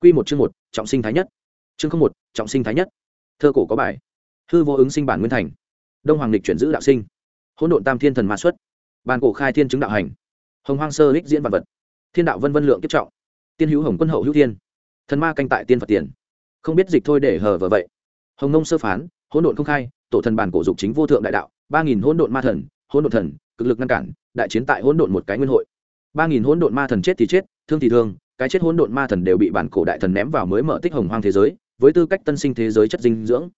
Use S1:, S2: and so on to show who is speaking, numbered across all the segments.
S1: Quy một chương một, trọng sinh thái nhất. Chương không một, trọng sinh thái nhất. Thơ cổ có bài. Hư vô ứng sinh bản nguyên thành. Đông Hoàng lịch chuyển giữ đạo sinh. Hỗn độn tam thiên thần ma xuất. Bàn cổ khai thiên chứng đạo hành. Hồng Hoang sơ lịch diễn vạn vật. Thiên đạo vân vân lượng kiếp trọng. Tiên hữu hồng quân hậu hữu thiên. Thần ma canh tại tiên Phật tiền. Không biết dịch thôi để hở vở vậy. Hồng Nông sơ phán, hỗn độn không khai, tổ thần bản cổ dục chính vô thượng đại đạo, ba nghìn hỗn độn ma thần, hỗn độn thần, cực lực ngăn cản, đại chiến tại hỗn độn một cái nguyên hội. ba nghìn hỗn độn ma thần chết thì chết, thương thì thương, cái chết hỗn độn ma thần đều bị bản cổ đại thần ném vào mới mở tích hồng hoang thế giới, với tư cách tân sinh thế giới chất dinh dưỡng.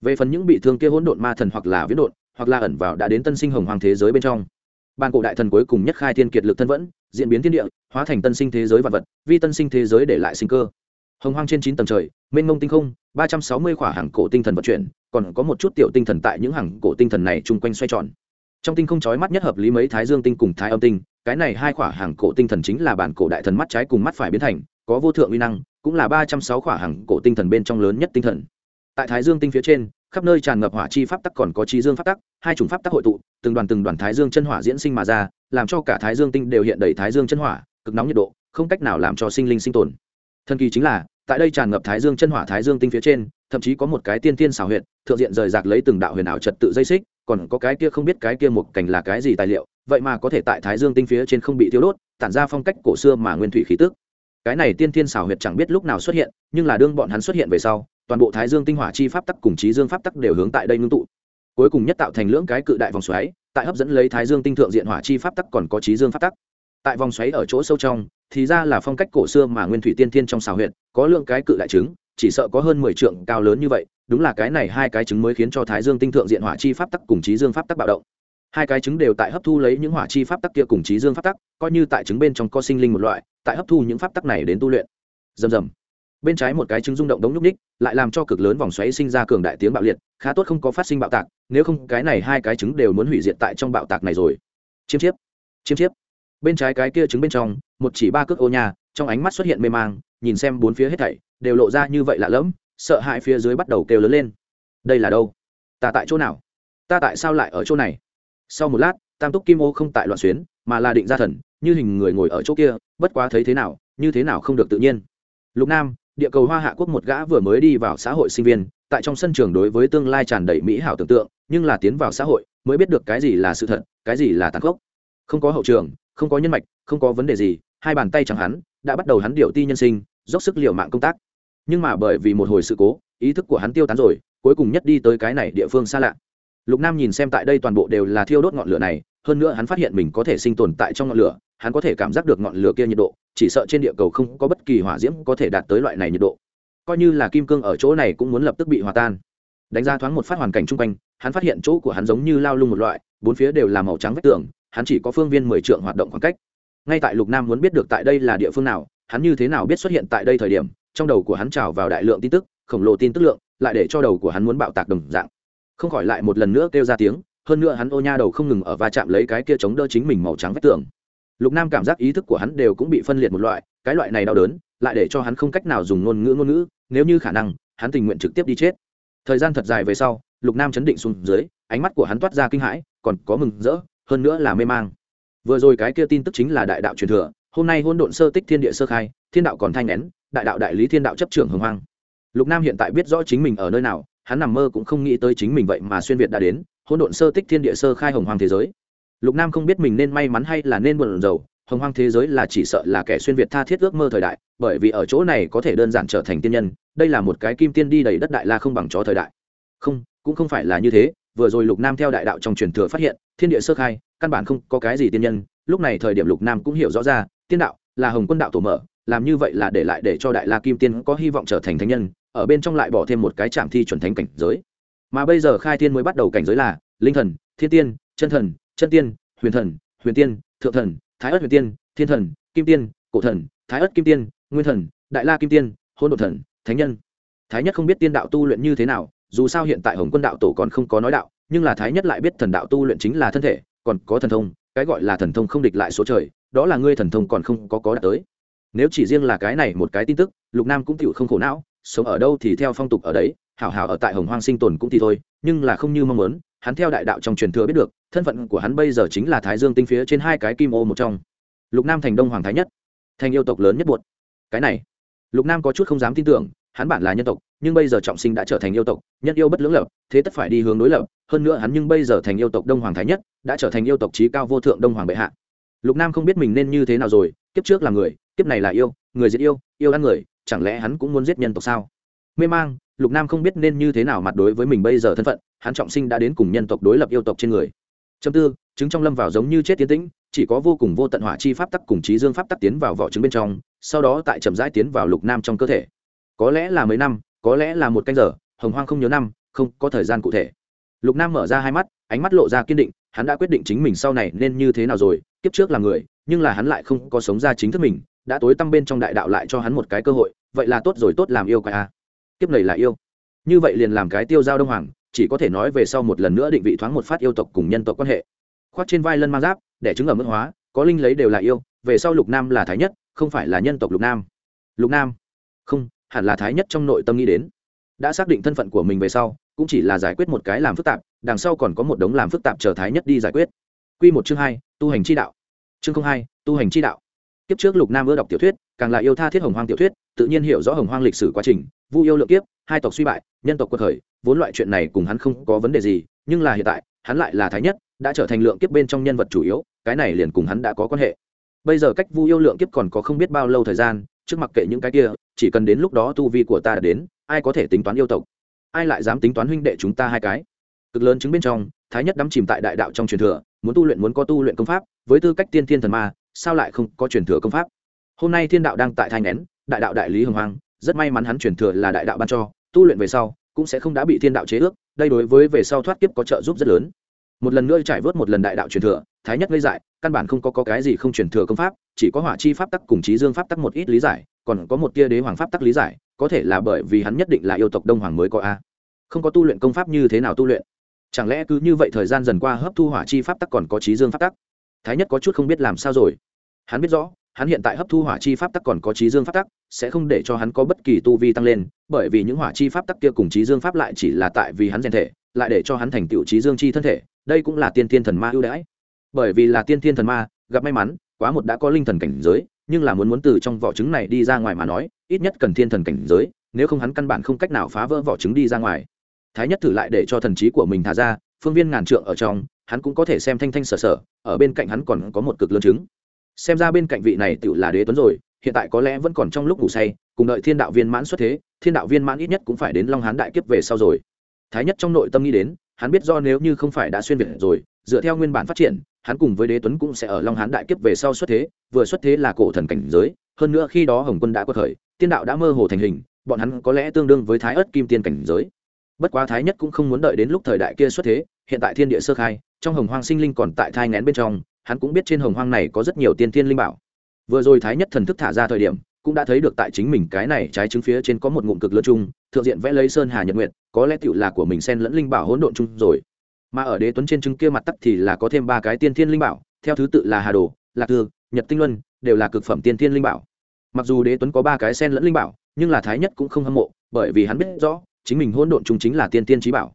S1: Về phần những bị thương kia hỗn độn ma thần hoặc là viễn độn, hoặc là ẩn vào đã đến tân sinh hồng hoang thế giới bên trong. Bản cổ đại thần cuối cùng nhất khai thiên kiệt lực thân vẫn, diễn biến thiên địa, hóa thành tân sinh thế giới vật vật vi tân sinh thế giới để lại sinh cơ. Hồng hoang trên chín tầng trời, mênh mông tinh không, ba trăm sáu mươi khỏa hàng cổ tinh thần vận chuyển, còn có một chút tiểu tinh thần tại những hàng cổ tinh thần này chung quanh xoay tròn. Trong tinh không chói mắt nhất hợp lý mấy thái dương tinh cùng thái âm tinh cái này hai khỏa hàng cổ tinh thần chính là bản cổ đại thần mắt trái cùng mắt phải biến thành, có vô thượng uy năng, cũng là ba trăm sáu khỏa hàng cổ tinh thần bên trong lớn nhất tinh thần. Tại thái dương tinh phía trên, khắp nơi tràn ngập hỏa chi pháp tắc còn có chi dương pháp tắc, hai chủng pháp tắc hội tụ, từng đoàn từng đoàn thái dương chân hỏa diễn sinh mà ra, làm cho cả thái dương tinh đều hiện đầy thái dương chân hỏa, cực nóng nhiệt độ, không cách nào làm cho sinh linh sinh tồn. Thần kỳ chính là, tại đây tràn ngập thái dương chân hỏa thái dương tinh phía trên thậm chí có một cái tiên tiên xảo huyệt, thượng diện rời rạc lấy từng đạo huyền ảo trật tự dây xích, còn có cái kia không biết cái kia một cảnh là cái gì tài liệu, vậy mà có thể tại thái dương tinh phía trên không bị tiêu đốt, tản ra phong cách cổ xưa mà nguyên thủy khí tức. Cái này tiên tiên xảo huyệt chẳng biết lúc nào xuất hiện, nhưng là đương bọn hắn xuất hiện về sau, toàn bộ thái dương tinh hỏa chi pháp tắc cùng trí dương pháp tắc đều hướng tại đây ngưng tụ. Cuối cùng nhất tạo thành lưỡng cái cự đại vòng xoáy, tại hấp dẫn lấy thái dương tinh thượng diện hỏa chi pháp tắc còn có trí dương pháp tắc. Tại vòng xoáy ở chỗ sâu trong, thì ra là phong cách cổ xưa mà nguyên thủy tiên thiên trong xảo huyệt, có lượng cái cự đại trứng chỉ sợ có hơn mười trượng cao lớn như vậy, đúng là cái này hai cái trứng mới khiến cho thái dương tinh thượng diện hỏa chi pháp tắc cùng trí dương pháp tắc bạo động. Hai cái trứng đều tại hấp thu lấy những hỏa chi pháp tắc kia cùng trí dương pháp tắc, coi như tại trứng bên trong có sinh linh một loại, tại hấp thu những pháp tắc này đến tu luyện. Dầm dầm bên trái một cái trứng rung động đống nhúc ních, lại làm cho cực lớn vòng xoáy sinh ra cường đại tiếng bạo liệt, khá tốt không có phát sinh bạo tạc, nếu không cái này hai cái trứng đều muốn hủy diệt tại trong bạo tạc này rồi. Chiêm chiếp. Chiêm chiếp. Bên trái cái kia trứng bên trong, một chỉ ba cước ô nhà trong ánh mắt xuất hiện mê mang, nhìn xem bốn phía hết thảy đều lộ ra như vậy lạ lẫm, sợ hãi phía dưới bắt đầu kêu lớn lên. Đây là đâu? Ta tại chỗ nào? Ta tại sao lại ở chỗ này? Sau một lát, tam túc kim ô không tại loạn xuyến, mà là định ra thần, như hình người ngồi ở chỗ kia, bất quá thấy thế nào, như thế nào không được tự nhiên. Lục nam, địa cầu hoa hạ quốc một gã vừa mới đi vào xã hội sinh viên, tại trong sân trường đối với tương lai tràn đầy mỹ hảo tưởng tượng, nhưng là tiến vào xã hội, mới biết được cái gì là sự thật, cái gì là tàn khốc. Không có hậu trường, không có nhân mạch, không có vấn đề gì, hai bàn tay chẳng hắn, đã bắt đầu hắn điều ti nhân sinh, dốc sức liều mạng công tác nhưng mà bởi vì một hồi sự cố, ý thức của hắn tiêu tán rồi, cuối cùng nhất đi tới cái này địa phương xa lạ. Lục nam nhìn xem tại đây toàn bộ đều là thiêu đốt ngọn lửa này, hơn nữa hắn phát hiện mình có thể sinh tồn tại trong ngọn lửa, hắn có thể cảm giác được ngọn lửa kia nhiệt độ, chỉ sợ trên địa cầu không có bất kỳ hỏa diễm có thể đạt tới loại này nhiệt độ. Coi như là kim cương ở chỗ này cũng muốn lập tức bị hòa tan. Đánh ra thoáng một phát hoàn cảnh chung quanh, hắn phát hiện chỗ của hắn giống như lao lung một loại, bốn phía đều là màu trắng vách tường, hắn chỉ có phương viên mười trượng hoạt động khoảng cách. Ngay tại lục nam muốn biết được tại đây là địa phương nào, hắn như thế nào biết xuất hiện tại đây thời điểm trong đầu của hắn trào vào đại lượng tin tức, khổng lồ tin tức lượng, lại để cho đầu của hắn muốn bạo tạc đồng dạng. Không khỏi lại một lần nữa kêu ra tiếng, hơn nữa hắn ô nha đầu không ngừng ở va chạm lấy cái kia chống đỡ chính mình màu trắng vách tường. Lục nam cảm giác ý thức của hắn đều cũng bị phân liệt một loại, cái loại này đau đớn, lại để cho hắn không cách nào dùng ngôn ngữ ngôn ngữ, nếu như khả năng, hắn tình nguyện trực tiếp đi chết. Thời gian thật dài về sau, lục nam chấn định xuống dưới, ánh mắt của hắn toát ra kinh hãi, còn có mừng rỡ, hơn nữa là mê mang. Vừa rồi cái kia tin tức chính là đại đạo truyền thừa, hôm nay hôn độn sơ tích thiên địa sơ khai, thiên đạo còn thanh nén đại đạo đại lý thiên đạo chấp trưởng hồng hoang. Lục nam hiện tại biết rõ chính mình ở nơi nào, hắn nằm mơ cũng không nghĩ tới chính mình vậy mà xuyên việt đã đến, hỗn độn sơ tích thiên địa sơ khai hồng hoang thế giới. Lục nam không biết mình nên may mắn hay là nên buồn rầu, hồng hoang thế giới là chỉ sợ là kẻ xuyên việt tha thiết ước mơ thời đại, bởi vì ở chỗ này có thể đơn giản trở thành tiên nhân, đây là một cái kim tiên đi đầy đất đại la không bằng chó thời đại. Không, cũng không phải là như thế, vừa rồi lục nam theo đại đạo trong truyền thừa phát hiện, thiên địa sơ khai, căn bản không có cái gì tiên nhân, lúc này thời điểm lục nam cũng hiểu rõ ra, tiên đạo là hồng quân đạo tổ mở làm như vậy là để lại để cho đại la kim tiên có hy vọng trở thành thánh nhân, ở bên trong lại bỏ thêm một cái trạm thi chuẩn thánh cảnh giới. Mà bây giờ khai tiên mới bắt đầu cảnh giới là linh thần, thiên tiên, chân thần, chân tiên, huyền thần, huyền tiên, thượng thần, thái ất huyền tiên, thiên thần, kim tiên, cổ thần, thái ất kim tiên, nguyên thần, đại la kim tiên hôn đ ộ thần, thánh nhân. Thái nhất không biết tiên đạo tu luyện như thế nào, dù sao hiện tại hồng quân đạo tổ còn không có nói đạo, nhưng là thái nhất lại biết thần đạo tu luyện chính là thân thể, còn có thần thông, cái gọi là thần thông không địch lại số trời, đó là ngươi thần thông còn không có có đạt tới nếu chỉ riêng là cái này một cái tin tức, lục nam cũng chịu không khổ não, sống ở đâu thì theo phong tục ở đấy, hảo hảo ở tại hồng hoang sinh tồn cũng thì thôi, nhưng là không như mong muốn, hắn theo đại đạo trong truyền thừa biết được, thân phận của hắn bây giờ chính là thái dương tinh phía trên hai cái kim ô một trong. Lục nam thành đông hoàng thái nhất, thành yêu tộc lớn nhất buột cái này, lục nam có chút không dám tin tưởng, hắn bản là nhân tộc, nhưng bây giờ trọng sinh đã trở thành yêu tộc, nhân yêu bất lưỡng lập, thế tất phải đi hướng đối lập, hơn nữa hắn nhưng bây giờ thành yêu tộc đông hoàng thái nhất, đã trở thành yêu tộc trí cao vô thượng đông hoàng bệ hạ. Lục nam không biết mình nên như thế nào rồi, kiếp trước là người kiếp này là yêu, người giết yêu yêu ăn người, chẳng lẽ hắn cũng muốn giết nhân tộc sao? Mê mang, lục nam không biết nên như thế nào mặt đối với mình bây giờ thân phận, hắn trọng sinh đã đến cùng nhân tộc đối lập yêu tộc trên người. Châm tư, chứng trong lâm vào giống như chết tiến tĩnh, chỉ có vô cùng vô tận hỏa chi pháp tắc cùng trí dương pháp tắc tiến vào vỏ trứng bên trong, sau đó tại chậm rãi tiến vào lục nam trong cơ thể. Có lẽ là mấy năm, có lẽ là một canh giờ, hồng hoang không nhớ năm, không có thời gian cụ thể. Lục nam mở ra hai mắt, ánh mắt lộ ra kiên định, hắn đã quyết định chính mình sau này nên như thế nào rồi, kiếp trước là người, nhưng là hắn lại không có sống ra chính thức mình đã tối tăm bên trong đại đạo lại cho hắn một cái cơ hội, vậy là tốt rồi, tốt làm yêu quái a à. kiếp này là yêu. Như vậy liền làm cái tiêu giao đông hoàng, chỉ có thể nói về sau một lần nữa định vị thoáng một phát yêu tộc cùng nhân tộc quan hệ. Khoác trên vai lân mang giáp, để chứng ở mức hóa, có linh lấy đều là yêu, về sau lục nam là thái nhất, không phải là nhân tộc lục nam. Lục nam? Không, hẳn là thái nhất trong nội tâm nghĩ đến. Đã xác định thân phận của mình về sau, cũng chỉ là giải quyết một cái làm phức tạp, đằng sau còn có một đống làm phức tạp chờ thái nhất đi giải quyết. Q một chương hai, tu hành chi đạo. Chương hai, tu hành chi đạo kiếp trước lục nam ưa đọc tiểu thuyết, càng là yêu tha thiết hồng hoang tiểu thuyết, tự nhiên hiểu rõ hồng hoang lịch sử quá trình, vu yêu lượng kiếp, hai tộc suy bại, nhân tộc quật khởi, vốn loại chuyện này cùng hắn không có vấn đề gì, nhưng là hiện tại, hắn lại là thái nhất, đã trở thành lượng kiếp bên trong nhân vật chủ yếu, cái này liền cùng hắn đã có quan hệ. Bây giờ cách vu yêu lượng kiếp còn có không biết bao lâu thời gian, trước mặc kệ những cái kia, chỉ cần đến lúc đó tu vi của ta đã đến, ai có thể tính toán yêu tộc? Ai lại dám tính toán huynh đệ chúng ta hai cái? Cực lớn chứng bên trong, thái nhất đắm chìm tại đại đạo trong truyền thừa, muốn tu luyện muốn có tu luyện công pháp, với tư cách tiên thiên thần ma sao lại không có truyền thừa công pháp? Hôm nay thiên đạo đang tại thanh nén đại đạo đại lý hồng hoang rất may mắn hắn truyền thừa là đại đạo ban cho tu luyện về sau cũng sẽ không đã bị thiên đạo chế ước đây đối với về sau thoát kiếp có trợ giúp rất lớn. Một lần nữa trải vớt một lần đại đạo truyền thừa thái nhất gây dại căn bản không có, có cái gì không truyền thừa công pháp chỉ có hỏa chi pháp tắc cùng trí dương pháp tắc một ít lý giải còn có một tia đế hoàng pháp tắc lý giải có thể là bởi vì hắn nhất định là yêu tộc đông hoàng mới có a. Không có tu luyện công pháp như thế nào tu luyện? Chẳng lẽ cứ như vậy thời gian dần qua hấp thu hỏa chi pháp tắc còn có trí dương pháp tắc? Thái nhất có chút không biết làm sao rồi. Hắn biết rõ, hắn hiện tại hấp thu hỏa chi pháp tắc còn có trí dương pháp tắc, sẽ không để cho hắn có bất kỳ tu vi tăng lên, bởi vì những hỏa chi pháp tắc kia cùng trí dương pháp lại chỉ là tại vì hắn rèn thể, lại để cho hắn thành tựu trí dương chi thân thể, đây cũng là tiên thiên thần ma ưu đãi. Bởi vì là tiên thiên thần ma, gặp may mắn, quá một đã có linh thần cảnh giới, nhưng là muốn muốn từ trong vỏ trứng này đi ra ngoài mà nói, ít nhất cần thiên thần cảnh giới, nếu không hắn căn bản không cách nào phá vỡ vỏ trứng đi ra ngoài. Thái nhất thử lại để cho thần trí của mình thả ra, phương viên ngàn trượng ở trong hắn cũng có thể xem thanh thanh sở sở, ở bên cạnh hắn còn có một cực lớn trứng xem ra bên cạnh vị này tự là đế tuấn rồi, hiện tại có lẽ vẫn còn trong lúc ngủ say, cùng đợi thiên đạo viên mãn xuất thế, thiên đạo viên mãn ít nhất cũng phải đến long hán đại kiếp về sau rồi. Thái nhất trong nội tâm nghĩ đến, hắn biết do nếu như không phải đã xuyên việt rồi, dựa theo nguyên bản phát triển, hắn cùng với đế tuấn cũng sẽ ở long hán đại kiếp về sau xuất thế, vừa xuất thế là cổ thần cảnh giới, hơn nữa khi đó hồng quân đã có thời, tiên đạo đã mơ hồ thành hình, bọn hắn có lẽ tương đương với thái ớt kim tiên cảnh giới. Bất quá thái nhất cũng không muốn đợi đến lúc thời đại kia xuất thế, hiện tại thiên địa sơ khai trong hồng hoang sinh linh còn tại thai ngén bên trong hắn cũng biết trên hồng hoang này có rất nhiều tiên thiên linh bảo. Vừa rồi thái nhất thần thức thả ra thời điểm cũng đã thấy được tại chính mình cái này trái trứng phía trên có một ngụm cực lớn chung thượng diện vẽ lấy sơn hà nhật nguyệt, có lẽ tựu là của mình xen lẫn linh bảo hỗn độn chung rồi. Mà ở đế tuấn trên trứng kia mặt tắc thì là có thêm ba cái tiên thiên linh bảo theo thứ tự là hà đồ lạc thư nhật tinh luân đều là cực phẩm tiên thiên linh bảo. Mặc dù đế tuấn có ba cái sen lẫn linh bảo nhưng là thái nhất cũng không hâm mộ bởi vì hắn biết rõ chính mình hỗn độn chung chính là tiên tiên trí bảo.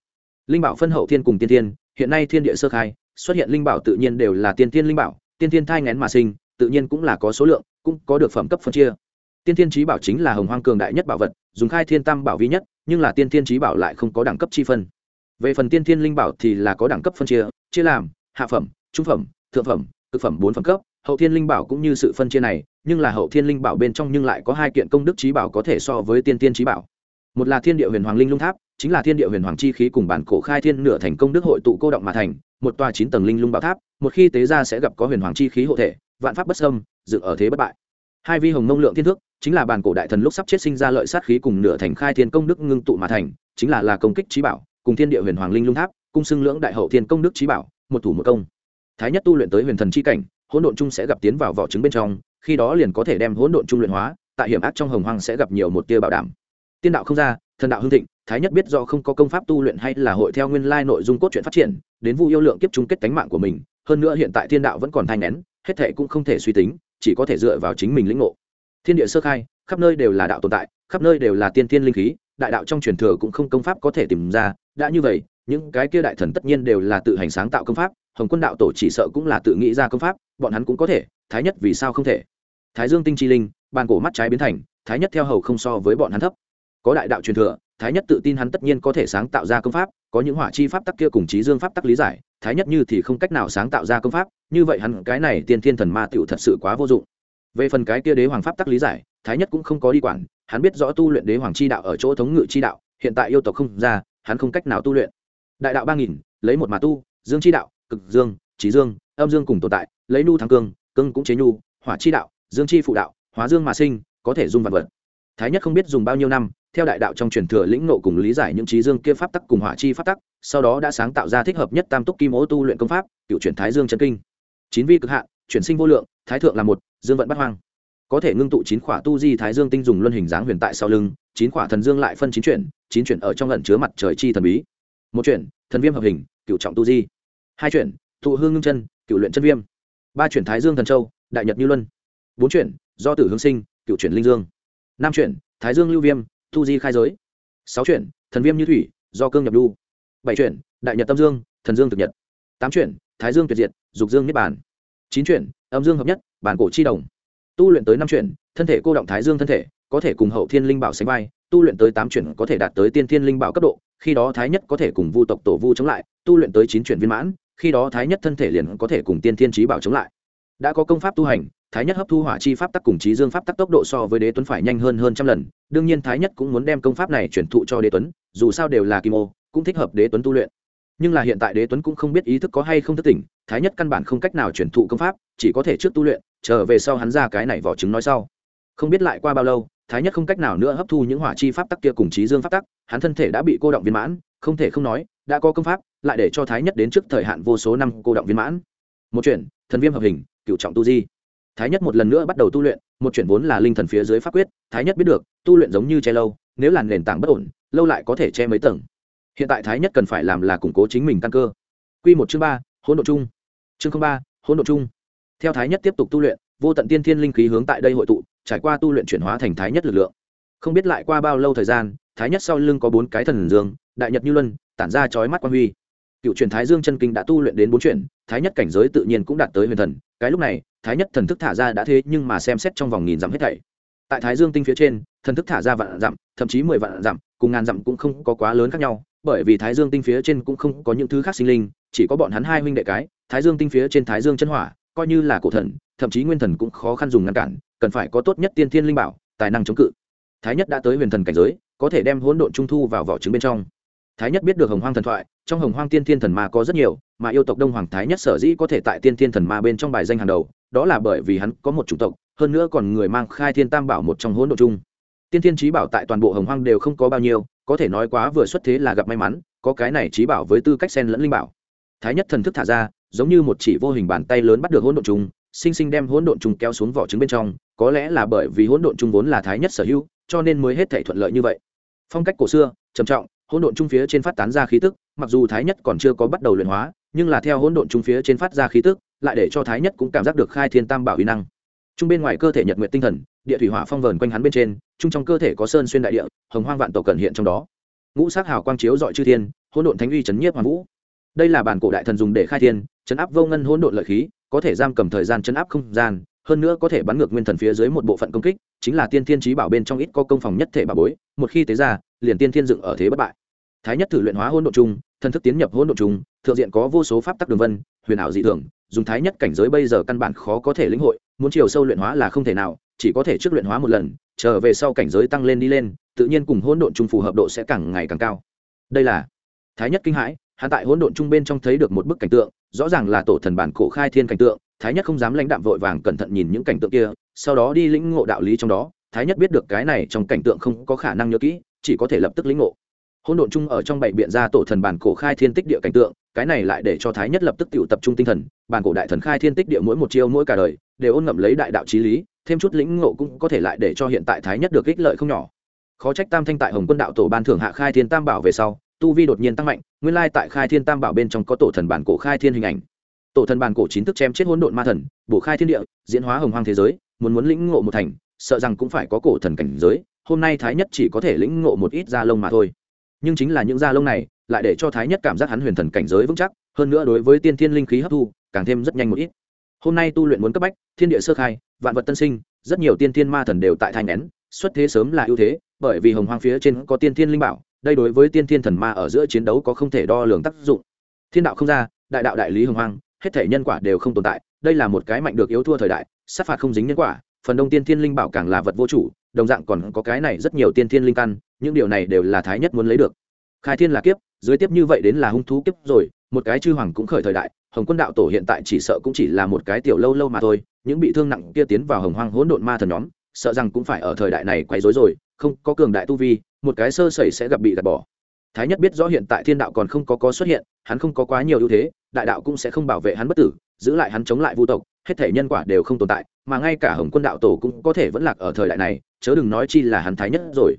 S1: Linh bảo phân hậu thiên cùng tiên thiên hiện nay thiên địa sơ khai, xuất hiện linh bảo tự nhiên đều là tiên tiên linh bảo, tiên tiên thai ngén mà sinh, tự nhiên cũng là có số lượng, cũng có được phẩm cấp phân chia. Tiên tiên trí bảo chính là hồng hoang cường đại nhất bảo vật, dùng khai thiên tam bảo vi nhất, nhưng là tiên tiên trí bảo lại không có đẳng cấp chi phân. Về phần tiên tiên linh bảo thì là có đẳng cấp phân chia chia làm, hạ phẩm, trung phẩm, thượng phẩm, cực phẩm bốn phẩm cấp. Hậu thiên linh bảo cũng như sự phân chia này, nhưng là hậu thiên linh bảo bên trong nhưng lại có hai kiện công đức trí bảo có thể so với tiên tiên trí bảo. Một là thiên địa huyền hoàng linh lung tháp chính là thiên địa huyền hoàng chi khí cùng bản cổ khai thiên nửa thành công đức hội tụ cô động mà thành, một tòa chín tầng linh lung bảo tháp, một khi tế ra sẽ gặp có huyền hoàng chi khí hộ thể, vạn pháp bất sâm dựng ở thế bất bại. Hai vi hồng mông lượng thiên thước, chính là bản cổ đại thần lúc sắp chết sinh ra lợi sát khí cùng nửa thành khai thiên công đức ngưng tụ mà thành, chính là là công kích trí bảo, cùng thiên địa huyền hoàng linh lung tháp, cung xưng lưỡng đại hậu thiên công đức trí bảo, một thủ một công. Thái nhất tu luyện tới huyền thần chi cảnh, hỗn độn chung sẽ gặp tiến vào vỏ trứng bên trong, khi đó liền có thể đem hỗn độn chung luyện hóa, tại hiểm ác trong hồng hoang sẽ gặp nhiều một tia bảo đảm. Tiên đạo không ra thần đạo hưng thịnh, thái nhất biết do không có công pháp tu luyện hay là hội theo nguyên lai nội dung cốt truyện phát triển, đến vu yêu lượng kiếp chung kết tánh mạng của mình, hơn nữa hiện tại thiên đạo vẫn còn thanh nén hết thệ cũng không thể suy tính, chỉ có thể dựa vào chính mình lĩnh ngộ. Thiên địa sơ khai, khắp nơi đều là đạo tồn tại, khắp nơi đều là tiên tiên linh khí, đại đạo trong truyền thừa cũng không công pháp có thể tìm ra, đã như vậy, những cái kia đại thần tất nhiên đều là tự hành sáng tạo công pháp, hồng quân đạo tổ chỉ sợ cũng là tự nghĩ ra công pháp, bọn hắn cũng có thể, thái nhất vì sao không thể? Thái dương tinh chi linh, bàn cổ mắt trái biến thành, thái nhất theo hầu không so với bọn hắn thấp có đại đạo truyền thừa, thái nhất tự tin hắn tất nhiên có thể sáng tạo ra công pháp, có những hỏa chi pháp tắc kia cùng trí dương pháp tắc lý giải, thái nhất như thì không cách nào sáng tạo ra công pháp, như vậy hắn cái này tiên thiên thần ma tựu thật sự quá vô dụng. Về phần cái kia đế hoàng pháp tắc lý giải, thái nhất cũng không có đi quản, hắn biết rõ tu luyện đế hoàng chi đạo ở chỗ thống ngự chi đạo, hiện tại yêu tộc không ra, hắn không cách nào tu luyện. Đại đạo ba nghìn, lấy một mà tu, dương chi đạo, cực dương trí dương, âm dương cùng tồn tại, lấy nu thắng cương cương cũng chế nhu, hỏa chi đạo, dương chi phụ đạo, hóa dương mà sinh, có thể dung vật vật. Thái nhất không biết dùng bao nhiêu năm theo đại đạo trong truyền thừa lĩnh nộ cùng lý giải những trí dương kia pháp tắc cùng hỏa chi pháp tắc, sau đó đã sáng tạo ra thích hợp nhất tam túc kim ố tu luyện công pháp, cựu chuyển thái dương chân kinh. Chín vi cực hạn chuyển sinh vô lượng, thái thượng là một, dương vận bắt hoang. Có thể ngưng tụ chín khỏa tu di thái dương tinh dùng luân hình dáng huyền tại sau lưng, chín khỏa thần dương lại phân chín chuyển chín chuyển ở trong lần chứa mặt trời chi thần bí. Một chuyển, thần viêm hợp hình, cựu trọng tu di. Hai chuyển, thụ hương ngưng chân, cựu luyện chân viêm. Ba chuyển thái dương thần châu, đại nhật như luân. Bốn chuyển, do tử hương sinh, cựu chuyển linh dương. Năm chuyển, thái dương lưu viêm tu di khai giới. Sáu chuyển, thần viêm như thủy, do cương nhập lưu. bảy chuyển, đại nhật tâm dương, thần dương thực nhật. Tám chuyển, thái dương tuyệt diệt, dục dương niết bản chín chuyển, âm dương hợp nhất, bản cổ chi đồng. Tu luyện tới năm chuyển, thân thể cô động thái dương thân thể, có thể cùng hậu thiên linh bảo sánh vai, tu luyện tới tám chuyển có thể đạt tới tiên thiên linh bảo cấp độ, khi đó thái nhất có thể cùng vu tộc tổ vu chống lại, tu luyện tới chín chuyển viên mãn, khi đó thái nhất thân thể liền có thể cùng tiên thiên trí bảo chống lại. Đã có công pháp tu hành thái nhất hấp thu hỏa chi pháp tắc cùng trí dương pháp tắc tốc độ so với đế tuấn phải nhanh hơn hơn trăm lần, đương nhiên thái nhất cũng muốn đem công pháp này chuyển thụ cho đế tuấn, dù sao đều là kim ô, cũng thích hợp đế tuấn tu luyện. Nhưng là hiện tại đế tuấn cũng không biết ý thức có hay không thức tỉnh, thái nhất căn bản không cách nào chuyển thụ công pháp, chỉ có thể trước tu luyện trở về sau hắn ra cái này vỏ trứng nói sau. Không biết lại qua bao lâu, thái nhất không cách nào nữa hấp thu những hỏa chi pháp tắc kia cùng trí dương pháp tắc, hắn thân thể đã bị cô động viên mãn, không thể không nói, đã có công pháp, lại để cho thái nhất đến trước thời hạn vô số năm cô động viên mãn. Một chuyện, thần viêm hợp hình, cựu trọng tu di thái nhất một lần nữa bắt đầu tu luyện, một chuyển vốn là linh thần phía dưới pháp quyết, thái nhất biết được, tu luyện giống như che lâu, nếu là nền tảng bất ổn, lâu lại có thể che mấy tầng. Hiện tại thái nhất cần phải làm là củng cố chính mình căn cơ. Q một chương ba, hỗn độ chung. Chương ba, hỗn độ chung. Theo thái nhất tiếp tục tu luyện, vô tận tiên thiên linh khí hướng tại đây hội tụ, trải qua tu luyện chuyển hóa thành thái nhất lực lượng. Không biết lại qua bao lâu thời gian, thái nhất sau lưng có bốn cái thần dương, đại nhật như luân, tản ra chói mắt quan huy. Cựu truyền thái dương chân kinh đã tu luyện đến bốn chuyển, thái nhất cảnh giới tự nhiên cũng đạt tới huyền thần, cái lúc này thái nhất thần thức thả ra đã thế nhưng mà xem xét trong vòng nghìn dặm hết thảy. Tại thái dương tinh phía trên, thần thức thả ra vạn dặm, thậm chí mười vạn dặm, cùng ngàn dặm cũng không có quá lớn khác nhau, bởi vì thái dương tinh phía trên cũng không có những thứ khác sinh linh, chỉ có bọn hắn hai huynh đệ cái, thái dương tinh phía trên thái dương chân hỏa, coi như là cổ thần, thậm chí nguyên thần cũng khó khăn dùng ngăn cản, cần phải có tốt nhất tiên thiên linh bảo, tài năng chống cự. Thái nhất đã tới huyền thần cảnh giới, có thể đem hỗn độn trung thu vào vỏ trứng bên trong. Thái nhất biết được hồng hoang thần thoại, trong hồng hoang tiên thiên thần ma có rất nhiều, mà yêu tộc đông hoàng thái nhất sở dĩ có thể tại tiên thiên thần ma bên trong bài danh hàng đầu đó là bởi vì hắn có một chủng tộc, hơn nữa còn người mang khai thiên tam bảo một trong hỗn độ chung. Tiên thiên trí bảo tại toàn bộ hồng hoang đều không có bao nhiêu, có thể nói quá vừa xuất thế là gặp may mắn, có cái này trí bảo với tư cách sen lẫn linh bảo. Thái nhất thần thức thả ra, giống như một chỉ vô hình bàn tay lớn bắt được hỗn độn chung, sinh sinh đem hỗn độn trùng kéo xuống vỏ trứng bên trong, có lẽ là bởi vì hỗn độn trùng vốn là thái nhất sở hữu, cho nên mới hết thể thuận lợi như vậy. Phong cách cổ xưa, trầm trọng, hỗn độn trung phía trên phát tán ra khí tức, mặc dù thái nhất còn chưa có bắt đầu luyện hóa, nhưng là theo hỗn độn trung phía trên phát ra khí tức lại để cho thái nhất cũng cảm giác được khai thiên tam bảo uy năng. Trung bên ngoài cơ thể nhật nguyện tinh thần, địa thủy hỏa phong vờn quanh hắn bên trên, trung trong cơ thể có sơn xuyên đại địa, hồng hoang vạn tổ cẩn hiện trong đó. Ngũ sắc hào quang chiếu dọi chư thiên, hỗn độn thánh uy chấn nhiếp hoàng vũ. Đây là bản cổ đại thần dùng để khai thiên, chấn áp vô ngân hỗn độn lợi khí, có thể giam cầm thời gian chấn áp không gian, hơn nữa có thể bắn ngược nguyên thần phía dưới một bộ phận công kích, chính là tiên thiên trí bảo bên trong ít có công phòng nhất thể bà bối, một khi tế ra, liền tiên thiên dựng ở thế bất bại. Thái nhất thử luyện hóa hỗn độn chung thần thức tiến nhập hỗn độn chung thượng diện có vô số pháp tắc đường vân, huyền ảo dị thường dùng thái nhất cảnh giới bây giờ căn bản khó có thể lĩnh hội, muốn chiều sâu luyện hóa là không thể nào, chỉ có thể trước luyện hóa một lần trở về sau cảnh giới tăng lên đi lên, tự nhiên cùng hỗn độn chung phù hợp độ sẽ càng ngày càng cao. Đây là thái nhất kinh hãi hạ tại hỗn độn chung bên trong thấy được một bức cảnh tượng, rõ ràng là tổ thần bản cổ khai thiên cảnh tượng, thái nhất không dám lãnh đạm vội vàng cẩn thận nhìn những cảnh tượng kia, sau đó đi lĩnh ngộ đạo lý trong đó, thái nhất biết được cái này trong cảnh tượng không có khả năng nhớ kỹ, chỉ có thể lập tức lĩnh ngộ hỗn độn chung ở trong bảy biện ra tổ thần bản cổ khai thiên tích địa cảnh tượng, cái này lại để cho thái nhất lập tức tự tập trung tinh thần, bản cổ đại thần khai thiên tích địa mỗi một chiêu mỗi cả đời, đều ôn ngậm lấy đại đạo trí lý, thêm chút lĩnh ngộ cũng có thể lại để cho hiện tại thái nhất được ích lợi không nhỏ. Khó trách tam thanh tại hồng quân đạo tổ ban thưởng hạ khai thiên tam bảo về sau, tu vi đột nhiên tăng mạnh, nguyên lai tại khai thiên tam bảo bên trong có tổ thần bản cổ khai thiên hình ảnh. Tổ thần bản cổ chín thức chém chết hỗn độn ma thần, bổ khai thiên địa, diễn hóa hồng hoang thế giới, muốn muốn lĩnh ngộ một thành, sợ rằng cũng phải có cổ thần cảnh giới, hôm nay thái nhất chỉ có thể lĩnh ngộ một ít da lông mà thôi nhưng chính là những da lông này lại để cho thái nhất cảm giác hắn huyền thần cảnh giới vững chắc, hơn nữa đối với tiên thiên linh khí hấp thu, càng thêm rất nhanh một ít. Hôm nay tu luyện muốn cấp bách, thiên địa sơ khai, vạn vật tân sinh, rất nhiều tiên thiên ma thần đều tại thai nén xuất thế sớm là ưu thế, bởi vì hồng hoang phía trên có tiên thiên linh bảo, đây đối với tiên thiên thần ma ở giữa chiến đấu có không thể đo lường tác dụng. Thiên đạo không ra, đại đạo đại lý hồng hoang, hết thể nhân quả đều không tồn tại, đây là một cái mạnh được yếu thua thời đại, sát phạt không dính nhân quả, phần đông tiên thiên linh bảo càng là vật vô chủ đồng dạng còn có cái này rất nhiều tiên thiên linh căn, những điều này đều là thái nhất muốn lấy được. Khai thiên là kiếp, dưới tiếp như vậy đến là hung thú kiếp rồi, một cái chư hoàng cũng khởi thời đại, hồng quân đạo tổ hiện tại chỉ sợ cũng chỉ là một cái tiểu lâu lâu mà thôi, những bị thương nặng kia tiến vào hồng hoang hỗn độn ma thần nhóm, sợ rằng cũng phải ở thời đại này quay rối rồi, không có cường đại tu vi, một cái sơ sẩy sẽ gặp bị gạt bỏ. Thái nhất biết rõ hiện tại thiên đạo còn không có có xuất hiện, hắn không có quá nhiều ưu thế đại đạo cũng sẽ không bảo vệ hắn bất tử, giữ lại hắn chống lại vu tộc, hết thể nhân quả đều không tồn tại, mà ngay cả hồng quân đạo tổ cũng có thể vẫn lạc ở thời đại này, chớ đừng nói chi là hắn thái nhất rồi.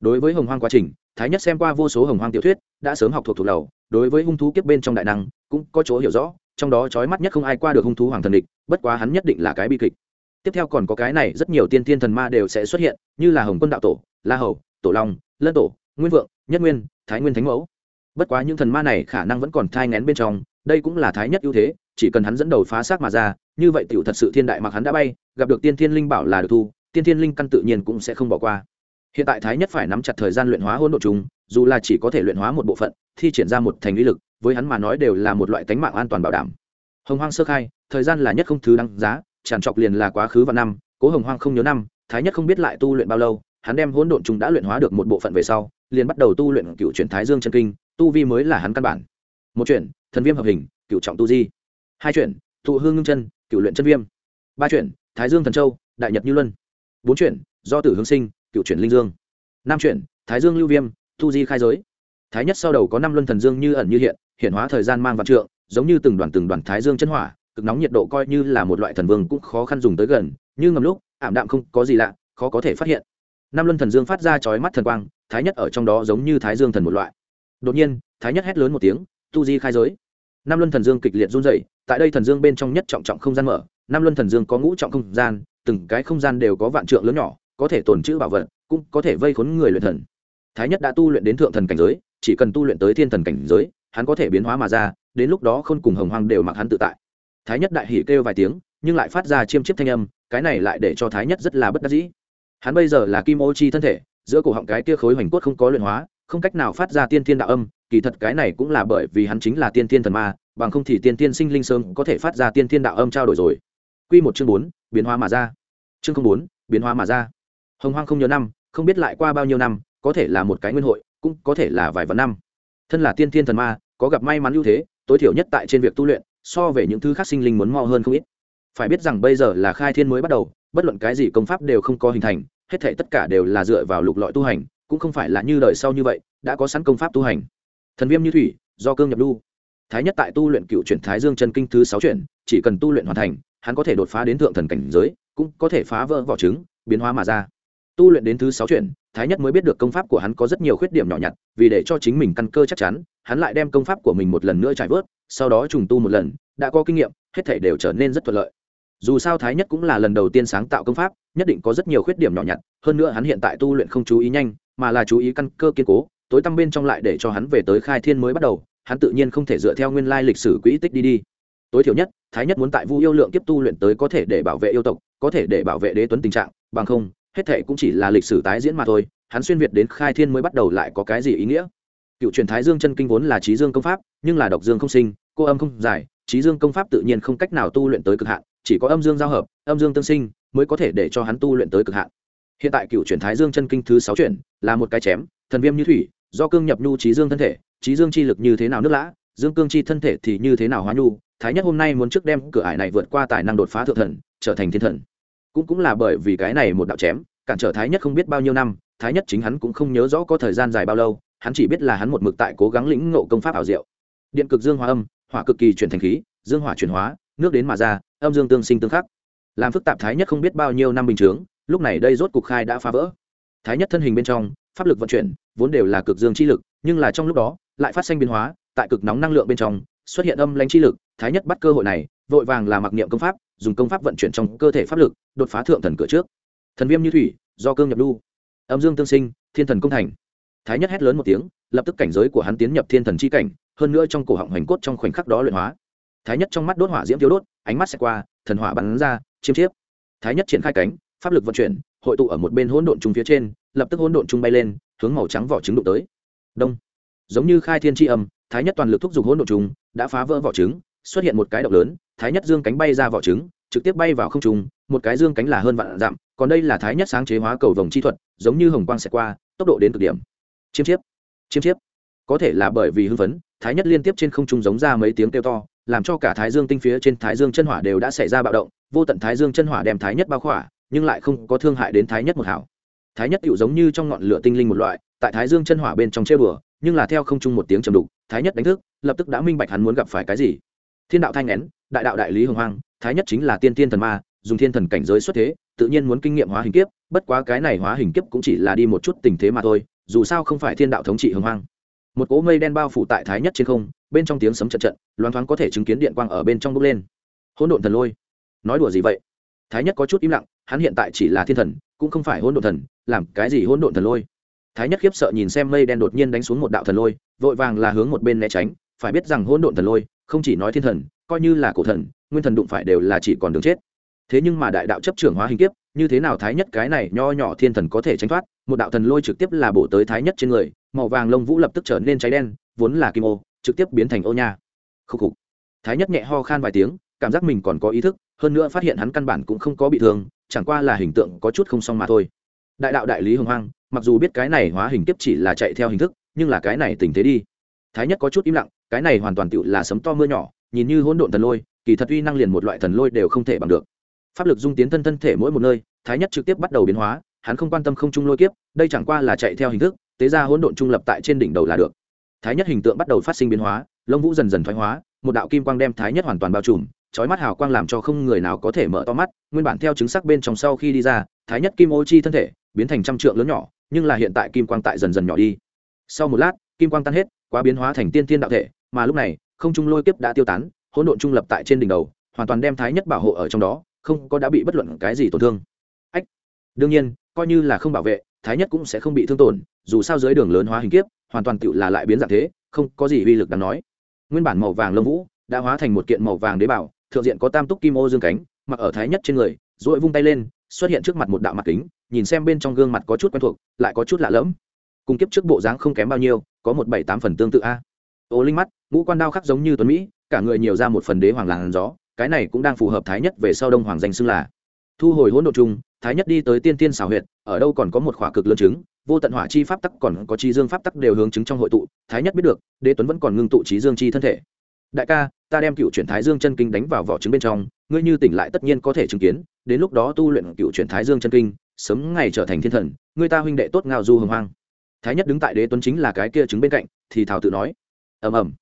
S1: Đối với hồng hoang quá trình, thái nhất xem qua vô số hồng hoang tiểu thuyết, đã sớm học thuộc thuộc lầu, đối với hung thú kiếp bên trong đại năng, cũng có chỗ hiểu rõ, trong đó trói mắt nhất không ai qua được hung thú hoàng thần địch, bất quá hắn nhất định là cái bi kịch. Tiếp theo còn có cái này, rất nhiều tiên tiên thần ma đều sẽ xuất hiện, như là hồng quân đạo tổ, la hầu, tổ long, lân tổ, nguyên vượng, nhất nguyên, thái nguyên thánh mẫu. Bất quá những thần ma này khả năng vẫn còn thai ngén bên trong đây cũng là thái nhất ưu thế, chỉ cần hắn dẫn đầu phá xác mà ra, như vậy tiểu thật sự thiên đại mặc hắn đã bay, gặp được tiên thiên linh bảo là được thu, tiên thiên linh căn tự nhiên cũng sẽ không bỏ qua. Hiện tại thái nhất phải nắm chặt thời gian luyện hóa hỗn độ chúng, dù là chỉ có thể luyện hóa một bộ phận, thi triển ra một thành lý lực, với hắn mà nói đều là một loại tánh mạng an toàn bảo đảm. Hồng hoang sơ khai, thời gian là nhất không thứ đăng giá, tràn trọc liền là quá khứ và năm, cố hồng hoang không nhớ năm, thái nhất không biết lại tu luyện bao lâu, hắn đem hỗn độn chúng đã luyện hóa được một bộ phận về sau, liền bắt đầu tu luyện cựu chuyển thái dương chân kinh, tu vi mới là hắn căn bản. Một chuyển thần viêm hợp hình cựu trọng tu di. Hai chuyển, thụ hương ngưng chân cựu luyện chân viêm. Ba chuyển, thái dương thần châu, đại nhật như luân. Bốn chuyển, do tử hướng sinh cựu chuyển linh dương. Năm chuyển, thái dương lưu viêm, tu di khai giới. Thái nhất sau đầu có năm luân thần dương như ẩn như hiện hiện hóa thời gian mang vạn trượng, giống như từng đoàn từng đoàn thái dương chân hỏa, cực nóng nhiệt độ coi như là một loại thần vương cũng khó khăn dùng tới gần, như ngầm lúc, ảm đạm không có gì lạ, khó có thể phát hiện. Năm luân thần dương phát ra chói mắt thần quang, thái nhất ở trong đó giống như thái dương thần một loại. Đột nhiên, thái nhất hét lớn một tiếng tu di khai giới. Năm luân thần dương kịch liệt run dày tại đây thần dương bên trong nhất trọng trọng không gian mở, năm luân thần dương có ngũ trọng không gian, từng cái không gian đều có vạn trượng lớn nhỏ, có thể tồn chữ bảo vật, cũng có thể vây khốn người luyện thần. Thái nhất đã tu luyện đến thượng thần cảnh giới, chỉ cần tu luyện tới thiên thần cảnh giới, hắn có thể biến hóa mà ra, đến lúc đó không cùng hồng hoang đều mặc hắn tự tại. Thái nhất đại hỉ kêu vài tiếng, nhưng lại phát ra chiêm chiếp thanh âm, cái này lại để cho thái nhất rất là bất đắc dĩ. Hắn bây giờ là kim ô chi thân thể, giữa cổ họng cái kia khối hoành cốt không có luyện hóa không cách nào phát ra tiên thiên đạo âm, kỳ thật cái này cũng là bởi vì hắn chính là tiên thiên thần ma, bằng không thì tiên thiên sinh linh sơn có thể phát ra tiên thiên đạo âm trao đổi rồi. Q một chương bốn, biến hóa mà ra. Chương không bốn, biến hóa mà ra. Hồng hoang không nhớ năm, không biết lại qua bao nhiêu năm, có thể là một cái nguyên hội, cũng có thể là vài vạn năm. Thân là tiên thiên thần ma, có gặp may mắn ưu thế, tối thiểu nhất tại trên việc tu luyện, so về những thứ khác sinh linh muốn mo hơn không ít. Phải biết rằng bây giờ là khai thiên mới bắt đầu, bất luận cái gì công pháp đều không có hình thành, hết thể tất cả đều là dựa vào lục lọi tu hành cũng không phải là như đời sau như vậy đã có sẵn công pháp tu hành. Thần viêm như thủy do cương nhập lưu, thái nhất tại tu luyện cựu chuyển thái dương chân kinh thứ sáu chuyển chỉ cần tu luyện hoàn thành hắn có thể đột phá đến thượng thần cảnh giới cũng có thể phá vỡ vỏ trứng biến hóa mà ra. Tu luyện đến thứ sáu chuyển thái nhất mới biết được công pháp của hắn có rất nhiều khuyết điểm nhỏ nhặt vì để cho chính mình căn cơ chắc chắn hắn lại đem công pháp của mình một lần nữa trải vớt sau đó trùng tu một lần đã có kinh nghiệm hết thể đều trở nên rất thuận lợi. Dù sao thái nhất cũng là lần đầu tiên sáng tạo công pháp nhất định có rất nhiều khuyết điểm nhỏ nhặt hơn nữa hắn hiện tại tu luyện không chú ý nhanh mà là chú ý căn cơ kiên cố, tối tăm bên trong lại để cho hắn về tới khai thiên mới bắt đầu, hắn tự nhiên không thể dựa theo nguyên lai lịch sử quỹ tích đi đi. Tối thiểu nhất, thái nhất muốn tại vu yêu lượng tiếp tu luyện tới có thể để bảo vệ yêu tộc, có thể để bảo vệ đế tuấn tình trạng, bằng không, hết thệ cũng chỉ là lịch sử tái diễn mà thôi, hắn xuyên việt đến khai thiên mới bắt đầu lại có cái gì ý nghĩa? Cựu truyền thái dương chân kinh vốn là trí dương công pháp, nhưng là độc dương không sinh, cô âm không giải trí dương công pháp tự nhiên không cách nào tu luyện tới cực hạn, chỉ có âm dương giao hợp, âm dương tương sinh mới có thể để cho hắn tu luyện tới cực hạn hiện tại cựu truyền thái dương chân kinh thứ sáu chuyển là một cái chém, thần viêm như thủy, do cương nhập nhu trí dương thân thể, trí dương chi lực như thế nào nước lã, dương cương chi thân thể thì như thế nào hóa nhu, thái nhất hôm nay muốn trước đem cửa ải này vượt qua tài năng đột phá thượng thần, trở thành thiên thần. Cũng cũng là bởi vì cái này một đạo chém, cản trở thái nhất không biết bao nhiêu năm, thái nhất chính hắn cũng không nhớ rõ có thời gian dài bao lâu, hắn chỉ biết là hắn một mực tại cố gắng lĩnh ngộ công pháp ảo diệu. Điện cực dương hóa âm, hỏa cực kỳ chuyển thành khí, dương hỏa chuyển hóa, nước đến mà ra, âm dương tương sinh tương khắc. Làm phức tạp thái nhất không biết bao nhiêu năm bình chướng lúc này đây rốt cục khai đã phá vỡ. Thái nhất thân hình bên trong, pháp lực vận chuyển, vốn đều là cực dương chi lực, nhưng là trong lúc đó, lại phát sinh biến hóa, tại cực nóng năng lượng bên trong, xuất hiện âm lãnh chi lực, thái nhất bắt cơ hội này, vội vàng là mặc niệm công pháp, dùng công pháp vận chuyển trong cơ thể pháp lực, đột phá thượng thần cửa trước. Thần viêm như thủy, do cương nhập lưu. Âm dương tương sinh, thiên thần công thành. Thái nhất hét lớn một tiếng, lập tức cảnh giới của hắn tiến nhập thiên thần chi cảnh, hơn nữa trong cổ họng hoành cốt trong khoảnh khắc đó luyện hóa. Thái nhất trong mắt đốt hỏa diễm thiếu đốt, ánh mắt xẹt qua, thần hỏa bắn ra chiêm chiếp. Thái nhất triển khai cánh pháp lực vận chuyển, hội tụ ở một bên hỗn độn trung phía trên, lập tức hỗn độn trung bay lên, hướng màu trắng vỏ trứng đụng tới. Đông. Giống như khai thiên tri âm, thái nhất toàn lực thúc giục hỗn độn trùng, đã phá vỡ vỏ trứng, xuất hiện một cái động lớn, thái nhất dương cánh bay ra vỏ trứng, trực tiếp bay vào không trung, một cái dương cánh là hơn vạn dặm, còn đây là thái nhất sáng chế hóa cầu vồng chi thuật, giống như hồng quang sẽ qua, tốc độ đến cực điểm. Chiêm chiếp chiêm chiếp. Có thể là bởi vì hưng phấn, thái nhất liên tiếp trên không trung giống ra mấy tiếng kêu to, làm cho cả thái dương tinh phía trên thái dương chân hỏa đều đã xảy ra bạo động, vô tận thái dương chân hỏa đem thái nhất bao khỏa nhưng lại không có thương hại đến thái nhất một hảo. Thái nhất tựu giống như trong ngọn lửa tinh linh một loại, tại thái dương chân hỏa bên trong chơi bừa nhưng là theo không trung một tiếng trầm đục, thái nhất đánh thức, lập tức đã minh bạch hắn muốn gặp phải cái gì. Thiên đạo thanh nén, đại đạo đại lý hồng hoang, thái nhất chính là tiên tiên thần ma, dùng thiên thần cảnh giới xuất thế, tự nhiên muốn kinh nghiệm hóa hình kiếp, bất quá cái này hóa hình kiếp cũng chỉ là đi một chút tình thế mà thôi, dù sao không phải thiên đạo thống trị hồng hoang. Một cỗ mây đen bao phủ tại thái nhất trên không, bên trong tiếng sấm trận trận loáng thoáng có thể chứng kiến điện quang ở bên trong bốc lên. Hỗn độn thần lôi. Nói đùa gì vậy? Thái nhất có chút im lặng hắn hiện tại chỉ là thiên thần, cũng không phải hỗn độn thần, làm cái gì hỗn độn thần lôi? Thái nhất khiếp sợ nhìn xem mây đen đột nhiên đánh xuống một đạo thần lôi, vội vàng là hướng một bên né tránh, phải biết rằng hỗn độn thần lôi, không chỉ nói thiên thần, coi như là cổ thần, nguyên thần đụng phải đều là chỉ còn đường chết. Thế nhưng mà đại đạo chấp trưởng hóa hình kiếp, như thế nào thái nhất cái này nho nhỏ thiên thần có thể tránh thoát? Một đạo thần lôi trực tiếp là bổ tới thái nhất trên người, màu vàng lông vũ lập tức trở nên cháy đen, vốn là kim ô, trực tiếp biến thành ô nha. Khúc khục. Thái nhất nhẹ ho khan vài tiếng, cảm giác mình còn có ý thức, hơn nữa phát hiện hắn căn bản cũng không có bị thương chẳng qua là hình tượng có chút không xong mà thôi. Đại đạo đại lý hồng hoang, mặc dù biết cái này hóa hình tiếp chỉ là chạy theo hình thức, nhưng là cái này tình thế đi. Thái nhất có chút im lặng, cái này hoàn toàn tựu là sấm to mưa nhỏ, nhìn như hỗn độn thần lôi, kỳ thật uy năng liền một loại thần lôi đều không thể bằng được. Pháp lực dung tiến thân thân thể mỗi một nơi, thái nhất trực tiếp bắt đầu biến hóa, hắn không quan tâm không trung lôi kiếp, đây chẳng qua là chạy theo hình thức, tế ra hỗn độn trung lập tại trên đỉnh đầu là được. Thái nhất hình tượng bắt đầu phát sinh biến hóa, lông vũ dần dần thoái hóa, một đạo kim quang đem thái nhất hoàn toàn bao trùm chói mắt hào quang làm cho không người nào có thể mở to mắt, nguyên bản theo chứng sắc bên trong sau khi đi ra, thái nhất kim ô chi thân thể biến thành trăm trượng lớn nhỏ, nhưng là hiện tại kim quang tại dần dần nhỏ đi. Sau một lát, kim quang tan hết, quá biến hóa thành tiên tiên đạo thể, mà lúc này, không trung lôi kiếp đã tiêu tán, hỗn độn trung lập tại trên đỉnh đầu, hoàn toàn đem thái nhất bảo hộ ở trong đó, không có đã bị bất luận cái gì tổn thương. Ách! Đương nhiên, coi như là không bảo vệ, thái nhất cũng sẽ không bị thương tổn, dù sao dưới đường lớn hóa hình kiếp, hoàn toàn tự là lại biến dạng thế, không có gì uy lực đáng nói. Nguyên bản màu vàng lông vũ đã hóa thành một kiện màu vàng đế bảo thượng diện có tam túc kim ô dương cánh, mặc ở thái nhất trên người dội vung tay lên, xuất hiện trước mặt một đạo mặt kính, nhìn xem bên trong gương mặt có chút quen thuộc, lại có chút lạ lẫm. Cùng kiếp trước bộ dáng không kém bao nhiêu, có một bảy tám phần tương tự a. Ô linh mắt, ngũ quan đao khắc giống như tuấn mỹ, cả người nhiều ra một phần đế hoàng làn gió, cái này cũng đang phù hợp thái nhất về sau đông hoàng danh xưng là. Thu hồi hỗn độ chung thái nhất đi tới tiên tiên xào huyệt, ở đâu còn có một khỏa cực lớn chứng vô tận hỏa chi pháp tắc còn có chi dương pháp tắc đều hướng chứng trong hội tụ, thái nhất biết được, đế tuấn vẫn còn ngưng tụ trí dương chi thân thể đại ca, ta đem cựu chuyển thái dương chân kinh đánh vào vỏ trứng bên trong, ngươi như tỉnh lại tất nhiên có thể chứng kiến, đến lúc đó tu luyện cựu chuyển thái dương chân kinh, sớm ngày trở thành thiên thần, ngươi ta huynh đệ tốt ngao du hồng hoang. Thái nhất đứng tại đế tuấn chính là cái kia trứng bên cạnh, thì thảo tự nói. Ầm ầm.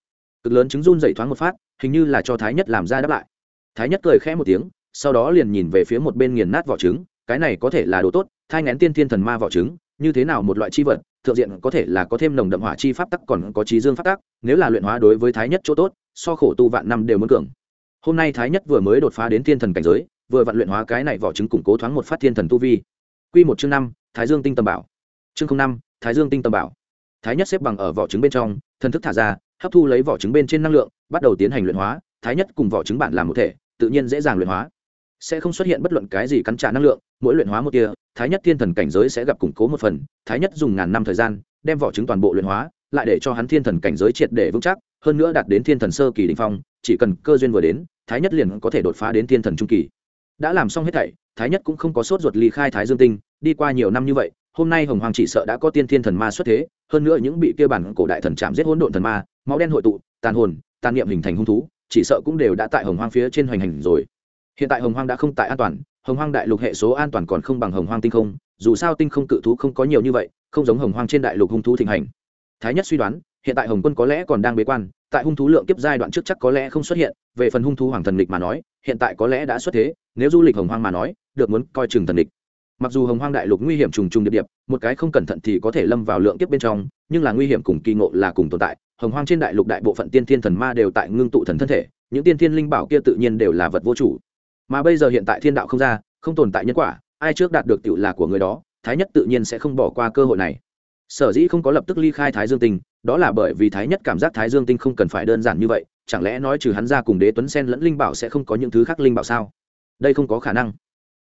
S1: Cực lớn trứng run dậy thoáng một phát, hình như là cho thái nhất làm ra đáp lại. Thái nhất cười khẽ một tiếng, sau đó liền nhìn về phía một bên nghiền nát vỏ trứng, cái này có thể là đồ tốt, thai ngén tiên thiên thần ma vỏ trứng, như thế nào một loại chi vật, thượng diện có thể là có thêm nồng đậm hỏa chi pháp tắc còn có trí dương pháp tắc, nếu là luyện hóa đối với thái nhất chỗ tốt so khổ tu vạn năm đều muốn cường. Hôm nay thái nhất vừa mới đột phá đến thiên thần cảnh giới, vừa vận luyện hóa cái này vỏ trứng củng cố thoáng một phát thiên thần tu vi. Quy một chương năm, thái dương tinh tầm bảo. Chương năm, thái dương tinh tầm bảo. Thái nhất xếp bằng ở vỏ trứng bên trong, thần thức thả ra, hấp thu lấy vỏ trứng bên trên năng lượng, bắt đầu tiến hành luyện hóa. Thái nhất cùng vỏ trứng bản làm một thể, tự nhiên dễ dàng luyện hóa. Sẽ không xuất hiện bất luận cái gì cắn trả năng lượng, mỗi luyện hóa một tia, thái nhất thiên thần cảnh giới sẽ gặp củng cố một phần. Thái nhất dùng ngàn năm thời gian, đem vỏ trứng toàn bộ luyện hóa, lại để cho hắn thiên thần cảnh giới triệt để vững chắc hơn nữa đạt đến thiên thần sơ kỳ đình phong, chỉ cần cơ duyên vừa đến, thái nhất liền có thể đột phá đến thiên thần trung kỳ. Đã làm xong hết thảy, thái nhất cũng không có sốt ruột ly khai thái dương tinh, đi qua nhiều năm như vậy, hôm nay hồng hoàng chỉ sợ đã có tiên thiên thần ma xuất thế, hơn nữa những bị kia bản cổ đại thần chạm giết hỗn độn thần ma, máu đen hội tụ, tàn hồn, tàn niệm hình thành hung thú, chỉ sợ cũng đều đã tại hồng hoang phía trên hoành hành rồi. Hiện tại hồng hoang đã không tại an toàn, hồng hoang đại lục hệ số an toàn còn không bằng hồng hoang tinh không, dù sao tinh không cự thú không có nhiều như vậy, không giống hồng hoang trên đại lục hung thú thịnh hành. Thái nhất suy đoán hiện tại hồng quân có lẽ còn đang bế quan, tại hung thú lượng kiếp giai đoạn trước chắc có lẽ không xuất hiện, về phần hung thú hoàng thần lịch mà nói, hiện tại có lẽ đã xuất thế, nếu du lịch hồng hoang mà nói, được muốn coi chừng thần lịch mặc dù hồng hoang đại lục nguy hiểm trùng trùng điệp điệp, một cái không cẩn thận thì có thể lâm vào lượng kiếp bên trong, nhưng là nguy hiểm cùng kỳ ngộ là cùng tồn tại. Hồng hoang trên đại lục đại bộ phận tiên thiên thần ma đều tại ngưng tụ thần thân thể, những tiên thiên linh bảo kia tự nhiên đều là vật vô chủ. Mà bây giờ hiện tại thiên đạo không ra, không tồn tại nhân quả, ai trước đạt được tựu là của người đó, thái nhất tự nhiên sẽ không bỏ qua cơ hội này. Sở dĩ không có lập tức ly khai thái dương tinh đó là bởi vì thái nhất cảm giác thái dương tinh không cần phải đơn giản như vậy, chẳng lẽ nói trừ hắn ra cùng đế tuấn sen lẫn linh bảo sẽ không có những thứ khác linh bảo sao? Đây không có khả năng.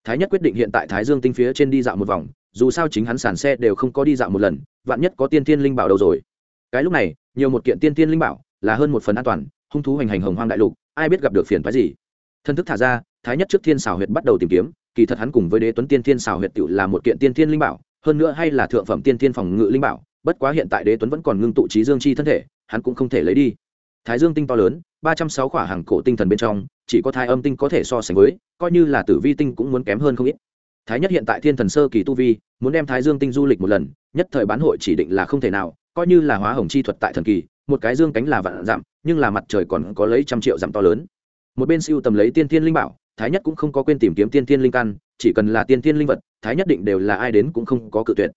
S1: Thái nhất quyết định hiện tại thái dương tinh phía trên đi dạo một vòng, dù sao chính hắn sàn xe đều không có đi dạo một lần, vạn nhất có tiên tiên linh bảo đâu rồi. Cái lúc này, nhiều một kiện tiên tiên linh bảo, là hơn một phần an toàn, hung thú hành hành hồng hoang đại lục, ai biết gặp được phiền phái gì. Thân thức thả ra, thái nhất trước thiên xào huyệt bắt đầu tìm kiếm, kỳ thật hắn cùng với đế tuấn tiên thiên xào huyệt tự là một kiện tiên thiên linh bảo, hơn nữa hay là thượng phẩm tiên thiên phòng ngự linh bảo bất quá hiện tại đế tuấn vẫn còn ngưng tụ trí dương chi thân thể, hắn cũng không thể lấy đi. Thái dương tinh to lớn, ba trăm sáu khỏa hàng cổ tinh thần bên trong, chỉ có thái âm tinh có thể so sánh với, coi như là tử vi tinh cũng muốn kém hơn không ít. Thái nhất hiện tại thiên thần sơ kỳ tu vi, muốn đem thái dương tinh du lịch một lần, nhất thời bán hội chỉ định là không thể nào, coi như là hóa hồng chi thuật tại thần kỳ, một cái dương cánh là vạn dặm nhưng là mặt trời còn có lấy trăm triệu dặm to lớn. Một bên siêu tầm lấy tiên thiên linh bảo, thái nhất cũng không có quên tìm kiếm tiên thiên linh căn, chỉ cần là tiên thiên linh vật, thái nhất định đều là ai đến cũng không có cự tuyệt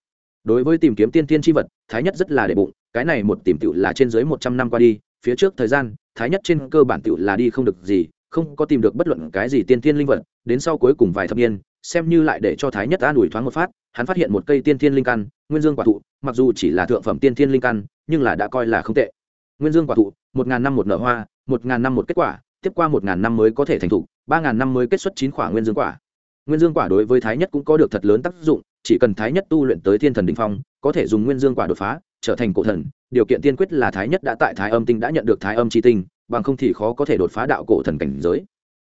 S1: đối với tìm kiếm tiên thiên tri vật, thái nhất rất là đệ bụng, cái này một tìm tựu là trên dưới một trăm năm qua đi, phía trước thời gian, thái nhất trên cơ bản tựu là đi không được gì, không có tìm được bất luận cái gì tiên thiên linh vật, đến sau cuối cùng vài thập niên, xem như lại để cho thái nhất an ủi thoáng một phát, hắn phát hiện một cây tiên thiên linh căn, nguyên dương quả thụ, mặc dù chỉ là thượng phẩm tiên thiên linh căn, nhưng là đã coi là không tệ. Nguyên dương quả thụ, một ngàn năm một nở hoa, một ngàn năm một kết quả, tiếp qua một ngàn năm mới có thể thành thụ, ba ngàn năm mới kết xuất chín quả nguyên dương quả. Nguyên dương quả đối với thái nhất cũng có được thật lớn tác dụng chỉ cần thái nhất tu luyện tới thiên thần đình phong, có thể dùng nguyên dương quả đột phá, trở thành cổ thần, điều kiện tiên quyết là thái nhất đã tại thái âm tinh đã nhận được thái âm c tinh, bằng không thì khó có thể đột phá đạo cổ thần cảnh giới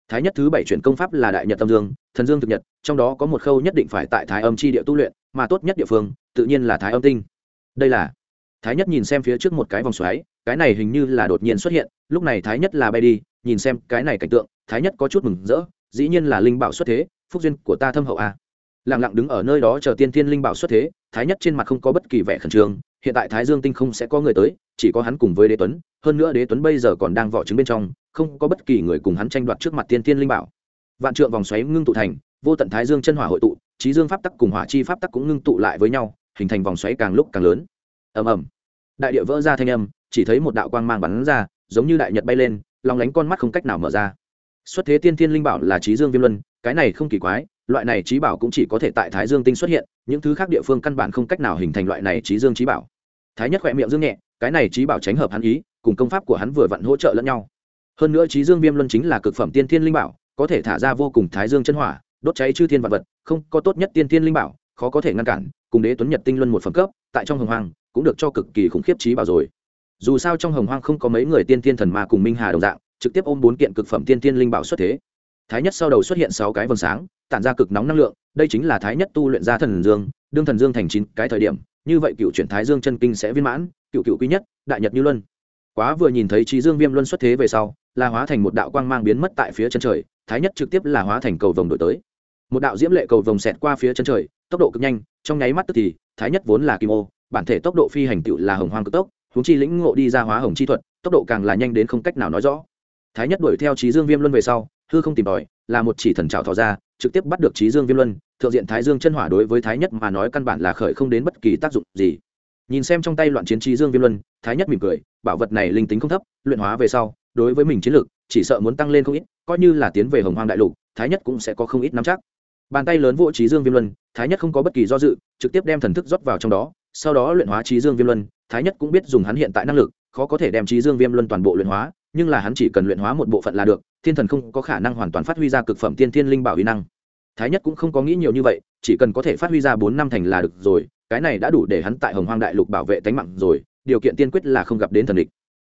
S1: thái nhất thứ bảy chuyển công pháp là đại nhật tâm dương, thần dương thực nhật, trong đó có một khâu nhất định phải tại thái âm c địa tu luyện, mà tốt nhất địa phương, tự nhiên là thái âm tinh đây là, thái nhất nhìn xem phía trước một cái vòng xoáy, cái này hình như là đột nhiên xuất hiện, lúc này thái nhất là bay đi, nhìn xem cái này cảnh tượng, thái nhất có chút mừng rỡ, dĩ nhiên là linh bảo xuất thế, phúc duyên của ta thâm hậu a à lẳng lặng đứng ở nơi đó chờ tiên thiên linh bảo xuất thế, thái nhất trên mặt không có bất kỳ vẻ khẩn trương, hiện tại thái dương tinh không sẽ có người tới, chỉ có hắn cùng với đế tuấn, hơn nữa đế tuấn bây giờ còn đang vỏ trứng bên trong, không có bất kỳ người cùng hắn tranh đoạt trước mặt tiên thiên linh bảo. Vạn trượng vòng xoáy ngưng tụ thành, vô tận thái dương chân hỏa hội tụ trí dương pháp tắc cùng hỏa chi pháp tắc cũng ngưng tụ lại với nhau, hình thành vòng xoáy càng lúc càng lớn. Ầm ầm. Đại địa vỡ ra thanh âm, chỉ thấy một đạo quang mang bắn ra, giống như đại nhật bay lên lòng lánh con mắt không cách nào mở ra. Xuất thế tiên thiên linh bảo là trí dương viêm luân cái này không kỳ quái, loại này trí bảo cũng chỉ có thể tại thái dương tinh xuất hiện, những thứ khác địa phương căn bản không cách nào hình thành loại này trí dương trí bảo. Thái nhất khỏe miệng dương nhẹ, cái này trí bảo tránh hợp hắn ý, cùng công pháp của hắn vừa vặn hỗ trợ lẫn nhau. Hơn nữa trí dương viêm luân chính là cực phẩm tiên thiên linh bảo, có thể thả ra vô cùng thái dương chân hỏa, đốt cháy chư thiên vạn vật, không có tốt nhất tiên thiên linh bảo, khó có thể ngăn cản, cùng đế tuấn nhật tinh luân một phẩm cấp, tại trong hồng hoàng cũng được cho cực kỳ khủng khiếp trí bảo rồi. Dù sao trong hồng hoang không có mấy người tiên thiên thần ma cùng minh hà đồng dạng, trực tiếp ôm bốn kiện cực phẩm tiên thiên linh bảo xuất thế thái nhất sau đầu xuất hiện sáu cái vầng sáng, tản ra cực nóng năng lượng, đây chính là thái nhất tu luyện ra thần dương, đương thần dương thành chín cái thời điểm, như vậy cựu chuyển thái dương chân kinh sẽ viên mãn, cựu cựu quý nhất, đại nhật như luân. Quá vừa nhìn thấy trí dương viêm luân xuất thế về sau, là hóa thành một đạo quang mang biến mất tại phía chân trời, thái nhất trực tiếp là hóa thành cầu vồng đổi tới. Một đạo diễm lệ cầu vồng xẹt qua phía chân trời, tốc độ cực nhanh, trong nháy mắt tức thì, thái nhất vốn là kim ô, bản thể tốc độ phi hành tựu là hồng hoang cực tốc, huống chi lĩnh ngộ đi ra hóa hồng chi thuật, tốc độ càng là nhanh đến không cách nào nói rõ thái nhất đuổi theo trí dương viêm luân về sau, hư không tìm tòi, là một chỉ thần trào thò ra, trực tiếp bắt được trí dương viêm luân, thượng diện thái dương chân hỏa đối với thái nhất mà nói căn bản là khởi không đến bất kỳ tác dụng gì. Nhìn xem trong tay loạn chiến trí dương viêm luân, thái nhất mỉm cười, bảo vật này linh tính không thấp, luyện hóa về sau, đối với mình chiến lược, chỉ sợ muốn tăng lên không ít, coi như là tiến về hồng hoang đại lục, thái nhất cũng sẽ có không ít nắm chắc. Bàn tay lớn vỗ trí dương viêm luân, thái nhất không có bất kỳ do dự, trực tiếp đem thần thức rót vào trong đó, sau đó luyện hóa trí dương viêm luân, thái nhất cũng biết dùng hắn hiện tại năng lực, khó có thể đem trí dương viêm luân toàn bộ luyện hóa nhưng là hắn chỉ cần luyện hóa một bộ phận là được, thiên thần không có khả năng hoàn toàn phát huy ra cực phẩm tiên thiên linh bảo uy năng. Thái nhất cũng không có nghĩ nhiều như vậy, chỉ cần có thể phát huy ra bốn năm thành là được rồi, cái này đã đủ để hắn tại hồng hoang đại lục bảo vệ tánh mạng rồi, điều kiện tiên quyết là không gặp đến thần địch.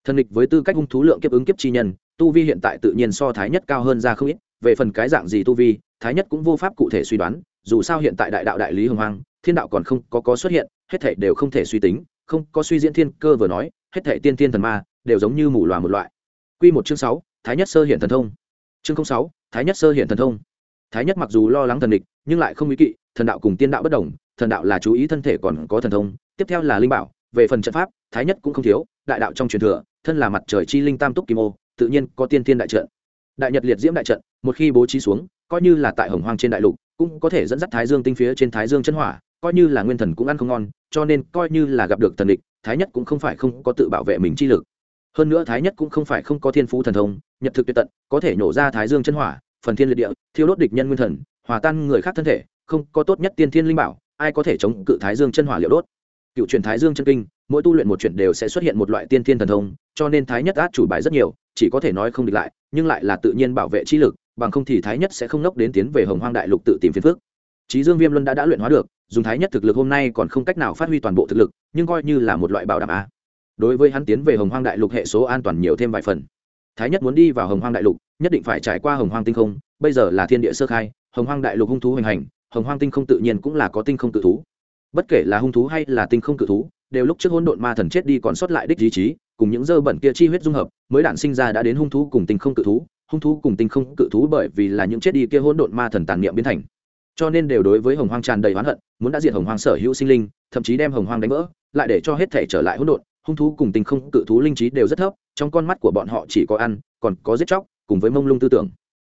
S1: Thần địch với tư cách hung thú lượng kiếp ứng kiếp chi nhân, tu vi hiện tại tự nhiên so thái nhất cao hơn ra không ít, về phần cái dạng gì tu vi, thái nhất cũng vô pháp cụ thể suy đoán, dù sao hiện tại đại đạo đại lý hồng hoang, thiên đạo còn không có có xuất hiện, hết thể đều không thể suy tính, không có suy diễn thiên cơ vừa nói, hết thể tiên thiên thần ma, đều giống như mù loà một loại. Quy một chương sáu, thái nhất sơ hiện thần thông. Chương sáu, thái nhất sơ hiện thần thông. Thái nhất mặc dù lo lắng thần địch, nhưng lại không ý kỵ, thần đạo cùng tiên đạo bất đồng, thần đạo là chú ý thân thể còn có thần thông, tiếp theo là linh bảo, về phần trận pháp, thái nhất cũng không thiếu, đại đạo trong truyền thừa, thân là mặt trời chi linh tam túc kim ô, tự nhiên có tiên tiên đại trận. Đại nhật liệt diễm đại trận, một khi bố trí xuống, coi như là tại hồng hoang trên đại lục, cũng có thể dẫn dắt thái dương tinh phía trên thái dương chân hỏa, coi như là nguyên thần cũng ăn không ngon, cho nên coi như là gặp được thần địch, thái nhất cũng không phải không có tự bảo vệ mình chi lực hơn nữa thái nhất cũng không phải không có thiên phú thần thông, nhật thực tuyệt tận, có thể nhổ ra thái dương chân hỏa, phần thiên liệt địa, thiêu đốt địch nhân nguyên thần, hòa tan người khác thân thể, không có tốt nhất tiên thiên linh bảo, ai có thể chống cự thái dương chân hỏa liệu đốt? Cựu truyền thái dương chân kinh, mỗi tu luyện một chuyện đều sẽ xuất hiện một loại tiên thiên thần thông, cho nên thái nhất át chủ bài rất nhiều, chỉ có thể nói không địch lại, nhưng lại là tự nhiên bảo vệ chi lực, bằng không thì thái nhất sẽ không nốc đến tiến về hồng hoang đại lục tự tìm phiền phước trí dương viêm luân đã đã luyện hóa được, dùng thái nhất thực lực hôm nay còn không cách nào phát huy toàn bộ thực lực, nhưng coi như là một loại bảo đảm a đối với hắn tiến về hồng hoang đại lục hệ số an toàn nhiều thêm vài phần. Thái nhất muốn đi vào hồng hoang đại lục nhất định phải trải qua hồng hoang tinh không bây giờ là thiên địa sơ khai hồng hoang đại lục hung thú hoành hành hồng hoang tinh không tự nhiên cũng là có tinh không cự thú. Bất kể là hung thú hay là tinh không cự thú đều lúc trước hỗn độn ma thần chết đi còn sót lại đích ý trí, cùng những dơ bẩn kia chi huyết dung hợp mới đản sinh ra đã đến hung thú cùng tinh không cự thú hung thú cùng tinh không cự thú bởi vì là những chết đi kia hỗn độn ma thần tàn niệm biến thành. Cho nên đều đối với hồng hoang tràn đầy oán hận muốn đã diệt hồng hoang sở hữu sinh linh thậm chí đem hồng hoang đánh vỡ lại để cho hết thể trở lại hỗn độn hung thú cùng tình không cự thú linh trí đều rất thấp, trong con mắt của bọn họ chỉ có ăn, còn có giết chóc, cùng với mông lung tư tưởng.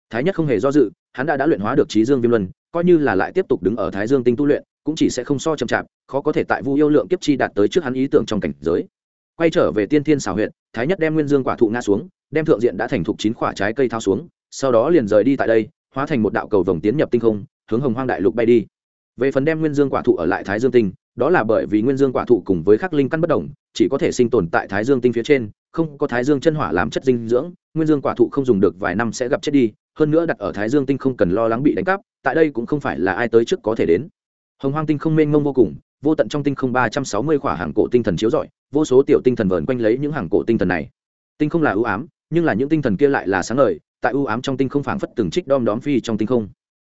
S1: Thái nhất không hề do dự, hắn đã đã luyện hóa được trí dương viêm luân, coi như là lại tiếp tục đứng ở thái dương tinh tu luyện, cũng chỉ sẽ không so chậm chạp, khó có thể tại vu yêu lượng kiếp chi đạt tới trước hắn ý tưởng trong cảnh giới. Quay trở về tiên thiên xào huyện thái nhất đem nguyên dương quả thụ ngã xuống, đem thượng diện đã thành thục chín quả trái cây thao xuống, sau đó liền rời đi tại đây, hóa thành một đạo cầu vồng tiến nhập tinh không, hướng hồng hoang đại lục bay đi. Về phần đem nguyên dương quả thụ ở lại thái dương tinh đó là bởi vì nguyên dương quả thụ cùng với khắc linh căn bất đồng, chỉ có thể sinh tồn tại thái dương tinh phía trên, không có thái dương chân hỏa làm chất dinh dưỡng, nguyên dương quả thụ không dùng được vài năm sẽ gặp chết đi, hơn nữa đặt ở thái dương tinh không cần lo lắng bị đánh cắp, tại đây cũng không phải là ai tới trước có thể đến. Hồng hoang tinh không mênh mông vô cùng, vô tận trong tinh không ba trăm sáu mươi khỏa hàng cổ tinh thần chiếu rọi, vô số tiểu tinh thần vờn quanh lấy những hàng cổ tinh thần này. Tinh không là ưu ám, nhưng là những tinh thần kia lại là sáng ngời, tại ưu ám trong tinh không phảng phất từng trích đom đóm phi trong tinh không.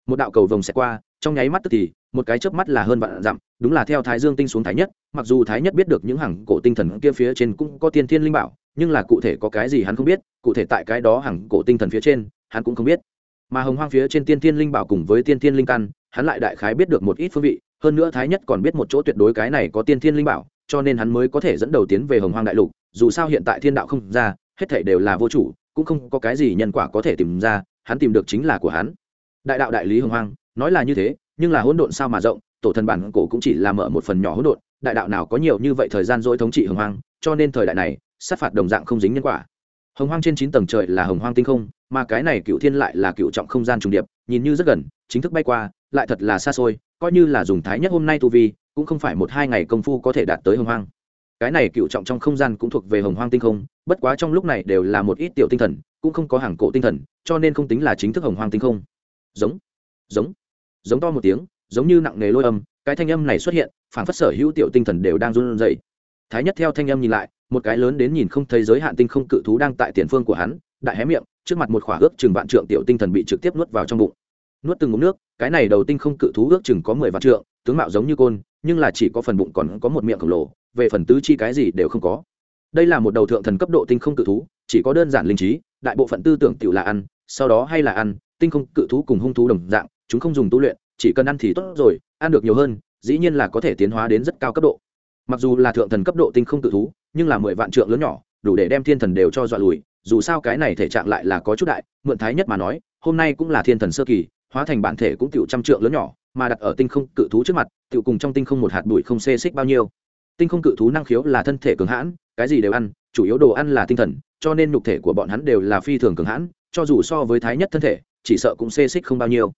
S1: Một đạo cầu vồng sẽ qua trong nháy mắt tức thì, một cái chớp mắt là hơn vạn dặm, đúng là theo thái dương tinh xuống thái nhất, mặc dù thái nhất biết được những hàng cổ tinh thần kia phía trên cũng có tiên thiên linh bảo, nhưng là cụ thể có cái gì hắn không biết, cụ thể tại cái đó hàng cổ tinh thần phía trên, hắn cũng không biết. Mà hồng hoang phía trên tiên thiên linh bảo cùng với tiên thiên linh căn, hắn lại đại khái biết được một ít phương vị, hơn nữa thái nhất còn biết một chỗ tuyệt đối cái này có tiên thiên linh bảo, cho nên hắn mới có thể dẫn đầu tiến về hồng hoang đại lục, dù sao hiện tại thiên đạo không ra, hết thể đều là vô chủ, cũng không có cái gì nhân quả có thể tìm ra, hắn tìm được chính là của hắn. Đại đạo đại lý hồng hoang nói là như thế, nhưng là hỗn độn sao mà rộng, tổ thần bản cổ cũng chỉ là mở một phần nhỏ hỗn độn, đại đạo nào có nhiều như vậy thời gian dỗi thống trị hồng hoang, cho nên thời đại này, sát phạt đồng dạng không dính nhân quả. Hồng hoang trên chín tầng trời là hồng hoang tinh không, mà cái này cựu thiên lại là cựu trọng không gian trùng điệp, nhìn như rất gần, chính thức bay qua, lại thật là xa xôi, coi như là dùng thái nhất hôm nay tu vi, cũng không phải một hai ngày công phu có thể đạt tới hồng hoang. Cái này cựu trọng trong không gian cũng thuộc về hồng hoang tinh không, bất quá trong lúc này đều là một ít tiểu tinh thần, cũng không có hàng cổ tinh thần, cho nên không tính là chính thức hồng hoang tinh không. Giống giống giống to một tiếng, giống như nặng nề lôi âm, cái thanh âm này xuất hiện phản phất sở hữu tiểu tinh thần đều đang run rẩy. Thái nhất theo thanh âm nhìn lại, một cái lớn đến nhìn không thấy giới hạn tinh không cự thú đang tại tiền phương của hắn, đại hé miệng, trước mặt một khỏa ước chừng vạn trượng tiểu tinh thần bị trực tiếp nuốt vào trong bụng. Nuốt từng ngụm nước, cái này đầu tinh không cự thú ước chừng có mười vạn trượng, tướng mạo giống như côn, nhưng là chỉ có phần bụng còn có một miệng khổng lồ, về phần tứ chi cái gì đều không có. Đây là một đầu thượng thần cấp độ tinh không cự thú, chỉ có đơn giản linh trí, đại bộ phận tư tưởng tiểu là ăn, sau đó hay là ăn, tinh không cự thú cùng hung thú đồng dạng chúng không dùng tu luyện, chỉ cần ăn thì tốt rồi, ăn được nhiều hơn, dĩ nhiên là có thể tiến hóa đến rất cao cấp độ. Mặc dù là thượng thần cấp độ tinh không tự thú, nhưng là mười vạn trượng lớn nhỏ, đủ để đem thiên thần đều cho dọa lùi, dù sao cái này thể trạng lại là có chút đại, mượn thái nhất mà nói, hôm nay cũng là thiên thần sơ kỳ, hóa thành bản thể cũng tiểu trăm trượng lớn nhỏ, mà đặt ở tinh không cự thú trước mặt, tiểu cùng trong tinh không một hạt bụi không xê xích bao nhiêu. Tinh không cự thú năng khiếu là thân thể cường hãn, cái gì đều ăn, chủ yếu đồ ăn là tinh thần, cho nên nhục thể của bọn hắn đều là phi thường cường hãn, cho dù so với thái nhất thân thể, chỉ sợ cũng xê xích không bao nhiêu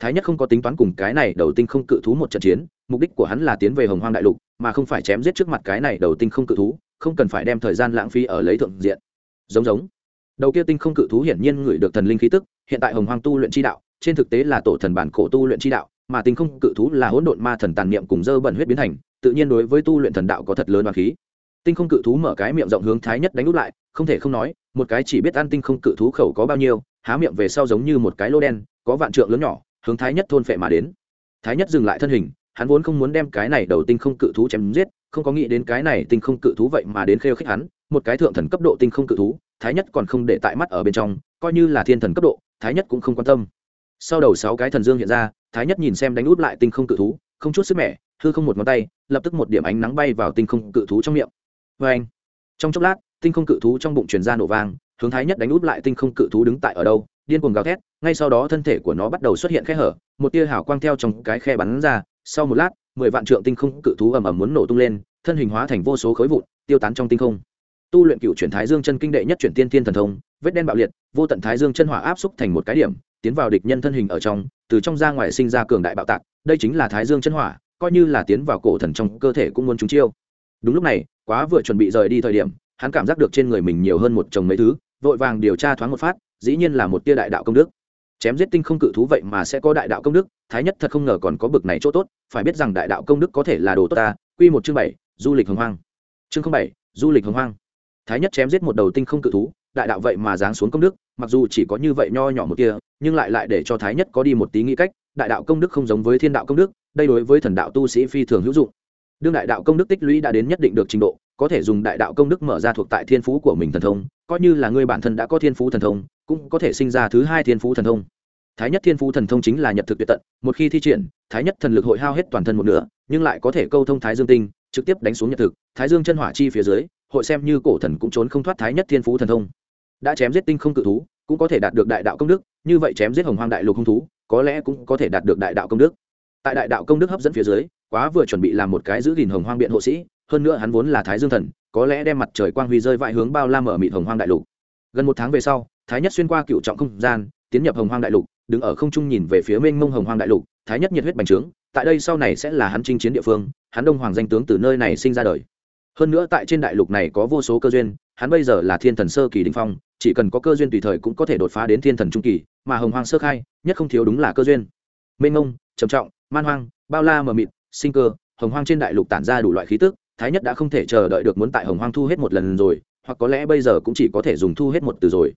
S1: thái nhất không có tính toán cùng cái này đầu tinh không cự thú một trận chiến, mục đích của hắn là tiến về hồng hoang đại lục, mà không phải chém giết trước mặt cái này đầu tinh không cự thú, không cần phải đem thời gian lãng phí ở lấy thượng diện. Giống giống. Đầu kia tinh không cự thú hiển nhiên ngửi được thần linh khí tức, hiện tại hồng hoang tu luyện chi đạo, trên thực tế là tổ thần bản cổ tu luyện chi đạo, mà tinh không cự thú là hỗn độn ma thần tàn niệm cùng dơ bẩn huyết biến thành, tự nhiên đối với tu luyện thần đạo có thật lớn và khí. Tinh không cự thú mở cái miệng rộng hướng thái nhất đánh úp lại, không thể không nói, một cái chỉ biết ăn tinh không cự thú khẩu có bao nhiêu, há miệng về sau giống như một cái lô đen, có vạn trượng lớn nhỏ hướng thái nhất thôn phệ mà đến. Thái nhất dừng lại thân hình, hắn vốn không muốn đem cái này đầu tinh không cự thú chém giết, không có nghĩ đến cái này tinh không cự thú vậy mà đến khêu khích hắn, một cái thượng thần cấp độ tinh không cự thú, thái nhất còn không để tại mắt ở bên trong, coi như là thiên thần cấp độ, thái nhất cũng không quan tâm. Sau đầu sáu cái thần dương hiện ra, thái nhất nhìn xem đánh út lại tinh không cự thú, không chút sức mẻ, hư không một ngón tay, lập tức một điểm ánh nắng bay vào tinh không cự thú trong miệng. Vê anh trong chốc lát, tinh không cự thú trong bụng truyền ra nổ vang hướng thái nhất đánh út lại tinh không cự thú đứng tại ở đâu, điên cuồng gào thét, ngay sau đó thân thể của nó bắt đầu xuất hiện khe hở, một tia hào quang theo trong cái khe bắn ra, sau một lát, mười vạn trượng tinh không cự thú ầm ầm muốn nổ tung lên, thân hình hóa thành vô số khối vụn, tiêu tán trong tinh không. Tu luyện cựu chuyển thái dương chân kinh đệ nhất chuyển tiên tiên thần thông, vết đen bạo liệt, vô tận thái dương chân hỏa áp xúc thành một cái điểm, tiến vào địch nhân thân hình ở trong, từ trong ra ngoài sinh ra cường đại bạo tạc, đây chính là thái dương chân hỏa, coi như là tiến vào cổ thần trong cơ thể cũng muốn trúng chiêu. Đúng lúc này, quá vừa chuẩn bị rời đi thời điểm, hắn cảm giác được trên người mình nhiều hơn một chồng mấy thứ vội vàng điều tra thoáng một phát, dĩ nhiên là một tia đại đạo công đức. Chém giết tinh không cự thú vậy mà sẽ có đại đạo công đức, thái nhất thật không ngờ còn có bực này chỗ tốt, phải biết rằng đại đạo công đức có thể là đồ tốt ta. Quy một chương bảy, du lịch hồng hoang. Chương bảy, du lịch hồng hoang. Thái nhất chém giết một đầu tinh không cự thú, đại đạo vậy mà giáng xuống công đức, mặc dù chỉ có như vậy nho nhỏ một kia, nhưng lại lại để cho thái nhất có đi một tí nghĩ cách, đại đạo công đức không giống với thiên đạo công đức, đây đối với thần đạo tu sĩ phi thường hữu dụng đương đại đạo công đức tích lũy đã đến nhất định được trình độ, có thể dùng đại đạo công đức mở ra thuộc tại thiên phú của mình thần thông, coi như là ngươi bản thân đã có thiên phú thần thông, cũng có thể sinh ra thứ hai thiên phú thần thông. Thái nhất thiên phú thần thông chính là nhật thực tuyệt tận, một khi thi triển, thái nhất thần lực hội hao hết toàn thân một nửa, nhưng lại có thể câu thông thái dương tinh, trực tiếp đánh xuống nhật thực, thái dương chân hỏa chi phía dưới, hội xem như cổ thần cũng trốn không thoát thái nhất thiên phú thần thông. Đã chém giết tinh không cự thú, cũng có thể đạt được đại đạo công đức, như vậy chém giết hồng hoang đại lục hung thú, có lẽ cũng có thể đạt được đại đạo công đức. Tại đại đạo công đức hấp dẫn phía dưới quá vừa chuẩn bị làm một cái giữ gìn hồng hoang biện hộ sĩ, hơn nữa hắn vốn là thái dương thần, có lẽ đem mặt trời quang huy rơi vãi hướng bao la mở mịt hồng hoang đại lục. Gần một tháng về sau, thái nhất xuyên qua cựu trọng không gian, tiến nhập hồng hoang đại lục, đứng ở không trung nhìn về phía mênh mông hồng hoang đại lục, thái nhất nhiệt huyết bành trướng, tại đây sau này sẽ là hắn chinh chiến địa phương, hắn đông hoàng danh tướng từ nơi này sinh ra đời. Hơn nữa tại trên đại lục này có vô số cơ duyên, hắn bây giờ là thiên thần sơ kỳ đình phong, chỉ cần có cơ duyên tùy thời cũng có thể đột phá đến thiên thần trung kỳ, mà hồng hoang sơ khai, nhất không thiếu đúng là cơ duyên. Mênh mông, trầm trọng, man hoang, bao la mờ mịt sinh cơ, hồng hoang trên đại lục tản ra đủ loại khí tức, thái nhất đã không thể chờ đợi được muốn tại hồng hoang thu hết một lần rồi, hoặc có lẽ bây giờ cũng chỉ có thể dùng thu hết một từ rồi.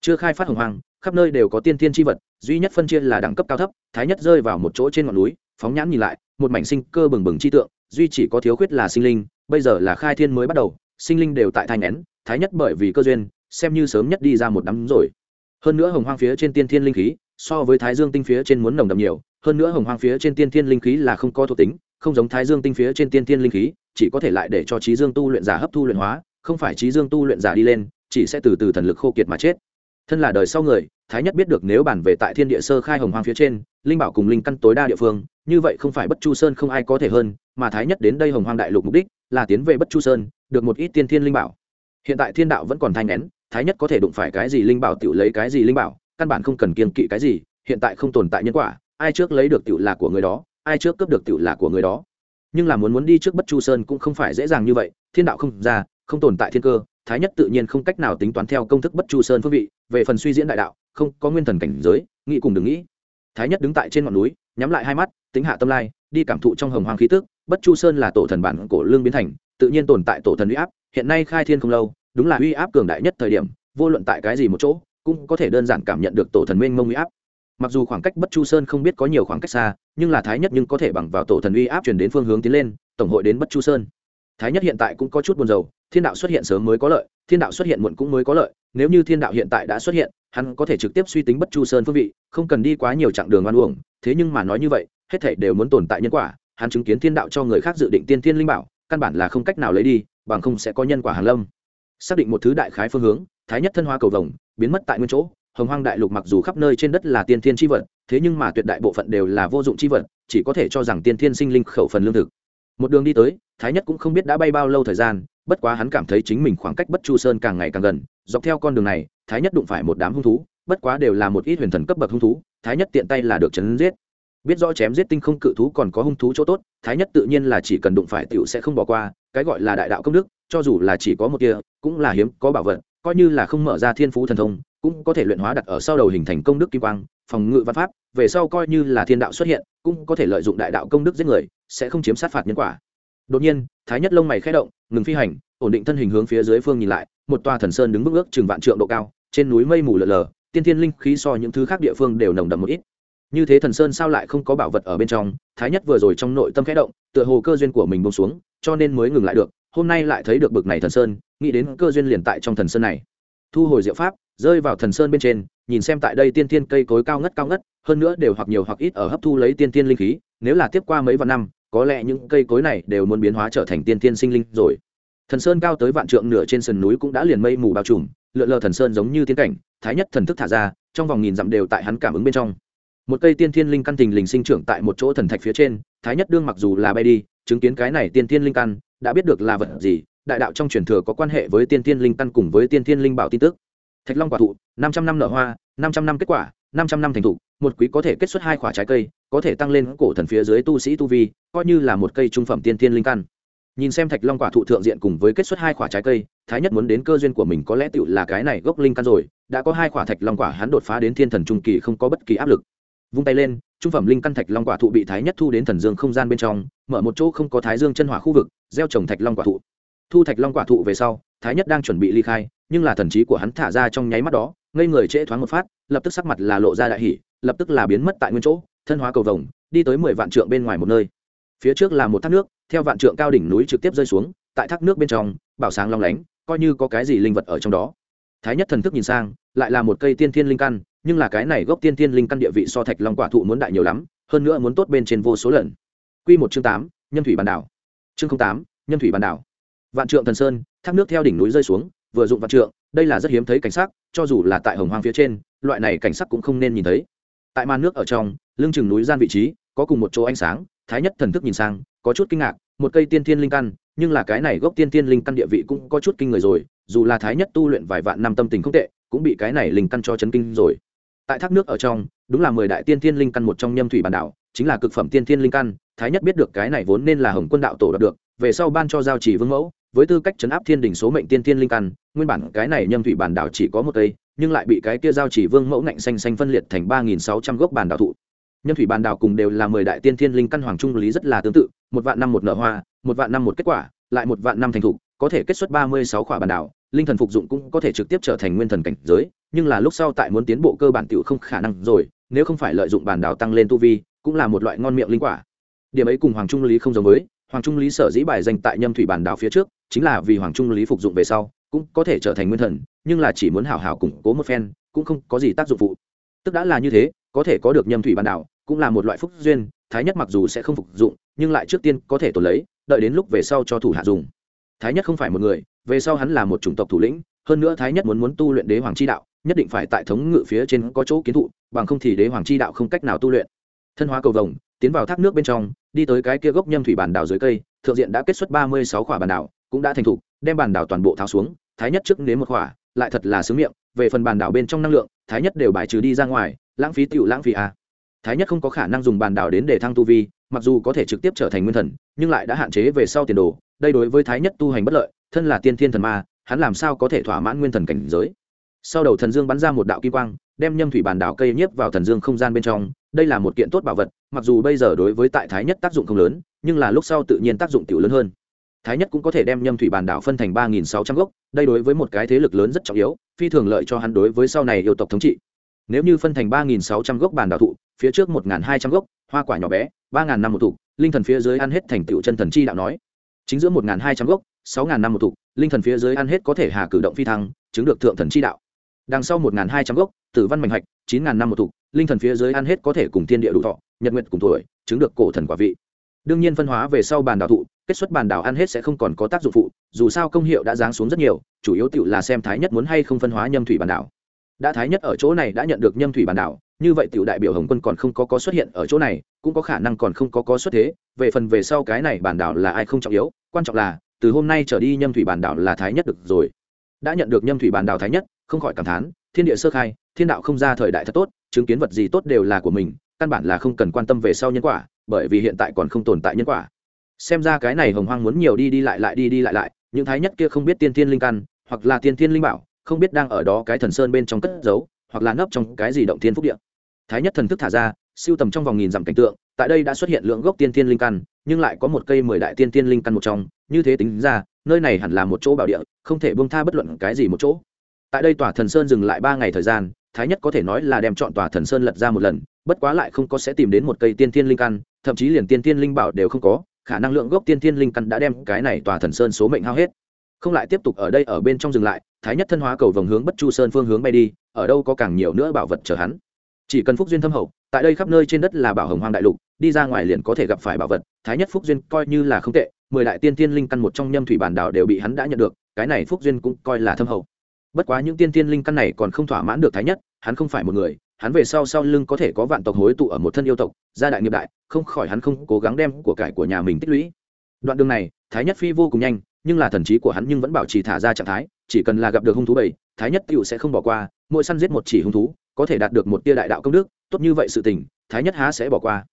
S1: Chưa khai phát hồng hoang, khắp nơi đều có tiên thiên tri vật, duy nhất phân chia là đẳng cấp cao thấp, thái nhất rơi vào một chỗ trên ngọn núi, phóng nhãn nhìn lại, một mảnh sinh cơ bừng bừng chi tượng, duy chỉ có thiếu khuyết là sinh linh, bây giờ là khai thiên mới bắt đầu, sinh linh đều tại thai nén, thái nhất bởi vì cơ duyên, xem như sớm nhất đi ra một đám rồi. Hơn nữa hồng hoang phía trên tiên thiên linh khí, so với thái dương tinh phía trên muốn nồng đậm nhiều hơn nữa hồng hoang phía trên tiên thiên linh khí là không có thuộc tính, không giống thái dương tinh phía trên tiên thiên linh khí, chỉ có thể lại để cho trí dương tu luyện giả hấp thu luyện hóa, không phải trí dương tu luyện giả đi lên, chỉ sẽ từ từ thần lực khô kiệt mà chết. Thân là đời sau người, thái nhất biết được nếu bản về tại thiên địa sơ khai hồng hoang phía trên, linh bảo cùng linh căn tối đa địa phương, như vậy không phải bất chu sơn không ai có thể hơn, mà thái nhất đến đây hồng hoang đại lục mục đích là tiến về bất chu sơn, được một ít tiên thiên linh bảo. Hiện tại thiên đạo vẫn còn thanh nén, thái nhất có thể đụng phải cái gì linh bảo tự lấy cái gì linh bảo, căn bản không cần kiên kỵ cái gì, hiện tại không tồn tại nhân quả ai trước lấy được tiểu là của người đó, ai trước cướp được tiểu là của người đó. Nhưng là muốn muốn đi trước bất chu sơn cũng không phải dễ dàng như vậy, thiên đạo không ra, không tồn tại thiên cơ, thái nhất tự nhiên không cách nào tính toán theo công thức bất chu sơn phương vị, về phần suy diễn đại đạo, không có nguyên thần cảnh giới, nghĩ cùng đừng nghĩ. Thái nhất đứng tại trên ngọn núi, nhắm lại hai mắt, tính hạ tâm lai, đi cảm thụ trong hồng hoàng khí tức, bất chu sơn là tổ thần bản cổ lương biến thành, tự nhiên tồn tại tổ thần uy áp, hiện nay khai thiên không lâu, đúng là uy áp cường đại nhất thời điểm, vô luận tại cái gì một chỗ, cũng có thể đơn giản cảm nhận được tổ thần mênh mông uy áp mặc dù khoảng cách bất chu sơn không biết có nhiều khoảng cách xa, nhưng là thái nhất nhưng có thể bằng vào tổ thần uy áp chuyển đến phương hướng tiến lên, tổng hội đến bất chu sơn. Thái nhất hiện tại cũng có chút buồn rầu, thiên đạo xuất hiện sớm mới có lợi, thiên đạo xuất hiện muộn cũng mới có lợi, nếu như thiên đạo hiện tại đã xuất hiện, hắn có thể trực tiếp suy tính bất chu sơn phương vị, không cần đi quá nhiều chặng đường oan uổng, thế nhưng mà nói như vậy, hết thể đều muốn tồn tại nhân quả, hắn chứng kiến thiên đạo cho người khác dự định tiên thiên linh bảo, căn bản là không cách nào lấy đi, bằng không sẽ có nhân quả Hàn lâm. Xác định một thứ đại khái phương hướng, thái nhất thân hoa cầu vồng, biến mất tại nguyên chỗ hồng hoang đại lục mặc dù khắp nơi trên đất là tiên thiên tri vật, thế nhưng mà tuyệt đại bộ phận đều là vô dụng tri vật, chỉ có thể cho rằng tiên thiên sinh linh khẩu phần lương thực. Một đường đi tới, thái nhất cũng không biết đã bay bao lâu thời gian, bất quá hắn cảm thấy chính mình khoảng cách bất chu sơn càng ngày càng gần, dọc theo con đường này, thái nhất đụng phải một đám hung thú, bất quá đều là một ít huyền thần cấp bậc hung thú, thái nhất tiện tay là được chấn giết. Biết rõ chém giết tinh không cự thú còn có hung thú chỗ tốt, thái nhất tự nhiên là chỉ cần đụng phải t i ể u sẽ không bỏ qua, cái gọi là đại đạo công đức, cho dù là chỉ có một kia cũng là hiếm, có bảo vật, coi như là không mở ra thiên phú thần thông cũng có thể luyện hóa đặt ở sau đầu hình thành công đức kim quang, phòng ngự văn pháp, về sau coi như là thiên đạo xuất hiện, cũng có thể lợi dụng đại đạo công đức giết người, sẽ không chiếm sát phạt nhân quả. Đột nhiên, thái nhất lông mày khẽ động, ngừng phi hành, ổn định thân hình hướng phía dưới phương nhìn lại, một tòa thần sơn đứng bước ước chừng vạn trượng độ cao, trên núi mây mù lờ lờ, tiên thiên linh khí so những thứ khác địa phương đều nồng đậm một ít. Như thế thần sơn sao lại không có bảo vật ở bên trong? Thái nhất vừa rồi trong nội tâm khẽ động, tựa hồ cơ duyên của mình bông xuống, cho nên mới ngừng lại được, hôm nay lại thấy được bực này thần sơn, nghĩ đến cơ duyên liền tại trong thần sơn này thu hồi diệu pháp, rơi vào thần sơn bên trên, nhìn xem tại đây tiên tiên cây cối cao ngất cao ngất, hơn nữa đều hoặc nhiều hoặc ít ở hấp thu lấy tiên tiên linh khí, nếu là tiếp qua mấy vạn năm, có lẽ những cây cối này đều muốn biến hóa trở thành tiên tiên sinh linh rồi. Thần sơn cao tới vạn trượng nửa trên sườn núi cũng đã liền mây mù bao trùm, lượn lờ thần sơn giống như tiên cảnh, thái nhất thần thức thả ra, trong vòng nghìn dặm đều tại hắn cảm ứng bên trong. Một cây tiên thiên linh căn tình linh sinh trưởng tại một chỗ thần thạch phía trên, thái nhất đương mặc dù là bay đi, chứng kiến cái này tiên thiên linh căn, đã biết được là vật gì đại đạo trong truyền thừa có quan hệ với tiên thiên linh căn cùng với tiên thiên linh bảo tin tức. Thạch long quả thụ, năm trăm năm nở hoa, năm trăm năm kết quả, năm trăm năm thành thụ một quý có thể kết xuất hai quả trái cây, có thể tăng lên cổ thần phía dưới tu sĩ tu vi, coi như là một cây trung phẩm tiên thiên linh căn. Nhìn xem thạch long quả thụ thượng diện cùng với kết xuất hai quả trái cây, thái nhất muốn đến cơ duyên của mình có lẽ tựu là cái này gốc linh căn rồi, đã có hai quả thạch long quả hắn đột phá đến thiên thần trung kỳ không có bất kỳ áp lực. Vung tay lên, trung phẩm linh căn thạch long quả thụ bị thái nhất thu đến thần dương không gian bên trong, mở một chỗ không có thái dương chân hỏa khu vực, gieo trồng thạch long quả thụ thu thạch long quả thụ về sau, thái nhất đang chuẩn bị ly khai, nhưng là thần trí của hắn thả ra trong nháy mắt đó, ngây người trễ thoáng một phát, lập tức sắc mặt là lộ ra đại hỷ lập tức là biến mất tại nguyên chỗ, thân hóa cầu vồng, đi tới mười vạn trượng bên ngoài một nơi. Phía trước là một thác nước, theo vạn trượng cao đỉnh núi trực tiếp rơi xuống, tại thác nước bên trong, bảo sáng long lánh, coi như có cái gì linh vật ở trong đó. Thái nhất thần thức nhìn sang, lại là một cây tiên thiên linh căn, nhưng là cái này gốc tiên thiên linh căn địa vị so thạch long quả thụ muốn đại nhiều lắm, hơn nữa muốn tốt bên trên vô số lần. Q một chương tám nhân thủy bàn đảo. Chương tám nhân thủy bàn đảo vạn trượng thần sơn, thác nước theo đỉnh núi rơi xuống, vừa dụng vạn trượng, đây là rất hiếm thấy cảnh sắc, cho dù là tại hồng hoang phía trên, loại này cảnh sắc cũng không nên nhìn thấy. Tại màn nước ở trong, lưng chừng núi gian vị trí, có cùng một chỗ ánh sáng, thái nhất thần thức nhìn sang, có chút kinh ngạc, một cây tiên thiên linh căn, nhưng là cái này gốc tiên thiên linh căn địa vị cũng có chút kinh người rồi, dù là thái nhất tu luyện vài vạn năm tâm tình không tệ, cũng bị cái này linh căn cho chấn kinh rồi. Tại thác nước ở trong, đúng là mười đại tiên thiên linh căn một trong nhâm thủy bản đảo, chính là cực phẩm tiên thiên linh căn, thái nhất biết được cái này vốn nên là hồng quân đạo tổ đạt được, về sau ban cho giao chỉ vương mẫu với tư cách chấn áp thiên đình số mệnh tiên thiên linh căn, nguyên bản cái này nhâm thủy bản đảo chỉ có một cây, nhưng lại bị cái kia giao chỉ vương mẫu ngạnh xanh xanh phân liệt thành ba nghìn sáu trăm gốc bản đảo thụ. Nhâm thủy bản đảo cùng đều là mười đại tiên thiên linh căn hoàng trung lý rất là tương tự, một vạn năm một nở hoa, một vạn năm một kết quả, lại một vạn năm thành thụ có thể kết xuất ba mươi sáu khỏa bản đảo, linh thần phục dụng cũng có thể trực tiếp trở thành nguyên thần cảnh giới, nhưng là lúc sau tại muốn tiến bộ cơ bản tiểu không khả năng rồi, nếu không phải lợi dụng bản đảo tăng lên tu vi, cũng là một loại ngon miệng linh quả. Điểm ấy cùng hoàng trung lý không giống với hoàng trung lý sở dĩ bài danh tại nhâm thủy bản đảo phía trước, chính là vì hoàng trung lý phục dụng về sau, cũng có thể trở thành nguyên thần, nhưng là chỉ muốn hảo hảo củng cố một phen, cũng không có gì tác dụng phụ. Tức đã là như thế, có thể có được nhâm thủy bản đảo, cũng là một loại phúc duyên, thái nhất mặc dù sẽ không phục dụng, nhưng lại trước tiên có thể tồn lấy, đợi đến lúc về sau cho thủ hạ dùng. Thái nhất không phải một người, về sau hắn là một chủng tộc thủ lĩnh, hơn nữa thái nhất muốn muốn tu luyện đế hoàng chi đạo, nhất định phải tại thống ngự phía trên có chỗ kiến thụ, bằng không thì đế hoàng chi đạo không cách nào tu luyện. Thân hóa cầu vồng tiến vào thác nước bên trong, đi tới cái kia gốc nhâm thủy bản đảo dưới cây, thượng diện đã kết xuất ba mươi sáu khỏa bản đảo, cũng đã thành thục, đem bản đảo toàn bộ tháo xuống, thái nhất trước nếm một khỏa, lại thật là sướng miệng, về phần bản đảo bên trong năng lượng, thái nhất đều bài trừ đi ra ngoài, lãng phí tựu lãng phí à. thái nhất không có khả năng dùng bản đảo đến để thăng tu vi, mặc dù có thể trực tiếp trở thành nguyên thần, nhưng lại đã hạn chế về sau tiền đồ, đây đối với thái nhất tu hành bất lợi, thân là tiên thiên thần ma, hắn làm sao có thể thỏa mãn nguyên thần cảnh giới sau đầu thần dương bắn ra một đạo kim quang, đem nhâm thủy bản đảo cây nhiếp vào thần dương không gian bên trong đây là một kiện tốt bảo vật, mặc dù bây giờ đối với tại thái nhất tác dụng không lớn, nhưng là lúc sau tự nhiên tác dụng tiểu lớn hơn. Thái nhất cũng có thể đem nhâm thủy bàn đảo phân thành ba nghìn sáu trăm gốc, đây đối với một cái thế lực lớn rất trọng yếu, phi thường lợi cho hắn đối với sau này yêu tộc thống trị. Nếu như phân thành ba nghìn sáu trăm gốc bàn đảo thụ, phía trước một hai trăm gốc, hoa quả nhỏ bé, ba năm một thụ, linh thần phía dưới ăn hết thành tựu chân thần chi đạo nói. Chính giữa một hai trăm gốc, sáu năm một thụ, linh thần phía dưới ăn hết có thể hà cử động phi thăng, chứng được thượng thần chi đạo. Đằng sau một hai trăm gốc, tử văn mạnh hạch, chín năm một thụ linh thần phía dưới ăn hết có thể cùng thiên địa đủ thọ, nhật nguyện cùng tuổi, chứng được cổ thần quả vị. Đương nhiên phân hóa về sau bàn đào thụ, kết xuất bàn đào ăn hết sẽ không còn có tác dụng phụ, dù sao công hiệu đã giáng xuống rất nhiều, chủ yếu tự là xem thái nhất muốn hay không phân hóa nhâm thủy bàn đảo. Đã thái nhất ở chỗ này đã nhận được nhâm thủy bàn đảo, như vậy tiểu đại biểu hồng quân còn không có có xuất hiện ở chỗ này, cũng có khả năng còn không có có xuất thế, về phần về sau cái này bản đảo là ai không trọng yếu, quan trọng là, từ hôm nay trở đi nhâm thủy bản đảo là thái nhất được rồi. Đã nhận được nhâm thủy bản đảo thái nhất, không khỏi cảm thán, thiên địa sơ khai, thiên đạo không ra thời đại thật tốt chứng kiến vật gì tốt đều là của mình, căn bản là không cần quan tâm về sau nhân quả, bởi vì hiện tại còn không tồn tại nhân quả. Xem ra cái này hồng hoang muốn nhiều đi đi lại lại đi đi lại lại, những thái nhất kia không biết tiên thiên linh căn, hoặc là tiên thiên linh bảo, không biết đang ở đó cái thần sơn bên trong cất giấu, hoặc là nấp trong cái gì động thiên phúc địa. Thái nhất thần thức thả ra, siêu tầm trong vòng nghìn dặm cảnh tượng, tại đây đã xuất hiện lượng gốc tiên thiên linh căn, nhưng lại có một cây mười đại tiên thiên linh căn một trong, như thế tính ra, nơi này hẳn là một chỗ bảo địa, không thể bông tha bất luận cái gì một chỗ. Tại đây tòa thần sơn dừng lại ba ngày thời gian thái nhất có thể nói là đem chọn tòa thần sơn lật ra một lần, bất quá lại không có sẽ tìm đến một cây tiên thiên linh căn, thậm chí liền tiên thiên linh bảo đều không có, khả năng lượng gốc tiên thiên linh căn đã đem cái này tòa thần sơn số mệnh hao hết. Không lại tiếp tục ở đây ở bên trong dừng lại, thái nhất thân hóa cầu vòng hướng bất chu sơn phương hướng bay đi, ở đâu có càng nhiều nữa bảo vật chờ hắn. Chỉ cần phúc duyên thâm hậu, tại đây khắp nơi trên đất là bảo hồng hoang đại lục, đi ra ngoài liền có thể gặp phải bảo vật, thái nhất phúc duyên coi như là không tệ, mười đại tiên tiên linh căn một trong nhâm thủy bản đảo đều bị hắn đã nhận được, cái này phúc duyên cũng coi là thâm hậu bất quá những tiên tiên linh căn này còn không thỏa mãn được thái nhất, hắn không phải một người, hắn về sau sau lưng có thể có vạn tộc hối tụ ở một thân yêu tộc, gia đại nghiệp đại, không khỏi hắn không cố gắng đem của cải của nhà mình tích lũy. Đoạn đường này, thái nhất phi vô cùng nhanh, nhưng là thần trí của hắn nhưng vẫn bảo trì thả ra trạng thái, chỉ cần là gặp được hung thú bảy, thái nhất tựu sẽ không bỏ qua, mỗi săn giết một chỉ hung thú, có thể đạt được một tia đại đạo công đức, tốt như vậy sự tình, thái nhất há sẽ bỏ qua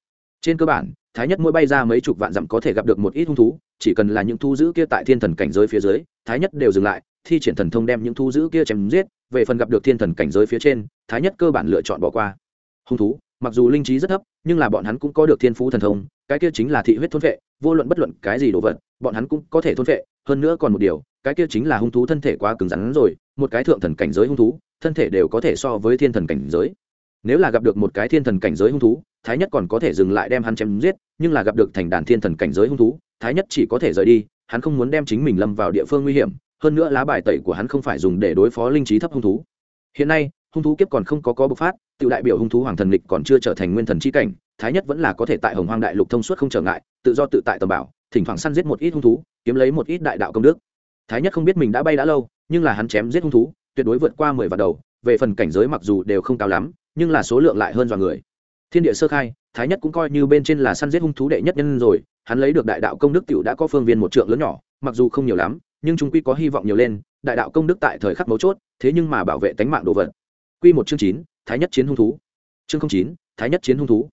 S1: trên cơ bản, thái nhất mỗi bay ra mấy chục vạn dặm có thể gặp được một ít hung thú, chỉ cần là những thu giữ kia tại thiên thần cảnh giới phía dưới, thái nhất đều dừng lại, thi triển thần thông đem những thu giữ kia chém giết, về phần gặp được thiên thần cảnh giới phía trên, thái nhất cơ bản lựa chọn bỏ qua. Hung thú, mặc dù linh trí rất thấp, nhưng là bọn hắn cũng có được thiên phú thần thông, cái kia chính là thị huyết thôn vệ, vô luận bất luận cái gì đồ vật, bọn hắn cũng có thể thôn vệ, hơn nữa còn một điều, cái kia chính là hung thú thân thể quá cứng rắn rồi, một cái thượng thần cảnh giới hung thú, thân thể đều có thể so với thiên thần cảnh giới nếu là gặp được một cái thiên thần cảnh giới hung thú, thái nhất còn có thể dừng lại đem hắn chém giết, nhưng là gặp được thành đàn thiên thần cảnh giới hung thú, thái nhất chỉ có thể rời đi, hắn không muốn đem chính mình lâm vào địa phương nguy hiểm, hơn nữa lá bài tẩy của hắn không phải dùng để đối phó linh trí thấp hung thú. Hiện nay, hung thú kiếp còn không có có bộc phát tự đại biểu hung thú hoàng thần lịch còn chưa trở thành nguyên thần c h i cảnh, thái nhất vẫn là có thể tại hồng hoang đại lục thông suốt không trở ngại, tự do tự tại tầm bảo, thỉnh thoảng săn giết một ít hung thú, kiếm lấy một ít đại đạo công đức. Thái nhất không biết mình đã bay đã lâu, nhưng là hắn chém giết hung thú, tuyệt đối vượt qua mười vạt đầu, về phần cảnh giới mặc dù đều không cao lắm nhưng là số lượng lại hơn dọa người. Thiên địa sơ khai, thái nhất cũng coi như bên trên là săn giết hung thú đệ nhất nhân rồi, hắn lấy được đại đạo công đức t đã có phương viên một trượng lớn nhỏ, mặc dù không nhiều lắm, nhưng chúng quy có hy vọng nhiều lên, đại đạo công đức tại thời khắc mấu chốt, thế nhưng mà bảo vệ tánh mạng đồ vật. Q một chương chín, thái nhất chiến hung thú. Chương chín, thái nhất chiến hung thú.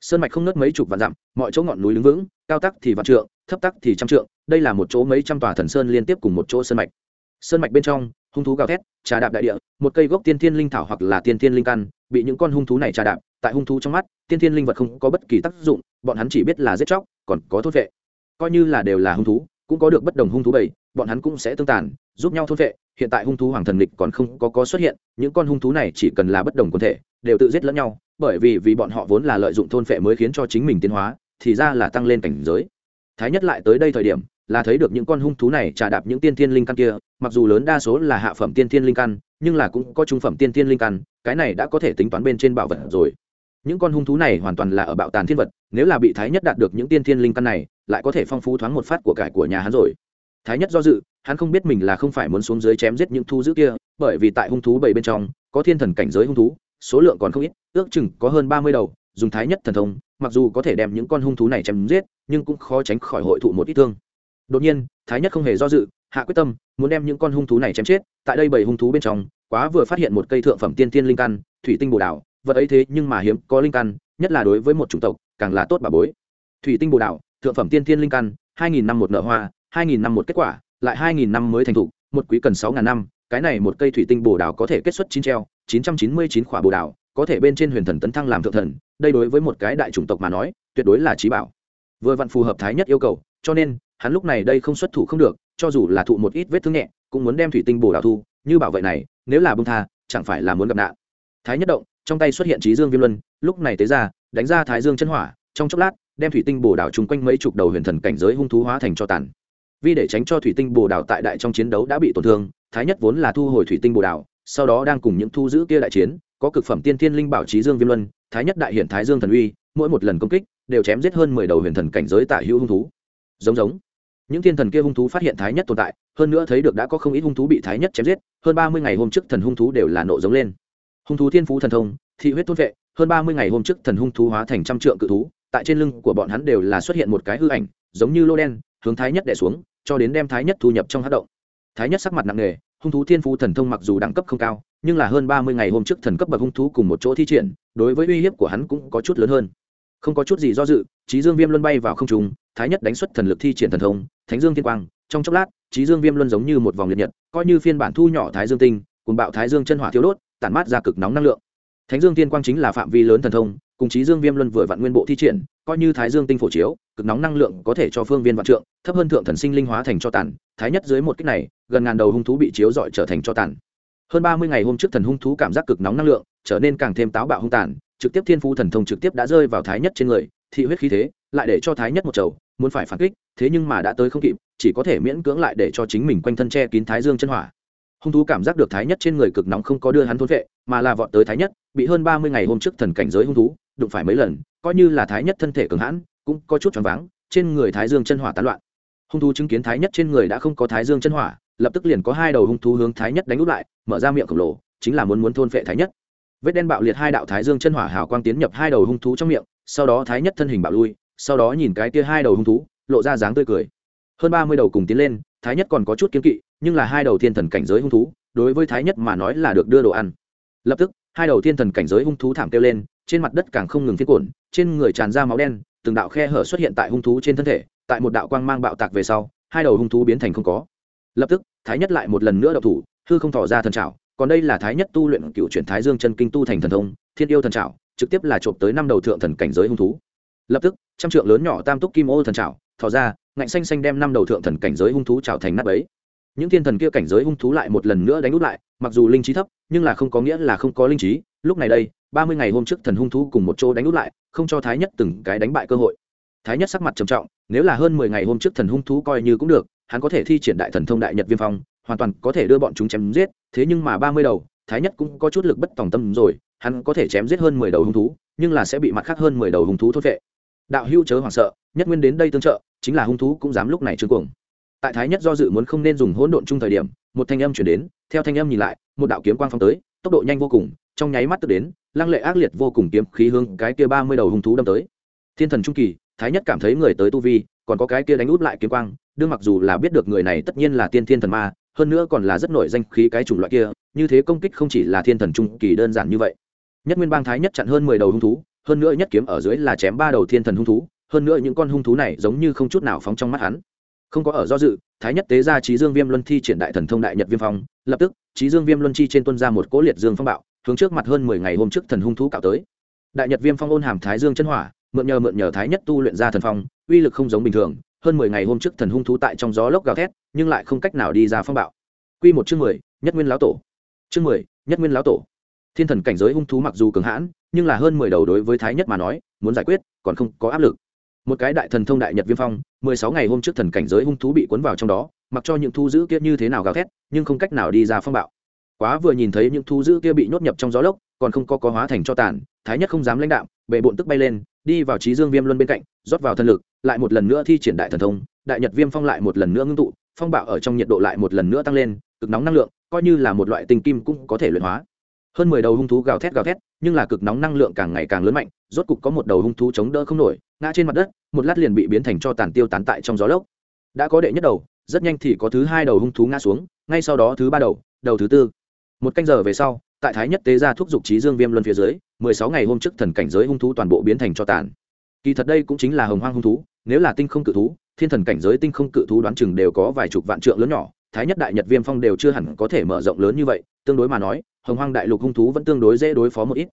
S1: Sơn mạch không nớt mấy chục vạn dặm, mọi chỗ ngọn núi đứng vững, cao tắc thì vạn trượng, thấp tắc thì trăm trượng, đây là một chỗ mấy trăm tòa thần sơn liên tiếp cùng một chỗ sơn mạch. Sơn mạch bên trong, hung thú gào thét, trà đạp đại địa, một cây gốc tiên thiên linh thảo hoặc là tiên thiên linh căn bị những con hung thú này trà đạp, tại hung thú trong mắt, tiên thiên linh vật không có bất kỳ tác dụng, bọn hắn chỉ biết là giết chóc, còn có thốt vệ. Coi như là đều là hung thú, cũng có được bất đồng hung thú bầy bọn hắn cũng sẽ tương tàn, giúp nhau thôn vệ. Hiện tại hung thú hoàng thần lịch còn không có có xuất hiện, những con hung thú này chỉ cần là bất đồng quần thể, đều tự giết lẫn nhau, bởi vì vì bọn họ vốn là lợi dụng thôn vệ mới khiến cho chính mình tiến hóa, thì ra là tăng lên cảnh giới. Thái nhất lại tới đây thời điểm, là thấy được những con hung thú này trà đạp những tiên thiên linh căn kia, mặc dù lớn đa số là hạ phẩm tiên thiên linh căn, nhưng là cũng có trung phẩm tiên thiên linh căn cái này đã có thể tính toán bên trên bảo vật rồi. Những con hung thú này hoàn toàn là ở bạo tàn thiên vật, nếu là bị thái nhất đạt được những tiên thiên linh căn này, lại có thể phong phú thoáng một phát của cải của nhà hắn rồi. Thái nhất do dự, hắn không biết mình là không phải muốn xuống dưới chém giết những thu giữ kia, bởi vì tại hung thú bảy bên trong, có thiên thần cảnh giới hung thú, số lượng còn không ít, ước chừng có hơn ba mươi đầu, dùng thái nhất thần thông, mặc dù có thể đem những con hung thú này chém giết, nhưng cũng khó tránh khỏi hội thụ một ít thương. Đột nhiên, thái nhất không hề do dự, hạ quyết tâm, muốn đem những con hung thú này chém chết, tại đây bảy hung thú bên trong quá vừa phát hiện một cây thượng phẩm tiên tiên linh căn, thủy tinh bồ đào, vật ấy thế nhưng mà hiếm có linh căn, nhất là đối với một chủng tộc, càng là tốt bà bối. Thủy tinh bồ đào, thượng phẩm tiên tiên linh căn, hai nghìn năm một nợ hoa, hai nghìn năm một kết quả, lại hai nghìn năm mới thành thục một quý cần sáu ngàn năm, cái này một cây thủy tinh bồ đào có thể kết xuất chín treo, chín trăm chín mươi chín khỏa bồ đào, có thể bên trên huyền thần tấn thăng làm thượng thần, đây đối với một cái đại chủng tộc mà nói, tuyệt đối là trí bảo. Vừa vặn phù hợp thái nhất yêu cầu, cho nên, hắn lúc này đây không xuất thủ không được, cho dù là thụ một ít vết thương nhẹ, cũng muốn đem thủy tinh bồ đào thu, như bảo vệ này nếu là bông tha chẳng phải là muốn gặp nạn. Thái nhất động trong tay xuất hiện trí dương viêm luân lúc này tế ra đánh ra thái dương chân hỏa trong chốc lát đem thủy tinh bồ đảo chung quanh mấy chục đầu huyền thần cảnh giới hung thú hóa thành cho tàn. Vì để tránh cho thủy tinh bồ đảo tại đại trong chiến đấu đã bị tổn thương thái nhất vốn là thu hồi thủy tinh bồ đảo, sau đó đang cùng những thu giữ kia đại chiến có cực phẩm tiên thiên linh bảo trí dương viêm luân thái nhất đại hiển thái dương thần uy mỗi một lần công kích đều chém giết hơn mười đầu huyền thần cảnh giới tả hữu hung thú. Giống giống những thiên thần kia hung thú phát hiện thái nhất tồn tại, hơn nữa thấy được đã có không ít hung thú bị thái nhất chém giết, hơn ba mươi ngày hôm trước thần hung thú đều là nộ giống lên. Hung thú thiên phú thần thông, thị huyết thôn vệ, hơn ba mươi ngày hôm trước thần hung thú hóa thành trăm trượng cự thú, tại trên lưng của bọn hắn đều là xuất hiện một cái hư ảnh, giống như lô đen, hướng thái nhất đẻ xuống, cho đến đem thái nhất thu nhập trong hát động. Thái nhất sắc mặt nặng nề, hung thú thiên phú thần thông mặc dù đẳng cấp không cao, nhưng là hơn ba mươi ngày hôm trước thần cấp bậc hung thú cùng một chỗ thi triển, đối với uy hiếp của hắn cũng có chút lớn hơn. Không có chút gì do dự trí dương viêm luân bay vào không trung thái nhất đánh xuất thần lực thi triển thần thông, thánh dương thiên quang, trong chốc lát trí dương viêm luân giống như một vòng liệt nhật, coi như phiên bản thu nhỏ thái dương tinh, cùng bạo thái dương chân hỏa thiếu đốt, tản mát ra cực nóng năng lượng. Thánh dương Thiên quang chính là phạm vi lớn thần thông, cùng trí dương viêm luân vừa vặn nguyên bộ thi triển, coi như thái dương tinh phổ chiếu, cực nóng năng lượng có thể cho phương viên vạn trượng, thấp hơn thượng thần sinh linh hóa thành cho tàn, thái nhất dưới một cách này, gần ngàn đầu hung thú bị chiếu dọi trở thành cho tàn. Hơn ba mươi ngày hôm trước thần hung thú cảm giác cực nóng năng lượng, trở nên càng thêm táo bạo hung tàn, trực tiếp thiên phu thần thông trực tiếp đã rơi vào thái nhất trên người, thị huyết khí thế lại để cho thái nhất một chầu, muốn phải phản kích, thế nhưng mà đã tới không kịp, chỉ có thể miễn cưỡng lại để cho chính mình quanh thân che kín thái dương chân hỏa. Hung thú cảm giác được thái nhất trên người cực nóng không có đưa hắn thôn vệ, mà là vọt tới thái nhất, bị hơn ba mươi ngày hôm trước thần cảnh giới hung thú, đụng phải mấy lần, coi như là thái nhất thân thể cường hãn, cũng có chút choáng váng, trên người thái dương chân hỏa tán loạn. Hung thú chứng kiến thái nhất trên người đã không có thái dương chân hỏa, lập tức liền có hai đầu hung thú hướng thái nhất đánh úp lại, mở ra miệng khổng lồ, chính là muốn muốn thôn phệ thái nhất. Vết đen bạo liệt hai đạo thái dương chân hỏa hào quang tiến nhập hai đầu hung thú trong miệng, sau đó thái nhất thân hình bạo lui sau đó nhìn cái kia hai đầu hung thú, lộ ra dáng tươi cười. Hơn ba mươi đầu cùng tiến lên, thái nhất còn có chút kiếm kỵ, nhưng là hai đầu thiên thần cảnh giới hung thú, đối với thái nhất mà nói là được đưa đồ ăn. Lập tức, hai đầu thiên thần cảnh giới hung thú thảm kêu lên, trên mặt đất càng không ngừng phiên cuộn, trên người tràn ra máu đen, từng đạo khe hở xuất hiện tại hung thú trên thân thể, tại một đạo quang mang bạo tạc về sau, hai đầu hung thú biến thành không có. Lập tức, thái nhất lại một lần nữa độc thủ, hư không tỏ ra thần trào còn đây là thái nhất tu luyện cựu chuyển thái dương chân kinh tu thành thần thông, thiên yêu thần trào trực tiếp là trộm tới năm đầu thượng thần cảnh giới hung thú lập tức, trăm trượng lớn nhỏ tam túc kim ô thần trào thò ra, ngạnh xanh xanh đem năm đầu thượng thần cảnh giới hung thú trào thành nắp ấy những thiên thần kia cảnh giới hung thú lại một lần nữa đánh út lại, mặc dù linh trí thấp, nhưng là không có nghĩa là không có linh trí. Lúc này đây, ba mươi ngày hôm trước thần hung thú cùng một chỗ đánh út lại, không cho thái nhất từng cái đánh bại cơ hội. Thái nhất sắc mặt trầm trọng, nếu là hơn mười ngày hôm trước thần hung thú coi như cũng được, hắn có thể thi triển đại thần thông đại nhật viêm phong, hoàn toàn có thể đưa bọn chúng chém giết, thế nhưng mà ba mươi đầu, thái nhất cũng có chút lực bất tòng tâm rồi, hắn có thể chém giết hơn mười đầu hung thú, nhưng là sẽ bị mặt khác hơn mười đầu hung thú thốt vệ đạo hưu chớ hoảng sợ, nhất nguyên đến đây tương trợ, chính là hung thú cũng dám lúc này trương cuồng. Tại thái nhất do dự muốn không nên dùng hỗn độn chung thời điểm, một thanh âm chuyển đến, theo thanh âm nhìn lại, một đạo kiếm quang phong tới, tốc độ nhanh vô cùng, trong nháy mắt tức đến, lăng lệ ác liệt vô cùng kiếm khí hương cái kia ba mươi đầu hung thú đâm tới. Thiên thần trung kỳ, thái nhất cảm thấy người tới tu vi, còn có cái kia đánh út lại kiếm quang, đương mặc dù là biết được người này tất nhiên là tiên thiên thần ma, hơn nữa còn là rất nổi danh khí cái chủng loại kia, như thế công kích không chỉ là thiên thần trung kỳ đơn giản như vậy. Nhất nguyên bang thái nhất chặn hơn mười đầu hung thú hơn nữa nhất kiếm ở dưới là chém ba đầu thiên thần hung thú, hơn nữa những con hung thú này giống như không chút nào phóng trong mắt hắn. Không có ở do dự, thái nhất tế ra trí dương viêm luân thi triển đại thần thông đại nhật viêm phong, lập tức trí dương viêm luân chi trên tuân ra một cỗ liệt dương phong bạo, hướng trước mặt hơn mười ngày hôm trước thần hung thú cạo tới. Đại nhật viêm phong ôn hàm thái dương chân hỏa, mượn nhờ mượn nhờ thái nhất tu luyện ra thần phong, uy lực không giống bình thường, hơn mười ngày hôm trước thần hung thú tại trong gió lốc gào thét, nhưng lại không cách nào đi ra phong bạo. Quy một chương mười, nhất nguyên lão tổ. Chương mười, nhất nguyên lão tổ. Thiên thần cảnh giới hung thú mặc dù cường hãn nhưng là hơn mười đầu đối với thái nhất mà nói, muốn giải quyết, còn không có áp lực. Một cái đại thần thông đại nhật viêm phong, mười sáu ngày hôm trước thần cảnh giới hung thú bị cuốn vào trong đó, mặc cho những thu giữ kia như thế nào gào thét, nhưng không cách nào đi ra phong bạo. Quá vừa nhìn thấy những thu giữ kia bị nhốt nhập trong gió lốc, còn không có có hóa thành cho tàn, thái nhất không dám lãnh đạm, bệ bộn tức bay lên, đi vào trí dương viêm luân bên cạnh, rót vào thân lực, lại một lần nữa thi triển đại thần thông, đại nhật viêm phong lại một lần nữa ngưng tụ, phong bạo ở trong nhiệt độ lại một lần nữa tăng lên, cực nóng năng lượng, coi như là một loại tinh kim cũng có thể luyện hóa hơn mười đầu hung thú gào thét gào thét, nhưng là cực nóng năng lượng càng ngày càng lớn mạnh, rốt cục có một đầu hung thú chống đỡ không nổi, ngã trên mặt đất, một lát liền bị biến thành cho tàn tiêu tán tại trong gió lốc. Đã có đệ nhất đầu, rất nhanh thì có thứ hai đầu hung thú ngã xuống, ngay sau đó thứ ba đầu đầu thứ tư. Một canh giờ về sau, tại thái nhất tế gia thúc dục trí dương viêm luân phía dưới, mười sáu ngày hôm trước thần cảnh giới hung thú toàn bộ biến thành cho tàn. Kỳ thật đây cũng chính là hồng hoang hung thú, nếu là tinh không cự thú, thiên thần cảnh giới tinh không cự thú đoán chừng đều có vài chục vạn trượng lớn nhỏ thái nhất đại nhật viêm phong đều chưa hẳn có thể mở rộng lớn như vậy, tương đối mà nói, hồng hoang đại lục hung thú vẫn tương đối dễ đối phó một ít.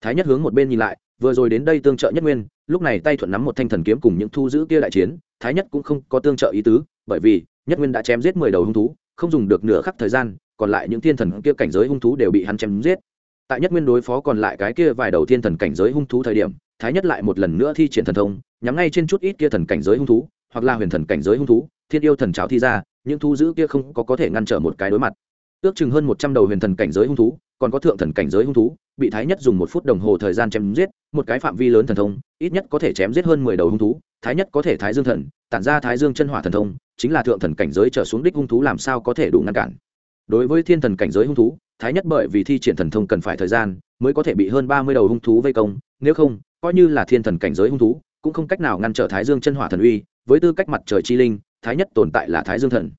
S1: Thái nhất hướng một bên nhìn lại, vừa rồi đến đây tương trợ nhất nguyên, lúc này tay thuận nắm một thanh thần kiếm cùng những thu giữ kia đại chiến, thái nhất cũng không có tương trợ ý tứ, bởi vì nhất nguyên đã chém giết mười đầu hung thú, không dùng được nửa khắc thời gian, còn lại những thiên thần kia cảnh giới hung thú đều bị hắn chém giết. Tại nhất nguyên đối phó còn lại cái kia vài đầu thiên thần cảnh giới hung thú thời điểm, thái nhất lại một lần nữa thi triển thần thông, nhắm ngay trên chút ít kia thần cảnh giới hung thú hoặc là huyền thần cảnh giới hung thú, thiên yêu thần cháo thi ra, những thú giữ kia không có có thể ngăn trở một cái đối mặt. Ước chừng hơn một trăm đầu huyền thần cảnh giới hung thú, còn có thượng thần cảnh giới hung thú, bị thái nhất dùng một phút đồng hồ thời gian chém giết, một cái phạm vi lớn thần thông, ít nhất có thể chém giết hơn mười đầu hung thú, thái nhất có thể thái dương thần, tản ra thái dương chân hỏa thần thông, chính là thượng thần cảnh giới trở xuống đích hung thú làm sao có thể đủ ngăn cản. Đối với thiên thần cảnh giới hung thú, thái nhất bởi vì thi triển thần thông cần phải thời gian, mới có thể bị hơn ba mươi đầu hung thú vây công, nếu không, coi như là thiên thần cảnh giới hung thú, cũng không cách nào ngăn trở thái dương chân hỏa thần uy với tư cách mặt trời chi linh, thái nhất tồn tại là thái dương thần.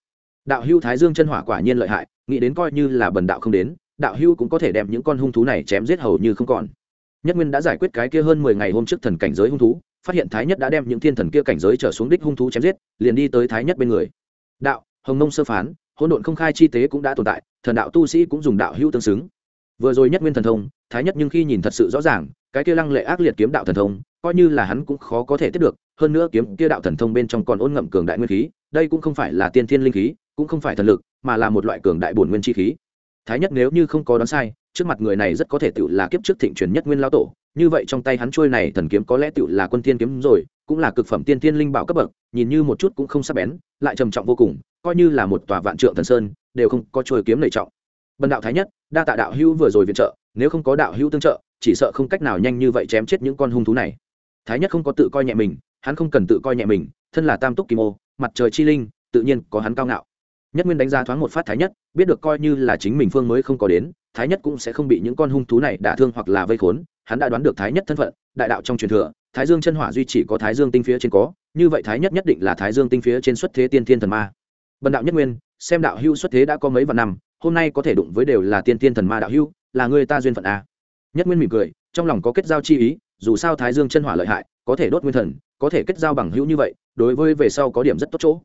S1: Đạo hưu thái dương chân hỏa quả nhiên lợi hại, nghĩ đến coi như là bần đạo không đến, đạo hưu cũng có thể đem những con hung thú này chém giết hầu như không còn. Nhất nguyên đã giải quyết cái kia hơn mười ngày hôm trước thần cảnh giới hung thú, phát hiện thái nhất đã đem những thiên thần kia cảnh giới trở xuống đích hung thú chém giết, liền đi tới thái nhất bên người. Đạo, hồng nông sơ phán, hỗn độn không khai chi tế cũng đã tồn tại, thần đạo tu sĩ cũng dùng đạo hưu tương xứng. Vừa rồi nhất nguyên thần thông, thái nhất nhưng khi nhìn thật sự rõ ràng, cái kia lăng lệ ác liệt kiếm đạo thần thông coi như là hắn cũng khó có thể tiếp được, hơn nữa kiếm kia đạo thần thông bên trong còn ôn ngậm cường đại nguyên khí, đây cũng không phải là tiên thiên linh khí, cũng không phải thần lực, mà là một loại cường đại bổn nguyên chi khí. Thái nhất nếu như không có đoán sai, trước mặt người này rất có thể tự là kiếp trước thịnh truyền nhất nguyên lao tổ, như vậy trong tay hắn trôi này thần kiếm có lẽ tự là quân thiên kiếm rồi, cũng là cực phẩm tiên thiên linh bảo cấp bậc, nhìn như một chút cũng không sắc bén, lại trầm trọng vô cùng, coi như là một tòa vạn trượng thần sơn, đều không có trôi kiếm lệ trọng. Bần đạo thái nhất, đa tạ đạo hữu vừa rồi viện trợ, nếu không có đạo hữu tương trợ, chỉ sợ không cách nào nhanh như vậy chém chết những con hung thú này thái nhất không có tự coi nhẹ mình, hắn không cần tự coi nhẹ mình, thân là tam túc kim ô, mặt trời chi linh, tự nhiên có hắn cao ngạo. Nhất nguyên đánh giá thoáng một phát thái nhất, biết được coi như là chính mình phương mới không có đến, thái nhất cũng sẽ không bị những con hung thú này đả thương hoặc là vây khốn. Hắn đã đoán được thái nhất thân phận, đại đạo trong truyền thừa, thái dương chân hỏa duy chỉ có thái dương tinh phía trên có, như vậy thái nhất nhất định là thái dương tinh phía trên xuất thế tiên thiên thần ma. Bần đạo nhất nguyên, xem đạo hưu xuất thế đã có mấy vạn năm, hôm nay có thể đụng với đều là tiên thiên thần ma đạo hưu là người ta duyên phận a. Nhất nguyên mỉm cười, trong lòng có kết giao chi ý dù sao thái dương chân hỏa lợi hại, có thể đốt nguyên thần, có thể kết giao bằng hữu như vậy, đối với về sau có điểm rất tốt chỗ.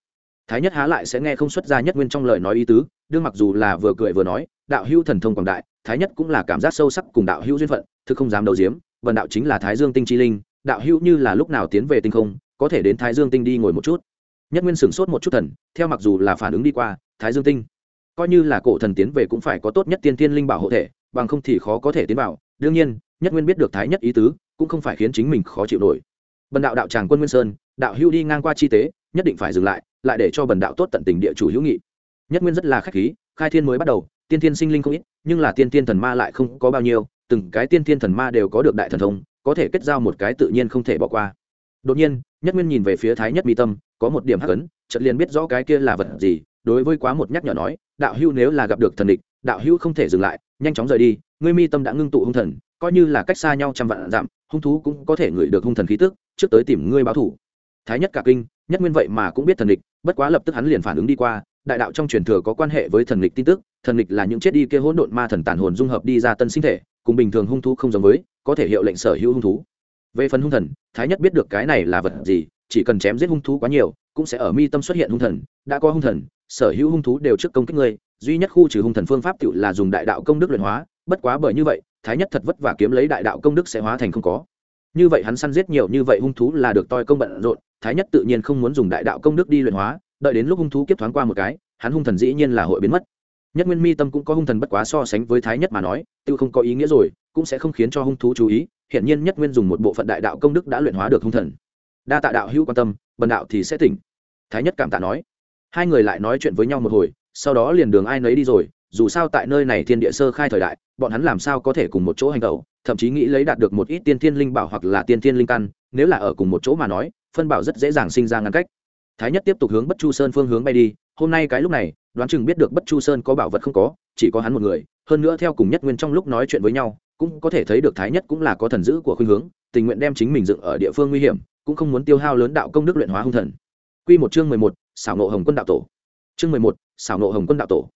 S1: Thái nhất há lại sẽ nghe không xuất ra nhất nguyên trong lời nói ý tứ, đương mặc dù là vừa cười vừa nói, đạo hữu thần thông quảng đại, thái nhất cũng là cảm giác sâu sắc cùng đạo hữu duyên phận, thực không dám đầu diếm vần đạo chính là thái dương tinh chi linh, đạo hữu như là lúc nào tiến về tinh không, có thể đến thái dương tinh đi ngồi một chút. Nhất nguyên sửng sốt một chút thần, theo mặc dù là phản ứng đi qua, thái dương tinh, coi như là cổ thần tiến về cũng phải có tốt nhất tiên tiên linh bảo hộ thể, bằng không thì khó có thể tiến vào. Đương nhiên nhất nguyên biết được thái nhất ý tứ, cũng không phải khiến chính mình khó chịu nổi. Bần đạo đạo tràng quân nguyên sơn, đạo hữu đi ngang qua chi tế, nhất định phải dừng lại lại để cho bần đạo tốt tận tình địa chủ hữu nghị. Nhất nguyên rất là khách khí, khai thiên mới bắt đầu, tiên tiên sinh linh không ít, nhưng là tiên tiên thần ma lại không có bao nhiêu, từng cái tiên tiên thần ma đều có được đại thần thông, có thể kết giao một cái tự nhiên không thể bỏ qua. Đột nhiên, nhất nguyên nhìn về phía thái nhất mi tâm, có một điểm hắc ấn, chợt liền biết rõ cái kia là vật gì, đối với quá một nhắc nhở nói, đạo hưu nếu là gặp được thần địch, đạo hưu không thể dừng lại, nhanh chóng rời đi, ngươi mi tâm đã ngưng tụ hung thần coi như là cách xa nhau trăm vạn dặm, hung thú cũng có thể ngửi được hung thần khí tức, trước tới tìm ngươi báo thủ. Thái nhất cả kinh, nhất nguyên vậy mà cũng biết thần địch, bất quá lập tức hắn liền phản ứng đi qua, đại đạo trong truyền thừa có quan hệ với thần địch tin tức, thần địch là những chết đi kia hỗn độn ma thần tàn hồn dung hợp đi ra tân sinh thể, cùng bình thường hung thú không giống với, có thể hiệu lệnh sở hữu hung thú. Về phần hung thần, thái nhất biết được cái này là vật gì, chỉ cần chém giết hung thú quá nhiều, cũng sẽ ở mi tâm xuất hiện hung thần, đã có hung thần, sở hữu hung thú đều trước công kích ngươi, duy nhất khu trừ hung thần phương pháp tự là dùng đại đạo công đức luyện hóa, bất quá bởi như vậy thái nhất thật vất vả kiếm lấy đại đạo công đức sẽ hóa thành không có. Như vậy hắn săn giết nhiều như vậy hung thú là được toi công bận rộn, thái nhất tự nhiên không muốn dùng đại đạo công đức đi luyện hóa, đợi đến lúc hung thú kiếp thoáng qua một cái, hắn hung thần dĩ nhiên là hội biến mất. Nhất nguyên mi tâm cũng có hung thần bất quá so sánh với thái nhất mà nói tự không có ý nghĩa rồi, cũng sẽ không khiến cho hung thú chú ý hiện nhiên nhất nguyên dùng một bộ phận đại đạo công đức đã luyện hóa được hung thần. Đa tạ đạo hữu quan tâm, bần đạo thì sẽ tỉnh. Thái nhất cảm tạ nói. Hai người lại nói chuyện với nhau một hồi, sau đó liền đường ai nấy đi rồi dù sao tại nơi này thiên địa sơ khai thời đại bọn hắn làm sao có thể cùng một chỗ hành tẩu thậm chí nghĩ lấy đạt được một ít tiên thiên linh bảo hoặc là tiên thiên linh căn nếu là ở cùng một chỗ mà nói phân bảo rất dễ dàng sinh ra ngăn cách thái nhất tiếp tục hướng bất chu sơn phương hướng bay đi hôm nay cái lúc này đoán chừng biết được bất chu sơn có bảo vật không có chỉ có hắn một người hơn nữa theo cùng nhất nguyên trong lúc nói chuyện với nhau cũng có thể thấy được thái nhất cũng là có thần dữ của khuynh hướng tình nguyện đem chính mình dựng ở địa phương nguy hiểm cũng không muốn tiêu hao lớn đạo công đức luyện hóa hung thần Quy một chương mười một, xảo nộ hồng quân đạo tổ. Chương mười một, xảo nộ hồng quân đạo tổ.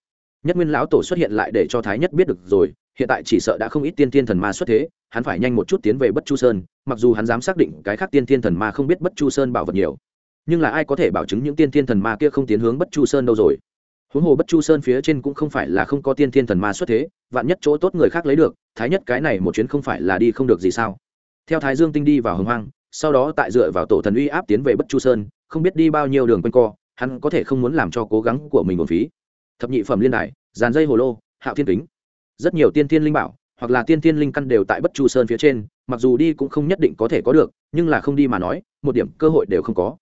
S1: Nhất Nguyên lão tổ xuất hiện lại để cho Thái Nhất biết được rồi, hiện tại chỉ sợ đã không ít tiên tiên thần ma xuất thế, hắn phải nhanh một chút tiến về Bất Chu Sơn, mặc dù hắn dám xác định cái khác tiên tiên thần ma không biết Bất Chu Sơn bảo vật nhiều, nhưng là ai có thể bảo chứng những tiên tiên thần ma kia không tiến hướng Bất Chu Sơn đâu rồi? Huống hồ Bất Chu Sơn phía trên cũng không phải là không có tiên tiên thần ma xuất thế, vạn nhất chỗ tốt người khác lấy được, Thái Nhất cái này một chuyến không phải là đi không được gì sao? Theo Thái Dương Tinh đi vào Hồng Hoang, sau đó tại dựa vào tổ thần uy áp tiến về Bất Chu Sơn, không biết đi bao nhiêu đường quanh co, hắn có thể không muốn làm cho cố gắng của mình uổng phí. Thập nhị phẩm liên đài, dàn dây hồ lô, hạo thiên kính, rất nhiều tiên thiên linh bảo hoặc là tiên thiên linh căn đều tại bất chu sơn phía trên mặc dù đi cũng không nhất định có thể có được nhưng là không đi mà nói một điểm cơ hội đều không có.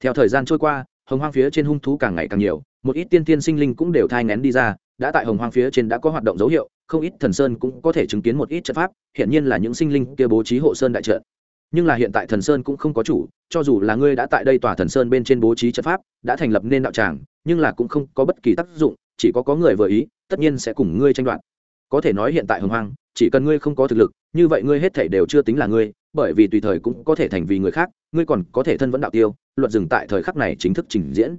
S1: Theo thời gian trôi qua hồng hoang phía trên hung thú càng ngày càng nhiều một ít tiên thiên sinh linh cũng đều thai ngén đi ra đã tại hồng hoang phía trên đã có hoạt động dấu hiệu không ít thần sơn cũng có thể chứng kiến một ít trận pháp hiện nhiên là những sinh linh kia bố trí hộ sơn đại trận nhưng là hiện tại thần sơn cũng không có chủ, cho dù là ngươi đã tại đây tòa thần sơn bên trên bố trí trận pháp, đã thành lập nên đạo tràng, nhưng là cũng không có bất kỳ tác dụng, chỉ có có người vừa ý, tất nhiên sẽ cùng ngươi tranh đoạt. Có thể nói hiện tại hồng hoang, chỉ cần ngươi không có thực lực, như vậy ngươi hết thể đều chưa tính là ngươi, bởi vì tùy thời cũng có thể thành vì người khác, ngươi còn có thể thân vẫn đạo tiêu, luật dừng tại thời khắc này chính thức trình diễn.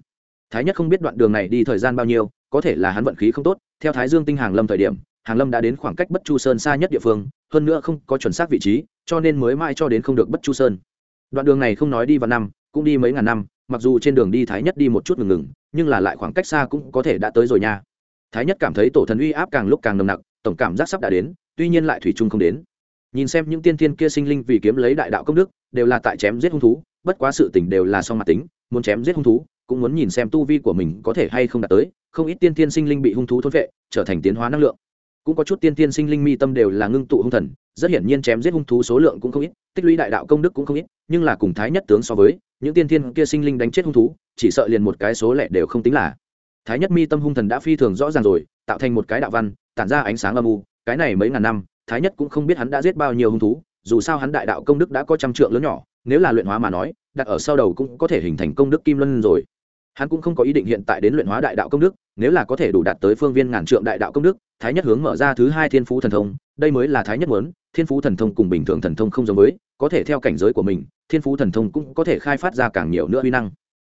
S1: Thái nhất không biết đoạn đường này đi thời gian bao nhiêu, có thể là hắn vận khí không tốt, theo thái dương tinh hàng lâm thời điểm hàng lâm đã đến khoảng cách bất chu sơn xa nhất địa phương, hơn nữa không có chuẩn xác vị trí, cho nên mới mãi cho đến không được bất chu sơn. Đoạn đường này không nói đi vào năm, cũng đi mấy ngàn năm, mặc dù trên đường đi thái nhất đi một chút ngừng ngừng, nhưng là lại khoảng cách xa cũng có thể đã tới rồi nha. Thái nhất cảm thấy tổ thần uy áp càng lúc càng nồng nặc, tổng cảm giác sắp đã đến, tuy nhiên lại thủy chung không đến. Nhìn xem những tiên thiên kia sinh linh vì kiếm lấy đại đạo công đức, đều là tại chém giết hung thú, bất quá sự tình đều là song mặt tính, muốn chém giết hung thú, cũng muốn nhìn xem tu vi của mình có thể hay không đạt tới, không ít tiên thiên sinh linh bị hung thú thôn vệ trở thành tiến hóa năng lượng cũng có chút tiên tiên sinh linh mi tâm đều là ngưng tụ hung thần, rất hiển nhiên chém giết hung thú số lượng cũng không ít, tích lũy đại đạo công đức cũng không ít, nhưng là cùng thái nhất tướng so với, những tiên tiên kia sinh linh đánh chết hung thú, chỉ sợ liền một cái số lẻ đều không tính là. Thái nhất mi tâm hung thần đã phi thường rõ ràng rồi, tạo thành một cái đạo văn, tản ra ánh sáng âm u, cái này mấy ngàn năm, thái nhất cũng không biết hắn đã giết bao nhiêu hung thú, dù sao hắn đại đạo công đức đã có trăm trượng lớn nhỏ, nếu là luyện hóa mà nói, đặt ở sau đầu cũng có thể hình thành công đức kim luân rồi hắn cũng không có ý định hiện tại đến luyện hóa đại đạo công đức, nếu là có thể đủ đạt tới phương viên ngàn trượng đại đạo công đức, thái nhất hướng mở ra thứ hai thiên phú thần thông, đây mới là thái nhất muốn, thiên phú thần thông cùng bình thường thần thông không giống với, có thể theo cảnh giới của mình, thiên phú thần thông cũng có thể khai phát ra càng nhiều nữa uy năng.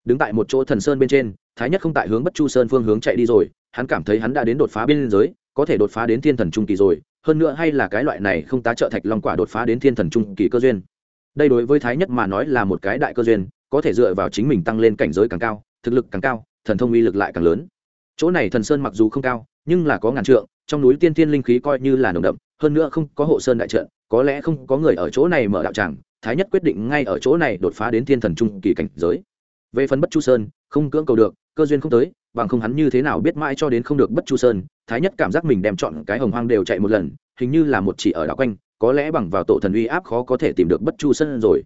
S1: Đứng tại một chỗ thần sơn bên trên, thái nhất không tại hướng bất chu sơn phương hướng chạy đi rồi, hắn cảm thấy hắn đã đến đột phá biên giới, có thể đột phá đến thiên thần trung kỳ rồi, hơn nữa hay là cái loại này không tá trợ thạch long quả đột phá đến thiên thần trung kỳ cơ duyên. Đây đối với thái nhất mà nói là một cái đại cơ duyên, có thể dựa vào chính mình tăng lên cảnh giới càng cao thực lực càng cao, thần thông uy lực lại càng lớn. Chỗ này thần sơn mặc dù không cao, nhưng là có ngàn trượng, trong núi tiên tiên linh khí coi như là nồng đậm, hơn nữa không có hộ sơn đại trận, có lẽ không có người ở chỗ này mở đạo tràng, thái nhất quyết định ngay ở chỗ này đột phá đến thiên thần trung kỳ cảnh giới. Về phần bất chu sơn, không cưỡng cầu được, cơ duyên không tới, bằng không hắn như thế nào biết mãi cho đến không được bất chu sơn, thái nhất cảm giác mình đem chọn cái hồng hoang đều chạy một lần, hình như là một chỉ ở đảo quanh, có lẽ bằng vào tổ thần uy áp khó có thể tìm được bất chu sơn rồi.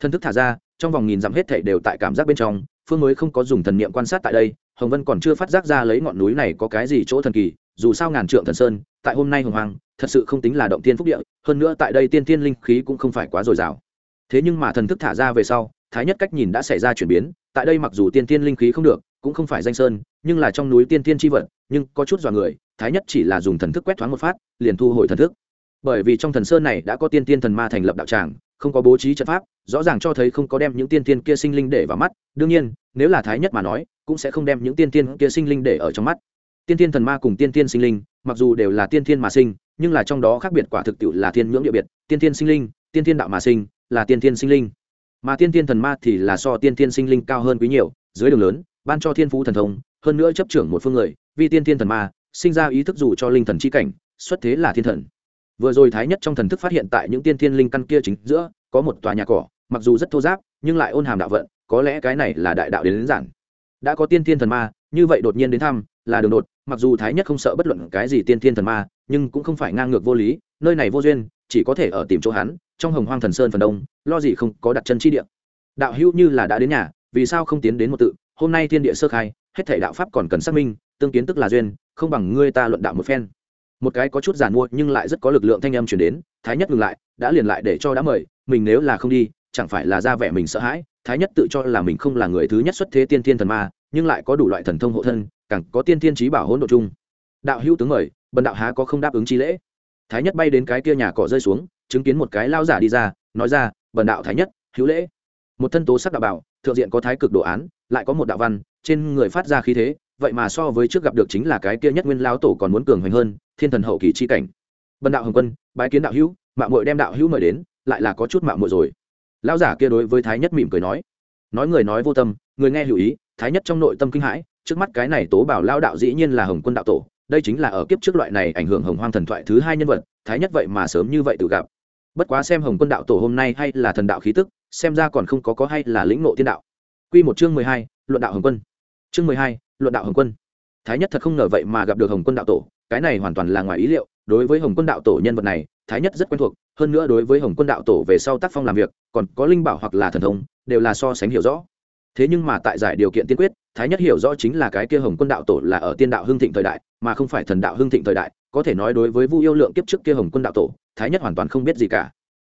S1: Thân thức thả ra, trong vòng nghìn dặm hết thảy đều tại cảm giác bên trong phương mới không có dùng thần niệm quan sát tại đây, hồng vân còn chưa phát giác ra lấy ngọn núi này có cái gì chỗ thần kỳ, dù sao ngàn trượng thần sơn, tại hôm nay hồng hoàng thật sự không tính là động tiên phúc địa, hơn nữa tại đây tiên tiên linh khí cũng không phải quá dồi dào. Thế nhưng mà thần thức thả ra về sau, thái nhất cách nhìn đã xảy ra chuyển biến, tại đây mặc dù tiên tiên linh khí không được, cũng không phải danh sơn, nhưng là trong núi tiên tiên tri vật, nhưng có chút dọa người, thái nhất chỉ là dùng thần thức quét thoáng một phát, liền thu hồi thần thức. Bởi vì trong thần sơn này đã có tiên tiên thần ma thành lập đạo tràng không có bố trí trận pháp rõ ràng cho thấy không có đem những tiên tiên kia sinh linh để vào mắt đương nhiên nếu là thái nhất mà nói cũng sẽ không đem những tiên tiên kia sinh linh để ở trong mắt tiên tiên thần ma cùng tiên tiên sinh linh mặc dù đều là tiên tiên mà sinh nhưng là trong đó khác biệt quả thực tiệu là tiên ngưỡng địa biệt tiên tiên sinh linh tiên tiên đạo mà sinh là tiên tiên sinh linh mà tiên tiên thần ma thì là so tiên tiên sinh linh cao hơn quý nhiều dưới đường lớn ban cho thiên phú thần thông hơn nữa chấp trưởng một phương người vì tiên tiên thần ma sinh ra ý thức dù cho linh thần chi cảnh xuất thế là thiên thần vừa rồi thái nhất trong thần thức phát hiện tại những tiên thiên linh căn kia chính giữa có một tòa nhà cỏ mặc dù rất thô giáp nhưng lại ôn hàm đạo vận có lẽ cái này là đại đạo đến, đến giản. Đã có tiên thiên thần ma như vậy đột nhiên đến thăm là đường đột mặc dù thái nhất không sợ bất luận cái gì tiên thiên thần ma nhưng cũng không phải ngang ngược vô lý nơi này vô duyên chỉ có thể ở tìm chỗ hắn trong hồng hoang thần sơn phần đông lo gì không có đặt chân chi địa. Đạo hữu như là đã đến nhà vì sao không tiến đến một tự hôm nay thiên địa sơ khai hết thể đạo pháp còn cần xác minh tương kiến tức là duyên không bằng ngươi ta luận đạo một phen một cái có chút giản mua nhưng lại rất có lực lượng thanh âm chuyển đến, thái nhất ngừng lại, đã liền lại để cho đã mời, mình nếu là không đi, chẳng phải là ra vẻ mình sợ hãi, thái nhất tự cho là mình không là người thứ nhất xuất thế tiên thiên thần ma, nhưng lại có đủ loại thần thông hộ thân, càng có tiên thiên trí bảo hỗn độ chung. Đạo hữu tướng mời, bần đạo há có không đáp ứng chi lễ? Thái nhất bay đến cái kia nhà cỏ rơi xuống, chứng kiến một cái lao giả đi ra, nói ra, bần đạo thái nhất, hữu lễ. Một thân tố sắc đạo bảo, thượng diện có thái cực đồ án, lại có một đạo văn, trên người phát ra khí thế vậy mà so với trước gặp được chính là cái kia nhất nguyên lao tổ còn muốn cường hoành hơn, thiên thần hậu kỳ chi cảnh. Bần đạo hồng quân, bái kiến đạo hữu mạng mội đem đạo hữu mời đến, lại là có chút mạng mội rồi. Lão giả kia đối với thái nhất mỉm cười nói. Nói người nói vô tâm, người nghe hữu ý, thái nhất trong nội tâm kinh hãi, trước mắt cái này tố bảo lao đạo dĩ nhiên là hồng quân đạo tổ, đây chính là ở kiếp trước loại này ảnh hưởng hồng hoang thần thoại thứ hai nhân vật, thái nhất vậy mà sớm như vậy tự gặp. Bất quá xem hồng quân đạo tổ hôm nay hay là thần đạo khí tức, xem ra còn không có có hay là lĩnh ngộ tiên đạo. Q một chương mười hai, luận đạo hồng quân. Chương mười hai luận đạo hồng quân. Thái nhất thật không ngờ vậy mà gặp được hồng quân đạo tổ, cái này hoàn toàn là ngoài ý liệu, đối với hồng quân đạo tổ nhân vật này, thái nhất rất quen thuộc, hơn nữa đối với hồng quân đạo tổ về sau tác phong làm việc, còn có linh bảo hoặc là thần thông, đều là so sánh hiểu rõ. Thế nhưng mà tại giải điều kiện tiên quyết, thái nhất hiểu rõ chính là cái kia hồng quân đạo tổ là ở tiên đạo hưng thịnh thời đại, mà không phải thần đạo hưng thịnh thời đại, có thể nói đối với vu yêu lượng kiếp trước kia hồng quân đạo tổ, thái nhất hoàn toàn không biết gì cả.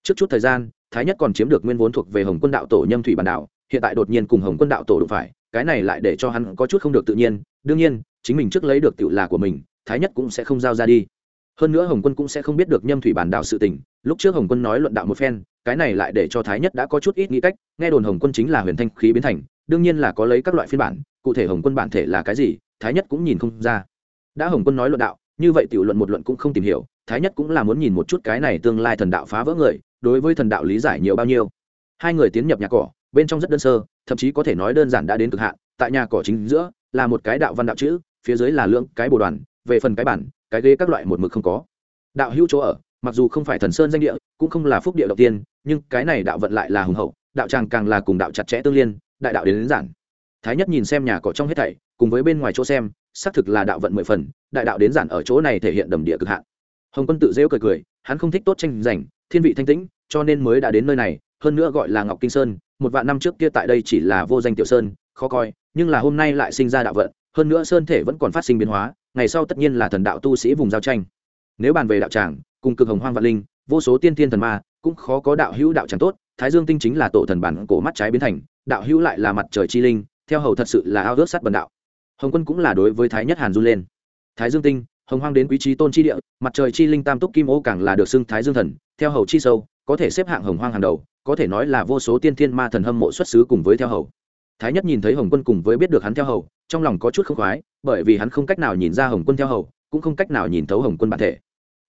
S1: Trước chút thời gian, thái nhất còn chiếm được nguyên vốn thuộc về hồng quân đạo tổ nhâm thủy bản đạo, hiện tại đột nhiên cùng hồng quân đạo tổ đụng phải cái này lại để cho hắn có chút không được tự nhiên, đương nhiên, chính mình trước lấy được tựu là của mình, thái nhất cũng sẽ không giao ra đi. Hơn nữa hồng quân cũng sẽ không biết được nhâm thủy bản đạo sự tình, lúc trước hồng quân nói luận đạo một phen, cái này lại để cho thái nhất đã có chút ít nghĩ cách, nghe đồn hồng quân chính là huyền thanh khí biến thành, đương nhiên là có lấy các loại phiên bản, cụ thể hồng quân bản thể là cái gì, thái nhất cũng nhìn không ra. Đã hồng quân nói luận đạo, như vậy tiểu luận một luận cũng không tìm hiểu, thái nhất cũng là muốn nhìn một chút cái này tương lai thần đạo phá vỡ người, đối với thần đạo lý giải nhiều bao nhiêu. Hai người tiến nhập nhà cỏ, bên trong rất đơn sơ thậm chí có thể nói đơn giản đã đến cực hạn tại nhà cỏ chính giữa là một cái đạo văn đạo chữ phía dưới là lưỡng cái bồ đoàn về phần cái bản cái ghế các loại một mực không có. Đạo hữu chỗ ở mặc dù không phải thần sơn danh địa cũng không là phúc địa đầu tiên nhưng cái này đạo vận lại là hùng hậu đạo tràng càng là cùng đạo chặt chẽ tương liên đại đạo đến, đến giản. Thái nhất nhìn xem nhà cỏ trong hết thảy cùng với bên ngoài chỗ xem xác thực là đạo vận mười phần đại đạo đến giản ở chỗ này thể hiện đầm địa cực hạn. Hồng quân tự dễu cười cười hắn không thích tốt tranh giành thiên vị thanh tĩnh cho nên mới đã đến nơi này hơn nữa gọi là ngọc kinh sơn, một vạn năm trước kia tại đây chỉ là vô danh tiểu sơn, khó coi, nhưng là hôm nay lại sinh ra đạo vận, hơn nữa sơn thể vẫn còn phát sinh biến hóa, ngày sau tất nhiên là thần đạo tu sĩ vùng giao tranh. Nếu bàn về đạo tràng, cùng cực hồng hoang vạn linh, vô số tiên thiên thần ma, cũng khó có đạo hữu đạo tràng tốt, thái dương tinh chính là tổ thần bản cổ mắt trái biến thành, đạo hữu lại là mặt trời chi linh, theo hầu thật sự là ao ước sắt bần đạo. Hồng quân cũng là đối với thái nhất hàn du lên. Thái dương tinh, hồng hoang đến quý trí tôn chi địa, mặt trời chi linh tam túc kim ô càng là được xưng thái dương thần, theo hầu chi sâu, có thể xếp hạng hồng hoang hàng đầu có thể nói là vô số tiên thiên ma thần hâm mộ xuất xứ cùng với theo hầu. Thái nhất nhìn thấy hồng quân cùng với biết được hắn theo hầu, trong lòng có chút không khoái, bởi vì hắn không cách nào nhìn ra hồng quân theo hầu, cũng không cách nào nhìn thấu hồng quân bản thể.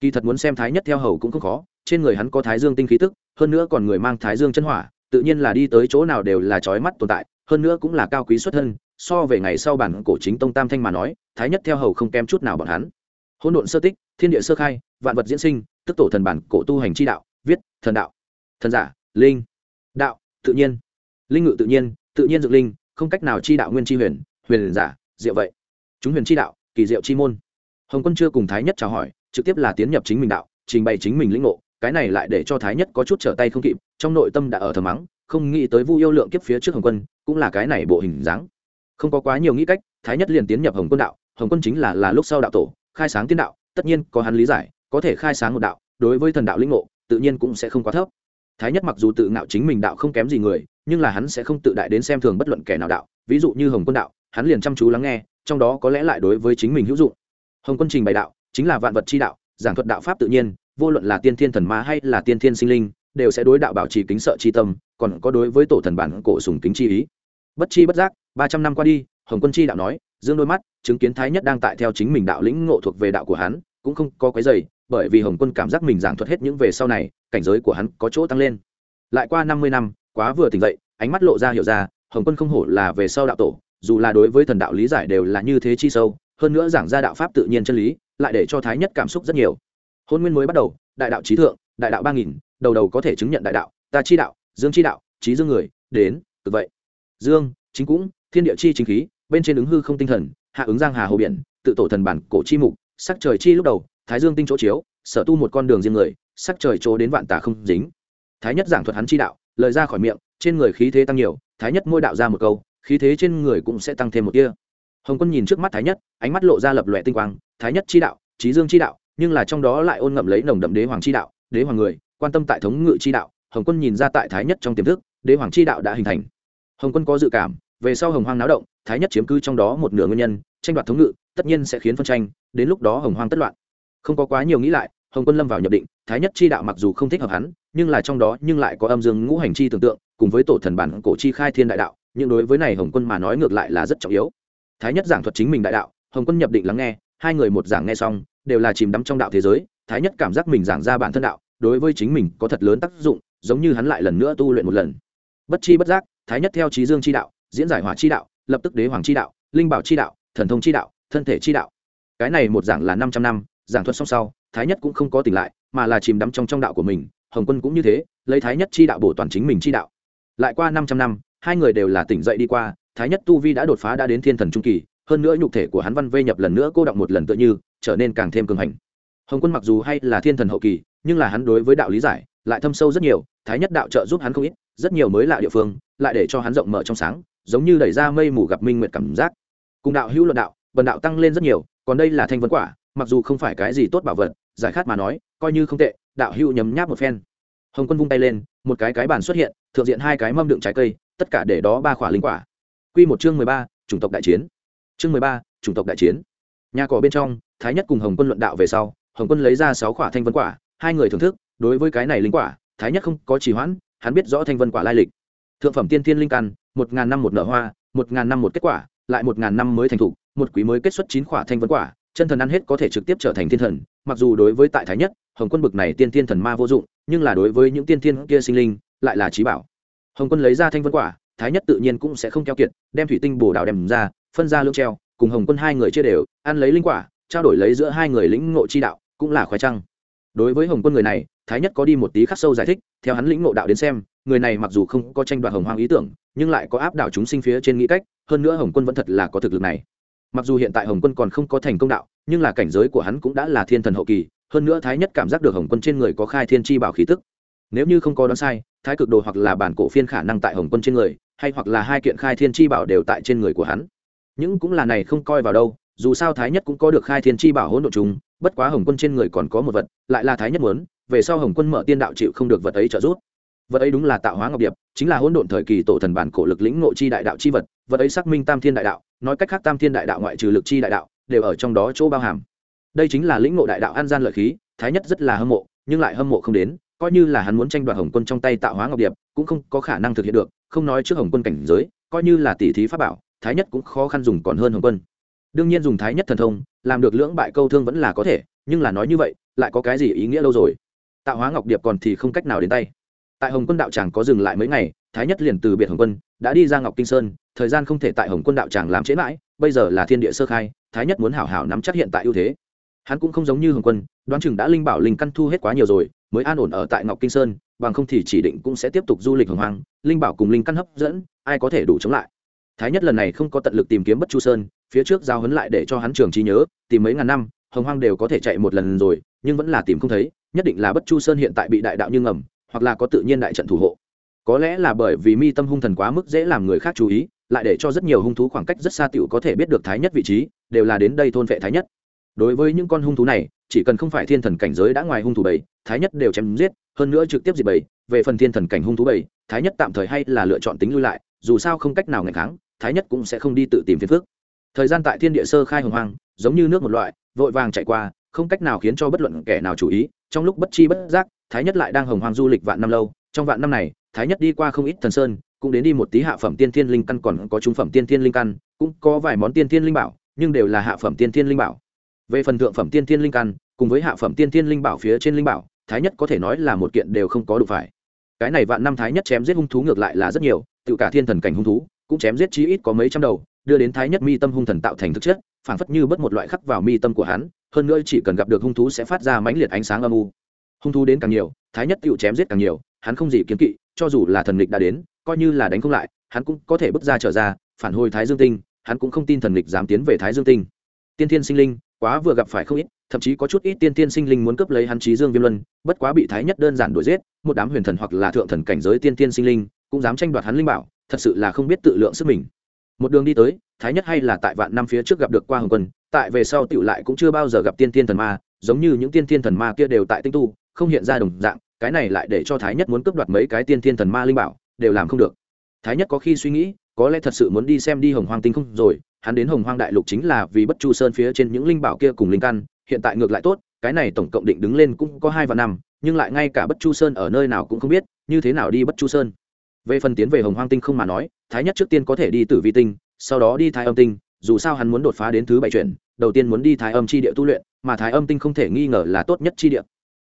S1: Kỳ thật muốn xem thái nhất theo hầu cũng không khó, trên người hắn có thái dương tinh khí tức, hơn nữa còn người mang thái dương chân hỏa, tự nhiên là đi tới chỗ nào đều là trói mắt tồn tại, hơn nữa cũng là cao quý xuất thân, so về ngày sau bản cổ chính tông tam thanh mà nói, thái nhất theo hầu không kém chút nào bọn hắn. Hỗn độn sơ tích, thiên địa sơ khai, vạn vật diễn sinh, tức tổ thần bản cổ tu hành chi đạo, viết thần đạo. Thần giả linh, đạo, tự nhiên. Linh ngự tự nhiên tự nhiên dựng linh, không cách nào chi đạo nguyên chi huyền huyền giả, diệu vậy. Chúng huyền chi đạo, kỳ diệu chi môn. Hồng quân chưa cùng thái nhất chào hỏi, trực tiếp là tiến nhập chính mình đạo, trình bày chính mình lĩnh ngộ, cái này lại để cho thái nhất có chút trở tay không kịp, trong nội tâm đã ở thờ mắng, không nghĩ tới vu yêu lượng kiếp phía trước hồng quân, cũng là cái này bộ hình dáng. Không có quá nhiều nghĩ cách, thái nhất liền tiến nhập hồng quân đạo, hồng quân chính là là lúc sau đạo tổ, khai sáng tiên đạo, tất nhiên có hắn lý giải, có thể khai sáng một đạo, đối với thần đạo lĩnh ngộ, tự nhiên cũng sẽ không quá thấp thái nhất mặc dù tự ngạo chính mình đạo không kém gì người, nhưng là hắn sẽ không tự đại đến xem thường bất luận kẻ nào đạo. Ví dụ như hồng quân đạo, hắn liền chăm chú lắng nghe, trong đó có lẽ lại đối với chính mình hữu dụng. Hồng quân trình bày đạo, chính là vạn vật chi đạo, giảng thuật đạo pháp tự nhiên, vô luận là tiên thiên thần ma hay là tiên thiên sinh linh, đều sẽ đối đạo bảo trì kính sợ chi tâm, còn có đối với tổ thần bản cổ sùng kính chi ý. Bất chi bất giác, ba trăm năm qua đi, hồng quân chi đạo nói, dương đôi mắt, chứng kiến thái nhất đang tại theo chính mình đạo lĩnh ngộ thuộc về đạo của hắn cũng không có quấy dày bởi vì hồng quân cảm giác mình giảng thuật hết những về sau này, cảnh giới của hắn có chỗ tăng lên. Lại qua năm mươi năm, quá vừa tỉnh dậy, ánh mắt lộ ra hiểu ra, hồng quân không hổ là về sau đạo tổ, dù là đối với thần đạo lý giải đều là như thế chi sâu, hơn nữa giảng ra đạo pháp tự nhiên chân lý, lại để cho thái nhất cảm xúc rất nhiều. Hôn nguyên mới bắt đầu, đại đạo trí thượng, đại đạo ba nghìn, đầu đầu có thể chứng nhận đại đạo, ta chi đạo, dương chi đạo, trí dương người, đến, tự vậy. Dương, chính cũng, thiên địa chi chính khí, bên trên ứng hư không tinh thần, hạ ứng giang hà hồ biển, tự tổ thần bản cổ chi mục sắc trời chi lúc đầu, thái dương tinh chỗ chiếu, sở tu một con đường riêng người, sắc trời chỗ đến vạn tà không dính. Thái nhất giảng thuật hắn chi đạo, lời ra khỏi miệng, trên người khí thế tăng nhiều, thái nhất môi đạo ra một câu, khí thế trên người cũng sẽ tăng thêm một tia. Hồng quân nhìn trước mắt thái nhất, ánh mắt lộ ra lập lòe tinh quang, thái nhất chi đạo, trí dương chi đạo, nhưng là trong đó lại ôn ngậm lấy nồng đậm đế hoàng chi đạo, đế hoàng người, quan tâm tại thống ngự chi đạo. Hồng quân nhìn ra tại thái nhất trong tiềm thức, đế hoàng chi đạo đã hình thành. Hồng quân có dự cảm về sau hồng hoang náo động, thái nhất chiếm cứ trong đó một nửa nguyên nhân, tranh đoạt thống ngự, tất nhiên sẽ khiến phân tranh, đến lúc đó hồng hoang tất loạn. Không có quá nhiều nghĩ lại, hồng quân lâm vào nhập định, thái nhất chi đạo mặc dù không thích hợp hắn, nhưng là trong đó nhưng lại có âm dương ngũ hành chi tưởng tượng, cùng với tổ thần bản cổ chi khai thiên đại đạo, nhưng đối với này hồng quân mà nói ngược lại là rất trọng yếu. Thái nhất giảng thuật chính mình đại đạo, hồng quân nhập định lắng nghe, hai người một giảng nghe xong, đều là chìm đắm trong đạo thế giới, thái nhất cảm giác mình giảng ra bản thân đạo, đối với chính mình có thật lớn tác dụng, giống như hắn lại lần nữa tu luyện một lần. Bất chi bất giác, thái nhất theo trí dương chi đạo diễn giải hỏa chi đạo, lập tức đế hoàng chi đạo, linh bảo chi đạo, thần thông chi đạo, thân thể chi đạo. Cái này một giảng là năm trăm năm, giảng thuật xong sau, thái nhất cũng không có tỉnh lại, mà là chìm đắm trong trong đạo của mình, hồng quân cũng như thế, lấy thái nhất chi đạo bổ toàn chính mình chi đạo. Lại qua năm trăm năm, hai người đều là tỉnh dậy đi qua, thái nhất tu vi đã đột phá đã đến thiên thần trung kỳ, hơn nữa nhục thể của hắn văn vê nhập lần nữa cô động một lần tựa như, trở nên càng thêm cường hành. Hồng quân mặc dù hay là thiên thần hậu kỳ, nhưng là hắn đối với đạo lý giải, lại thâm sâu rất nhiều, thái nhất đạo trợ giúp hắn không ít, rất nhiều mới lạ địa phương, lại để cho hắn rộng mở trong sáng giống như đẩy ra mây mù gặp minh nguyệt cảm giác. Cùng đạo hữu luận đạo, bần đạo tăng lên rất nhiều, còn đây là thanh vấn quả, mặc dù không phải cái gì tốt bảo vật, giải khát mà nói, coi như không tệ, đạo hữu nhấm nháp một phen. Hồng quân vung tay lên, một cái cái bàn xuất hiện, thượng diện hai cái mâm đựng trái cây, tất cả để đó ba khỏa linh quả. Q một chương mười ba, chủng tộc đại chiến. Chương mười ba, chủng tộc đại chiến. Nhà cỏ bên trong, thái nhất cùng hồng quân luận đạo về sau, hồng quân lấy ra sáu khỏa thanh vân quả, hai người thưởng thức, đối với cái này linh quả, thái nhất không có trì hoãn, hắn biết rõ thanh vân quả lai lịch. Thượng phẩm tiên thiên linh căn một ngàn năm một nở hoa, một ngàn năm một kết quả, lại một ngàn năm mới thành thục, một quý mới kết xuất chín quả thanh vân quả, chân thần ăn hết có thể trực tiếp trở thành thiên thần, mặc dù đối với tại thái nhất, hồng quân bực này tiên thiên thần ma vô dụng, nhưng là đối với những tiên thiên kia sinh linh, lại là trí bảo. Hồng quân lấy ra thanh vân quả, thái nhất tự nhiên cũng sẽ không keo kiệt, đem thủy tinh bồ đào đem ra, phân ra lương treo, cùng hồng quân hai người chia đều, ăn lấy linh quả, trao đổi lấy giữa hai người lĩnh ngộ chi đạo, cũng là khoái trăng. Đối với hồng quân người này, thái nhất có đi một tí khắc sâu giải thích, theo hắn lĩnh ngộ đạo đến xem, người này mặc dù không có tranh đoạt hồng hoang ý tưởng nhưng lại có áp đảo chúng sinh phía trên nghĩ cách, hơn nữa hồng quân vẫn thật là có thực lực này. Mặc dù hiện tại hồng quân còn không có thành công đạo, nhưng là cảnh giới của hắn cũng đã là thiên thần hậu kỳ, hơn nữa thái nhất cảm giác được hồng quân trên người có khai thiên chi bảo khí tức. Nếu như không có đoán sai, thái cực đồ hoặc là bản cổ phiên khả năng tại hồng quân trên người, hay hoặc là hai kiện khai thiên chi bảo đều tại trên người của hắn. Những cũng là này không coi vào đâu, dù sao thái nhất cũng có được khai thiên chi bảo hỗn độ chúng bất quá hồng quân trên người còn có một vật, lại là thái nhất muốn, về sau hồng quân mở tiên đạo chịu không được vật ấy trợ giúp vật ấy đúng là tạo hóa ngọc điệp, chính là hỗn độn thời kỳ tổ thần bản cổ lực lĩnh ngộ chi đại đạo chi vật vật ấy xác minh tam thiên đại đạo, nói cách khác tam thiên đại đạo ngoại trừ lực chi đại đạo, đều ở trong đó chỗ bao hàm. Đây chính là lĩnh ngộ đại đạo an gian lợi khí, thái nhất rất là hâm mộ, nhưng lại hâm mộ không đến, coi như là hắn muốn tranh đoạt hồng quân trong tay tạo hóa ngọc điệp, cũng không có khả năng thực hiện được, không nói trước hồng quân cảnh giới, coi như là tỷ thí pháp bảo, thái nhất cũng khó khăn dùng còn hơn hồng quân. Đương nhiên dùng thái nhất thần thông, làm được lưỡng bại câu thương vẫn là có thể, nhưng là nói như vậy, lại có cái gì ý nghĩa đâu rồi? Tạo hóa ngọc điệp còn thì không cách nào đến tay tại hồng quân đạo tràng có dừng lại mấy ngày, thái nhất liền từ biệt hồng quân, đã đi ra ngọc kinh sơn, thời gian không thể tại hồng quân đạo tràng làm trễ mãi, bây giờ là thiên địa sơ khai, thái nhất muốn hảo hảo nắm chắc hiện tại ưu thế. Hắn cũng không giống như hồng quân, đoán chừng đã linh bảo linh căn thu hết quá nhiều rồi, mới an ổn ở tại ngọc kinh sơn, bằng không thì chỉ định cũng sẽ tiếp tục du lịch hồng hoang, linh bảo cùng linh căn hấp dẫn, ai có thể đủ chống lại. Thái nhất lần này không có tận lực tìm kiếm bất chu sơn, phía trước giao hấn lại để cho hắn trường trí nhớ, tìm mấy ngàn năm, hồng hoang đều có thể chạy một lần rồi, nhưng vẫn là tìm không thấy, nhất định là bất chu sơn hiện tại bị đại đạo như ngầm hoặc là có tự nhiên đại trận thủ hộ. Có lẽ là bởi vì mi tâm hung thần quá mức dễ làm người khác chú ý, lại để cho rất nhiều hung thú khoảng cách rất xa t có thể biết được thái nhất vị trí, đều là đến đây thôn vệ thái nhất. Đối với những con hung thú này, chỉ cần không phải thiên thần cảnh giới đã ngoài hung thú bảy, thái nhất đều chém giết, hơn nữa trực tiếp diệt bảy, về phần thiên thần cảnh hung thú bảy, thái nhất tạm thời hay là lựa chọn tính lui lại, dù sao không cách nào ngày kháng, thái nhất cũng sẽ không đi tự tìm phiền phước thời gian tại thiên địa sơ khai hồng hoang, giống như nước một loại, vội vàng chạy qua, không cách nào khiến cho bất luận kẻ nào chú ý, trong lúc bất chi bất giác thái nhất lại đang hồng hoang du lịch vạn năm lâu, trong vạn năm này, thái nhất đi qua không ít thần sơn, cũng đến đi một tí hạ phẩm tiên thiên linh căn còn có trung phẩm tiên thiên linh căn, cũng có vài món tiên thiên linh bảo, nhưng đều là hạ phẩm tiên thiên linh bảo. Về phần thượng phẩm tiên thiên linh căn, cùng với hạ phẩm tiên thiên linh bảo phía trên linh bảo, thái nhất có thể nói là một kiện đều không có đủ phải. Cái này vạn năm thái nhất chém giết hung thú ngược lại là rất nhiều, tự cả thiên thần cảnh hung thú, cũng chém giết chí ít có mấy trăm đầu, đưa đến thái nhất mi tâm hung thần tạo thành thực chất, phảng phất như bất một loại khắc vào mi tâm của hắn, hơn nữa chỉ cần gặp được hung thú sẽ phát ra mãnh liệt ánh sáng âm u hung thú đến càng nhiều, thái nhất tựu chém giết càng nhiều, hắn không gì kiếm kỵ, cho dù là thần lịch đã đến, coi như là đánh không lại, hắn cũng có thể bước ra trở ra, phản hồi thái dương tinh, hắn cũng không tin thần lịch dám tiến về thái dương tinh. Tiên thiên sinh linh, quá vừa gặp phải không ít, thậm chí có chút ít tiên tiên sinh linh muốn cướp lấy hắn trí dương viêm luân, bất quá bị thái nhất đơn giản đuổi giết, một đám huyền thần hoặc là thượng thần cảnh giới tiên tiên sinh linh, cũng dám tranh đoạt hắn linh bảo, thật sự là không biết tự lượng sức mình. Một đường đi tới, thái nhất hay là tại vạn năm phía trước gặp được qua hồng quân, tại về sau tựu lại cũng chưa bao giờ gặp tiên tiên thần ma, giống như những tiên tiên thần ma kia đều tại tinh tu không hiện ra đồng dạng, cái này lại để cho thái nhất muốn cướp đoạt mấy cái tiên thiên thần ma linh bảo, đều làm không được. Thái nhất có khi suy nghĩ, có lẽ thật sự muốn đi xem đi hồng hoang tinh không rồi, hắn đến hồng hoang đại lục chính là vì bất chu sơn phía trên những linh bảo kia cùng linh căn, hiện tại ngược lại tốt, cái này tổng cộng định đứng lên cũng có hai và năm, nhưng lại ngay cả bất chu sơn ở nơi nào cũng không biết, như thế nào đi bất chu sơn. Về phần tiến về hồng hoang tinh không mà nói, thái nhất trước tiên có thể đi tử vi tinh, sau đó đi thái âm tinh, dù sao hắn muốn đột phá đến thứ bảy chuyển, đầu tiên muốn đi thái âm chi địa tu luyện, mà thái âm tinh không thể nghi ngờ là tốt nhất chi địa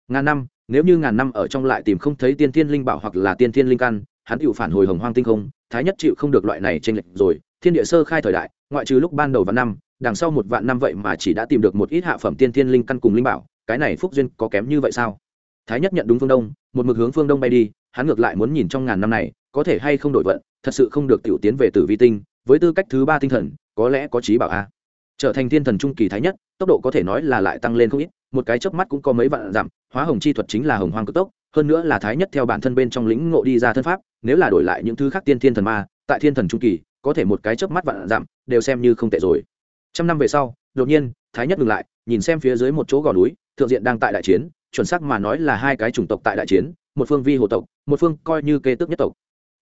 S1: ngàn năm, nếu như ngàn năm ở trong lại tìm không thấy tiên thiên linh bảo hoặc là tiên thiên linh căn, hắn tự phản hồi hồng hoang tinh không, thái nhất chịu không được loại này tranh lệch rồi. Thiên địa sơ khai thời đại, ngoại trừ lúc ban đầu vạn năm, đằng sau một vạn năm vậy mà chỉ đã tìm được một ít hạ phẩm tiên thiên linh căn cùng linh bảo, cái này phúc duyên có kém như vậy sao? Thái nhất nhận đúng phương đông, một mực hướng phương đông bay đi, hắn ngược lại muốn nhìn trong ngàn năm này, có thể hay không đổi vận, thật sự không được tiểu tiến về tử vi tinh, với tư cách thứ ba tinh thần, có lẽ có trí bảo a. Trở thành thiên thần trung kỳ thái nhất, tốc độ có thể nói là lại tăng lên không ít một cái chớp mắt cũng có mấy vạn dặm, hóa hồng chi thuật chính là hồng hoang cực tốc, hơn nữa là thái nhất theo bản thân bên trong lĩnh ngộ đi ra thân pháp, nếu là đổi lại những thứ khác tiên thiên thần ma, tại thiên thần trung kỳ, có thể một cái chớp mắt vạn dặm, đều xem như không tệ rồi. Trăm năm về sau, đột nhiên, thái nhất ngừng lại, nhìn xem phía dưới một chỗ gò núi, thượng diện đang tại đại chiến, chuẩn xác mà nói là hai cái chủng tộc tại đại chiến, một phương vi hồ tộc, một phương coi như kê tước nhất tộc.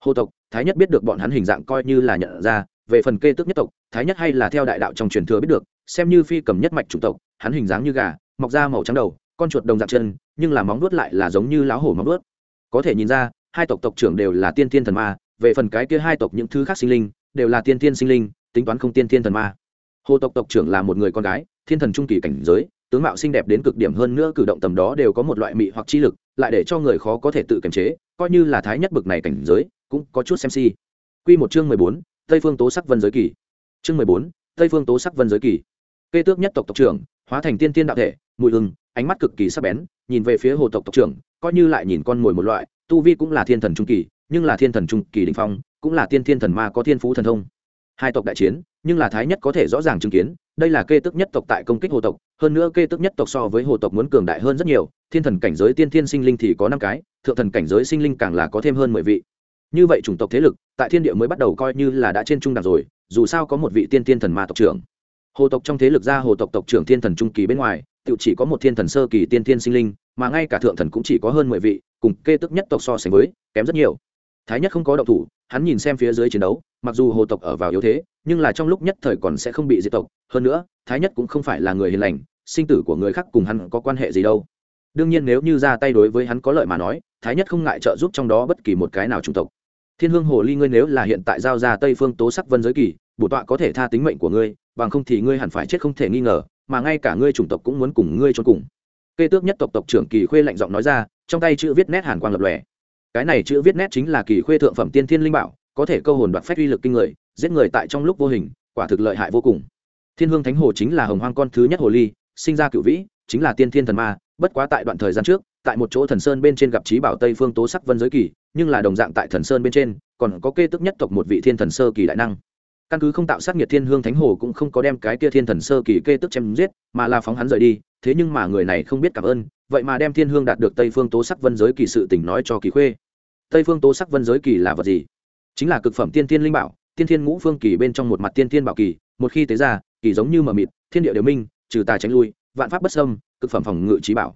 S1: Hồ tộc, thái nhất biết được bọn hắn hình dạng coi như là nhận ra, về phần kê tước nhất tộc, thái nhất hay là theo đại đạo trong truyền thừa biết được, xem như phi cầm nhất mạch chủng tộc, hắn hình dáng như gà mọc da màu trắng đầu, con chuột đồng dạng chân, nhưng là móng vuốt lại là giống như láo hổ móng vuốt. Có thể nhìn ra, hai tộc tộc trưởng đều là tiên tiên thần ma, về phần cái kia hai tộc những thứ khác sinh linh, đều là tiên tiên sinh linh, tính toán không tiên tiên thần ma. Hồ tộc tộc trưởng là một người con gái, thiên thần trung kỳ cảnh giới, tướng mạo xinh đẹp đến cực điểm hơn nữa cử động tầm đó đều có một loại mị hoặc chi lực, lại để cho người khó có thể tự kiềm chế, coi như là thái nhất bực này cảnh giới, cũng có chút xem si. Quy một chương mười bốn, tây phương tố sắc vân giới kỳ. Chương mười bốn, tây phương tố sắc vân giới kỳ. Kê tước nhất tộc tộc trưởng, hóa thành tiên tiên đạo thể mùi ưng ánh mắt cực kỳ sắc bén, nhìn về phía hồ tộc tộc trưởng, coi như lại nhìn con mồi một loại, tu vi cũng là thiên thần trung kỳ, nhưng là thiên thần trung kỳ đình phong, cũng là tiên thiên thần ma có thiên phú thần thông. Hai tộc đại chiến, nhưng là thái nhất có thể rõ ràng chứng kiến, đây là kê tức nhất tộc tại công kích hồ tộc, hơn nữa kê tức nhất tộc so với hồ tộc muốn cường đại hơn rất nhiều, thiên thần cảnh giới tiên thiên sinh linh thì có năm cái, thượng thần cảnh giới sinh linh càng là có thêm hơn mười vị. Như vậy chủng tộc thế lực, tại thiên địa mới bắt đầu coi như là đã trên trung đẳng rồi, dù sao có một vị tiên thiên thần ma tộc trưởng. Hồ tộc trong thế lực ra hồ tộc tộc trưởng thiên thần trung kỳ bên ngoài tự chỉ có một thiên thần sơ kỳ tiên thiên sinh linh, mà ngay cả thượng thần cũng chỉ có hơn mười vị, cùng kê tức nhất tộc so sánh với, kém rất nhiều. Thái nhất không có động thủ, hắn nhìn xem phía dưới chiến đấu, mặc dù hồ tộc ở vào yếu thế, nhưng là trong lúc nhất thời còn sẽ không bị diệt tộc. Hơn nữa, thái nhất cũng không phải là người hiền lành, sinh tử của người khác cùng hắn có quan hệ gì đâu. Đương nhiên nếu như ra tay đối với hắn có lợi mà nói, thái nhất không ngại trợ giúp trong đó bất kỳ một cái nào chủng tộc. Thiên hương hồ ly ngươi nếu là hiện tại giao ra tây phương tố sắc vân giới kỳ, bổ tọa có thể tha tính mệnh của ngươi, bằng không thì ngươi hẳn phải chết không thể nghi ngờ mà ngay cả ngươi chủng tộc cũng muốn cùng ngươi trốn cùng. Kê tước nhất tộc tộc trưởng kỳ khuê lạnh giọng nói ra, trong tay chữ viết nét hàn quang lập lòe. Cái này chữ viết nét chính là kỳ khuê thượng phẩm tiên thiên linh bảo, có thể câu hồn đoạt phép uy lực kinh người, giết người tại trong lúc vô hình, quả thực lợi hại vô cùng. Thiên hương thánh hồ chính là hồng hoang con thứ nhất hồ ly, sinh ra cựu vĩ, chính là tiên thiên thần ma, bất quá tại đoạn thời gian trước, tại một chỗ thần sơn bên trên gặp trí bảo tây phương tố sắc vân giới kỳ, nhưng là đồng dạng tại thần sơn bên trên, còn có kê tức nhất tộc một vị thiên thần sơ kỳ đại năng căn cứ không tạo sát nhiệt thiên hương thánh hồ cũng không có đem cái kia thiên thần sơ kỳ kê tức chém giết, mà là phóng hắn rời đi, thế nhưng mà người này không biết cảm ơn, vậy mà đem thiên hương đạt được tây phương tố sắc vân giới kỳ sự tỉnh nói cho kỳ khuê. Tây phương tố sắc vân giới kỳ là vật gì? Chính là cực phẩm tiên thiên linh bảo, tiên thiên ngũ phương kỳ bên trong một mặt tiên thiên bảo kỳ, một khi tế ra, kỳ giống như mờ mịt, thiên địa đều minh, trừ tà tránh lui, vạn pháp bất xâm, cực phẩm phòng ngự trí bảo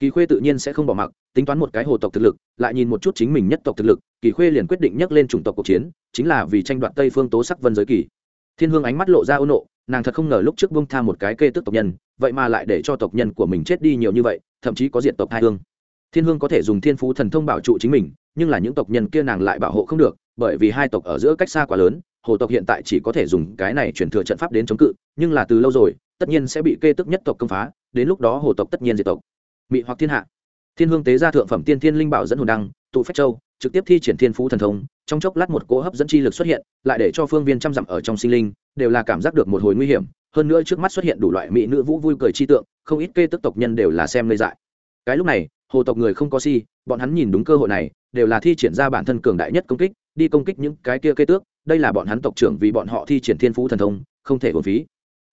S1: kỳ khuê tự nhiên sẽ không bỏ mặc, tính toán một cái hồ tộc thực lực, lại nhìn một chút chính mình nhất tộc thực lực, kỳ khuê liền quyết định nhắc lên chủng tộc cuộc chiến, chính là vì tranh đoạt tây phương tố sắc vân giới kỳ. Thiên hương ánh mắt lộ ra ôn nộ, nàng thật không ngờ lúc trước bông tha một cái kê tức tộc nhân, vậy mà lại để cho tộc nhân của mình chết đi nhiều như vậy, thậm chí có diện tộc hai hương. Thiên hương có thể dùng thiên phú thần thông bảo trụ chính mình, nhưng là những tộc nhân kia nàng lại bảo hộ không được, bởi vì hai tộc ở giữa cách xa quá lớn, hồ tộc hiện tại chỉ có thể dùng cái này chuyển thừa trận pháp đến chống cự, nhưng là từ lâu rồi, tất nhiên sẽ bị kê tức nhất tộc công phá, đến lúc đó hồ tộc tất nhiên diệt tộc mị hoặc thiên hạ. Thiên hương tế ra thượng phẩm tiên thiên linh bảo dẫn hồn đăng, tụ phách châu, trực tiếp thi triển thiên phú thần thông, trong chốc lát một cỗ hấp dẫn chi lực xuất hiện, lại để cho phương viên trăm dặm ở trong sinh linh, đều là cảm giác được một hồi nguy hiểm, hơn nữa trước mắt xuất hiện đủ loại mỹ nữ vũ vui cười chi tượng, không ít kê tức tộc nhân đều là xem lây dại. Cái lúc này, hồ tộc người không có si, bọn hắn nhìn đúng cơ hội này, đều là thi triển ra bản thân cường đại nhất công kích, đi công kích những cái kia kê tước, đây là bọn hắn tộc trưởng vì bọn họ thi triển thiên phú thần thông, không thể hồn phí.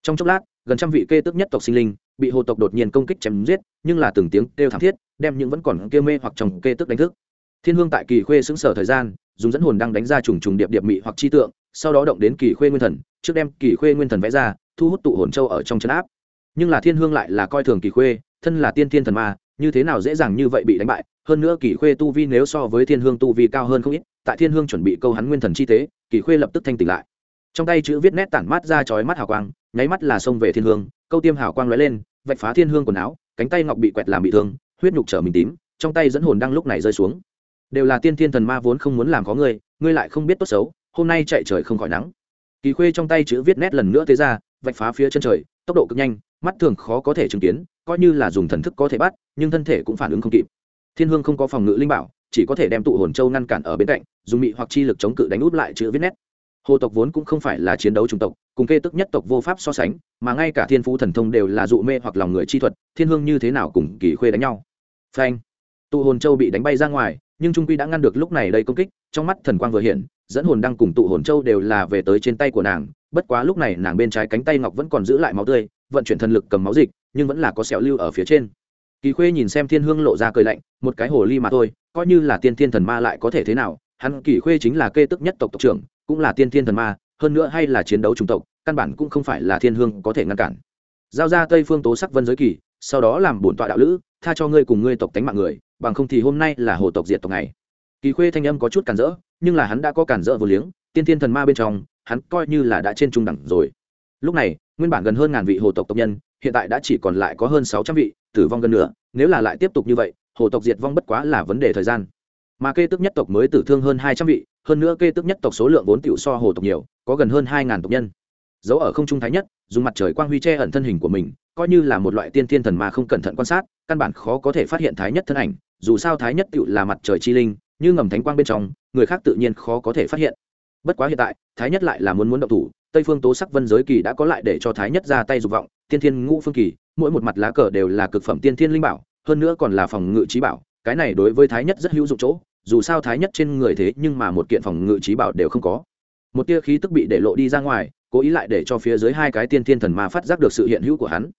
S1: Trong chốc lát, gần trăm vị kê tước nhất tộc sinh linh bị hồ tộc đột nhiên công kích chém giết, nhưng là từng tiếng kêu thảm thiết, đem những vẫn còn kêu mê hoặc trong kê tức đánh thức. Thiên hương tại kỳ khuê xứng sở thời gian, dùng dẫn hồn đang đánh ra trùng trùng điệp điệp mị hoặc chi tượng, sau đó động đến kỳ khuê nguyên thần, trước đem kỳ khuê nguyên thần vẽ ra, thu hút tụ hồn châu ở trong chân áp. Nhưng là thiên hương lại là coi thường kỳ khuê, thân là tiên thiên thần ma, như thế nào dễ dàng như vậy bị đánh bại, hơn nữa kỳ khuê tu vi nếu so với thiên hương tu vi cao hơn không ít, tại thiên hương chuẩn bị câu hắn nguyên thần chi tế, kỳ khuê lập tức thanh tỉnh lại. Trong tay chữ viết nét tản mát ra chói mắt hào quang, nháy mắt là xông về thiên hương câu tiêm hào quang lóe lên, vạch phá thiên hương quần áo, cánh tay ngọc bị quẹt làm bị thương, huyết nhục trở mình tím, trong tay dẫn hồn đang lúc này rơi xuống. Đều là tiên thiên thần ma vốn không muốn làm có ngươi ngươi lại không biết tốt xấu, hôm nay chạy trời không khỏi nắng. Kỳ khuê trong tay chữ viết nét lần nữa thế ra, vạch phá phía chân trời, tốc độ cực nhanh, mắt thường khó có thể chứng kiến, coi như là dùng thần thức có thể bắt, nhưng thân thể cũng phản ứng không kịp. Thiên hương không có phòng ngự linh bảo, chỉ có thể đem tụ hồn châu ngăn cản ở bên cạnh, dùng mị hoặc chi lực chống cự đánh úp lại chữ viết nét hồ tộc vốn cũng không phải là chiến đấu chủng tộc, cùng kê tức nhất tộc vô pháp so sánh, mà ngay cả thiên phú thần thông đều là dụ mê hoặc lòng người chi thuật, thiên hương như thế nào cùng kỳ khuê đánh nhau. Phanh. Tụ hồn châu bị đánh bay ra ngoài, nhưng trung quy đã ngăn được lúc này đây công kích, trong mắt thần quang vừa hiện, dẫn hồn đang cùng tụ hồn châu đều là về tới trên tay của nàng, bất quá lúc này nàng bên trái cánh tay ngọc vẫn còn giữ lại máu tươi, vận chuyển thần lực cầm máu dịch, nhưng vẫn là có sẹo lưu ở phía trên. Kỳ khuê nhìn xem thiên hương lộ ra cười lạnh, một cái hồ ly mà thôi, coi như là tiên thiên thần ma lại có thể thế nào, hắn kỳ khuê chính là kê tức nhất tộc tộc trưởng cũng là tiên thiên thần ma, hơn nữa hay là chiến đấu chủng tộc, căn bản cũng không phải là thiên hương có thể ngăn cản. Giao ra tây phương tố sắc vân giới kỳ, sau đó làm bổn tọa đạo lữ, tha cho ngươi cùng ngươi tộc tánh mạng người, bằng không thì hôm nay là hồ tộc diệt tộc này kỳ khuê thanh âm có chút cản rỡ, nhưng là hắn đã có cản rỡ vô liếng, tiên thiên thần ma bên trong, hắn coi như là đã trên trung đẳng rồi. Lúc này, nguyên bản gần hơn ngàn vị hồ tộc tộc nhân, hiện tại đã chỉ còn lại có hơn sáu trăm vị, tử vong gần nữa nếu là lại tiếp tục như vậy, hồ tộc diệt vong bất quá là vấn đề thời gian. Mà kê tức nhất tộc mới tử thương hơn hai trăm vị hơn nữa kê tức nhất tộc số lượng vốn tiểu so hồ tộc nhiều, có gần hơn hai ngàn tộc nhân. Dấu ở không trung thái nhất, dùng mặt trời quang huy che ẩn thân hình của mình, coi như là một loại tiên thiên thần mà không cẩn thận quan sát, căn bản khó có thể phát hiện thái nhất thân ảnh, dù sao thái nhất tiểu là mặt trời chi linh, như ngầm thánh quang bên trong, người khác tự nhiên khó có thể phát hiện. Bất quá hiện tại, thái nhất lại là muốn muốn động thủ, tây phương tố sắc vân giới kỳ đã có lại để cho thái nhất ra tay dục vọng, tiên thiên ngũ phương kỳ, mỗi một mặt lá cờ đều là cực phẩm tiên thiên linh bảo, hơn nữa còn là phòng ngự trí bảo, cái này đối với thái nhất rất hữu dụng chỗ dù sao thái nhất trên người thế nhưng mà một kiện phòng ngự trí bảo đều không có. Một tia khí tức bị để lộ đi ra ngoài, cố ý lại để cho phía dưới hai cái tiên thiên thần ma phát giác được sự hiện hữu của hắn.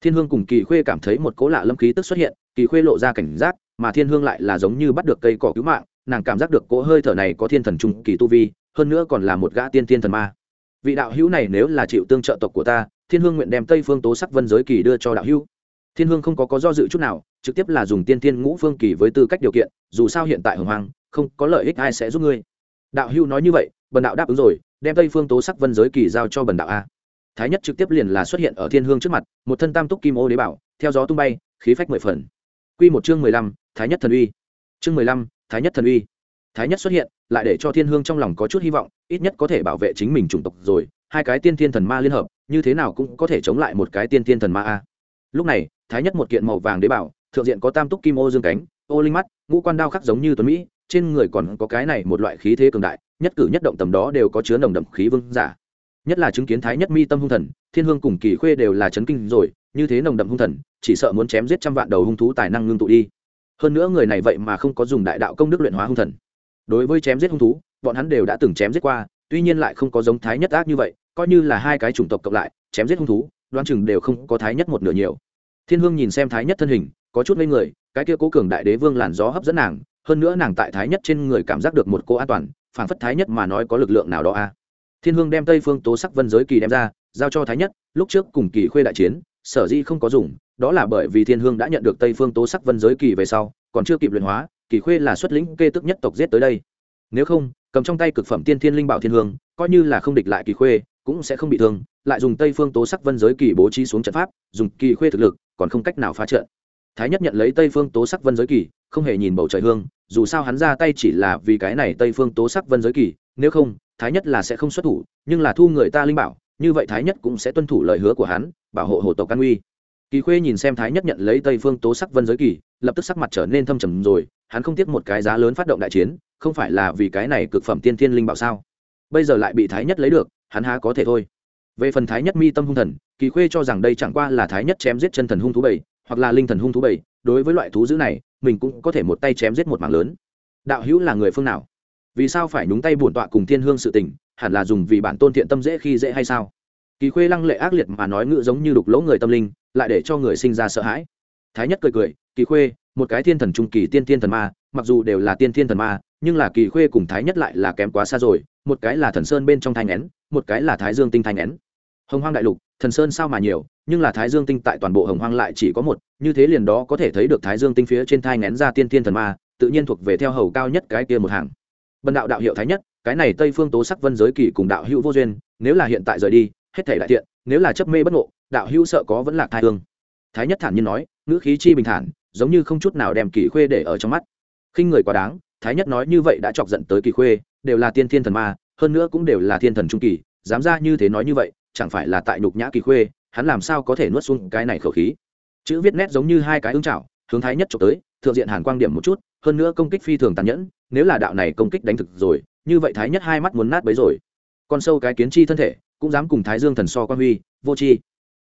S1: Thiên hương cùng kỳ khuê cảm thấy một cố lạ lâm khí tức xuất hiện, kỳ khuê lộ ra cảnh giác, mà thiên hương lại là giống như bắt được cây cỏ cứu mạng, nàng cảm giác được cỗ hơi thở này có thiên thần trung kỳ tu vi, hơn nữa còn là một gã tiên thiên thần ma. Vị đạo hữu này nếu là chịu tương trợ tộc của ta, thiên hương nguyện đem tây phương tố sắc vân giới kỳ đưa cho đạo hữu thiên hương không có có do dự chút nào, trực tiếp là dùng tiên thiên ngũ phương kỳ với tư cách điều kiện, dù sao hiện tại hồng hoàng không có lợi ích ai sẽ giúp ngươi. Đạo Hưu nói như vậy, bần đạo đáp ứng rồi, đem tây phương tố sắc vân giới kỳ giao cho bần đạo a. Thái nhất trực tiếp liền là xuất hiện ở thiên hương trước mặt, một thân tam túc kim ô đế bảo, theo gió tung bay, khí phách mười phần. Q một chương mười lăm, thái nhất thần uy. Chương mười lăm, thái nhất thần uy. Thái nhất xuất hiện, lại để cho thiên hương trong lòng có chút hy vọng, ít nhất có thể bảo vệ chính mình chủng tộc rồi, hai cái tiên thiên thần ma liên hợp, như thế nào cũng có thể chống lại một cái tiên thiên thần ma a. Lúc này thái nhất một kiện màu vàng đế bảo, thượng diện có tam túc kim ô dương cánh, ô linh mắt, ngũ quan đao khắc giống như tuấn mỹ, trên người còn có cái này một loại khí thế cường đại, nhất cử nhất động tầm đó đều có chứa nồng đậm khí vương giả. Nhất là chứng kiến thái nhất mi tâm hung thần, thiên hương cùng kỳ khuê đều là chấn kinh rồi, như thế nồng đậm hung thần, chỉ sợ muốn chém giết trăm vạn đầu hung thú tài năng ngưng tụ đi. Hơn nữa người này vậy mà không có dùng đại đạo công đức luyện hóa hung thần. Đối với chém giết hung thú, bọn hắn đều đã từng chém giết qua, tuy nhiên lại không có giống thái nhất ác như vậy, coi như là hai cái chủng tộc cộng lại, chém giết hung thú, đoán chừng đều không có thái nhất một nửa nhiều thiên hương nhìn xem thái nhất thân hình, có chút ngây người, cái kia cố cường đại đế vương làn gió hấp dẫn nàng, hơn nữa nàng tại thái nhất trên người cảm giác được một cô an toàn phản phất thái nhất mà nói có lực lượng nào đó a. Thiên hương đem tây phương tố sắc vân giới kỳ đem ra, giao cho thái nhất, lúc trước cùng kỳ khuê đại chiến, sở dĩ không có dùng, đó là bởi vì thiên hương đã nhận được tây phương tố sắc vân giới kỳ về sau, còn chưa kịp luyện hóa, kỳ khuê là xuất lĩnh kê tức nhất tộc giết tới đây. Nếu không, cầm trong tay cực phẩm tiên thiên linh bảo thiên hương, coi như là không địch lại kỳ khuê, cũng sẽ không bị thương, lại dùng tây phương tố sắc vân giới kỳ bố trí xuống trận pháp, dùng kỳ khuê thực lực còn không cách nào phá trận. Thái nhất nhận lấy tây phương tố sắc vân giới kỳ, không hề nhìn bầu trời hương, dù sao hắn ra tay chỉ là vì cái này tây phương tố sắc vân giới kỳ, nếu không, thái nhất là sẽ không xuất thủ, nhưng là thu người ta linh bảo, như vậy thái nhất cũng sẽ tuân thủ lời hứa của hắn, bảo hộ hồ tộc an uy. Kỳ khuê nhìn xem thái nhất nhận lấy tây phương tố sắc vân giới kỳ, lập tức sắc mặt trở nên thâm trầm rồi, hắn không tiếc một cái giá lớn phát động đại chiến, không phải là vì cái này cực phẩm tiên thiên linh bảo sao? Bây giờ lại bị thái nhất lấy được, hắn há có thể thôi về phần thái nhất mi tâm hung thần, kỳ khuê cho rằng đây chẳng qua là thái nhất chém giết chân thần hung thú bảy, hoặc là linh thần hung thú bảy, đối với loại thú dữ này, mình cũng có thể một tay chém giết một mảng lớn. Đạo hữu là người phương nào? Vì sao phải nhúng tay bổn tọa cùng thiên hương sự tình, hẳn là dùng vì bản tôn thiện tâm dễ khi dễ hay sao? Kỳ khuê lăng lệ ác liệt mà nói ngự giống như đục lỗ người tâm linh, lại để cho người sinh ra sợ hãi. Thái nhất cười cười, kỳ khuê, một cái thiên thần trung kỳ tiên thiên thần ma, mặc dù đều là tiên thiên thần ma, nhưng là kỳ khuê cùng thái nhất lại là kém quá xa rồi, một cái là thần sơn bên trong thanh ngén một cái là thái dương tinh thanh ngén hồng hoang đại lục, thần sơn sao mà nhiều, nhưng là thái dương tinh tại toàn bộ hồng hoang lại chỉ có một, như thế liền đó có thể thấy được thái dương tinh phía trên thai ngén ra tiên thiên thần ma, tự nhiên thuộc về theo hầu cao nhất cái kia một hàng. Bần đạo đạo hiệu thái nhất, cái này tây phương tố sắc vân giới kỳ cùng đạo hữu vô duyên, nếu là hiện tại rời đi, hết thể đại thiện, nếu là chấp mê bất ngộ, đạo hữu sợ có vẫn là thai hương. Thái nhất thản nhiên nói, ngữ khí chi bình thản, giống như không chút nào đem kỳ khuê để ở trong mắt. Khinh người quá đáng, thái nhất nói như vậy đã chọc giận tới kỳ khuê, đều là tiên thiên thần ma, hơn nữa cũng đều là thiên thần trung kỳ, dám ra như thế nói như vậy chẳng phải là tại nhục nhã kỳ khuê, hắn làm sao có thể nuốt xuống cái này khẩu khí? Chữ viết nét giống như hai cái ưng chảo, hướng thái nhất trộm tới, thượng diện hàn quang điểm một chút, hơn nữa công kích phi thường tàn nhẫn, nếu là đạo này công kích đánh thực rồi, như vậy thái nhất hai mắt muốn nát bấy rồi. Con sâu cái kiến chi thân thể, cũng dám cùng thái dương thần so quan huy, vô chi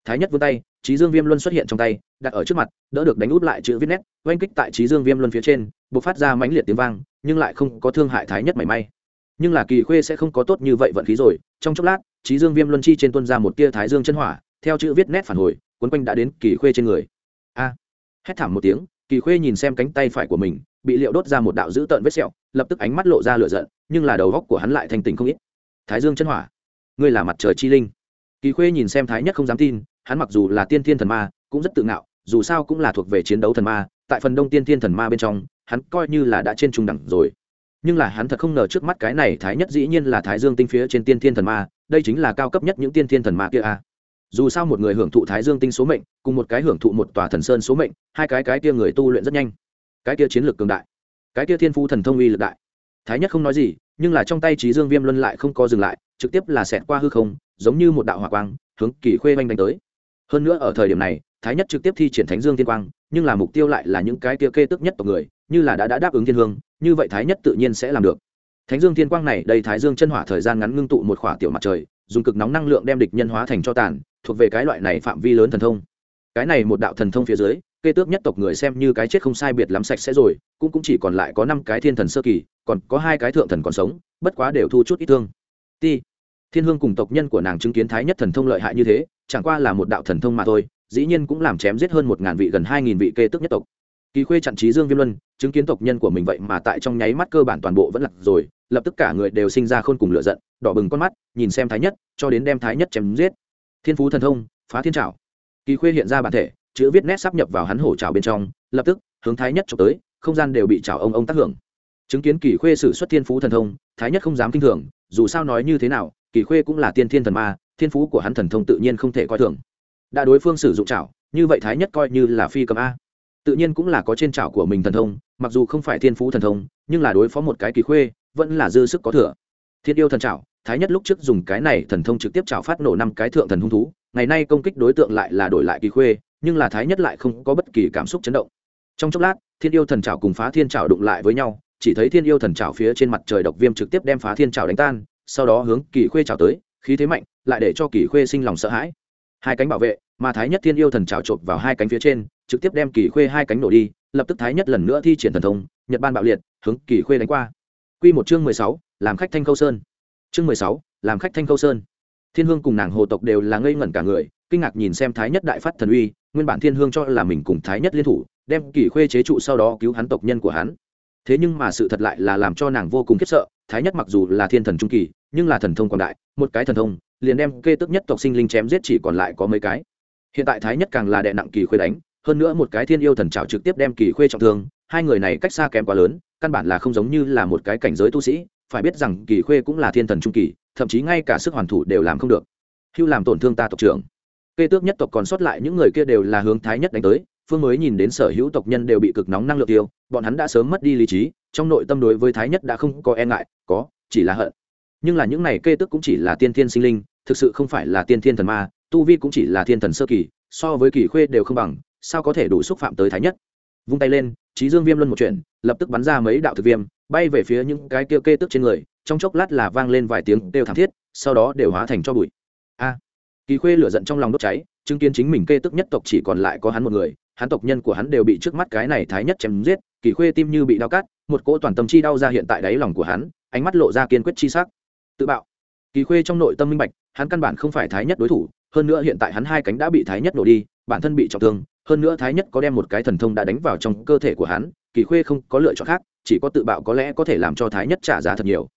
S1: thái nhất vươn tay trí dương viêm luân xuất hiện trong tay, đặt ở trước mặt, đỡ được đánh út lại chữ viết nét, oanh kích tại trí dương viêm luân phía trên b ộ c phát ra mãnh liệt tiếng vang, nhưng lại không có thương hại thái nhất mảy may. Nhưng là kỳ khuê sẽ không có tốt như vậy vận khí rồi, trong chốc lát trí dương viêm luân chi trên tuân ra một tia thái dương chân hỏa, theo chữ viết nét phản hồi quấn quanh đã đến kỳ khuê trên người. A. Hét thảm một tiếng, kỳ khuê nhìn xem cánh tay phải của mình, bị liệu đốt ra một đạo dữ tợn vết sẹo, lập tức ánh mắt lộ ra lửa giận, nhưng là đầu góc của hắn lại thành tình không ít. Thái dương chân hỏa. Ngươi là mặt trời chi linh. Kỳ khuê nhìn xem thái nhất không dám tin, hắn mặc dù là tiên thiên thần ma, cũng rất tự ngạo, dù sao cũng là thuộc về chiến đấu thần ma, tại phần đông tiên thiên thần ma bên trong, hắn coi như là đã trên trung đẳng rồi. Nhưng là hắn thật không ngờ trước mắt cái này thái nhất dĩ nhiên là thái dương tinh phía trên tiên thiên thần ma đây chính là cao cấp nhất những tiên thiên thần ma kia a. Dù sao một người hưởng thụ thái dương tinh số mệnh cùng một cái hưởng thụ một tòa thần sơn số mệnh hai cái cái kia người tu luyện rất nhanh. Cái kia chiến lược cường đại cái kia thiên phu thần thông uy lực đại. Thái nhất không nói gì nhưng là trong tay trí dương viêm luân lại không có dừng lại trực tiếp là xẹt qua hư không giống như một đạo hỏa quang hướng kỳ khuê oanh đánh tới. Hơn nữa ở thời điểm này thái nhất trực tiếp thi triển thánh dương thiên quang nhưng là mục tiêu lại là những cái kia kê tức nhất tộc người như là đã, đã đáp ứng thiên hương như vậy thái nhất tự nhiên sẽ làm được thánh dương thiên quang này đầy thái dương chân hỏa thời gian ngắn ngưng tụ một khỏa tiểu mặt trời, dùng cực nóng năng lượng đem địch nhân hóa thành cho tàn, thuộc về cái loại này phạm vi lớn thần thông. Cái này một đạo thần thông phía dưới, kê tước nhất tộc người xem như cái chết không sai biệt lắm sạch sẽ rồi, cũng cũng chỉ còn lại có năm cái thiên thần sơ kỳ, còn có hai cái thượng thần còn sống, bất quá đều thu chút ít thương. Ti, thiên hương cùng tộc nhân của nàng chứng kiến thái nhất thần thông lợi hại như thế, chẳng qua là một đạo thần thông mà thôi, dĩ nhiên cũng làm chém giết hơn một ngàn vị, gần hai nghìn vị kê tước nhất tộc kỳ khuê chặn trí dương viêm luân, chứng kiến tộc nhân của mình vậy mà tại trong nháy mắt cơ bản toàn bộ vẫn lặt rồi, lập tức cả người đều sinh ra khôn cùng lựa giận, đỏ bừng con mắt, nhìn xem thái nhất, cho đến đem thái nhất chém giết. Thiên phú thần thông, phá thiên trảo. Kỳ khuê hiện ra bản thể, chữ viết nét sắp nhập vào hắn hổ trảo bên trong, lập tức, hướng thái nhất trộm tới, không gian đều bị trảo ông ông tác hưởng. Chứng kiến kỳ khuê sử xuất thiên phú thần thông, thái nhất không dám kinh thường, dù sao nói như thế nào, kỳ khuê cũng là tiên thiên thần ma, thiên phú của hắn thần thông tự nhiên không thể coi thường. Đã đối phương sử dụng trảo, như vậy thái nhất coi như là phi cầm a tự nhiên cũng là có trên trảo của mình thần thông mặc dù không phải thiên phú thần thông nhưng là đối phó một cái kỳ khuê vẫn là dư sức có thừa. Thiên yêu thần trảo, thái nhất lúc trước dùng cái này thần thông trực tiếp trảo phát nổ năm cái thượng thần hung thú ngày nay công kích đối tượng lại là đổi lại kỳ khuê nhưng là thái nhất lại không có bất kỳ cảm xúc chấn động. Trong chốc lát thiên yêu thần trảo cùng phá thiên trảo đụng lại với nhau chỉ thấy thiên yêu thần trảo phía trên mặt trời độc viêm trực tiếp đem phá thiên trảo đánh tan sau đó hướng kỳ khuê trảo tới khí thế mạnh lại để cho kỳ khuê sinh lòng sợ hãi. Hai cánh bảo vệ mà thái nhất thiên yêu thần trào chộp vào hai cánh phía trên trực tiếp đem kỳ khuê hai cánh nổ đi, lập tức thái nhất lần nữa thi triển thần thông, nhật ban bạo liệt, hướng kỳ khuê đánh qua. Q một chương mười sáu, làm khách thanh khâu sơn. Chương mười sáu, làm khách thanh khâu sơn. Thiên hương cùng nàng hồ tộc đều là ngây ngẩn cả người, kinh ngạc nhìn xem thái nhất đại phát thần uy, nguyên bản thiên hương cho là mình cùng thái nhất liên thủ, đem kỳ khuê chế trụ sau đó cứu hắn tộc nhân của hắn. Thế nhưng mà sự thật lại là làm cho nàng vô cùng khiếp sợ, thái nhất mặc dù là thiên thần trung kỳ, nhưng là thần thông quảng đại, một cái thần thông, liền đem kê tức nhất tộc sinh linh chém giết chỉ còn lại có mấy cái. Hiện tại thái nhất càng là đệ nặng kỳ khuê đánh hơn nữa một cái thiên yêu thần trảo trực tiếp đem kỳ khuê trọng thương, hai người này cách xa kém quá lớn, căn bản là không giống như là một cái cảnh giới tu sĩ, phải biết rằng kỳ khuê cũng là thiên thần trung kỳ, thậm chí ngay cả sức hoàn thủ đều làm không được. Hưu làm tổn thương ta tộc trưởng. Kê tước nhất tộc còn sót lại những người kia đều là hướng thái nhất đánh tới, phương mới nhìn đến sở hữu tộc nhân đều bị cực nóng năng lượng tiêu, bọn hắn đã sớm mất đi lý trí, trong nội tâm đối với thái nhất đã không có e ngại, có, chỉ là hận. Nhưng là những này kê tước cũng chỉ là tiên thiên sinh linh, thực sự không phải là tiên thiên thần ma, tu vi cũng chỉ là thiên thần sơ kỳ, so với kỳ khuê đều không bằng sao có thể đủ xúc phạm tới thái nhất? Vung tay lên trí dương viêm luân một chuyện, lập tức bắn ra mấy đạo thực viêm, bay về phía những cái kia kê tức trên người, trong chốc lát là vang lên vài tiếng đều thảm thiết, sau đó đều hóa thành cho bụi. A! Kỳ khuê lửa giận trong lòng đốt cháy, chứng kiến chính mình kê tức nhất tộc chỉ còn lại có hắn một người, hắn tộc nhân của hắn đều bị trước mắt cái này thái nhất chém giết, kỳ khuê tim như bị đau cắt, một cỗ toàn tâm chi đau ra hiện tại đáy lòng của hắn, ánh mắt lộ ra kiên quyết chi sắc. Tự bạo. Kỳ khuê trong nội tâm minh bạch, hắn căn bản không phải thái nhất đối thủ, hơn nữa hiện tại hắn hai cánh đã bị thái nhất nổ đi, bản thân bị trọng thương hơn nữa thái nhất có đem một cái thần thông đã đánh vào trong cơ thể của hắn, kỳ khuê không có lựa chọn khác, chỉ có tự bạo có lẽ có thể làm cho thái nhất trả giá thật nhiều.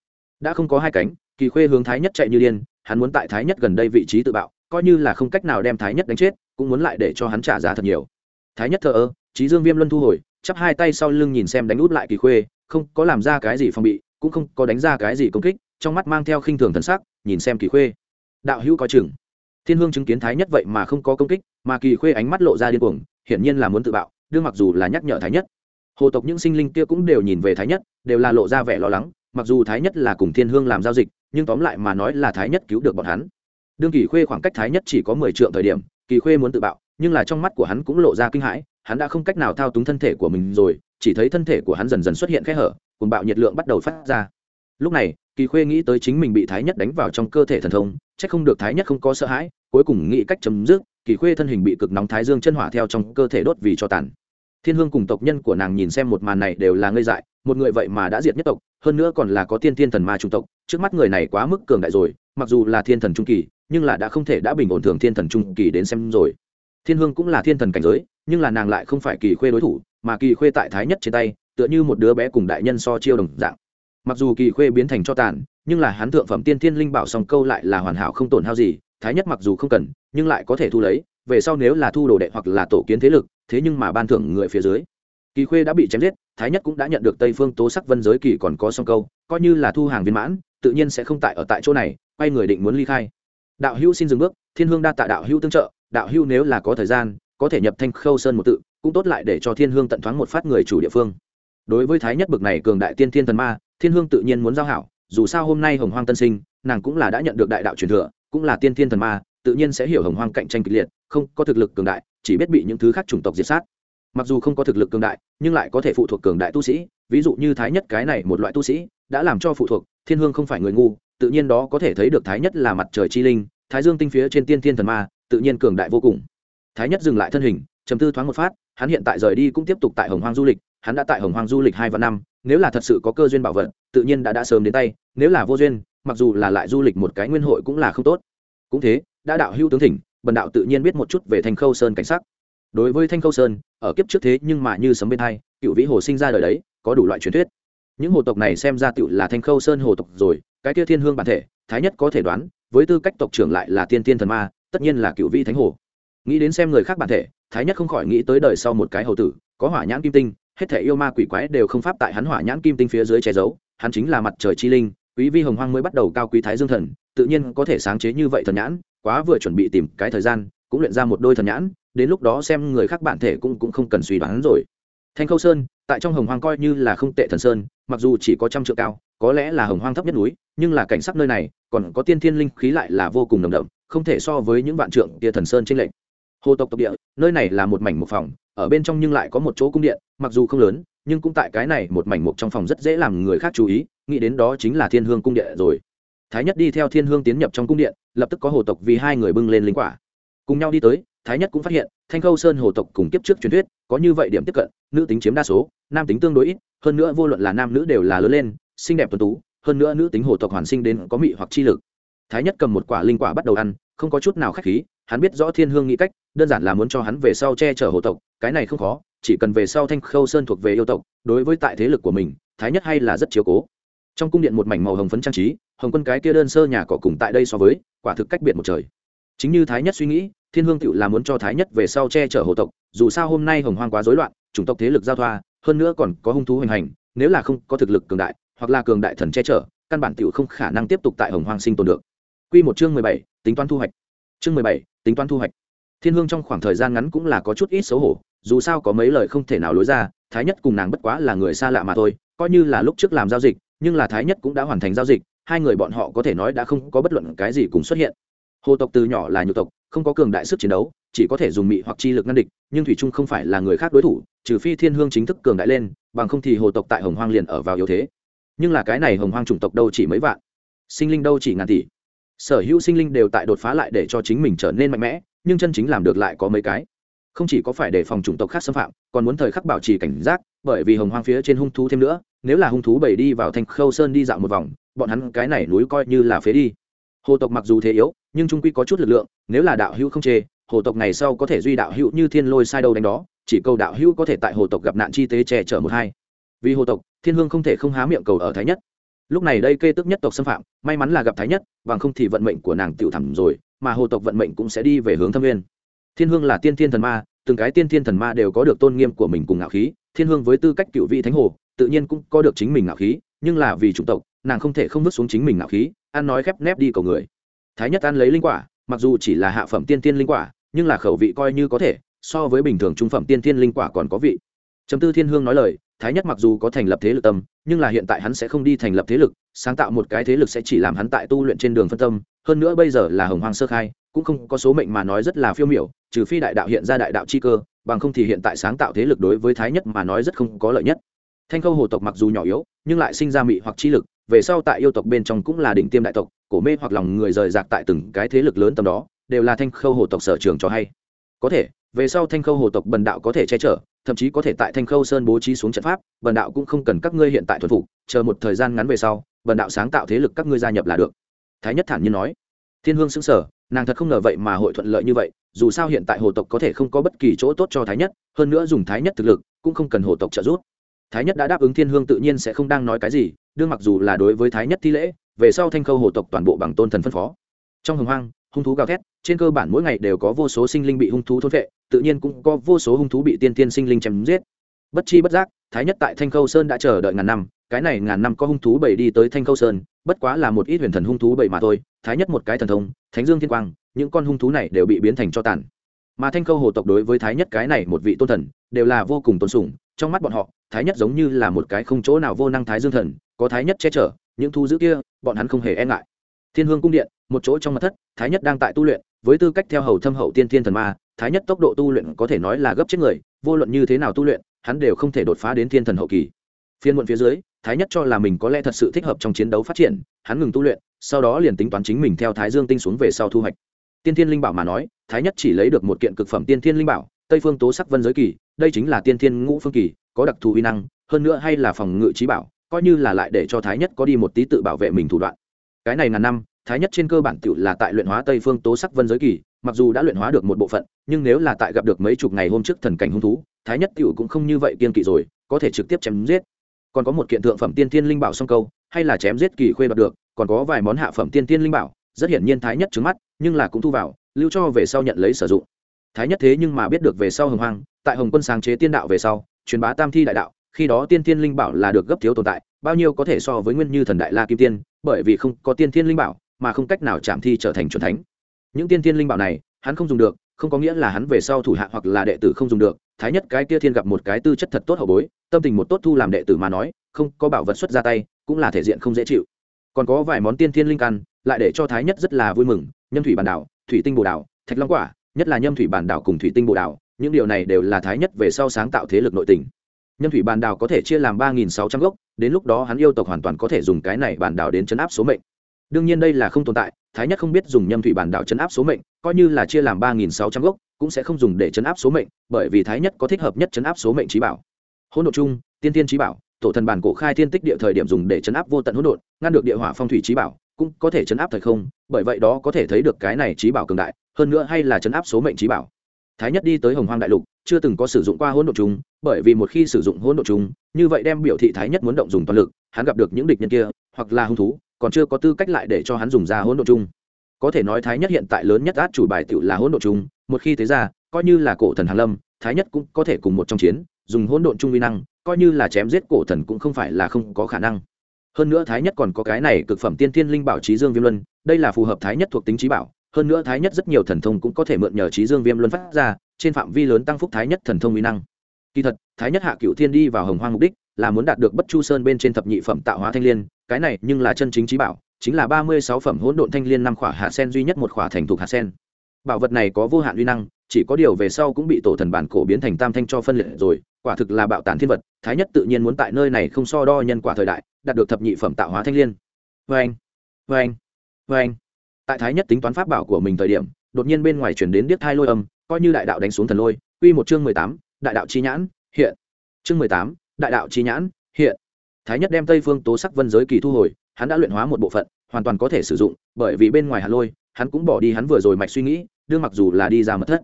S1: Đã không có hai cánh, kỳ khuê hướng thái nhất chạy như điên, hắn muốn tại thái nhất gần đây vị trí tự bạo, coi như là không cách nào đem thái nhất đánh chết, cũng muốn lại để cho hắn trả giá thật nhiều. Thái nhất thờ ơ, trí dương viêm luân thu hồi, chắp hai tay sau lưng nhìn xem đánh út lại kỳ khuê, không có làm ra cái gì phòng bị, cũng không có đánh ra cái gì công kích, trong mắt mang theo khinh thường thần sắc, nhìn xem kỳ khuê. Đạo hữu coi chừng. Thiên hương chứng kiến thái nhất vậy mà không có công kích mà kỳ khuê ánh mắt lộ ra điên cuồng, hiển nhiên là muốn tự bạo, đương mặc dù là nhắc nhở thái nhất. Hồ tộc những sinh linh kia cũng đều nhìn về thái nhất, đều là lộ ra vẻ lo lắng, mặc dù thái nhất là cùng thiên hương làm giao dịch, nhưng tóm lại mà nói là thái nhất cứu được bọn hắn. Đương kỳ khuê khoảng cách thái nhất chỉ có mười triệu thời điểm, kỳ khuê muốn tự bạo, nhưng là trong mắt của hắn cũng lộ ra kinh hãi, hắn đã không cách nào thao túng thân thể của mình rồi, chỉ thấy thân thể của hắn dần dần xuất hiện khe hở cùng bạo nhiệt lượng bắt đầu phát ra. Lúc này, kỳ khuê nghĩ tới chính mình bị thái nhất đánh vào trong cơ thể thần thông c h ắ c không được thái nhất không có sợ hãi, cuối cùng nghĩ cách chấm dứt kỳ khuê thân hình bị cực nóng thái dương chân hỏa theo trong cơ thể đốt vì cho tàn. Thiên hương cùng tộc nhân của nàng nhìn xem một màn này đều là ngây dại, một người vậy mà đã diệt nhất tộc, hơn nữa còn là có tiên thiên thần ma trung tộc, trước mắt người này quá mức cường đại rồi, mặc dù là thiên thần trung kỳ, nhưng là đã không thể đã bình ổn thường thiên thần trung kỳ đến xem rồi. Thiên hương cũng là thiên thần cảnh giới, nhưng là nàng lại không phải kỳ khuê đối thủ, mà kỳ khuê tại thái nhất trên tay, tựa như một đứa bé cùng đại nhân so chiêu đồng dạng. Mặc dù kỳ khuê biến thành cho tàn, nhưng là hắn thượng phẩm tiên thiên linh bảo song câu lại là hoàn hảo không tổn hao gì thái nhất mặc dù không cần, nhưng lại có thể thu lấy, về sau nếu là thu đồ đệ hoặc là tổ kiến thế lực, thế nhưng mà ban thưởng người phía dưới. Kỳ khuê đã bị chém giết, thái nhất cũng đã nhận được tây phương tố sắc vân giới kỳ còn có song câu, coi như là thu hàng viên mãn, tự nhiên sẽ không tại ở tại chỗ này, quay người định muốn ly khai. Đạo hữu xin dừng bước, thiên hương đa tạ đạo hữu tương trợ, đạo hữu nếu là có thời gian, có thể nhập thanh khâu sơn một tự, cũng tốt lại để cho thiên hương tận thoáng một phát người chủ địa phương. Đối với thái nhất bực này cường đại tiên thiên thần ma, thiên hương tự nhiên muốn giao hảo, dù sao hôm nay hồng hoang tân sinh, nàng cũng là đã nhận được đại đạo truyền thừa cũng là tiên thiên thần ma, tự nhiên sẽ hiểu hồng hoang cạnh tranh kịch liệt, không có thực lực cường đại, chỉ biết bị những thứ khác chủng tộc diệt sát. Mặc dù không có thực lực cường đại, nhưng lại có thể phụ thuộc cường đại tu sĩ, ví dụ như thái nhất cái này một loại tu sĩ, đã làm cho phụ thuộc, thiên hương không phải người ngu, tự nhiên đó có thể thấy được thái nhất là mặt trời chi linh, thái dương tinh phía trên tiên thiên thần ma, tự nhiên cường đại vô cùng. Thái nhất dừng lại thân hình chấm tư thoáng một phát, hắn hiện tại rời đi cũng tiếp tục tại hồng hoang du lịch, hắn đã tại hồng hoang du lịch hai và năm, nếu là thật sự có cơ duyên bảo vật, tự nhiên đã đã sớm đến tay, nếu là vô duyên mặc dù là lại du lịch một cái nguyên hội cũng là không tốt. Cũng thế, đã đạo hữu tướng thỉnh, bần đạo tự nhiên biết một chút về thanh khâu sơn cảnh sắc. Đối với thanh khâu sơn, ở kiếp trước thế nhưng mà như sấm bên hai, cựu vĩ hồ sinh ra đời đấy, có đủ loại truyền thuyết. Những hồ tộc này xem ra tựu là thanh khâu sơn hồ tộc rồi, cái kia thiên hương bản thể, thái nhất có thể đoán, với tư cách tộc trưởng lại là tiên tiên thần ma, tất nhiên là cựu vĩ thánh hồ. Nghĩ đến xem người khác bản thể, thái nhất không khỏi nghĩ tới đời sau một cái hầu tử, có hỏa nhãn kim tinh, hết thể yêu ma quỷ quái đều không pháp tại hắn hỏa nhãn kim tinh phía dưới che giấu, hắn chính là mặt trời chi linh quý vi hồng hoang mới bắt đầu cao quý thái dương thần, tự nhiên có thể sáng chế như vậy thần nhãn, quá vừa chuẩn bị tìm cái thời gian, cũng luyện ra một đôi thần nhãn, đến lúc đó xem người khác bản thể cũng cũng không cần suy đoán rồi. Thanh khâu sơn, tại trong hồng hoang coi như là không tệ thần sơn, mặc dù chỉ có trăm trượng cao, có lẽ là hồng hoang thấp nhất núi, nhưng là cảnh sắc nơi này, còn có tiên thiên linh khí lại là vô cùng nồng đậm, không thể so với những vạn trượng tia thần sơn trên lệnh hồ tộc tộc địa, nơi này là một mảnh một phòng, ở bên trong nhưng lại có một chỗ cung điện, mặc dù không lớn, nhưng cũng tại cái này một mảnh mục trong phòng rất dễ làm người khác chú ý nghĩ đến đó chính là thiên hương cung điện rồi. Thái nhất đi theo thiên hương tiến nhập trong cung điện, lập tức có hồ tộc vì hai người bưng lên linh quả. Cùng nhau đi tới, thái nhất cũng phát hiện, thanh khâu sơn hồ tộc cùng kiếp trước truyền thuyết, có như vậy điểm tiếp cận, nữ tính chiếm đa số, nam tính tương đối ít, hơn nữa vô luận là nam nữ đều là lớn lên, xinh đẹp tuấn tú, hơn nữa nữ tính hồ tộc hoàn sinh đến có mị hoặc chi lực. Thái nhất cầm một quả linh quả bắt đầu ăn, không có chút nào khách khí, hắn biết rõ thiên hương nghĩ cách, đơn giản là muốn cho hắn về sau che chở hồ tộc, cái này không khó, chỉ cần về sau thanh khâu sơn thuộc về yêu tộc, đối với tại thế lực của mình, thái nhất hay là rất chiếu cố trong cung điện một mảnh màu hồng phấn trang trí, hồng quân cái kia đơn sơ nhà cỏ cùng tại đây so với, quả thực cách biệt một trời. Chính như thái nhất suy nghĩ, thiên hương tựu là muốn cho thái nhất về sau che chở hộ tộc, dù sao hôm nay hồng hoang quá rối loạn, chủng tộc thế lực giao thoa, hơn nữa còn có hung thú hoành hành, nếu là không có thực lực cường đại, hoặc là cường đại thần che chở, căn bản tựu không khả năng tiếp tục tại hồng hoang sinh tồn được. Quy một chương mười bảy, tính toán thu hoạch. Chương mười bảy, tính toán thu hoạch. Thiên hương trong khoảng thời gian ngắn cũng là có chút ít xấu hổ, dù sao có mấy lời không thể nào lối ra, thái nhất cùng nàng bất quá là người xa lạ mà thôi, coi như là lúc trước làm giao dịch nhưng là thái nhất cũng đã hoàn thành giao dịch, hai người bọn họ có thể nói đã không có bất luận cái gì cùng xuất hiện. Hồ tộc từ nhỏ là nhục tộc, không có cường đại sức chiến đấu, chỉ có thể dùng mị hoặc chi lực ngăn địch, nhưng thủy trung không phải là người khác đối thủ, trừ phi thiên hương chính thức cường đại lên, bằng không thì hồ tộc tại hồng hoang liền ở vào yếu thế. Nhưng là cái này hồng hoang chủng tộc đâu chỉ mấy vạn, sinh linh đâu chỉ ngàn tỷ. Sở hữu sinh linh đều tại đột phá lại để cho chính mình trở nên mạnh mẽ, nhưng chân chính làm được lại có mấy cái. Không chỉ có phải đề phòng chủng tộc khác xâm phạm, còn muốn thời khắc bảo trì cảnh giác bởi vì hồng hoang phía trên hung thú thêm nữa, nếu là hung thú bầy đi vào thành khâu sơn đi dạo một vòng, bọn hắn cái này núi coi như là phế đi. Hồ tộc mặc dù thế yếu, nhưng trung quy có chút lực lượng, nếu là đạo hữu không chê, hồ tộc này sau có thể duy đạo hữu như thiên lôi sai đâu đánh đó, chỉ cầu đạo hữu có thể tại hồ tộc gặp nạn chi tế che chở một hai. Vì hồ tộc, thiên hương không thể không há miệng cầu ở thái nhất. Lúc này đây kê tức nhất tộc xâm phạm, may mắn là gặp thái nhất, bằng không thì vận mệnh của nàng tiểu thẳm rồi, mà hồ tộc vận mệnh cũng sẽ đi về hướng thâm nguyên. thiên hương là tiên thiên thần ma, từng cái tiên thiên thần ma đều có được tôn nghiêm của mình cùng ngạo khí thiên hương với tư cách cựu vị thánh hồ, tự nhiên cũng có được chính mình ngạo khí, nhưng là vì chủng tộc, nàng không thể không vứt xuống chính mình ngạo khí, ăn nói khép nép đi cầu người. Thái nhất ăn lấy linh quả, mặc dù chỉ là hạ phẩm tiên tiên linh quả, nhưng là khẩu vị coi như có thể, so với bình thường trung phẩm tiên tiên linh quả còn có vị. Chấm tư thiên hương nói lời, thái nhất mặc dù có thành lập thế lực tâm, nhưng là hiện tại hắn sẽ không đi thành lập thế lực, sáng tạo một cái thế lực sẽ chỉ làm hắn tại tu luyện trên đường phân tâm, hơn nữa bây giờ là hồng hoang sơ khai, cũng không có số mệnh mà nói rất là phiêu miểu, trừ phi đại đạo hiện ra đại đạo chi cơ bằng không thì hiện tại sáng tạo thế lực đối với thái nhất mà nói rất không có lợi nhất. Thanh khâu hồ tộc mặc dù nhỏ yếu, nhưng lại sinh ra mị hoặc chi lực, về sau tại yêu tộc bên trong cũng là đỉnh tiêm đại tộc, cổ mê hoặc lòng người rời rạc tại từng cái thế lực lớn tầm đó, đều là thanh khâu hồ tộc sở trường cho hay. Có thể, về sau thanh khâu hồ tộc bần đạo có thể che chở, thậm chí có thể tại thanh khâu sơn bố trí xuống trận pháp, bần đạo cũng không cần các ngươi hiện tại thuần phục, chờ một thời gian ngắn về sau, bần đạo sáng tạo thế lực các ngươi gia nhập là được. Thái nhất thản nhiên nói. Thiên hương xứng sở nàng thật không ngờ vậy mà hội thuận lợi như vậy, dù sao hiện tại hồ tộc có thể không có bất kỳ chỗ tốt cho thái nhất, hơn nữa dùng thái nhất thực lực, cũng không cần hồ tộc trợ giúp. Thái nhất đã đáp ứng thiên hương tự nhiên sẽ không đang nói cái gì, đương mặc dù là đối với thái nhất thi lễ, về sau thanh khâu hồ tộc toàn bộ bằng tôn thần phân phó. Trong hồng hoang, hung thú gào thét, trên cơ bản mỗi ngày đều có vô số sinh linh bị hung thú thôn vệ tự nhiên cũng có vô số hung thú bị tiên tiên sinh linh chém giết. Bất chi bất giác, thái nhất tại thanh khâu sơn đã chờ đợi ngàn năm, cái này ngàn năm có hung thú bảy đi tới thanh khâu sơn, bất quá là một ít huyền thần hung thú bảy mà thôi thái nhất một cái thần thông, thánh dương thiên quang, những con hung thú này đều bị biến thành cho tàn. Mà thanh khâu hồ tộc đối với thái nhất cái này một vị tôn thần, đều là vô cùng tôn sùng, trong mắt bọn họ, thái nhất giống như là một cái không chỗ nào vô năng thái dương thần, có thái nhất che chở, những thu giữ kia, bọn hắn không hề e ngại. Thiên hương cung điện, một chỗ trong mặt thất, thái nhất đang tại tu luyện, với tư cách theo hầu thâm hậu tiên thiên thần ma, thái nhất tốc độ tu luyện có thể nói là gấp chết người, vô luận như thế nào tu luyện, hắn đều không thể đột phá đến thiên thần hậu kỳ. Phiên muộn phía dưới, thái nhất cho là mình có lẽ thật sự thích hợp trong chiến đấu phát triển, hắn ngừng tu luyện sau đó liền tính toán chính mình theo thái dương tinh xuống về sau thu hoạch. Tiên thiên linh bảo mà nói, thái nhất chỉ lấy được một kiện cực phẩm tiên thiên linh bảo, tây phương tố sắc vân giới kỳ, đây chính là tiên thiên ngũ phương kỳ, có đặc thù uy năng, hơn nữa hay là phòng ngự trí bảo, coi như là lại để cho thái nhất có đi một tí tự bảo vệ mình thủ đoạn. Cái này ngàn năm, thái nhất trên cơ bản tự là tại luyện hóa tây phương tố sắc vân giới kỳ, mặc dù đã luyện hóa được một bộ phận, nhưng nếu là tại gặp được mấy chục ngày hôm trước thần cảnh hung thú, thái nhất tự cũng không như vậy kiên kỵ rồi, có thể trực tiếp chém giết. Còn có một kiện thượng phẩm tiên thiên linh bảo song câu, hay là chém giết kỳ khuê đoạt được còn có vài món hạ phẩm tiên thiên linh bảo, rất hiển nhiên thái nhất trứng mắt, nhưng là cũng thu vào, lưu cho về sau nhận lấy sử dụng. Thái nhất thế nhưng mà biết được về sau hồng hoang, tại hồng quân sáng chế tiên đạo về sau, truyền bá tam thi đại đạo, khi đó tiên thiên linh bảo là được gấp thiếu tồn tại, bao nhiêu có thể so với nguyên như thần đại la kim tiên, bởi vì không có tiên thiên linh bảo, mà không cách nào chạm thi trở thành c thánh. Những tiên thiên linh bảo này, hắn không dùng được, không có nghĩa là hắn về sau thủ hạ hoặc là đệ tử không dùng được, thái nhất cái kia thiên gặp một cái tư chất thật tốt hậu bối, tâm tình một tốt thu làm đệ tử mà nói, không có bảo vật xuất ra tay, cũng là thể diện không dễ chịu còn có vài món tiên thiên linh căn, lại để cho thái nhất rất là vui mừng, nhâm thủy bản đảo, thủy tinh bồ đảo thạch long quả, nhất là nhâm thủy bản đảo cùng thủy tinh bồ đảo những điều này đều là thái nhất về sau sáng tạo thế lực nội tình. Nhân thủy bản đảo có thể chia làm ba nghìn sáu trăm gốc, đến lúc đó hắn yêu tộc hoàn toàn có thể dùng cái này bản đảo đến chấn áp số mệnh. Đương nhiên đây là không tồn tại, thái nhất không biết dùng nhâm thủy bản đảo chấn áp số mệnh, coi như là chia làm ba nghìn sáu trăm gốc, cũng sẽ không dùng để chấn áp số mệnh, bởi vì thái nhất có thích hợp nhất chấn áp số mệnh trí bảo. Hỗn độn chung, tiên tiên trí bảo tổ thần bản cổ khai thiên tích địa thời điểm dùng để chấn áp vô tận hỗn độn, ngăn được địa hỏa phong thủy trí bảo, cũng có thể chấn áp thời không, bởi vậy đó có thể thấy được cái này trí bảo cường đại, hơn nữa hay là chấn áp số mệnh trí bảo. Thái nhất đi tới hồng hoang đại lục, chưa từng có sử dụng qua hỗn độn chúng, bởi vì một khi sử dụng hỗn độn chúng, như vậy đem biểu thị thái nhất muốn động dùng toàn lực, hắn gặp được những địch nhân kia, hoặc là hung thú, còn chưa có tư cách lại để cho hắn dùng ra hỗn độn chung. Có thể nói thái nhất hiện tại lớn nhất át chủ bài tự là hỗn độn chung, một khi thế ra, coi như là cổ thần hàn lâm, thái nhất cũng có thể cùng một trong chiến, dùng hỗn độn chung uy năng coi như là chém giết cổ thần cũng không phải là không có khả năng. Hơn nữa thái nhất còn có cái này cực phẩm tiên thiên linh bảo trí dương viêm luân, đây là phù hợp thái nhất thuộc tính trí bảo, hơn nữa thái nhất rất nhiều thần thông cũng có thể mượn nhờ trí dương viêm luân phát ra, trên phạm vi lớn tăng phúc thái nhất thần thông uy năng. Kỳ thật, thái nhất hạ cựu thiên đi vào hồng hoang mục đích là muốn đạt được bất chu sơn bên trên thập nhị phẩm tạo hóa thanh liên, cái này nhưng là chân chính trí bảo, chính là ba mươi sáu phẩm hỗn độn thanh liên năm khỏa hạ sen duy nhất một khỏa thành thuộc hạ sen. Bảo vật này có vô hạn uy năng chỉ có điều về sau cũng bị tổ thần bản cổ biến thành tam thanh cho phân liệt rồi, quả thực là bạo tàn thiên vật, thái nhất tự nhiên muốn tại nơi này không so đo nhân quả thời đại, đạt được thập nhị phẩm tạo hóa thanh liên. Vê anh vê anh vê anh tại thái nhất tính toán pháp bảo của mình thời điểm, đột nhiên bên ngoài chuyển đến điếc thai lôi âm, coi như đại đạo đánh xuống thần lôi q một chương mười tám, đại đạo chi nhãn, hiện. Chương mười tám, đại đạo chi nhãn, hiện. Thái nhất đem tây phương tố sắc vân giới kỳ thu hồi, hắn đã luyện hóa một bộ phận, hoàn toàn có thể sử dụng, bởi vì bên ngoài hà lôi, hắn cũng bỏ đi hắn vừa rồi mạch suy nghĩ, đương mặc dù là đi ra mật thất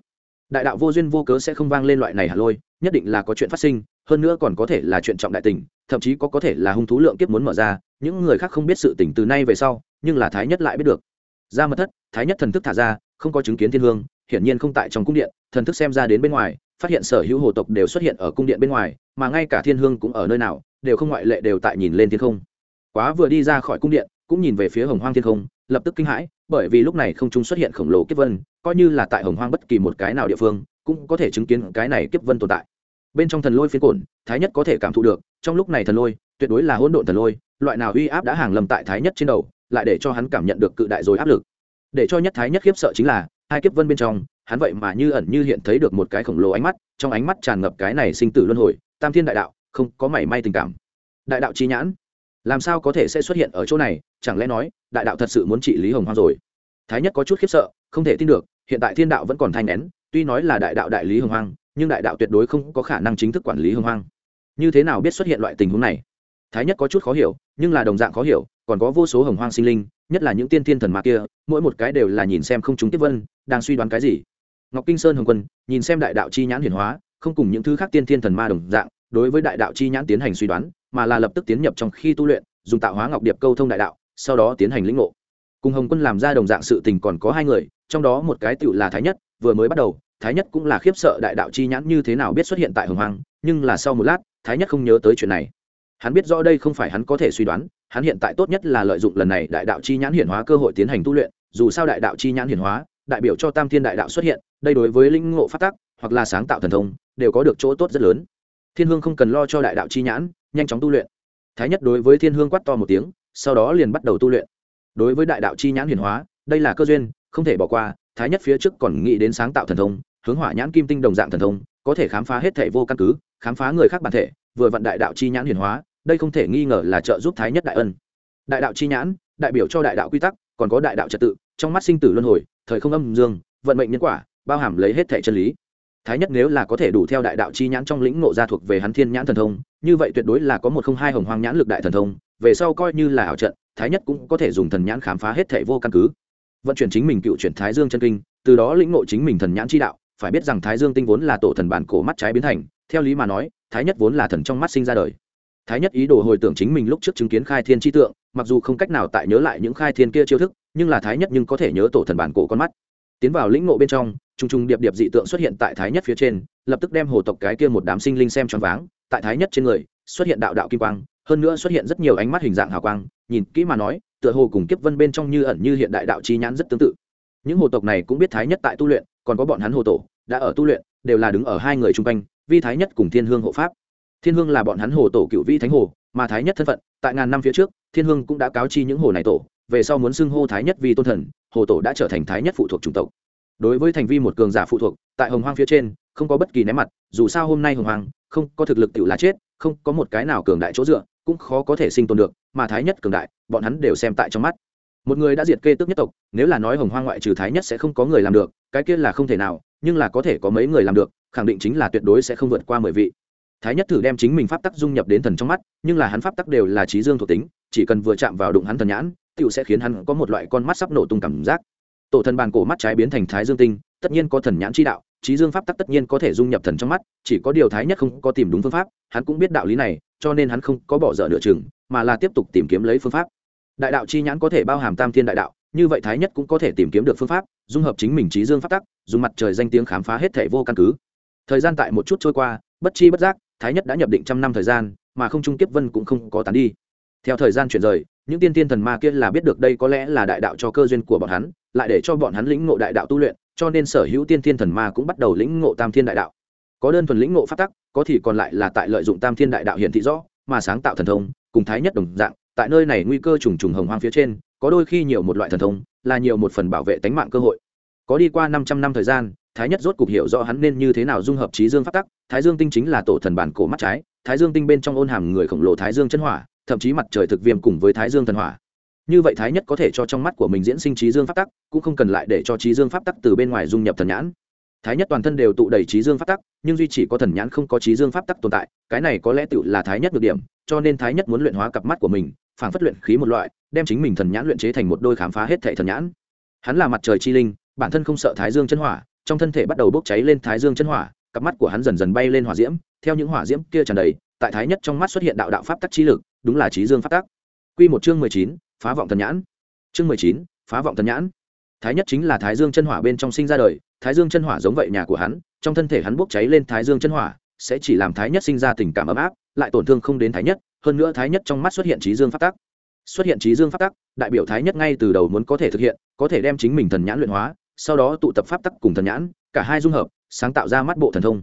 S1: đại đạo vô duyên vô cớ sẽ không vang lên loại này hà lôi, nhất định là có chuyện phát sinh, hơn nữa còn có thể là chuyện trọng đại tình, thậm chí có có thể là hung thú lượng kiếp muốn mở ra, những người khác không biết sự tình từ nay về sau, nhưng là thái nhất lại biết được. Ra mật thất, thái nhất thần thức thả ra, không có chứng kiến thiên hương, hiển nhiên không tại trong cung điện, thần thức xem ra đến bên ngoài, phát hiện sở hữu hồ tộc đều xuất hiện ở cung điện bên ngoài, mà ngay cả thiên hương cũng ở nơi nào, đều không ngoại lệ đều tại nhìn lên thiên không. Quá vừa đi ra khỏi cung điện, cũng nhìn về phía hồng hoang thiên không lập tức kinh hãi, bởi vì lúc này không trung xuất hiện khổng lồ kiếp vân, coi như là tại hồng hoang bất kỳ một cái nào địa phương, cũng có thể chứng kiến cái này kiếp vân tồn tại. Bên trong thần lôi phiến cổn, thái nhất có thể cảm thụ được, trong lúc này thần lôi, tuyệt đối là hỗn độn thần lôi, loại nào uy áp đã hàng lầm tại thái nhất trên đầu, lại để cho hắn cảm nhận được cự đại rồi áp lực. Để cho nhất thái nhất khiếp sợ chính là, hai kiếp vân bên trong, hắn vậy mà như ẩn như hiện thấy được một cái khổng lồ ánh mắt, trong ánh mắt tràn ngập cái này sinh tử luân hồi, tam thiên đại đạo, không có mảy may tình cảm. Đại đạo chi nhãn, làm sao có thể sẽ xuất hiện ở chỗ này? Chẳng lẽ nói, đại đạo thật sự muốn trị lý hồng hoang rồi? Thái nhất có chút khiếp sợ, không thể tin được, hiện tại thiên đạo vẫn còn thanh nén tuy nói là đại đạo đại lý hồng hoang, nhưng đại đạo tuyệt đối không có khả năng chính thức quản lý hồng hoang. Như thế nào biết xuất hiện loại tình huống này? Thái nhất có chút khó hiểu, nhưng là đồng dạng khó hiểu, còn có vô số hồng hoang sinh linh, nhất là những tiên thiên thần mạc kia, mỗi một cái đều là nhìn xem không chúng tiếp vân, đang suy đoán cái gì? Ngọc kinh sơn hồng quân, nhìn xem đại đạo chi nhãn hiển hóa, không cùng những thứ khác tiên thiên thần ma đồng dạng, đối với đại đạo chi nhãn tiến hành suy đoán, mà là lập tức tiến nhập trong khi tu luyện, dùng tạo hóa ngọc điệp câu thông đại đạo sau đó tiến hành lĩnh ngộ. Cùng hồng quân làm ra đồng dạng sự tình còn có hai người, trong đó một cái tựu là thái nhất, vừa mới bắt đầu, thái nhất cũng là khiếp sợ đại đạo chi nhãn như thế nào biết xuất hiện tại hồng hoàng nhưng là sau một lát, thái nhất không nhớ tới chuyện này. Hắn biết rõ đây không phải hắn có thể suy đoán, hắn hiện tại tốt nhất là lợi dụng lần này đại đạo chi nhãn hiển hóa cơ hội tiến hành tu luyện, dù sao đại đạo chi nhãn hiển hóa, đại biểu cho tam thiên đại đạo xuất hiện, đây đối với linh ngộ phát tác hoặc là sáng tạo thần thông, đều có được chỗ tốt rất lớn. Thiên hương không cần lo cho đại đạo chi nhãn, nhanh chóng tu luyện. Thái nhất đối với thiên hương quát to một tiếng sau đó liền bắt đầu tu luyện. Đối với đại đạo chi nhãn hiển hóa, đây là cơ duyên, không thể bỏ qua, thái nhất phía trước còn nghĩ đến sáng tạo thần thông, hướng hỏa nhãn kim tinh đồng dạng thần thông, có thể khám phá hết thể vô căn cứ, khám phá người khác bản thể, vừa vận đại đạo chi nhãn hiển hóa, đây không thể nghi ngờ là trợ giúp thái nhất đại ân. Đại đạo chi nhãn, đại biểu cho đại đạo quy tắc, còn có đại đạo trật tự, trong mắt sinh tử luân hồi, thời không âm dương, vận mệnh nhân quả, bao hàm lấy hết thể chân lý thái nhất nếu là có thể đủ theo đại đạo chi nhãn trong lĩnh ngộ ra thuộc về hắn thiên nhãn thần thông, như vậy tuyệt đối là có một không hai hồng hoang nhãn lực đại thần thông, về sau coi như là ảo trận, thái nhất cũng có thể dùng thần nhãn khám phá hết thể vô căn cứ. Vận chuyển chính mình cựu chuyển thái dương chân kinh, từ đó lĩnh ngộ chính mình thần nhãn chi đạo, phải biết rằng thái dương tinh vốn là tổ thần bản cổ mắt trái biến thành, theo lý mà nói, thái nhất vốn là thần trong mắt sinh ra đời. Thái nhất ý đồ hồi tưởng chính mình lúc trước chứng kiến khai thiên chi tượng, mặc dù không cách nào tại nhớ lại những khai thiên kia chiêu thức, nhưng là thái nhất nhưng có thể nhớ tổ thần bản cổ con mắt tiến vào lĩnh ngộ bên trong, trùng trùng điệp điệp dị tượng xuất hiện tại thái nhất phía trên, lập tức đem hồ tộc cái kia một đám sinh linh xem choáng váng, tại thái nhất trên người, xuất hiện đạo đạo kim quang, hơn nữa xuất hiện rất nhiều ánh mắt hình dạng hào quang, nhìn kỹ mà nói, tựa hồ cùng kiếp vân bên trong như ẩn như hiện đại đạo chi nhãn rất tương tự. Những hồ tộc này cũng biết thái nhất tại tu luyện, còn có bọn hắn hồ tổ, đã ở tu luyện, đều là đứng ở hai người chung quanh, vi thái nhất cùng thiên hương hộ pháp. Thiên hương là bọn hắn hồ tổ cựu vi thánh hồ, mà thái nhất thân phận, tại ngàn năm phía trước, thiên hương cũng đã cáo chi những hồ này tổ, về sau muốn xưng hô thái nhất vì tôn thần hồ tổ đã trở thành thái nhất phụ thuộc chủng tộc. Đối với thành vi một cường giả phụ thuộc, tại hồng hoang phía trên, không có bất kỳ ném mặt, dù sao hôm nay hồng hoang, không có thực lực tự là chết, không có một cái nào cường đại chỗ dựa, cũng khó có thể sinh tồn được, mà thái nhất cường đại, bọn hắn đều xem tại trong mắt. Một người đã diệt kê tước nhất tộc, nếu là nói hồng hoang ngoại trừ thái nhất sẽ không có người làm được, cái kia là không thể nào, nhưng là có thể có mấy người làm được, khẳng định chính là tuyệt đối sẽ không vượt qua mười vị. Thái nhất thử đem chính mình pháp tắc dung nhập đến thần trong mắt, nhưng là hắn pháp tắc đều là trí dương thuộc tính, chỉ cần vừa chạm vào đụng hắn thần nhãn tựu sẽ khiến hắn có một loại con mắt sắp nổ tung cảm giác. Tổ thần bàn cổ mắt trái biến thành thái dương tinh, tất nhiên có thần nhãn chi đạo, trí dương pháp tắc tất nhiên có thể dung nhập thần trong mắt, chỉ có điều thái nhất không có tìm đúng phương pháp, hắn cũng biết đạo lý này, cho nên hắn không có bỏ dở nửa chừng, mà là tiếp tục tìm kiếm lấy phương pháp. Đại đạo chi nhãn có thể bao hàm tam thiên đại đạo, như vậy thái nhất cũng có thể tìm kiếm được phương pháp, dung hợp chính mình trí dương pháp tắc, dùng mặt trời danh tiếng khám phá hết thể vô căn cứ. Thời gian tại một chút trôi qua, bất chi bất giác, thái nhất đã nhập định trăm năm thời gian, mà không trung kiếp vân cũng không có tán đi. Theo thời gian chuyển rời những tiên tiên thần ma kia là biết được đây có lẽ là đại đạo cho cơ duyên của bọn hắn, lại để cho bọn hắn lĩnh ngộ đại đạo tu luyện, cho nên sở hữu tiên tiên thần ma cũng bắt đầu lĩnh ngộ tam thiên đại đạo. Có đơn thuần lĩnh ngộ phát tắc, có thì còn lại là tại lợi dụng tam thiên đại đạo hiện thị rõ, mà sáng tạo thần thông, cùng thái nhất đồng dạng, tại nơi này nguy cơ trùng trùng hồng hoang phía trên, có đôi khi nhiều một loại thần thông, là nhiều một phần bảo vệ tánh mạng cơ hội. Có đi qua năm trăm năm thời gian, thái nhất rốt cục hiểu rõ hắn nên như thế nào dung hợp trí dương phát tắc, thái dương tinh chính là tổ thần bản cổ mắt trái, thái dương tinh bên trong ôn hàm người khổng lồ thái dương chân hỏa thậm chí mặt trời thực viêm cùng với thái dương thần hỏa. Như vậy thái nhất có thể cho trong mắt của mình diễn sinh trí dương pháp tắc, cũng không cần lại để cho trí dương pháp tắc từ bên ngoài dung nhập thần nhãn. Thái nhất toàn thân đều tụ đầy trí dương pháp tắc, nhưng duy chỉ có thần nhãn không có trí dương pháp tắc tồn tại, cái này có lẽ tự là thái nhất được điểm, cho nên thái nhất muốn luyện hóa cặp mắt của mình phảng phất luyện khí một loại, đem chính mình thần nhãn luyện chế thành một đôi khám phá hết thệ thần nhãn. Hắn là mặt trời chi linh, bản thân không sợ thái dương chân hỏa, trong thân thể bắt đầu bốc cháy lên thái dương chân hỏa, cặp mắt của hắn dần dần bay lên hỏa diễm, theo những hỏa diễm kia tràn đầy tại thái nhất trong mắt xuất hiện đạo đạo pháp tắc chi lực, đúng là trí dương pháp tắc. Quy một chương mười chín, phá vọng thần nhãn. Chương mười chín, phá vọng thần nhãn. Thái nhất chính là thái dương chân hỏa bên trong sinh ra đời, thái dương chân hỏa giống vậy nhà của hắn, trong thân thể hắn bốc cháy lên thái dương chân hỏa, sẽ chỉ làm thái nhất sinh ra tình cảm ấm áp, lại tổn thương không đến thái nhất, hơn nữa thái nhất trong mắt xuất hiện trí dương pháp tắc. Xuất hiện trí dương pháp tắc, đại biểu thái nhất ngay từ đầu muốn có thể thực hiện, có thể đem chính mình thần nhãn luyện hóa, sau đó tụ tập pháp tắc cùng thần nhãn, cả hai dung hợp, sáng tạo ra mắt bộ thần thông.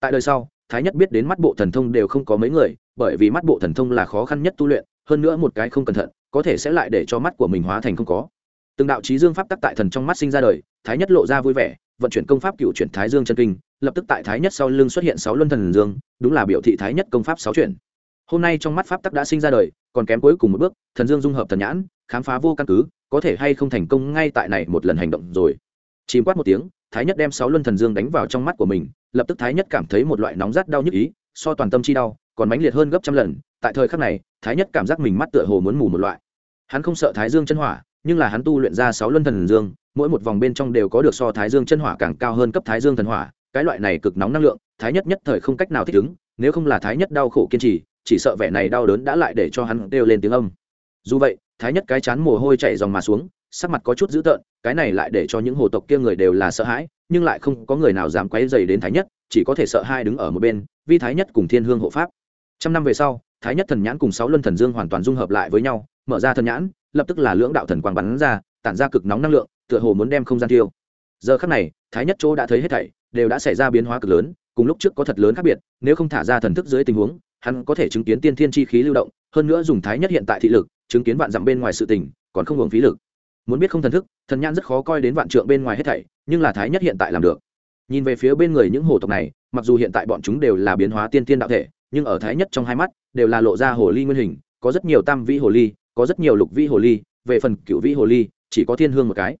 S1: Tại đời sau thái nhất biết đến mắt bộ thần thông đều không có mấy người, bởi vì mắt bộ thần thông là khó khăn nhất tu luyện, hơn nữa một cái không cẩn thận, có thể sẽ lại để cho mắt của mình hóa thành không có. Từng đạo trí dương pháp tắc tại thần trong mắt sinh ra đời, thái nhất lộ ra vui vẻ, vận chuyển công pháp cựu chuyển thái dương chân kinh, lập tức tại thái nhất sau lưng xuất hiện sáu luân thần dương, đúng là biểu thị thái nhất công pháp sáu chuyển. Hôm nay trong mắt pháp tắc đã sinh ra đời, còn kém cuối cùng một bước, thần dương dung hợp thần nhãn, khám phá vô căn cứ, có thể hay không thành công ngay tại này một lần hành động rồi. Chìm quát một tiếng, thái nhất đem sáu luân thần dương đánh vào trong mắt của mình lập tức thái nhất cảm thấy một loại nóng rát đau nhức ý, so toàn tâm chi đau, còn mãnh liệt hơn gấp trăm lần, tại thời khắc này, thái nhất cảm giác mình mắt tựa hồ muốn mù một loại. Hắn không sợ thái dương chân hỏa, nhưng là hắn tu luyện ra sáu luân thần dương, mỗi một vòng bên trong đều có được so thái dương chân hỏa càng cao hơn cấp thái dương thần hỏa, cái loại này cực nóng năng lượng, thái nhất nhất thời không cách nào thích ứng, nếu không là thái nhất đau khổ kiên trì, chỉ sợ vẻ này đau đớn đã lại để cho hắn đều lên tiếng âm. Dù vậy, thái nhất cái chán mồ hôi chạy dòng mà xuống, sắc mặt có chút dữ tợn, cái này lại để cho những hồ tộc kia người đều là sợ hãi nhưng lại không có người nào dám quấy dày đến thái nhất, chỉ có thể sợ hai đứng ở một bên, vì thái nhất cùng thiên hương hộ pháp. Trăm năm về sau, thái nhất thần nhãn cùng sáu luân thần dương hoàn toàn dung hợp lại với nhau, mở ra thần nhãn, lập tức là lưỡng đạo thần quang bắn ra, tản ra cực nóng năng lượng, tựa hồ muốn đem không gian tiêu. Giờ khắc này, thái nhất chỗ đã thấy hết thảy, đều đã xảy ra biến hóa cực lớn, cùng lúc trước có thật lớn khác biệt, nếu không thả ra thần thức dưới tình huống, hắn có thể chứng kiến tiên thiên chi khí lưu động, hơn nữa dùng thái nhất hiện tại thị lực, chứng kiến vạn dặm bên ngoài sự tình, còn không hưởng phí lực muốn biết không thần thức, thần nhãn rất khó coi đến vạn trượng bên ngoài hết thảy, nhưng là thái nhất hiện tại làm được. Nhìn về phía bên người những hồ tộc này, mặc dù hiện tại bọn chúng đều là biến hóa tiên tiên đạo thể, nhưng ở thái nhất trong hai mắt, đều là lộ ra hồ ly nguyên hình, có rất nhiều tam vĩ hồ ly, có rất nhiều lục vĩ hồ ly, về phần cựu vĩ hồ ly, chỉ có thiên hương một cái.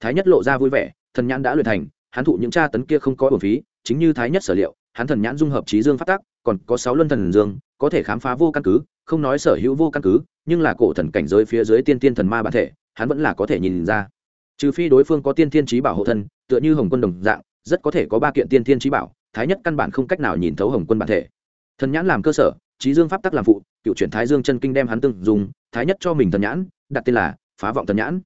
S1: Thái nhất lộ ra vui vẻ, thần nhãn đã luyện thành, hắn thụ những tra tấn kia không có bổn phí, chính như thái nhất sở liệu, hắn thần nhãn dung hợp trí dương phát tác, còn có sáu luân thần dương, có thể khám phá vô căn cứ, không nói sở hữu vô căn cứ, nhưng là cổ thần cảnh giới phía dưới tiên tiên thần ma bản thể hắn vẫn là có thể nhìn ra. Trừ phi đối phương có tiên thiên trí bảo hộ thân, tựa như hồng quân đồng dạng, rất có thể có ba kiện tiên thiên trí bảo, thái nhất căn bản không cách nào nhìn thấu hồng quân bản thể. Thần nhãn làm cơ sở, trí dương pháp tắc làm phụ, cựu chuyển thái dương chân kinh đem hắn từng dùng, thái nhất cho mình thần nhãn, đặt tên là phá vọng thần nhãn.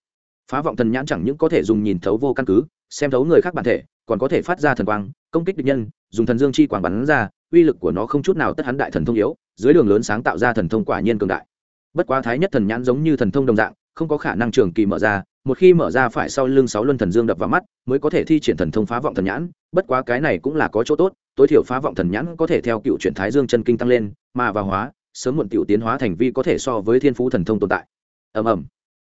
S1: Phá vọng thần nhãn chẳng những có thể dùng nhìn thấu vô căn cứ, xem thấu người khác bản thể, còn có thể phát ra thần quang, công kích địch nhân, dùng thần dương chi quang bắn ra, uy lực của nó không chút nào tất hắn đại thần thông yếu, dưới đường lớn sáng tạo ra thần thông quả nhiên cường đại. Bất quá thái nhất thần nhãn giống như thần thông đồng dạng không có khả năng trường kỳ mở ra, một khi mở ra phải sau lưng sáu luân thần dương đập vào mắt, mới có thể thi triển thần thông phá vọng thần nhãn, bất quá cái này cũng là có chỗ tốt, tối thiểu phá vọng thần nhãn có thể theo cựu chuyển thái dương chân kinh tăng lên, mà vào hóa, sớm muộn tiểu tiến hóa thành vi có thể so với thiên phú thần thông tồn tại. Ầm ầm.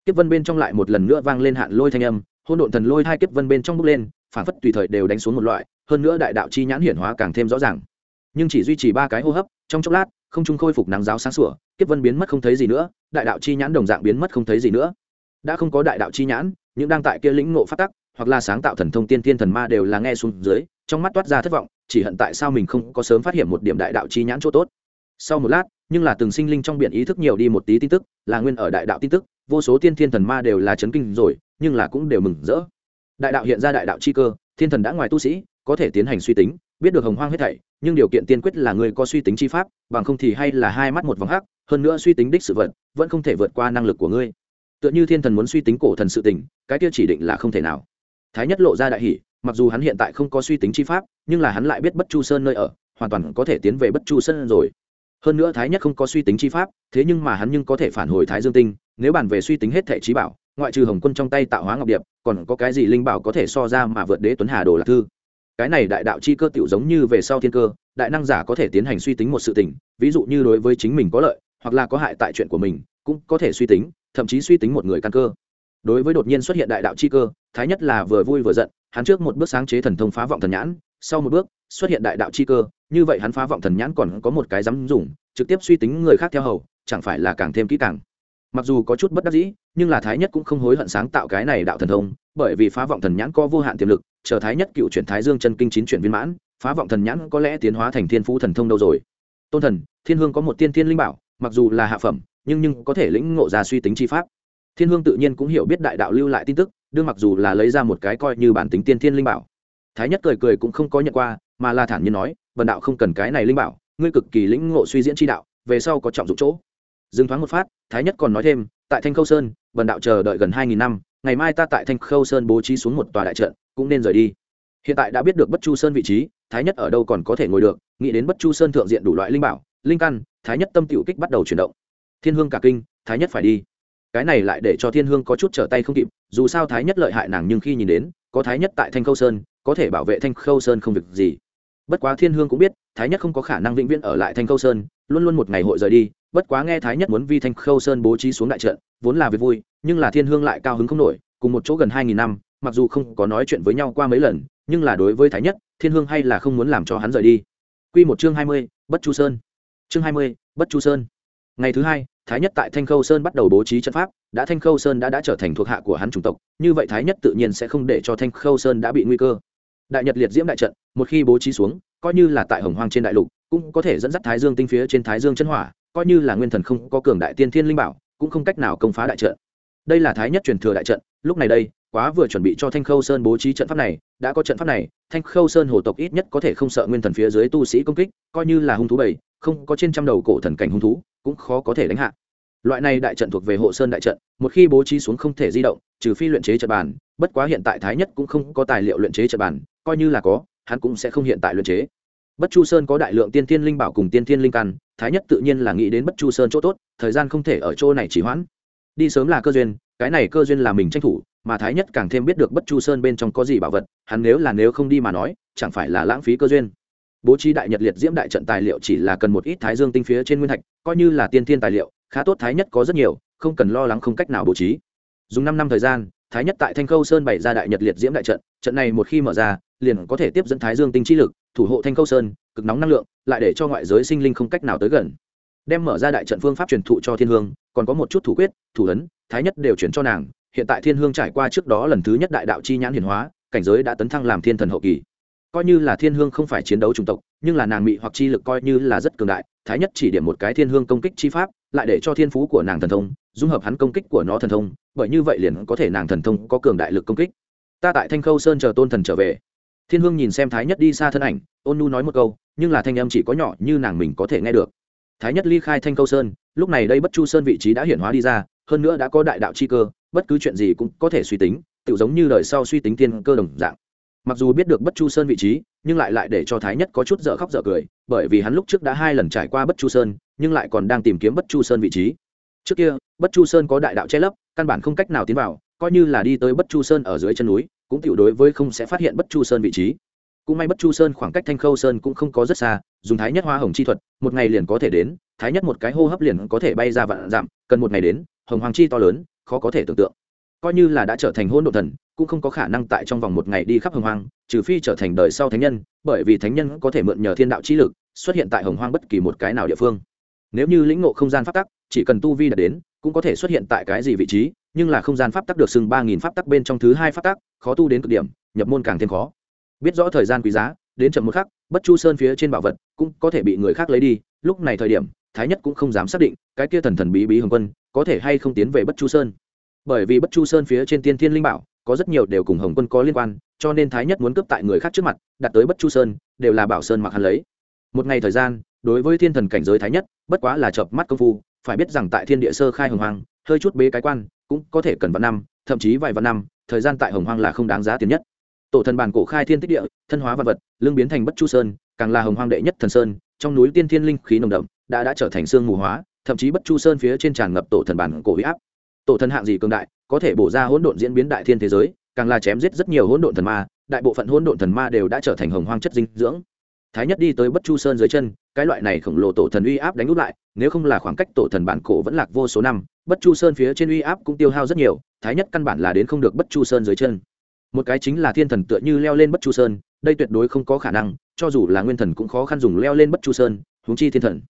S1: Kiếp vân bên trong lại một lần nữa vang lên hạn lôi thanh âm hôn độn thần lôi hai kiếp vân bên trong bốc lên, phản phất tùy thời đều đánh xuống một loại, hơn nữa đại đạo chi nhãn hiển hóa càng thêm rõ ràng. Nhưng chỉ duy trì ba cái hô hấp, trong chốc lát không trung khôi phục nắng giáo sáng sủa, kiếp vân biến mất không thấy gì nữa, đại đạo chi nhãn đồng dạng biến mất không thấy gì nữa. Đã không có đại đạo chi nhãn, những đang tại kia lĩnh ngộ phát tắc, hoặc là sáng tạo thần thông tiên tiên thần ma đều là nghe xuống dưới, trong mắt toát ra thất vọng, chỉ hận tại sao mình không có sớm phát hiện một điểm đại đạo chi nhãn chỗ tốt. Sau một lát, nhưng là từng sinh linh trong biển ý thức nhiều đi một tí tin tức, là nguyên ở đại đạo tin tức, vô số tiên thiên thần ma đều là chấn kinh rồi, nhưng là cũng đều mừng rỡ. Đại đạo hiện ra đại đạo chi cơ, thiên thần đã ngoài tu sĩ có thể tiến hành suy tính, biết được hồng hoang hết thảy, nhưng điều kiện tiên quyết là người có suy tính chi pháp, bằng không thì hay là hai mắt một vòng hắc, hơn nữa suy tính đích sự vật, vẫn không thể vượt qua năng lực của ngươi. Tựa như thiên thần muốn suy tính cổ thần sự tình, cái kia chỉ định là không thể nào. Thái nhất lộ ra đại hỷ mặc dù hắn hiện tại không có suy tính chi pháp, nhưng là hắn lại biết bất chu sơn nơi ở, hoàn toàn có thể tiến về bất chu sơn rồi. Hơn nữa thái nhất không có suy tính chi pháp, thế nhưng mà hắn nhưng có thể phản hồi thái dương tinh, nếu bàn về suy tính hết thể trí bảo, ngoại trừ hồng quân trong tay tạo hóa ngọc điệp, còn có cái gì linh bảo có thể so ra mà vượt đế tuấn hà đồ lạc thư? Cái này đại đạo chi cơ tiểu giống như về sau thiên cơ, đại năng giả có thể tiến hành suy tính một sự tình, ví dụ như đối với chính mình có lợi, hoặc là có hại tại chuyện của mình, cũng có thể suy tính, thậm chí suy tính một người căn cơ. Đối với đột nhiên xuất hiện đại đạo chi cơ, thái nhất là vừa vui vừa giận, hắn trước một bước sáng chế thần thông phá vọng thần nhãn, sau một bước xuất hiện đại đạo chi cơ, như vậy hắn phá vọng thần nhãn còn có một cái dám dùng, trực tiếp suy tính người khác theo hầu, chẳng phải là càng thêm kỹ càng mặc dù có chút bất đắc dĩ, nhưng là thái nhất cũng không hối hận sáng tạo cái này đạo thần thông, bởi vì phá vọng thần nhãn có vô hạn tiềm lực, chờ thái nhất cựu chuyển thái dương chân kinh chín chuyển viên mãn, phá vọng thần nhãn có lẽ tiến hóa thành thiên phú thần thông đâu rồi. Tôn thần, thiên hương có một tiên thiên linh bảo, mặc dù là hạ phẩm, nhưng nhưng có thể lĩnh ngộ ra suy tính chi pháp. Thiên hương tự nhiên cũng hiểu biết đại đạo lưu lại tin tức, đương mặc dù là lấy ra một cái coi như bản tính tiên thiên linh bảo. Thái nhất cười cười cũng không có nhận qua, mà là thản nhiên nói vần đạo không cần cái này linh bảo, ngươi cực kỳ lĩnh ngộ suy diễn chi đạo, về sau có trọng dụng chỗ dừng thoáng một phát, thái nhất còn nói thêm, tại thanh khâu sơn vần đạo chờ đợi gần hai nghìn năm, ngày mai ta tại thanh khâu sơn bố trí xuống một tòa đại trận, cũng nên rời đi. Hiện tại đã biết được bất chu sơn vị trí, thái nhất ở đâu còn có thể ngồi được, nghĩ đến bất chu sơn thượng diện đủ loại linh bảo, linh căn, thái nhất tâm tiểu kích bắt đầu chuyển động. Thiên hương cả kinh, thái nhất phải đi. Cái này lại để cho thiên hương có chút trở tay không kịp, dù sao thái nhất lợi hại nàng nhưng khi nhìn đến, có thái nhất tại thanh khâu sơn, có thể bảo vệ thanh khâu sơn không việc gì. Bất quá thiên hương cũng biết, thái nhất không có khả năng vĩnh viễn ở lại thanh khâu sơn, luôn luôn một ngày hội rời đi bất quá nghe thái nhất muốn vi thanh khâu sơn bố trí xuống đại trận, vốn là việc vui, nhưng là thiên hương lại cao hứng không nổi, cùng một chỗ gần hai nghìn năm, mặc dù không có nói chuyện với nhau qua mấy lần, nhưng là đối với thái nhất, thiên hương hay là không muốn làm cho hắn rời đi. Q một chương hai mươi, bất chu sơn. Chương hai mươi, bất chu sơn. Ngày thứ hai, thái nhất tại thanh khâu sơn bắt đầu bố trí trận pháp, đã thanh khâu sơn đã đã trở thành thuộc hạ của hắn chủng tộc, như vậy thái nhất tự nhiên sẽ không để cho thanh khâu sơn đã bị nguy cơ. Đại nhật liệt diễm đại trận, một khi bố trí xuống, coi như là tại hồng hoang trên đại lục, cũng có thể dẫn dắt thái dương tinh phía trên thái dương chân hỏa coi như là nguyên thần không có cường đại tiên thiên linh bảo, cũng không cách nào công phá đại trận. Đây là thái nhất truyền thừa đại trận, lúc này đây, quá vừa chuẩn bị cho thanh khâu sơn bố trí trận pháp này, đã có trận pháp này, thanh khâu sơn hồ tộc ít nhất có thể không sợ nguyên thần phía dưới tu sĩ công kích, coi như là hung thú bảy, không có trên trăm đầu cổ thần cảnh hung thú, cũng khó có thể đánh hạ. Loại này đại trận thuộc về hộ sơn đại trận, một khi bố trí xuống không thể di động, trừ phi luyện chế trận bàn, bất quá hiện tại thái nhất cũng không có tài liệu luyện chế trận bàn, coi như là có, hắn cũng sẽ không hiện tại luyện chế bất chu sơn có đại lượng tiên thiên linh bảo cùng tiên thiên linh căn, thái nhất tự nhiên là nghĩ đến bất chu sơn chỗ tốt, thời gian không thể ở chỗ này chỉ hoãn. Đi sớm là cơ duyên, cái này cơ duyên là mình tranh thủ, mà thái nhất càng thêm biết được bất chu sơn bên trong có gì bảo vật, hắn nếu là nếu không đi mà nói, chẳng phải là lãng phí cơ duyên. Bố trí đại nhật liệt diễm đại trận tài liệu chỉ là cần một ít thái dương tinh phía trên nguyên thạch, coi như là tiên thiên tài liệu, khá tốt thái nhất có rất nhiều, không cần lo lắng không cách nào bố trí. Dùng năm năm thời gian, thái nhất tại thanh khâu sơn bày ra đại nhật liệt diễm đại trận trận này một khi mở ra liền có thể tiếp dẫn thái dương tinh chi lực, thủ hộ thanh khâu sơn, cực nóng năng lượng, lại để cho ngoại giới sinh linh không cách nào tới gần. Đem mở ra đại trận phương pháp truyền thụ cho thiên hương, còn có một chút thủ quyết, thủ ấn, thái nhất đều chuyển cho nàng. Hiện tại thiên hương trải qua trước đó lần thứ nhất đại đạo chi nhãn hiển hóa, cảnh giới đã tấn thăng làm thiên thần hậu kỳ. Coi như là thiên hương không phải chiến đấu chủng tộc, nhưng là nàng mị hoặc chi lực coi như là rất cường đại, thái nhất chỉ điểm một cái thiên hương công kích chi pháp, lại để cho thiên phú của nàng thần thông, dung hợp hắn công kích của nó thần thông, bởi như vậy liền có thể nàng thần thông có cường đại lực công kích. Ta tại thanh khâu sơn chờ tôn thần trở về thiên hương nhìn xem thái nhất đi xa thân ảnh, ôn nu nói một câu, nhưng là thanh âm chỉ có nhỏ như nàng mình có thể nghe được. Thái nhất ly khai thanh Câu sơn, lúc này đây bất chu sơn vị trí đã hiển hóa đi ra, hơn nữa đã có đại đạo chi cơ, bất cứ chuyện gì cũng có thể suy tính tự giống như đời sau suy tính tiên cơ đồng dạng. Mặc dù biết được bất chu sơn vị trí, nhưng lại lại để cho thái nhất có chút dở khóc dở cười, bởi vì hắn lúc trước đã hai lần trải qua bất chu sơn, nhưng lại còn đang tìm kiếm bất chu sơn vị trí. Trước kia, bất chu sơn có đại đạo che lấp, căn bản không cách nào tiến vào, coi như là đi tới bất chu sơn ở dưới chân núi cũng tiểu đối với không sẽ phát hiện bất chu sơn vị trí. Cũng may bất chu sơn khoảng cách thanh khâu sơn cũng không có rất xa, dùng thái nhất hoa hồng chi thuật, một ngày liền có thể đến, thái nhất một cái hô hấp liền có thể bay ra vạn dặm, cần một ngày đến, hồng hoàng chi to lớn, khó có thể tưởng tượng. Coi như là đã trở thành hôn đ ộ thần, cũng không có khả năng tại trong vòng một ngày đi khắp hồng hoang, trừ phi trở thành đời sau thánh nhân, bởi vì thánh nhân có thể mượn nhờ thiên đạo chi lực, xuất hiện tại hồng hoang bất kỳ một cái nào địa phương. Nếu như lĩnh ngộ không gian pháp tắc, chỉ cần tu vi đạt đến, cũng có thể xuất hiện tại cái gì vị trí nhưng là không gian pháp tắc được xưng ba nghìn pháp tắc bên trong thứ hai pháp tắc, khó tu đến cực điểm, nhập môn càng thêm khó. Biết rõ thời gian quý giá, đến chậm một khắc, bất chu sơn phía trên bảo vật cũng có thể bị người khác lấy đi, lúc này thời điểm, thái nhất cũng không dám xác định, cái kia thần thần bí bí hồng quân, có thể hay không tiến về bất chu sơn. Bởi vì bất chu sơn phía trên tiên thiên linh bảo, có rất nhiều đều cùng hồng quân có liên quan, cho nên thái nhất muốn cướp tại người khác trước mặt, đặt tới bất chu sơn, đều là bảo sơn mặc hắn lấy. Một ngày thời gian, đối với thiên thần cảnh giới thái nhất, bất quá là chợp mắt công phu, phải biết rằng tại thiên địa sơ khai hồng hoàng hơi chút bế cái quan cũng có thể cần vạn năm, thậm chí vài vạn năm, thời gian tại hồng hoang là không đáng giá tiền nhất. Tổ thần bản cổ khai thiên tích địa, thân hóa vật vật lương biến thành bất chu sơn, càng là hồng hoang đệ nhất thần sơn, trong núi tiên thiên linh khí nồng đậm, đã đã trở thành xương mù hóa, thậm chí bất chu sơn phía trên tràn ngập tổ thần bản cổ huy áp. Tổ thần hạng gì cường đại, có thể bổ ra hỗn độn diễn biến đại thiên thế giới, càng là chém giết rất nhiều hỗn độn thần ma, đại bộ phận hỗn độn thần ma đều đã trở thành hồng hoang chất dinh dưỡng. Thái nhất đi tới bất chu sơn dưới chân, cái loại này khổng lồ tổ thần uy áp đánh úp lại, nếu không là khoảng cách tổ thần bản cổ vẫn lạc vô số năm bất chu sơn phía trên uy áp cũng tiêu hao rất nhiều, thái nhất căn bản là đến không được bất chu sơn dưới chân. Một cái chính là thiên thần tựa như leo lên bất chu sơn, đây tuyệt đối không có khả năng, cho dù là nguyên thần cũng khó khăn dùng leo lên bất chu sơn, huống chi thiên thần.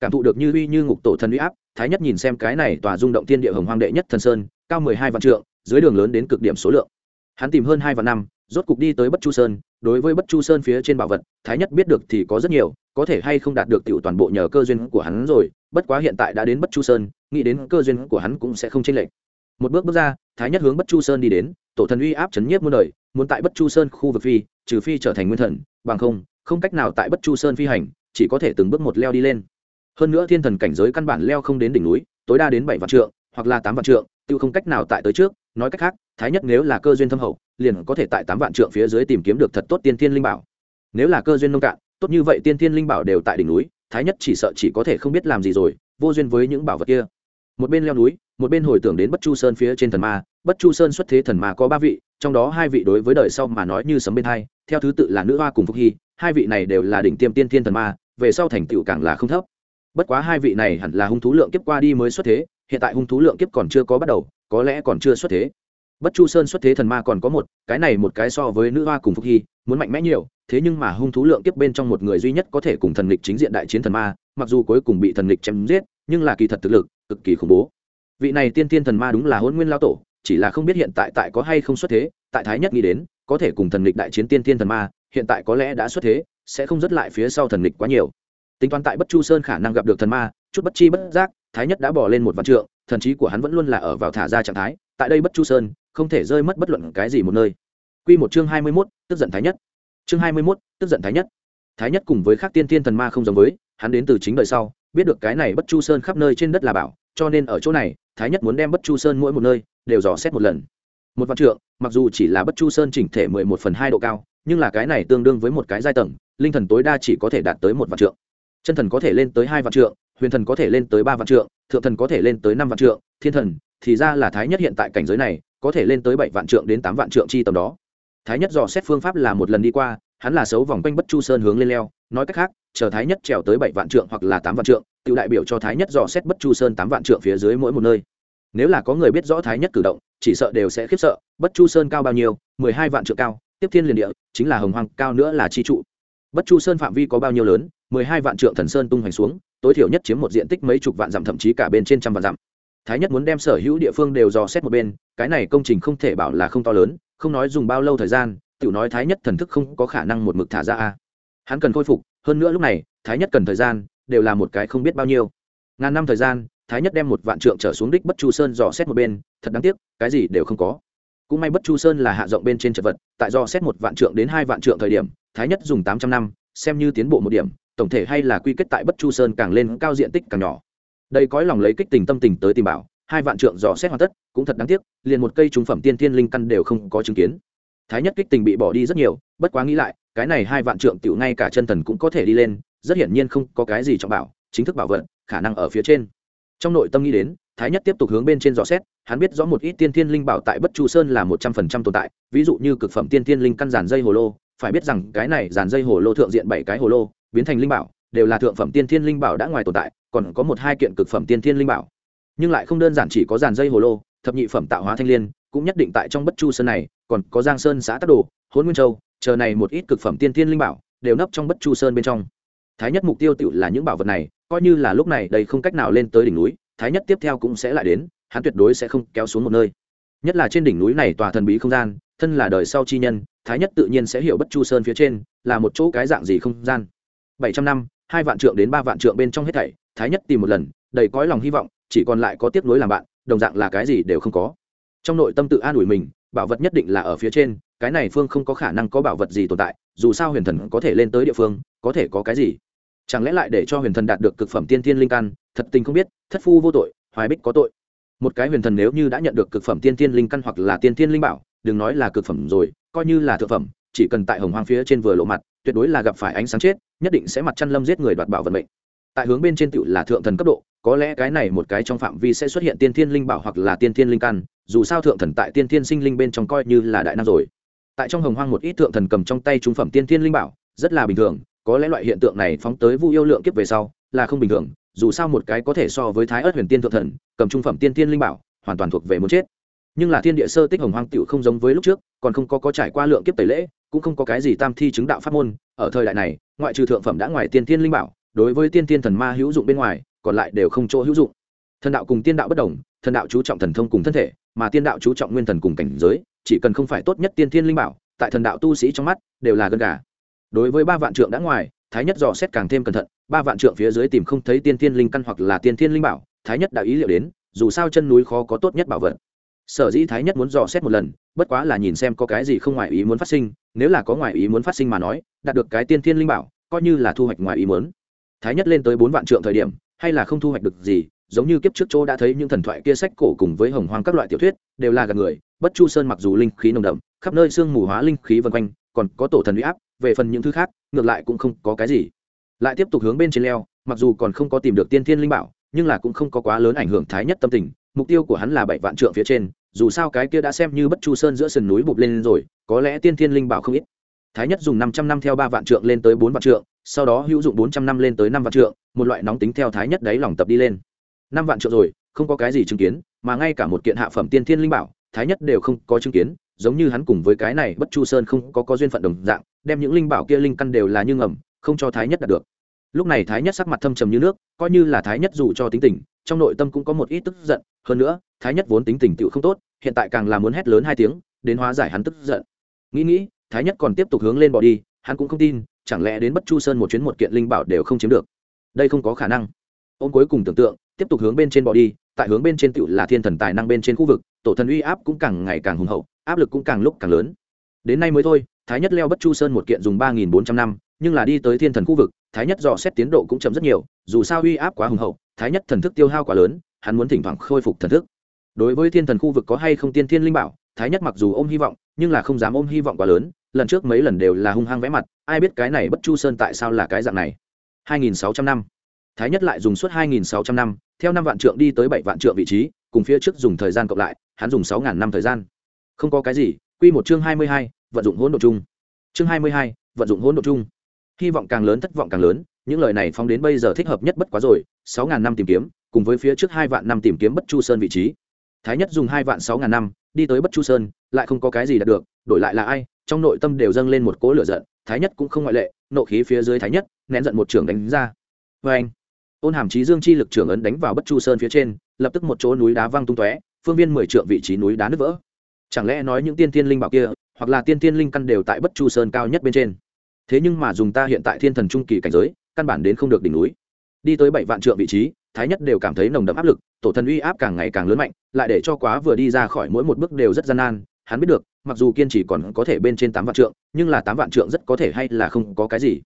S1: Cảm thụ được như uy như ngục tổ thần uy áp, thái nhất nhìn xem cái này tòa rung động thiên địa hồng hoang đệ nhất thần sơn, cao mười hai vạn trượng, dưới đường lớn đến cực điểm số lượng. Hắn tìm hơn hai vạn năm, rốt cục đi tới bất chu sơn, đối với bất chu sơn phía trên bảo vật, thái nhất biết được thì có rất nhiều, có thể hay không đạt được tiểu toàn bộ nhờ cơ duyên của hắn rồi bất quá hiện tại đã đến bất chu sơn nghĩ đến cơ duyên của hắn cũng sẽ không chênh lệch một bước bước ra thái nhất hướng bất chu sơn đi đến tổ thần uy áp chấn nhiếp muôn đời muốn tại bất chu sơn khu vực phi trừ phi trở thành nguyên thần bằng không không cách nào tại bất chu sơn phi hành chỉ có thể từng bước một leo đi lên hơn nữa thiên thần cảnh giới căn bản leo không đến đỉnh núi tối đa đến bảy vạn trượng hoặc là tám vạn trượng tự không cách nào tại tới trước nói cách khác thái nhất nếu là cơ duyên thâm hậu liền có thể tại tám vạn trượng phía dưới tìm kiếm được thật tốt tiên thiên linh bảo nếu là cơ duyên nông cạn tốt như vậy tiên thiên linh bảo đều tại đỉnh núi thái nhất chỉ sợ chỉ có thể không biết làm gì rồi, vô duyên với những bảo vật kia. Một bên leo núi, một bên hồi tưởng đến bất chu sơn phía trên thần ma. Bất chu sơn xuất thế thần ma có ba vị, trong đó hai vị đối với đời sau mà nói như sấm bên hai, theo thứ tự là nữ hoa cùng phúc hy, hai vị này đều là đỉnh tiêm tiên thiên thần ma, về sau thành tựu càng là không thấp. Bất quá hai vị này hẳn là hung thú lượng kiếp qua đi mới xuất thế, hiện tại hung thú lượng kiếp còn chưa có bắt đầu, có lẽ còn chưa xuất thế bất chu sơn xuất thế thần ma còn có một, cái này một cái so với nữ hoa cùng phúc hy, muốn mạnh mẽ nhiều, thế nhưng mà hung thú lượng kiếp bên trong một người duy nhất có thể cùng thần lịch chính diện đại chiến thần ma, mặc dù cuối cùng bị thần lịch chém giết, nhưng là kỳ thật thực lực, cực kỳ khủng bố. Vị này tiên tiên thần ma đúng là hôn nguyên lao tổ, chỉ là không biết hiện tại tại có hay không xuất thế, tại thái nhất nghĩ đến, có thể cùng thần lịch đại chiến tiên tiên thần ma, hiện tại có lẽ đã xuất thế, sẽ không dứt lại phía sau thần lịch quá nhiều. Tính toán tại bất chu sơn khả năng gặp được thần ma, chút bất chi bất giác, thái nhất đã bỏ lên một vạn trượng, thần trí của hắn vẫn luôn là ở vào thả ra trạng thái. Tại đây bất chu sơn không thể rơi mất bất luận cái gì một nơi Quy một chương hai mươi 21, tức giận thái nhất. Chương hai mươi 21, tức giận thái nhất. Thái nhất cùng với các tiên tiên thần ma không giống với, hắn đến từ chính đời sau, biết được cái này bất chu sơn khắp nơi trên đất là bảo, cho nên ở chỗ này, thái nhất muốn đem bất chu sơn mỗi một nơi đều dò xét một lần. Một vạn trượng, mặc dù chỉ là bất chu sơn chỉnh thể mười một phần hai độ cao, nhưng là cái này tương đương với một cái giai tầng, linh thần tối đa chỉ có thể đạt tới một vạn trượng. Chân thần có thể lên tới hai vạn trượng, huyền thần có thể lên tới ba vạn trượng, thượng thần có thể lên tới năm vạn trượng, thiên thần thì ra là thái nhất hiện tại cảnh giới này có thể lên tới bảy vạn trượng đến tám vạn trượng chi tầm đó. Thái nhất dò xét phương pháp là một lần đi qua, hắn là xấu vòng quanh bất chu sơn hướng lên leo, nói cách khác, chờ thái nhất trèo tới bảy vạn trượng hoặc là tám vạn trượng, tự đại biểu cho thái nhất dò xét bất chu sơn tám vạn trượng phía dưới mỗi một nơi. Nếu là có người biết rõ thái nhất cử động, chỉ sợ đều sẽ khiếp sợ, bất chu sơn cao bao nhiêu, mười hai vạn trượng cao, tiếp thiên liền địa, chính là hồng hoàng cao nữa là chi trụ. Bất chu sơn phạm vi có bao nhiêu lớn, mười hai vạn trượng thần sơn tung hoành xuống, tối thiểu nhất chiếm một diện tích mấy chục vạn dặm, thậm chí cả bên trên trăm vạn dặm thái nhất muốn đem sở hữu địa phương đều dò xét một bên, cái này công trình không thể bảo là không to lớn, không nói dùng bao lâu thời gian tự nói thái nhất thần thức không có khả năng một mực thả ra a. Hắn cần khôi phục, hơn nữa lúc này, thái nhất cần thời gian, đều là một cái không biết bao nhiêu. Ngàn năm thời gian, thái nhất đem một vạn trượng trở xuống đích bất chu sơn dò xét một bên, thật đáng tiếc, cái gì đều không có. Cũng may bất chu sơn là hạ rộng bên trên chật vật, tại do xét một vạn trượng đến hai vạn trượng thời điểm, thái nhất dùng tám trăm năm, xem như tiến bộ một điểm, tổng thể hay là quy kết tại bất chu sơn càng lên cao diện tích càng nhỏ đây cõi lòng lấy kích tình tâm tình tới tìm bảo, hai vạn trượng dò xét hoàn tất, cũng thật đáng tiếc, liền một cây trúng phẩm tiên thiên linh căn đều không có chứng kiến. Thái nhất kích tình bị bỏ đi rất nhiều, bất quá nghĩ lại, cái này hai vạn trượng tiểu ngay cả chân thần cũng có thể đi lên, rất hiển nhiên không có cái gì trọng bảo, chính thức bảo vận khả năng ở phía trên. Trong nội tâm nghĩ đến, thái nhất tiếp tục hướng bên trên dò xét, hắn biết rõ một ít tiên thiên linh bảo tại bất chu sơn là một trăm phần trăm tồn tại, ví dụ như cực phẩm tiên thiên linh căn giàn dây hồ lô, phải biết rằng cái này giàn dây hồ lô thượng diện bảy cái hồ lô, biến thành linh bảo đều là thượng phẩm tiên thiên linh bảo đã ngoài tồn tại, còn có một hai kiện cực phẩm tiên thiên linh bảo. Nhưng lại không đơn giản chỉ có dàn dây hồ lô, thập nhị phẩm tạo hóa thanh l i ê n cũng nhất định tại trong bất chu sơn này, còn có giang sơn xã tắc đồ hôn nguyên châu, chờ này một ít cực phẩm tiên thiên linh bảo đều nấp trong bất chu sơn bên trong. Thái nhất mục tiêu tự là những bảo vật này, coi như là lúc này đây không cách nào lên tới đỉnh núi, thái nhất tiếp theo cũng sẽ lại đến, hắn tuyệt đối sẽ không kéo xuống một nơi. Nhất là trên đỉnh núi này tòa thần bí không gian, thân là đời sau chi nhân, thái nhất tự nhiên sẽ hiểu bất chu sơn phía trên là một chỗ cái dạng gì không gian. Bảy trăm năm hai vạn trượng đến ba vạn trượng bên trong hết thảy, thái nhất tìm một lần, đầy cõi lòng hy vọng, chỉ còn lại có tiếp nối làm bạn, đồng dạng là cái gì đều không có. Trong nội tâm tự an ủi mình, bảo vật nhất định là ở phía trên, cái này phương không có khả năng có bảo vật gì tồn tại, dù sao huyền thần có thể lên tới địa phương, có thể có cái gì? Chẳng lẽ lại để cho huyền thần đạt được cực phẩm tiên thiên linh căn, thật tình không biết, thất phu vô tội, hoài bích có tội. Một cái huyền thần nếu như đã nhận được cực phẩm tiên thiên linh căn hoặc là tiên thiên linh bảo, đừng nói là cực phẩm rồi, coi như là thượng phẩm, chỉ cần tại hồng hoang phía trên vừa lộ mặt tuyệt đối là gặp phải ánh sáng chết, nhất định sẽ mặt chăn lâm giết người đoạt bảo vận mệnh. Tại hướng bên trên tựu là thượng thần cấp độ, có lẽ cái này một cái trong phạm vi sẽ xuất hiện tiên thiên linh bảo hoặc là tiên thiên linh căn, dù sao thượng thần tại tiên thiên sinh linh bên trong coi như là đại nam rồi. Tại trong hồng hoang một ít thượng thần cầm trong tay trung phẩm tiên thiên linh bảo, rất là bình thường, có lẽ loại hiện tượng này phóng tới vu yêu lượng kiếp về sau, là không bình thường, dù sao một cái có thể so với thái ớt huyền tiên thượng thần, cầm trung phẩm tiên thiên linh bảo, hoàn toàn thuộc về muốn chết. Nhưng là thiên địa sơ tích hồng hoang tựu không giống với lúc trước, còn không có có trải qua lượng kiếp tẩy lễ cũng không có cái gì tam thi chứng đạo pháp môn, ở thời đại này, ngoại trừ thượng phẩm đã ngoài tiên thiên linh bảo, đối với tiên thiên thần ma hữu dụng bên ngoài, còn lại đều không chỗ hữu dụng. Thần đạo cùng tiên đạo bất đồng, thần đạo chú trọng thần thông cùng thân thể, mà tiên đạo chú trọng nguyên thần cùng cảnh giới, chỉ cần không phải tốt nhất tiên thiên linh bảo, tại thần đạo tu sĩ trong mắt, đều là gần gà. Đối với ba vạn trượng đã ngoài, thái nhất dò xét càng thêm cẩn thận, ba vạn trượng phía dưới tìm không thấy tiên thiên linh căn hoặc là tiên thiên linh bảo, thái nhất đã ý liệu đến, dù sao chân núi khó có tốt nhất bảo vật. Sở dĩ thái nhất muốn dò xét một lần, bất quá là nhìn xem có cái gì không ngoài ý muốn phát sinh nếu là có ngoài ý muốn phát sinh mà nói, đạt được cái tiên thiên linh bảo, coi như là thu hoạch ngoài ý muốn. Thái nhất lên tới bốn vạn trượng thời điểm, hay là không thu hoạch được gì, giống như kiếp trước chỗ đã thấy những thần thoại kia sách cổ cùng với hồng hoang các loại tiểu thuyết, đều là gần người. Bất chu sơn mặc dù linh khí nồng đậm, khắp nơi sương mù hóa linh khí vân quanh, còn có tổ thần huy áp, về phần những thứ khác, ngược lại cũng không có cái gì. Lại tiếp tục hướng bên trên leo, mặc dù còn không có tìm được tiên thiên linh bảo, nhưng là cũng không có quá lớn ảnh hưởng thái nhất tâm tình, mục tiêu của hắn là bảy vạn trượng phía trên, dù sao cái kia đã xem như bất chu sơn giữa sườn núi bụp lên rồi có lẽ tiên thiên linh bảo không ít. Thái nhất dùng năm trăm năm theo ba vạn trượng lên tới bốn vạn trượng, sau đó hữu dụng bốn trăm năm lên tới năm vạn trượng, một loại nóng tính theo thái nhất đáy lòng tập đi lên. Năm vạn trượng rồi, không có cái gì chứng kiến, mà ngay cả một kiện hạ phẩm tiên thiên linh bảo, thái nhất đều không có chứng kiến, giống như hắn cùng với cái này bất chu sơn không có có duyên phận đồng dạng, đem những linh bảo kia linh căn đều là như ngầm, không cho thái nhất đạt được. Lúc này thái nhất sắc mặt thâm trầm như nước, coi như là thái nhất dù cho tính tình, trong nội tâm cũng có một ít tức giận, hơn nữa, thái nhất vốn tính tình tựu không tốt, hiện tại càng là muốn hét lớn hai tiếng, đến hóa giải hắn tức giận nghĩ nghĩ, thái nhất còn tiếp tục hướng lên bỏ đi, hắn cũng không tin, chẳng lẽ đến bất chu sơn một chuyến một kiện linh bảo đều không chiếm được. Đây không có khả năng. Ông cuối cùng tưởng tượng, tiếp tục hướng bên trên bỏ đi, tại hướng bên trên tựu là thiên thần tài năng bên trên khu vực, tổ thần uy áp cũng càng ngày càng hùng hậu, áp lực cũng càng lúc càng lớn. Đến nay mới thôi, thái nhất leo bất chu sơn một kiện dùng ba nghìn bốn trăm năm, nhưng là đi tới thiên thần khu vực, thái nhất dò xét tiến độ cũng chậm rất nhiều, dù sao uy áp quá hùng hậu, thái nhất thần thức tiêu hao quá lớn, hắn muốn thỉnh thoảng khôi phục thần thức. Đối với thiên thần khu vực có hay không tiên thiên linh bảo, thái nhất mặc dù ôm hy vọng nhưng là không dám ôm hy vọng quá lớn lần trước mấy lần đều là hung hăng vẽ mặt ai biết cái này bất chu sơn tại sao là cái dạng này. 2.600 năm. Thái nhất lại dùng suốt 2.600 năm theo năm vạn trượng đi tới bảy vạn trượng vị trí cùng phía trước dùng thời gian cộng lại hắn dùng 6.000 năm thời gian. Không có cái gì quy một chương 22, vận dụng hỗn độ chung. Chương 22, vận dụng hỗn độ chung. Hy vọng càng lớn thất vọng càng lớn những lời này phóng đến bây giờ thích hợp nhất bất quá rồi 6.000 năm tìm kiếm cùng với phía trước hai vạn năm tìm kiếm bất chu sơn vị trí. Thái nhất dùng hai vạn sáu ngàn năm đi tới bất chu sơn, lại không có cái gì đạt được, đổi lại là ai, trong nội tâm đều dâng lên một cỗ lửa giận, thái nhất cũng không ngoại lệ, nộ khí phía dưới thái nhất, nén giận một trưởng đánh ra. Vê anh, ôn hàm trí dương chi lực trưởng ấn đánh vào bất chu sơn phía trên, lập tức một chỗ núi đá văng tung tóe, phương viên mười trượng vị trí núi đá nứt vỡ. Chẳng lẽ nói những tiên tiên linh bảo kia, hoặc là tiên tiên linh căn đều tại bất chu sơn cao nhất bên trên? Thế nhưng mà dùng ta hiện tại thiên thần trung kỳ cảnh giới, căn bản đến không được đỉnh núi. Đi tới bảy vạn trượng vị trí, thái nhất đều cảm thấy nồng đậm áp lực tổ thần uy áp càng ngày càng lớn mạnh, lại để cho quá vừa đi ra khỏi mỗi một bước đều rất gian nan. Hắn biết được, mặc dù kiên trì còn có thể bên trên tám vạn trượng, nhưng là tám vạn trượng rất có thể hay là không có cái gì.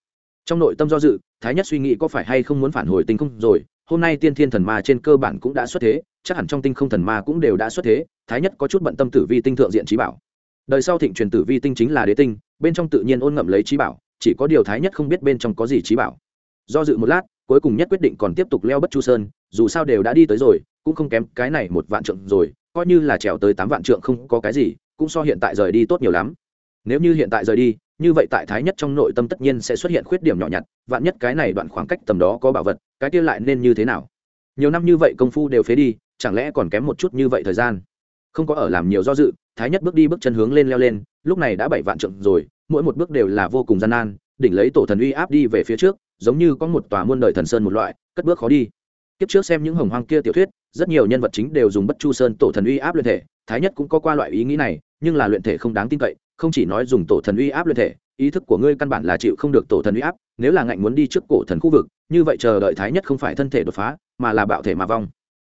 S1: Trong nội tâm do dự, thái nhất suy nghĩ có phải hay không muốn phản hồi tinh không rồi, hôm nay tiên thiên thần ma trên cơ bản cũng đã xuất thế, chắc hẳn trong tinh không thần ma cũng đều đã xuất thế, thái nhất có chút bận tâm tử vi tinh thượng diện trí bảo. Đời sau thịnh truyền tử vi tinh chính là đế tinh, bên trong tự nhiên ôn ngậm lấy trí bảo, chỉ có điều thái nhất không biết bên trong có gì trí bảo. Do dự một lát cuối cùng nhất quyết định còn tiếp tục leo bất chu sơn, dù sao đều đã đi tới rồi, cũng không kém cái này một vạn trượng rồi, coi như là trèo tới tám vạn trượng không có cái gì, cũng so hiện tại rời đi tốt nhiều lắm. Nếu như hiện tại rời đi, như vậy tại thái nhất trong nội tâm tất nhiên sẽ xuất hiện khuyết điểm nhỏ nhặt, vạn nhất cái này đoạn khoảng cách tầm đó có bảo vật, cái kia lại nên như thế nào? Nhiều năm như vậy công phu đều phế đi, chẳng lẽ còn kém một chút như vậy thời gian? Không có ở làm nhiều do dự, thái nhất bước đi bước chân hướng lên leo lên, lúc này đã bảy vạn trượng rồi, mỗi một bước đều là vô cùng gian nan, đỉnh lấy tổ thần uy áp đi về phía trước giống như có một tòa muôn đời thần sơn một loại, cất bước khó đi. Kiếp trước xem những hồng hoang kia tiểu thuyết, rất nhiều nhân vật chính đều dùng bất chu sơn tổ thần uy áp luyện thể, thái nhất cũng có qua loại ý nghĩ này, nhưng là luyện thể không đáng tin cậy, không chỉ nói dùng tổ thần uy áp luyện thể, ý thức của ngươi căn bản là chịu không được tổ thần uy áp, nếu là ngạnh muốn đi trước cổ thần khu vực, như vậy chờ đợi thái nhất không phải thân thể đột phá, mà là bạo thể mà vong.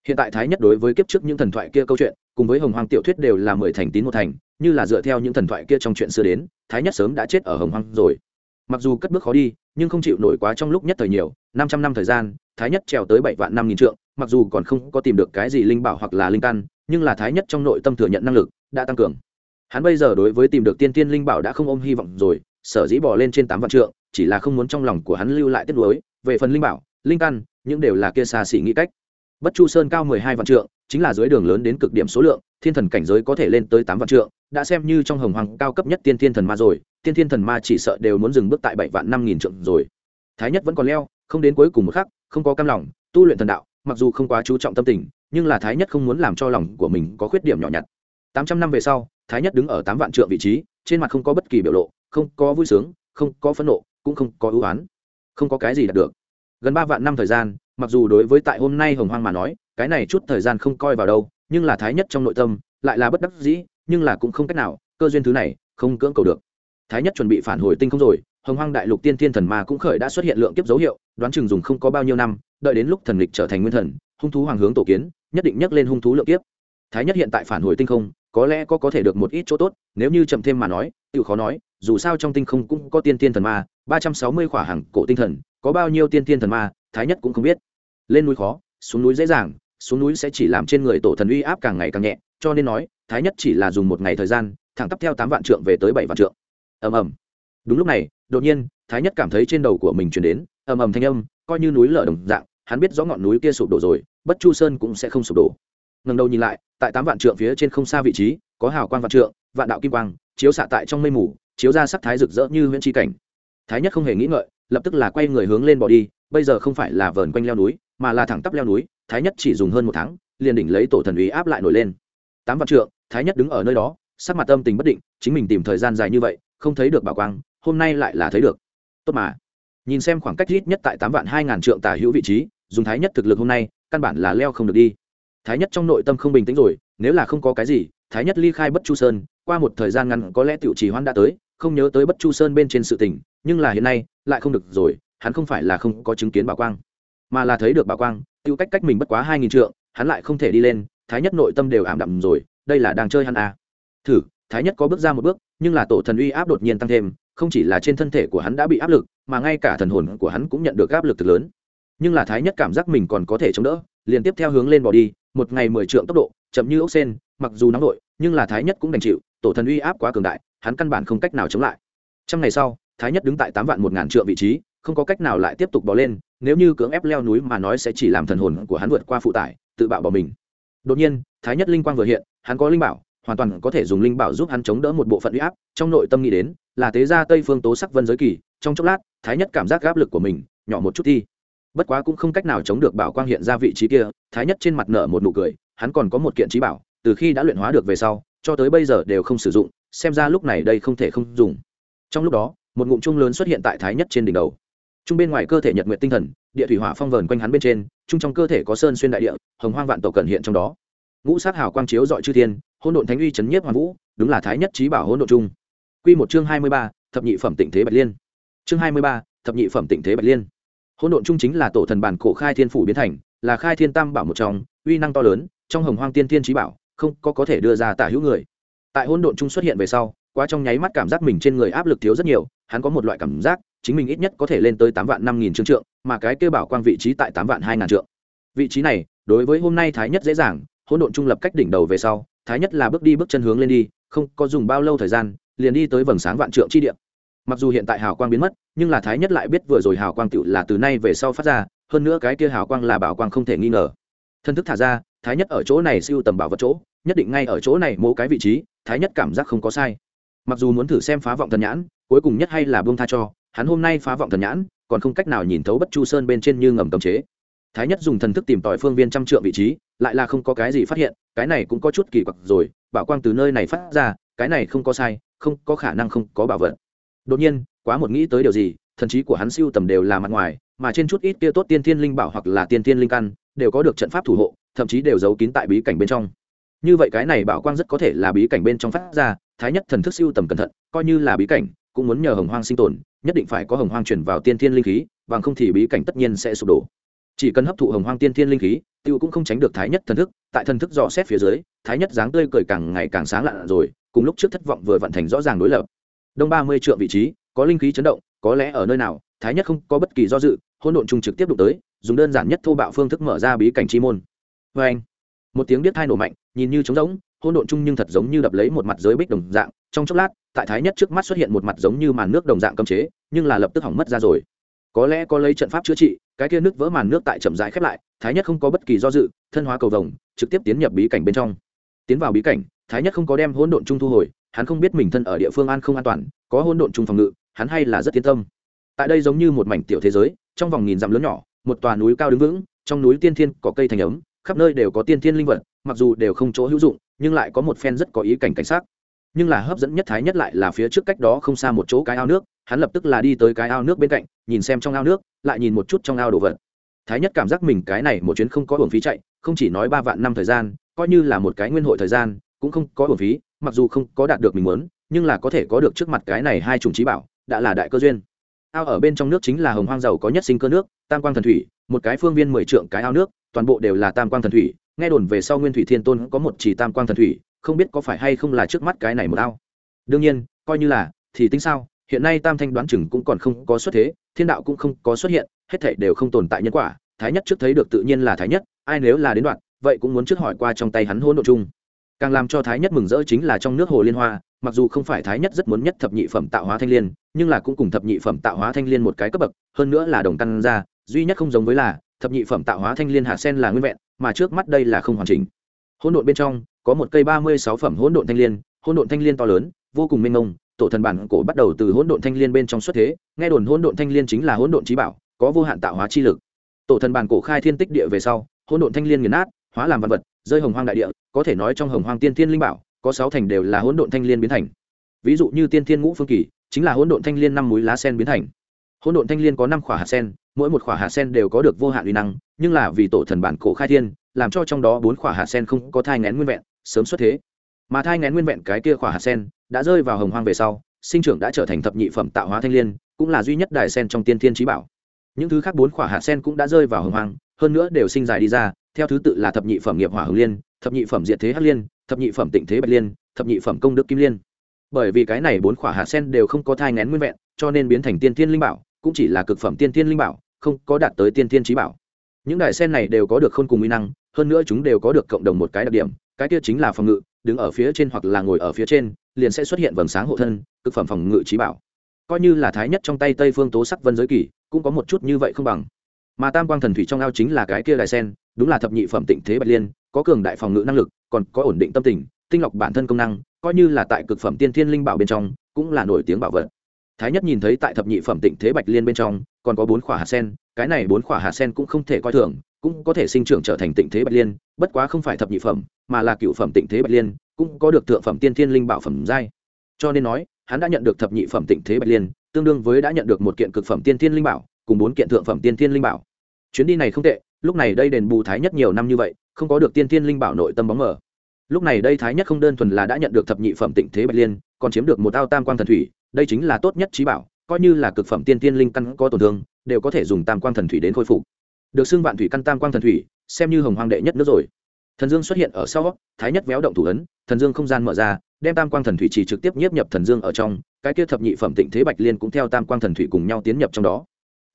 S1: Hiện tại thái nhất đối với kiếp trước những thần thoại kia câu chuyện, cùng với hồng hoàng tiểu thuyết đều là mười thành tín một thành, như là dựa theo những thần thoại kia trong chuyện xưa đến, thái nhất sớm đã chết ở hồng hoàng rồi mặc dù cất bước khó đi, nhưng không chịu nổi quá trong lúc nhất thời nhiều, năm trăm năm thời gian, thái nhất trèo tới bảy vạn năm nghìn trượng, mặc dù còn không có tìm được cái gì linh bảo hoặc là linh căn, nhưng là thái nhất trong nội tâm thừa nhận năng lực đã tăng cường. Hắn bây giờ đối với tìm được tiên tiên linh bảo đã không ôm hy vọng rồi, sở dĩ bỏ lên trên tám vạn trượng, chỉ là không muốn trong lòng của hắn lưu lại tiếp nối về phần linh bảo, linh căn, những đều là kia xa xỉ nghĩ cách. Bất chu sơn cao mười hai vạn trượng, chính là dưới đường lớn đến cực điểm số lượng, thiên thần cảnh giới có thể lên tới tám vạn trượng, đã xem như trong hồng hoàng cao cấp nhất tiên thiên thần ma rồi tiên thiên thần ma chỉ sợ đều muốn dừng bước tại bảy vạn năm nghìn trượng rồi. Thái nhất vẫn còn leo, không đến cuối cùng một khắc, không có cam lòng, tu luyện thần đạo, mặc dù không quá chú trọng tâm tình, nhưng là thái nhất không muốn làm cho lòng của mình có khuyết điểm nhỏ nhặt. Tám trăm năm về sau, thái nhất đứng ở tám vạn trượng vị trí, trên mặt không có bất kỳ biểu lộ, không có vui sướng, không có phẫn nộ, cũng không có ưu oán. Không có cái gì đạt được. Gần ba vạn năm thời gian, mặc dù đối với tại hôm nay hồng hoang mà nói, cái này chút thời gian không coi vào đâu, nhưng là thái nhất trong nội tâm, lại là bất đắc dĩ, nhưng là cũng không cách nào, cơ duyên thứ này, không cưỡng cầu được thái nhất chuẩn bị phản hồi tinh không rồi, hồng hoang đại lục tiên thiên thần ma cũng khởi đã xuất hiện lượng kiếp dấu hiệu, đoán chừng dùng không có bao nhiêu năm, đợi đến lúc thần lịch trở thành nguyên thần, hung thú hoàng hướng tổ kiến, nhất định nhắc lên hung thú lượng kiếp. Thái nhất hiện tại phản hồi tinh không, có lẽ có có thể được một ít chỗ tốt, nếu như chậm thêm mà nói, tự khó nói, dù sao trong tinh không cũng có tiên tiên thần ma, ba trăm sáu mươi khỏa hàng cổ tinh thần, có bao nhiêu tiên tiên thần ma, thái nhất cũng không biết. Lên núi khó, xuống núi dễ dàng, xuống núi sẽ chỉ làm trên người tổ thần uy áp càng ngày càng nhẹ, cho nên nói, thái nhất chỉ là dùng một ngày thời gian, thẳng tắp theo tám vạn trượng về tới bảy vạn trượng ầm ầm. Đúng lúc này, đột nhiên, thái nhất cảm thấy trên đầu của mình chuyển đến ầm ầm thanh âm, coi như núi lở đồng dạng, hắn biết rõ ngọn núi kia sụp đổ rồi, bất chu sơn cũng sẽ không sụp đổ. Ngần đầu nhìn lại, tại tám vạn trượng phía trên không xa vị trí, có hào quang vạn trượng, vạn đạo kim quang, chiếu xạ tại trong mây mù, chiếu ra sắc thái rực rỡ như huyễn tri cảnh. Thái nhất không hề nghĩ ngợi, lập tức là quay người hướng lên bỏ đi, bây giờ không phải là vờn quanh leo núi, mà là thẳng tắp leo núi, thái nhất chỉ dùng hơn một tháng, liền đỉnh lấy tổ thần ý áp lại nổi lên. Tám vạn trượng, thái nhất đứng ở nơi đó, sắc mặt tâm tình bất định, chính mình tìm thời gian dài như vậy không thấy được bảo quang, hôm nay lại là thấy được. Tốt mà. Nhìn xem khoảng cách ít nhất tại tám vạn hai ngàn trượng tả hữu vị trí, dùng thái nhất thực lực hôm nay, căn bản là leo không được đi. Thái nhất trong nội tâm không bình tĩnh rồi, nếu là không có cái gì, thái nhất ly khai bất chu sơn, qua một thời gian ngắn có lẽ tiểu trì hoan đã tới, không nhớ tới bất chu sơn bên trên sự tình, nhưng là hiện nay, lại không được rồi, hắn không phải là không có chứng kiến bảo quang, mà là thấy được bảo quang, tiêu cách cách mình bất quá hai nghìn trượng, hắn lại không thể đi lên, thái nhất nội tâm đều ảm đạm rồi, đây là đang chơi hắn à. thử, thái nhất có bước ra một bước nhưng là tổ thần uy áp đột nhiên tăng thêm, không chỉ là trên thân thể của hắn đã bị áp lực, mà ngay cả thần hồn của hắn cũng nhận được áp lực thật lớn. Nhưng là thái nhất cảm giác mình còn có thể chống đỡ, liền tiếp theo hướng lên bỏ đi, một ngày mười trượng tốc độ, chậm như ốc sen, mặc dù nóng nổi nhưng là thái nhất cũng đành chịu, tổ thần uy áp quá cường đại, hắn căn bản không cách nào chống lại. Trăm ngày sau, thái nhất đứng tại tám vạn một ngàn trượng vị trí, không có cách nào lại tiếp tục bỏ lên, nếu như cưỡng ép leo núi mà nói sẽ chỉ làm thần hồn của hắn vượt qua phụ tải, tự bạo bỏ mình. Đột nhiên, thái nhất linh quang vừa hiện, hắn có linh bảo hoàn toàn có thể dùng linh bảo giúp hắn chống đỡ một bộ phận uy áp, trong nội tâm nghĩ đến, là tế gia tây phương tố sắc vân giới kỳ, trong chốc lát, thái nhất cảm giác áp lực của mình, nhỏ một chút thi bất quá cũng không cách nào chống được bảo quang hiện ra vị trí kia, thái nhất trên mặt nở một nụ cười, hắn còn có một kiện trí bảo, từ khi đã luyện hóa được về sau, cho tới bây giờ đều không sử dụng, xem ra lúc này đây không thể không dùng. Trong lúc đó, một ngụm chung lớn xuất hiện tại thái nhất trên đỉnh đầu. Chung bên ngoài cơ thể nhật nguyện tinh thần, địa thủy hỏa phong vờn quanh hắn bên trên chung trong cơ thể có sơn xuyên đại địa, hồng hoang vạn tổ cần hiện trong đó ngũ sát hào quang chiếu dọi chư thiên hôn độn thánh uy chấn nhiếp hoàn vũ, đúng là thái nhất trí bảo hôn độn chung. Q một chương hai mươi ba, thập nhị phẩm tịnh thế bạch liên. Chương hai mươi ba, thập nhị phẩm tịnh thế bạch liên. Hôn độn chung chính là tổ thần bản cổ khai thiên phủ biến thành, là khai thiên tam bảo một trong, uy năng to lớn, trong hồng hoang tiên thiên trí bảo, không có có thể đưa ra tả hữu người. Tại hôn độn chung xuất hiện về sau qua trong nháy mắt cảm giác mình trên người áp lực thiếu rất nhiều, hắn có một loại cảm giác, chính mình ít nhất có thể lên tới tám vạn năm nghìn trương trượng, mà cái kêu bảo quang vị trí tại tám vạn hai ngàn trượng. Vị trí này, đối với hôm nay thái nhất dễ dàng hỗn độn trung lập cách đỉnh đầu về sau, thái nhất là bước đi bước chân hướng lên đi, không có dùng bao lâu thời gian, liền đi tới vầng sáng vạn trượng chi địa. Mặc dù hiện tại hào quang biến mất, nhưng là thái nhất lại biết vừa rồi hào quang tựu là từ nay về sau phát ra, hơn nữa cái kia hào quang là bảo quang không thể nghi ngờ. Thân thức thả ra, thái nhất ở chỗ này siêu tầm bảo vật chỗ, nhất định ngay ở chỗ này mỗi cái vị trí, thái nhất cảm giác không có sai. Mặc dù muốn thử xem phá vọng thần nhãn, cuối cùng nhất hay là buông tha cho, hắn hôm nay phá vọng thần nhãn, còn không cách nào nhìn thấu bất chu sơn bên trên như ngầm cấm chế. Thái nhất dùng thần thức tìm tòi phương viên trăm trượng vị trí lại là không có cái gì phát hiện, cái này cũng có chút kỳ quặc rồi, bảo quang từ nơi này phát ra, cái này không có sai, không có khả năng không có bảo vật. Đột nhiên, quá một nghĩ tới điều gì, thần trí của hắn siêu tầm đều là mặt ngoài, mà trên chút ít kia tốt tiên thiên linh bảo hoặc là tiên thiên linh căn, đều có được trận pháp thủ hộ, thậm chí đều giấu kín tại bí cảnh bên trong. Như vậy cái này bảo quang rất có thể là bí cảnh bên trong phát ra, thái nhất thần thức siêu tầm cẩn thận, coi như là bí cảnh, cũng muốn nhờ hồng hoang sinh tồn, nhất định phải có hồng hoang chuyển vào tiên thiên linh khí, bằng không thì bí cảnh tất nhiên sẽ sụp đổ chỉ cần hấp thụ hồng hoang tiên thiên linh khí, tiêu cũng không tránh được thái nhất thần thức, tại thần thức dò xét phía dưới, thái nhất dáng tươi cười càng ngày càng sáng lạ rồi, cùng lúc trước thất vọng vừa vận thành rõ ràng đối lập. Đông ba mươi triệu vị trí, có linh khí chấn động, có lẽ ở nơi nào, thái nhất không có bất kỳ do dự hôn độn trung trực tiếp đụng tới, dùng đơn giản nhất thô bạo phương thức mở ra bí cảnh chi môn. Vê anh, một tiếng biết thai nổ mạnh, nhìn như trống rỗng hôn độn chung nhưng thật giống như đập lấy một mặt giới bích đồng dạng, trong chốc lát, tại thái nhất trước mắt xuất hiện một mặt giống như màn nước đồng dạng cấm chế, nhưng là lập tức hỏng mất ra rồi. Có lẽ có lấy trận pháp chữa trị cái kia nước vỡ màn nước tại chậm rãi khép lại, thái nhất không có bất kỳ do dự, thân hóa cầu vồng, trực tiếp tiến nhập bí cảnh bên trong. Tiến vào bí cảnh, thái nhất không có đem hỗn độn chung thu hồi, hắn không biết mình thân ở địa phương an không an toàn, có hỗn độn chung phòng ngự, hắn hay là rất yên tâm. Tại đây giống như một mảnh tiểu thế giới, trong vòng nghìn dặm lớn nhỏ, một tòa núi cao đứng vững, trong núi tiên thiên, có cây thành ấm, khắp nơi đều có tiên thiên linh vật, mặc dù đều không chỗ hữu dụng, nhưng lại có một phen rất có ý cảnh cảnh sát nhưng là hấp dẫn nhất thái nhất lại là phía trước cách đó không xa một chỗ cái ao nước, hắn lập tức là đi tới cái ao nước bên cạnh, nhìn xem trong ao nước, lại nhìn một chút trong ao đồ vật. Thái nhất cảm giác mình cái này một chuyến không có hưởng phí chạy, không chỉ nói ba vạn năm thời gian, coi như là một cái nguyên hội thời gian, cũng không có hưởng phí, mặc dù không có đạt được mình muốn, nhưng là có thể có được trước mặt cái này hai chủng trí bảo, đã là đại cơ duyên. Ao ở bên trong nước chính là hồng hoang giàu có nhất sinh cơ nước, tam quang thần thủy, một cái phương viên mười trượng cái ao nước, toàn bộ đều là tam quang thần thủy, nghe đồn về sau nguyên thủy thiên tôn có một chỉ tam quang thần thủy không biết có phải hay không là trước mắt cái này một ao. Đương nhiên, coi như là, thì tính sao, hiện nay tam thanh đoán chừng cũng còn không có xuất thế, thiên đạo cũng không có xuất hiện, hết thảy đều không tồn tại nhân quả, thái nhất trước thấy được tự nhiên là thái nhất, ai nếu là đến đoạn, vậy cũng muốn trước hỏi qua trong tay hắn hỗn độ chung. Càng làm cho thái nhất mừng rỡ chính là trong nước hồ liên hoa, mặc dù không phải thái nhất rất muốn nhất thập nhị phẩm tạo hóa thanh liên, nhưng là cũng cùng thập nhị phẩm tạo hóa thanh liên một cái cấp bậc, hơn nữa là đồng căn ra, duy nhất không giống với là, thập nhị phẩm tạo hóa thanh liên hạ sen là nguyên vẹn, mà trước mắt đây là không hoàn chỉnh. Hỗn độn bên trong có một cây ba mươi sáu phẩm hỗn độn thanh liên, hỗn độn thanh liên to lớn, vô cùng mênh mông, tổ thần bản cổ bắt đầu từ hỗn độn thanh liên bên trong xuất thế, nghe đồn hỗn độn thanh liên chính là hỗn độn trí bảo, có vô hạn tạo hóa chi lực. Tổ thần bản cổ khai thiên tích địa về sau, hỗn độn thanh liên nghiền nát, hóa làm văn vật, rơi hồng hoang đại địa, có thể nói trong hồng hoang tiên thiên linh bảo, có sáu thành đều là hỗn độn thanh liên biến thành. Ví dụ như tiên thiên ngũ phương kỳ, chính là hỗn độn thanh liên năm múi lá sen biến thành. Hỗn độn thanh liên có năm khỏa hạt sen, mỗi một khỏa hạt sen đều có được vô hạn uy năng, nhưng là vì tổ thần bản cổ khai thiên, làm cho trong đó bốn khỏa hạt sen không có thai nghén nguyên vẹn sớm xuất thế. Mà thai ngén nguyên vẹn cái kia khỏa hạt sen đã rơi vào hồng hoang về sau, sinh trưởng đã trở thành thập nhị phẩm tạo hóa thanh liên, cũng là duy nhất đài sen trong tiên thiên trí bảo. Những thứ khác bốn khỏa hạt sen cũng đã rơi vào hồng hoang, hơn nữa đều sinh dài đi ra, theo thứ tự là thập nhị phẩm nghiệp hỏa hồng liên, thập nhị phẩm diệt thế hắc liên, thập nhị phẩm tịnh thế bạch liên, thập nhị phẩm công đức kim liên. Bởi vì cái này bốn khỏa hạt sen đều không có thai ngén nguyên vẹn, cho nên biến thành tiên thiên linh bảo, cũng chỉ là cực phẩm tiên thiên linh bảo, không có đạt tới tiên thiên trí bảo. Những đại sen này đều có được khôn cùng uy năng, hơn nữa chúng đều có được cộng đồng một cái đặc điểm cái kia chính là phòng ngự, đứng ở phía trên hoặc là ngồi ở phía trên, liền sẽ xuất hiện vầng sáng hộ thân, cực phẩm phòng ngự trí bảo. Coi như là thái nhất trong tay tây phương tố sắc vân giới kỳ, cũng có một chút như vậy không bằng. Mà tam quang thần thủy trong ao chính là cái kia đài sen, đúng là thập nhị phẩm tịnh thế bạch liên, có cường đại phòng ngự năng lực, còn có ổn định tâm tình, tinh lọc bản thân công năng, coi như là tại cực phẩm tiên thiên linh bảo bên trong, cũng là nổi tiếng bảo vật. Thái nhất nhìn thấy tại thập nhị phẩm tịnh thế bạch liên bên trong, còn có bốn khỏa hạt sen, cái này bốn khỏa hạt sen cũng không thể coi thường cũng có thể sinh trưởng trở thành tịnh thế bạch liên, bất quá không phải thập nhị phẩm, mà là cựu phẩm tịnh thế bạch liên, cũng có được thượng phẩm tiên thiên linh bảo phẩm giai. Cho nên nói, hắn đã nhận được thập nhị phẩm tịnh thế bạch liên, tương đương với đã nhận được một kiện cực phẩm tiên thiên linh bảo, cùng bốn kiện thượng phẩm tiên thiên linh bảo. Chuyến đi này không tệ, lúc này đây đền bù thái nhất nhiều năm như vậy, không có được tiên thiên linh bảo nội tâm bóng mờ. Lúc này đây thái nhất không đơn thuần là đã nhận được thập nhị phẩm tịnh thế bạch liên, còn chiếm được một ao tam quang thần thủy, đây chính là tốt nhất trí bảo, coi như là cực phẩm tiên thiên linh căn có tổn thương, đều có thể dùng tam quang thần thủy đến khôi phục được xưng vạn thủy căn tam quang thần thủy xem như hồng hoàng đệ nhất nước rồi thần dương xuất hiện ở sau thái nhất véo động thủ ấn thần dương không gian mở ra đem tam quang thần thủy chỉ trực tiếp nhiếp nhập thần dương ở trong cái kia thập nhị phẩm tịnh thế bạch liên cũng theo tam quang thần thủy cùng nhau tiến nhập trong đó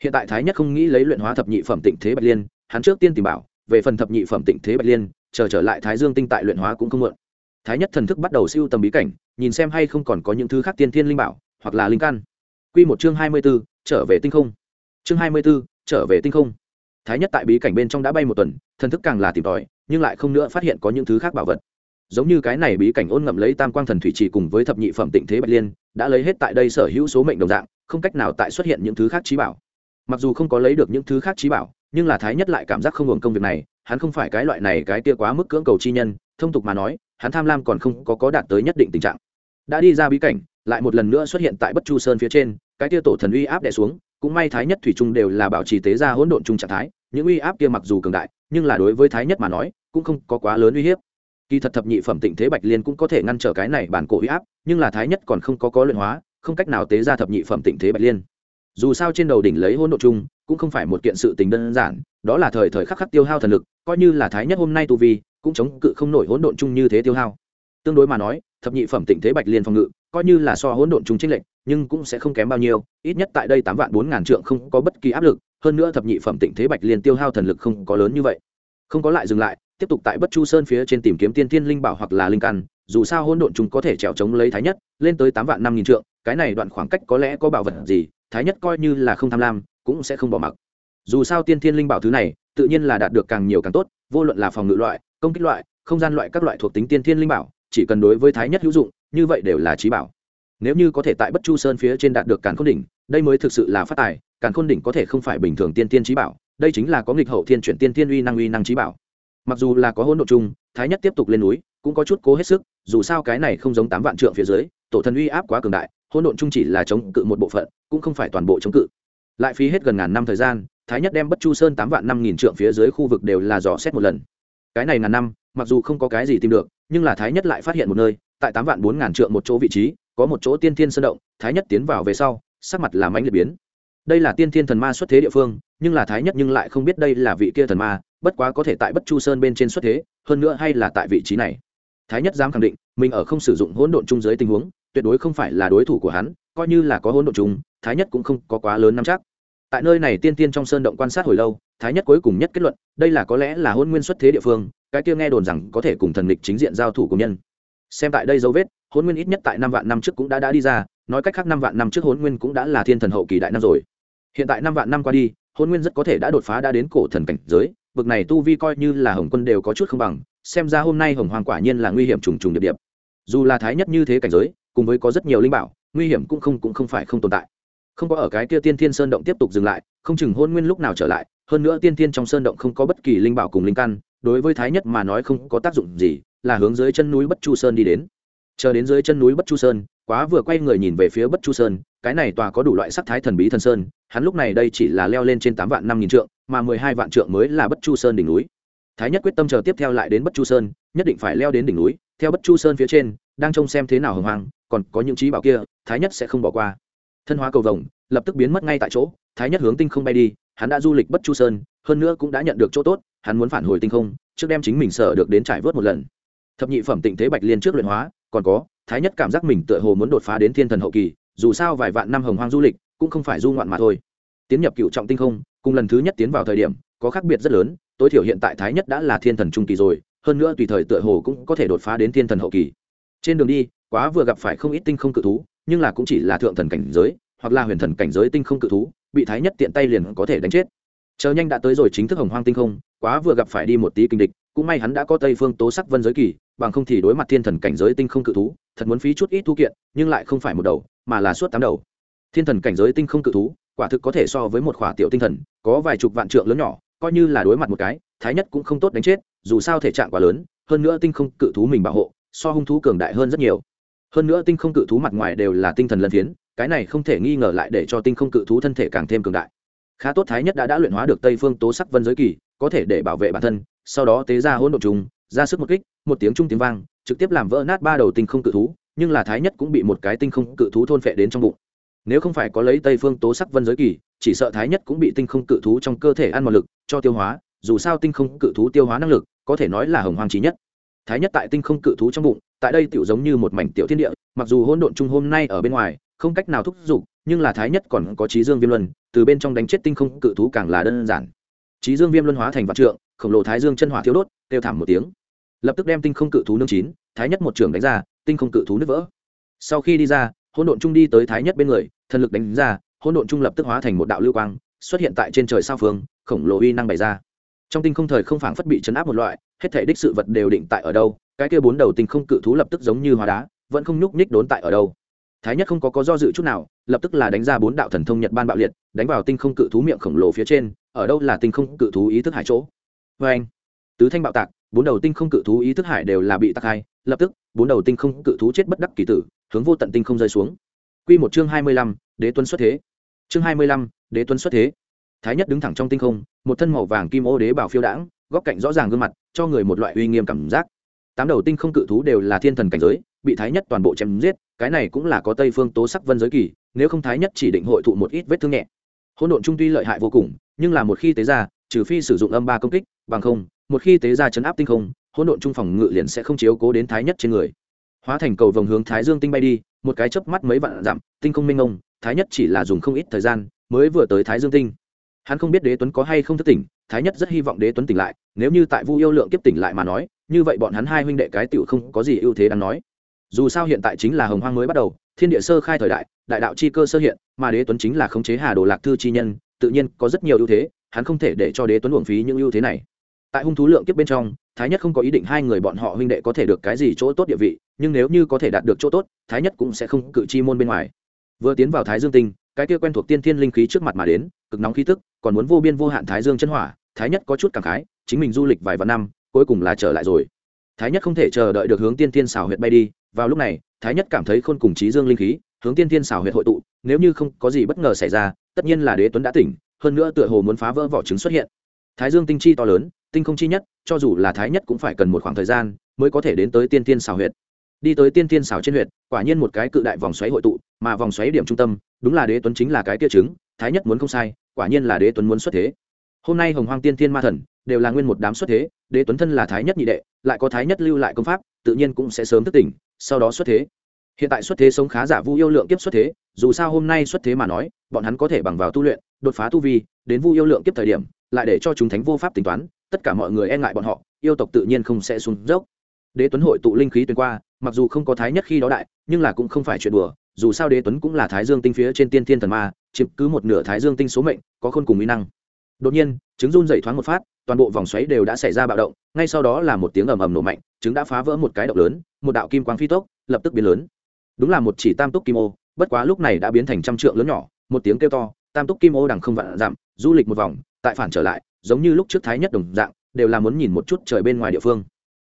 S1: hiện tại thái nhất không nghĩ lấy luyện hóa thập nhị phẩm tịnh thế bạch liên hắn trước tiên tìm bảo về phần thập nhị phẩm tịnh thế bạch liên chờ trở lại thái dương tinh tại luyện hóa cũng không mượn thái nhất thần thức bắt đầu siêu tầm bí cảnh nhìn xem hay không còn có những thứ khác tiên thiên linh bảo hoặc là linh căn Quy một chương hai mươi 24, trở về tinh không. Chương hai mươi 24, trở về tinh không. Thái nhất tại bí cảnh bên trong đã bay một tuần, thần thức càng là tìm tòi, nhưng lại không nữa phát hiện có những thứ khác bảo vật. Giống như cái này bí cảnh ôn ngậm lấy tam quang thần thủy chỉ cùng với thập nhị phẩm tịnh thế bạch liên, đã lấy hết tại đây sở hữu số mệnh đồng dạng, không cách nào tại xuất hiện những thứ khác trí bảo. Mặc dù không có lấy được những thứ khác trí bảo, nhưng là thái nhất lại cảm giác không hưởng công việc này, hắn không phải cái loại này cái tia quá mức cưỡng cầu chi nhân thông tục mà nói hắn tham lam còn không có có đạt tới nhất định tình trạng đã đi ra bí cảnh lại một lần nữa xuất hiện tại bất chu sơn phía trên cái tia tổ thần uy áp đè xuống cũng may thái nhất thủy trung đều là bảo trì tế ra hỗn độn chung trạng thái những uy áp kia mặc dù cường đại, nhưng là đối với thái nhất mà nói, cũng không có quá lớn uy hiếp. Kỳ thật thập nhị phẩm tịnh thế bạch liên cũng có thể ngăn trở cái này bản cổ uy áp, nhưng là thái nhất còn không có có luyện hóa, không cách nào tế ra thập nhị phẩm tịnh thế bạch liên. Dù sao trên đầu đỉnh lấy hỗn độn chung, cũng không phải một kiện sự tình đơn giản, đó là thời thời khắc khắc tiêu hao thần lực, coi như là thái nhất hôm nay tu vi, cũng chống cự không nổi hỗn độn chung như thế tiêu hao. Tương đối mà nói, thập nhị phẩm tịnh thế bạch liên phòng ngự, coi như là so hỗn độn chung trinh lệnh nhưng cũng sẽ không kém bao nhiêu, ít nhất tại đây tám vạn bốn ngàn trượng không có bất kỳ áp lực hơn nữa thập nhị phẩm tịnh thế bạch liên tiêu hao thần lực không có lớn như vậy. Không có lại dừng lại, tiếp tục tại bất chu sơn phía trên tìm kiếm tiên thiên linh bảo hoặc là linh căn, dù sao hỗn độn chúng có thể trèo chống lấy thái nhất, lên tới tám vạn năm nghìn trượng, cái này đoạn khoảng cách có lẽ có bảo vật gì, thái nhất coi như là không tham lam, cũng sẽ không bỏ mặc. Dù sao tiên thiên linh bảo thứ này, tự nhiên là đạt được càng nhiều càng tốt, vô luận là phòng ngự loại, công kích loại, không gian loại các loại thuộc tính tiên thiên linh bảo, chỉ cần đối với thái nhất hữu dụng, như vậy đều là trí bảo. Nếu như có thể tại bất chu sơn phía trên đạt được càn khôn đỉnh đây mới thực sự là phát tài, càn khôn đỉnh có thể không phải bình thường tiên tiên trí bảo, đây chính là có nghịch hậu thiên chuyển tiên tiên uy năng uy năng trí bảo. Mặc dù là có hỗn độ chung, thái nhất tiếp tục lên núi, cũng có chút cố hết sức, dù sao cái này không giống tám vạn trượng phía dưới, tổ thần uy áp quá cường đại, hỗn độn chung chỉ là chống cự một bộ phận, cũng không phải toàn bộ chống cự. Lại phí hết gần ngàn năm thời gian, thái nhất đem bất chu sơn tám vạn năm nghìn trượng phía dưới khu vực đều là dò xét một lần. Cái này ngàn năm, mặc dù không có cái gì tìm được, nhưng là thái nhất lại phát hiện một nơi, tại tám vạn bốn ngàn trượng một chỗ vị trí, có một chỗ tiên thiên sơn động, thái nhất tiến vào về sau sắc mặt là mãnh liệt biến. Đây là tiên thiên thần ma xuất thế địa phương, nhưng là thái nhất nhưng lại không biết đây là vị kia thần ma, bất quá có thể tại bất chu sơn bên trên xuất thế, hơn nữa hay là tại vị trí này. Thái nhất dám khẳng định, mình ở không sử dụng hỗn độn chung dưới tình huống, tuyệt đối không phải là đối thủ của hắn, coi như là có hỗn độn chung, thái nhất cũng không có quá lớn nắm chắc. Tại nơi này tiên tiên trong sơn động quan sát hồi lâu, thái nhất cuối cùng nhất kết luận, đây là có lẽ là hôn nguyên xuất thế địa phương, cái kia nghe đồn rằng có thể cùng thần lịch chính diện giao thủ cùng nhân. Xem tại đây dấu vết, hôn nguyên ít nhất tại năm vạn năm trước cũng đã đã đi ra nói cách khác năm vạn năm trước hôn nguyên cũng đã là thiên thần hậu kỳ đại năm rồi. Hiện tại năm vạn năm qua đi, hôn nguyên rất có thể đã đột phá đã đến cổ thần cảnh giới, bực này tu vi coi như là hồng quân đều có chút không bằng, xem ra hôm nay hồng hoàng quả nhiên là nguy hiểm trùng trùng điệp điệp. Dù là thái nhất như thế cảnh giới, cùng với có rất nhiều linh bảo, nguy hiểm cũng không cũng không phải không tồn tại. Không có ở cái kia tiên thiên sơn động tiếp tục dừng lại, không chừng hôn nguyên lúc nào trở lại, hơn nữa tiên thiên trong sơn động không có bất kỳ linh bảo cùng linh căn, đối với thái nhất mà nói không có tác dụng gì, là hướng dưới chân núi bất chu sơn đi đến. Chờ đến dưới chân núi bất chu sơn quá vừa quay người nhìn về phía bất chu sơn, cái này tòa có đủ loại sắc thái thần bí thần sơn, hắn lúc này đây chỉ là leo lên trên tám vạn năm nghìn trượng, mà mười hai vạn trượng mới là bất chu sơn đỉnh núi. Thái nhất quyết tâm chờ tiếp theo lại đến bất chu sơn, nhất định phải leo đến đỉnh núi, theo bất chu sơn phía trên, đang trông xem thế nào hồng hoang, còn có những trí bảo kia, thái nhất sẽ không bỏ qua. Thân hóa cầu vồng, lập tức biến mất ngay tại chỗ, thái nhất hướng tinh không bay đi, hắn đã du lịch bất chu sơn, hơn nữa cũng đã nhận được chỗ tốt, hắn muốn phản hồi tinh không, trước đem chính mình sở được đến trải vớt một lần. Thập nhị phẩm tịnh thế bạch liên trước luyện hóa, còn có thái nhất cảm giác mình tựa hồ muốn đột phá đến thiên thần hậu kỳ, dù sao vài vạn năm hồng hoang du lịch cũng không phải du ngoạn mà thôi. Tiến nhập cựu trọng tinh không, cùng lần thứ nhất tiến vào thời điểm, có khác biệt rất lớn, tối thiểu hiện tại thái nhất đã là thiên thần trung kỳ rồi, hơn nữa tùy thời tựa hồ cũng có thể đột phá đến thiên thần hậu kỳ. Trên đường đi, quá vừa gặp phải không ít tinh không cự thú, nhưng là cũng chỉ là thượng thần cảnh giới, hoặc là huyền thần cảnh giới tinh không cự thú, bị thái nhất tiện tay liền có thể đánh chết. Chờ nhanh đã tới rồi chính thức hồng hoang tinh không, quá vừa gặp phải đi một tí kinh địch cũng may hắn đã có tây phương tố sắc vân giới kỳ, bằng không thì đối mặt thiên thần cảnh giới tinh không cự thú, thật muốn phí chút ít thu kiện, nhưng lại không phải một đầu, mà là suốt tám đầu. Thiên thần cảnh giới tinh không cự thú, quả thực có thể so với một khỏa tiểu tinh thần, có vài chục vạn trượng lớn nhỏ, coi như là đối mặt một cái, thái nhất cũng không tốt đánh chết, dù sao thể trạng quá lớn, hơn nữa tinh không cự thú mình bảo hộ, so hung thú cường đại hơn rất nhiều. Hơn nữa tinh không cự thú mặt ngoài đều là tinh thần lân phiến, cái này không thể nghi ngờ lại để cho tinh không cự thú thân thể càng thêm cường đại. Khá tốt thái nhất đã đã luyện hóa được tây phương tố sắc vân giới kỳ, có thể để bảo vệ bản thân sau đó tế ra hỗn độn trùng, ra sức một kích, một tiếng trung tiếng vang, trực tiếp làm vỡ nát ba đầu tinh không cự thú, nhưng là thái nhất cũng bị một cái tinh không cự thú thôn phệ đến trong bụng. Nếu không phải có lấy tây phương tố sắc vân giới kỳ, chỉ sợ thái nhất cũng bị tinh không cự thú trong cơ thể ăn một lực cho tiêu hóa, dù sao tinh không cự thú tiêu hóa năng lực, có thể nói là hồng hoàng chí nhất. Thái nhất tại tinh không cự thú trong bụng, tại đây tiểu giống như một mảnh tiểu thiên địa, mặc dù hỗn độn chung hôm nay ở bên ngoài, không cách nào thúc giục, nhưng là thái nhất còn có trí dương viêm luân, từ bên trong đánh chết tinh không cự thú càng là đơn giản. Trí dương viêm luân hóa thành vạn trượng khổng lồ thái dương chân hỏa thiếu đốt, kêu thảm một tiếng. Lập tức đem tinh không cự thú nương chín, thái nhất một trường đánh ra, tinh không cự thú nứt vỡ. Sau khi đi ra, hỗn độn trung đi tới thái nhất bên người, thần lực đánh ra, hỗn độn trung lập tức hóa thành một đạo lưu quang, xuất hiện tại trên trời sao phương, khổng lồ uy năng bày ra. Trong tinh không thời không phảng phất bị chấn áp một loại, hết thể đích sự vật đều định tại ở đâu, cái kia bốn đầu tinh không cự thú lập tức giống như hóa đá, vẫn không nhúc nhích đốn tại ở đâu. Thái nhất không có có do dự chút nào, lập tức là đánh ra bốn đạo thần thông nhật ban bạo liệt, đánh vào tinh không cự thú miệng khổng lồ phía trên, ở đâu là tinh không cự thú ý thức hải chỗ vê anh tứ thanh bạo tạc bốn đầu tinh không cự thú ý thức hải đều là bị tạc hai lập tức bốn đầu tinh không cự thú chết bất đắc kỳ tử hướng vô tận tinh không rơi xuống Quy một chương hai mươi lăm, Đế Tuấn xuất thế. Chương hai mươi lăm, Đế Tuấn xuất thế. Thái nhất đứng thẳng trong tinh không, một thân màu vàng kim ô đế bảo phiêu đãng, góc cạnh rõ ràng gương mặt, cho người một loại uy nghiêm cảm giác. Tám đầu tinh không cự thú đều là thiên thần cảnh giới, bị Thái nhất toàn bộ chém giết, cái này cũng là có Tây Phương Tố Sắc Vân giới kỳ, nếu không Thái nhất chỉ định hội thụ một ít vết thương nhẹ. Hỗn độn trung tuy lợi hại vô cùng, nhưng là một khi tế ra, trừ phi sử dụng âm ba công kích, bằng không, một khi tế ra chấn áp tinh không, hỗn độn trung phòng ngự liền sẽ không chiếu cố đến Thái nhất trên người. Hóa thành cầu vòng hướng Thái Dương tinh bay đi, một cái chớp mắt mấy vạn dặm tinh không minh ông, thái nhất chỉ là dùng không ít thời gian mới vừa tới thái dương tinh hắn không biết đế tuấn có hay không thức tỉnh thái nhất rất hy vọng đế tuấn tỉnh lại nếu như tại vu yêu lượng kiếp tỉnh lại mà nói như vậy bọn hắn hai huynh đệ cái tựu không có gì ưu thế đáng nói dù sao hiện tại chính là hồng hoang mới bắt đầu thiên địa sơ khai thời đại đại đạo chi cơ sơ hiện mà đế tuấn chính là khống chế hà đồ lạc thư chi nhân tự nhiên có rất nhiều ưu thế hắn không thể để cho đế tuấn uổng phí những ưu thế này. Tại hung thú lượng kiếp bên trong, thái nhất không có ý định hai người bọn họ huynh đệ có thể được cái gì chỗ tốt địa vị, nhưng nếu như có thể đạt được chỗ tốt, thái nhất cũng sẽ không cự chi môn bên ngoài. Vừa tiến vào thái dương tinh, cái kia quen thuộc tiên thiên linh khí trước mặt mà đến, cực nóng khí tức, còn muốn vô biên vô hạn thái dương chân hỏa, thái nhất có chút cảm khái, chính mình du lịch vài vạn năm, cuối cùng là trở lại rồi. Thái nhất không thể chờ đợi được hướng tiên thiên xảo huyệt bay đi, vào lúc này, thái nhất cảm thấy khôn cùng trí dương linh khí, hướng tiên thiên xảo huyệt hội tụ, nếu như không có gì bất ngờ xảy ra, tất nhiên là đế tuấn đã tỉnh hơn nữa tựa hồ muốn phá vỡ vỏ trứng xuất hiện. Thái dương tinh chi to lớn, tinh không chi nhất, cho dù là thái nhất cũng phải cần một khoảng thời gian mới có thể đến tới tiên tiên xào huyệt. Đi tới tiên tiên xào trên huyệt, quả nhiên một cái cự đại vòng xoáy hội tụ, mà vòng xoáy điểm trung tâm, đúng là đế tuấn chính là cái kia trứng, thái nhất muốn không sai, quả nhiên là đế tuấn muốn xuất thế. Hôm nay hồng hoang tiên tiên ma thần đều là nguyên một đám xuất thế, đế tuấn thân là thái nhất nhị đệ, lại có thái nhất lưu lại công pháp, tự nhiên cũng sẽ sớm thức tỉnh, sau đó xuất thế hiện tại xuất thế sống khá giả vu yêu lượng kiếp xuất thế, dù sao hôm nay xuất thế mà nói, bọn hắn có thể bằng vào tu luyện, đột phá tu vi, đến vu yêu lượng kiếp thời điểm, lại để cho chúng thánh vô pháp tính toán, tất cả mọi người e ngại bọn họ, yêu tộc tự nhiên không sẽ xuống dốc. Đế tuấn hội tụ linh khí tuyến qua, mặc dù không có thái nhất khi đó đại, nhưng là cũng không phải chuyện đùa, dù sao đế tuấn cũng là thái dương tinh phía trên tiên thiên thần ma, chiếm cứ một nửa thái dương tinh số mệnh, có khôn cùng mỹ năng. Đột nhiên, trứng run dậy thoáng một phát, toàn bộ vòng xoáy đều đã xảy ra bạo động, ngay sau đó là một tiếng ầm ầm nổ mạnh, trứng đã phá vỡ một cái động lớn, một đạo kim quang phi tốc, lập tức biến lớn đúng là một chỉ tam túc kim ô, bất quá lúc này đã biến thành trăm trượng lớn nhỏ, một tiếng kêu to, tam túc kim ô đằng không vạn dặm, du lịch một vòng, tại phản trở lại, giống như lúc trước thái nhất đồng dạng, đều là muốn nhìn một chút trời bên ngoài địa phương.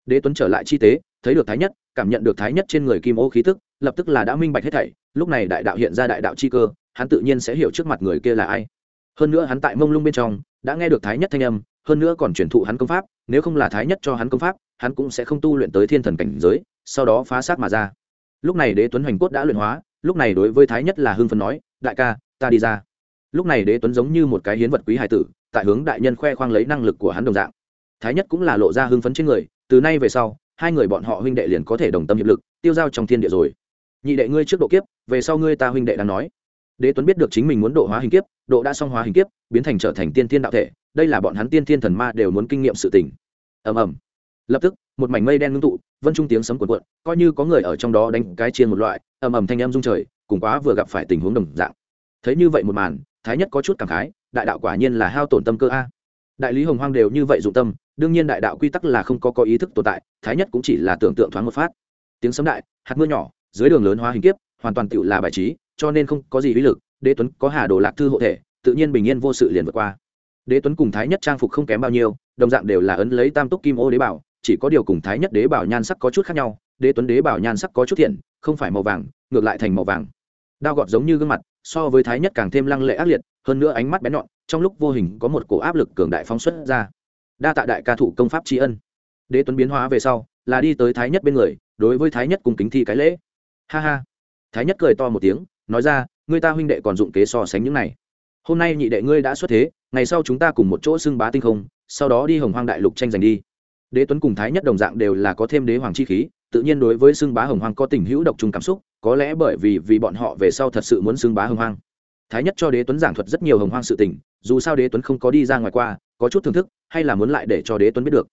S1: Đế tuấn trở lại chi tế, thấy được thái nhất, cảm nhận được thái nhất trên người kim ô khí tức, lập tức là đã minh bạch hết thảy, lúc này đại đạo hiện ra đại đạo chi cơ, hắn tự nhiên sẽ hiểu trước mặt người kia là ai. Hơn nữa hắn tại mông lung bên trong, đã nghe được thái nhất thanh âm, hơn nữa còn truyền thụ hắn công pháp, nếu không là thái nhất cho hắn công pháp, hắn cũng sẽ không tu luyện tới thiên thần cảnh giới, sau đó phá sát mà ra lúc này đế tuấn hoành cốt đã luyện hóa, lúc này đối với thái nhất là hưng phấn nói, đại ca, ta đi ra. Lúc này đế tuấn giống như một cái hiến vật quý hải tử, tại hướng đại nhân khoe khoang lấy năng lực của hắn đồng dạng. Thái nhất cũng là lộ ra hưng phấn trên người, từ nay về sau, hai người bọn họ huynh đệ liền có thể đồng tâm hiệp lực, tiêu giao trong thiên địa rồi. Nhị đệ ngươi trước độ kiếp, về sau ngươi ta huynh đệ đang nói. Đế tuấn biết được chính mình muốn độ hóa hình kiếp, độ đã song hóa hình kiếp, biến thành trở thành tiên thiên đạo thể, đây là bọn hắn tiên thiên thần ma đều muốn kinh nghiệm sự tình. Ầm ầm. Lập tức một mảnh mây đen ngưng tụ, vân trung tiếng sấm cuộn cuộn, coi như có người ở trong đó đánh cái chiên một loại, ầm ầm thanh em rung trời, cùng quá vừa gặp phải tình huống đồng dạng. Thấy như vậy một màn, thái nhất có chút cảm khái, đại đạo quả nhiên là hao tổn tâm cơ a. Đại lý hồng hoang đều như vậy dụng tâm, đương nhiên đại đạo quy tắc là không có có ý thức tồn tại, thái nhất cũng chỉ là tưởng tượng thoáng một phát. Tiếng sấm đại, hạt mưa nhỏ, dưới đường lớn hóa hình kiếp, hoàn toàn tựu là bài trí, cho nên không có gì uy lực, đế tuấn có hà đồ lạc thư hộ thể, tự nhiên bình yên vô sự liền vượt qua. Đế tuấn cùng thái nhất trang phục không kém bao nhiêu, đồng dạng đều là ấn lấy tam túc kim ô đế bảo chỉ có điều cùng thái nhất đế bảo nhan sắc có chút khác nhau, đế tuấn đế bảo nhan sắc có chút thiện, không phải màu vàng, ngược lại thành màu vàng. Đao gọt giống như gương mặt, so với thái nhất càng thêm lăng lệ ác liệt, hơn nữa ánh mắt bén nhọn, trong lúc vô hình có một cổ áp lực cường đại phóng xuất ra. Đa tạ đại ca thủ công pháp tri ân. Đế tuấn biến hóa về sau, là đi tới thái nhất bên người, đối với thái nhất cùng kính thi cái lễ. Ha ha. Thái nhất cười to một tiếng, nói ra người ta huynh đệ còn dụng kế so sánh những này. Hôm nay nhị đệ ngươi đã xuất thế, ngày sau chúng ta cùng một chỗ xưng bá tinh không, sau đó đi hồng hoang đại lục tranh giành đi đế tuấn cùng thái nhất đồng dạng đều là có thêm đế hoàng chi khí, tự nhiên đối với xưng bá hồng hoang có tình hữu độc trùng cảm xúc, có lẽ bởi vì vì bọn họ về sau thật sự muốn xưng bá hồng hoang. Thái nhất cho đế tuấn giảng thuật rất nhiều hồng hoang sự tình, dù sao đế tuấn không có đi ra ngoài qua, có chút thưởng thức, hay là muốn lại để cho đế tuấn biết được.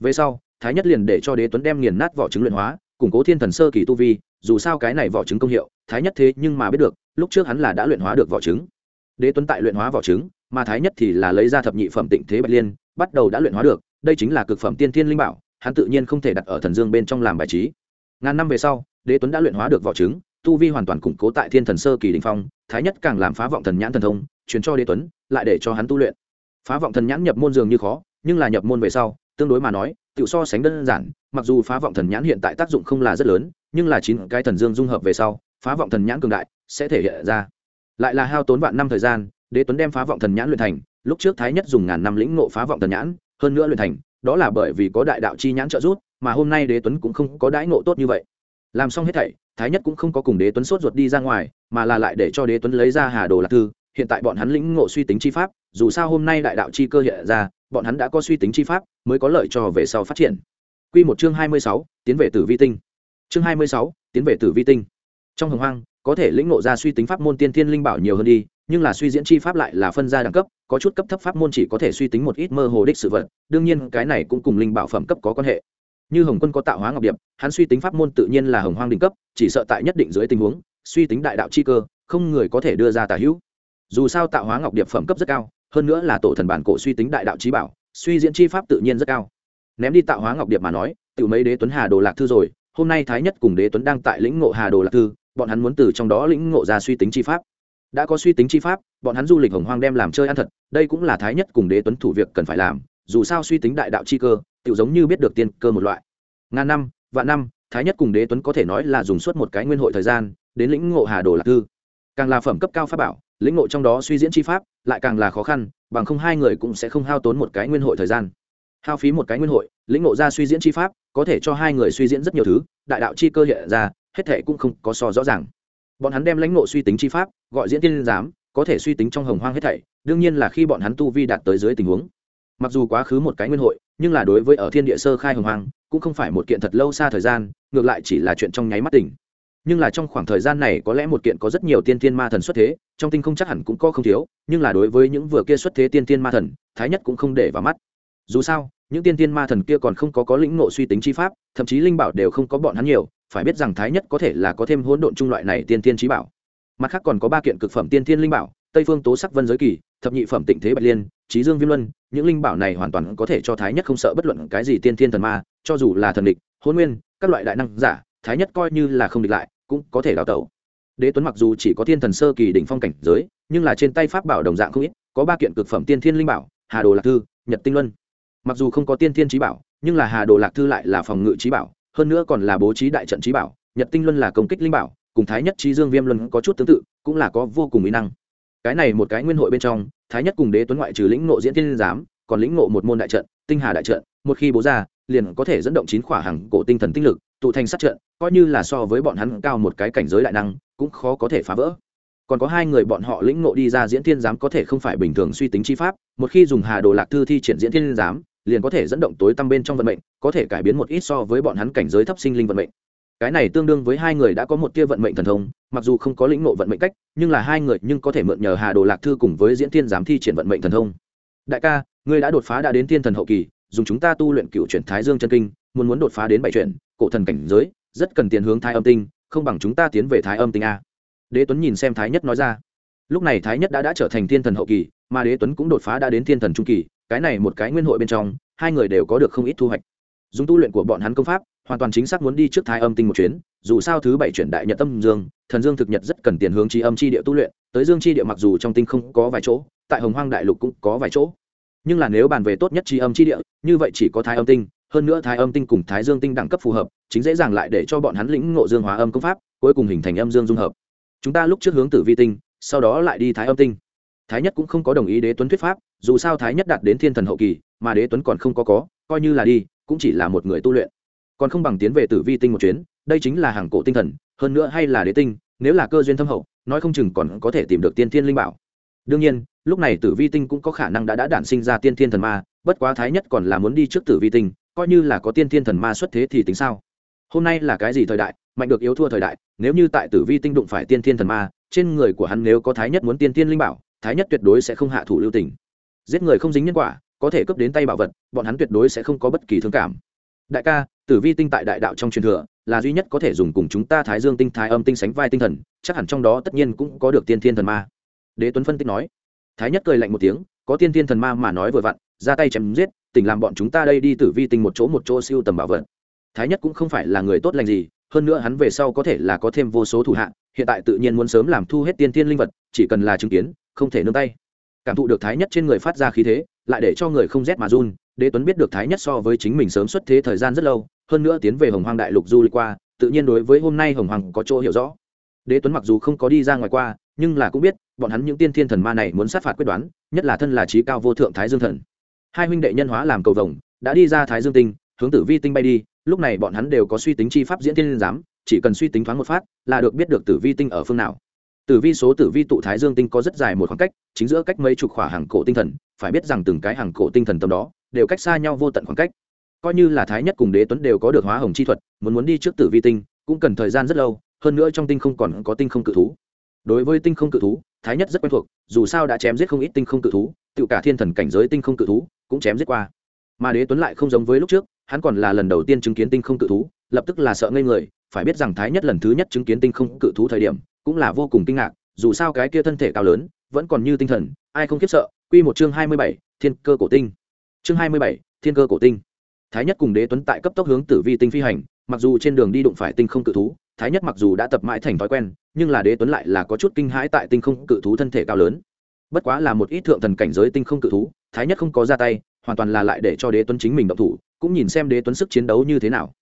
S1: Về sau, thái nhất liền để cho đế tuấn đem nghiền nát vỏ trứng luyện hóa, củng cố thiên thần sơ kỳ tu vi, dù sao cái này vỏ trứng công hiệu, thái nhất thế nhưng mà biết được, lúc trước hắn là đã luyện hóa được vỏ trứng. Đế tuấn tại luyện hóa vỏ trứng, mà thái nhất thì là lấy ra thập nhị phẩm tịnh thế bạch liên, bắt đầu đã luyện hóa được đây chính là cực phẩm tiên thiên linh bảo, hắn tự nhiên không thể đặt ở thần dương bên trong làm bài trí. Ngàn năm về sau, đế tuấn đã luyện hóa được vỏ trứng tu vi hoàn toàn củng cố tại thiên thần sơ kỳ đình phong, thái nhất càng làm phá vọng thần nhãn thần thông, truyền cho đế tuấn, lại để cho hắn tu luyện. Phá vọng thần nhãn nhập môn dường như khó, nhưng là nhập môn về sau, tương đối mà nói tự so sánh đơn giản, mặc dù phá vọng thần nhãn hiện tại tác dụng không là rất lớn, nhưng là chín cái thần dương dung hợp về sau, phá vọng thần nhãn cường đại, sẽ thể hiện ra. Lại là hao tốn vạn năm thời gian, đế tuấn đem phá vọng thần nhãn luyện thành, lúc trước thái nhất dùng ngàn năm lĩnh ngộ phá vọng thần nhãn hơn nữa luyện thành đó là bởi vì có đại đạo chi nhãn trợ giúp mà hôm nay đế tuấn cũng không có đãi ngộ tốt như vậy làm xong hết thảy thái nhất cũng không có cùng đế tuấn sốt ruột đi ra ngoài mà là lại để cho đế tuấn lấy ra hà đồ lạc thư hiện tại bọn hắn lĩnh ngộ suy tính chi pháp dù sao hôm nay đại đạo chi cơ hiện ra bọn hắn đã có suy tính chi pháp mới có lợi cho về sau phát triển Quy một chương hai mươi sáu, tiến về tử vi tinh. Chương hai mươi sáu, tiến về tử vi tinh. Trong hồng hoang, có thể lĩnh ngộ ra suy tính pháp môn tiên thiên linh bảo nhiều hơn đi, nhưng là suy diễn chi pháp lại là phân ra đẳng cấp, có chút cấp thấp pháp môn chỉ có thể suy tính một ít mơ hồ đích sự vật, đương nhiên cái này cũng cùng linh bảo phẩm cấp có quan hệ. Như Hồng Quân có tạo hóa ngọc điệp, hắn suy tính pháp môn tự nhiên là hồng hoang đỉnh cấp, chỉ sợ tại nhất định dưới tình huống, suy tính đại đạo chi cơ, không người có thể đưa ra tả hữu. Dù sao tạo hóa ngọc điệp phẩm cấp rất cao, hơn nữa là tổ thần bản cổ suy tính đại đạo trí bảo suy diễn chi pháp tự nhiên rất cao ném đi tạo hóa ngọc điệp mà nói tự mấy đế tuấn hà đồ lạc thư rồi hôm nay thái nhất cùng đế tuấn đang tại lĩnh ngộ hà đồ lạc thư bọn hắn muốn từ trong đó lĩnh ngộ ra suy tính chi pháp đã có suy tính chi pháp, bọn hắn du lịch hồng hoang đem làm chơi ăn thật, đây cũng là thái nhất cùng đế tuấn thủ việc cần phải làm, dù sao suy tính đại đạo chi cơ tự giống như biết được tiên cơ một loại. Ngàn năm, vạn năm, thái nhất cùng đế tuấn có thể nói là dùng suốt một cái nguyên hội thời gian, đến lĩnh ngộ hà đồ lạc thư. Càng là phẩm cấp cao pháp bảo, lĩnh ngộ trong đó suy diễn chi pháp, lại càng là khó khăn, bằng không hai người cũng sẽ không hao tốn một cái nguyên hội thời gian. Hao phí một cái nguyên hội, lĩnh ngộ ra suy diễn chi pháp, có thể cho hai người suy diễn rất nhiều thứ, đại đạo chi cơ hiện ra, hết thể cũng không có so rõ ràng bọn hắn đem lãnh ngộ suy tính chi pháp, gọi diễn tiên giám, có thể suy tính trong hồng hoang hết thảy, đương nhiên là khi bọn hắn tu vi đạt tới dưới tình huống. Mặc dù quá khứ một cái nguyên hội, nhưng là đối với ở thiên địa sơ khai hồng hoang, cũng không phải một kiện thật lâu xa thời gian, ngược lại chỉ là chuyện trong nháy mắt tỉnh. Nhưng là trong khoảng thời gian này có lẽ một kiện có rất nhiều tiên tiên ma thần xuất thế, trong tinh không chắc hẳn cũng có không thiếu, nhưng là đối với những vừa kia xuất thế tiên tiên ma thần, thái nhất cũng không để vào mắt. Dù sao, những tiên tiên ma thần kia còn không có có lĩnh ngộ suy tính chi pháp, thậm chí linh bảo đều không có bọn hắn nhiều phải biết rằng thái nhất có thể là có thêm hỗn độn trung loại này tiên tiên trí bảo. Mặt khác còn có ba kiện cực phẩm tiên tiên linh bảo, tây phương tố sắc vân giới kỳ, thập nhị phẩm tịnh thế bạch liên trí dương viêm luân, những linh bảo này hoàn toàn có thể cho thái nhất không sợ bất luận cái gì tiên tiên thần ma, cho dù là thần địch, hôn nguyên, các loại đại năng giả, thái nhất coi như là không địch lại, cũng có thể đào tẩu. Đế tuấn mặc dù chỉ có thiên thần sơ kỳ đỉnh phong cảnh giới, nhưng là trên tay pháp bảo đồng dạng không ít, có ba kiện cực phẩm tiên thiên linh bảo, hà đồ lạc thư, nhật tinh luân. Mặc dù không có tiên thiên trí bảo, nhưng là hà đồ lạc thư lại là phòng ngự trí bảo hơn nữa còn là bố trí đại trận trí bảo, nhật tinh luân là công kích linh bảo, cùng thái nhất trí dương viêm luân có chút tương tự, cũng là có vô cùng mỹ năng. Cái này một cái nguyên hội bên trong, thái nhất cùng đế tuấn ngoại trừ lĩnh ngộ diễn tiên giám, còn lĩnh ngộ một môn đại trận, tinh hà đại trận, một khi bố ra, liền có thể dẫn động chín khỏa hàng cổ tinh thần tinh lực, tụ thành sát trận, coi như là so với bọn hắn cao một cái cảnh giới đại năng, cũng khó có thể phá vỡ. Còn có hai người bọn họ lĩnh ngộ đi ra diễn thiên giám có thể không phải bình thường suy tính chi pháp, một khi dùng hà đồ lạc thư thi triển diễn thiên giám liền có thể dẫn động tối tăm bên trong vận mệnh, có thể cải biến một ít so với bọn hắn cảnh giới thấp sinh linh vận mệnh. Cái này tương đương với hai người đã có một tia vận mệnh thần thông, mặc dù không có lĩnh ngộ vận mệnh cách, nhưng là hai người nhưng có thể mượn nhờ hà đồ lạc thư cùng với diễn thiên giám thi triển vận mệnh thần thông. Đại ca, ngươi đã đột phá đã đến thiên thần hậu kỳ, dùng chúng ta tu luyện cựu chuyển thái dương chân kinh, muốn muốn đột phá đến bảy chuyển, cổ thần cảnh giới, rất cần tiền hướng thái âm tinh, không bằng chúng ta tiến về thái âm tinh a. Đế tuấn nhìn xem thái nhất nói ra. Lúc này thái nhất đã đã trở thành thiên thần hậu kỳ, mà đế tuấn cũng đột phá đã đến thiên thần trung kỳ cái này một cái nguyên hội bên trong, hai người đều có được không ít thu hoạch. Dùng tu luyện của bọn hắn công pháp, hoàn toàn chính xác muốn đi trước thái âm tinh một chuyến, dù sao thứ bảy chuyển đại nhật tâm dương, thần dương thực nhật rất cần tiền hướng trí âm chi địa tu luyện, tới dương chi địa mặc dù trong tinh không có vài chỗ, tại hồng hoang đại lục cũng có vài chỗ. Nhưng là nếu bàn về tốt nhất trí âm chi địa, như vậy chỉ có thái âm tinh, hơn nữa thái âm tinh cùng thái dương tinh đẳng cấp phù hợp, chính dễ dàng lại để cho bọn hắn lĩnh ngộ dương hóa âm công pháp, cuối cùng hình thành âm dương dung hợp. Chúng ta lúc trước hướng tử vi tinh, sau đó lại đi thái âm tinh thái nhất cũng không có đồng ý đế tuấn thuyết pháp, dù sao thái nhất đạt đến thiên thần hậu kỳ, mà đế tuấn còn không có có, coi như là đi, cũng chỉ là một người tu luyện. Còn không bằng tiến về tử vi tinh một chuyến, đây chính là hàng cổ tinh thần, hơn nữa hay là đế tinh, nếu là cơ duyên thâm hậu, nói không chừng còn có thể tìm được tiên thiên linh bảo. Đương nhiên, lúc này tử vi tinh cũng có khả năng đã đã đản sinh ra tiên thiên thần ma, bất quá thái nhất còn là muốn đi trước tử vi tinh, coi như là có tiên thiên thần ma xuất thế thì tính sao? Hôm nay là cái gì thời đại, mạnh được yếu thua thời đại, nếu như tại tử vi tinh đụng phải tiên thiên thần ma, trên người của hắn nếu có thái nhất muốn tiên thiên linh bảo thái nhất tuyệt đối sẽ không hạ thủ lưu tình. Giết người không dính nhân quả, có thể cướp đến tay bảo vật, bọn hắn tuyệt đối sẽ không có bất kỳ thương cảm. Đại ca, tử vi tinh tại đại đạo trong truyền thừa, là duy nhất có thể dùng cùng chúng ta thái dương tinh, thái âm tinh sánh vai tinh thần, chắc hẳn trong đó tất nhiên cũng có được tiên thiên thần ma. Đế tuấn phân tích nói. Thái nhất cười lạnh một tiếng, có tiên thiên thần ma mà nói vừa vặn, ra tay chém giết tỉnh làm bọn chúng ta đây đi tử vi tinh một chỗ một chỗ siêu tầm bảo vật. Thái nhất cũng không phải là người tốt lành gì, hơn nữa hắn về sau có thể là có thêm vô số thủ hạ, hiện tại tự nhiên muốn sớm làm thu hết tiên thiên linh vật, chỉ cần là chứng kiến không thể nương tay. Cảm thụ được thái nhất trên người phát ra khí thế, lại để cho người không rét mà run. Đế tuấn biết được thái nhất so với chính mình sớm xuất thế thời gian rất lâu, hơn nữa tiến về hồng hoang đại lục du lịch qua, tự nhiên đối với hôm nay hồng hoàng có chỗ hiểu rõ. Đế tuấn mặc dù không có đi ra ngoài qua, nhưng là cũng biết, bọn hắn những tiên thiên thần ma này muốn sát phạt quyết đoán, nhất là thân là trí cao vô thượng thái dương thần. Hai huynh đệ nhân hóa làm cầu vồng, đã đi ra thái dương tinh, hướng tử vi tinh bay đi, lúc này bọn hắn đều có suy tính chi pháp diễn tiên giám, chỉ cần suy tính thoáng một phát, là được biết được tử vi tinh ở phương nào tử vi số tử vi tụ thái dương tinh có rất dài một khoảng cách, chính giữa cách mấy chục khỏa hàng cổ tinh thần, phải biết rằng từng cái hàng cổ tinh thần tầm đó, đều cách xa nhau vô tận khoảng cách. Coi như là thái nhất cùng đế tuấn đều có được hóa hồng chi thuật, muốn muốn đi trước tử vi tinh, cũng cần thời gian rất lâu, hơn nữa trong tinh không còn có tinh không cự thú. Đối với tinh không cự thú, thái nhất rất quen thuộc, dù sao đã chém giết không ít tinh không cự thú, tự cả thiên thần cảnh giới tinh không cự thú cũng chém giết qua. Mà đế tuấn lại không giống với lúc trước, hắn còn là lần đầu tiên chứng kiến tinh không cự thú, lập tức là sợ ngây người, phải biết rằng thái nhất lần thứ nhất chứng kiến tinh không cự thú thời điểm cũng là vô cùng kinh ngạc, dù sao cái kia thân thể cao lớn, vẫn còn như tinh thần, ai không khiếp sợ, quy một chương hai mươi bảy, thiên cơ cổ tinh. Chương hai mươi bảy, thiên cơ cổ tinh. Thái nhất cùng đế tuấn tại cấp tốc hướng tử vi tinh phi hành, mặc dù trên đường đi đụng phải tinh không cự thú, thái nhất mặc dù đã tập mãi thành thói quen, nhưng là đế tuấn lại là có chút kinh hãi tại tinh không cự thú thân thể cao lớn. Bất quá là một ít thượng thần cảnh giới tinh không cự thú, thái nhất không có ra tay, hoàn toàn là lại để cho đế tuấn chính mình động thủ, cũng nhìn xem đế tuấn sức chiến đấu như thế nào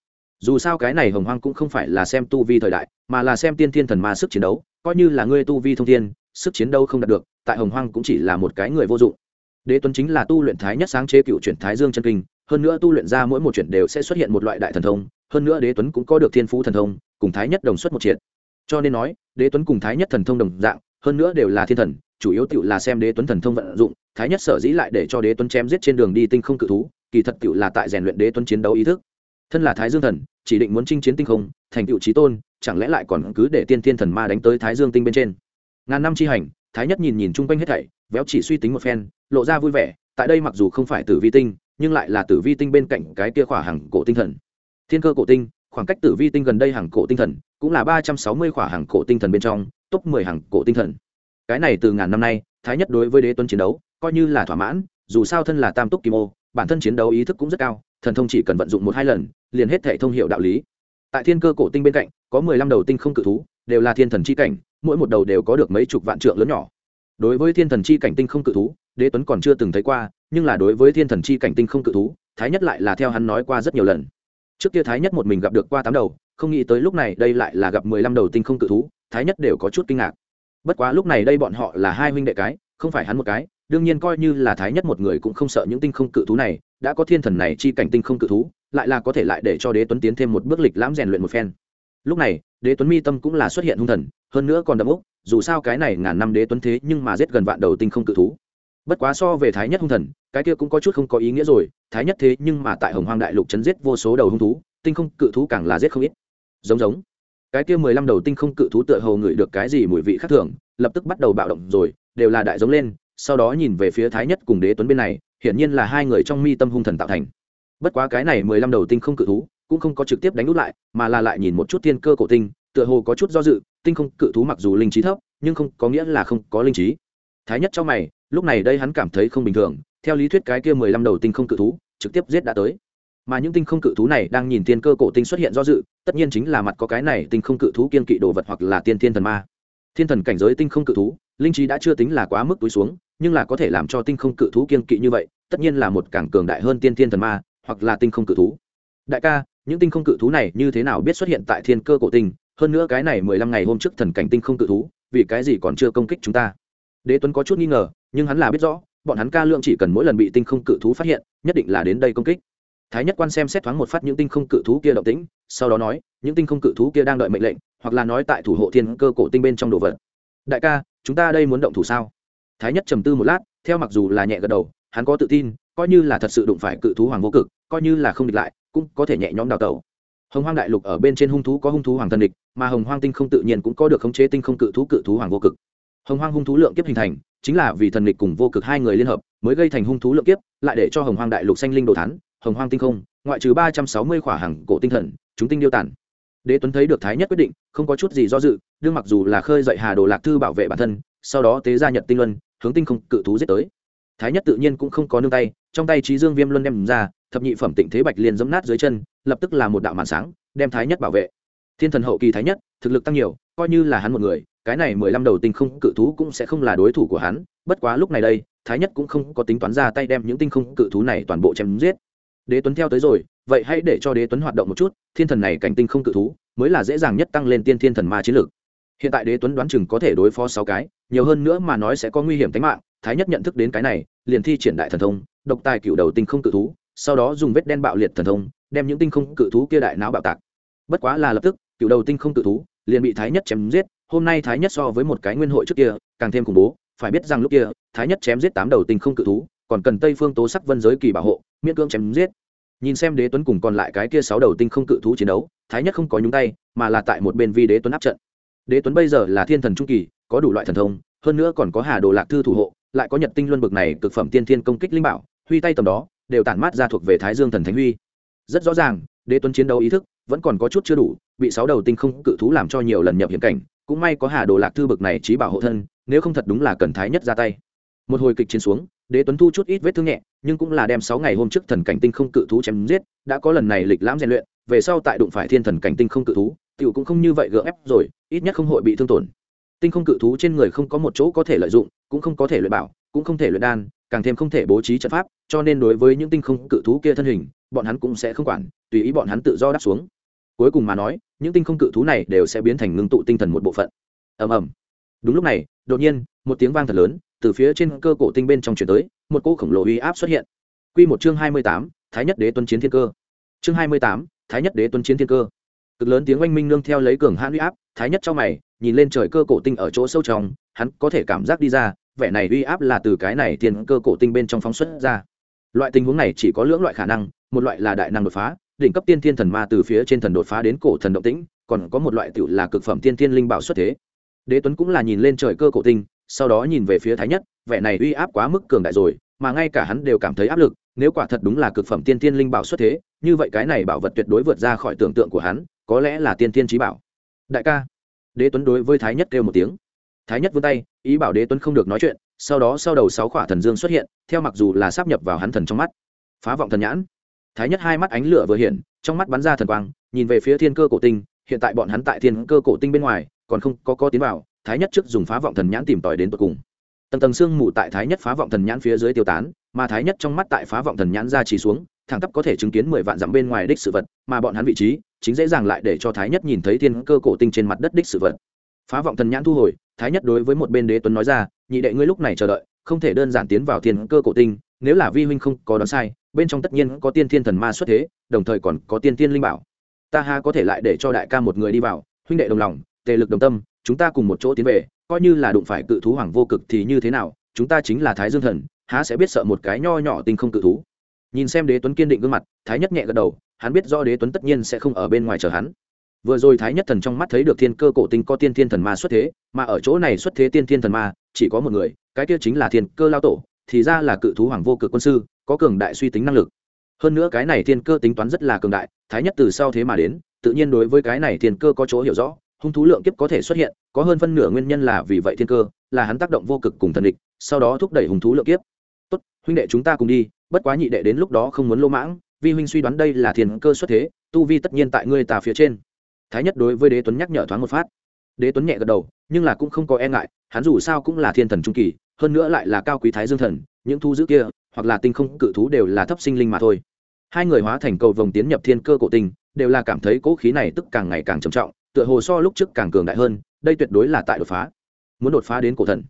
S1: dù sao cái này hồng hoang cũng không phải là xem tu vi thời đại, mà là xem tiên thiên thần ma sức chiến đấu, coi như là ngươi tu vi thông thiên, sức chiến đấu không đạt được, tại hồng hoang cũng chỉ là một cái người vô dụng. Đế tuấn chính là tu luyện thái nhất sáng chế cựu chuyển thái dương chân kinh, hơn nữa tu luyện ra mỗi một chuyển đều sẽ xuất hiện một loại đại thần thông, hơn nữa đế tuấn cũng có được thiên phú thần thông, cùng thái nhất đồng xuất một triệt. Cho nên nói, đế tuấn cùng thái nhất thần thông đồng dạng, hơn nữa đều là thiên thần, chủ yếu tựu là xem đế tuấn thần thông vận dụng, thái nhất sở dĩ lại để cho đế tuấn chém giết trên đường đi tinh không cự thú, kỳ thật tựu là tại rèn luyện đế tuấn chiến đấu ý thức thân là thái dương thần, chỉ định muốn chinh chiến tinh không, thành tựu trí tôn, chẳng lẽ lại còn cứ để tiên thiên thần ma đánh tới thái dương tinh bên trên? Ngàn năm chi hành, thái nhất nhìn nhìn chung quanh hết thảy, véo chỉ suy tính một phen, lộ ra vui vẻ, tại đây mặc dù không phải tử vi tinh, nhưng lại là tử vi tinh bên cạnh cái kia khỏa hàng cổ tinh thần. Thiên cơ cổ tinh, khoảng cách tử vi tinh gần đây hàng cổ tinh thần, cũng là ba trăm sáu mươi khỏa hàng cổ tinh thần bên trong, top mười hàng cổ tinh thần. Cái này từ ngàn năm nay, thái nhất đối với đế tuấn chiến đấu, coi như là thỏa mãn, dù sao thân là tam túc kim ô bản thân chiến đấu ý thức cũng rất cao, thần thông chỉ cần vận dụng một hai lần, liền hết thể thông hiệu đạo lý. Tại thiên cơ cổ tinh bên cạnh, có mười lăm đầu tinh không cự thú, đều là thiên thần c h i cảnh, mỗi một đầu đều có được mấy chục vạn trượng lớn nhỏ. Đối với thiên thần c h i cảnh tinh không cự thú, đế tuấn còn chưa từng thấy qua, nhưng là đối với thiên thần c h i cảnh tinh không cự thú, thái nhất lại là theo hắn nói qua rất nhiều lần. Trước kia thái nhất một mình gặp được qua tám đầu, không nghĩ tới lúc này đây lại là gặp mười lăm đầu tinh không cự thú, thái nhất đều có chút kinh ngạc. Bất quá lúc này đây bọn họ là hai huynh đệ cái, không phải hắn một cái đương nhiên coi như là thái nhất một người cũng không sợ những tinh không cự thú này, đã có thiên thần này chi cảnh tinh không cự thú, lại là có thể lại để cho đế tuấn tiến thêm một bước lịch lãm rèn luyện một phen. Lúc này, đế tuấn mi tâm cũng là xuất hiện hung thần, hơn nữa còn đậm úc, dù sao cái này ngàn năm đế tuấn thế nhưng mà giết gần vạn đầu tinh không cự thú. Bất quá so về thái nhất hung thần, cái kia cũng có chút không có ý nghĩa rồi, thái nhất thế nhưng mà tại hồng hoang đại lục chấn giết vô số đầu hung thú, tinh không cự thú càng là giết không ít. Giống giống. Cái kia mười lăm đầu tinh không cự thú tựa hồ ngửi được cái gì mùi vị khác thường, lập tức bắt đầu bạo động rồi, đều là đại giống lên sau đó nhìn về phía thái nhất cùng đế tuấn bên này, hiển nhiên là hai người trong mi tâm hung thần tạo thành. Bất quá cái này mười lăm đầu tinh không cự thú, cũng không có trực tiếp đánh út lại, mà là lại nhìn một chút thiên cơ cổ tinh, tựa hồ có chút do dự, tinh không cự thú mặc dù linh trí thấp, nhưng không có nghĩa là không có linh trí. Thái nhất trong mày, lúc này đây hắn cảm thấy không bình thường, theo lý thuyết cái kia mười lăm đầu tinh không cự thú, trực tiếp giết đã tới. Mà những tinh không cự thú này đang nhìn tiên cơ cổ tinh xuất hiện do dự, tất nhiên chính là mặt có cái này tinh không cự thú kiên kỵ đồ vật hoặc là tiên thiên thần ma. Thiên thần cảnh giới tinh không cự thú, linh trí đã chưa tính là quá mức túi xuống nhưng là có thể làm cho tinh không cự thú kiên kỵ như vậy, tất nhiên là một càng cường đại hơn tiên thiên thần ma, hoặc là tinh không cự thú. Đại ca, những tinh không cự thú này như thế nào biết xuất hiện tại thiên cơ cổ tinh? Hơn nữa cái này mười lăm ngày hôm trước thần cảnh tinh không cự thú, vì cái gì còn chưa công kích chúng ta? Đế tuấn có chút nghi ngờ, nhưng hắn là biết rõ, bọn hắn ca lượng chỉ cần mỗi lần bị tinh không cự thú phát hiện, nhất định là đến đây công kích. Thái nhất quan xem xét thoáng một phát những tinh không cự thú kia động tĩnh, sau đó nói, những tinh không cự thú kia đang đợi mệnh lệnh, hoặc là nói tại thủ hộ thiên cơ cổ tinh bên trong đồ vật. Đại ca, chúng ta đây muốn động thủ sao? Thái nhất trầm tư một lát, theo mặc dù là nhẹ gật đầu, hắn có tự tin, coi như là thật sự đụng phải cự thú hoàng vô cực, coi như là không địch lại, cũng có thể nhẹ nhõm đào tẩu. Hồng hoang đại lục ở bên trên hung thú có hung thú hoàng thần địch, mà hồng hoang tinh không tự nhiên cũng có được khống chế tinh không cự thú cự thú hoàng vô cực. Hồng hoang hung thú lượng kiếp hình thành, chính là vì thần địch cùng vô cực hai người liên hợp, mới gây thành hung thú lượng kiếp, lại để cho hồng hoang đại lục sanh linh đồ thán, hồng hoang tinh không, ngoại trừ ba trăm sáu mươi khỏa hàng cổ tinh thần, chúng tinh điêu tản đế tuấn thấy được thái nhất quyết định, không có chút gì do dự, đương mặc dù là khơi dậy hà đồ lạc thư bảo vệ bản thân, sau đó tế gia nhật tinh luân hướng tinh không cự thú giết tới. Thái nhất tự nhiên cũng không có nương tay, trong tay trí dương viêm luân đem ra, thập nhị phẩm tịnh thế bạch liền giẫm nát dưới chân, lập tức là một đạo màn sáng, đem thái nhất bảo vệ. Thiên thần hậu kỳ thái nhất, thực lực tăng nhiều, coi như là hắn một người, cái này mười lăm đầu tinh không cự thú cũng sẽ không là đối thủ của hắn. Bất quá lúc này đây, thái nhất cũng không có tính toán ra tay đem những tinh không cự thú này toàn bộ chém giết. Đế tuấn theo tới rồi, vậy hãy để cho đế tuấn hoạt động một chút, thiên thần này cảnh tinh không cự thú, mới là dễ dàng nhất tăng lên tiên thiên thần ma chiến lược hiện tại đế tuấn đoán chừng có thể đối phó sáu cái, nhiều hơn nữa mà nói sẽ có nguy hiểm tính mạng, thái nhất nhận thức đến cái này, liền thi triển đại thần thông, độc tài cựu đầu tinh không cự thú, sau đó dùng vết đen bạo liệt thần thông, đem những tinh không cự thú kia đại não bạo tạc. Bất quá là lập tức cựu đầu tinh không cự thú liền bị thái nhất chém giết, hôm nay thái nhất so với một cái nguyên hội trước kia, càng thêm khủng bố, phải biết rằng lúc kia, thái nhất chém giết tám đầu tinh không cự thú, còn cần tây phương tố sắc vân giới kỳ bảo hộ, miễn cưỡng chém giết. Nhìn xem đế tuấn cùng còn lại cái kia sáu đầu tinh không cự thú chiến đấu, thái nhất không có nhúng tay, mà là tại một bên vi đế tuấn áp trận đế tuấn bây giờ là thiên thần trung kỳ, có đủ loại thần thông, hơn nữa còn có hà đồ lạc thư thủ hộ, lại có nhật tinh luân bực này cực phẩm tiên thiên công kích linh bảo, huy tay tầm đó, đều tản mát ra thuộc về thái dương thần thánh huy. Rất rõ ràng, đế tuấn chiến đấu ý thức vẫn còn có chút chưa đủ, bị sáu đầu tinh không cự thú làm cho nhiều lần nhập hiểm cảnh, cũng may có hà đồ lạc thư bực này trí bảo hộ thân, nếu không thật đúng là cần thái nhất ra tay. Một hồi kịch chiến xuống, đế tuấn thu chút ít vết thương nhẹ, nhưng cũng là đem sáu ngày hôm trước thần cảnh tinh không cự thú chém giết, đã có lần này lịch lãm rèn luyện, về sau tại đụng phải thiên thần cảnh tinh không cự thú tiểu cũng không như vậy gượng ép rồi, ít nhất không hội bị thương tổn. Tinh không cự thú trên người không có một chỗ có thể lợi dụng, cũng không có thể luyện bảo, cũng không thể luyện đan, càng thêm không thể bố trí trận pháp, cho nên đối với những tinh không cự thú kia thân hình, bọn hắn cũng sẽ không quản, tùy ý bọn hắn tự do đáp xuống. Cuối cùng mà nói, những tinh không cự thú này đều sẽ biến thành ngưng tụ tinh thần một bộ phận. Ầm ầm. Đúng lúc này, đột nhiên, một tiếng vang thật lớn, từ phía trên cơ cổ tinh bên trong chuyển tới, một cỗ khổng lồ uy áp xuất hiện. Quy một chương hai mươi tám, thái nhất đế tuân chiến thiên cơ. Chương hai mươi tám, thái nhất đế tuân chiến thiên cơ cực lớn tiếng oanh minh nương theo lấy cường hãn uy áp, thái nhất trong mày, nhìn lên trời cơ cổ tinh ở chỗ sâu trong, hắn có thể cảm giác đi ra, vẻ này uy áp là từ cái này thiên cơ cổ tinh bên trong phóng xuất ra. Loại tình huống này chỉ có lưỡng loại khả năng, một loại là đại năng đột phá, đỉnh cấp tiên thiên thần ma từ phía trên thần đột phá đến cổ thần động tĩnh, còn có một loại tựu là cực phẩm tiên thiên linh bảo xuất thế. Đế tuấn cũng là nhìn lên trời cơ cổ tinh, sau đó nhìn về phía thái nhất, vẻ này uy áp quá mức cường đại rồi, mà ngay cả hắn đều cảm thấy áp lực, nếu quả thật đúng là cực phẩm tiên thiên linh bảo xuất thế, như vậy cái này bảo vật tuyệt đối vượt ra khỏi tưởng tượng của hắn có lẽ là tiên tiên trí bảo. Đại ca, đế tuấn đối với thái nhất kêu một tiếng. Thái nhất vươn tay, ý bảo đế tuấn không được nói chuyện, sau đó sau đầu sáu khỏa thần dương xuất hiện, theo mặc dù là sắp nhập vào hắn thần trong mắt. Phá vọng thần nhãn. Thái nhất hai mắt ánh lửa vừa hiện, trong mắt bắn ra thần quang, nhìn về phía thiên cơ cổ tinh, hiện tại bọn hắn tại thiên cơ cổ tinh bên ngoài, còn không có có tiến vào, thái nhất trước dùng phá vọng thần nhãn tìm tòi đến tận cùng. Tầng tầng xương mù tại thái nhất phá vọng thần nhãn phía dưới tiêu tán, mà thái nhất trong mắt tại phá vọng thần nhãn ra chỉ xuống, thẳng tắp có thể chứng kiến mười vạn dặm bên ngoài đích sự vật, mà bọn hắn vị trí chính dễ dàng lại để cho thái nhất nhìn thấy thiên cơ cổ tinh trên mặt đất đích sự vật. Phá vọng thần nhãn thu hồi, thái nhất đối với một bên đế tuấn nói ra, nhị đệ ngươi lúc này chờ đợi, không thể đơn giản tiến vào thiên cơ cổ tinh, nếu là vi huynh không có đoán sai, bên trong tất nhiên có tiên thiên thần ma xuất thế, đồng thời còn có tiên thiên linh bảo. Ta ha có thể lại để cho đại ca một người đi vào, huynh đệ đồng lòng, tề lực đồng tâm, chúng ta cùng một chỗ tiến về, coi như là đụng phải cự thú hoàng vô cực thì như thế nào, chúng ta chính là thái dương thần, há sẽ biết sợ một cái nho nhỏ tinh không cự thú. Nhìn xem đế tuấn kiên định gương mặt, thái nhất nhẹ gật đầu hắn biết do đế tuấn tất nhiên sẽ không ở bên ngoài chờ hắn. Vừa rồi thái nhất thần trong mắt thấy được thiên cơ cổ tinh có tiên thiên thần ma xuất thế, mà ở chỗ này xuất thế tiên thiên thần ma, chỉ có một người, cái kia chính là thiên cơ lao tổ, thì ra là cự thú hoàng vô cực quân sư, có cường đại suy tính năng lực. Hơn nữa cái này thiên cơ tính toán rất là cường đại, thái nhất từ sau thế mà đến, tự nhiên đối với cái này thiên cơ có chỗ hiểu rõ, hung thú lượng kiếp có thể xuất hiện, có hơn phân nửa nguyên nhân là vì vậy thiên cơ, là hắn tác động vô cực cùng thần địch, sau đó thúc đẩy hung thú lượng kiếp. Tốt, huynh đệ chúng ta cùng đi, bất quá nhị đệ đến lúc đó không muốn lô mãng vi huynh suy đoán đây là thiên cơ xuất thế, tu vi tất nhiên tại ngươi tà phía trên. Thái nhất đối với đế tuấn nhắc nhở thoáng một phát. Đế tuấn nhẹ gật đầu, nhưng là cũng không có e ngại, hắn dù sao cũng là thiên thần trung kỳ, hơn nữa lại là cao quý thái dương thần, những thu giữ kia, hoặc là tinh không cự thú đều là thấp sinh linh mà thôi. Hai người hóa thành cầu vồng tiến nhập thiên cơ cổ tinh, đều là cảm thấy cỗ khí này tức càng ngày càng trầm trọng, tựa hồ so lúc trước càng cường đại hơn, đây tuyệt đối là tại đột phá. Muốn đột phá đến cổ thần.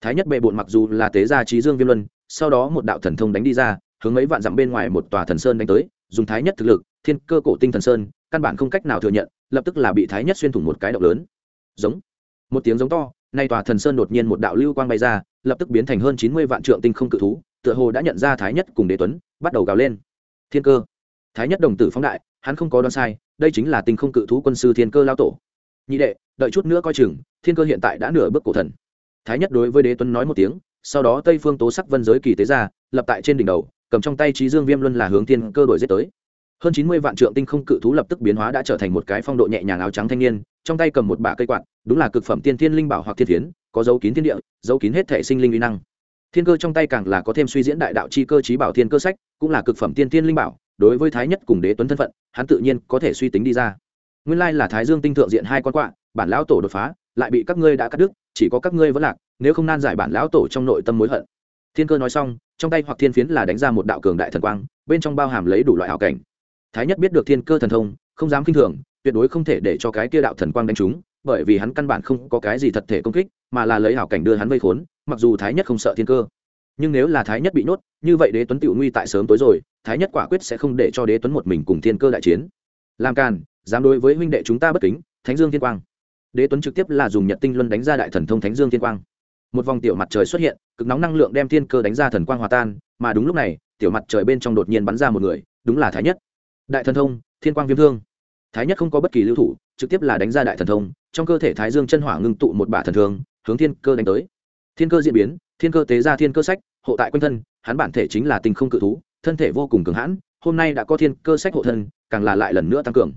S1: Thái nhất bệ bộn mặc dù là tế gia trí dương viêm luân, sau đó một đạo thần thông đánh đi ra hướng mấy vạn dặm bên ngoài một tòa thần sơn đánh tới, dùng thái nhất thực lực, thiên cơ cổ tinh thần sơn, căn bản không cách nào thừa nhận, lập tức là bị thái nhất xuyên thủng một cái động lớn. Giống. Một tiếng giống to, nay tòa thần sơn đột nhiên một đạo lưu quang bay ra, lập tức biến thành hơn chín mươi vạn trượng tinh không cự thú, tựa hồ đã nhận ra thái nhất cùng đế tuấn, bắt đầu gào lên. Thiên cơ. Thái nhất đồng tử phóng đại, hắn không có đoán sai, đây chính là tinh không cự thú quân sư thiên cơ lao tổ. Nhị đệ, đợi chút nữa coi chừng, thiên cơ hiện tại đã nửa bước cổ thần. Thái nhất đối với đế tuấn nói một tiếng, sau đó tây phương tố sắc vân giới kỳ tế ra, lập tại trên đỉnh đầu cầm trong tay trí dương viêm luân là hướng thiên cơ đổi giết tới. Hơn chín mươi vạn trượng tinh không cự thú lập tức biến hóa đã trở thành một cái phong độ nhẹ nhàng áo trắng thanh niên, trong tay cầm một bả cây quạt, đúng là cực phẩm tiên thiên linh bảo hoặc thiên thiến có dấu kín thiên địa, dấu kín hết thể sinh linh uy năng. Thiên cơ trong tay càng là có thêm suy diễn đại đạo chi cơ trí bảo thiên cơ sách, cũng là cực phẩm tiên thiên linh bảo, đối với thái nhất cùng đế tuấn thân phận, hắn tự nhiên có thể suy tính đi ra. Nguyên lai là thái dương tinh thượng diện hai con quạ, bản lão tổ đột phá, lại bị các ngươi đã cắt đứt, chỉ có các ngươi vẫn lạc, nếu không nan giải bản lão tổ trong nội tâm mối hận. Thiên cơ nói xong trong tay hoặc thiên phiến là đánh ra một đạo cường đại thần quang, bên trong bao hàm lấy đủ loại hảo cảnh. Thái nhất biết được thiên cơ thần thông, không dám kinh thường, tuyệt đối không thể để cho cái kia đạo thần quang đánh trúng, bởi vì hắn căn bản không có cái gì thật thể công kích, mà là lấy hảo cảnh đưa hắn vây khốn, mặc dù thái nhất không sợ thiên cơ. Nhưng nếu là thái nhất bị nhốt, như vậy đế tuấn tự nguy tại sớm tối rồi, thái nhất quả quyết sẽ không để cho đế tuấn một mình cùng thiên cơ đại chiến. Làm càn, dám đối với huynh đệ chúng ta bất kính, thánh dương thiên quang. Đế tuấn trực tiếp là dùng nhật tinh luân đánh ra đại thần thông thánh dương thiên quang một vòng tiểu mặt trời xuất hiện, cực nóng năng lượng đem thiên cơ đánh ra thần quang hòa tan, mà đúng lúc này, tiểu mặt trời bên trong đột nhiên bắn ra một người, đúng là thái nhất. Đại thần thông, thiên quang viêm thương. Thái nhất không có bất kỳ lưu thủ, trực tiếp là đánh ra đại thần thông, trong cơ thể thái dương chân hỏa ngưng tụ một bả thần thương, hướng thiên cơ đánh tới. Thiên cơ diễn biến, thiên cơ tế ra thiên cơ sách, hộ tại quanh thân, hắn bản thể chính là tình không cự thú, thân thể vô cùng cường hãn, hôm nay đã có thiên cơ sách hộ thân, càng là lại lần nữa tăng cường.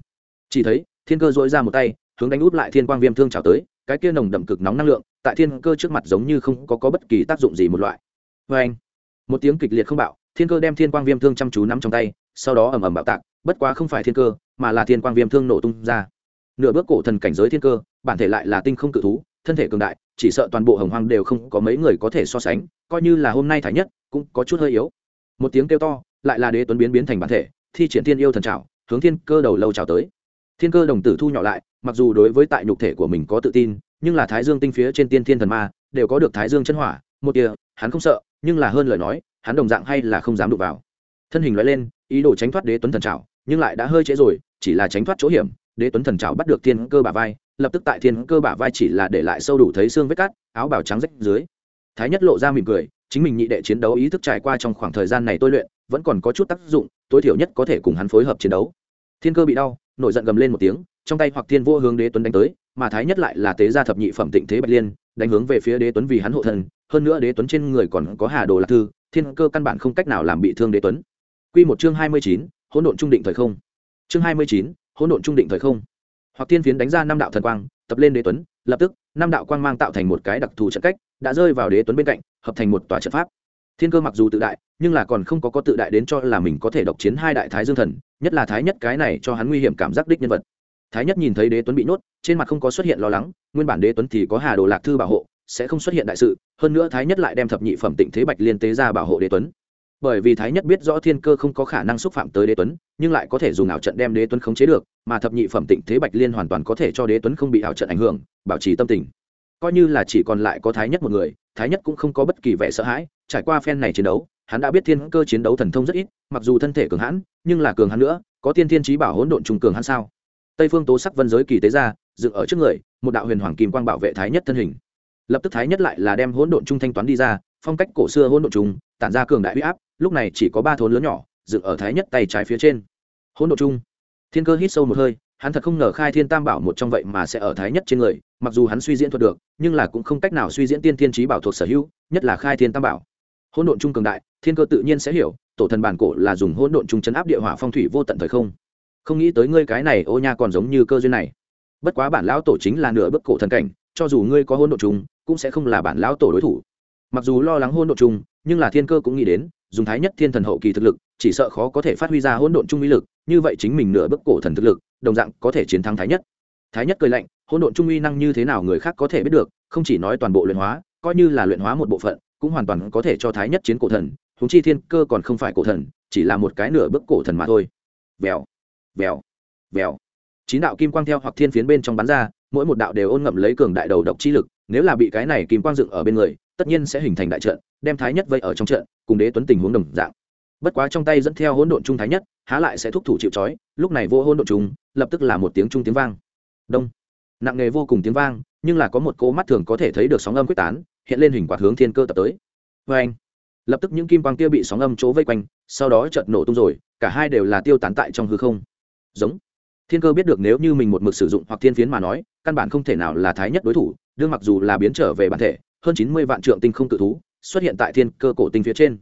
S1: Chỉ thấy, thiên cơ dỗi ra một tay, hướng đánh út lại thiên quang viêm thương trào tới, cái kia nồng đậm cực nóng năng lượng tại thiên cơ trước mặt giống như không có, có bất kỳ tác dụng gì một loại. Vê anh một tiếng kịch liệt không bạo thiên cơ đem thiên quang viêm thương chăm chú nắm trong tay sau đó ầm ầm bạo tạc bất quá không phải thiên cơ mà là thiên quang viêm thương nổ tung ra. Nửa bước cổ thần cảnh giới thiên cơ bản thể lại là tinh không cự thú thân thể cường đại chỉ sợ toàn bộ hồng hoang đều không có mấy người có thể so sánh coi như là hôm nay thái nhất cũng có chút hơi yếu. Một tiếng kêu to lại là đế tuấn biến biến thành bản thể thi triển thiên yêu thần trào hướng thiên cơ đầu lâu trào tới. Thiên cơ đồng tử thu nhỏ lại mặc dù đối với tại nhục thể của mình có tự tin nhưng là thái dương tinh phía trên tiên thiên thần ma, đều có được thái dương chân hỏa, một kia hắn không sợ, nhưng là hơn lời nói, hắn đồng dạng hay là không dám đụng vào. Thân hình loại lên, ý đồ tránh thoát đế tuấn thần trào nhưng lại đã hơi trễ rồi, chỉ là tránh thoát chỗ hiểm, đế tuấn thần trào bắt được thiên cơ bả vai, lập tức tại thiên cơ bả vai chỉ là để lại sâu đủ thấy xương vết cát, áo bào trắng rách dưới. Thái nhất lộ ra mỉm cười, chính mình nhị đệ chiến đấu ý thức trải qua trong khoảng thời gian này tôi luyện, vẫn còn có chút tác dụng, tối thiểu nhất có thể cùng hắn phối hợp chiến đấu. Thiên cơ bị đau, nổi giận gầm lên một tiếng, trong tay hoặc thiên vua hướng đế tuấn đánh tới mà thái nhất lại là tế gia thập nhị phẩm tịnh thế bạch liên, đánh hướng về phía đế tuấn vì hắn hộ thân, hơn nữa đế tuấn trên người còn có hà đồ lạc thư, thiên cơ căn bản không cách nào làm bị thương đế tuấn. Quy một chương hai mươi chín, hỗn độn trung định thời không. Chương hai mươi chín, hỗn độn trung định thời không. Hoặc tiên phiến đánh ra năm đạo thần quang, tập lên đế tuấn, lập tức, năm đạo quang mang tạo thành một cái đặc thù trận cách, đã rơi vào đế tuấn bên cạnh, hợp thành một tòa trận pháp. Thiên cơ mặc dù tự đại, nhưng là còn không có có tự đại đến cho là mình có thể độc chiến hai đại thái dương thần, nhất là thái nhất cái này cho hắn nguy hiểm cảm giác đích nhân vật thái nhất nhìn thấy đế tuấn bị nhốt, trên mặt không có xuất hiện lo lắng, nguyên bản đế tuấn thì có hà đồ lạc thư bảo hộ, sẽ không xuất hiện đại sự, hơn nữa thái nhất lại đem thập nhị phẩm tịnh thế bạch liên tế ra bảo hộ đế tuấn. Bởi vì thái nhất biết rõ thiên cơ không có khả năng xúc phạm tới đế tuấn, nhưng lại có thể dùng ảo trận đem đế tuấn khống chế được, mà thập nhị phẩm tịnh thế bạch liên hoàn toàn có thể cho đế tuấn không bị ảo trận ảnh hưởng, bảo trì tâm tình. Coi như là chỉ còn lại có thái nhất một người, thái nhất cũng không có bất kỳ vẻ sợ hãi, trải qua phen này chiến đấu, hắn đã biết thiên cơ chiến đấu thần thông rất ít, mặc dù thân thể cường hãn, nhưng là cường hắn nữa, có tiên thiên trí bảo hỗn độn trùng cường hắn sao? Tây phương tố sắc vân giới kỳ tế ra, dựng ở trước người, một đạo huyền hoàng kim quang bảo vệ thái nhất thân hình. Lập tức thái nhất lại là đem hỗn độn trung thanh toán đi ra, phong cách cổ xưa hỗn độn trung, tản ra cường đại huy áp, lúc này chỉ có ba thốn lớn nhỏ, dựng ở thái nhất tay trái phía trên. Hỗn độn trung, thiên cơ hít sâu một hơi, hắn thật không ngờ khai thiên tam bảo một trong vậy mà sẽ ở thái nhất trên người, mặc dù hắn suy diễn thuật được, nhưng là cũng không cách nào suy diễn tiên thiên trí bảo thuộc sở hữu, nhất là khai thiên tam bảo. Hỗn độn trung cường đại, thiên cơ tự nhiên sẽ hiểu, tổ thần bản cổ là dùng hỗn độn trung chấn áp địa hỏa phong thủy vô tận thời không không nghĩ tới ngươi cái này ô nha còn giống như cơ duyên này. Bất quá bản lão tổ chính là nửa bức cổ thần cảnh, cho dù ngươi có hỗn độ trung cũng sẽ không là bản lão tổ đối thủ. Mặc dù lo lắng hỗn độ trung nhưng là thiên cơ cũng nghĩ đến, dùng thái nhất thiên thần hậu kỳ thực lực, chỉ sợ khó có thể phát huy ra hỗn độn trung uy lực, như vậy chính mình nửa bức cổ thần thực lực, đồng dạng có thể chiến thắng thái nhất. Thái nhất cười lạnh hỗn độn trung uy năng như thế nào người khác có thể biết được, không chỉ nói toàn bộ luyện hóa, coi như là luyện hóa một bộ phận, cũng hoàn toàn có thể cho thái nhất chiến cổ thần húng chi thiên cơ còn không phải cổ thần, chỉ là một cái nửa bức cổ thần mà thôi. Vèo vèo. Vèo. Chín đạo kim quang theo hoặc thiên phiến bên trong bắn ra, mỗi một đạo đều ôn ngậm lấy cường đại đầu độc chi lực, nếu là bị cái này kim quang dựng ở bên người, tất nhiên sẽ hình thành đại trận, đem thái nhất vây ở trong trận, cùng đế tuấn tình huống đồng dạng. Bất quá trong tay dẫn theo hỗn độn trung thái nhất, há lại sẽ thúc thủ chịu trói, lúc này vô hỗn độn trung, lập tức là một tiếng trung tiếng vang. Đông. Nặng nề vô cùng tiếng vang, nhưng là có một cỗ mắt thường có thể thấy được sóng âm quyết tán, hiện lên hình quạt hướng thiên cơ tập tới. Vê anh lập tức những kim quang kia bị sóng âm chỗ vây quanh, sau đó chợt nổ tung rồi, cả hai đều là tiêu tán tại trong hư không giống. Thiên cơ biết được nếu như mình một mực sử dụng hoặc thiên phiến mà nói, căn bản không thể nào là thái nhất đối thủ, đương mặc dù là biến trở về bản thể, hơn chín mươi vạn trượng tinh không tự thú xuất hiện tại thiên cơ cổ tinh phía trên.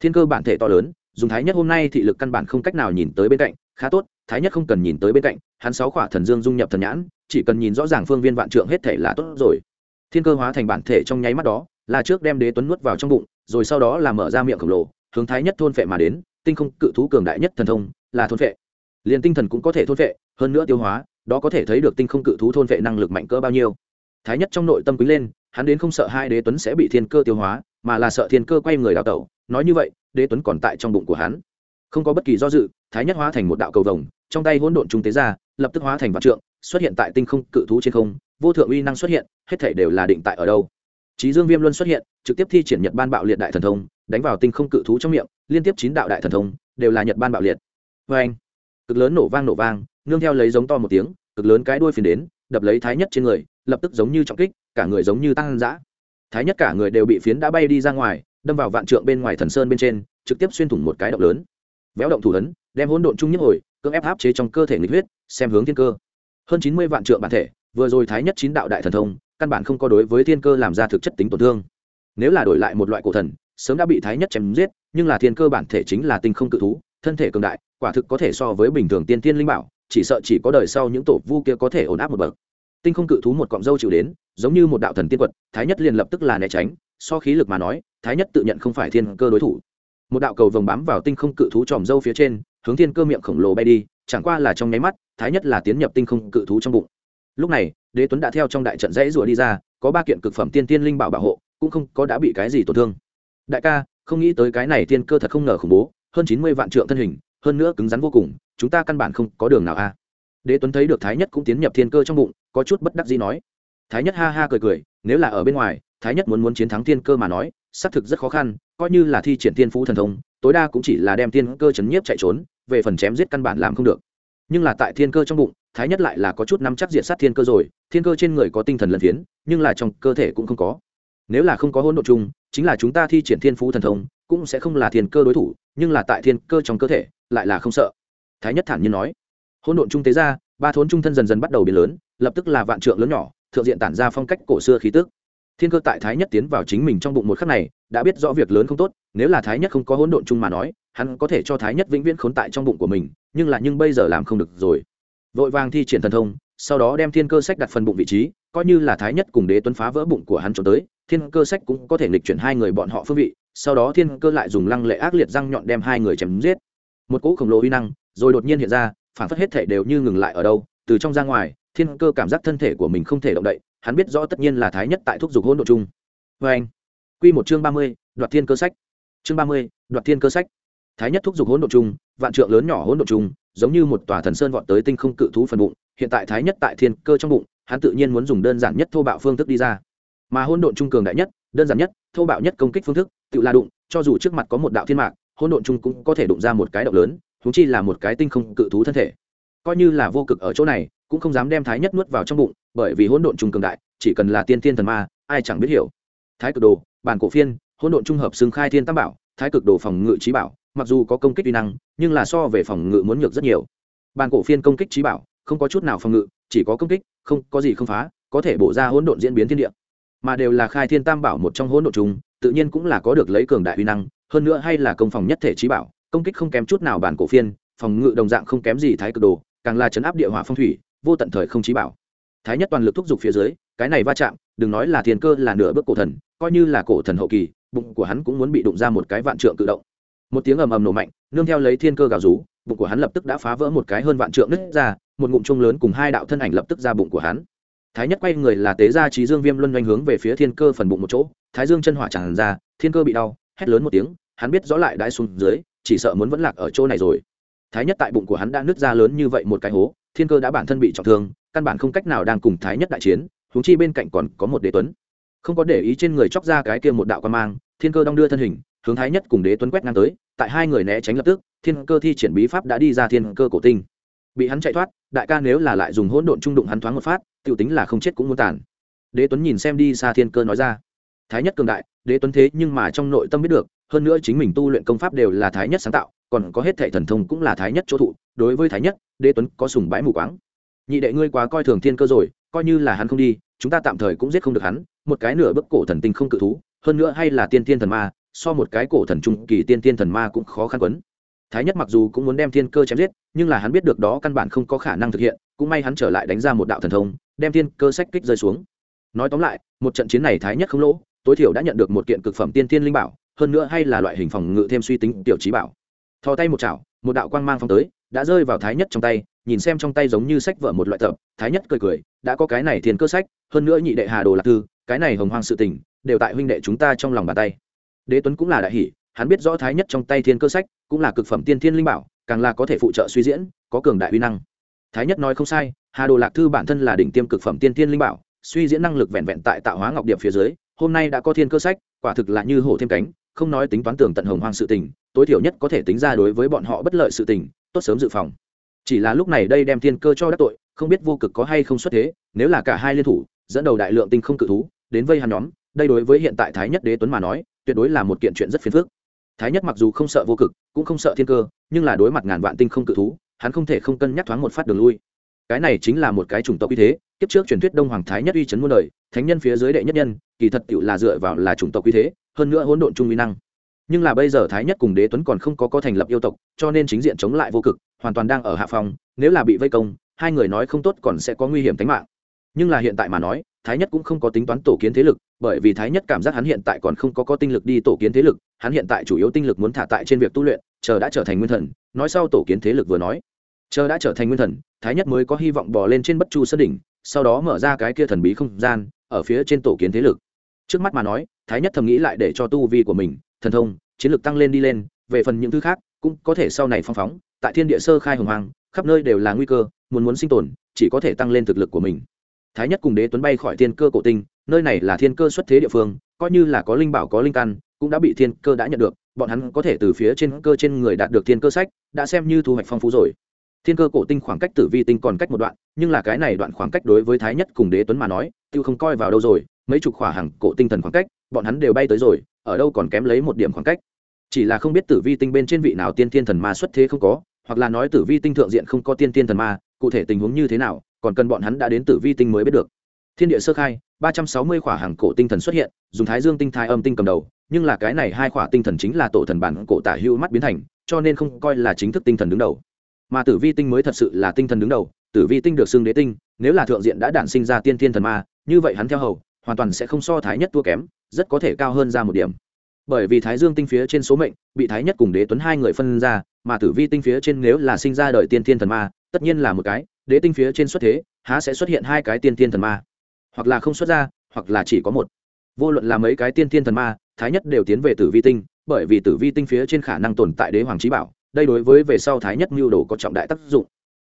S1: Thiên cơ bản thể to lớn, dùng thái nhất hôm nay thị lực căn bản không cách nào nhìn tới bên cạnh, khá tốt, thái nhất không cần nhìn tới bên cạnh, hắn sáu khỏa thần dương dung nhập thần nhãn, chỉ cần nhìn rõ ràng phương viên vạn trượng hết thể là tốt rồi. Thiên cơ hóa thành bản thể trong nháy mắt đó, là trước đem đế tuấn nuốt vào trong bụng, rồi sau đó là mở ra miệng khổng lồ, hướng thái nhất thôn phệ mà đến, tinh không cự thú cường đại nhất thần thông là thôn phệ liền tinh thần cũng có thể thôn vệ, hơn nữa tiêu hóa đó có thể thấy được tinh không cự thú thôn vệ năng lực mạnh cỡ bao nhiêu. Thái nhất trong nội tâm quý lên hắn đến không sợ hai đế tuấn sẽ bị thiên cơ tiêu hóa mà là sợ thiên cơ quay người đào tẩu. Nói như vậy đế tuấn còn tại trong bụng của hắn. Không có bất kỳ do dự thái nhất hóa thành một đạo cầu vồng trong tay hỗn độn trung tế ra lập tức hóa thành vạn trượng xuất hiện tại tinh không cự thú trên không vô thượng uy năng xuất hiện hết thể đều là định tại ở đâu. Trí dương viêm luân xuất hiện trực tiếp thi triển nhật ban bạo liệt đại thần thông đánh vào tinh không cự thú trong miệng liên tiếp chín đạo đại thần thông đều là nhật ban bạo liệt. Vê anh cực lớn nổ vang nổ vang, nương theo lấy giống to một tiếng, cực lớn cái đuôi phiền đến, đập lấy thái nhất trên người, lập tức giống như trọng kích, cả người giống như tăng dã. Thái nhất cả người đều bị phiến đã bay đi ra ngoài, đâm vào vạn trượng bên ngoài thần sơn bên trên, trực tiếp xuyên thủng một cái động lớn. Véo động thủ ấn, đem hỗn độn chung nhất hồi, cưỡng ép áp chế trong cơ thể nghịch huyết, xem hướng thiên cơ. Hơn chín mươi vạn trượng bản thể, vừa rồi thái nhất chín đạo đại thần thông, căn bản không có đối với thiên cơ làm ra thực chất tính tổn thương. Nếu là đổi lại một loại cổ thần, sớm đã bị thái nhất chém giết, nhưng là thiên cơ bản thể chính là tinh không cự thú, thân thể cường đại quả thực có thể so với bình thường tiên tiên linh bảo, chỉ sợ chỉ có đời sau những tổ vu kia có thể ổn áp một bậc. Tinh không cự thú một cọng dâu chịu đến, giống như một đạo thần tiên quật, thái nhất liền lập tức là né tránh, so khí lực mà nói, thái nhất tự nhận không phải thiên cơ đối thủ. Một đạo cầu vồng bám vào tinh không cự thú tròm dâu phía trên, hướng thiên cơ miệng khổng lồ bay đi, chẳng qua là trong nháy mắt, thái nhất là tiến nhập tinh không cự thú trong bụng. Lúc này, đế tuấn đã theo trong đại trận dãy rủa đi ra, có ba kiện cực phẩm tiên tiên linh bảo bảo hộ, cũng không có đã bị cái gì tổn thương. Đại ca, không nghĩ tới cái này tiên cơ thật không ngờ khủng bố, hơn chín mươi vạn trượng thân hình hơn nữa cứng rắn vô cùng, chúng ta căn bản không có đường nào a. Đế tuấn thấy được thái nhất cũng tiến nhập thiên cơ trong bụng, có chút bất đắc gì nói. Thái nhất ha ha cười cười, nếu là ở bên ngoài, thái nhất muốn muốn chiến thắng thiên cơ mà nói, xác thực rất khó khăn, coi như là thi triển thiên phú thần thông, tối đa cũng chỉ là đem thiên cơ chấn nhiếp chạy trốn, về phần chém giết căn bản làm không được. Nhưng là tại thiên cơ trong bụng, thái nhất lại là có chút nắm chắc diện sát thiên cơ rồi, thiên cơ trên người có tinh thần lần phiến, nhưng là trong cơ thể cũng không có. Nếu là không có hỗn độ chung, chính là chúng ta thi triển thiên phú thần thông, cũng sẽ không là thiên cơ đối thủ, nhưng là tại thiên cơ trong cơ thể lại là không sợ. Thái nhất thản nhiên nói. Hỗn độn trung tế ra ba thốn trung thân dần dần bắt đầu biến lớn, lập tức là vạn trượng lớn nhỏ, thượng diện tản ra phong cách cổ xưa khí tức. Thiên cơ tại thái nhất tiến vào chính mình trong bụng một khắc này, đã biết rõ việc lớn không tốt, nếu là thái nhất không có hỗn độn chung mà nói, hắn có thể cho thái nhất vĩnh viễn khốn tại trong bụng của mình, nhưng là nhưng bây giờ làm không được rồi. Vội vàng thi triển thần thông, sau đó đem thiên cơ sách đặt phần bụng vị trí, coi như là thái nhất cùng đế tuấn phá vỡ bụng của hắn trốn tới, thiên cơ sách cũng có thể nghịch chuyển hai người bọn họ phương vị, sau đó thiên cơ lại dùng lăng lệ ác liệt răng nhọn đem hai người chém giết một cỗ khổng lồ uy năng, rồi đột nhiên hiện ra, phản phất hết thể đều như ngừng lại ở đâu, từ trong ra ngoài, thiên cơ cảm giác thân thể của mình không thể động đậy, hắn biết rõ tất nhiên là thái nhất tại thúc giục hỗn độ chung. Vê anh q một chương ba mươi, đoạt thiên cơ sách. Chương ba mươi, đoạt thiên cơ sách. Thái nhất thúc giục hỗn độ chung, vạn trượng lớn nhỏ hỗn độ chung, giống như một tòa thần sơn vọt tới tinh không cự thú phần bụng, hiện tại thái nhất tại thiên cơ trong bụng, hắn tự nhiên muốn dùng đơn giản nhất thô bạo phương thức đi ra. Mà hỗn độn trung cường đại nhất, đơn giản nhất, thô bạo nhất công kích phương thức, tự la đụng, cho dù trước mặt có một đạo thiên mạc hỗn độn trung cũng có thể đụng ra một cái động lớn thú chi là một cái tinh không cự thú thân thể. Coi như là vô cực ở chỗ này, cũng không dám đem thái nhất nuốt vào trong bụng, bởi vì hỗn độn trung cường đại, chỉ cần là tiên tiên thần ma, ai chẳng biết hiểu. Thái cực đồ, bản cổ phiên, hỗn độn trung hợp xưng khai thiên tam bảo, thái cực đồ phòng ngự trí bảo, mặc dù có công kích uy năng, nhưng là so về phòng ngự muốn nhược rất nhiều. Bản cổ phiên công kích trí bảo, không có chút nào phòng ngự, chỉ có công kích, không, có gì không phá, có thể bổ ra hỗn độn diễn biến thiên địa. Mà đều là khai thiên tam bảo một trong hỗn độn chung, tự nhiên cũng là có được lấy cường đại uy năng hơn nữa hay là công phòng nhất thể trí bảo, công kích không kém chút nào bản cổ phiên, phòng ngự đồng dạng không kém gì thái cực đồ, càng là chấn áp địa hỏa phong thủy, vô tận thời không trí bảo. Thái nhất toàn lực thúc giục phía dưới, cái này va chạm, đừng nói là thiên cơ là nửa bước cổ thần, coi như là cổ thần hậu kỳ, bụng của hắn cũng muốn bị đụng ra một cái vạn trượng tự động. Một tiếng ầm ầm nổ mạnh, nương theo lấy thiên cơ gào rú, bụng của hắn lập tức đã phá vỡ một cái hơn vạn trượng nứt ra, một ngụm chung lớn cùng hai đạo thân ảnh lập tức ra bụng của hắn. Thái nhất quay người là tế gia trí dương viêm luân doanh hướng về phía thiên cơ phần bụng một chỗ, thái dương chân hỏa tràn ra, thiên cơ bị đau, hét lớn một tiếng hắn biết rõ lại đãi xuống dưới, chỉ sợ muốn vẫn lạc ở chỗ này rồi. Thái nhất tại bụng của hắn đã nứt ra lớn như vậy một cái hố, thiên cơ đã bản thân bị trọng thương, căn bản không cách nào đang cùng thái nhất đại chiến húng chi bên cạnh còn có một đế tuấn. Không có để ý trên người chóc ra cái kia một đạo quan mang, thiên cơ đong đưa thân hình, hướng thái nhất cùng đế tuấn quét ngang tới, tại hai người né tránh lập tức, thiên cơ thi triển bí pháp đã đi ra thiên cơ cổ tinh. Bị hắn chạy thoát, đại ca nếu là lại dùng hỗn độn trung đụng hắn thoáng một phát t i ể u tính là không chết cũng muốn tàn. Đế tuấn nhìn xem đi xa thiên cơ nói ra. Thái nhất cường đại, đế tuấn thế nhưng mà trong nội tâm biết được hơn nữa chính mình tu luyện công pháp đều là thái nhất sáng tạo, còn có hết thệ thần thông cũng là thái nhất chỗ thụ, đối với thái nhất, đế tuấn có sùng bái mù quáng. Nhị đệ ngươi quá coi thường thiên cơ rồi, coi như là hắn không đi, chúng ta tạm thời cũng giết không được hắn, một cái nửa bức cổ thần tinh không cự thú, hơn nữa hay là tiên tiên thần ma, so một cái cổ thần trung kỳ tiên tiên thần ma cũng khó khăn quấn. Thái nhất mặc dù cũng muốn đem thiên cơ chém giết, nhưng là hắn biết được đó căn bản không có khả năng thực hiện, cũng may hắn trở lại đánh ra một đạo thần thông, đem thiên cơ sách kích rơi xuống. Nói tóm lại, một trận chiến này thái nhất không lỗ, tối thiểu đã nhận được một kiện cực phẩm tiên tiên linh bảo hơn nữa hay là loại hình phòng ngự thêm suy tính tiểu trí bảo. Thò tay một chảo, một đạo quang mang phong tới, đã rơi vào thái nhất trong tay, nhìn xem trong tay giống như sách vở một loại tập, thái nhất cười cười, đã có cái này thiên cơ sách, hơn nữa nhị đệ hà đồ lạc thư, cái này hồng hoang sự tình, đều tại huynh đệ chúng ta trong lòng bàn tay. Đế tuấn cũng là đại hỷ hắn biết rõ thái nhất trong tay thiên cơ sách, cũng là cực phẩm tiên thiên linh bảo, càng là có thể phụ trợ suy diễn, có cường đại uy năng. Thái nhất nói không sai, hà đồ lạc thư bản thân là đỉnh tiêm cực phẩm tiên thiên linh bảo, suy diễn năng lực vẹn vẹn tại tạo hóa ngọc điệp phía dưới, hôm nay đã có thiên cơ sách, quả thực là như hổ thêm cánh không nói tính toán tưởng tận hồng hoang sự tình, tối thiểu nhất có thể tính ra đối với bọn họ bất lợi sự tình, tốt sớm dự phòng. Chỉ là lúc này đây đem thiên cơ cho đắc tội, không biết vô cực có hay không xuất thế, nếu là cả hai liên thủ, dẫn đầu đại lượng tinh không cự thú, đến vây hắn nhóm, đây đối với hiện tại thái nhất đế tuấn mà nói, tuyệt đối là một kiện chuyện rất phiền phức. Thái nhất mặc dù không sợ vô cực, cũng không sợ thiên cơ, nhưng là đối mặt ngàn vạn tinh không cự thú, hắn không thể không cân nhắc thoáng một phát đường lui. Cái này chính là một cái chủng tộc uy thế kiếp trước truyền thuyết đông hoàng thái nhất uy chấn muôn đời, thánh nhân phía dưới đệ nhất nhân, kỳ thật tựu là dựa vào là chủng tộc uy thế, hơn nữa hỗn độn trung uy năng. Nhưng là bây giờ thái nhất cùng đế tuấn còn không có có thành lập yêu tộc, cho nên chính diện chống lại vô cực, hoàn toàn đang ở hạ phòng nếu là bị vây công, hai người nói không tốt còn sẽ có nguy hiểm tính mạng. Nhưng là hiện tại mà nói, thái nhất cũng không có tính toán tổ kiến thế lực, bởi vì thái nhất cảm giác hắn hiện tại còn không có có tinh lực đi tổ kiến thế lực, hắn hiện tại chủ yếu tinh lực muốn thả tại trên việc tu luyện, chờ đã trở thành nguyên thần, nói sau tổ kiến thế lực vừa nói. Chờ đã trở thành nguyên thần, thái nhất mới có hy vọng bò lên trên bất chu sân đỉnh sau đó mở ra cái kia thần bí không gian, ở phía trên tổ kiến thế lực. Trước mắt mà nói, thái nhất thầm nghĩ lại để cho tu vi của mình, thần thông, chiến lược tăng lên đi lên, về phần những thứ khác, cũng có thể sau này phong phóng, tại thiên địa sơ khai hồng hoàng, khắp nơi đều là nguy cơ, muốn muốn sinh tồn, chỉ có thể tăng lên thực lực của mình. Thái nhất cùng đế tuấn bay khỏi thiên cơ cổ tinh, nơi này là thiên cơ xuất thế địa phương, coi như là có linh bảo, có linh căn, cũng đã bị thiên cơ đã nhận được, bọn hắn có thể từ phía trên cơ trên người đạt được thiên cơ sách, đã xem như thu hoạch phong phú rồi thiên cơ cổ tinh khoảng cách tử vi tinh còn cách một đoạn, nhưng là cái này đoạn khoảng cách đối với thái nhất cùng đế tuấn mà nói, tiêu không coi vào đâu rồi, mấy chục khỏa hàng cổ tinh thần khoảng cách, bọn hắn đều bay tới rồi, ở đâu còn kém lấy một điểm khoảng cách. Chỉ là không biết tử vi tinh bên trên vị nào tiên thiên thần ma xuất thế không có, hoặc là nói tử vi tinh thượng diện không có tiên thiên thần ma, cụ thể tình huống như thế nào, còn cần bọn hắn đã đến tử vi tinh mới biết được. Thiên địa sơ khai, ba trăm sáu mươi khỏa hàng cổ tinh thần xuất hiện, dùng thái dương tinh, thái âm tinh cầm đầu, nhưng là cái này hai khỏa tinh thần chính là tổ thần bản cổ tả hữu mắt biến thành, cho nên không coi là chính thức tinh thần đứng đầu mà tử vi tinh mới thật sự là tinh thần đứng đầu, tử vi tinh được xưng đế tinh, nếu là thượng diện đã đản sinh ra tiên thiên thần ma, như vậy hắn theo hầu, hoàn toàn sẽ không so thái nhất thua kém, rất có thể cao hơn ra một điểm. Bởi vì thái dương tinh phía trên số mệnh, bị thái nhất cùng đế tuấn hai người phân ra, mà tử vi tinh phía trên nếu là sinh ra đời tiên thiên thần ma, tất nhiên là một cái, đế tinh phía trên xuất thế, há sẽ xuất hiện hai cái tiên thiên thần ma. Hoặc là không xuất ra, hoặc là chỉ có một. Vô luận là mấy cái tiên thiên thần ma, thái nhất đều tiến về tử vi tinh, bởi vì tử vi tinh phía trên khả năng tồn tại đế hoàng trí bảo đây đối với về sau thái nhất mưu đồ có trọng đại tác dụng.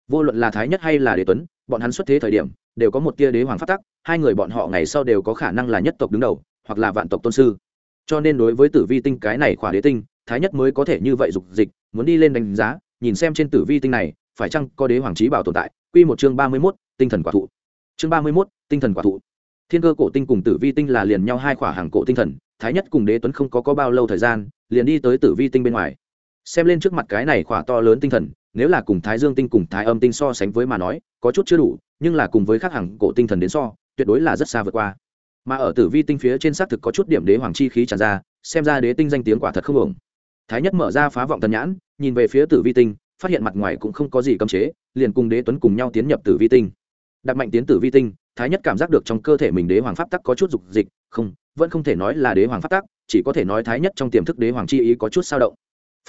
S1: Vô luận là thái nhất hay là đế tuấn bọn hắn xuất thế thời điểm đều có một tia đế hoàng phát tắc hai người bọn họ ngày sau đều có khả năng là nhất tộc đứng đầu hoặc là vạn tộc tôn sư. Cho nên đối với tử vi tinh cái này khỏa đế tinh thái nhất mới có thể như vậy dục dịch muốn đi lên đánh giá nhìn xem trên tử vi tinh này phải chăng có đế hoàng trí bảo tồn tại quy một chương ba mươi 31, tinh thần quả thụ. Chương ba mươi 31, tinh thần quả thụ. Thiên cơ cổ tinh cùng tử vi tinh là liền nhau hai khỏa hàng cổ tinh thần thái nhất cùng đế tuấn không có có bao lâu thời gian liền đi tới tử vi tinh bên ngoài xem lên trước mặt cái này khỏa to lớn tinh thần, nếu là cùng thái dương tinh cùng thái âm tinh so sánh với mà nói, có chút chưa đủ, nhưng là cùng với khác hàng cổ tinh thần đến so, tuyệt đối là rất xa vượt qua. Mà ở tử vi tinh phía trên xác thực có chút điểm đế hoàng chi khí tràn ra, xem ra đế tinh danh tiếng quả thật không ổng thái nhất mở ra phá vọng thần nhãn, nhìn về phía tử vi tinh, phát hiện mặt ngoài cũng không có gì cấm chế, liền cùng đế tuấn cùng nhau tiến nhập tử vi tinh. Đặt mạnh tiến tử vi tinh, thái nhất cảm giác được trong cơ thể mình đế hoàng pháp tắc có chút dục dịch, không, vẫn không thể nói là đế hoàng pháp tắc, chỉ có thể nói thái nhất trong tiềm thức đế hoàng chi ý có chút sao động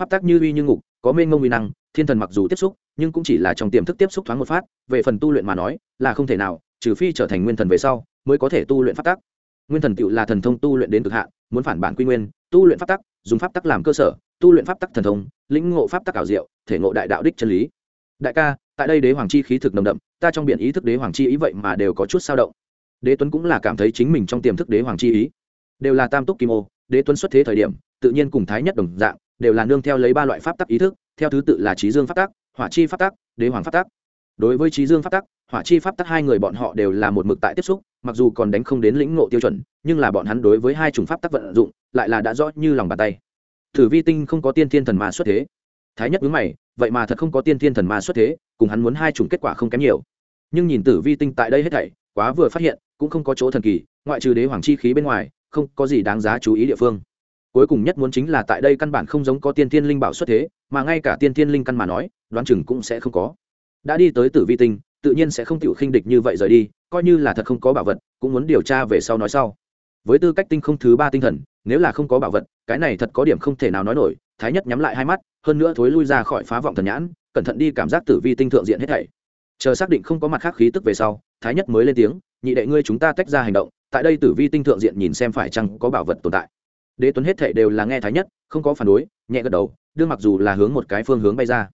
S1: pháp tắc như uy như ngục, có mênh mông uy năng, thiên thần mặc dù tiếp xúc, nhưng cũng chỉ là trong tiềm thức tiếp xúc thoáng một phát, về phần tu luyện mà nói, là không thể nào, trừ phi trở thành nguyên thần về sau, mới có thể tu luyện pháp tắc nguyên thần tựu là thần thông tu luyện đến cực hạn, muốn phản bản quy nguyên, tu luyện pháp tắc dùng pháp tắc làm cơ sở, tu luyện pháp tắc thần thông, lĩnh ngộ pháp tắc ảo diệu, thể ngộ đại đạo đích chân lý. Đại ca, tại đây đế hoàng chi khí thực nồng đậm, ta trong biển ý thức đế hoàng chi ý vậy mà đều có chút sao động. Đế tuấn cũng là cảm thấy chính mình trong tiềm thức đế hoàng chi ý. Đều là tam túc kim ô, đế tuấn xuất thế thời điểm, tự nhiên cùng thái nhất đồng dạng đều là nương theo lấy ba loại pháp tắc ý thức, theo thứ tự là trí dương pháp tắc, hỏa chi pháp tắc, đế hoàng pháp tắc. Đối với trí dương pháp tắc, hỏa chi pháp tắc hai người bọn họ đều là một mực tại tiếp xúc, mặc dù còn đánh không đến lĩnh ngộ tiêu chuẩn, nhưng là bọn hắn đối với hai chủng pháp tắc vận dụng, lại là đã rõ như lòng bàn tay. Thử vi tinh không có tiên thiên thần ma xuất thế. Thái nhất nhớ mày, vậy mà thật không có tiên thiên thần ma xuất thế, cùng hắn muốn hai chủng kết quả không kém nhiều. Nhưng nhìn tử vi tinh tại đây hết thảy, quá vừa phát hiện, cũng không có chỗ thần kỳ, ngoại trừ đế hoàng chi khí bên ngoài, không có gì đáng giá chú ý địa phương cuối cùng nhất muốn chính là tại đây căn bản không giống có tiên thiên linh bảo xuất thế, mà ngay cả tiên thiên linh căn mà nói, đoán chừng cũng sẽ không có. Đã đi tới tử vi tinh, tự nhiên sẽ không tiểu khinh địch như vậy rời đi, coi như là thật không có bảo vật, cũng muốn điều tra về sau nói sau. Với tư cách tinh không thứ ba tinh thần, nếu là không có bảo vật, cái này thật có điểm không thể nào nói nổi, thái nhất nhắm lại hai mắt, hơn nữa thối lui ra khỏi phá vọng thần nhãn, cẩn thận đi cảm giác tử vi tinh thượng diện hết thảy. Chờ xác định không có mặt khác khí tức về sau, thái nhất mới lên tiếng, nhị đệ ngươi chúng ta tách ra hành động, tại đây tử vi tinh thượng diện nhìn xem phải chăng có bảo vật tồn tại đế tuấn hết thệ đều là nghe thái nhất, không có phản đối, nhẹ gật đầu, đương mặc dù là hướng một cái phương hướng bay ra.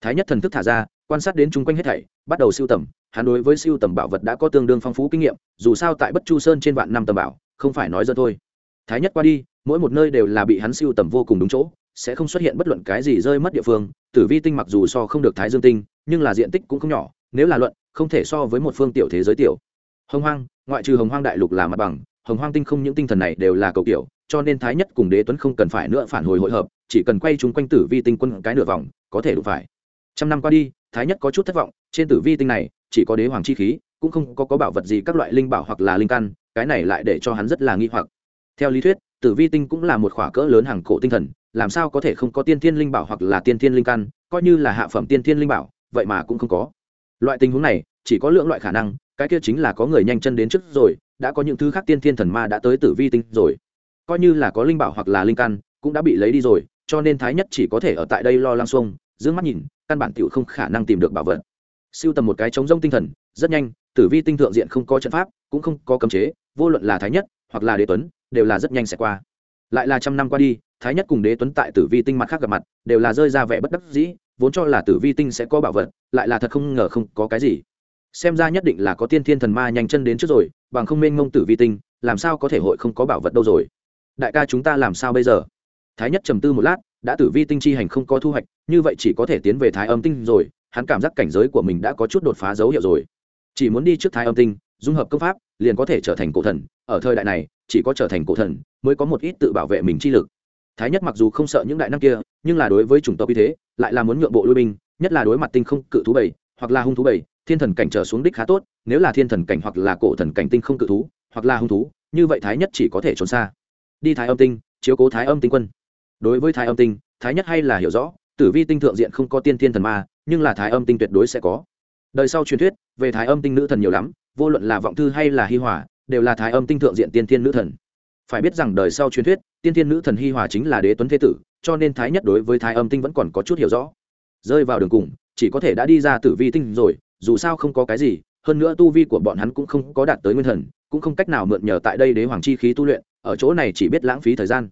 S1: Thái nhất thần thức thả ra, quan sát đến chung quanh hết thảy, bắt đầu siêu tầm, hắn đối với siêu tầm bảo vật đã có tương đương phong phú kinh nghiệm, dù sao tại bất chu sơn trên vạn năm tầm bảo, không phải nói dơ thôi. Thái nhất qua đi, mỗi một nơi đều là bị hắn siêu tầm vô cùng đúng chỗ, sẽ không xuất hiện bất luận cái gì rơi mất địa phương, tử vi tinh mặc dù so không được thái dương tinh, nhưng là diện tích cũng không nhỏ, nếu là luận, không thể so với một phương tiểu thế giới tiểu. Hồng hoang, ngoại trừ hồng hoang đại lục là mặt bằng hồng hoang tinh không những tinh thần này đều là cầu kiểu, cho nên thái nhất cùng đế tuấn không cần phải nữa phản hồi hội hợp chỉ cần quay chúng quanh tử vi tinh quân cái nửa vòng có thể đủ phải. Trăm năm qua đi thái nhất có chút thất vọng trên tử vi tinh này chỉ có đế hoàng chi khí cũng không có, có bảo vật gì các loại linh bảo hoặc là linh căn cái này lại để cho hắn rất là nghi hoặc. Theo lý thuyết tử vi tinh cũng là một khỏa cỡ lớn hàng cổ tinh thần làm sao có thể không có tiên thiên linh bảo hoặc là tiên thiên linh căn coi như là hạ phẩm tiên thiên linh bảo vậy mà cũng không có. Loại tình huống này chỉ có lượng loại khả năng cái kia chính là có người nhanh chân đến trước rồi đã có những thứ khác tiên thiên thần ma đã tới tử vi tinh rồi. Coi như là có linh bảo hoặc là linh căn, cũng đã bị lấy đi rồi, cho nên thái nhất chỉ có thể ở tại đây lo lăng xuông d mắt nhìn, căn bản tiểu không khả năng tìm được bảo vật. Siêu tầm một cái chống rông tinh thần, rất nhanh, tử vi tinh thượng diện không có trận pháp, cũng không có cấm chế, vô luận là thái nhất, hoặc là đế tuấn, đều là rất nhanh sẽ qua. Lại là trăm năm qua đi, thái nhất cùng đế tuấn tại tử vi tinh mặt khác gặp mặt, đều là rơi ra vẻ bất đắc dĩ, vốn cho là tử vi tinh sẽ có bảo vật, lại là thật không ngờ không có cái gì. Xem ra nhất định là có tiên thiên thần ma nhanh chân đến trước rồi bằng không mênh ngông tử vi tinh, làm sao có thể hội không có bảo vật đâu rồi? Đại ca chúng ta làm sao bây giờ? Thái nhất trầm tư một lát, đã tử vi tinh chi hành không có thu hoạch, như vậy chỉ có thể tiến về thái âm tinh rồi, hắn cảm giác cảnh giới của mình đã có chút đột phá dấu hiệu rồi. Chỉ muốn đi trước thái âm tinh, dung hợp công pháp, liền có thể trở thành cổ thần, ở thời đại này, chỉ có trở thành cổ thần, mới có một ít tự bảo vệ mình chi lực. Thái nhất mặc dù không sợ những đại năm kia, nhưng là đối với chủng tộc như thế, lại là muốn nhượng bộ lui binh, nhất là đối mặt tinh không cự thú bảy, hoặc là hung thú bảy, thiên thần cảnh trở xuống đích khá tốt nếu là thiên thần cảnh hoặc là cổ thần cảnh tinh không cự thú, hoặc là hung thú, như vậy thái nhất chỉ có thể trốn xa. Đi thái âm tinh, chiếu cố thái âm tinh quân. Đối với thái âm tinh, thái nhất hay là hiểu rõ, tử vi tinh thượng diện không có tiên thiên thần ma, nhưng là thái âm tinh tuyệt đối sẽ có. Đời sau truyền thuyết, về thái âm tinh nữ thần nhiều lắm, vô luận là vọng thư hay là hi hòa đều là thái âm tinh thượng diện tiên thiên nữ thần. Phải biết rằng đời sau truyền thuyết, tiên thiên nữ thần hi hòa chính là đế tuấn thế tử, cho nên thái nhất đối với thái âm tinh vẫn còn có chút hiểu rõ. Rơi vào đường cùng, chỉ có thể đã đi ra tử vi tinh rồi, dù sao không có cái gì hơn nữa tu vi của bọn hắn cũng không có đạt tới nguyên thần, cũng không cách nào mượn nhờ tại đây đế hoàng chi khí tu luyện, ở chỗ này chỉ biết lãng phí thời gian.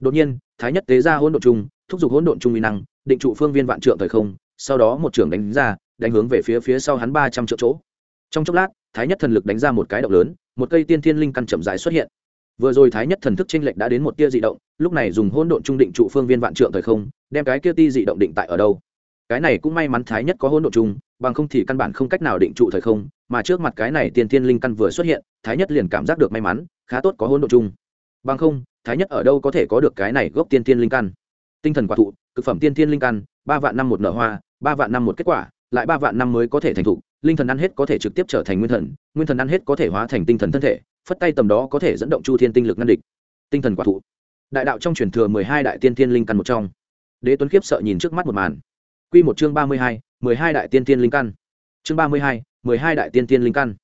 S1: Đột nhiên, thái nhất tế ra hỗn độn chung thúc giục hỗn độn chung uy năng, định trụ phương viên vạn trượng thời không, sau đó một trường đánh ra, đánh hướng về phía phía sau hắn ba trăm triệu chỗ. Trong chốc lát, thái nhất thần lực đánh ra một cái động lớn, một cây tiên thiên linh căn chậm dài xuất hiện. Vừa rồi thái nhất thần thức tranh lệch đã đến một tia dị động, lúc này dùng hỗn độn trung định trụ phương viên vạn trượng thời không, đem cái kia ti dị động định tại ở đâu? Cái này cũng may mắn thái nhất có hỗn độn chung, bằng không thì căn bản không cách nào định trụ thời không, mà trước mặt cái này tiên thiên linh căn vừa xuất hiện, thái nhất liền cảm giác được may mắn, khá tốt có hỗn độn chung. Bằng không, thái nhất ở đâu có thể có được cái này gốc tiên thiên linh căn? Tinh thần quả thụ, cực phẩm tiên thiên linh căn, ba vạn năm một nở hoa, ba vạn năm một kết quả, lại ba vạn năm mới có thể thành thụ, linh thần ăn hết có thể trực tiếp trở thành nguyên thần nguyên thần ăn hết có thể hóa thành tinh thần thân thể, phất tay tầm đó có thể dẫn động chu thiên tinh lực ngăn địch. Tinh thần quả thụ. Đại đạo trong truyền thừa mười hai đại tiên thiên linh căn một trong. Đế tuấn khiếp sợ nhìn trước mắt một màn. Quy một chương ba mươi hai mười hai đại tiên tiên linh căn. Chương ba mươi hai mười hai đại tiên tiên linh căn.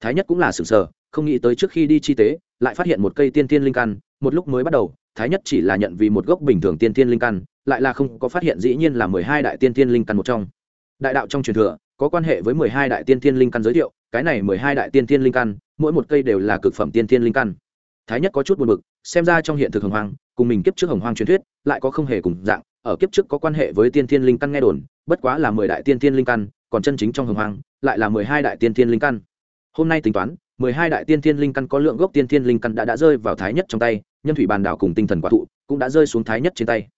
S1: Thái nhất cũng là sửng sở, không nghĩ tới trước khi đi chi tế lại phát hiện một cây tiên tiên linh căn. Một lúc mới bắt đầu thái nhất chỉ là nhận vì một gốc bình thường tiên tiên linh căn lại là không có phát hiện dĩ nhiên là mười hai đại tiên tiên linh căn một trong. Đại đạo trong truyền thừa có quan hệ với mười hai đại tiên tiên linh căn giới thiệu cái này mười hai đại tiên tiên linh căn mỗi một cây đều là cực phẩm tiên tiên linh căn. Thái nhất có chút buồn bực xem ra trong hiện thực hồng hoang cùng mình kiếp trước hồng hoang truyền thuyết lại có không hề cùng dạng ở kiếp trước có quan hệ với tiên thiên linh căn nghe đồn, bất quá là mười đại tiên thiên linh căn, còn chân chính trong hồng hoang, lại là mười hai đại tiên thiên linh căn. Hôm nay tính toán, mười hai đại tiên thiên linh căn có lượng gốc tiên thiên linh căn đã đã rơi vào thái nhất trong tay, nhân thủy bàn đảo cùng tinh thần quả thụ cũng đã rơi xuống thái nhất trên tay.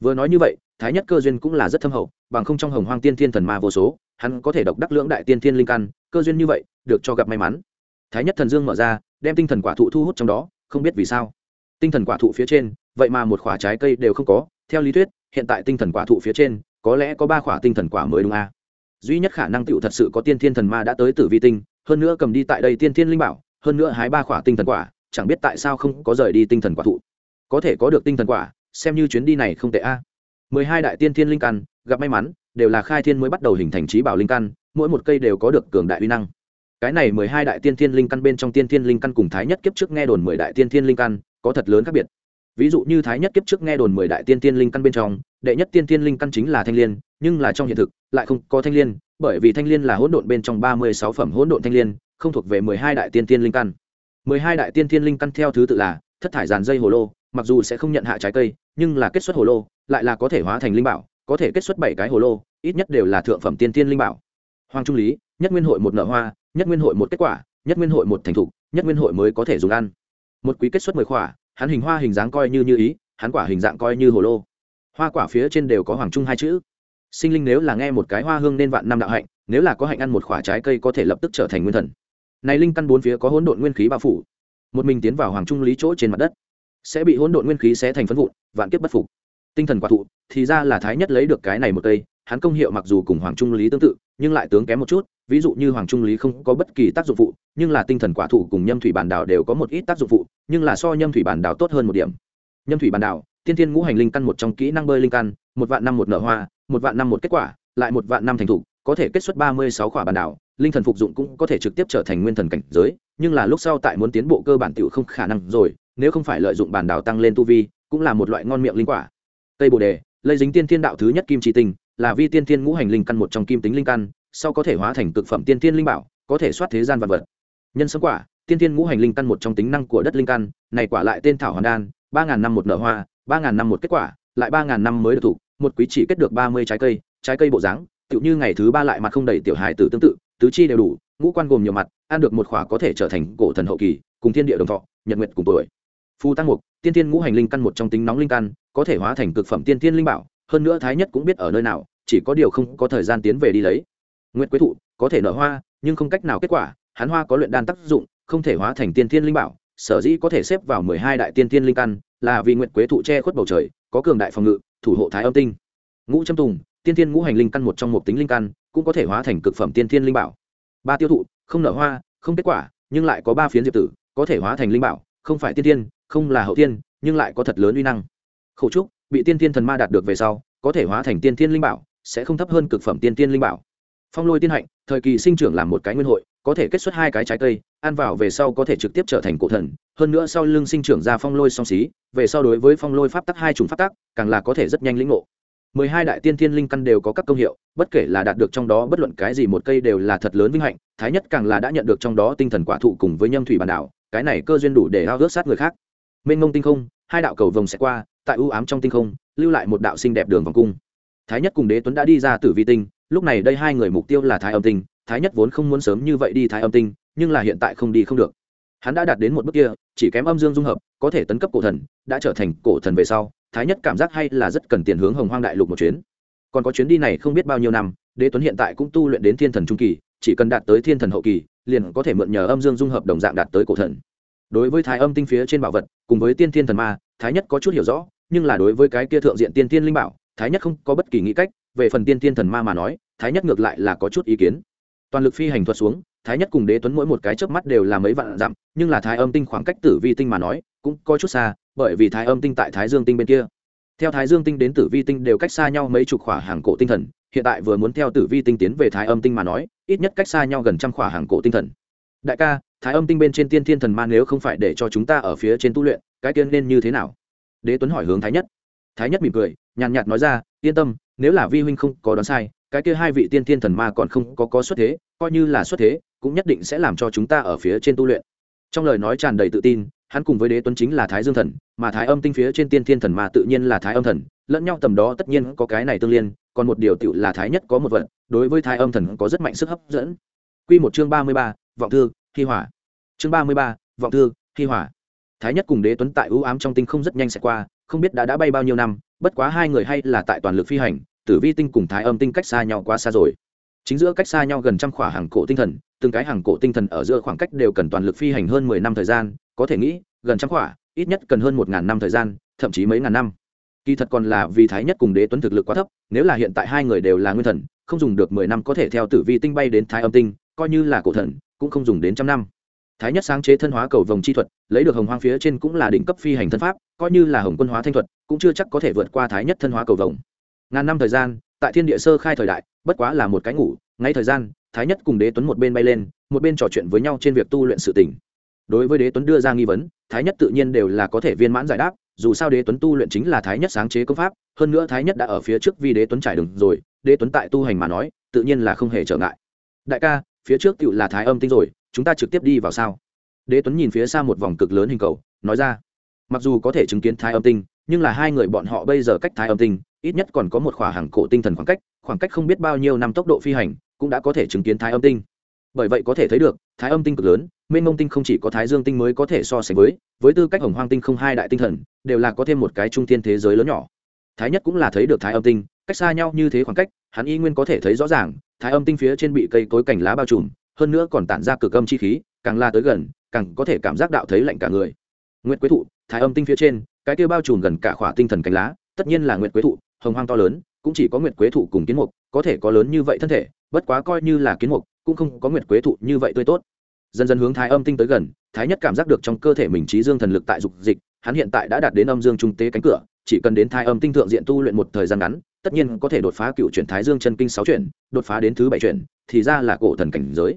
S1: Vừa nói như vậy, thái nhất cơ duyên cũng là rất thâm hậu, bằng không trong hồng hoang tiên thiên thần ma vô số, hắn có thể độc đắc lưỡng đại tiên thiên linh căn, cơ duyên như vậy, được cho gặp may mắn. Thái nhất thần dương mở ra, đem tinh thần quả thụ thu hút trong đó, không biết vì sao. Tinh thần quả thụ phía trên, vậy mà một khoả trái cây đều không có, theo lý thuyết hiện tại tinh thần quả thụ phía trên, có lẽ có ba khỏa tinh thần quả mới đúng a. À? duy nhất khả năng tựu thật sự có tiên thiên thần ma đã tới tử vi tinh, hơn nữa cầm đi tại đây tiên thiên linh bảo, hơn nữa hái ba khỏa tinh thần quả, chẳng biết tại sao không có rời đi tinh thần quả thụ. Có thể có được tinh thần quả, xem như chuyến đi này không tệ a. Mười hai đại tiên thiên linh căn, gặp may mắn, đều là khai thiên mới bắt đầu hình thành trí bảo linh căn, mỗi một cây đều có được cường đại uy năng. Cái này mười hai đại tiên thiên linh căn bên trong tiên thiên linh căn cùng thái nhất kiếp trước nghe đồn mười đại tiên thiên linh căn có thật lớn khác biệt ví dụ như thái nhất kiếp trước nghe đồn mười đại tiên tiên linh căn bên trong, đệ nhất tiên tiên linh căn chính là thanh liên, nhưng là trong hiện thực, lại không có thanh liên, bởi vì thanh liên là hỗn độn bên trong ba mươi sáu phẩm hỗn độn thanh liên, không thuộc về mười hai đại tiên tiên linh căn. mười hai đại tiên tiên linh căn theo thứ tự là thất thải dàn dây hồ lô, mặc dù sẽ không nhận hạ trái cây, nhưng là kết xuất hồ lô, lại là có thể hóa thành linh bảo, có thể kết xuất bảy cái hồ lô, ít nhất đều là thượng phẩm tiên tiên linh bảo. Hoàng trung lý, nhất nguyên hội một nợ hoa, nhất nguyên hội một kết quả, nhất nguyên hội một thành thục, nhất nguyên hội mới có thể dùng ăn. Một quý kết xuất mười khỏa hắn hình hoa hình dáng coi như như ý, hắn quả hình dạng coi như hồ lô. Hoa quả phía trên đều có hoàng trung hai chữ. Sinh linh nếu là nghe một cái hoa hương nên vạn năm đạo hạnh, nếu là có hạnh ăn một khoả trái cây có thể lập tức trở thành nguyên thần. Này linh căn bốn phía có hỗn độn nguyên khí bao phủ. Một mình tiến vào hoàng trung lý chỗ trên mặt đất, sẽ bị hỗn độn nguyên khí xé thành phân vụn, vạn kiếp bất phục. Tinh thần quả thụ, thì ra là thái nhất lấy được cái này một cây, hắn công hiệu mặc dù cùng hoàng trung lý tương tự, nhưng lại tướng kém một chút ví dụ như hoàng trung lý không có bất kỳ tác dụng phụ, nhưng là tinh thần quả thụ cùng nhâm thủy bản đảo đều có một ít tác dụng phụ, nhưng là so nhâm thủy bản đảo tốt hơn một điểm. Nhâm thủy bản đảo, tiên tiên ngũ hành linh căn một trong kỹ năng bơi linh căn, một vạn năm một nở hoa, một vạn năm một kết quả, lại một vạn năm thành thục, có thể kết xuất ba mươi sáu quả bản đảo, linh thần phục dụng cũng có thể trực tiếp trở thành nguyên thần cảnh giới, nhưng là lúc sau tại muốn tiến bộ cơ bản tiểu không khả năng rồi, nếu không phải lợi dụng bản đảo tăng lên tu vi, cũng là một loại ngon miệng linh quả. Cây bồ đề, lây dính tiên thiên đạo thứ nhất kim tri tinh, là vi tiên thiên ngũ hành linh căn một trong kim tính linh căn sau có thể hóa thành cực phẩm tiên thiên linh bảo, có thể soát thế gian vật vật. Nhân sâm quả, tiên thiên ngũ hành linh căn một trong tính năng của đất linh căn, này quả lại tên thảo hoàn đan, ba ngàn năm một nở hoa, ba ngàn năm một kết quả, lại ba ngàn năm mới được thủ, một quý chỉ kết được ba mươi trái cây trái cây bộ dáng, tựu như ngày thứ ba lại mặt không đầy tiểu hài tử tương tự, tứ chi đều đủ, ngũ quan gồm nhiều mặt, ăn được một khỏa có thể trở thành cổ thần hậu kỳ, cùng thiên địa đồng thọ, nhật nguyệt cùng tuổi. Phu tăng mục, tiên thiên ngũ hành linh căn một trong tính nóng linh căn, có thể hóa thành cực phẩm tiên thiên linh bảo, hơn nữa thái nhất cũng biết ở nơi nào, chỉ có điều không có thời gian tiến về đi lấy nguyệt quế thụ, có thể nở hoa, nhưng không cách nào kết quả, hắn hoa có luyện đan tác dụng, không thể hóa thành tiên thiên linh bảo, sở dĩ có thể xếp vào mười hai đại tiên thiên linh căn, là vì nguyệt quế thụ che khuất bầu trời, có cường đại phòng ngự, thủ hộ thái âm tinh. Ngũ châm tùng, tiên thiên ngũ hành linh căn một trong một tính linh căn, cũng có thể hóa thành cực phẩm tiên thiên linh bảo. Ba tiêu thụ, không nở hoa, không kết quả, nhưng lại có ba phiến diệp tử, có thể hóa thành linh bảo, không phải tiên thiên, không là hậu tiên nhưng lại có thật lớn uy năng. Khẩu trúc, bị tiên thiên thần ma đạt được về sau, có thể hóa thành tiên thiên linh bảo, sẽ không thấp hơn cực phẩm tiên thiên linh bảo phong lôi tiên hạnh, thời kỳ sinh trưởng làm một cái nguyên hội, có thể kết xuất hai cái trái cây, ăn vào về sau có thể trực tiếp trở thành cổ thần, hơn nữa sau lưng sinh trưởng ra phong lôi song xí, về sau đối với phong lôi pháp tắc hai chủng pháp tắc, càng là có thể rất nhanh lĩnh ngộ. Mười hai đại tiên thiên linh căn đều có các công hiệu, bất kể là đạt được trong đó bất luận cái gì một cây đều là thật lớn vinh hạnh, thái nhất càng là đã nhận được trong đó tinh thần quả thụ cùng với nhâm thủy bản đảo, cái này cơ duyên đủ để ao ước sát người khác. Mênh mông tinh không, hai đạo cầu vồng sẽ qua, tại ưu ám trong tinh không, lưu lại một đạo xinh đẹp đường vòng cung. Thái nhất cùng đế tuấn đã đi ra tử vi tinh lúc này đây hai người mục tiêu là thái âm tinh, thái nhất vốn không muốn sớm như vậy đi thái âm tinh, nhưng là hiện tại không đi không được. Hắn đã đạt đến một bước kia, chỉ kém âm dương dung hợp, có thể tấn cấp cổ thần, đã trở thành cổ thần về sau, thái nhất cảm giác hay là rất cần tiền hướng hồng hoang đại lục một chuyến. Còn có chuyến đi này không biết bao nhiêu năm, đế tuấn hiện tại cũng tu luyện đến thiên thần trung kỳ, chỉ cần đạt tới thiên thần hậu kỳ, liền có thể mượn nhờ âm dương dung hợp đồng dạng đạt tới cổ thần. Đối với thái âm tinh phía trên bảo vật, cùng với tiên thiên thần ma, thái nhất có chút hiểu rõ, nhưng là đối với cái kia thượng diện tiên thiên linh bảo, thái nhất không có bất kỳ nghĩ cách về phần tiên thiên thần ma mà nói, thái nhất ngược lại là có chút ý kiến. Toàn lực phi hành thuật xuống, thái nhất cùng đế tuấn mỗi một cái chớp mắt đều là mấy vạn dặm, nhưng là thái âm tinh khoảng cách tử vi tinh mà nói, cũng có chút xa, bởi vì thái âm tinh tại thái dương tinh bên kia. Theo thái dương tinh đến tử vi tinh đều cách xa nhau mấy chục khỏa hàng cổ tinh thần, hiện tại vừa muốn theo tử vi tinh tiến về thái âm tinh mà nói, ít nhất cách xa nhau gần trăm khỏa hàng cổ tinh thần. Đại ca, thái âm tinh bên trên tiên thiên thần ma nếu không phải để cho chúng ta ở phía trên tu luyện, cái tiên nên như thế nào? Đế tuấn hỏi hướng thái nhất. Thái nhất mỉm cười, nhàn nhạt nói ra, yên tâm nếu là vi huynh không có đoán sai cái kia hai vị tiên thiên thần ma còn không có có xuất thế coi như là xuất thế cũng nhất định sẽ làm cho chúng ta ở phía trên tu luyện trong lời nói tràn đầy tự tin hắn cùng với đế tuấn chính là thái dương thần mà thái âm tinh phía trên tiên thiên thần ma tự nhiên là thái âm thần lẫn nhau tầm đó tất nhiên có cái này tương liên còn một điều tựu là thái nhất có một vận đối với thái âm thần có rất mạnh sức hấp dẫn Quy một chương ba mươi ba, vọng thư, thi hỏa. Chương ba mươi ba, vọng thư, thi hỏa. Thái nhất cùng đế tuấn tại ưu ám trong tinh không rất nhanh sẽ qua, không biết đã đã bay bao nhiêu năm, bất quá hai người hay là tại toàn lực phi hành, tử vi tinh cùng thái âm tinh cách xa nhau quá xa rồi. Chính giữa cách xa nhau gần trăm khỏa hàng cổ tinh thần, từng cái hàng cổ tinh thần ở giữa khoảng cách đều cần toàn lực phi hành hơn mười năm thời gian, có thể nghĩ, gần trăm khỏa, ít nhất cần hơn một ngàn năm thời gian, thậm chí mấy ngàn năm. Kỳ thật còn là vì thái nhất cùng đế tuấn thực lực quá thấp, nếu là hiện tại hai người đều là nguyên thần, không dùng được mười năm có thể theo tử vi tinh bay đến thái âm tinh, coi như là cổ thần, cũng không dùng đến trăm năm. Thái nhất sáng chế thân hóa cầu vồng chi thuật, lấy được hồng hoang phía trên cũng là đỉnh cấp phi hành thân pháp, coi như là hồng quân hóa thanh thuật, cũng chưa chắc có thể vượt qua thái nhất thân hóa cầu vồng ngàn năm thời gian, tại thiên địa sơ khai thời đại, bất quá là một cái ngủ, ngay thời gian, thái nhất cùng đế tuấn một bên bay lên, một bên trò chuyện với nhau trên việc tu luyện sự tỉnh đối với đế tuấn đưa ra nghi vấn, thái nhất tự nhiên đều là có thể viên mãn giải đáp, dù sao đế tuấn tu luyện chính là thái nhất sáng chế công pháp, hơn nữa thái nhất đã ở phía trước vì đế tuấn trải đường rồi, đế tuấn tại tu hành mà nói, tự nhiên là không hề trở ngại. Đại ca, phía trước tựu là thái âm tinh rồi, chúng ta trực tiếp đi vào sao? Đế tuấn nhìn phía xa một vòng cực lớn hình cầu, nói ra, mặc dù có thể chứng kiến thái âm tinh nhưng là hai người bọn họ bây giờ cách thái âm tinh, ít nhất còn có một khỏa hàng cổ tinh thần khoảng cách khoảng cách không biết bao nhiêu năm tốc độ phi hành, cũng đã có thể chứng kiến thái âm tinh. Bởi vậy có thể thấy được, thái âm tinh cực lớn, mênh mông tinh không chỉ có thái dương tinh mới có thể so sánh với với tư cách hồng hoang tinh không hai đại tinh thần, đều là có thêm một cái trung thiên thế giới lớn nhỏ. Thái nhất cũng là thấy được thái âm tinh, cách xa nhau như thế khoảng cách, hắn y nguyên có thể thấy rõ ràng, thái âm tinh phía trên bị cây cối cành lá bao trùm, hơn nữa còn tản ra cực âm chi khí, càng la tới gần, càng có thể cảm giác đạo thấy lạnh cả người. Nguyệt quế thụ, thái âm tinh phía trên cái kia bao trùm gần cả khỏa tinh thần cánh lá, tất nhiên là nguyệt quế thụ, hồng hoang to lớn, cũng chỉ có nguyệt quế thụ cùng kiến mục, có thể có lớn như vậy thân thể, bất quá coi như là kiến mục, cũng không có nguyệt quế thụ như vậy tươi tốt. Dần dần hướng thái âm tinh tới gần, thái nhất cảm giác được trong cơ thể mình trí dương thần lực tại dục dịch, hắn hiện tại đã đạt đến âm dương trung tế cánh cửa, chỉ cần đến thái âm tinh thượng diện tu luyện một thời gian ngắn, tất nhiên có thể đột phá cựu chuyển thái dương chân kinh sáu chuyển, đột phá đến thứ bảy chuyển, thì ra là cổ thần cảnh giới.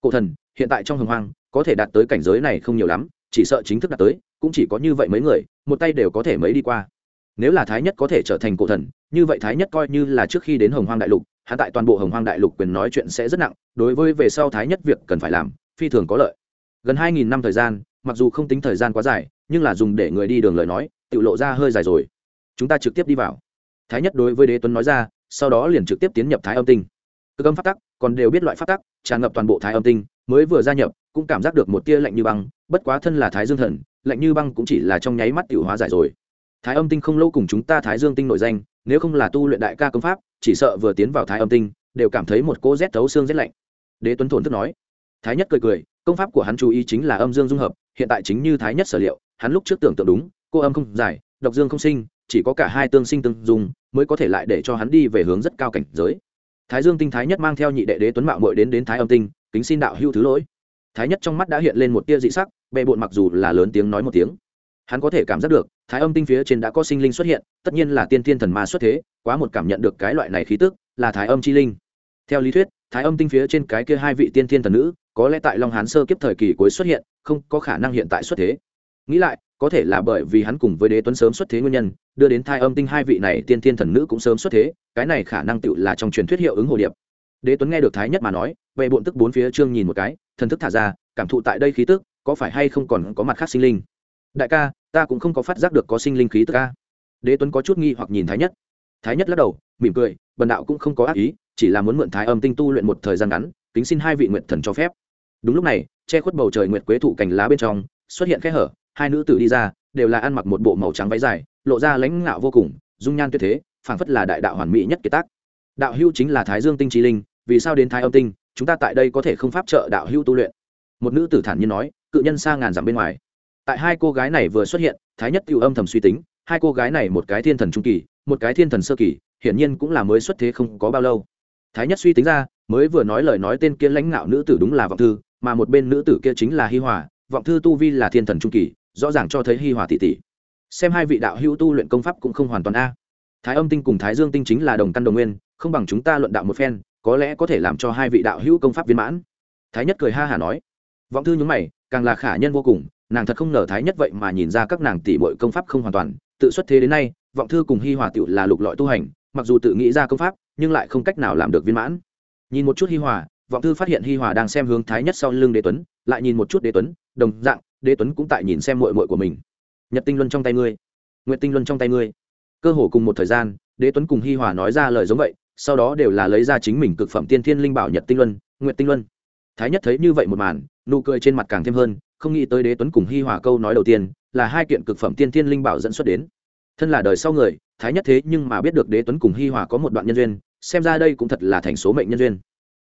S1: Cổ thần, hiện tại trong hồng hoang, có thể đạt tới cảnh giới này không nhiều lắm chỉ sợ chính thức đạt tới, cũng chỉ có như vậy mấy người, một tay đều có thể mấy đi qua. Nếu là thái nhất có thể trở thành cổ thần, như vậy thái nhất coi như là trước khi đến hồng hoang đại lục, hạ tại toàn bộ hồng hoang đại lục quyền nói chuyện sẽ rất nặng, đối với về sau thái nhất việc cần phải làm, phi thường có lợi. Gần hai nghìn năm thời gian, mặc dù không tính thời gian quá dài, nhưng là dùng để người đi đường lời nói, tự lộ ra hơi dài rồi. Chúng ta trực tiếp đi vào. Thái nhất đối với đế tuấn nói ra, sau đó liền trực tiếp tiến nhập thái âm tinh. Cơ âm phát tắc, còn đều biết loại phát tắc, tràn ngập toàn bộ thái âm tinh mới vừa gia nhập, cũng cảm giác được một tia lạnh như băng, bất quá thân là thái dương thần, lạnh như băng cũng chỉ là trong nháy mắt tiểu hóa giải rồi. Thái âm tinh không lâu cùng chúng ta thái dương tinh nội danh, nếu không là tu luyện đại ca công pháp, chỉ sợ vừa tiến vào thái âm tinh, đều cảm thấy một cỗ rét thấu xương rét lạnh. Đế tuấn thổn thức nói. Thái nhất cười cười, công pháp của hắn chú ý chính là âm dương dung hợp, hiện tại chính như thái nhất sở liệu, hắn lúc trước tưởng tượng đúng, cô âm không giải độc dương không sinh, chỉ có cả hai tương sinh tương dung, mới có thể lại để cho hắn đi về hướng rất cao cảnh giới. Thái dương tinh thái nhất mang theo nhị đệ đế tuấn mạo mội đến đến thái âm tinh kính xin đạo hưu thứ lỗi. Thái nhất trong mắt đã hiện lên một tia dị sắc, bệ bộn mặc dù là lớn tiếng nói một tiếng. Hắn có thể cảm giác được, thái âm tinh phía trên đã có sinh linh xuất hiện, tất nhiên là tiên thiên thần ma xuất thế, quá một cảm nhận được cái loại này khí tức, là thái âm chi linh. Theo lý thuyết, thái âm tinh phía trên cái kia hai vị tiên thiên thần nữ, có lẽ tại long hán sơ kiếp thời kỳ cuối xuất hiện, không có khả năng hiện tại xuất thế. Nghĩ lại, có thể là bởi vì hắn cùng với đế tuấn sớm xuất thế nguyên nhân, đưa đến thai âm tinh hai vị này tiên thiên thần nữ cũng sớm xuất thế, cái này khả năng tựu là trong truyền thuyết hiệu ứng hồ điệp đế tuấn nghe được thái nhất mà nói về bộn tức bốn phía trương nhìn một cái, thần thức thả ra, cảm thụ tại đây khí tức, có phải hay không còn có mặt khác sinh linh? Đại ca, ta cũng không có phát giác được có sinh linh khí tức ca đế tuấn có chút nghi hoặc nhìn thái nhất. Thái nhất lắc đầu, mỉm cười, bần đạo cũng không có ác ý, chỉ là muốn mượn thái âm tinh tu luyện một thời gian ngắn, kính xin hai vị nguyện thần cho phép. Đúng lúc này, che khuất bầu trời nguyệt quế thụ cành lá bên trong, xuất hiện khe hở, hai nữ tử đi ra, đều là ăn mặc một bộ màu trắng váy dài, lộ ra lãnh ngạo vô cùng, dung nhan tuyệt thế, phảng phất là đại đạo hoàn mỹ nhất kiệt tác đạo hưu chính là thái dương tinh trí linh, vì sao đến thái âm tinh, chúng ta tại đây có thể không pháp trợ đạo hưu tu luyện? Một nữ tử thản nhiên nói, cự nhân xa ngàn dặm bên ngoài. Tại hai cô gái này vừa xuất hiện, thái nhất cựu âm thầm suy tính, hai cô gái này một cái thiên thần trung kỳ, một cái thiên thần sơ kỳ, hiển nhiên cũng là mới xuất thế không có bao lâu. Thái nhất suy tính ra, mới vừa nói lời nói tên kia lãnh ngạo nữ tử đúng là vọng thư, mà một bên nữ tử kia chính là hi hòa. Vọng thư tu vi là thiên thần trung kỳ, rõ ràng cho thấy hi hòa tỷ tỷ. Xem hai vị đạo hữu tu luyện công pháp cũng không hoàn toàn a. Thái âm tinh cùng thái dương tinh chính là đồng căn đồng nguyên không bằng chúng ta luận đạo một phen, có lẽ có thể làm cho hai vị đạo hữu công pháp viên mãn. Thái nhất cười ha hả nói. Vọng thư nhúng mày, càng là khả nhân vô cùng, nàng thật không ngờ thái nhất vậy mà nhìn ra các nàng tỷ bội công pháp không hoàn toàn, tự xuất thế đến nay, vọng thư cùng hi hòa tựu là lục lọi tu hành, mặc dù tự nghĩ ra công pháp, nhưng lại không cách nào làm được viên mãn. Nhìn một chút hi hòa, vọng thư phát hiện hi hòa đang xem hướng thái nhất sau lưng đế tuấn, lại nhìn một chút đế tuấn, đồng dạng, đế tuấn cũng tại nhìn xem mội mội của mình. Nhật tinh luân trong tay ngươi nguyện tinh luân trong tay ngươi. Cơ hồ cùng một thời gian, đế tuấn cùng hi hòa nói ra lời giống vậy sau đó đều là lấy ra chính mình cực phẩm tiên thiên linh bảo nhật tinh luân nguyện tinh luân. Thái nhất thấy như vậy một màn nụ cười trên mặt càng thêm hơn không nghĩ tới đế tuấn cùng hi hòa câu nói đầu tiên là hai kiện cực phẩm tiên thiên linh bảo dẫn xuất đến. Thân là đời sau người thái nhất thế nhưng mà biết được đế tuấn cùng hi hòa có một đoạn nhân duyên xem ra đây cũng thật là thành số mệnh nhân duyên.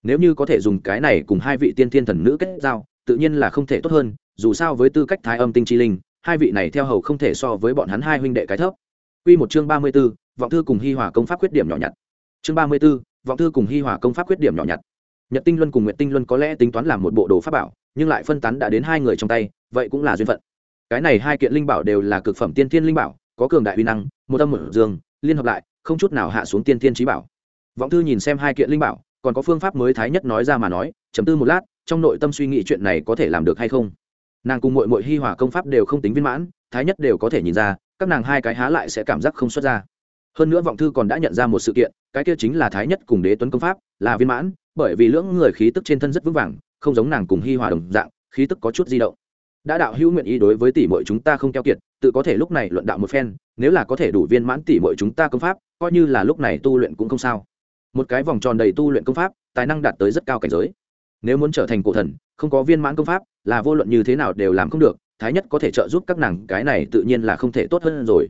S1: Nếu như có thể dùng cái này cùng hai vị tiên thiên thần nữ kết giao tự nhiên là không thể tốt hơn dù sao với tư cách thái âm tinh chi linh hai vị này theo hầu không thể so với bọn hắn hai huynh đệ cái thấp. Quy một chương ba mươi 34, vọng thư cùng hi hòa công pháp khuyết điểm nhỏ nhặt. Chương ba mươi 34, vọng thư cùng hi hòa công pháp khuyết điểm nhỏ nhặt. Nhật Tinh Luân cùng Nguyệt Tinh Luân có lẽ tính toán làm một bộ đồ pháp bảo, nhưng lại phân tán đã đến hai người trong tay, vậy cũng là duyên phận. Cái này hai kiện linh bảo đều là cực phẩm tiên thiên linh bảo, có cường đại uy năng, một âm một dương, liên hợp lại, không chút nào hạ xuống tiên thiên chí bảo. Vọng thư nhìn xem hai kiện linh bảo, còn có phương pháp mới thái nhất nói ra mà nói, chấm tư một lát, trong nội tâm suy nghĩ chuyện này có thể làm được hay không nàng cùng mội mội hi hòa công pháp đều không tính viên mãn thái nhất đều có thể nhìn ra các nàng hai cái há lại sẽ cảm giác không xuất ra hơn nữa vọng thư còn đã nhận ra một sự kiện, cái kia chính là thái nhất cùng đế tuấn công pháp, là viên mãn, bởi vì lưỡng người khí tức trên thân rất vững vàng, không giống nàng cùng hi hòa đồng dạng, khí tức có chút di động. Đã đạo hữu nguyện ý đối với tỷ muội chúng ta không keo kiệt, tự có thể lúc này luận đạo một phen, nếu là có thể đủ viên mãn tỷ mọi chúng ta công pháp, coi như là lúc này tu luyện cũng không sao. Một cái vòng tròn đầy tu luyện công pháp, tài năng đạt tới rất cao cảnh giới. Nếu muốn trở thành cổ thần, không có viên mãn công pháp, là vô luận như thế nào đều làm không được, thái nhất có thể trợ giúp các nàng, cái này tự nhiên là không thể tốt hơn rồi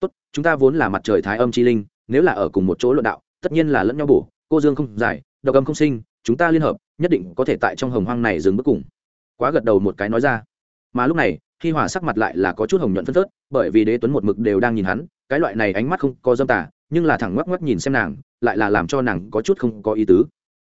S1: tốt, chúng ta vốn là mặt trời thái âm chi linh, nếu là ở cùng một chỗ luận đạo, tất nhiên là lẫn nhau bổ, cô dương không giải, độc âm không sinh, chúng ta liên hợp, nhất định có thể tại trong hồng hoang này dừng bước cùng. Quá gật đầu một cái nói ra. Mà lúc này khi hòa sắc mặt lại là có chút hồng nhuận phân phớt, bởi vì đế tuấn một mực đều đang nhìn hắn, cái loại này ánh mắt không có dâm tả nhưng là thẳng ngoắc ngoắc nhìn xem nàng, lại là làm cho nàng có chút không có ý tứ.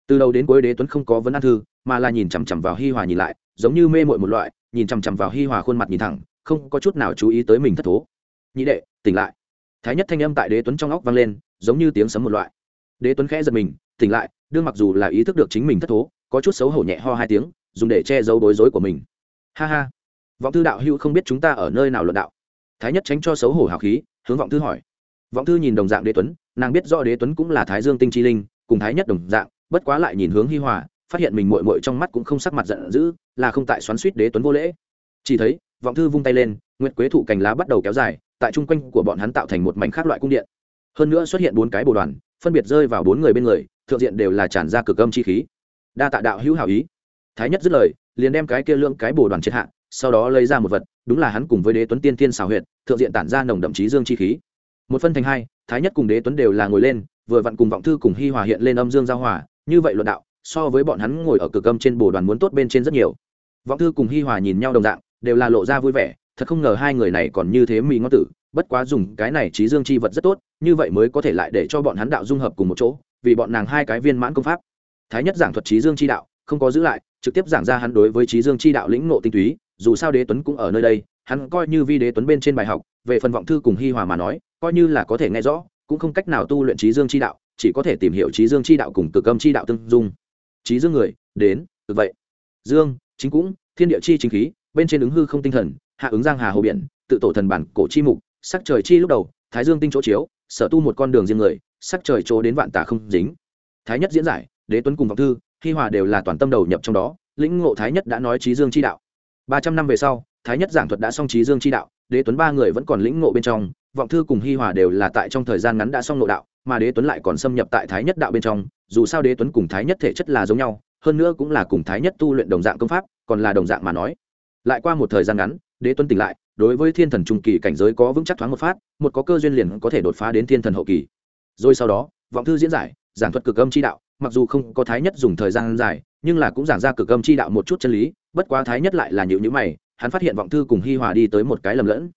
S1: Từ đầu đến cuối đế tuấn không có vấn an thư, mà là nhìn chằm chằm vào hi hòa nhìn lại, giống như mê mội một loại, nhìn chằm chằm vào hi hòa khuôn mặt nhìn thẳng, không có chút nào chú ý tới mình thất thố nhị đệ, tỉnh lại. Thái nhất thanh âm tại đế tuấn trong óc vang lên, giống như tiếng sấm một loại. Đế tuấn khẽ giật mình, tỉnh lại, đương mặc dù là ý thức được chính mình thất thố, có chút xấu hổ nhẹ ho hai tiếng, dùng để che giấu bối rối của mình. Ha ha. Vọng thư đạo hữu không biết chúng ta ở nơi nào luận đạo. Thái nhất tránh cho xấu hổ hào khí, hướng vọng thư hỏi. Vọng thư nhìn đồng dạng đế tuấn, nàng biết rõ đế tuấn cũng là thái dương tinh chi linh, cùng thái nhất đồng dạng, bất quá lại nhìn hướng hi hòa, phát hiện mình mội mội trong mắt cũng không sắc mặt giận dữ, là không tại xoắn suýt đế tuấn vô lễ. Chỉ thấy, vọng thư vung tay lên, nguyệt quế thụ cành lá bắt đầu kéo dài tại chung quanh của bọn hắn tạo thành một mảnh khác loại cung điện. Hơn nữa xuất hiện bốn cái bồ đoàn, phân biệt rơi vào bốn người bên người, thượng diện đều là tràn ra cực âm chi khí. Đa tạ đạo hữu hảo ý. Thái nhất dứt lời, liền đem cái kia lưỡng cái bồ đoàn triệt hạ, sau đó lấy ra một vật, đúng là hắn cùng với đế tuấn tiên tiên xào huyệt, thượng diện tản ra nồng đậm chí dương chi khí. Một phân thành hai, thái nhất cùng đế tuấn đều là ngồi lên, vừa vặn cùng vọng thư cùng hi hòa hiện lên âm dương giao hòa, như vậy luận đạo, so với bọn hắn ngồi ở cực âm trên bồ đoàn muốn tốt bên trên rất nhiều. Vọng thư cùng hi hòa nhìn nhau đồng dạng, đều là lộ ra vui vẻ thật không ngờ hai người này còn như thế mỹ ngon tử, bất quá dùng cái này trí dương chi vật rất tốt, như vậy mới có thể lại để cho bọn hắn đạo dung hợp cùng một chỗ, vì bọn nàng hai cái viên mãn công pháp. Thái nhất giảng thuật trí dương chi đạo, không có giữ lại, trực tiếp giảng ra hắn đối với trí dương chi đạo lĩnh ngộ tinh túy, dù sao đế tuấn cũng ở nơi đây, hắn coi như vi đế tuấn bên trên bài học, về phần vọng thư cùng hi hòa mà nói, coi như là có thể nghe rõ, cũng không cách nào tu luyện trí dương chi đạo, chỉ có thể tìm hiểu trí dương chi đạo cùng cực âm chi đạo tương dung. Trí dương người, đến vậy. Dương, chính cũng, thiên địa chi chính khí, bên trên ứng hư không tinh thần hạ ứng giang hà hồ biển, tự tổ thần bản cổ chi mục, sắc trời chi lúc đầu, thái dương tinh chỗ chiếu, sở tu một con đường riêng người, sắc trời chỗ đến vạn tà không dính. Thái nhất diễn giải, đế tuấn cùng vọng thư, hi hòa đều là toàn tâm đầu nhập trong đó, lĩnh ngộ thái nhất đã nói trí dương chi đạo. Ba trăm năm về sau, thái nhất giảng thuật đã xong trí dương chi đạo, đế tuấn ba người vẫn còn lĩnh ngộ bên trong, vọng thư cùng hi hòa đều là tại trong thời gian ngắn đã xong nội đạo, mà đế tuấn lại còn xâm nhập tại thái nhất đạo bên trong, dù sao đế tuấn cùng thái nhất thể chất là giống nhau, hơn nữa cũng là cùng thái nhất tu luyện đồng dạng công pháp, còn là đồng dạng mà nói. Lại qua một thời gian ngắn đế tuấn tỉnh lại, đối với thiên thần trung kỳ cảnh giới có vững chắc thoáng một phát, một có cơ duyên liền có thể đột phá đến thiên thần hậu kỳ. Rồi sau đó, vọng thư diễn giải, giảng thuật cực âm chi đạo, mặc dù không có thái nhất dùng thời gian dài, nhưng là cũng giảng ra cực âm chi đạo một chút chân lý, bất quá thái nhất lại là nhịu nhữ mày, hắn phát hiện vọng thư cùng hi hòa đi tới một cái lầm lẫn.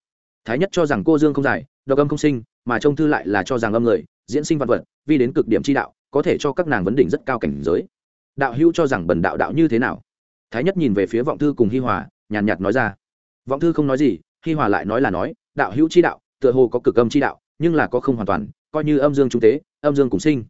S1: Thái nhất cho rằng cô dương không giải, độc âm không sinh, mà trông thư lại là cho rằng âm người, diễn sinh văn vật vi đến cực điểm chi đạo, có thể cho các nàng vấn đỉnh rất cao cảnh giới. Đạo hữu cho rằng bần đạo đạo như thế nào? Thái nhất nhìn về phía vọng thư cùng hi hòa, nhàn nhạt nói ra vọng thư không nói gì, hi hòa lại nói là nói, đạo hữu chi đạo, tựa hồ có cực âm chi đạo, nhưng là có không hoàn toàn, coi như âm dương trung tế, âm dương cùng sinh.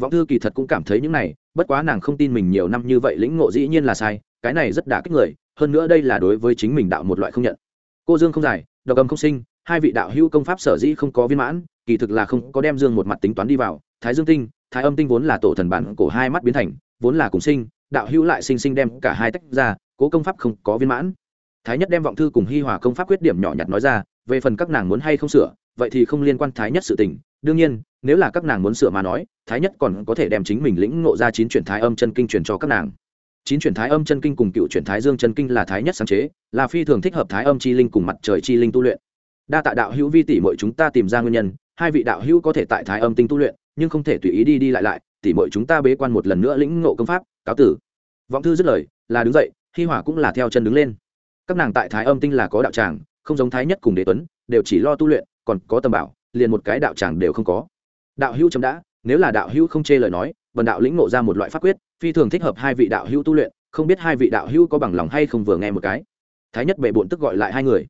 S1: Vọng thư kỳ thật cũng cảm thấy những này, bất quá nàng không tin mình nhiều năm như vậy lĩnh ngộ dĩ nhiên là sai, cái này rất đả kích người, hơn nữa đây là đối với chính mình đạo một loại không nhận. Cô dương không giải, độc âm không sinh, hai vị đạo hữu công pháp sở dĩ không có viên mãn, kỳ thực là không có đem dương một mặt tính toán đi vào, thái dương tinh, thái âm tinh vốn là tổ thần bản cổ hai mắt biến thành, vốn là cùng sinh, đạo hữu lại sinh sinh đem cả hai tách ra, cố công pháp không có viên mãn thái nhất đem vọng thư cùng hi hòa công pháp khuyết điểm nhỏ nhặt nói ra, về phần các nàng muốn hay không sửa, vậy thì không liên quan thái nhất sự tình. Đương nhiên, nếu là các nàng muốn sửa mà nói, thái nhất còn có thể đem chính mình lĩnh ngộ ra chín chuyển thái âm chân kinh truyền cho các nàng. Chín chuyển thái âm chân kinh cùng cựu chuyển thái dương chân kinh là thái nhất sáng chế, là phi thường thích hợp thái âm chi linh cùng mặt trời chi linh tu luyện. Đa tạ đạo hữu vi tỷ mọi chúng ta tìm ra nguyên nhân, hai vị đạo hữu có thể tại thái âm tinh tu luyện, nhưng không thể tùy ý đi đi lại lại, tỷ mọi chúng ta bế quan một lần nữa lĩnh ngộ công pháp, cáo tử. Vọng thư dứt lời, là đứng dậy, hi hỏa cũng là theo chân đứng lên các nàng tại thái âm tinh là có đạo tràng, không giống thái nhất cùng đế tuấn, đều chỉ lo tu luyện, còn có tầm bảo, liền một cái đạo tràng đều không có. Đạo hữu chấm đã, nếu là đạo hữu không chê lời nói vần đạo lĩnh ngộ ra một loại pháp quyết, phi thường thích hợp hai vị đạo hữu tu luyện, không biết hai vị đạo hữu có bằng lòng hay không vừa nghe một cái. Thái nhất bệ bộn tức gọi lại hai người.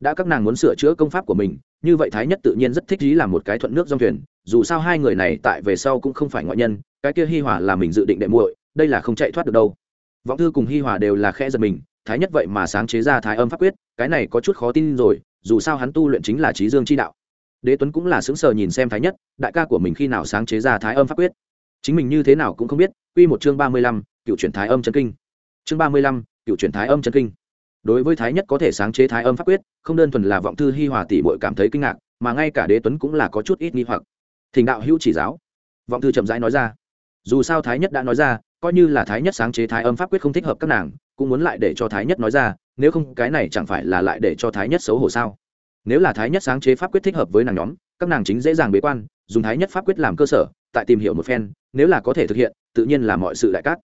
S1: Đã các nàng muốn sửa chữa công pháp của mình, như vậy thái nhất tự nhiên rất thích ý làm một cái thuận nước dòng thuyền, dù sao hai người này tại về sau cũng không phải ngoại nhân, cái kia hi hòa là mình dự định đệ muội, đây là không chạy thoát được đâu. Vọng thư cùng hi hòa đều là khẽ giật mình thái nhất vậy mà sáng chế ra thái âm pháp quyết, cái này có chút khó tin rồi, dù sao hắn tu luyện chính là trí dương chi đạo. Đế tuấn cũng là sững sờ nhìn xem thái nhất, đại ca của mình khi nào sáng chế ra thái âm pháp quyết? Chính mình như thế nào cũng không biết, quy một chương ba mươi lăm, cựu chuyển thái âm chân kinh. Chương ba mươi lăm, cựu chuyển thái âm chân kinh. Đối với thái nhất có thể sáng chế thái âm pháp quyết, không đơn thuần là vọng thư hi hòa tỷ bội cảm thấy kinh ngạc, mà ngay cả đế tuấn cũng là có chút ít nghi hoặc. Thỉnh đạo hữu chỉ giáo. Vọng thư chậm rãi nói ra. Dù sao thái nhất đã nói ra, coi như là thái nhất sáng chế thái âm pháp quyết không thích hợp các nàng cũng muốn lại để cho thái nhất nói ra, nếu không cái này chẳng phải là lại để cho thái nhất xấu hổ sao? Nếu là thái nhất sáng chế pháp quyết thích hợp với nàng nhóm, các nàng chính dễ dàng bế quan, dùng thái nhất pháp quyết làm cơ sở, tại tìm hiểu một phen, nếu là có thể thực hiện, tự nhiên là mọi sự đại cát.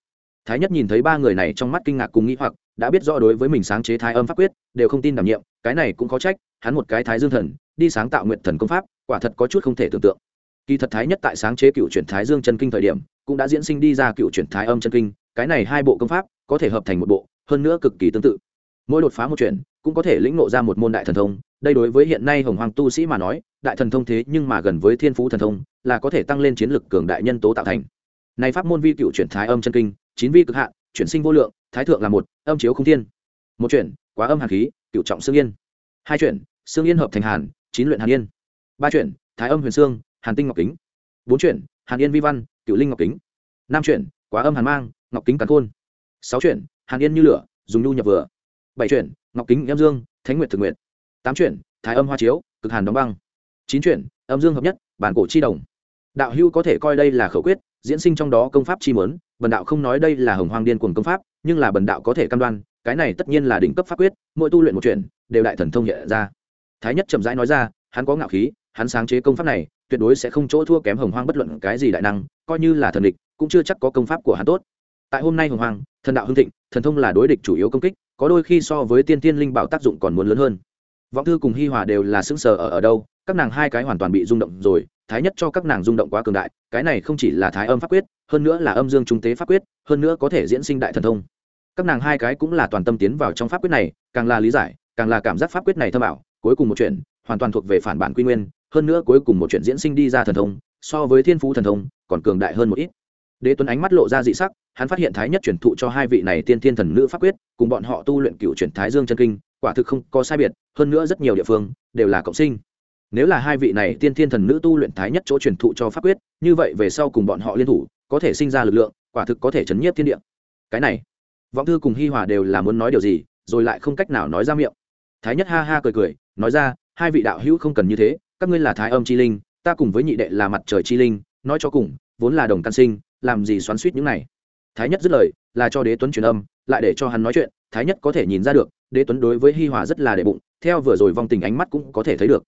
S1: Thái nhất nhìn thấy ba người này trong mắt kinh ngạc cùng nghĩ hoặc, đã biết rõ đối với mình sáng chế thái âm pháp quyết, đều không tin đảm nhiệm, cái này cũng có trách, hắn một cái thái dương thần, đi sáng tạo nguyện thần công pháp, quả thật có chút không thể tưởng tượng. Kỳ thật thái nhất tại sáng chế cựu chuyển thái dương chân kinh thời điểm, cũng đã diễn sinh đi ra cựu chuyển thái âm chân kinh, cái này hai bộ công pháp có thể hợp thành một bộ, hơn nữa cực kỳ tương tự. Mỗi đột phá một chuyện, cũng có thể lĩnh ngộ ra một môn đại thần thông. Đây đối với hiện nay hồng hoàng tu sĩ mà nói, đại thần thông thế nhưng mà gần với thiên phú thần thông, là có thể tăng lên chiến lực cường đại nhân tố tạo thành. Này pháp môn vi cựu chuyển thái âm chân kinh, chín vi cực hạn chuyển sinh vô lượng, thái thượng là một, âm chiếu không thiên. Một chuyển, quá âm hàn khí, cựu trọng xương yên. Hai chuyển, xương yên hợp thành hàn, chín luyện hàn yên. Ba chuyển, thái âm huyền xương, hàn tinh ngọc kính. Bốn chuyển, hàn yên vi văn, cựu linh ngọc kính. Năm chuyển, quá âm hàn mang, ngọc kính càn khôn sáu chuyển, hàn yên như lửa, dùng nhu nhập vừa. Bảy chuyển, ngọc kính, em dương, thánh nguyệt thực nguyện tám chuyển, thái âm hoa chiếu, cực hàn đóng băng. Chín chuyển, âm dương hợp nhất, bản cổ chi đồng. Đạo hưu có thể coi đây là khẩu quyết, diễn sinh trong đó công pháp chi mớn, bần đạo không nói đây là hồng hoang điên cuồng công pháp, nhưng là bần đạo có thể cam đoan, cái này tất nhiên là đỉnh cấp pháp quyết, mỗi tu luyện một chuyện đều đại thần thông hiện ra. Thái nhất chậm rãi nói ra, hắn có ngạo khí, hắn sáng chế công pháp này, tuyệt đối sẽ không chỗ thua kém hồng hoang bất luận cái gì đại năng, coi như là thần địch, cũng chưa chắc có công pháp của hắn tốt tại hôm nay hồng hoàng, thần đạo hưng thịnh thần thông là đối địch chủ yếu công kích có đôi khi so với tiên tiên linh bảo tác dụng còn muốn lớn hơn. Vọng thư cùng hi hòa đều là sững sờ ở ở đâu các nàng hai cái hoàn toàn bị rung động rồi thái nhất cho các nàng rung động quá cường đại cái này không chỉ là thái âm pháp quyết hơn nữa là âm dương trung tế pháp quyết hơn nữa có thể diễn sinh đại thần thông. Các nàng hai cái cũng là toàn tâm tiến vào trong pháp quyết này càng là lý giải càng là cảm giác pháp quyết này thâm ảo cuối cùng một chuyện hoàn toàn thuộc về phản bản quy nguyên hơn nữa cuối cùng một chuyện diễn sinh đi ra thần thông so với thiên phú thần thông còn cường đại hơn một ít. Đế tuấn ánh mắt lộ ra dị sắc hắn phát hiện thái nhất chuyển thụ cho hai vị này tiên thiên thần nữ pháp quyết, cùng bọn họ tu luyện cựu chuyển thái dương chân kinh, quả thực không có sai biệt, hơn nữa rất nhiều địa phương đều là cộng sinh. Nếu là hai vị này tiên thiên thần nữ tu luyện thái nhất chỗ truyền thụ cho pháp quyết, như vậy về sau cùng bọn họ liên thủ, có thể sinh ra lực lượng, quả thực có thể chấn nhiếp thiên địa. Cái này, vọng thư cùng hi hòa đều là muốn nói điều gì, rồi lại không cách nào nói ra miệng. Thái nhất ha ha cười cười, nói ra, hai vị đạo hữu không cần như thế, các ngươi là thái âm chi linh, ta cùng với nhị đệ là mặt trời chi linh, nói cho cùng, vốn là đồng căn sinh, làm gì xoắn suýt những này thái nhất dứt lời, là cho đế tuấn truyền âm, lại để cho hắn nói chuyện, thái nhất có thể nhìn ra được, đế tuấn đối với hi hòa rất là đệ bụng, theo vừa rồi vong tình ánh mắt cũng có thể thấy được.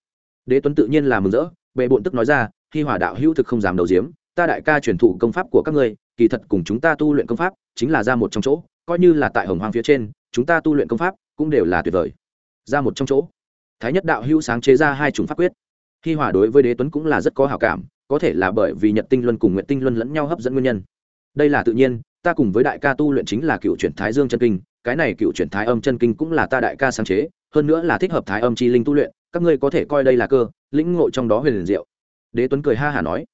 S1: Đế tuấn tự nhiên là mừng rỡ bệ bụng tức nói ra, hi hòa đạo hữu thực không dám đầu diếm, ta đại ca truyền thụ công pháp của các ngươi, kỳ thật cùng chúng ta tu luyện công pháp chính là ra một trong chỗ, coi như là tại hồng hoàng phía trên, chúng ta tu luyện công pháp cũng đều là tuyệt vời. Ra một trong chỗ. Thái nhất đạo hữu sáng chế ra hai chủng pháp quyết. Hi hòa đối với đế tuấn cũng là rất có hảo cảm, có thể là bởi vì nhật tinh luân cùng nguyện tinh luân lẫn nhau hấp dẫn nguyên nhân. Đây là tự nhiên ta cùng với đại ca tu luyện chính là cựu chuyển thái dương chân kinh, cái này cựu chuyển thái âm chân kinh cũng là ta đại ca sáng chế, hơn nữa là thích hợp thái âm chi linh tu luyện, các ngươi có thể coi đây là cơ, lĩnh ngộ trong đó huyền liền diệu. Đế tuấn cười ha hả nói.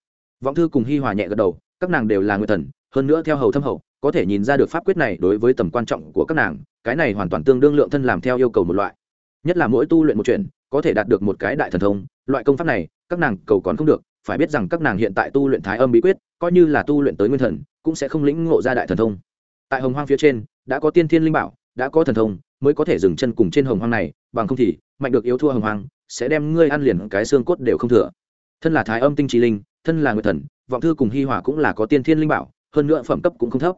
S1: Vọng thư cùng hi hòa nhẹ gật đầu, các nàng đều là người thần, hơn nữa theo hầu thâm hậu, có thể nhìn ra được pháp quyết này đối với tầm quan trọng của các nàng, cái này hoàn toàn tương đương lượng thân làm theo yêu cầu một loại. Nhất là mỗi tu luyện một chuyện, có thể đạt được một cái đại thần thông, loại công pháp này, các nàng cầu còn không được phải biết rằng các nàng hiện tại tu luyện thái âm bí quyết, coi như là tu luyện tới nguyên thần, cũng sẽ không lĩnh ngộ ra đại thần thông. Tại hồng hoang phía trên, đã có tiên thiên linh bảo, đã có thần thông, mới có thể dừng chân cùng trên hồng hoang này, bằng không thì, mạnh được yếu thua hồng hoang, sẽ đem ngươi ăn liền cái xương cốt đều không thừa. Thân là thái âm tinh trí linh, thân là người thần, vọng thư cùng hi hòa cũng là có tiên thiên linh bảo, hơn nữa phẩm cấp cũng không thấp.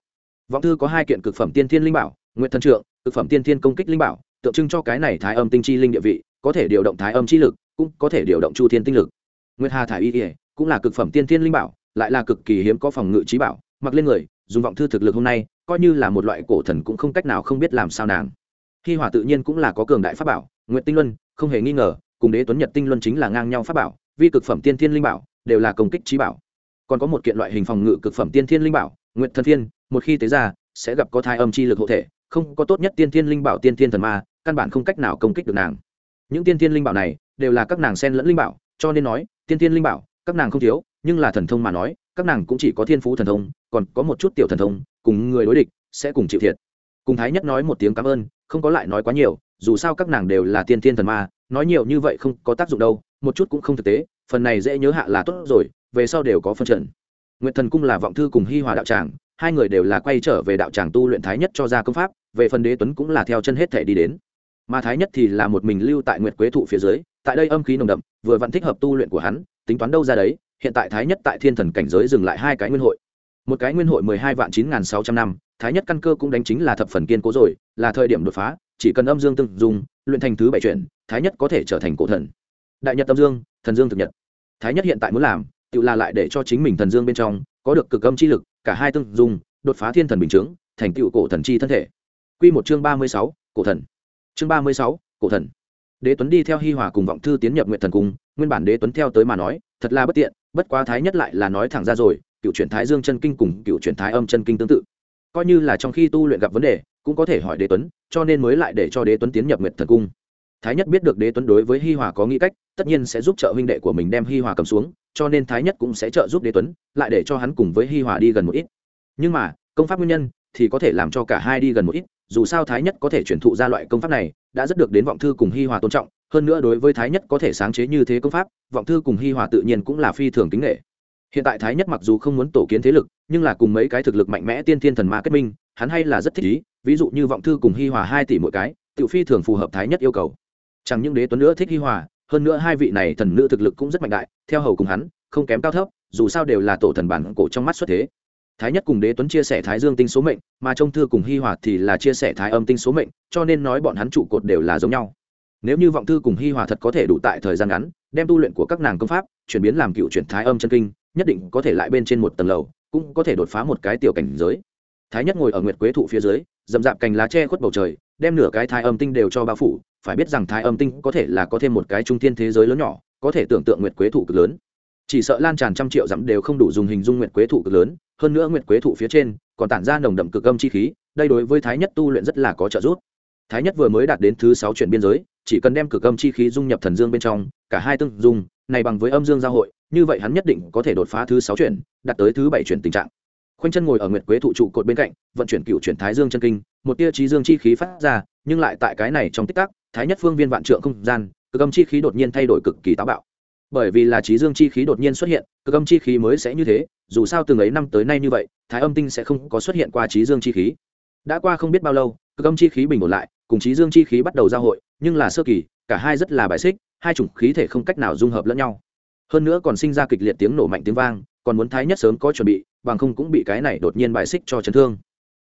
S1: Vọng thư có hai kiện cực phẩm tiên thiên linh bảo nguyện thần trượng, cực phẩm tiên thiên công kích linh bảo, tượng trưng cho cái này thái âm tinh chi linh địa vị, có thể điều động thái âm chi lực, cũng có thể điều động chu thiên tinh lực nguyệt hà thả y ỉa cũng là cực phẩm tiên thiên linh bảo, lại là cực kỳ hiếm có phòng ngự trí bảo, mặc lên người, dùng vọng thư thực lực hôm nay, coi như là một loại cổ thần cũng không cách nào không biết làm sao nàng. Hi hòa tự nhiên cũng là có cường đại pháp bảo, Nguyệt tinh luân, không hề nghi ngờ, cùng đế tuấn nhật tinh luân chính là ngang nhau pháp bảo, vi cực phẩm tiên thiên linh bảo, đều là công kích trí bảo. Còn có một kiện loại hình phòng ngự cực phẩm tiên thiên linh bảo, Nguyệt thần thiên, một khi tế ra, sẽ gặp có thai âm chi lực hộ thể, không có tốt nhất tiên thiên linh bảo tiên thiên thần ma, căn bản không cách nào công kích được nàng. Những tiên thiên linh bảo này, đều là các nàng sen lẫn linh bảo, cho nên nói tiên thiên linh bảo, các nàng không thiếu, nhưng là thần thông mà nói, các nàng cũng chỉ có thiên phú thần thông, còn có một chút tiểu thần thông, cùng người đối địch, sẽ cùng chịu thiệt. Cùng thái nhất nói một tiếng cảm ơn, không có lại nói quá nhiều, dù sao các nàng đều là tiên thiên thần ma, nói nhiều như vậy không có tác dụng đâu, một chút cũng không thực tế, phần này dễ nhớ hạ là tốt rồi, về sau đều có phân trận. Nguyện thần cung là vọng thư cùng hi hòa đạo tràng, hai người đều là quay trở về đạo tràng tu luyện thái nhất cho ra công pháp, về phần đế tuấn cũng là theo chân hết thể đi đến mà thái nhất thì là một mình lưu tại nguyệt quế thụ phía dưới, tại đây âm khí nồng đậm, vừa vẫn thích hợp tu luyện của hắn, tính toán đâu ra đấy, hiện tại thái nhất tại thiên thần cảnh giới dừng lại hai cái nguyên hội. Một cái nguyên hội mười hai vạn chín n g h n sáu trăm năm, thái nhất căn cơ cũng đánh chính là thập phần kiên cố rồi, là thời điểm đột phá, chỉ cần âm dương tương dùng luyện thành thứ bảy chuyển, thái nhất có thể trở thành cổ thần. Đại nhật âm dương, thần dương thực nhật. Thái nhất hiện tại muốn làm, tự là lại để cho chính mình thần dương bên trong, có được cực âm chi lực, cả hai tương dùng đột phá thiên thần bình chướng, thành tựu cổ thần chi thân thể. Q một chương ba mươi sáu, cổ thần chương ba mươi sáu, cổ thần. Đế tuấn đi theo hi hòa cùng vọng thư tiến nhập nguyện thần cung, nguyên bản đế tuấn theo tới mà nói, thật là bất tiện, bất quá thái nhất lại là nói thẳng ra rồi, cựu truyền thái dương chân kinh cùng cựu truyền thái âm chân kinh tương tự. Coi như là trong khi tu luyện gặp vấn đề, cũng có thể hỏi đế tuấn, cho nên mới lại để cho đế tuấn tiến nhập nguyện thần cung. Thái nhất biết được đế tuấn đối với hi hòa có nghĩ cách, tất nhiên sẽ giúp trợ huynh đệ của mình đem hi hòa cầm xuống, cho nên thái nhất cũng sẽ trợ giúp đế tuấn, lại để cho hắn cùng với hi hòa đi gần một ít. Nhưng mà, công pháp nguyên nhân thì có thể làm cho cả hai đi gần một ít, dù sao thái nhất có thể chuyển thụ ra loại công pháp này, đã rất được đến vọng thư cùng hi hòa tôn trọng, hơn nữa đối với thái nhất có thể sáng chế như thế công pháp, vọng thư cùng hi hòa tự nhiên cũng là phi thường kính nghệ hiện tại thái nhất mặc dù không muốn tổ kiến thế lực, nhưng là cùng mấy cái thực lực mạnh mẽ tiên thiên thần ma kết minh, hắn hay là rất thích ý, ví dụ như vọng thư cùng hi hòa hai tỷ mỗi cái tự phi thường phù hợp thái nhất yêu cầu. Chẳng những đế tuấn nữa thích hi hòa, hơn nữa hai vị này thần nữ thực lực cũng rất mạnh đại, theo hầu cùng hắn, không kém cao thấp, dù sao đều là tổ thần bản cổ trong mắt xuất thế thái nhất cùng đế tuấn chia sẻ thái dương tinh số mệnh, mà trong thư cùng hi hòa thì là chia sẻ thái âm tinh số mệnh, cho nên nói bọn hắn trụ cột đều là giống nhau. Nếu như vọng thư cùng hi hòa thật có thể đủ tại thời gian ngắn, đem tu luyện của các nàng công pháp, chuyển biến làm cựu chuyển thái âm chân kinh, nhất định có thể lại bên trên một tầng lầu, cũng có thể đột phá một cái tiểu cảnh giới. Thái nhất ngồi ở nguyệt quế thụ phía dưới dầm dạp cành lá tre khuất bầu trời, đem nửa cái thái âm tinh đều cho bao phủ, phải biết rằng thái âm tinh có thể là có thêm một cái trung thiên thế giới lớn nhỏ, có thể tưởng tượng nguyệt quế thụ cực lớn chỉ sợ lan tràn trăm triệu dặm đều không đủ dùng hình dung nguyệt quế thụ cực lớn, hơn nữa nguyệt quế thụ phía trên còn tản ra nồng đậm cực âm chi khí, đây đối với thái nhất tu luyện rất là có trợ giúp. Thái nhất vừa mới đạt đến thứ sáu chuyển biên giới, chỉ cần đem cực âm chi khí dung nhập thần dương bên trong, cả hai tương dung, này bằng với âm dương giao hội, như vậy hắn nhất định có thể đột phá thứ sáu chuyển, đạt tới thứ bảy chuyển tình trạng. Khoanh chân ngồi ở nguyệt quế thụ trụ cột bên cạnh, vận chuyển cựu chuyển thái dương chân kinh, một tia trí dương chi khí phát ra, nhưng lại tại cái này trong tích tắc, thái nhất phương viên vạn trượng không gian, cực âm chi khí đột nhiên thay đổi cực kỳ táo bạo bởi vì là trí dương chi khí đột nhiên xuất hiện, cực âm chi khí mới sẽ như thế, dù sao từng ấy năm tới nay như vậy, thái âm tinh sẽ không có xuất hiện qua trí dương chi khí. Đã qua không biết bao lâu, cực âm chi khí bình ổn lại, cùng trí dương chi khí bắt đầu giao hội, nhưng là sơ kỳ, cả hai rất là bài xích, hai chủng khí thể không cách nào dung hợp lẫn nhau. Hơn nữa còn sinh ra kịch liệt tiếng nổ mạnh tiếng vang, còn muốn thái nhất sớm có chuẩn bị, bằng không cũng bị cái này đột nhiên bài xích cho chấn thương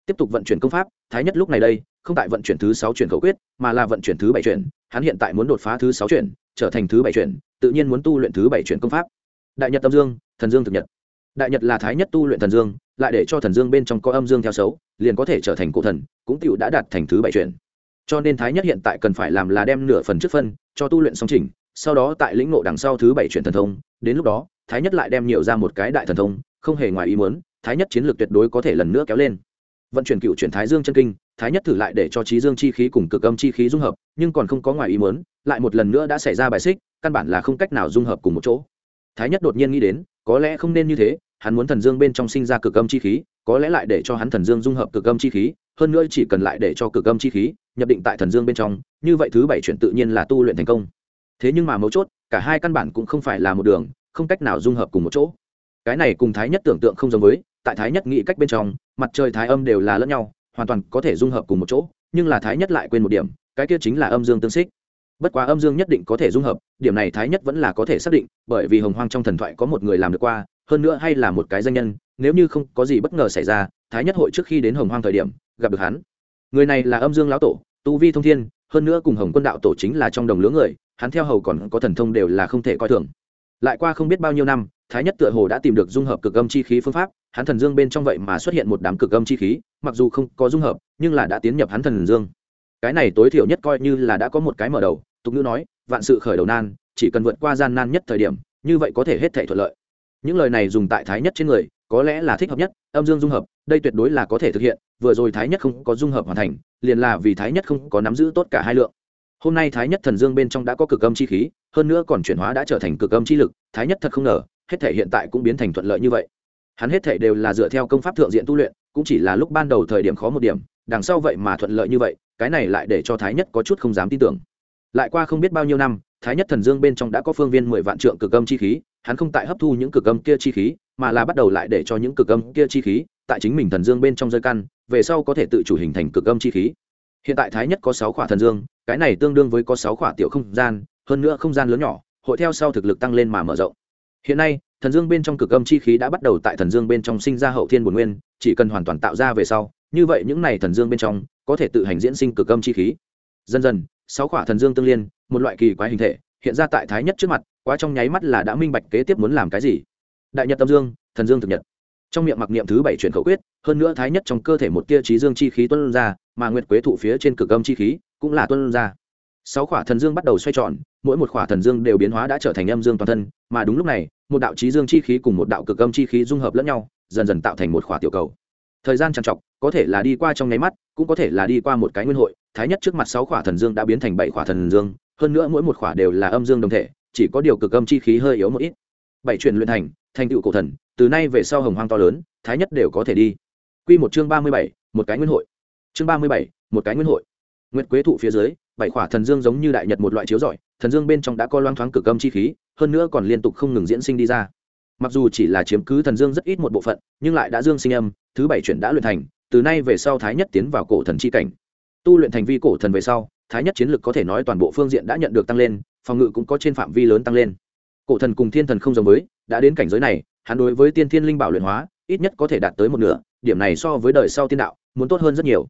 S1: tiếp tục vận chuyển công pháp, thái nhất lúc này đây, không tại vận chuyển thứ sáu chuyển khẩu quyết, mà là vận chuyển thứ bảy chuyển, hắn hiện tại muốn đột phá thứ sáu chuyển, trở thành thứ bảy chuyển, tự nhiên muốn tu luyện thứ bảy chuyển công pháp. Đại nhật tâm dương, thần dương thực nhật. Đại nhật là thái nhất tu luyện thần dương, lại để cho thần dương bên trong có âm dương theo xấu, liền có thể trở thành cổ thần, cũng tựu đã đạt thành thứ bảy chuyển. Cho nên thái nhất hiện tại cần phải làm là đem nửa phần trước phân, cho tu luyện song trình sau đó tại lĩnh ngộ đằng sau thứ bảy chuyển thần thông, đến lúc đó, thái nhất lại đem nhiều ra một cái đại thần thông, không hề ngoài ý muốn, thái nhất chiến lược tuyệt đối có thể lần nữa kéo lên vận chuyển cựu chuyển thái dương chân kinh, thái nhất thử lại để cho trí dương chi khí cùng cực âm chi khí dung hợp, nhưng còn không có ngoài ý muốn, lại một lần nữa đã xảy ra bài xích, căn bản là không cách nào dung hợp cùng một chỗ. Thái nhất đột nhiên nghĩ đến, có lẽ không nên như thế, hắn muốn thần dương bên trong sinh ra cực âm chi khí, có lẽ lại để cho hắn thần dương dung hợp cực âm chi khí, hơn nữa chỉ cần lại để cho cực âm chi khí nhập định tại thần dương bên trong, như vậy thứ bảy chuyển tự nhiên là tu luyện thành công. Thế nhưng mà mấu chốt, cả hai căn bản cũng không phải là một đường, không cách nào dung hợp cùng một chỗ. Cái này cùng thái nhất tưởng tượng không giống với tại thái nhất nghĩ cách bên trong, mặt trời thái âm đều là lẫn nhau, hoàn toàn có thể dung hợp cùng một chỗ, nhưng là thái nhất lại quên một điểm, cái kia chính là âm dương tương xích. Bất quá âm dương nhất định có thể dung hợp, điểm này thái nhất vẫn là có thể xác định, bởi vì hồng hoang trong thần thoại có một người làm được qua, hơn nữa hay là một cái danh nhân, nếu như không có gì bất ngờ xảy ra, thái nhất hội trước khi đến hồng hoang thời điểm, gặp được hắn. Người này là âm dương lão tổ, tu vi thông thiên, hơn nữa cùng hồng quân đạo tổ chính là trong đồng lứa người, hắn theo hầu còn có thần thông đều là không thể coi thường. Lại qua không biết bao nhiêu năm, thái nhất tựa hồ đã tìm được dung hợp cực âm chi khí phương pháp hắn thần dương bên trong vậy mà xuất hiện một đám cực âm chi khí, mặc dù không có dung hợp, nhưng là đã tiến nhập hắn thần dương. Cái này tối thiểu nhất coi như là đã có một cái mở đầu, tục ngữ nói, vạn sự khởi đầu nan, chỉ cần vượt qua gian nan nhất thời điểm, như vậy có thể hết thể thuận lợi. Những lời này dùng tại thái nhất trên người, có lẽ là thích hợp nhất, âm dương dung hợp, đây tuyệt đối là có thể thực hiện, vừa rồi thái nhất không có dung hợp hoàn thành, liền là vì thái nhất không có nắm giữ tốt cả hai lượng. Hôm nay thái nhất thần dương bên trong đã có cực âm chi khí, hơn nữa còn chuyển hóa đã trở thành cực âm chi lực, thái nhất thật không ngờ, hết thể hiện tại cũng biến thành thuận lợi như vậy hắn hết thể đều là dựa theo công pháp thượng diện tu luyện, cũng chỉ là lúc ban đầu thời điểm khó một điểm, đằng sau vậy mà thuận lợi như vậy, cái này lại để cho thái nhất có chút không dám tin tưởng. Lại qua không biết bao nhiêu năm, thái nhất thần dương bên trong đã có phương viên mười vạn trượng cực âm chi khí, hắn không tại hấp thu những cực âm kia chi khí, mà là bắt đầu lại để cho những cực âm kia chi khí tại chính mình thần dương bên trong rơi căn, về sau có thể tự chủ hình thành cực âm chi khí. Hiện tại thái nhất có sáu khỏa thần dương, cái này tương đương với có sáu khỏa tiểu không gian, hơn nữa không gian lớn nhỏ, hội theo sau thực lực tăng lên mà mở rộng. Hiện nay thần dương bên trong cực âm chi khí đã bắt đầu tại thần dương bên trong sinh ra hậu thiên bổn nguyên, chỉ cần hoàn toàn tạo ra về sau, như vậy những này thần dương bên trong có thể tự hành diễn sinh cực âm chi khí. Dần dần, sáu khỏa thần dương tương liên, một loại kỳ quái hình thể, hiện ra tại thái nhất trước mặt, quá trong nháy mắt là đã minh bạch kế tiếp muốn làm cái gì. Đại nhật tâm dương, thần dương thực nhật. Trong miệng mặc niệm thứ bảy chuyển khẩu quyết, hơn nữa thái nhất trong cơ thể một tia trí dương chi khí tuân ra, mà nguyệt quế thụ phía trên cực âm chi khí cũng là tuân ra sáu khỏa thần dương bắt đầu xoay tròn, mỗi một khỏa thần dương đều biến hóa đã trở thành âm dương toàn thân, mà đúng lúc này, một đạo trí dương chi khí cùng một đạo cực âm chi khí dung hợp lẫn nhau, dần dần tạo thành một khỏa tiểu cầu. Thời gian trằn trọc, có thể là đi qua trong nháy mắt, cũng có thể là đi qua một cái nguyên hội, thái nhất trước mặt sáu khỏa thần dương đã biến thành bảy khỏa thần dương, hơn nữa mỗi một khỏa đều là âm dương đồng thể, chỉ có điều cực âm chi khí hơi yếu một ít. Bảy truyền luyện thành thành tựu cổ thần, từ nay về sau hồng hoang to lớn, thái nhất đều có thể đi. Q một chương ba mươi bảy, một cái nguyên hội. Chương ba mươi bảy, một cái nguyên hội. Nguyệt quế thụ phía dưới bảy khỏa thần dương giống như đại nhật một loại chiếu rọi, thần dương bên trong đã có loang thoáng cực âm chi khí, hơn nữa còn liên tục không ngừng diễn sinh đi ra. Mặc dù chỉ là chiếm cứ thần dương rất ít một bộ phận, nhưng lại đã dương sinh âm, thứ bảy chuyển đã luyện thành, từ nay về sau thái nhất tiến vào cổ thần chi cảnh. Tu luyện thành vi cổ thần về sau, thái nhất chiến lực có thể nói toàn bộ phương diện đã nhận được tăng lên, phòng ngự cũng có trên phạm vi lớn tăng lên. Cổ thần cùng thiên thần không giống với, đã đến cảnh giới này, hắn đối với tiên thiên linh bảo luyện hóa, ít nhất có thể đạt tới một nửa, điểm này so với đời sau tiên đạo, muốn tốt hơn rất nhiều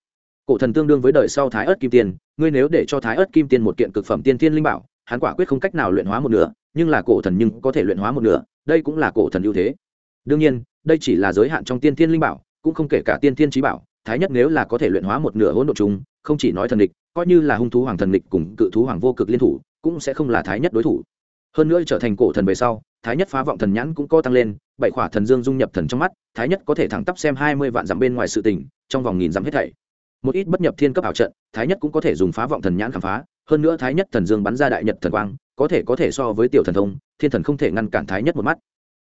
S1: cổ thần tương đương với đời sau thái ớt kim tiên ngươi nếu để cho thái ớt kim tiên một kiện cực phẩm tiên thiên linh bảo hắn quả quyết không cách nào luyện hóa một nửa nhưng là cổ thần nhưng có thể luyện hóa một nửa đây cũng là cổ thần ưu thế. Đương nhiên đây chỉ là giới hạn trong tiên thiên linh bảo cũng không kể cả tiên thiên trí bảo thái nhất nếu là có thể luyện hóa một nửa hỗn độ chúng, không chỉ nói thần địch coi như là hung thú hoàng thần địch cùng cự thú hoàng vô cực liên thủ cũng sẽ không là thái nhất đối thủ. Hơn nữa trở thành cổ thần về sau thái nhất phá vọng thần nhãn cũng có tăng lên bảy khỏa thần dương dung nhập thần trong mắt thái nhất có thể thẳng tắp xem hai mươi vạn dặm bên ngoài sự tình trong vòng nghìn dặm hết thảy một ít bất nhập thiên cấp ảo trận, thái nhất cũng có thể dùng phá vọng thần nhãn khám phá. Hơn nữa thái nhất thần dương bắn ra đại nhật thần quang, có thể có thể so với tiểu thần thông, thiên thần không thể ngăn cản thái nhất một mắt.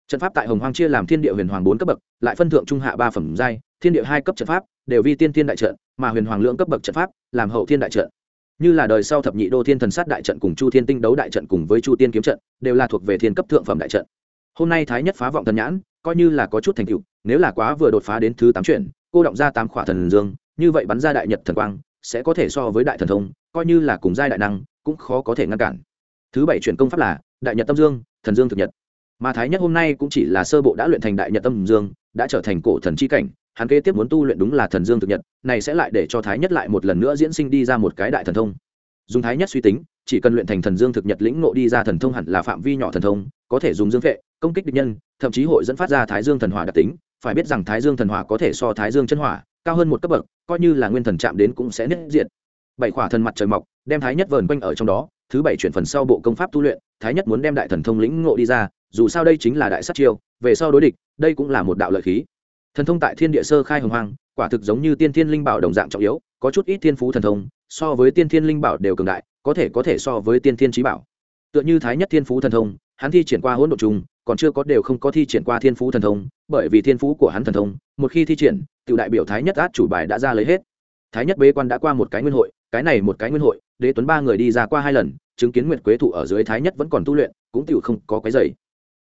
S1: Trận pháp tại hồng hoang chia làm thiên địa huyền hoàng bốn cấp bậc, lại phân thượng trung hạ ba phẩm giai, thiên địa hai cấp trận pháp đều vi tiên thiên đại trận, mà huyền hoàng lượng cấp bậc trận pháp làm hậu thiên đại trận. Như là đời sau thập nhị đô thiên thần sát đại trận cùng chu thiên tinh đấu đại trận cùng với chu tiên kiếm trận, đều là thuộc về thiên cấp thượng phẩm đại trận. Hôm nay thái nhất phá vọng thần nhãn, coi như là có chút thành tựu, nếu là quá vừa đột phá đến thứ tám chuyển, cô động ra tám khỏa thần dương như vậy bắn ra đại nhật thần quang, sẽ có thể so với đại thần thông, coi như là cùng giai đại năng, cũng khó có thể ngăn cản. Thứ bảy chuyển công pháp là đại nhật tâm dương, thần dương thực nhật. Mà thái nhất hôm nay cũng chỉ là sơ bộ đã luyện thành đại nhật tâm dương, đã trở thành cổ thần chi cảnh, hắn kế tiếp muốn tu luyện đúng là thần dương thực nhật, này sẽ lại để cho thái nhất lại một lần nữa diễn sinh đi ra một cái đại thần thông. Dùng thái nhất suy tính, chỉ cần luyện thành thần dương thực nhật lĩnh ngộ đi ra thần thông hẳn là phạm vi nhỏ thần thông, có thể dùng dương vệ, công kích địch nhân, thậm chí hội dẫn phát ra thái dương thần hỏa đặc tính. Phải biết rằng thái dương thần hỏa có thể so thái dương chân hỏa cao hơn một cấp bậc coi như là nguyên thần chạm đến cũng sẽ nứt diện bảy khỏa thần mặt trời mọc đem thái nhất vờn quanh ở trong đó thứ bảy chuyển phần sau bộ công pháp tu luyện thái nhất muốn đem đại thần thông lĩnh ngộ đi ra dù sao đây chính là đại sát chiêu về sau đối địch đây cũng là một đạo lợi khí. Thần thông tại thiên địa sơ khai hồng hoang quả thực giống như tiên thiên linh bảo đồng dạng trọng yếu có chút ít thiên phú thần thông so với tiên thiên linh bảo đều cường đại có thể có thể so với tiên thiên trí bảo. Tựa như thái nhất thiên phú thần thông hắn thi triển qua hỗn độ trùng, còn chưa có đều không có thi triển qua thiên phú thần thông bởi vì thiên phú của hắn thần thông, một khi thi triển tự đại biểu thái nhất át chủ bài đã ra lấy hết. Thái nhất bế quan đã qua một cái nguyên hội, cái này một cái nguyên hội, đế tuấn ba người đi ra qua hai lần, chứng kiến nguyệt quế thụ ở dưới thái nhất vẫn còn tu luyện, cũng tự không có cái dày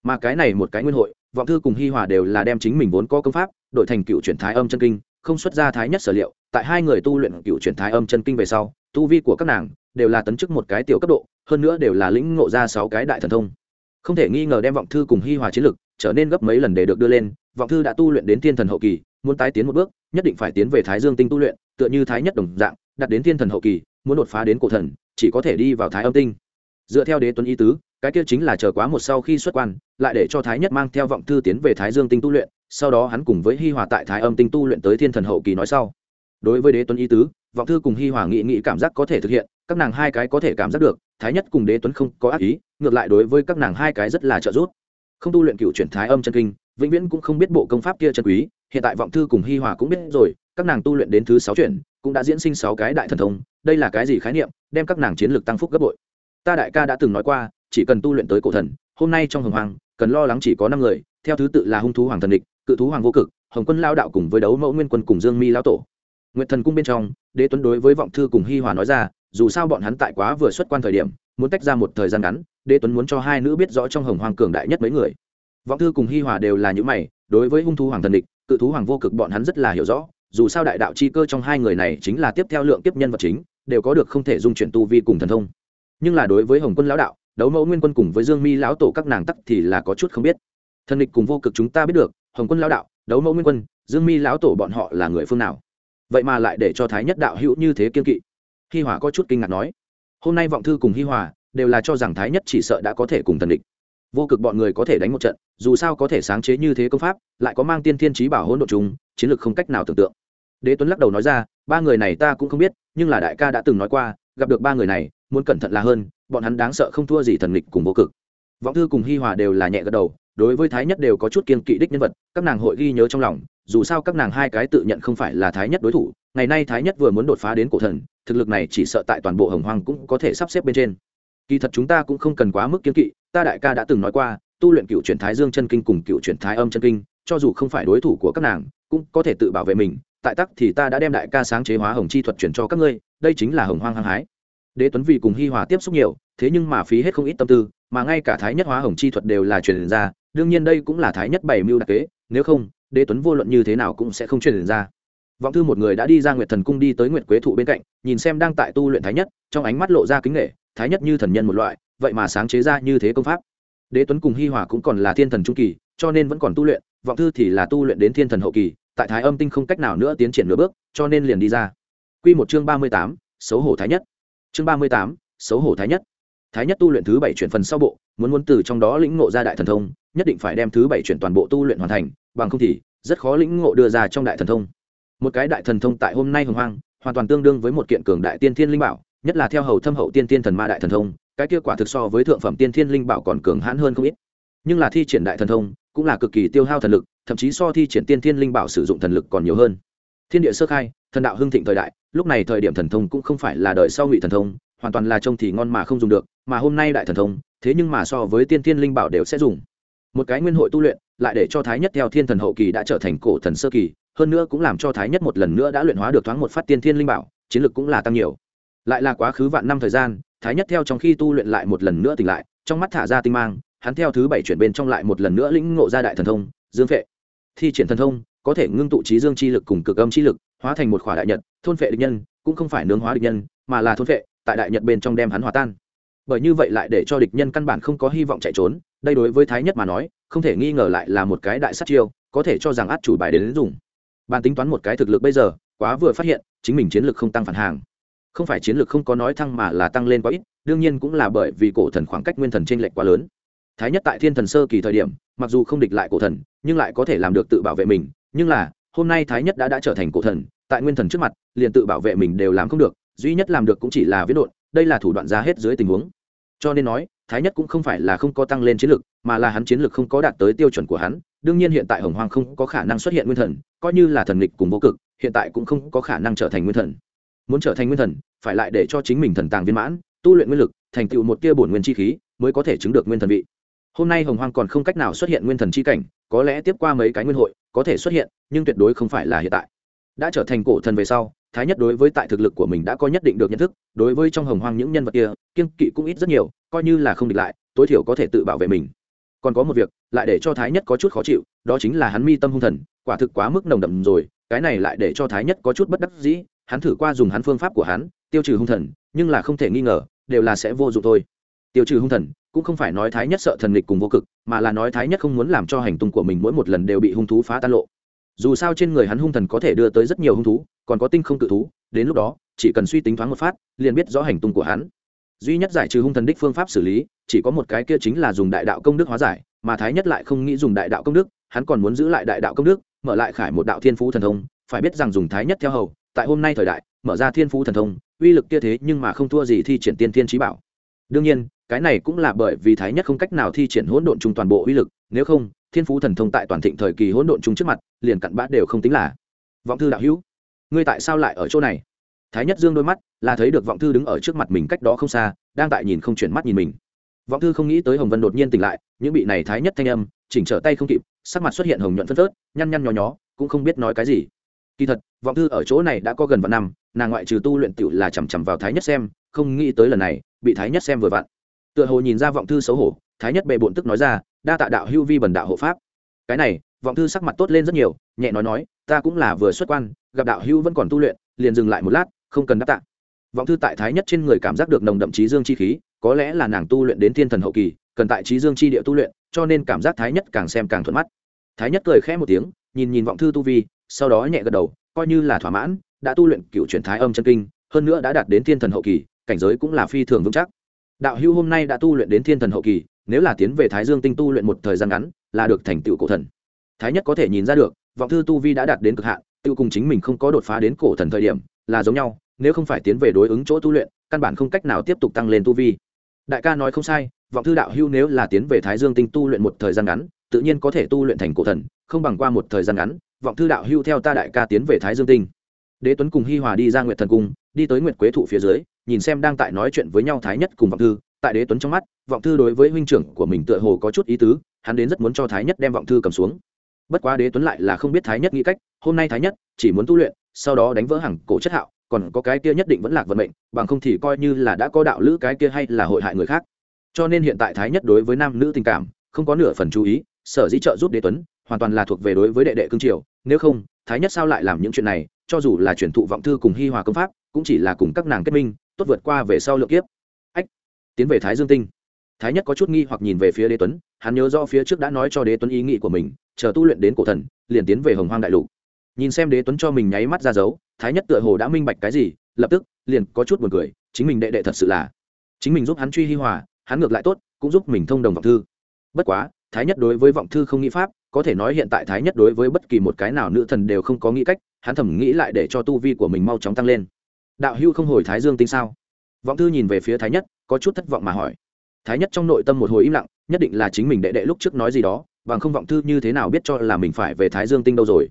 S1: mà cái này một cái nguyên hội, vọng thư cùng hi hòa đều là đem chính mình vốn có công pháp, đổi thành cựu chuyển thái âm chân kinh, không xuất ra thái nhất sở liệu. Tại hai người tu luyện cựu chuyển thái âm chân kinh về sau, tu vi của các nàng đều là tấn chức một cái tiểu cấp độ, hơn nữa đều là lĩnh ngộ ra sáu cái đại thần thông. Không thể nghi ngờ đem vọng thư cùng hi hòa chiến lực trở nên gấp mấy lần để được đưa lên vọng thư đã tu luyện đến thiên thần hậu kỳ, muốn tái tiến một bước, nhất định phải tiến về thái dương tinh tu luyện, tựa như thái nhất đồng dạng đặt đến thiên thần hậu kỳ, muốn đột phá đến cổ thần, chỉ có thể đi vào thái âm tinh. Dựa theo đế tuấn ý tứ, cái kia chính là chờ quá một sau khi xuất quan, lại để cho thái nhất mang theo vọng thư tiến về thái dương tinh tu luyện, sau đó hắn cùng với hi hòa tại thái âm tinh tu luyện tới thiên thần hậu kỳ nói sau. Đối với đế tuấn ý tứ, vọng thư cùng hi hòa nghị nghị cảm giác có thể thực hiện, các nàng hai cái có thể cảm giác được, thái nhất cùng đế tuấn không có ác ý, ngược lại đối với các nàng hai cái rất là trợ giúp. Không tu luyện cựu chuyển thái âm chân kinh vĩnh viễn cũng không biết bộ công pháp kia chân quý, hiện tại vọng thư cùng hi hòa cũng biết rồi, các nàng tu luyện đến thứ sáu chuyển, cũng đã diễn sinh sáu cái đại thần thông, đây là cái gì khái niệm, đem các nàng chiến lược tăng phúc gấp bội. Ta đại ca đã từng nói qua, chỉ cần tu luyện tới cổ thần, hôm nay trong hồng hoàng cần lo lắng chỉ có năm người, theo thứ tự là hung thú hoàng thần địch, cự thú hoàng vô cực, hồng quân lao đạo cùng với đấu mẫu nguyên quân cùng dương mi lao tổ. Nguyệt thần cung bên trong, đế tuấn đối với vọng thư cùng hi hòa nói ra, dù sao bọn hắn tại quá vừa xuất quan thời điểm, muốn tách ra một thời gian ngắn, đế tuấn muốn cho hai nữ biết rõ trong hồng hoàng cường đại nhất mấy người vọng thư cùng hi hòa đều là những mày, đối với hung thú hoàng thần địch, cự thú hoàng vô cực bọn hắn rất là hiểu rõ, dù sao đại đạo chi cơ trong hai người này chính là tiếp theo lượng tiếp nhân vật chính, đều có được không thể dung chuyển tu vi cùng thần thông. Nhưng là đối với hồng quân lão đạo, đấu mẫu nguyên quân cùng với dương mi lão tổ các nàng tắc thì là có chút không biết. Thần địch cùng vô cực chúng ta biết được, hồng quân lão đạo, đấu mẫu nguyên quân, dương mi lão tổ bọn họ là người phương nào? Vậy mà lại để cho thái nhất đạo hữu như thế kiên kỵ. Hi hòa có chút kinh ngạc nói, hôm nay vọng thư cùng hi hòa đều là cho rằng thái nhất chỉ sợ đã có thể cùng thần địch vô cực bọn người có thể đánh một trận dù sao có thể sáng chế như thế công pháp lại có mang tiên thiên trí bảo hỗn độ chúng, chiến lược không cách nào tưởng tượng. Đế tuấn lắc đầu nói ra ba người này ta cũng không biết nhưng là đại ca đã từng nói qua gặp được ba người này muốn cẩn thận là hơn bọn hắn đáng sợ không thua gì thần lịch cùng vô cực. Vọng thư cùng hi hòa đều là nhẹ gật đầu đối với thái nhất đều có chút kiên kỵ đích nhân vật các nàng hội ghi nhớ trong lòng dù sao các nàng hai cái tự nhận không phải là thái nhất đối thủ ngày nay thái nhất vừa muốn đột phá đến cổ thần thực lực này chỉ sợ tại toàn bộ hồng hoang cũng có thể sắp xếp bên trên kỳ thật chúng ta cũng không cần quá mức kiên kỵ, ta đại ca đã từng nói qua, tu luyện cựu truyền thái dương chân kinh cùng cựu truyền thái âm chân kinh, cho dù không phải đối thủ của các nàng, cũng có thể tự bảo vệ mình, tại tắc thì ta đã đem đại ca sáng chế hóa hồng chi thuật chuyển cho các ngươi, đây chính là hồng hoang hăng hái. Đế tuấn vì cùng hi hòa tiếp xúc nhiều, thế nhưng mà phí hết không ít tâm tư, mà ngay cả thái nhất hóa hồng chi thuật đều là truyền ra, đương nhiên đây cũng là thái nhất bảy mưu đặc kế, nếu không, đế tuấn vô luận như thế nào cũng sẽ không truyền ra. Vọng thư một người đã đi ra nguyệt thần cung đi tới nguyệt quế thụ bên cạnh, nhìn xem đang tại tu luyện thái nhất, trong ánh mắt lộ ra kính nghệ thái nhất như thần nhân một loại, vậy mà sáng chế ra như thế công pháp. Đế tuấn cùng hi hòa cũng còn là thiên thần trung kỳ, cho nên vẫn còn tu luyện, vọng thư thì là tu luyện đến thiên thần hậu kỳ, tại thái âm tinh không cách nào nữa tiến triển nửa bước, cho nên liền đi ra. Q một chương ba mươi tám, xấu hổ thái nhất. Chương ba mươi tám, xấu hổ thái nhất. Thái nhất tu luyện thứ bảy chuyển phần sau bộ, muốn muốn từ trong đó lĩnh ngộ ra đại thần thông, nhất định phải đem thứ bảy chuyển toàn bộ tu luyện hoàn thành, bằng không thì rất khó lĩnh ngộ đưa ra trong đại thần thông. Một cái đại thần thông tại hôm nay hồng hoang, hoàn toàn tương đương với một kiện cường đại tiên thiên linh bảo nhất là theo hầu thâm hậu tiên tiên thần ma đại thần thông, cái kia quả thực so với thượng phẩm tiên thiên linh bảo còn cường hãn hơn không ít. Nhưng là thi triển đại thần thông, cũng là cực kỳ tiêu hao thần lực, thậm chí so thi triển tiên thiên linh bảo sử dụng thần lực còn nhiều hơn. Thiên địa sơ khai, thần đạo hưng thịnh thời đại, lúc này thời điểm thần thông cũng không phải là đợi sau ngụy thần thông, hoàn toàn là trông thì ngon mà không dùng được, mà hôm nay đại thần thông, thế nhưng mà so với tiên thiên linh bảo đều sẽ dùng. Một cái nguyên hội tu luyện, lại để cho thái nhất theo thiên thần hậu kỳ đã trở thành cổ thần sơ kỳ, hơn nữa cũng làm cho thái nhất một lần nữa đã luyện hóa được thoáng một phát tiên thiên linh bảo, chiến lực cũng là tăng nhiều lại là quá khứ vạn năm thời gian thái nhất theo trong khi tu luyện lại một lần nữa tỉnh lại trong mắt thả ra tinh mang hắn theo thứ bảy chuyển bên trong lại một lần nữa lĩnh ngộ ra đại thần thông dương phệ. Thi triển thần thông có thể ngưng tụ trí dương chi lực cùng cực âm chi lực hóa thành một khỏa đại nhật thôn phệ địch nhân cũng không phải nướng hóa địch nhân mà là thôn phệ tại đại nhật bên trong đem hắn hòa tan. Bởi như vậy lại để cho địch nhân căn bản không có hy vọng chạy trốn đây đối với thái nhất mà nói không thể nghi ngờ lại là một cái đại sát chiêu có thể cho rằng át chủ bài đến, đến dùng. Bàn tính toán một cái thực lực bây giờ quá vừa phát hiện chính mình chiến lược không tăng phản hàng không phải chiến lược không có nói thăng mà là tăng lên quá ít, đương nhiên cũng là bởi vì cổ thần khoảng cách nguyên thần t r ê n lệch quá lớn. Thái nhất tại thiên thần sơ kỳ thời điểm, mặc dù không địch lại cổ thần, nhưng lại có thể làm được tự bảo vệ mình. Nhưng là, hôm nay thái nhất đã đã trở thành cổ thần, tại nguyên thần trước mặt, liền tự bảo vệ mình đều làm không được, duy nhất làm được cũng chỉ là viết đột đây là thủ đoạn ra hết dưới tình huống. Cho nên nói, thái nhất cũng không phải là không có tăng lên chiến lược, mà là hắn chiến lược không có đạt tới tiêu chuẩn của hắn. Đương nhiên hiện tại hồng hoang không có khả năng xuất hiện nguyên thần, coi như là thần nghịch cùng vô cực, hiện tại cũng không có khả năng trở thành nguyên thần muốn trở thành nguyên thần, phải lại để cho chính mình thần tàng viên mãn, tu luyện nguyên lực, thành tựu một tia bổn nguyên chi khí, mới có thể chứng được nguyên thần vị. Hôm nay hồng hoang còn không cách nào xuất hiện nguyên thần chi cảnh, có lẽ tiếp qua mấy cái nguyên hội, có thể xuất hiện, nhưng tuyệt đối không phải là hiện tại. Đã trở thành cổ thần về sau, thái nhất đối với tại thực lực của mình đã có nhất định được nhận thức, đối với trong hồng hoang những nhân vật kia kiên kỵ cũng ít rất nhiều, coi như là không địch lại, tối thiểu có thể tự bảo vệ mình. Còn có một việc, lại để cho thái nhất có chút khó chịu, đó chính là hắn mi tâm hung thần, quả thực quá mức nồng đậm rồi, cái này lại để cho thái nhất có chút bất đắc dĩ hắn thử qua dùng hắn phương pháp của hắn, tiêu trừ hung thần, nhưng là không thể nghi ngờ, đều là sẽ vô dụng thôi. Tiêu trừ hung thần, cũng không phải nói thái nhất sợ thần lịch cùng vô cực, mà là nói thái nhất không muốn làm cho hành tung của mình mỗi một lần đều bị hung thú phá tan lộ. Dù sao trên người hắn hung thần có thể đưa tới rất nhiều hung thú, còn có tinh không tự thú, đến lúc đó, chỉ cần suy tính thoáng một phát, liền biết rõ hành tung của hắn. Duy nhất giải trừ hung thần đích phương pháp xử lý, chỉ có một cái kia chính là dùng đại đạo công đức hóa giải, mà thái nhất lại không nghĩ dùng đại đạo công đức, hắn còn muốn giữ lại đại đạo công đức, mở lại khải một đạo thiên phú thần thông, phải biết rằng dùng thái nhất theo hầu tại hôm nay thời đại, mở ra thiên phú thần thông, uy lực kia thế nhưng mà không thua gì thi triển tiên thiên trí bảo. Đương nhiên, cái này cũng là bởi vì thái nhất không cách nào thi triển hỗn độn chung toàn bộ uy lực, nếu không, thiên phú thần thông tại toàn thịnh thời kỳ hỗn độn chung trước mặt, liền cặn bã đều không tính là. Vọng thư đạo hữu, ngươi tại sao lại ở chỗ này? Thái nhất dương đôi mắt là thấy được vọng thư đứng ở trước mặt mình cách đó không xa, đang tại nhìn không chuyển mắt nhìn mình. Vọng thư không nghĩ tới hồng vân đột nhiên tỉnh lại, những bị này thái nhất thanh âm, chỉnh trở tay không kịp, sắc mặt xuất hiện hồng nhuận phân phớt, nhăn nhăn nhó nhó, cũng không biết nói cái gì kỳ thật, vọng thư ở chỗ này đã có gần vạn năm, nàng ngoại trừ tu luyện tựu là chằm chằm vào thái nhất xem, không nghĩ tới lần này, bị thái nhất xem vừa vặn. Tựa hồ nhìn ra vọng thư xấu hổ, thái nhất bệ bổn tức nói ra, đa tạ đạo hưu vi bần đạo hộ pháp. Cái này, vọng thư sắc mặt tốt lên rất nhiều, nhẹ nói nói, ta cũng là vừa xuất quan, gặp đạo hưu vẫn còn tu luyện, liền dừng lại một lát, không cần đáp tạ. Vọng thư tại thái nhất trên người cảm giác được nồng đậm trí dương chi khí, có lẽ là nàng tu luyện đến thiên thần hậu kỳ, cần tại trí dương chi địa tu luyện, cho nên cảm giác thái nhất càng xem càng thuận mắt. Thái nhất cười khẽ một tiếng, nhìn nhìn vọng thư tu vi sau đó nhẹ gật đầu, coi như là thỏa mãn, đã tu luyện cựu chuyển thái âm chân kinh, hơn nữa đã đạt đến thiên thần hậu kỳ, cảnh giới cũng là phi thường vững chắc. Đạo hưu hôm nay đã tu luyện đến thiên thần hậu kỳ, nếu là tiến về thái dương tinh tu luyện một thời gian ngắn, là được thành tựu cổ thần. Thái nhất có thể nhìn ra được, vọng thư tu vi đã đạt đến cực hạn tự cùng chính mình không có đột phá đến cổ thần thời điểm, là giống nhau, nếu không phải tiến về đối ứng chỗ tu luyện, căn bản không cách nào tiếp tục tăng lên tu vi. Đại ca nói không sai, vọng thư đạo hưu nếu là tiến về thái dương tinh tu luyện một thời gian ngắn, tự nhiên có thể tu luyện thành cổ thần, không bằng qua một thời gian ngắn vọng thư đạo hưu theo ta đại ca tiến về thái dương tinh. Đế tuấn cùng hi hòa đi ra nguyệt thần cung, đi tới nguyệt quế thụ phía dưới, nhìn xem đang tại nói chuyện với nhau thái nhất cùng vọng thư. Tại đế tuấn trong mắt, vọng thư đối với huynh trưởng của mình tựa hồ có chút ý tứ, hắn đến rất muốn cho thái nhất đem vọng thư cầm xuống. Bất quá đế tuấn lại là không biết thái nhất nghĩ cách, hôm nay thái nhất chỉ muốn tu luyện, sau đó đánh vỡ hàng cổ chất hạo, còn có cái kia nhất định vẫn lạc vận mệnh, bằng không thì coi như là đã có đạo lữ cái kia hay là hội hại người khác. Cho nên hiện tại thái nhất đối với nam nữ tình cảm, không có nửa phần chú ý, sở dĩ trợ giúp đế tuấn hoàn toàn là thuộc về đối với đệ đệ cương triều, nếu không, thái nhất sao lại làm những chuyện này, cho dù là chuyển thụ vọng thư cùng hi hòa công pháp, cũng chỉ là cùng các nàng kết minh, tốt vượt qua về sau lượng kiếp. Ách, tiến về thái dương tinh. Thái nhất có chút nghi hoặc nhìn về phía đế tuấn, hắn nhớ do phía trước đã nói cho đế tuấn ý nghĩ của mình, chờ tu luyện đến cổ thần, liền tiến về hồng hoang đại lục. Nhìn xem đế tuấn cho mình nháy mắt ra dấu, thái nhất tựa hồ đã minh bạch cái gì, lập tức, liền có chút buồn cười, chính mình đệ đệ thật sự là, chính mình giúp hắn truy hi hòa, hắn ngược lại tốt, cũng giúp mình thông đồng vọng thư. Bất quá, thái nhất đối với vọng thư không nghĩ pháp có thể nói hiện tại thái nhất đối với bất kỳ một cái nào nữ thần đều không có nghĩ cách, hắn thầm nghĩ lại để cho tu vi của mình mau chóng tăng lên. Đạo hưu không hồi thái dương tinh sao? Vọng thư nhìn về phía thái nhất, có chút thất vọng mà hỏi. Thái nhất trong nội tâm một hồi im lặng, nhất định là chính mình đệ đệ lúc trước nói gì đó, bằng không vọng thư như thế nào biết cho là mình phải về thái dương tinh đâu rồi.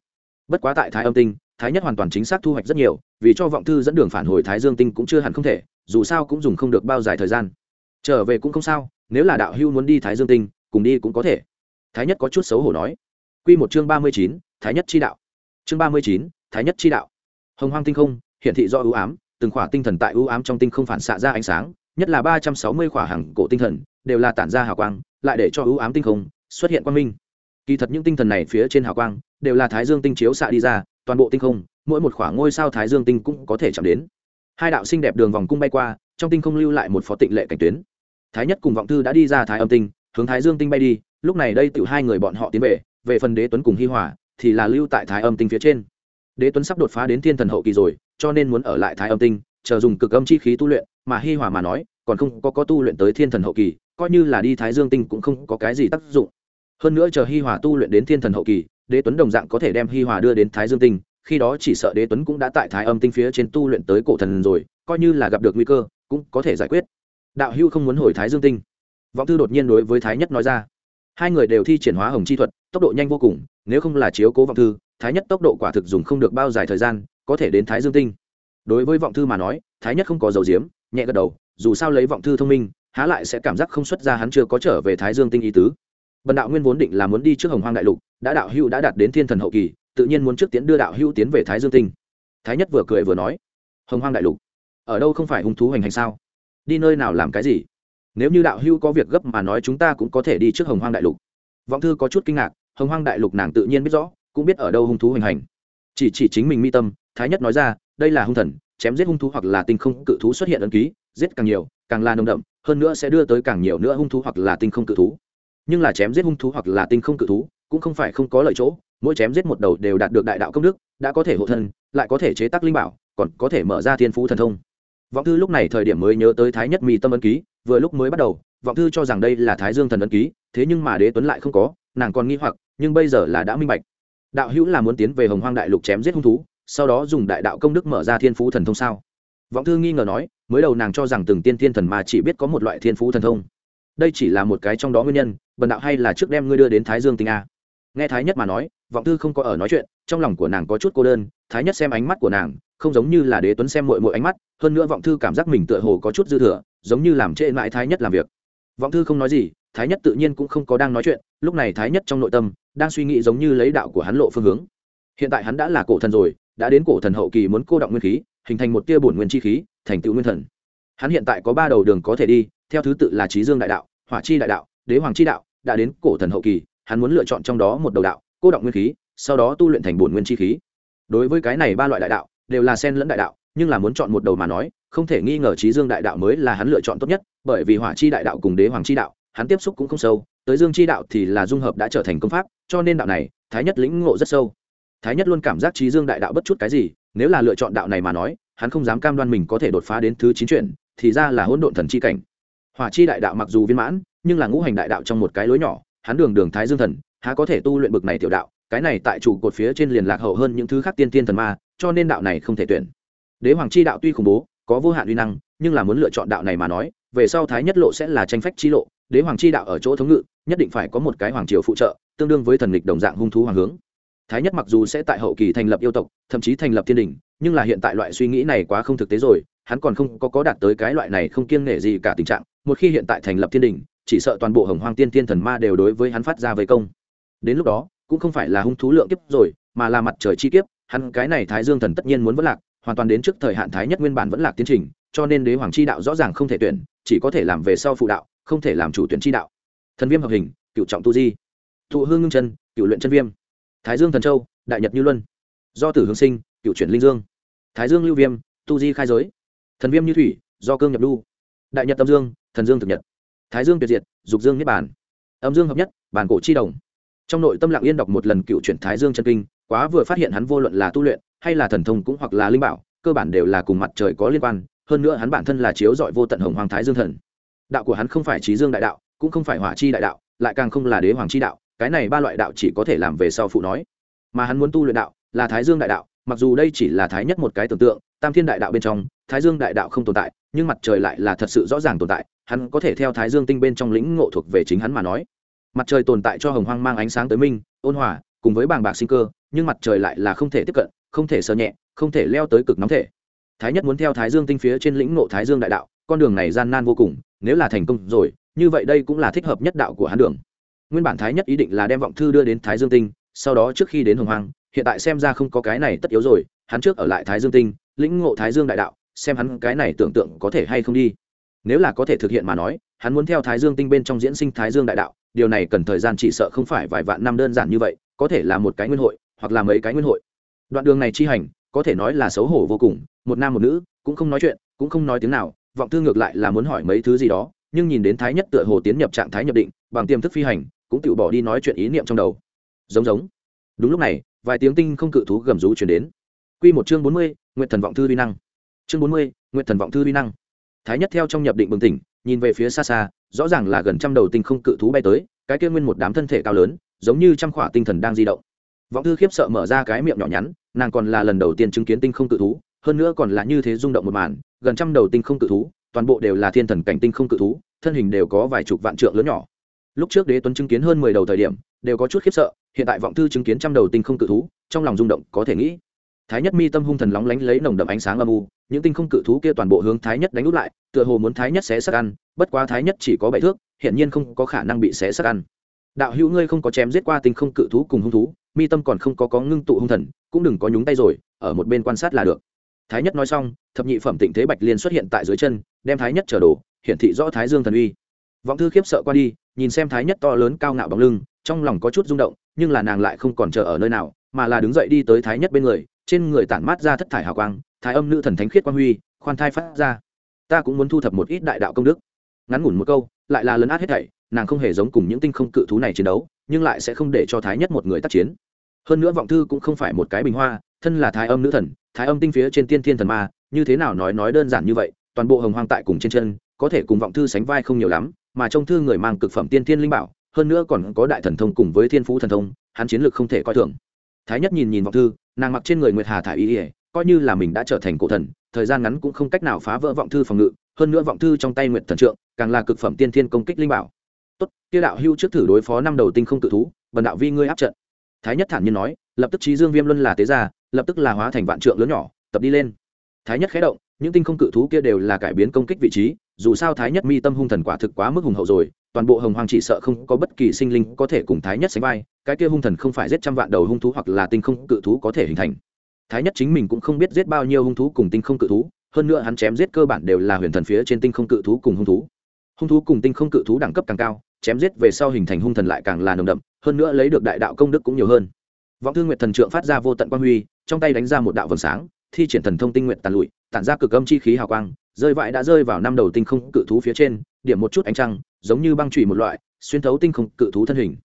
S1: Bất quá tại thái âm tinh, thái nhất hoàn toàn chính xác thu hoạch rất nhiều, vì cho vọng thư dẫn đường phản hồi thái dương tinh cũng chưa hẳn không thể, dù sao cũng dùng không được bao dài thời gian. Trở về cũng không sao, nếu là đạo hưu muốn đi thái dương tinh, cùng đi cũng có thể thái nhất có chút xấu hổ nói. Q một chương ba mươi chín, thái nhất chi đạo. Chương ba mươi chín, thái nhất chi đạo. Hồng hoang tinh không, hiển thị do ưu ám, từng khỏa tinh thần tại ưu ám trong tinh không phản xạ ra ánh sáng, nhất là ba trăm sáu mươi khỏa hàng cổ tinh thần, đều là tản ra hào quang, lại để cho ưu ám tinh không xuất hiện quang minh. Kỳ thật những tinh thần này phía trên hào quang, đều là thái dương tinh chiếu xạ đi ra, toàn bộ tinh không, mỗi một khoảng ngôi sao thái dương tinh cũng có thể chạm đến. Hai đạo xinh đẹp đường vòng cung bay qua, trong tinh không lưu lại một phó tịnh lệ cảnh tuyến. Thái nhất cùng vọng thư đã đi ra thái âm tinh, hướng thái dương tinh bay đi lúc này đây tự hai người bọn họ tiến về về phần đế tuấn cùng hi hòa, thì là lưu tại thái âm tinh phía trên. Đế tuấn sắp đột phá đến thiên thần hậu kỳ rồi, cho nên muốn ở lại thái âm tinh, chờ dùng cực âm chi khí tu luyện, mà hi hòa mà nói, còn không có có tu luyện tới thiên thần hậu kỳ, coi như là đi thái dương tinh cũng không có cái gì tác dụng. Hơn nữa chờ hi hòa tu luyện đến thiên thần hậu kỳ, đế tuấn đồng dạng có thể đem hi hòa đưa đến thái dương tinh, khi đó chỉ sợ đế tuấn cũng đã tại thái âm tinh phía trên tu luyện tới cổ thần rồi, coi như là gặp được nguy cơ, cũng có thể giải quyết. Đạo hưu không muốn hồi thái dương tinh. Vọng thư đột nhiên đối với thái nhất nói ra hai người đều thi triển hóa hồng chi thuật, tốc độ nhanh vô cùng, nếu không là chiếu cố vọng thư, thái nhất tốc độ quả thực dùng không được bao dài thời gian, có thể đến thái dương tinh. Đối với vọng thư mà nói, thái nhất không có dầu diếm, nhẹ gật đầu, dù sao lấy vọng thư thông minh, há lại sẽ cảm giác không xuất ra hắn chưa có trở về thái dương tinh ý tứ. Bần đạo nguyên vốn định là muốn đi trước hồng hoang đại lục, đã đạo hưu đã đạt đến thiên thần hậu kỳ, tự nhiên muốn trước tiến đưa đạo hưu tiến về thái dương tinh. Thái nhất vừa cười vừa nói, hồng hoang đại lục, ở đâu không phải hung thú hành hành sao? Đi nơi nào làm cái gì? Nếu như đạo hưu có việc gấp mà nói chúng ta cũng có thể đi trước hồng hoang đại lục. Vọng thư có chút kinh ngạc, hồng hoang đại lục nàng tự nhiên biết rõ, cũng biết ở đâu hung thú hình hành. Chỉ chỉ chính mình mi tâm, thái nhất nói ra, đây là hung thần, chém giết hung thú hoặc là tinh không cự thú xuất hiện ấn ký, giết càng nhiều, càng là nồng đậm, hơn nữa sẽ đưa tới càng nhiều nữa hung thú hoặc là tinh không cự thú. Nhưng là chém giết hung thú hoặc là tinh không cự thú, cũng không phải không có lợi chỗ, mỗi chém giết một đầu đều đạt được đại đạo công đức, đã có thể hộ thân, lại có thể chế tác linh bảo, còn có thể mở ra thiên phú thần thông. Vọng thư lúc này thời điểm mới nhớ tới thái nhất mi tâm ấn ký vừa lúc mới bắt đầu, vọng thư cho rằng đây là thái dương thần ấn ký, thế nhưng mà đế tuấn lại không có, nàng còn nghi hoặc, nhưng bây giờ là đã minh bạch. Đạo hữu là muốn tiến về hồng hoang đại lục chém giết hung thú, sau đó dùng đại đạo công đức mở ra thiên phú thần thông sao? Vọng thư nghi ngờ nói, mới đầu nàng cho rằng từng tiên thiên thần mà chỉ biết có một loại thiên phú thần thông. Đây chỉ là một cái trong đó nguyên nhân, bần đạo hay là trước đem ngươi đưa đến thái dương tinh a? Nghe thái nhất mà nói, vọng thư không có ở nói chuyện, trong lòng của nàng có chút cô đơn, thái nhất xem ánh mắt của nàng, không giống như là đế tuấn xem mội mội ánh mắt, hơn nữa vọng thư cảm giác mình tựa hồ có chút dư thừa giống như làm trễ mãi thái nhất làm việc. Vọng thư không nói gì, thái nhất tự nhiên cũng không có đang nói chuyện, lúc này thái nhất trong nội tâm, đang suy nghĩ giống như lấy đạo của hắn lộ phương hướng. Hiện tại hắn đã là cổ thần rồi, đã đến cổ thần hậu kỳ muốn cô động nguyên khí, hình thành một tia bổn nguyên chi khí, thành tựu nguyên thần. Hắn hiện tại có ba đầu đường có thể đi, theo thứ tự là trí dương đại đạo, hỏa chi đại đạo, đế hoàng chi đạo, đã đến cổ thần hậu kỳ, hắn muốn lựa chọn trong đó một đầu đạo, cô động nguyên khí, sau đó tu luyện thành bổn nguyên chi khí. Đối với cái này ba loại đại đạo, đều là sen lẫn đại đạo, nhưng là muốn chọn một đầu mà nói không thể nghi ngờ trí dương đại đạo mới là hắn lựa chọn tốt nhất, bởi vì hỏa chi đại đạo cùng đế hoàng chi đạo, hắn tiếp xúc cũng không sâu, tới dương chi đạo thì là dung hợp đã trở thành công pháp, cho nên đạo này, thái nhất lĩnh ngộ rất sâu. Thái nhất luôn cảm giác trí dương đại đạo bất chút cái gì, nếu là lựa chọn đạo này mà nói, hắn không dám cam đoan mình có thể đột phá đến thứ chín chuyển, thì ra là hỗn độn thần chi cảnh. Hỏa chi đại đạo mặc dù viên mãn, nhưng là ngũ hành đại đạo trong một cái lối nhỏ, hắn đường đường thái dương thần, há có thể tu luyện bực này tiểu đạo, cái này tại chủ cột phía trên liền lạc hậu hơn những thứ khác tiên tiên thần ma, cho nên đạo này không thể tuyển. Đế hoàng chi đạo tuy khủng bố có vô hạn uy năng, nhưng là muốn lựa chọn đạo này mà nói, về sau thái nhất lộ sẽ là tranh phách chi lộ, đế hoàng chi đạo ở chỗ thống ngự, nhất định phải có một cái hoàng triều phụ trợ, tương đương với thần lịch đồng dạng hung thú hoàng hướng. Thái nhất mặc dù sẽ tại hậu kỳ thành lập yêu tộc, thậm chí thành lập thiên đình, nhưng là hiện tại loại suy nghĩ này quá không thực tế rồi, hắn còn không có có đạt tới cái loại này không kiêng nể gì cả tình trạng, một khi hiện tại thành lập thiên đình, chỉ sợ toàn bộ hồng hoang tiên tiên thần ma đều đối với hắn phát ra vây công. Đến lúc đó, cũng không phải là hung thú lượng kiếp rồi, mà là mặt trời chi kiếp, hắn cái này thái dương thần tất nhiên muốn vỡ lạc hoàn toàn đến trước thời hạn thái nhất nguyên bản vẫn là tiến trình, cho nên đế hoàng chi đạo rõ ràng không thể tuyển, chỉ có thể làm về sau phụ đạo, không thể làm chủ tuyển chi đạo. Thần viêm hợp hình, cựu trọng tu di. Thụ hương ngưng chân, cựu luyện chân viêm. Thái dương thần châu, đại nhật như luân. Do tử hướng sinh, cựu chuyển linh dương. Thái dương lưu viêm, tu di khai giới. Thần viêm như thủy, do cương nhập lưu. Đại nhật tâm dương, thần dương thực nhật. Thái dương tuyệt diệt, dục dương niết bàn. Âm dương hợp nhất bản cổ chi đồng. Trong nội tâm lặng yên đọc một lần cựu chuyển thái dương chân kinh, quá vừa phát hiện hắn vô luận là tu luyện hay là thần thông cũng hoặc là linh bảo, cơ bản đều là cùng mặt trời có liên quan, hơn nữa hắn bản thân là chiếu dọi vô tận hồng hoàng thái dương thần. Đạo của hắn không phải trí dương đại đạo, cũng không phải hỏa chi đại đạo, lại càng không là đế hoàng chi đạo, cái này ba loại đạo chỉ có thể làm về sau phụ nói. Mà hắn muốn tu luyện đạo, là thái dương đại đạo, mặc dù đây chỉ là thái nhất một cái tưởng tượng, tam thiên đại đạo bên trong, thái dương đại đạo không tồn tại, nhưng mặt trời lại là thật sự rõ ràng tồn tại, hắn có thể theo thái dương tinh bên trong lĩnh ngộ thuộc về chính hắn mà nói. Mặt trời tồn tại cho hồng hoang mang ánh sáng tới minh, ôn hòa, cùng với bàng bạc sinh cơ, nhưng mặt trời lại là không thể tiếp cận không thể sờ nhẹ không thể leo tới cực nóng thể. Thái nhất muốn theo thái dương tinh phía trên lĩnh ngộ thái dương đại đạo con đường này gian nan vô cùng nếu là thành công rồi như vậy đây cũng là thích hợp nhất đạo của hắn đường. Nguyên bản thái nhất ý định là đem vọng thư đưa đến thái dương tinh sau đó trước khi đến hồng Hoàng, hiện tại xem ra không có cái này tất yếu rồi hắn trước ở lại thái dương tinh lĩnh ngộ thái dương đại đạo xem hắn cái này tưởng tượng có thể hay không đi. Nếu là có thể thực hiện mà nói hắn muốn theo thái dương tinh bên trong diễn sinh thái dương đại đạo điều này cần thời gian chỉ sợ không phải vài vạn năm đơn giản như vậy có thể là một cái nguyên hội hoặc là mấy cái nguyên hội đoạn đường này chi hành, có thể nói là xấu hổ vô cùng, một nam một nữ, cũng không nói chuyện, cũng không nói tiếng nào, vọng thư ngược lại là muốn hỏi mấy thứ gì đó, nhưng nhìn đến thái nhất tựa hồ tiến nhập trạng thái nhập định, bằng tiềm thức phi hành, cũng tự bỏ đi nói chuyện ý niệm trong đầu. Giống giống. Đúng lúc này, vài tiếng tinh không cự thú gầm rú chuyển đến. Q một chương bốn mươi nguyện thần vọng thư vi năng. Chương bốn mươi nguyện thần vọng thư vi năng. Thái nhất theo trong nhập định bừng tỉnh, nhìn về phía xa xa, rõ ràng là gần trăm đầu tinh không cự thú bay tới, cái kia nguyên một đám thân thể cao lớn, giống như trăm khỏa tinh thần đang di động vọng thư khiếp sợ mở ra cái miệng nhỏ nhắn, nàng còn là lần đầu tiên chứng kiến tinh không cự thú, hơn nữa còn là như thế rung động một màn, gần trăm đầu tinh không cự thú, toàn bộ đều là thiên thần cảnh tinh không cự thú, thân hình đều có vài chục vạn trượng lớn nhỏ. Lúc trước đế tuấn chứng kiến hơn mười đầu thời điểm, đều có chút khiếp sợ, hiện tại vọng thư chứng kiến trăm đầu tinh không cự thú, trong lòng rung động có thể nghĩ. Thái nhất mi tâm hung thần lóng lánh lấy nồng đậm ánh sáng âm u, những tinh không cự thú kia toàn bộ hướng thái nhất đánh úp lại, tựa hồ muốn thái nhất xé sắc ăn, bất quá thái nhất chỉ có bảy thước hiện nhiên không có khả năng bị xé sắc ăn. Đạo hữu ngươi không có chém giết qua tinh không cự thú cùng hung thú mi tâm còn không có có ngưng tụ hung thần, cũng đừng có nhúng tay rồi, ở một bên quan sát là được. Thái nhất nói xong, thập nhị phẩm tịnh thế bạch liên xuất hiện tại dưới chân, đem thái nhất trở đổ hiển thị rõ thái dương thần uy. Vọng thư khiếp sợ qua đi, nhìn xem thái nhất to lớn cao ngạo bóng lưng, trong lòng có chút rung động, nhưng là nàng lại không còn chờ ở nơi nào, mà là đứng dậy đi tới thái nhất bên người, trên người tản mát ra thất thải hào quang, thái âm nữ thần thánh khiết quang huy, khoan thai phát ra. Ta cũng muốn thu thập một ít đại đạo công đức. Ngắn ngủn một câu, lại là lấn át hết thảy, nàng không hề giống cùng những tinh không cự thú này chiến đấu nhưng lại sẽ không để cho thái nhất một người tác chiến. Hơn nữa vọng thư cũng không phải một cái bình hoa, thân là thái âm nữ thần, thái âm tinh phía trên tiên thiên thần ma, như thế nào nói nói đơn giản như vậy, toàn bộ hồng hoang tại cùng trên chân, có thể cùng vọng thư sánh vai không nhiều lắm, mà trong thư người mang cực phẩm tiên thiên linh bảo, hơn nữa còn có đại thần thông cùng với thiên phú thần thông, hắn chiến lược không thể coi thường. Thái nhất nhìn nhìn vọng thư, nàng mặc trên người nguyệt hà thả y ỉa coi như là mình đã trở thành cổ thần, thời gian ngắn cũng không cách nào phá vỡ vọng thư phòng ngự, hơn nữa vọng thư trong tay nguyệt thần trượng, càng là cực phẩm tiên thiên công kích linh bảo tốt, kia đạo hưu trước thử đối phó năm đầu tinh không tự thú vần đạo vi ngươi áp trận. Thái nhất thản nhiên nói, lập tức trí dương viêm luân là tế gia, lập tức là hóa thành vạn trượng lớn nhỏ, tập đi lên. Thái nhất khé động, những tinh không cự thú kia đều là cải biến công kích vị trí, dù sao thái nhất mi tâm hung thần quả thực quá mức hùng hậu rồi, toàn bộ hồng hoàng chỉ sợ không có bất kỳ sinh linh có thể cùng thái nhất sánh vai, cái kia hung thần không phải giết trăm vạn đầu hung thú hoặc là tinh không cự thú có thể hình thành. Thái nhất chính mình cũng không biết giết bao nhiêu hung thú cùng tinh không cự thú, hơn nữa hắn chém giết cơ bản đều là huyền thần phía trên tinh không cự thú cùng hung thú hung thú cùng tinh không cự thú đẳng cấp càng cao, chém giết về sau hình thành hung thần lại càng là nồng đậm, hơn nữa lấy được đại đạo công đức cũng nhiều hơn. Vọng thương nguyệt thần trượng phát ra vô tận quan huy, trong tay đánh ra một đạo vầng sáng, thi triển thần thông tinh nguyện tàn lụi, tản ra cực âm chi khí hào quang, rơi vãi đã rơi vào năm đầu tinh không cự thú phía trên, điểm một chút ánh trăng, giống như băng trụy một loại, xuyên thấu tinh không cự thú thân hình.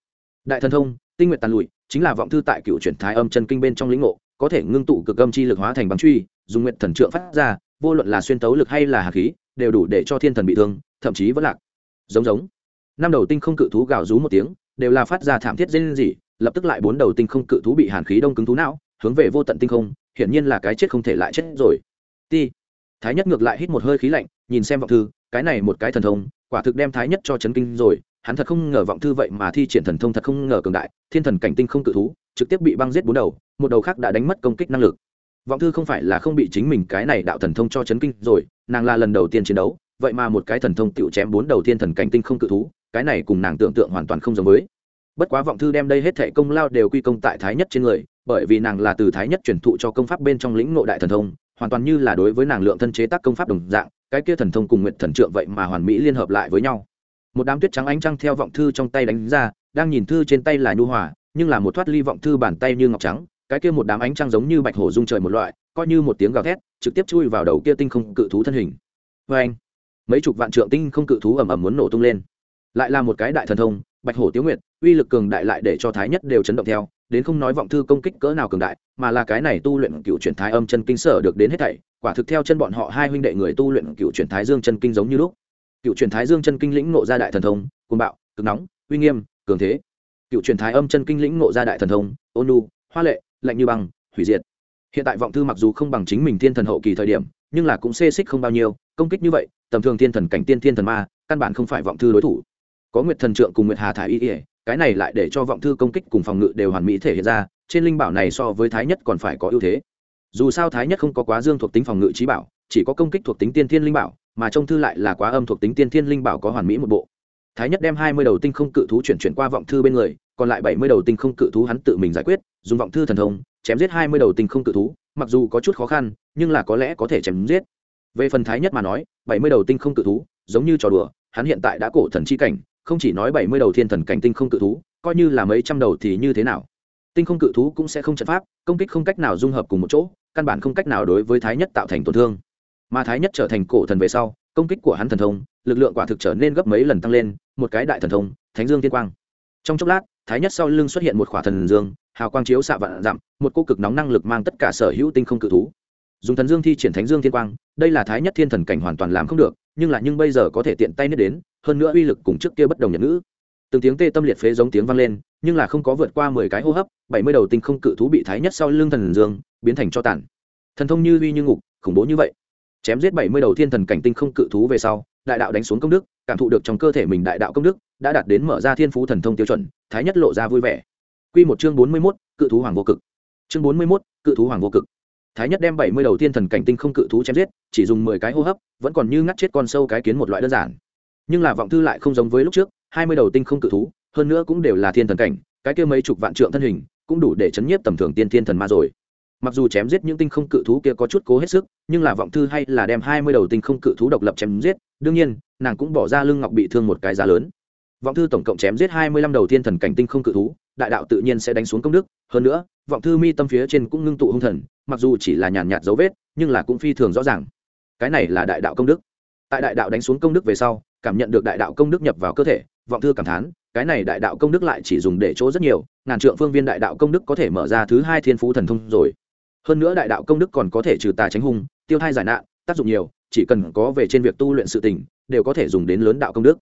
S1: Đại thần thông, tinh nguyện tàn lụi, chính là vọng thư tại cựu chuyển thái âm chân kinh bên trong lĩnh ngộ, có thể ngưng tụ cực âm chi lực hóa thành băng truy, dùng nguyện thần trượng phát ra, vô luận là xuyên tấu lực hay là hà khí đều đủ để cho thiên thần bị thương, thậm chí vẫn lạc. Giống giống. Năm đầu tinh không cự thú gào rú một tiếng, đều là phát ra thảm thiết dên gì lập tức lại bốn đầu tinh không cự thú bị hàn khí đông cứng thú não, hướng về vô tận tinh không, hiển nhiên là cái chết không thể lại chết rồi. Ti. Thái nhất ngược lại hít một hơi khí lạnh, nhìn xem vọng thư, cái này một cái thần thông, quả thực đem thái nhất cho chấn kinh rồi, hắn thật không ngờ vọng thư vậy mà thi triển thần thông thật không ngờ cường đại, thiên thần cảnh tinh không cự thú, trực tiếp bị băng giết bốn đầu, một đầu khác đã đánh mất công kích năng lực. Vọng thư không phải là không bị chính mình cái này đạo thần thông cho chấn kinh rồi nàng là lần đầu tiên chiến đấu, vậy mà một cái thần thông tựu chém bốn đầu tiên thần cảnh tinh không cự thú, cái này cùng nàng tưởng tượng hoàn toàn không giống với. Bất quá vọng thư đem đây hết thể công lao đều quy công tại thái nhất trên người, bởi vì nàng là từ thái nhất truyền thụ cho công pháp bên trong lĩnh ngộ đại thần thông, hoàn toàn như là đối với nàng lượng thân chế tác công pháp đồng dạng, cái kia thần thông cùng nguyện thần trượng vậy mà hoàn mỹ liên hợp lại với nhau. Một đám tuyết trắng ánh trăng theo vọng thư trong tay đánh ra, đang nhìn thư trên tay là nhu hòa, nhưng là một thoát ly vọng thư bàn tay như ngọc trắng, cái kia một đám ánh trăng giống như bạch hổ dung trời một loại, coi như một tiếng gào thét trực tiếp chui vào đầu kia tinh không cự thú thân hình. Vê anh, mấy chục vạn trượng tinh không cự thú ầm ầm muốn nổ tung lên. Lại là một cái đại thần thông, bạch hổ tiếu nguyệt, uy lực cường đại lại để cho thái nhất đều chấn động theo, đến không nói vọng thư công kích cỡ nào cường đại, mà là cái này tu luyện cựu chuyển thái âm chân kinh sở được đến hết thảy, quả thực theo chân bọn họ hai huynh đệ người tu luyện cựu chuyển thái dương chân kinh giống như lúc. Cựu chuyển thái dương chân kinh lĩnh ngộ ra đại thần thông côn bạo, cực nóng, uy nghiêm, cường thế. Cựu truyền thái âm chân kinh lĩnh ngộ ra đại thần thông, ôn nu hoa lệ, lạnh như băng, hủy diệt hiện tại vọng thư mặc dù không bằng chính mình thiên thần hậu kỳ thời điểm, nhưng là cũng xê xích không bao nhiêu, công kích như vậy, tầm thường thiên thần cảnh tiên thiên thần ma, căn bản không phải vọng thư đối thủ. Có nguyệt thần trượng cùng nguyệt hà thải y ỉa cái này lại để cho vọng thư công kích cùng phòng ngự đều hoàn mỹ thể hiện ra, trên linh bảo này so với thái nhất còn phải có ưu thế. Dù sao thái nhất không có quá dương thuộc tính phòng ngự trí bảo, chỉ có công kích thuộc tính tiên thiên linh bảo, mà trong thư lại là quá âm thuộc tính tiên thiên linh bảo có hoàn mỹ một bộ. Thái nhất đem hai mươi đầu tinh không cự thú chuyển chuyển qua vọng thư bên người, còn lại bảy mươi đầu tinh không cự thú hắn tự mình giải quyết, dùng vọng thư thần thông chém giết hai mươi đầu tinh không cự thú, mặc dù có chút khó khăn, nhưng là có lẽ có thể chém giết. Về phần thái nhất mà nói, bảy mươi đầu tinh không cự thú, giống như trò đùa, hắn hiện tại đã cổ thần chi cảnh, không chỉ nói bảy mươi đầu thiên thần cảnh tinh không cự thú, coi như là mấy trăm đầu thì như thế nào? Tinh không cự thú cũng sẽ không trận pháp, công kích không cách nào dung hợp cùng một chỗ, căn bản không cách nào đối với thái nhất tạo thành tổn thương. Mà thái nhất trở thành cổ thần về sau, công kích của hắn thần thông, lực lượng quả thực trở nên gấp mấy lần tăng lên, một cái đại thần thông, thánh dương thiên quang. Trong chốc lát thái nhất sau lưng xuất hiện một khỏa thần dương, hào quang chiếu xạ vạn dặm, một cô cực nóng năng lực mang tất cả sở hữu tinh không cự thú. Dùng thần dương thi triển thánh dương thiên quang, đây là thái nhất thiên thần cảnh hoàn toàn làm không được, nhưng là nhưng bây giờ có thể tiện tay nết đến, hơn nữa uy lực cùng trước kia bất đồng nhật ngữ. Từng tiếng tê tâm liệt phế giống tiếng vang lên, nhưng là không có vượt qua mười cái hô hấp, bảy mươi đầu tinh không cự thú bị thái nhất sau lưng thần dương biến thành cho tản thần thông như uy như ngục, khủng bố như vậy. Chém giết bảy mươi đầu thiên thần cảnh tinh không cự thú về sau, đại đạo đánh xuống công đức, cảm thụ được trong cơ thể mình đại đạo công đức đã đạt đến mở ra thiên phú thần thông tiêu chuẩn thái nhất lộ ra vui vẻ Quy một chương bốn mươi 41, cự thú hoàng vô cực. Chương bốn mươi 41, cự thú hoàng vô cực. Thái nhất đem bảy mươi đầu tiên thần cảnh tinh không cự thú chém giết, chỉ dùng mười cái hô hấp, vẫn còn như ngắt chết con sâu cái kiến một loại đơn giản. Nhưng là vọng thư lại không giống với lúc trước, hai mươi đầu tinh không cự thú, hơn nữa cũng đều là thiên thần cảnh, cái kia mấy chục vạn trượng thân hình, cũng đủ để chấn nhiếp tầm thường tiên thiên thần ma rồi mặc dù chém giết những tinh không cự thú kia có chút cố hết sức nhưng là vọng thư hay là đem hai mươi đầu tinh không cự thú độc lập chém giết đương nhiên nàng cũng bỏ ra lưng ngọc bị thương một cái giá lớn vọng thư tổng cộng chém giết hai mươi lăm đầu tiên thần cảnh tinh không cự thú, đại đạo tự nhiên sẽ đánh xuống công đức. Hơn nữa, vọng thư mi tâm phía trên cũng ngưng tụ hung thần, mặc dù chỉ là nhàn nhạt dấu vết, nhưng là cũng phi thường rõ ràng. Cái này là đại đạo công đức. Tại đại đạo đánh xuống công đức về sau, cảm nhận được đại đạo công đức nhập vào cơ thể, vọng thư cảm thán, cái này đại đạo công đức lại chỉ dùng để chỗ rất nhiều, ngàn trượng phương viên đại đạo công đức có thể mở ra thứ hai thiên phú thần thông rồi. Hơn nữa đại đạo công đức còn có thể trừ tà tránh hung, tiêu thai giải nạn, tác dụng nhiều, chỉ cần có về trên việc tu luyện sự tình, đều có thể dùng đến lớn đạo công đức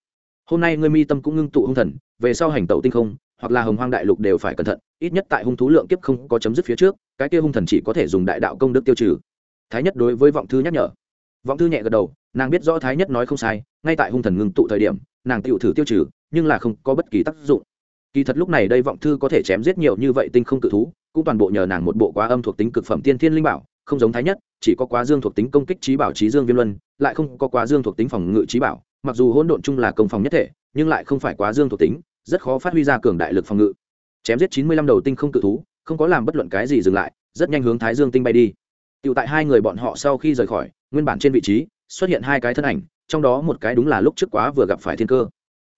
S1: hôm nay ngươi mi tâm cũng ngưng tụ hung thần, về sau hành tẩu tinh không, hoặc là hồng hoang đại lục đều phải cẩn thận, ít nhất tại hung thú lượng kiếp không có chấm dứt phía trước, cái kia hung thần chỉ có thể dùng đại đạo công đức tiêu trừ. Thái nhất đối với vọng thư nhắc nhở. Vọng thư nhẹ gật đầu, nàng biết rõ thái nhất nói không sai, ngay tại hung thần ngưng tụ thời điểm, nàng tự thử tiêu trừ, nhưng là không có bất kỳ tác dụng. Kỳ thật lúc này đây vọng thư có thể chém giết nhiều như vậy tinh không cự thú, cũng toàn bộ nhờ nàng một bộ quá âm thuộc tính cực phẩm tiên thiên linh bảo, không giống thái nhất, chỉ có quá dương thuộc tính công kích trí bảo trí dương viêm luân, lại không có quá dương thuộc tính phòng ngự trí bảo mặc dù hỗn độn chung là công phòng nhất thể, nhưng lại không phải quá dương thuộc tính, rất khó phát huy ra cường đại lực phòng ngự. Chém giết chín mươi lăm đầu tinh không cự thú, không có làm bất luận cái gì dừng lại, rất nhanh hướng thái dương tinh bay đi. Tựu tại hai người bọn họ sau khi rời khỏi, nguyên bản trên vị trí, xuất hiện hai cái thân ảnh, trong đó một cái đúng là lúc trước quá vừa gặp phải thiên cơ.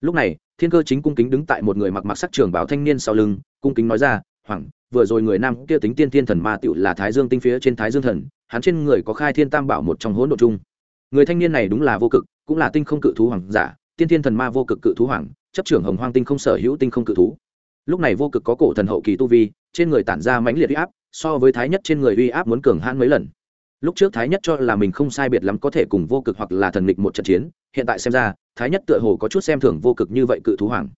S1: Lúc này, thiên cơ chính cung kính đứng tại một người mặc mặc sắc trường bảo thanh niên sau lưng, cung kính nói ra, hoàng, vừa rồi người nam kia tính tiên thiên thần ma tựu là thái dương tinh phía trên thái dương thần, hắn trên người có khai thiên tam bảo một trong hỗn độ chung. Người thanh niên này đúng là vô cực cũng là tinh không cự thú hoàng giả, tiên thiên thần ma vô cực cự thú hoàng, chấp trưởng hồng hoang tinh không sở hữu tinh không cự thú. Lúc này vô cực có cổ thần hậu kỳ tu vi, trên người tản ra mãnh liệt uy áp, so với thái nhất trên người uy áp muốn cường hãn mấy lần. Lúc trước thái nhất cho là mình không sai biệt lắm có thể cùng vô cực hoặc là thần nghịch một trận chiến, hiện tại xem ra, thái nhất tựa hồ có chút xem thường vô cực như vậy cự thú hoàng.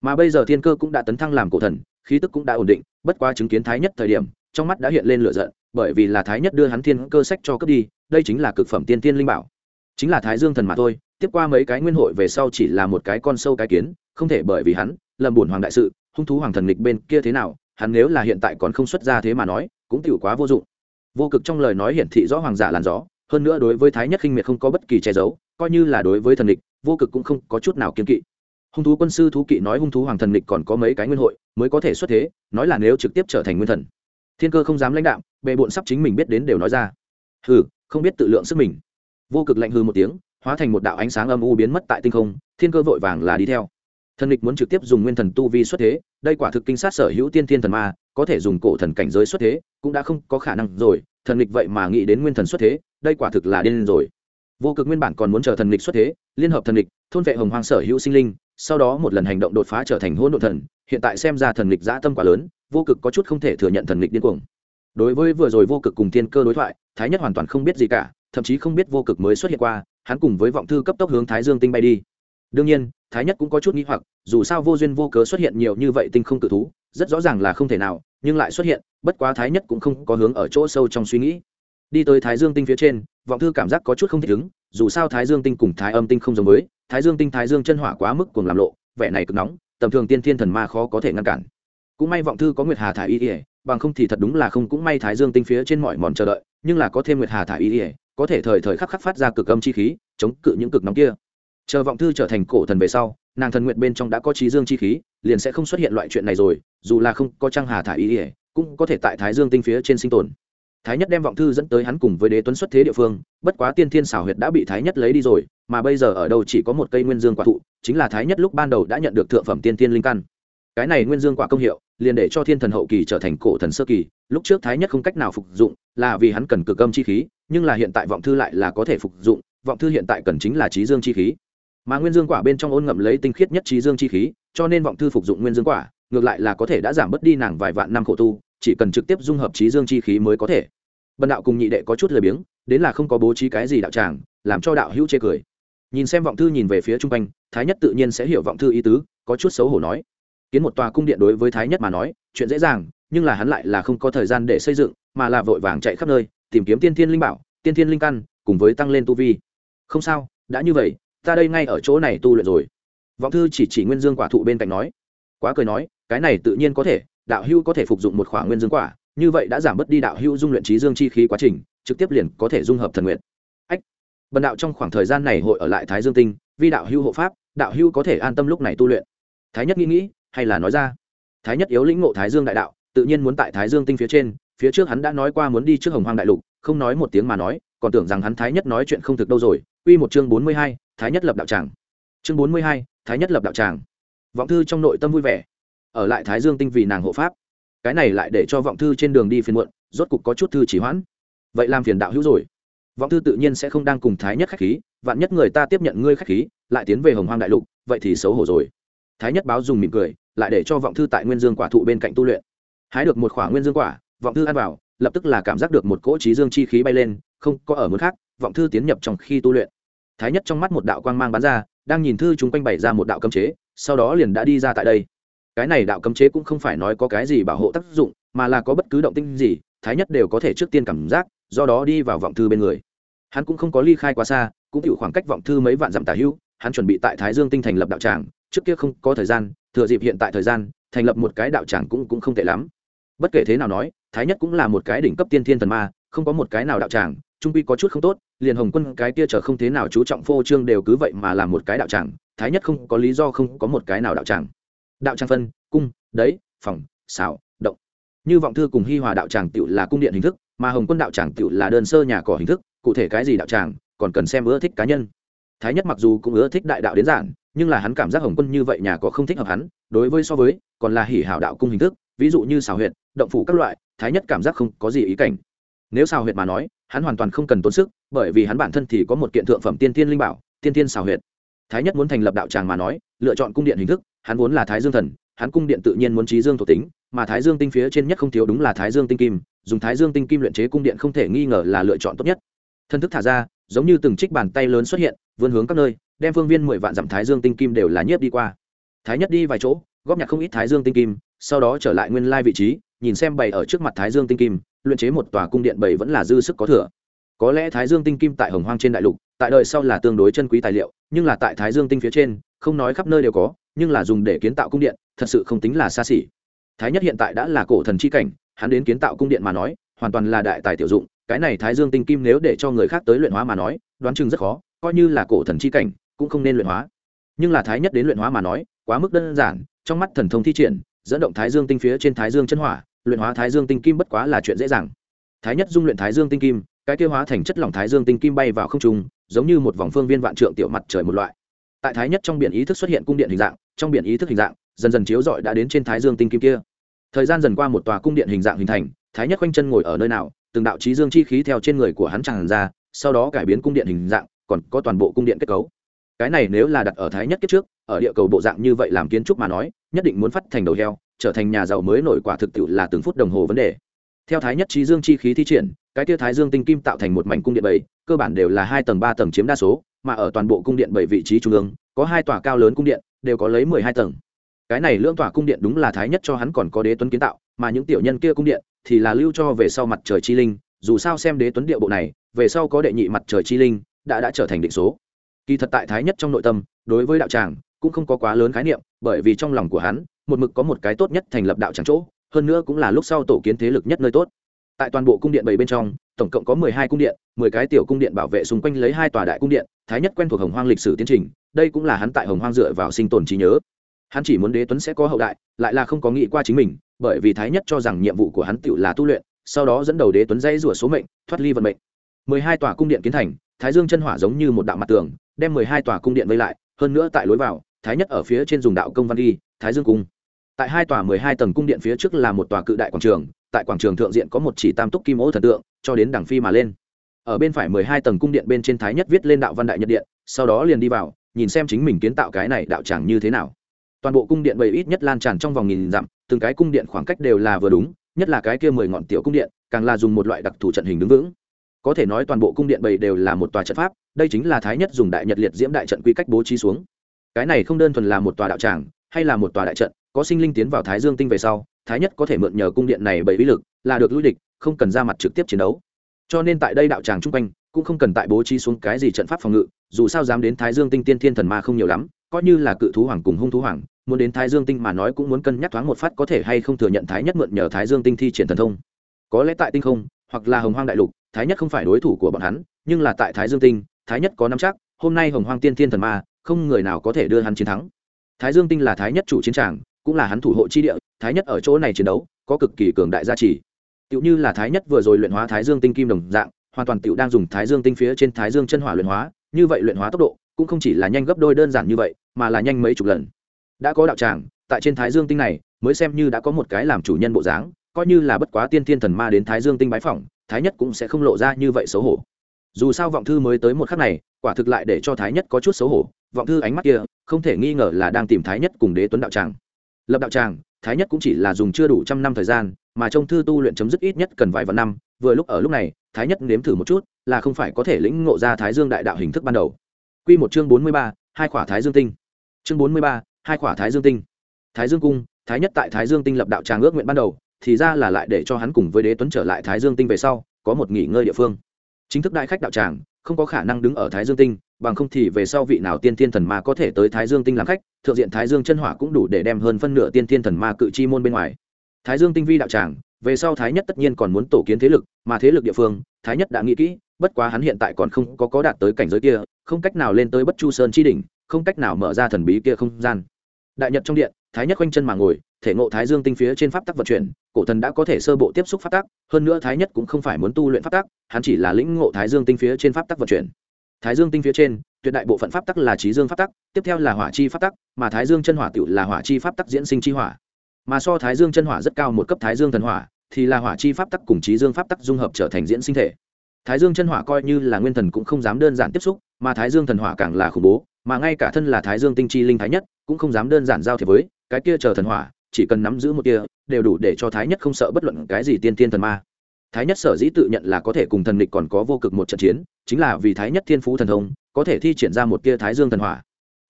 S1: Mà bây giờ thiên cơ cũng đã tấn thăng làm cổ thần, khí tức cũng đã ổn định, bất quá chứng kiến thái nhất thời điểm, trong mắt đã hiện lên lửa giận, bởi vì là thái nhất đưa hắn thiên cơ sách cho cướp đi, đây chính là cực phẩm tiên tiên linh bảo chính là thái dương thần mà thôi, tiếp qua mấy cái nguyên hội về sau chỉ là một cái con sâu cái kiến, không thể bởi vì hắn lầm buồn hoàng đại sự, hung thú hoàng thần lịch bên kia thế nào, hắn nếu là hiện tại còn không xuất ra thế mà nói, cũng tiểu quá vô dụng. Vô cực trong lời nói hiển thị rõ hoàng giả làn gió, hơn nữa đối với thái nhất khinh miệt không có bất kỳ che giấu, coi như là đối với thần địch vô cực cũng không có chút nào kiên kỵ. Hung thú quân sư thú kỵ nói hung thú hoàng thần địch còn có mấy cái nguyên hội, mới có thể xuất thế, nói là nếu trực tiếp trở thành nguyên thần. Thiên cơ không dám lãnh đạo bệ bộn sắp chính mình biết đến đều nói ra. Hừ, không biết tự lượng sức mình vô cực lạnh hư một tiếng, hóa thành một đạo ánh sáng âm u biến mất tại tinh không, thiên cơ vội vàng là đi theo. Thần địch muốn trực tiếp dùng nguyên thần tu vi xuất thế, đây quả thực kinh sát sở hữu tiên thiên thần ma, có thể dùng cổ thần cảnh giới xuất thế, cũng đã không có khả năng rồi, thần địch vậy mà nghĩ đến nguyên thần xuất thế, đây quả thực là điên rồi. Vô cực nguyên bản còn muốn chờ thần địch xuất thế, liên hợp thần địch, thôn vệ hồng hoang sở hữu sinh linh, sau đó một lần hành động đột phá trở thành hỗn độ thần, hiện tại xem ra thần địch dã tâm quá lớn, vô cực có chút không thể thừa nhận thần địch điên cuồng. Đối với vừa rồi vô cực cùng thiên cơ đối thoại, thái nhất hoàn toàn không biết gì cả thậm chí không biết vô cực mới xuất hiện qua, hắn cùng với vọng thư cấp tốc hướng thái dương tinh bay đi. Đương nhiên, thái nhất cũng có chút nghĩ hoặc, dù sao vô duyên vô cớ xuất hiện nhiều như vậy tinh không cự thú, rất rõ ràng là không thể nào, nhưng lại xuất hiện, bất quá thái nhất cũng không có hướng ở chỗ sâu trong suy nghĩ. Đi tới thái dương tinh phía trên, vọng thư cảm giác có chút không thích ứng, dù sao thái dương tinh cùng thái âm tinh không giống với, thái dương tinh, thái dương chân hỏa quá mức cùng làm lộ, vẻ này cực nóng, tầm thường tiên thiên thần ma khó có thể ngăn cản. Cũng may vọng thư có nguyệt hà thả y ỉa bằng không thì thật đúng là không, cũng may thái dương tinh phía trên mọi mòn chờ đợi, nhưng là có thêm nguyệt hà thả y ỉa có thể thời thời khắc khắc phát ra cực âm chi khí, chống cự những cực nóng kia. Chờ vọng thư trở thành cổ thần về sau, nàng thần nguyện bên trong đã có trí dương chi khí, liền sẽ không xuất hiện loại chuyện này rồi, dù là không có trang hà thả ý ỉa cũng có thể tại thái dương tinh phía trên sinh tồn. Thái nhất đem vọng thư dẫn tới hắn cùng với đế tuấn xuất thế địa phương, bất quá tiên thiên xảo huyệt đã bị thái nhất lấy đi rồi, mà bây giờ ở đâu chỉ có một cây nguyên dương quả thụ, chính là thái nhất lúc ban đầu đã nhận được thượng phẩm tiên thiên linh căn. Cái này nguyên dương quả công hiệu, liền để cho thiên thần hậu kỳ trở thành cổ thần sơ kỳ, lúc trước thái nhất không cách nào phục dụng, là vì hắn cần cực âm chi khí nhưng là hiện tại vọng thư lại là có thể phục dụng, vọng thư hiện tại cần chính là trí dương chi khí. Mà nguyên dương quả bên trong ôn ngậm lấy tinh khiết nhất trí dương chi khí, cho nên vọng thư phục dụng nguyên dương quả, ngược lại là có thể đã giảm bớt đi nàng vài vạn năm khổ tu, chỉ cần trực tiếp dung hợp trí dương chi khí mới có thể. Bần đạo cùng nhị đệ có chút lười biếng, đến là không có bố trí cái gì đạo tràng, làm cho đạo hữu chê cười. Nhìn xem vọng thư nhìn về phía chung quanh, thái nhất tự nhiên sẽ hiểu vọng thư ý tứ, có chút xấu hổ nói. Kiến một tòa cung điện đối với thái nhất mà nói, chuyện dễ dàng, nhưng là hắn lại là không có thời gian để xây dựng, mà là vội vàng chạy khắp nơi tìm kiếm tiên thiên linh bảo, tiên thiên linh căn, cùng với tăng lên tu vi. Không sao, đã như vậy, ta đây ngay ở chỗ này tu luyện rồi. Vọng thư chỉ chỉ nguyên dương quả thụ bên cạnh nói. Quá cười nói, cái này tự nhiên có thể, đạo hưu có thể phục dụng một khoảng nguyên dương quả, như vậy đã giảm bớt đi đạo hưu dung luyện trí dương chi khí quá trình, trực tiếp liền có thể dung hợp thần nguyện. Ách, bần đạo trong khoảng thời gian này hội ở lại thái dương tinh vì đạo hưu hộ pháp, đạo hưu có thể an tâm lúc này tu luyện. Thái nhất nghĩ nghĩ, hay là nói ra. Thái nhất yếu lĩnh ngộ thái dương đại đạo, tự nhiên muốn tại thái dương tinh phía trên phía trước hắn đã nói qua muốn đi trước hồng hoang đại lục, không nói một tiếng mà nói, còn tưởng rằng hắn thái nhất nói chuyện không thực đâu rồi. Quy một chương bốn mươi hai, thái nhất lập đạo tràng. Chương bốn mươi hai, thái nhất lập đạo tràng. Vọng thư trong nội tâm vui vẻ. Ở lại thái dương tinh vì nàng hộ pháp. Cái này lại để cho vọng thư trên đường đi phiền muộn, rốt cục có chút thư chỉ hoãn. Vậy làm phiền đạo hữu rồi. Vọng thư tự nhiên sẽ không đang cùng thái nhất khách khí, vạn nhất người ta tiếp nhận ngươi khách khí, lại tiến về hồng hoang đại lục, vậy thì xấu hổ rồi. Thái nhất báo dùng mỉm cười, lại để cho vọng thư tại nguyên dương quả thụ bên cạnh tu luyện. Hái được một khỏa nguyên dương quả vọng thư ăn vào, lập tức là cảm giác được một cỗ trí dương chi khí bay lên, không có ở mức khác, vọng thư tiến nhập trong khi tu luyện. Thái nhất trong mắt một đạo quang mang bắn ra, đang nhìn thư chúng quanh bày ra một đạo cấm chế, sau đó liền đã đi ra tại đây. Cái này đạo cấm chế cũng không phải nói có cái gì bảo hộ tác dụng, mà là có bất cứ động tinh gì, thái nhất đều có thể trước tiên cảm giác, do đó đi vào vọng thư bên người. Hắn cũng không có ly khai quá xa, cũng chịu khoảng cách vọng thư mấy vạn dặm tả hữu, hắn chuẩn bị tại thái dương tinh thành lập đạo tràng, trước kia không có thời gian, thừa dịp hiện tại thời gian, thành lập một cái đạo tràng cũng cũng không tệ lắm. Bất kể thế nào nói thái nhất cũng là một cái đỉnh cấp tiên thiên thần ma, không có một cái nào đạo tràng, trung quy có chút không tốt, liền hồng quân cái kia trở không thế nào chú trọng phô trương đều cứ vậy mà làm một cái đạo tràng, thái nhất không có lý do không có một cái nào đạo tràng. Đạo tràng phân, cung đấy phòng xảo động. Như vọng thư cùng hi hòa đạo tràng tựu là cung điện hình thức, mà hồng quân đạo tràng tựu là đơn sơ nhà cỏ hình thức, cụ thể cái gì đạo tràng, còn cần xem ưa thích cá nhân. Thái nhất mặc dù cũng ưa thích đại đạo đến giản, nhưng là hắn cảm giác hồng quân như vậy nhà có không thích hợp hắn, đối với so với, còn là hỉ hảo đạo cung hình thức, ví dụ như xào huyện động phủ các loại thái nhất cảm giác không có gì ý cảnh. Nếu xào huyệt mà nói, hắn hoàn toàn không cần tốn sức, bởi vì hắn bản thân thì có một kiện thượng phẩm tiên tiên linh bảo, tiên tiên xào huyệt. Thái nhất muốn thành lập đạo tràng mà nói, lựa chọn cung điện hình thức, hắn vốn là thái dương thần, hắn cung điện tự nhiên muốn trí dương thuộc tính, mà thái dương tinh phía trên nhất không thiếu đúng là thái dương tinh kim, dùng thái dương tinh kim luyện chế cung điện không thể nghi ngờ là lựa chọn tốt nhất. Thân thức thả ra, giống như từng trích bàn tay lớn xuất hiện, vươn hướng các nơi, đem phương viên mười vạn dặm thái dương tinh kim đều là nhiếp đi qua. Thái nhất đi vài chỗ, góp nhặt không ít thái dương tinh kim, sau đó trở lại nguyên lai vị trí nhìn xem bày ở trước mặt thái dương tinh kim, luyện chế một tòa cung điện bày vẫn là dư sức có thừa. Có lẽ thái dương tinh kim tại hồng hoang trên đại lục, tại đời sau là tương đối chân quý tài liệu, nhưng là tại thái dương tinh phía trên, không nói khắp nơi đều có, nhưng là dùng để kiến tạo cung điện, thật sự không tính là xa xỉ. Thái nhất hiện tại đã là cổ thần chi cảnh, hắn đến kiến tạo cung điện mà nói, hoàn toàn là đại tài tiểu dụng, cái này thái dương tinh kim nếu để cho người khác tới luyện hóa mà nói, đoán chừng rất khó, coi như là cổ thần chi cảnh, cũng không nên luyện hóa. Nhưng là thái nhất đến luyện hóa mà nói, quá mức đơn giản, trong mắt thần thông thi triển, dẫn động thái dương tinh phía trên thái dương chân hỏa luyện hóa thái dương tinh kim bất quá là chuyện dễ dàng. Thái nhất dung luyện thái dương tinh kim, cái tiêu hóa thành chất lỏng thái dương tinh kim bay vào không trung, giống như một vòng phương viên vạn trượng tiểu mặt trời một loại. Tại thái nhất trong biển ý thức xuất hiện cung điện hình dạng, trong biển ý thức hình dạng, dần dần chiếu rọi đã đến trên thái dương tinh kim kia. Thời gian dần qua một tòa cung điện hình dạng hình thành, thái nhất quanh chân ngồi ở nơi nào, từng đạo trí dương chi khí theo trên người của hắn tràn ra, sau đó cải biến cung điện hình dạng, còn có toàn bộ cung điện kết cấu. Cái này nếu là đặt ở thái nhất kiếp trước, ở địa cầu bộ dạng như vậy làm kiến trúc mà nói, nhất định muốn phát thành đầu heo trở thành nhà giàu mới nổi quả thực tiệu là từng phút đồng hồ vấn đề. Theo thái nhất trí dương chi khí thi triển, cái tia thái dương tinh kim tạo thành một mảnh cung điện bảy, cơ bản đều là hai tầng ba tầng chiếm đa số, mà ở toàn bộ cung điện bảy vị trí trung ương, có hai tòa cao lớn cung điện, đều có lấy mười hai tầng. Cái này lưỡng tòa cung điện đúng là thái nhất cho hắn còn có đế tuấn kiến tạo, mà những tiểu nhân kia cung điện thì là lưu cho về sau mặt trời chi linh, dù sao xem đế tuấn địa bộ này, về sau có đệ nhị mặt trời chi linh, đã đã trở thành định số. Kỳ thật tại thái nhất trong nội tâm, đối với đạo tràng cũng không có quá lớn khái niệm, bởi vì trong lòng của hắn một mực có một cái tốt nhất thành lập đạo tràng chỗ, hơn nữa cũng là lúc sau tổ kiến thế lực nhất nơi tốt. Tại toàn bộ cung điện bảy bên trong, tổng cộng có mười hai cung điện, mười cái tiểu cung điện bảo vệ xung quanh lấy hai tòa đại cung điện, thái nhất quen thuộc hồng hoang lịch sử tiến trình, đây cũng là hắn tại hồng hoang dựa vào sinh tồn trí nhớ. Hắn chỉ muốn đế tuấn sẽ có hậu đại, lại là không có nghĩ qua chính mình, bởi vì thái nhất cho rằng nhiệm vụ của hắn tự là tu luyện, sau đó dẫn đầu đế tuấn dây rủa số mệnh, thoát ly vận mệnh. Mười hai tòa cung điện kiến thành, thái dương chân hỏa giống như một đạo mặt tường, đem mười hai tòa cung điện vây lại, hơn nữa tại lối vào, thái nhất ở phía trên dùng đạo công văn ghi, thái dương cung tại hai tòa mười hai tầng cung điện phía trước là một tòa cự đại quảng trường, tại quảng trường thượng diện có một chỉ tam túc kim ô thần tượng, cho đến đằng phi mà lên. Ở bên phải mười hai tầng cung điện bên trên thái nhất viết lên đạo văn đại nhật điện, sau đó liền đi vào, nhìn xem chính mình kiến tạo cái này đạo tràng như thế nào. Toàn bộ cung điện bày ít nhất lan tràn trong vòng nghìn dặm, từng cái cung điện khoảng cách đều là vừa đúng, nhất là cái kia mười ngọn tiểu cung điện, càng là dùng một loại đặc thù trận hình đứng vững. Có thể nói toàn bộ cung điện bày đều là một tòa trận pháp, đây chính là thái nhất dùng đại nhật liệt diễm đại trận quy cách bố trí xuống. Cái này không đơn thuần là một tòa đạo tràng, hay là một tòa đại trận có sinh linh tiến vào thái dương tinh về sau, thái nhất có thể mượn nhờ cung điện này bởi bí lực là được lui địch, không cần ra mặt trực tiếp chiến đấu. Cho nên tại đây đạo tràng chung quanh, cũng không cần tại bố trí xuống cái gì trận pháp phòng ngự, dù sao dám đến thái dương tinh tiên thiên thần ma không nhiều lắm, coi như là cự thú hoàng cùng hung thú hoàng, muốn đến thái dương tinh mà nói cũng muốn cân nhắc thoáng một phát có thể hay không thừa nhận thái nhất mượn nhờ thái dương tinh thi triển thần thông. Có lẽ tại tinh không, hoặc là hồng hoang đại lục, thái nhất không phải đối thủ của bọn hắn, nhưng là tại thái dương tinh, thái nhất có năm chắc, hôm nay hồng hoang tiên thiên thần ma, không người nào có thể đưa hắn chiến thắng. Thái dương tinh là thái nhất chủ chiến tràng cũng là hắn thủ hộ chi địa, thái nhất ở chỗ này chiến đấu, có cực kỳ cường đại gia trì. Tựu như là thái nhất vừa rồi luyện hóa thái dương tinh kim đồng dạng, hoàn toàn tựu đang dùng thái dương tinh phía trên thái dương chân hỏa luyện hóa, như vậy luyện hóa tốc độ, cũng không chỉ là nhanh gấp đôi đơn giản như vậy, mà là nhanh mấy chục lần. Đã có đạo tràng, tại trên thái dương tinh này, mới xem như đã có một cái làm chủ nhân bộ dáng, coi như là bất quá tiên thiên thần ma đến thái dương tinh bái phỏng, thái nhất cũng sẽ không lộ ra như vậy xấu hổ. Dù sao vọng thư mới tới một khắc này, quả thực lại để cho thái nhất có chút xấu hổ, vọng thư ánh mắt kia, không thể nghi ngờ là đang tìm thái nhất cùng đế tuấn đạo tràng lập đạo tràng, thái nhất cũng chỉ là dùng chưa đủ trăm năm thời gian, mà trong thư tu luyện chấm dứt ít nhất cần vài vạn năm, vừa lúc ở lúc này, thái nhất nếm thử một chút, là không phải có thể lĩnh ngộ ra thái dương đại đạo hình thức ban đầu. Q một chương bốn mươi ba, hai khỏa thái dương tinh. Chương bốn mươi ba, hai khỏa thái dương tinh. Thái dương cung, thái nhất tại thái dương tinh lập đạo tràng ước nguyện ban đầu, thì ra là lại để cho hắn cùng với đế tuấn trở lại thái dương tinh về sau, có một nghỉ ngơi địa phương. Chính thức đại khách đạo tràng không có khả năng đứng ở thái dương tinh, bằng không thì về sau vị nào tiên thiên thần ma có thể tới thái dương tinh làm khách, thượng diện thái dương chân hỏa cũng đủ để đem hơn phân nửa tiên thiên thần ma cự chi môn bên ngoài. Thái dương tinh vi đạo tràng, về sau thái nhất tất nhiên còn muốn tổ kiến thế lực, mà thế lực địa phương, thái nhất đã nghĩ kỹ, bất quá hắn hiện tại còn không có có đạt tới cảnh giới kia, không cách nào lên tới bất chu sơn chi đỉnh, không cách nào mở ra thần bí kia không gian. Đại nhật trong điện, thái nhất quanh chân mà ngồi thể ngộ thái dương tinh phía trên pháp tắc vận chuyển, cổ thần đã có thể sơ bộ tiếp xúc pháp tắc, hơn nữa thái nhất cũng không phải muốn tu luyện pháp tắc, hắn chỉ là lĩnh ngộ thái dương tinh phía trên pháp tắc vận chuyển. Thái dương tinh phía trên, tuyệt đại bộ phận pháp tắc là trí dương pháp tắc, tiếp theo là hỏa chi pháp tắc, mà thái dương chân hỏa tựu là hỏa chi pháp tắc diễn sinh chi hỏa. Mà so thái dương chân hỏa rất cao một cấp thái dương thần hỏa, thì là hỏa chi pháp tắc cùng trí dương pháp tắc dung hợp trở thành diễn sinh thể. Thái dương chân hỏa coi như là nguyên thần cũng không dám đơn giản tiếp xúc, mà thái dương thần hỏa càng là khủng bố, mà ngay cả thân là thái dương tinh chi linh thái nhất, cũng không dám đơn giản giao thiệp với, cái kia chờ thần hỏa chỉ cần nắm giữ một kia đều đủ để cho thái nhất không sợ bất luận cái gì tiên tiên thần ma. Thái nhất sở dĩ tự nhận là có thể cùng thần lịch còn có vô cực một trận chiến, chính là vì thái nhất thiên phú thần thông, có thể thi triển ra một kia thái dương thần hỏa.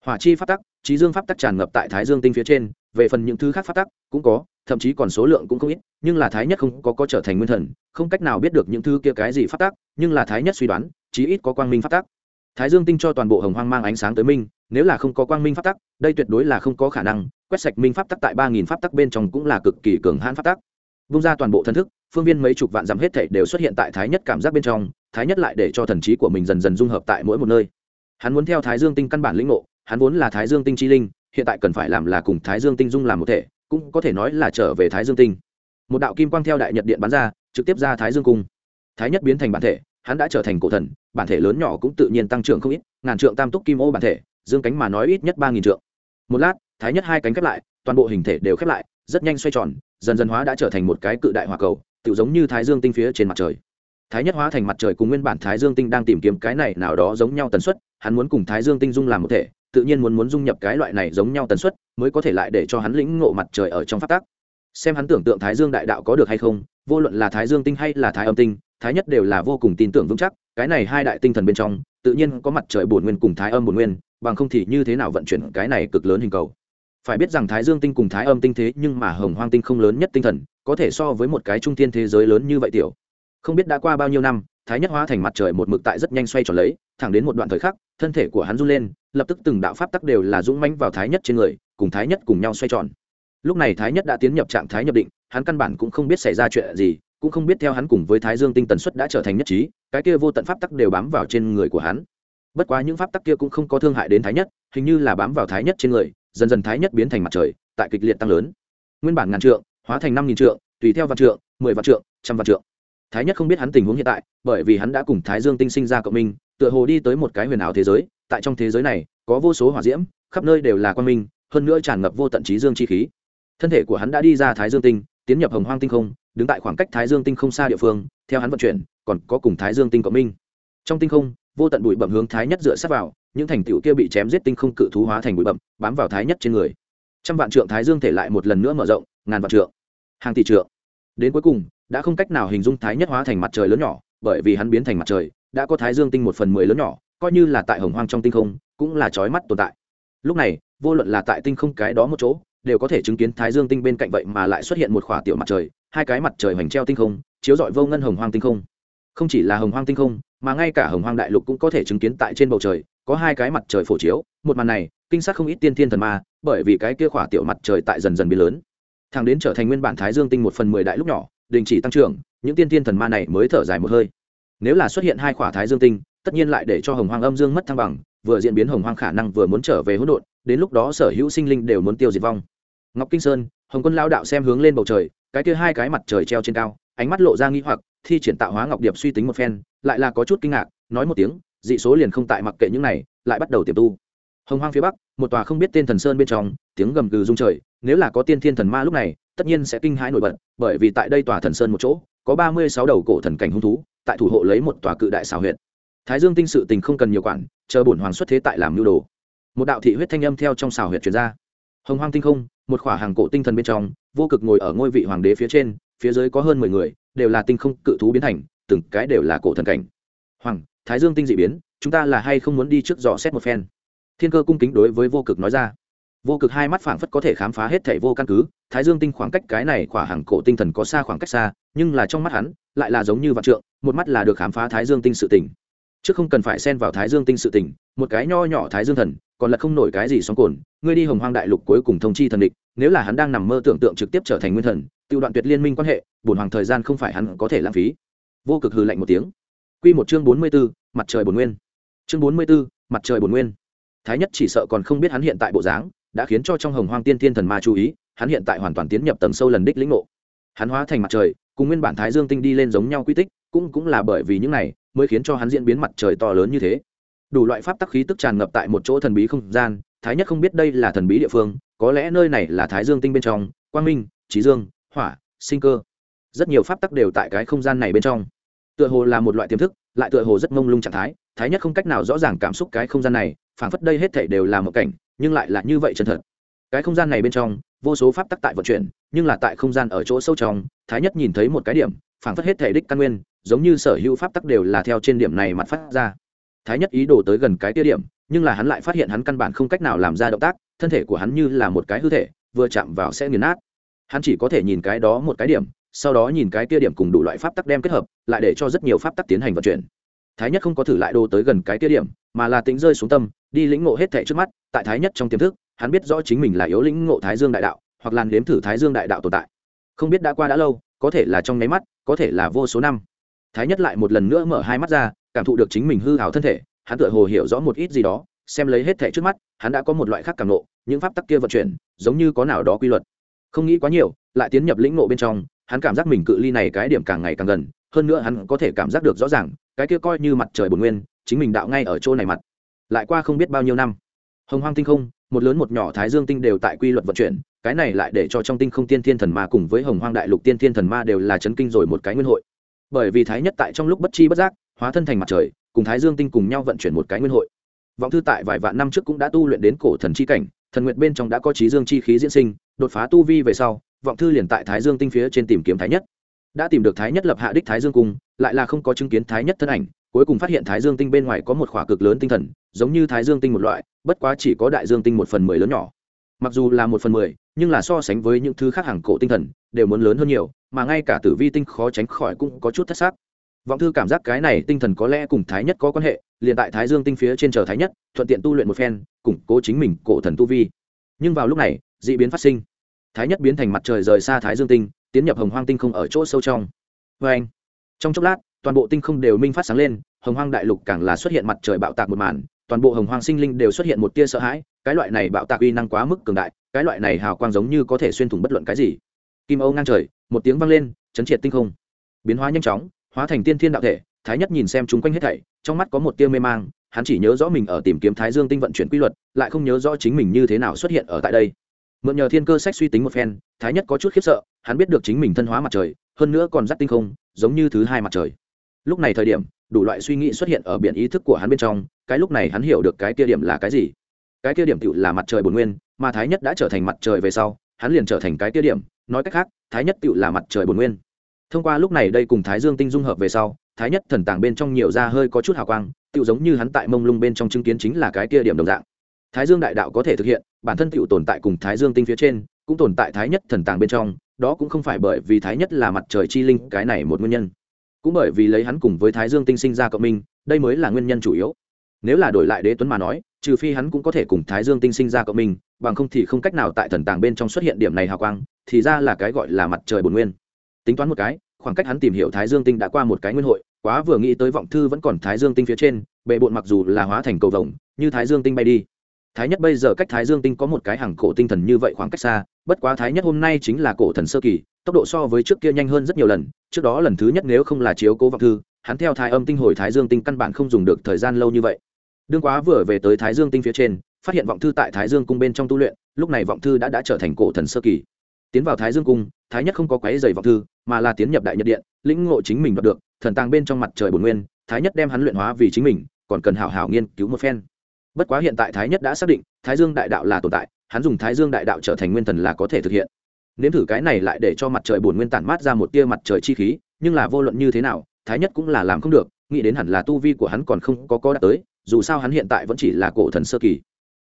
S1: Hỏa chi pháp tắc, trí dương pháp tắc tràn ngập tại thái dương tinh phía trên, về phần những thứ khác pháp tắc, cũng có, thậm chí còn số lượng cũng không ít, nhưng là thái nhất không có có trở thành nguyên thần, không cách nào biết được những thứ kia cái gì pháp tắc, nhưng là thái nhất suy đoán, chí ít có quang minh pháp tắc. Thái dương tinh cho toàn bộ hồng hoang mang ánh sáng tới minh nếu là không có quang minh pháp tắc, đây tuyệt đối là không có khả năng quét sạch minh pháp tắc tại ba nghìn pháp tắc bên trong cũng là cực kỳ cường hãn pháp tắc. Vung ra toàn bộ thân thức, phương viên mấy chục vạn dặm hết thể đều xuất hiện tại thái nhất cảm giác bên trong, thái nhất lại để cho thần trí của mình dần dần dung hợp tại mỗi một nơi. Hắn muốn theo thái dương tinh căn bản lĩnh ngộ, hắn vốn là thái dương tinh chi linh, hiện tại cần phải làm là cùng thái dương tinh dung làm một thể, cũng có thể nói là trở về thái dương tinh. Một đạo kim quang theo đại nhật điện bắn ra, trực tiếp ra thái dương cung. Thái nhất biến thành bản thể, hắn đã trở thành cổ thần, bản thể lớn nhỏ cũng tự nhiên tăng trưởng không ít, ngàn trượng tam túc kim ô bản thể, dương cánh mà nói ít nhất ba nghìn trượng. Một lát thái nhất hai cánh khép lại, toàn bộ hình thể đều khép lại, rất nhanh xoay tròn, dần dần hóa đã trở thành một cái cự đại hỏa cầu tự giống như thái dương tinh phía trên mặt trời. Thái nhất hóa thành mặt trời cùng nguyên bản thái dương tinh đang tìm kiếm cái này nào đó giống nhau tần suất, hắn muốn cùng thái dương tinh dung làm một thể, tự nhiên muốn muốn dung nhập cái loại này giống nhau tần suất, mới có thể lại để cho hắn lĩnh ngộ mặt trời ở trong phát tác xem hắn tưởng tượng thái dương đại đạo có được hay không, vô luận là thái dương tinh hay là thái âm tinh, thái nhất đều là vô cùng tin tưởng vững chắc, cái này hai đại tinh thần bên trong, tự nhiên có mặt trời bổn nguyên cùng thái âm bổn nguyên, bằng không thì như thế nào vận chuyển cái này cực lớn hình cầu phải biết rằng thái dương tinh cùng thái âm tinh thế nhưng mà hồng hoang tinh không lớn nhất tinh thần, có thể so với một cái trung thiên thế giới lớn như vậy tiểu. Không biết đã qua bao nhiêu năm, thái nhất hóa thành mặt trời một mực tại rất nhanh xoay tròn lấy, thẳng đến một đoạn thời khắc, thân thể của hắn run lên, lập tức từng đạo pháp tắc đều là dũng mãnh vào thái nhất trên người, cùng thái nhất cùng nhau xoay tròn. Lúc này thái nhất đã tiến nhập trạng thái nhập định, hắn căn bản cũng không biết xảy ra chuyện gì, cũng không biết theo hắn cùng với thái dương tinh tần suất đã trở thành nhất trí, cái kia vô tận pháp tắc đều bám vào trên người của hắn. Bất quá những pháp tắc kia cũng không có thương hại đến thái nhất, hình như là bám vào thái nhất trên người dần dần thái nhất biến thành mặt trời, tại kịch liệt tăng lớn. Nguyên bản ngàn trượng, hóa thành năm nghìn trượng, tùy theo vạn trượng, mười vạn trượng, trăm vạn trượng. Thái nhất không biết hắn tình huống hiện tại, bởi vì hắn đã cùng thái dương tinh sinh ra cộng minh, tựa hồ đi tới một cái huyền ảo thế giới, tại trong thế giới này, có vô số hỏa diễm, khắp nơi đều là quan minh, hơn nữa tràn ngập vô tận trí dương chi khí. Thân thể của hắn đã đi ra thái dương tinh, tiến nhập hồng hoang tinh không, đứng tại khoảng cách thái dương tinh không xa địa phương, theo hắn vận chuyển, còn có cùng thái dương tinh cộng minh. Trong tinh không, vô tận bụi bẩm hướng thái nhất dựa sát vào những thành tựu kia bị chém giết tinh không cự thú hóa thành bụi bậm, bám vào thái nhất trên người. Trăm vạn trượng thái dương thể lại một lần nữa mở rộng ngàn vạn trượng. Hàng tỷ trượng. Đến cuối cùng đã không cách nào hình dung thái nhất hóa thành mặt trời lớn nhỏ bởi vì hắn biến thành mặt trời đã có thái dương tinh một phần mười lớn nhỏ coi như là tại hồng hoang trong tinh không cũng là trói mắt tồn tại. Lúc này vô luận là tại tinh không cái đó một chỗ đều có thể chứng kiến thái dương tinh bên cạnh vậy mà lại xuất hiện một khỏa tiểu mặt trời hai cái mặt trời hoành treo tinh không chiếu rọi vô ngân hồng hoang tinh không. Không chỉ là hồng hoang tinh không mà ngay cả hồng hoang đại lục cũng có thể chứng kiến tại trên bầu trời, có hai cái mặt trời phổ chiếu, một màn này, kinh sát không ít tiên thiên thần ma, bởi vì cái kia khỏa tiểu mặt trời tại dần dần biến lớn. Thàng đến trở thành nguyên bản thái dương tinh một phần mười đại lúc nhỏ, đình chỉ tăng trưởng, những tiên thiên thần ma này mới thở dài một hơi. Nếu là xuất hiện hai khỏa thái dương tinh, tất nhiên lại để cho hồng hoang âm dương mất thăng bằng, vừa diễn biến hồng hoang khả năng vừa muốn trở về hỗn độn, đến lúc đó sở hữu sinh linh đều muốn tiêu diệt vong. Ngọc kinh sơn, hồng quân lao đạo xem hướng lên bầu trời, cái kia hai cái mặt trời treo trên cao, ánh mắt lộ ra nghi hoặc thi triển tạo hóa ngọc điệp suy tính một phen, lại là có chút kinh ngạc, nói một tiếng, dị số liền không tại mặc kệ những này, lại bắt đầu tiềm tu. Hồng hoang phía bắc, một tòa không biết tên thần sơn bên trong, tiếng gầm gừ rung trời, nếu là có tiên thiên thần ma lúc này, tất nhiên sẽ kinh hãi nổi bật, bởi vì tại đây tòa thần sơn một chỗ, có ba mươi sáu đầu cổ thần cảnh hung thú, tại thủ hộ lấy một tòa cự đại xào huyện thái dương tinh sự tình không cần nhiều quản, chờ bổn hoàng xuất thế tại làm nhu đồ. Một đạo thị huyết thanh âm theo trong xào huyệt truyền ra. Hồng hoang tinh không, một khỏa hàng cổ tinh thần bên trong, vô cực ngồi ở ngôi vị hoàng đế phía trên, phía dưới có hơn mười người đều là tinh không cự thú biến thành, từng cái đều là cổ thần cảnh. Hoàng, thái dương tinh dị biến, chúng ta là hay không muốn đi trước dò xét một phen? Thiên cơ cung kính đối với vô cực nói ra. Vô cực hai mắt phảng phất có thể khám phá hết thảy vô căn cứ, thái dương tinh khoảng cách cái này khỏa hàng cổ tinh thần có xa khoảng cách xa, nhưng là trong mắt hắn, lại là giống như vạn trượng, một mắt là được khám phá thái dương tinh sự tỉnh chứ không cần phải xen vào thái dương tinh sự tỉnh một cái nho nhỏ thái dương thần, còn là không nổi cái gì sóng cồn ngươi đi hồng hoang đại lục cuối cùng thông chi thần địch, nếu là hắn đang nằm mơ tưởng tượng trực tiếp trở thành nguyên thần tự đoạn tuyệt liên minh quan hệ bổn hoàng thời gian không phải hắn có thể lãng phí. Vô cực hừ lạnh một tiếng. Quy một chương bốn mươi 44, mặt trời bổn nguyên. Chương bốn mươi 44, mặt trời bổn nguyên. Thái nhất chỉ sợ còn không biết hắn hiện tại bộ dáng đã khiến cho trong hồng hoang tiên thiên thần ma chú ý hắn hiện tại hoàn toàn tiến nhập tầng sâu lần đích lĩnh ngộ. Hắn hóa thành mặt trời cùng nguyên bản thái dương tinh đi lên giống nhau quy tích cũng cũng là bởi vì những này mới khiến cho hắn diễn biến mặt trời to lớn như thế. Đủ loại pháp tắc khí tức tràn ngập tại một chỗ thần bí không gian thái nhất không biết đây là thần bí địa phương có lẽ nơi này là thái dương tinh bên trong quang minh trí dương hỏa, sinh cơ. Rất nhiều pháp tắc đều tại cái không gian này bên trong. Tựa hồ là một loại tiềm thức, lại tựa hồ rất mông lung trạng thái thái nhất không cách nào rõ ràng cảm xúc cái không gian này, phảng phất đây hết thể đều là một cảnh, nhưng lại là như vậy chân thật. Cái không gian này bên trong, vô số pháp tắc tại vận chuyển, nhưng là tại không gian ở chỗ sâu trong, thái nhất nhìn thấy một cái điểm, phảng phất hết thể đích căn nguyên, giống như sở hữu pháp tắc đều là theo trên điểm này mặt phát ra. Thái nhất ý đồ tới gần cái tia điểm, nhưng là hắn lại phát hiện hắn căn bản không cách nào làm ra động tác, thân thể của hắn như là một cái hư thể, vừa chạm vào sẽ nghiền nát hắn chỉ có thể nhìn cái đó một cái điểm, sau đó nhìn cái kia điểm cùng đủ loại pháp tắc đem kết hợp, lại để cho rất nhiều pháp tắc tiến hành vận chuyển. Thái nhất không có thử lại đồ tới gần cái kia điểm, mà là tính rơi xuống tâm, đi lĩnh ngộ hết thệ trước mắt, tại thái nhất trong tiềm thức, hắn biết rõ chính mình là yếu lĩnh ngộ thái dương đại đạo, hoặc làn đếm thử thái dương đại đạo tồn tại. Không biết đã qua đã lâu, có thể là trong nháy mắt, có thể là vô số năm. Thái nhất lại một lần nữa mở hai mắt ra, cảm thụ được chính mình hư hào thân thể, hắn tựa hồ hiểu rõ một ít gì đó, xem lấy hết thẻ trước mắt, hắn đã có một loại khác cảm nộ những pháp tắc kia vận chuyển, giống như có nào đó quy luật không nghĩ quá nhiều, lại tiến nhập lĩnh nộ bên trong, hắn cảm giác mình cự ly này cái điểm càng ngày càng gần, hơn nữa hắn có thể cảm giác được rõ ràng, cái kia coi như mặt trời bồn nguyên, chính mình đạo ngay ở chỗ này mặt. Lại qua không biết bao nhiêu năm, hồng hoang tinh không, một lớn một nhỏ thái dương tinh đều tại quy luật vận chuyển, cái này lại để cho trong tinh không tiên thiên thần ma cùng với hồng hoang đại lục tiên thiên thần ma đều là chấn kinh rồi một cái nguyên hội. Bởi vì thái nhất tại trong lúc bất chi bất giác, hóa thân thành mặt trời, cùng thái dương tinh cùng nhau vận chuyển một cái nguyên hội. Vọng thư tại vài vạn năm trước cũng đã tu luyện đến cổ thần chi cảnh thần nguyện bên trong đã có trí dương chi khí diễn sinh, đột phá tu vi về sau, vọng thư liền tại thái dương tinh phía trên tìm kiếm thái nhất. Đã tìm được thái nhất lập hạ đích thái dương cung, lại là không có chứng kiến thái nhất thân ảnh, cuối cùng phát hiện thái dương tinh bên ngoài có một khỏa cực lớn tinh thần, giống như thái dương tinh một loại, bất quá chỉ có đại dương tinh một phần mười lớn nhỏ. Mặc dù là một phần mười, nhưng là so sánh với những thứ khác hàng cổ tinh thần, đều muốn lớn hơn nhiều, mà ngay cả tử vi tinh khó tránh khỏi cũng có chút thất xác vọng thư cảm giác cái này tinh thần có lẽ cùng thái nhất có quan hệ, liền tại thái dương tinh phía trên chờ thái nhất, thuận tiện tu luyện một phen, củng cố chính mình cổ thần tu vi. Nhưng vào lúc này d ị biến phát sinh. Thái nhất biến thành mặt trời rời xa thái dương tinh, tiến nhập hồng hoang tinh không ở chỗ sâu trong. Vê anh, trong chốc lát, toàn bộ tinh không đều minh phát sáng lên, hồng hoang đại lục càng là xuất hiện mặt trời bạo tạc một màn, toàn bộ hồng hoang sinh linh đều xuất hiện một tia sợ hãi, cái loại này bạo tạc uy năng quá mức cường đại, cái loại này hào quang giống như có thể xuyên thủng bất luận cái gì. Kim âu ngang trời, một tiếng vang lên, chấn triệt tinh không. Biến hóa nhanh chóng hóa thành tiên thiên đạo thể, thái nhất nhìn xem chung quanh hết thảy, trong mắt có một tia mê mang, hắn chỉ nhớ rõ mình ở tìm kiếm thái dương tinh vận chuyển quy luật, lại không nhớ rõ chính mình như thế nào xuất hiện ở tại đây. Mượn nhờ thiên cơ sách suy tính một phen, thái nhất có chút khiếp sợ, hắn biết được chính mình thân hóa mặt trời, hơn nữa còn dắt tinh không, giống như thứ hai mặt trời. Lúc này thời điểm, đủ loại suy nghĩ xuất hiện ở biển ý thức của hắn bên trong, cái lúc này hắn hiểu được cái kia điểm là cái gì. Cái kia điểm tựu là mặt trời bồn nguyên, mà thái nhất đã trở thành mặt trời về sau, hắn liền trở thành cái kia điểm, nói cách khác, thái nhất tựu là mặt trời bồn nguyên thông qua lúc này đây cùng thái dương tinh dung hợp về sau, thái nhất thần tàng bên trong nhiều ra hơi có chút hào quang, tựu giống như hắn tại mông lung bên trong chứng kiến chính là cái kia điểm đồng dạng. Thái dương đại đạo có thể thực hiện, bản thân tựu tồn tại cùng thái dương tinh phía trên, cũng tồn tại thái nhất thần tàng bên trong, đó cũng không phải bởi vì thái nhất là mặt trời chi linh, cái này một nguyên nhân. Cũng bởi vì lấy hắn cùng với thái dương tinh sinh ra cộng minh, đây mới là nguyên nhân chủ yếu. Nếu là đổi lại đế tuấn mà nói, trừ phi hắn cũng có thể cùng thái dương tinh sinh ra cộng minh, bằng không thì không cách nào tại thần tàng bên trong xuất hiện điểm này hào quang, thì ra là cái gọi là mặt trời bồn nguyên. Tính toán một cái khoảng cách hắn tìm hiểu thái dương tinh đã qua một cái nguyên hội, quá vừa nghĩ tới vọng thư vẫn còn thái dương tinh phía trên bệ bộn mặc dù là hóa thành cầu vồng, như thái dương tinh bay đi. Thái nhất bây giờ cách thái dương tinh có một cái hàng cổ tinh thần như vậy khoảng cách xa, bất quá thái nhất hôm nay chính là cổ thần sơ kỳ, tốc độ so với trước kia nhanh hơn rất nhiều lần, trước đó lần thứ nhất nếu không là chiếu cố vọng thư, hắn theo thái âm tinh hồi thái dương tinh căn bản không dùng được thời gian lâu như vậy. Đương quá vừa về tới thái dương tinh phía trên, phát hiện vọng thư tại thái dương cung bên trong tu luyện, lúc này vọng thư đã đã trở thành cổ thần sơ kỳ tiến vào thái dương cung, thái nhất không có quái dày vọng thư, mà là tiến nhập đại nhật điện, lĩnh ngộ chính mình đoạt được, thần tàng bên trong mặt trời bồn nguyên, thái nhất đem hắn luyện hóa vì chính mình, còn cần hảo hảo nghiên cứu một phen. Bất quá hiện tại thái nhất đã xác định, thái dương đại đạo là tồn tại, hắn dùng thái dương đại đạo trở thành nguyên thần là có thể thực hiện. Nếm thử cái này lại để cho mặt trời bổn nguyên tản mát ra một tia mặt trời chi khí, nhưng là vô luận như thế nào, thái nhất cũng là làm không được, nghĩ đến hẳn là tu vi của hắn còn không có có đạt tới, dù sao hắn hiện tại vẫn chỉ là cổ thần sơ kỳ.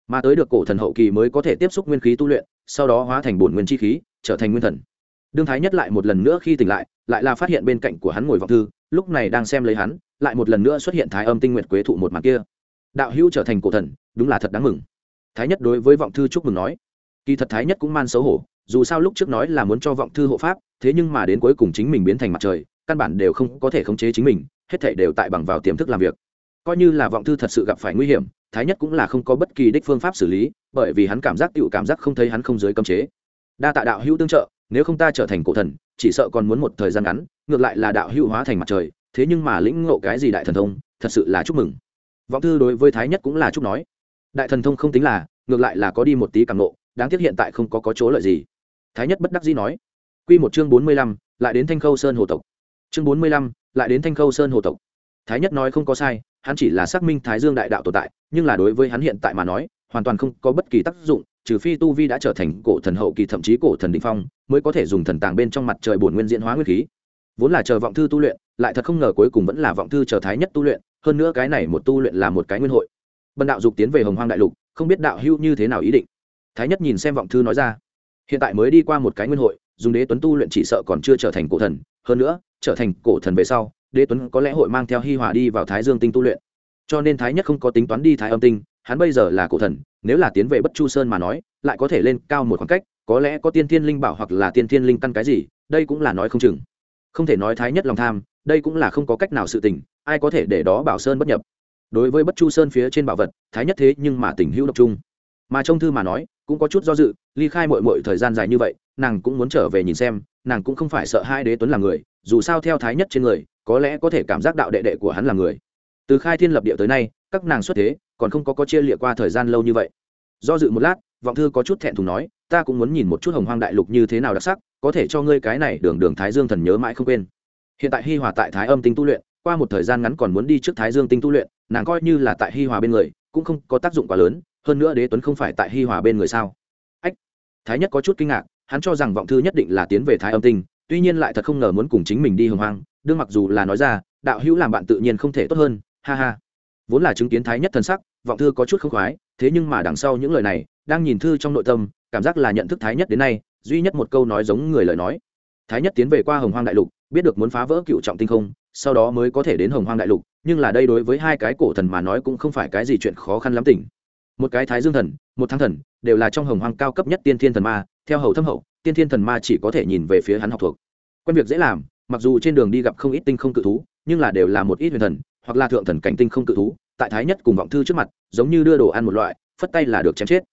S1: Mà tới được cổ thần hậu kỳ mới có thể tiếp xúc nguyên khí tu luyện, sau đó hóa thành bổn nguyên chi khí trở thành nguyên thần. Đương thái nhất lại một lần nữa khi tỉnh lại lại là phát hiện bên cạnh của hắn ngồi vọng thư, lúc này đang xem lấy hắn, lại một lần nữa xuất hiện thái âm tinh nguyệt quế thụ một mặt kia. Đạo hữu trở thành cổ thần, đúng là thật đáng mừng. Thái nhất đối với vọng thư chúc mừng nói. Kỳ thật thái nhất cũng man xấu hổ, dù sao lúc trước nói là muốn cho vọng thư hộ pháp, thế nhưng mà đến cuối cùng chính mình biến thành mặt trời, căn bản đều không có thể khống chế chính mình, hết thể đều tại bằng vào tiềm thức làm việc. Coi như là vọng thư thật sự gặp phải nguy hiểm, thái nhất cũng là không có bất kỳ đích phương pháp xử lý, bởi vì hắn cảm giác tựu cảm giác không thấy hắn không dưới cấm chế đa tạ đạo hữu tương trợ nếu không ta trở thành cổ thần chỉ sợ còn muốn một thời gian ngắn ngược lại là đạo hữu hóa thành mặt trời thế nhưng mà lĩnh ngộ cái gì đại thần thông thật sự là chúc mừng. Vọng thư đối với thái nhất cũng là chúc nói. Đại thần thông không tính là ngược lại là có đi một tí càng nộ đáng tiếc hiện tại không có, có chỗ lợi gì. Thái nhất bất đắc dĩ nói. Q một chương bốn mươi lăm lại đến thanh khâu sơn hồ tộc. Chương bốn mươi lăm lại đến thanh khâu sơn hồ tộc. Thái nhất nói không có sai hắn chỉ là xác minh thái dương đại đạo tồn tại nhưng là đối với hắn hiện tại mà nói hoàn toàn không có bất kỳ tác dụng, trừ phi tu vi đã trở thành cổ thần hậu kỳ, thậm chí cổ thần định phong, mới có thể dùng thần tàng bên trong mặt trời bổn nguyên diễn hóa nguyên khí. Vốn là chờ vọng thư tu luyện, lại thật không ngờ cuối cùng vẫn là vọng thư chờ thái nhất tu luyện, hơn nữa cái này một tu luyện là một cái nguyên hội. Bần đạo dục tiến về hồng hoang đại lục, không biết đạo hữu như thế nào ý định. Thái nhất nhìn xem vọng thư nói ra, hiện tại mới đi qua một cái nguyên hội, dùng đế tuấn tu luyện chỉ sợ còn chưa trở thành cổ thần, hơn nữa, trở thành cổ thần về sau, đế tuấn có lẽ hội mang theo hi hòa đi vào thái dương tinh tu luyện. Cho nên thái nhất không có tính toán đi thái âm tinh hắn bây giờ là cổ thần, nếu là tiến về bất chu sơn mà nói, lại có thể lên cao một khoảng cách, có lẽ có tiên thiên linh bảo hoặc là tiên thiên linh căn cái gì, đây cũng là nói không chừng. Không thể nói thái nhất lòng tham, đây cũng là không có cách nào sự tình, ai có thể để đó bảo sơn bất nhập. Đối với bất chu sơn phía trên bảo vật, thái nhất thế nhưng mà tình hữu độc trung mà trong thư mà nói, cũng có chút do dự, ly khai mội mội thời gian dài như vậy, nàng cũng muốn trở về nhìn xem, nàng cũng không phải sợ hai đế tuấn là người, dù sao theo thái nhất trên người, có lẽ có thể cảm giác đạo đệ đệ của hắn là người. Từ khai thiên lập địa tới nay các nàng xuất thế, còn không có có chia lịa qua thời gian lâu như vậy. Do dự một lát, vọng thư có chút thẹn thùng nói, ta cũng muốn nhìn một chút hồng hoang đại lục như thế nào đặc sắc, có thể cho ngươi cái này đường đường thái dương thần nhớ mãi không quên. Hiện tại hi hòa tại thái âm tinh tu luyện, qua một thời gian ngắn còn muốn đi trước thái dương tinh tu luyện, nàng coi như là tại hi hòa bên người, cũng không có tác dụng quá lớn, hơn nữa đế tuấn không phải tại hi hòa bên người sao? Ách! Thái nhất có chút kinh ngạc, hắn cho rằng vọng thư nhất định là tiến về thái âm tinh, tuy nhiên lại thật không ngờ muốn cùng chính mình đi hồng hoang, đương mặc dù là nói ra, đạo hữu làm bạn tự nhiên không thể tốt hơn, ha ha vốn là chứng kiến thái nhất thần sắc, vọng thư có chút không khoái, thế nhưng mà đằng sau những lời này, đang nhìn thư trong nội tâm, cảm giác là nhận thức thái nhất đến nay, duy nhất một câu nói giống người lời nói. Thái nhất tiến về qua hồng hoang đại lục, biết được muốn phá vỡ cựu trọng tinh không, sau đó mới có thể đến hồng hoang đại lục, nhưng là đây đối với hai cái cổ thần mà nói cũng không phải cái gì chuyện khó khăn lắm tỉnh một cái thái dương thần, một thăng thần, đều là trong hồng hoang cao cấp nhất tiên thiên thần ma, theo hầu thâm hậu, tiên thiên thần ma chỉ có thể nhìn về phía hắn học thuộc. Quen việc dễ làm, mặc dù trên đường đi gặp không ít tinh không cự thú, nhưng là đều là một ít huyền thần, hoặc là thượng thần cảnh tinh không cự thú tại thái nhất cùng vọng thư trước mặt, giống như đưa đồ ăn một loại, phất tay là được chém chết.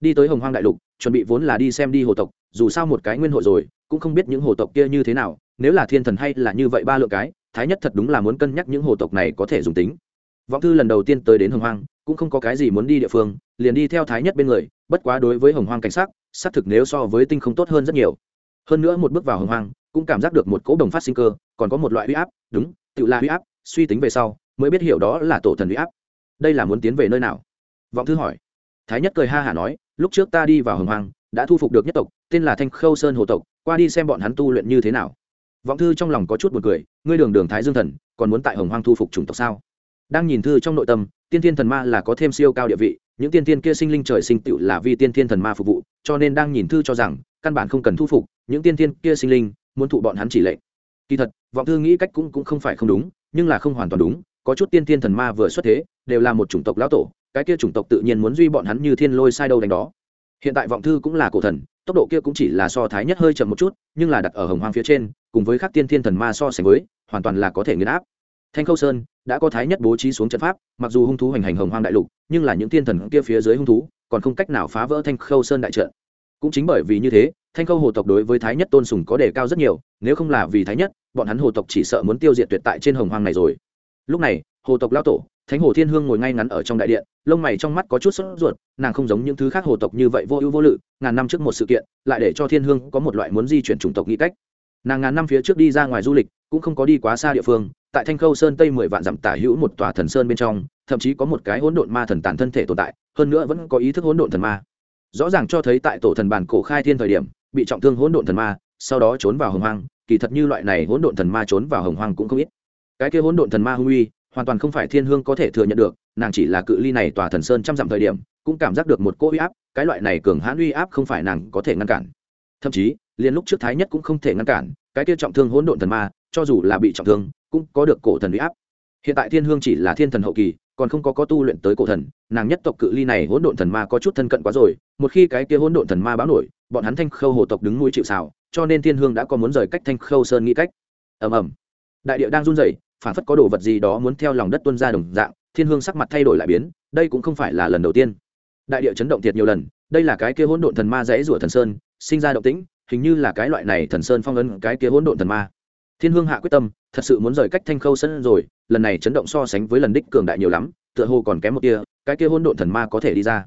S1: Đi tới hồng hoang đại lục, chuẩn bị vốn là đi xem đi hồ tộc, dù sao một cái nguyên hội rồi, cũng không biết những hồ tộc kia như thế nào, nếu là thiên thần hay là như vậy ba lượng cái, thái nhất thật đúng là muốn cân nhắc những hồ tộc này có thể dùng tính. Vọng thư lần đầu tiên tới đến hồng hoang, cũng không có cái gì muốn đi địa phương, liền đi theo thái nhất bên người, bất quá đối với hồng hoang cảnh sát xác thực nếu so với tinh không tốt hơn rất nhiều. Hơn nữa một bước vào hồng hoang, cũng cảm giác được một cỗ đồng phát sinh cơ, còn có một loại huy áp, đúng, tự là huy áp, suy tính về sau, mới biết hiểu đó là tổ thần huy áp đây là muốn tiến về nơi nào? Vọng thư hỏi. Thái nhất cười ha hả nói, lúc trước ta đi vào hồng hoang, đã thu phục được nhất tộc, tên là thanh khâu sơn hồ tộc, qua đi xem bọn hắn tu luyện như thế nào. Vọng thư trong lòng có chút b u ồ n cười, ngươi đường đường thái dương thần, còn muốn tại hồng hoang thu phục chủng tộc sao? Đang nhìn thư trong nội tâm, tiên thiên thần ma là có thêm siêu cao địa vị, những tiên thiên kia sinh linh trời sinh tựu là vì tiên thiên thần ma phục vụ, cho nên đang nhìn thư cho rằng, căn bản không cần thu phục, những tiên thiên kia sinh linh, muốn thụ bọn hắn chỉ lệnh. Kỳ thật, vọng thư nghĩ cách cũng cũng không phải không đúng, nhưng là không hoàn toàn đúng, có chút tiên thiên thần ma vừa xuất thế đều là một chủng tộc lão tổ, cái kia chủng tộc tự nhiên muốn duy bọn hắn như thiên lôi sai đâu đánh đó. Hiện tại vọng thư cũng là cổ thần, tốc độ kia cũng chỉ là so thái nhất hơi chậm một chút, nhưng là đặt ở hồng hoang phía trên, cùng với các tiên thiên thần ma so sánh với, hoàn toàn là có thể nghiền áp. Thanh khâu sơn đã có thái nhất bố trí xuống trận pháp, mặc dù hung thú hành hành hồng hoang đại lục, nhưng là những tiên thần kia phía dưới hung thú, còn không cách nào phá vỡ thanh khâu sơn đại trận. Cũng chính bởi vì như thế, thanh khâu hồ tộc đối với thái nhất tôn sùng có đề cao rất nhiều, nếu không là vì thái nhất, bọn hắn hồ tộc chỉ sợ muốn tiêu diệt tuyệt tại trên hồng hoang này rồi. Lúc này, hồ tộc lao tổ thánh hồ thiên hương ngồi ngay ngắn ở trong đại điện, lông mày trong mắt có chút sốt ruột, nàng không giống những thứ khác hồ tộc như vậy vô ưu vô lự, ngàn năm trước một sự kiện, lại để cho thiên hương có một loại muốn di chuyển chủng tộc nghĩ cách. Nàng ngàn năm phía trước đi ra ngoài du lịch, cũng không có đi quá xa địa phương, tại thanh khâu sơn tây mười vạn dặm tả hữu một tòa thần sơn bên trong, thậm chí có một cái hỗn độn ma thần tàn thân thể tồn tại, hơn nữa vẫn có ý thức hỗn độn thần ma. Rõ ràng cho thấy tại tổ thần bản cổ khai thiên thời điểm, bị trọng thương hỗn độn thần ma, sau đó trốn vào hồng hoang, kỳ thật như loại này hỗn độn thần ma trốn vào hồng hoang cũng không ít. Cái kia hỗn độn thần ma hung uy hoàn toàn không phải thiên hương có thể thừa nhận được, nàng chỉ là cự ly này tòa thần sơn trăm dặm thời điểm, cũng cảm giác được một cỗ uy áp, cái loại này cường hãn uy áp không phải nàng có thể ngăn cản. Thậm chí, liền lúc trước thái nhất cũng không thể ngăn cản, cái kia trọng thương hỗn độn thần ma, cho dù là bị trọng thương, cũng có được cổ thần uy áp. Hiện tại thiên hương chỉ là thiên thần hậu kỳ, còn không có có tu luyện tới cổ thần, nàng nhất tộc cự ly này hỗn độn thần ma có chút thân cận quá rồi, một khi cái kia hỗn độn thần ma báo nổi, bọn hắn thanh khâu hồ tộc đứng nuôi chịu xào cho nên thiên hương đã có muốn rời cách thanh khâu sơn nghĩ cách. Ầm ầm. Đại địa đang run rẩy phản phất có đồ vật gì đó muốn theo lòng đất tuân ra đồng dạng, thiên hương sắc mặt thay đổi lại biến, đây cũng không phải là lần đầu tiên. Đại địa chấn động thiệt nhiều lần, đây là cái kia hỗn độn thần ma rẽ rủa thần sơn, sinh ra động tĩnh, hình như là cái loại này thần sơn phong ấn cái kia hỗn độn thần ma. Thiên hương hạ quyết tâm, thật sự muốn rời cách thanh khâu sân rồi, lần này chấn động so sánh với lần đích cường đại nhiều lắm, tựa hồ còn kém một kia cái kia hỗn độn thần ma có thể đi ra.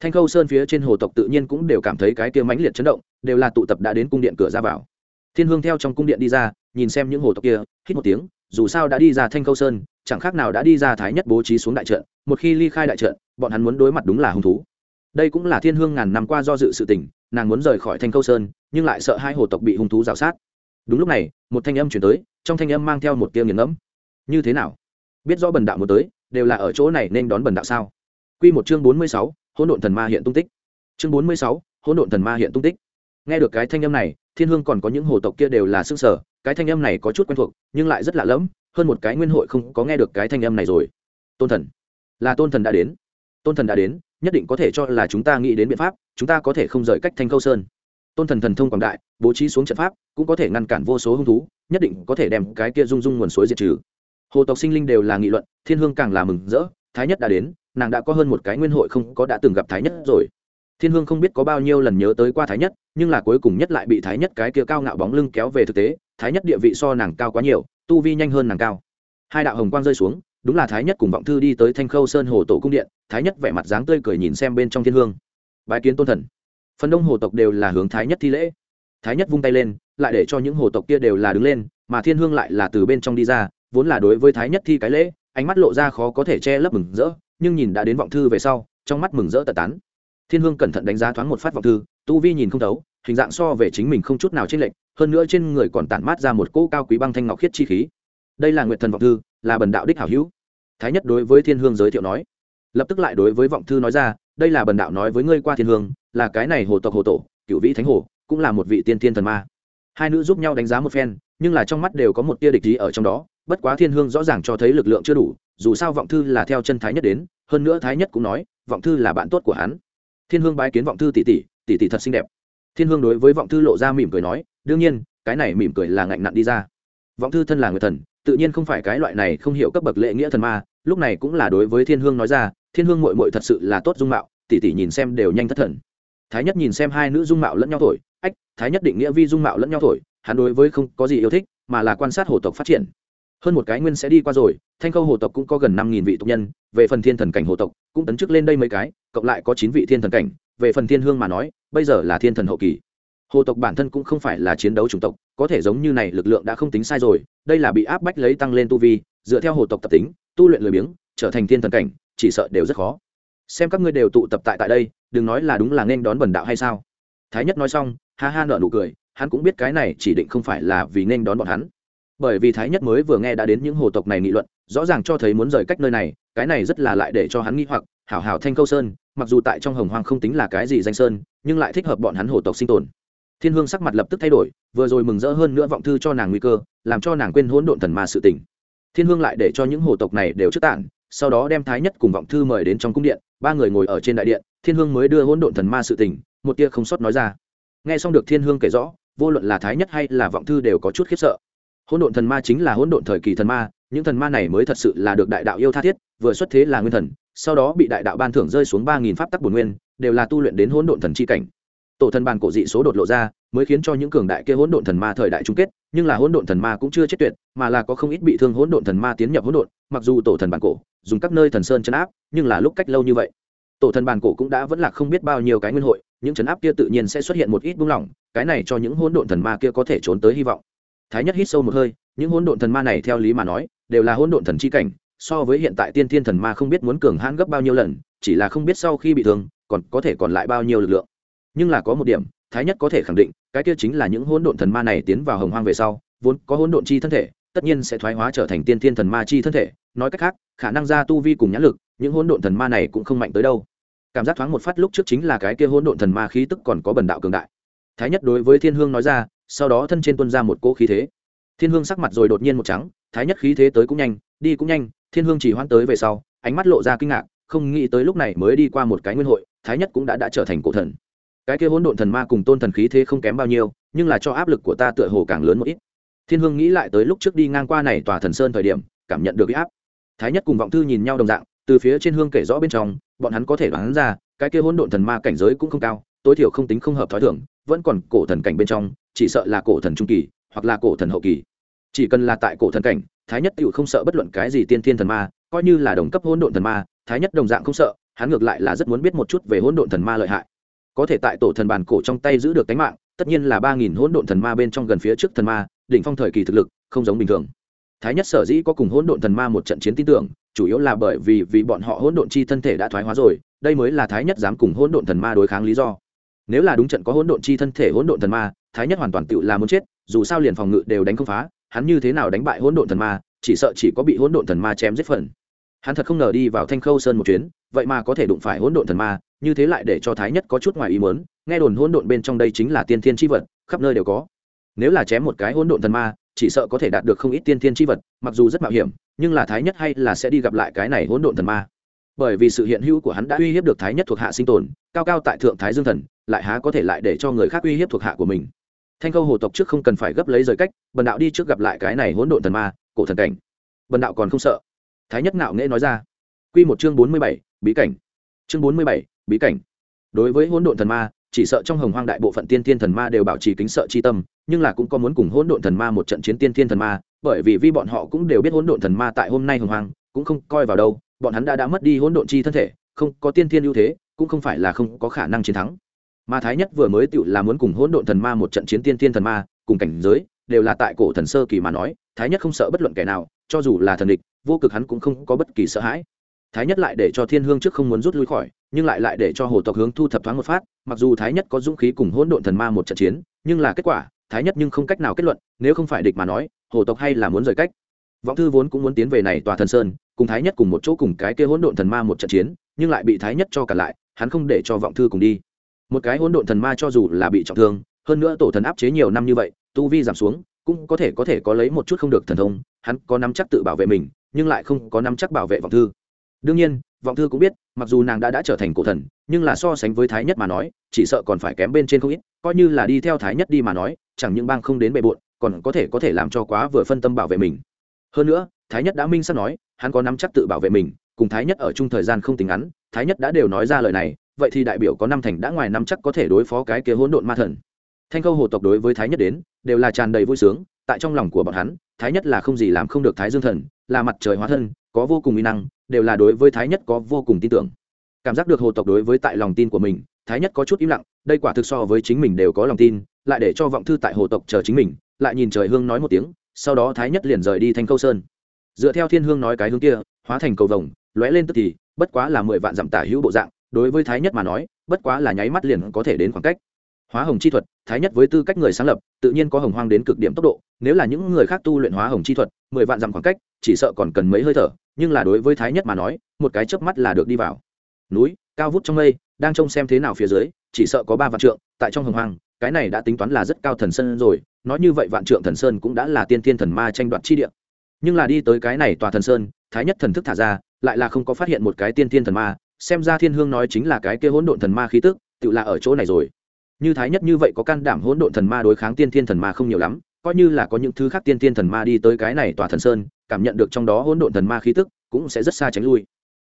S1: Thanh khâu sơn phía trên hồ tộc tự nhiên cũng đều cảm thấy cái kia mãnh liệt chấn động, đều là tụ tập đã đến cung điện cửa ra vào thiên hương theo trong cung điện đi ra, nhìn xem những hồ tộc kia, hít một tiếng, dù sao đã đi ra thanh khâu sơn, chẳng khác nào đã đi ra thái nhất bố trí xuống đại trận, một khi ly khai đại trận, bọn hắn muốn đối mặt đúng là hung thú. Đây cũng là thiên hương ngàn năm qua do dự sự tình, nàng muốn rời khỏi thanh khâu sơn, nhưng lại sợ hai hồ tộc bị hung thú rào sát. Đúng lúc này, một thanh âm chuyển tới, trong thanh âm mang theo một tia nghiền ngẫm. Như thế nào? Biết rõ bần đạo muốn tới, đều là ở chỗ này nên đón bần đạo sao? Q một chương bốn mươi sáu, hỗn độn thần ma hiện tung tích. Chương bốn mươi sáu, hỗn độn thần ma hiện tung tích nghe được cái thanh âm này, thiên hương còn có những hồ tộc kia đều là s ư ơ n g sở cái thanh âm này có chút quen thuộc, nhưng lại rất lạ lẫm, hơn một cái nguyên hội không có nghe được cái thanh âm này rồi. Tôn thần. Là tôn thần đã đến. Tôn thần đã đến, nhất định có thể cho là chúng ta nghĩ đến biện pháp, chúng ta có thể không rời cách thanh khâu sơn. Tôn thần thần thông quảng đại, bố trí xuống trận pháp, cũng có thể ngăn cản vô số hung thú, nhất định có thể đem cái kia rung rung nguồn suối diệt trừ. Hồ tộc sinh linh đều là nghị luận, thiên hương càng là mừng rỡ, thái nhất đã đến, nàng đã có hơn một cái nguyên hội không có đã từng gặp thái nhất rồi thiên hương không biết có bao nhiêu lần nhớ tới qua thái nhất, nhưng là cuối cùng nhất lại bị thái nhất cái kia cao ngạo bóng lưng kéo về thực tế, thái nhất địa vị so nàng cao quá nhiều, tu vi nhanh hơn nàng cao. Hai đạo hồng quang rơi xuống, đúng là thái nhất cùng vọng thư đi tới thanh khâu sơn hồ tổ cung điện, thái nhất vẻ mặt dáng tươi cười nhìn xem bên trong thiên hương. Bái kiến tôn thần. Phần đông hồ tộc đều là hướng thái nhất thi lễ. Thái nhất vung tay lên, lại để cho những hồ tộc kia đều là đứng lên, mà thiên hương lại là từ bên trong đi ra, vốn là đối với thái nhất thi cái lễ, ánh mắt lộ ra khó có thể che lấp mừng rỡ, nhưng nhìn đã đến vọng thư về sau, trong mắt mừng rỡ tật tán thiên hương cẩn thận đánh giá thoáng một phát vọng thư tu vi nhìn không thấu hình dạng so về chính mình không chút nào trên lệch, hơn nữa trên người còn tản mát ra một cỗ cao quý băng thanh ngọc khiết chi khí. Đây là nguyện thần vọng thư là bần đạo đích hảo hữu. Thái nhất đối với thiên hương giới thiệu nói. Lập tức lại đối với vọng thư nói ra đây là bần đạo nói với ngươi qua thiên hương là cái này hồ tộc hồ tổ cựu vĩ thánh hồ cũng là một vị tiên thiên thần ma. Hai nữ giúp nhau đánh giá một phen nhưng là trong mắt đều có một tia địch ý ở trong đó bất quá thiên hương rõ ràng cho thấy lực lượng chưa đủ dù sao vọng thư là theo chân thái nhất đến hơn nữa thái nhất cũng nói vọng thư là bạn tốt của hắn thiên hương bái kiến vọng thư tỷ tỷ tỷ tỷ thật xinh đẹp. Thiên hương đối với vọng thư lộ ra mỉm cười nói, đương nhiên, cái này mỉm cười là ngạnh nặn đi ra. Vọng thư thân là người thần, tự nhiên không phải cái loại này không hiểu cấp bậc lệ nghĩa thần ma, lúc này cũng là đối với thiên hương nói ra, thiên hương mội mội thật sự là tốt dung mạo, tỷ tỷ nhìn xem đều nhanh thất thần. Thái nhất nhìn xem hai nữ dung mạo lẫn nhau thổi, ách, thái nhất định nghĩa vi dung mạo lẫn nhau thổi, hắn đối với không có gì yêu thích, mà là quan sát hồ tộc phát triển hơn một cái nguyên sẽ đi qua rồi, thanh khâu hồ tộc cũng có gần năm nghìn vị tộc nhân, về phần thiên thần cảnh hồ tộc cũng tấn chức lên đây mấy cái, cộng lại có chín vị thiên thần cảnh, về phần thiên hương mà nói, bây giờ là thiên thần hậu kỳ. Hồ tộc bản thân cũng không phải là chiến đấu chủng tộc, có thể giống như này lực lượng đã không tính sai rồi, đây là bị áp bách lấy tăng lên tu vi, dựa theo hồ tộc tập tính, tu luyện lười biếng, trở thành thiên thần cảnh, chỉ sợ đều rất khó. Xem các ngươi đều tụ tập tại tại đây, đừng nói là đúng là nên đón bần đạo hay sao. Thái nhất nói xong, ha ha nợ nụ cười, hắn cũng biết cái này chỉ định không phải là vì nên đón bọn hắn bởi vì thái nhất mới vừa nghe đã đến những hồ tộc này nghị luận, rõ ràng cho thấy muốn rời cách nơi này, cái này rất là lại để cho hắn nghĩ hoặc, hảo hảo thanh câu sơn, mặc dù tại trong hồng hoang không tính là cái gì danh sơn, nhưng lại thích hợp bọn hắn hồ tộc sinh tồn. Thiên hương sắc mặt lập tức thay đổi, vừa rồi mừng rỡ hơn nữa vọng thư cho nàng nguy cơ, làm cho nàng quên hỗn độn thần ma sự tỉnh thiên hương lại để cho những hồ tộc này đều trước tản, sau đó đem thái nhất cùng vọng thư mời đến trong cung điện, ba người ngồi ở trên đại điện, thiên hương mới đưa hỗn độn thần ma sự tình, một tia không sót nói ra. Nghe xong được thiên hương kể rõ, vô luận là thái nhất hay là vọng thư đều có chút khiếp sợ hỗn độn thần ma chính là hỗn độn thời kỳ thần ma, những thần ma này mới thật sự là được đại đạo yêu tha thiết, vừa xuất thế là nguyên thần, sau đó bị đại đạo ban thưởng rơi xuống ba nghìn pháp tắc bổn nguyên, đều là tu luyện đến hỗn độn thần chi cảnh. Tổ thần bàn cổ dị số đột lộ ra, mới khiến cho những cường đại kia hỗn độn thần ma thời đại chung kết, nhưng là hỗn độn thần ma cũng chưa chết tuyệt, mà là có không ít bị thương hỗn độn thần ma tiến nhập hỗn độn, mặc dù tổ thần bàn cổ dùng các nơi thần sơn chấn áp, nhưng là lúc cách lâu như vậy, tổ thần bàn cổ cũng đã vẫn là không biết bao nhiêu cái nguyên hội, những chấn áp kia tự nhiên sẽ xuất hiện một ít buông lỏng, cái này cho những hỗn độn thần ma kia có thể trốn tới hy vọng thái nhất hít sâu một hơi, những hỗn độn thần ma này theo lý mà nói, đều là hỗn độn thần chi cảnh, so với hiện tại tiên thiên thần ma không biết muốn cường hãn gấp bao nhiêu lần, chỉ là không biết sau khi bị thương, còn có thể còn lại bao nhiêu lực lượng. Nhưng là có một điểm, thái nhất có thể khẳng định, cái kia chính là những hỗn độn thần ma này tiến vào hồng hoang về sau, vốn có hỗn độn chi thân thể, tất nhiên sẽ thoái hóa trở thành tiên thiên thần ma chi thân thể. Nói cách khác, khả năng ra tu vi cùng nhãn lực, những hỗn độn thần ma này cũng không mạnh tới đâu. Cảm giác thoáng một phát lúc trước chính là cái kia hỗn độn thần ma khí tức còn có bần đạo cường đại. Thái nhất đối với thiên hương nói ra sau đó thân trên tuân ra một cỗ khí thế. Thiên hương sắc mặt rồi đột nhiên một trắng, thái nhất khí thế tới cũng nhanh, đi cũng nhanh, thiên hương chỉ hoãn tới về sau, ánh mắt lộ ra kinh ngạc, không nghĩ tới lúc này mới đi qua một cái nguyên hội, thái nhất cũng đã đã trở thành cổ thần. Cái kia hỗn độn thần ma cùng tôn thần khí thế không kém bao nhiêu, nhưng là cho áp lực của ta tựa hồ càng lớn một ít. Thiên hương nghĩ lại tới lúc trước đi ngang qua này tòa thần sơn thời điểm, cảm nhận được áp. Thái nhất cùng vọng thư nhìn nhau đồng dạng, từ phía trên hương kể rõ bên trong, bọn hắn có thể đoán ra, cái kia hỗn độn thần ma cảnh giới cũng không cao, tối thiểu không tính không hợp thói thường, vẫn còn cổ thần cảnh bên trong chỉ sợ là cổ thần trung kỳ, hoặc là cổ thần hậu kỳ. Chỉ cần là tại cổ thần cảnh, thái nhất tựu không sợ bất luận cái gì tiên thiên thần ma, coi như là đồng cấp hỗn độn thần ma, thái nhất đồng dạng không sợ, hắn ngược lại là rất muốn biết một chút về hỗn độn thần ma lợi hại. Có thể tại tổ thần bàn cổ trong tay giữ được tính mạng, tất nhiên là ba nghìn hỗn độn thần ma bên trong gần phía trước thần ma, đỉnh phong thời kỳ thực lực, không giống bình thường. Thái nhất sở dĩ có cùng hỗn độn thần ma một trận chiến tin tưởng, chủ yếu là bởi vì vì bọn họ hỗn độn chi thân thể đã thoái hóa rồi, đây mới là thái nhất dám cùng hỗn độn thần ma đối kháng lý do nếu là đúng trận có hỗn độn chi thân thể hỗn độn thần ma, thái nhất hoàn toàn tự là muốn chết, dù sao liền phòng ngự đều đánh không phá, hắn như thế nào đánh bại hỗn độn thần ma, chỉ sợ chỉ có bị hỗn độn thần ma chém giết phần. Hắn thật không ngờ đi vào thanh khâu sơn một chuyến, vậy mà có thể đụng phải hỗn độn thần ma, như thế lại để cho thái nhất có chút ngoài ý muốn, nghe đồn hỗn độn bên trong đây chính là tiên thiên tri vật, khắp nơi đều có. Nếu là chém một cái hỗn độn thần ma, chỉ sợ có thể đạt được không ít tiên thiên tri vật, mặc dù rất mạo hiểm, nhưng là thái nhất hay là sẽ đi gặp lại cái này hỗn độn thần ma. Bởi vì sự hiện hữu của hắn đã uy hiếp được thái nhất thuộc hạ sinh tồn, cao cao tại thượng thái dương thần lại há có thể lại để cho người khác uy hiếp thuộc hạ của mình. Thanh câu hồ tộc trước không cần phải gấp lấy rời cách, bần đạo đi trước gặp lại cái này hỗn độn thần ma, cổ thần cảnh. Bần đạo còn không sợ. Thái nhất ngạo nghễ nói ra. Q một chương bốn mươi bảy, bí cảnh. Chương bốn mươi bảy, bí cảnh. Đối với hỗn độn thần ma, chỉ sợ trong hồng hoang đại bộ phận tiên thiên thần ma đều bảo trì kính sợ chi tâm, nhưng là cũng có muốn cùng hỗn độn thần ma một trận chiến tiên thiên thần ma, bởi vì vi bọn họ cũng đều biết hỗn độn thần ma tại hôm nay hồng hoang, cũng không coi vào đâu, bọn hắn đã đã mất đi hỗn độn chi thân thể, không có tiên thiên ưu thế, cũng không phải là không có khả năng chiến thắng mà thái nhất vừa mới tự là muốn cùng hỗn độn thần ma một trận chiến tiên thiên thần ma, cùng cảnh giới, đều là tại cổ thần sơ kỳ mà nói, thái nhất không sợ bất luận kẻ nào, cho dù là thần địch, vô cực hắn cũng không có bất kỳ sợ hãi. Thái nhất lại để cho thiên hương trước không muốn rút lui khỏi, nhưng lại lại để cho hồ tộc hướng thu thập thoáng một phát, mặc dù thái nhất có dũng khí cùng hỗn độn thần ma một trận chiến, nhưng là kết quả, thái nhất nhưng không cách nào kết luận, nếu không phải địch mà nói, hồ tộc hay là muốn rời cách. Vọng thư vốn cũng muốn tiến về này tòa thần sơn, cùng thái nhất cùng một chỗ cùng cái kia hỗn độn thần ma một trận chiến, nhưng lại bị thái nhất cho cả lại, hắn không để cho vọng thư cùng đi một cái hỗn độn thần ma cho dù là bị trọng thương, hơn nữa tổ thần áp chế nhiều năm như vậy, tu vi giảm xuống, cũng có thể có thể có lấy một chút không được thần thông, hắn có nắm chắc tự bảo vệ mình, nhưng lại không có nắm chắc bảo vệ vọng thư. Đương nhiên, vọng thư cũng biết, mặc dù nàng đã đã trở thành cổ thần, nhưng là so sánh với thái nhất mà nói, chỉ sợ còn phải kém bên trên không ít, coi như là đi theo thái nhất đi mà nói, chẳng những bang không đến bề bộn, còn có thể có thể làm cho quá vừa phân tâm bảo vệ mình. Hơn nữa, thái nhất đã minh sắp nói, hắn có nắm chắc tự bảo vệ mình, cùng thái nhất ở chung thời gian không tính ngắn, thái nhất đã đều nói ra lời này vậy thì đại biểu có năm thành đã ngoài năm chắc có thể đối phó cái kia hỗn độn ma thần. Thanh câu hồ tộc đối với thái nhất đến, đều là tràn đầy vui sướng, tại trong lòng của bọn hắn, thái nhất là không gì làm không được thái dương thần, là mặt trời hóa thân, có vô cùng uy năng, đều là đối với thái nhất có vô cùng tin tưởng. Cảm giác được hồ tộc đối với tại lòng tin của mình, thái nhất có chút im lặng, đây quả thực so với chính mình đều có lòng tin, lại để cho vọng thư tại hồ tộc chờ chính mình, lại nhìn trời hương nói một tiếng, sau đó thái nhất liền rời đi thanh câu sơn. Dựa theo thiên hương nói cái hướng kia, hóa thành cầu vồng, lóe lên tức thì, bất quá là mười vạn dặm tả hữu bộ dạng đối với thái nhất mà nói, bất quá là nháy mắt liền có thể đến khoảng cách. Hóa hồng chi thuật, thái nhất với tư cách người sáng lập, tự nhiên có hồng hoang đến cực điểm tốc độ, nếu là những người khác tu luyện hóa hồng chi thuật, mười vạn dặm khoảng cách, chỉ sợ còn cần mấy hơi thở, nhưng là đối với thái nhất mà nói, một cái chớp mắt là được đi vào. Núi, cao vút trong mây, đang trông xem thế nào phía dưới, chỉ sợ có ba vạn trượng, tại trong hồng hoang, cái này đã tính toán là rất cao thần sơn rồi, nói như vậy vạn trượng thần sơn cũng đã là tiên thiên thần ma tranh đoạt chi địa. Nhưng là đi tới cái này tòa thần sơn, thái nhất thần thức thả ra, lại là không có phát hiện một cái tiên thiên thần ma xem ra thiên hương nói chính là cái kia hỗn độn thần ma khí tức tự là ở chỗ này rồi như thái nhất như vậy có can đảm hỗn độn thần ma đối kháng tiên thiên thần ma không nhiều lắm coi như là có những thứ khác tiên thiên thần ma đi tới cái này tòa thần sơn cảm nhận được trong đó hỗn độn thần ma khí tức cũng sẽ rất xa tránh lui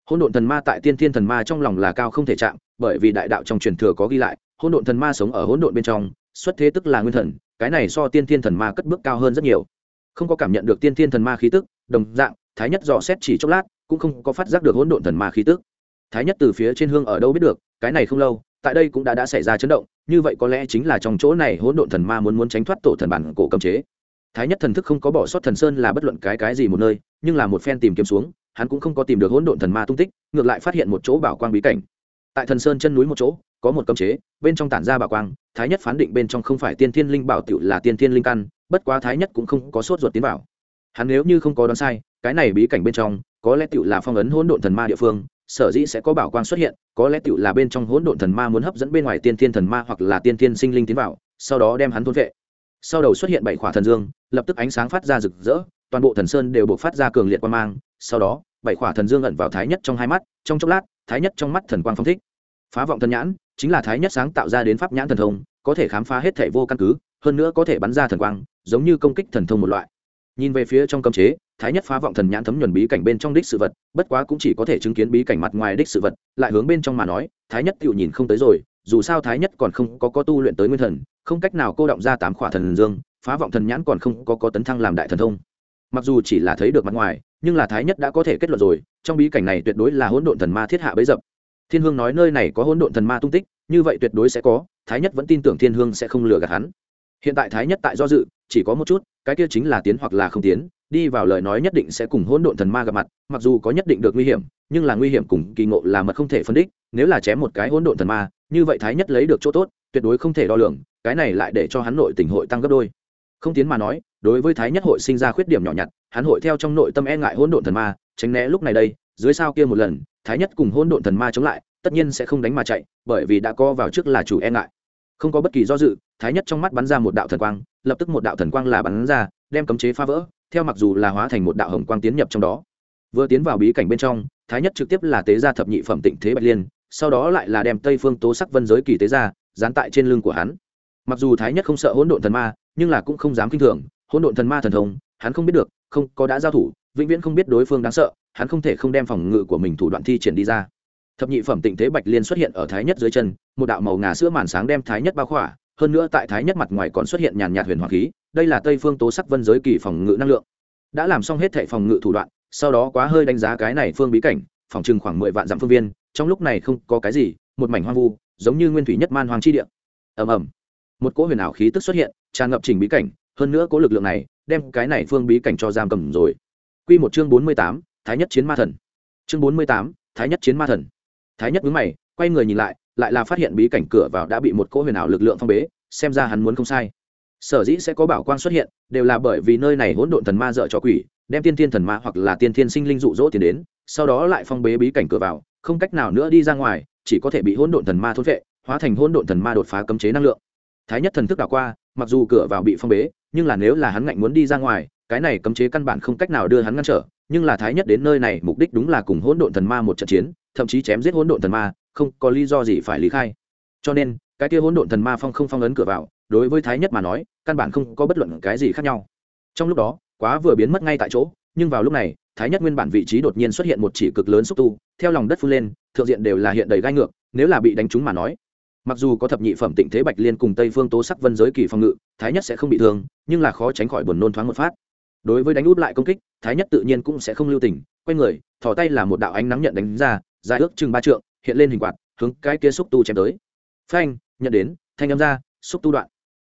S1: hỗn độn thần ma tại tiên thiên thần ma trong lòng là cao không thể chạm bởi vì đại đạo trong truyền thừa có ghi lại hỗn độn thần ma sống ở hỗn độn bên trong xuất thế tức là nguyên thần cái này so tiên thiên thần ma cất bước cao hơn rất nhiều không có cảm nhận được tiên thiên thần ma khí tức đồng dạng thái nhất dò xét chỉ chốc lát cũng không có phát giác được hỗn độn thần ma khí tức thái nhất từ phía trên hương ở đâu biết được, cái này không lâu, tại đây cũng đã đã xảy ra chấn động, như vậy có lẽ chính là trong chỗ này hỗn độn thần ma muốn muốn tránh thoát tổ thần bản cổ cấm chế. Thái nhất thần thức không có bỏ sót thần sơn là bất luận cái cái gì một nơi, nhưng là một phen tìm kiếm xuống, hắn cũng không có tìm được hỗn độn thần ma tung tích, ngược lại phát hiện một chỗ bảo quang bí cảnh. Tại thần sơn chân núi một chỗ, có một cấm chế, bên trong tản ra bảo quang, thái nhất phán định bên trong không phải tiên thiên linh bảo tựu là tiên thiên linh căn, bất quá thái nhất cũng không có sốt ruột tiến vào. Hắn nếu như không có đoán sai, cái này bí cảnh bên trong, có lẽ tựu là phong ấn hỗn độn thần ma địa phương sở dĩ sẽ có bảo quang xuất hiện, có lẽ tựu là bên trong hỗn độn thần ma muốn hấp dẫn bên ngoài tiên thiên thần ma hoặc là tiên thiên sinh linh tiến vào, sau đó đem hắn thôn vệ. Sau đầu xuất hiện bảy khỏa thần dương, lập tức ánh sáng phát ra rực rỡ, toàn bộ thần sơn đều buộc phát ra cường liệt quan mang, sau đó, bảy khỏa thần dương ẩn vào thái nhất trong hai mắt, trong chốc lát, thái nhất trong mắt thần quang phong thích. Phá vọng thần nhãn, chính là thái nhất sáng tạo ra đến pháp nhãn thần thông, có thể khám phá hết thể vô căn cứ, hơn nữa có thể bắn ra thần quang, giống như công kích thần thông một loại nhìn về phía trong cấm chế, thái nhất phá vọng thần nhãn thấm nhuần bí cảnh bên trong đích sự vật, bất quá cũng chỉ có thể chứng kiến bí cảnh mặt ngoài đích sự vật, lại hướng bên trong mà nói, thái nhất tự nhìn không tới rồi, dù sao thái nhất còn không có có tu luyện tới nguyên thần, không cách nào cô động ra tám khỏa thần dương, phá vọng thần nhãn còn không có có tấn thăng làm đại thần thông. Mặc dù chỉ là thấy được mặt ngoài, nhưng là thái nhất đã có thể kết luận rồi, trong bí cảnh này tuyệt đối là hỗn độn thần ma thiết hạ bấy dập. Thiên hương nói nơi này có hỗn độn thần ma tung tích, như vậy tuyệt đối sẽ có, thái nhất vẫn tin tưởng thiên hương sẽ không lừa gạt hắn hiện tại thái nhất tại do dự, chỉ có một chút, cái kia chính là tiến hoặc là không tiến, đi vào lời nói nhất định sẽ cùng hỗn độn thần ma gặp mặt, mặc dù có nhất định được nguy hiểm, nhưng là nguy hiểm cùng kỳ ngộ là mật không thể phân đích, nếu là chém một cái hỗn độn thần ma, như vậy thái nhất lấy được chỗ tốt, tuyệt đối không thể đo lường, cái này lại để cho hắn nội tình hội tăng gấp đôi. Không tiến mà nói, đối với thái nhất hội sinh ra khuyết điểm nhỏ nhặt, hắn hội theo trong nội tâm e ngại hỗn độn thần ma, tránh né lúc này đây, dưới sao kia một lần, thái nhất cùng hỗn độn thần ma chống lại, tất nhiên sẽ không đánh mà chạy, bởi vì đã co vào trước là chủ e ngại không có bất kỳ do dự, thái nhất trong mắt bắn ra một đạo thần quang, lập tức một đạo thần quang là bắn ra, đem cấm chế phá vỡ, theo mặc dù là hóa thành một đạo hồng quang tiến nhập trong đó. Vừa tiến vào bí cảnh bên trong, thái nhất trực tiếp là tế gia thập nhị phẩm tịnh thế bạch liên, sau đó lại là đem tây phương tố sắc vân giới kỳ tế gia, dán tại trên lưng của hắn. Mặc dù thái nhất không sợ hỗn độn thần ma, nhưng là cũng không dám kinh thường, hỗn độn thần ma thần thông, hắn không biết được, không có đã giao thủ, vĩnh viễn không biết đối phương đáng sợ, hắn không thể không đem phòng ngự của mình thủ đoạn thi triển đi ra thập nhị phẩm tịnh thế bạch liên xuất hiện ở thái nhất dưới chân, một đạo màu ngà sữa màn sáng đem thái nhất bao khỏa, hơn nữa tại thái nhất mặt ngoài còn xuất hiện nhàn nhạt huyền hoàng khí, đây là tây phương tố sắc vân giới kỳ phòng ngự năng lượng. Đã làm xong hết thệ phòng ngự thủ đoạn, sau đó quá hơi đánh giá cái này phương bí cảnh, phòng chừng khoảng mười vạn dặm phương viên, trong lúc này không có cái gì, một mảnh hoang vu, giống như nguyên thủy nhất man hoàng chi địa. Ầm ầm. Một cỗ huyền ảo khí tức xuất hiện, tràn ngập trình bí cảnh, hơn nữa cỗ lực lượng này, đem cái này phương bí cảnh cho giam cầm rồi. Quy một chương bốn mươi tám, thái nhất chiến ma thần. Chương bốn mươi tám, thái nhất chiến ma thần thái nhất mướn mày, quay người nhìn lại lại là phát hiện bí cảnh cửa vào đã bị một cỗ huyền ảo lực lượng phong bế, xem ra hắn muốn không sai. Sở dĩ sẽ có bảo quang xuất hiện, đều là bởi vì nơi này hỗn độn thần ma dợ cho quỷ, đem tiên thiên thần ma hoặc là tiên thiên sinh linh dụ dỗ tiền đến, sau đó lại phong bế bí cảnh cửa vào, không cách nào nữa đi ra ngoài, chỉ có thể bị hỗn độn thần ma thôn vệ hóa thành hỗn độn thần ma đột phá cấm chế năng lượng. Thái nhất thần thức đảo qua, mặc dù cửa vào bị phong bế, nhưng là nếu là hắn ngạnh muốn đi ra ngoài, cái này cấm chế căn bản không cách nào đưa hắn ngăn trở, nhưng là thái nhất đến nơi này mục đích đúng là cùng hỗn độn thần ma một trận chiến thậm chí chém giết hỗn độn thần ma, không có lý do gì phải lý khai. Cho nên, cái kia hỗn độn thần ma phong không phong ấn cửa vào, đối với thái nhất mà nói, căn bản không có bất luận cái gì khác nhau. Trong lúc đó, quá vừa biến mất ngay tại chỗ, nhưng vào lúc này, thái nhất nguyên bản vị trí đột nhiên xuất hiện một chỉ cực lớn xúc tu, theo lòng đất phun lên, thượng diện đều là hiện đầy gai ngược, nếu là bị đánh trúng mà nói. Mặc dù có thập nhị phẩm tịnh thế bạch liên cùng tây phương tố sắc vân giới kỳ phòng ngự, thái nhất sẽ không bị thương, nhưng là khó tránh khỏi buồn nôn thoáng một phát. Đối với đánh út lại công kích, thái nhất tự nhiên cũng sẽ không lưu tình, quay người, thò tay là một đạo ánh nắng nhận đánh ra dài ước chừng ba trượng, hiện lên hình quạt, hướng cái kia xúc tu chém tới. Phanh, nhận đến, thanh âm ra, xúc tu đoạn.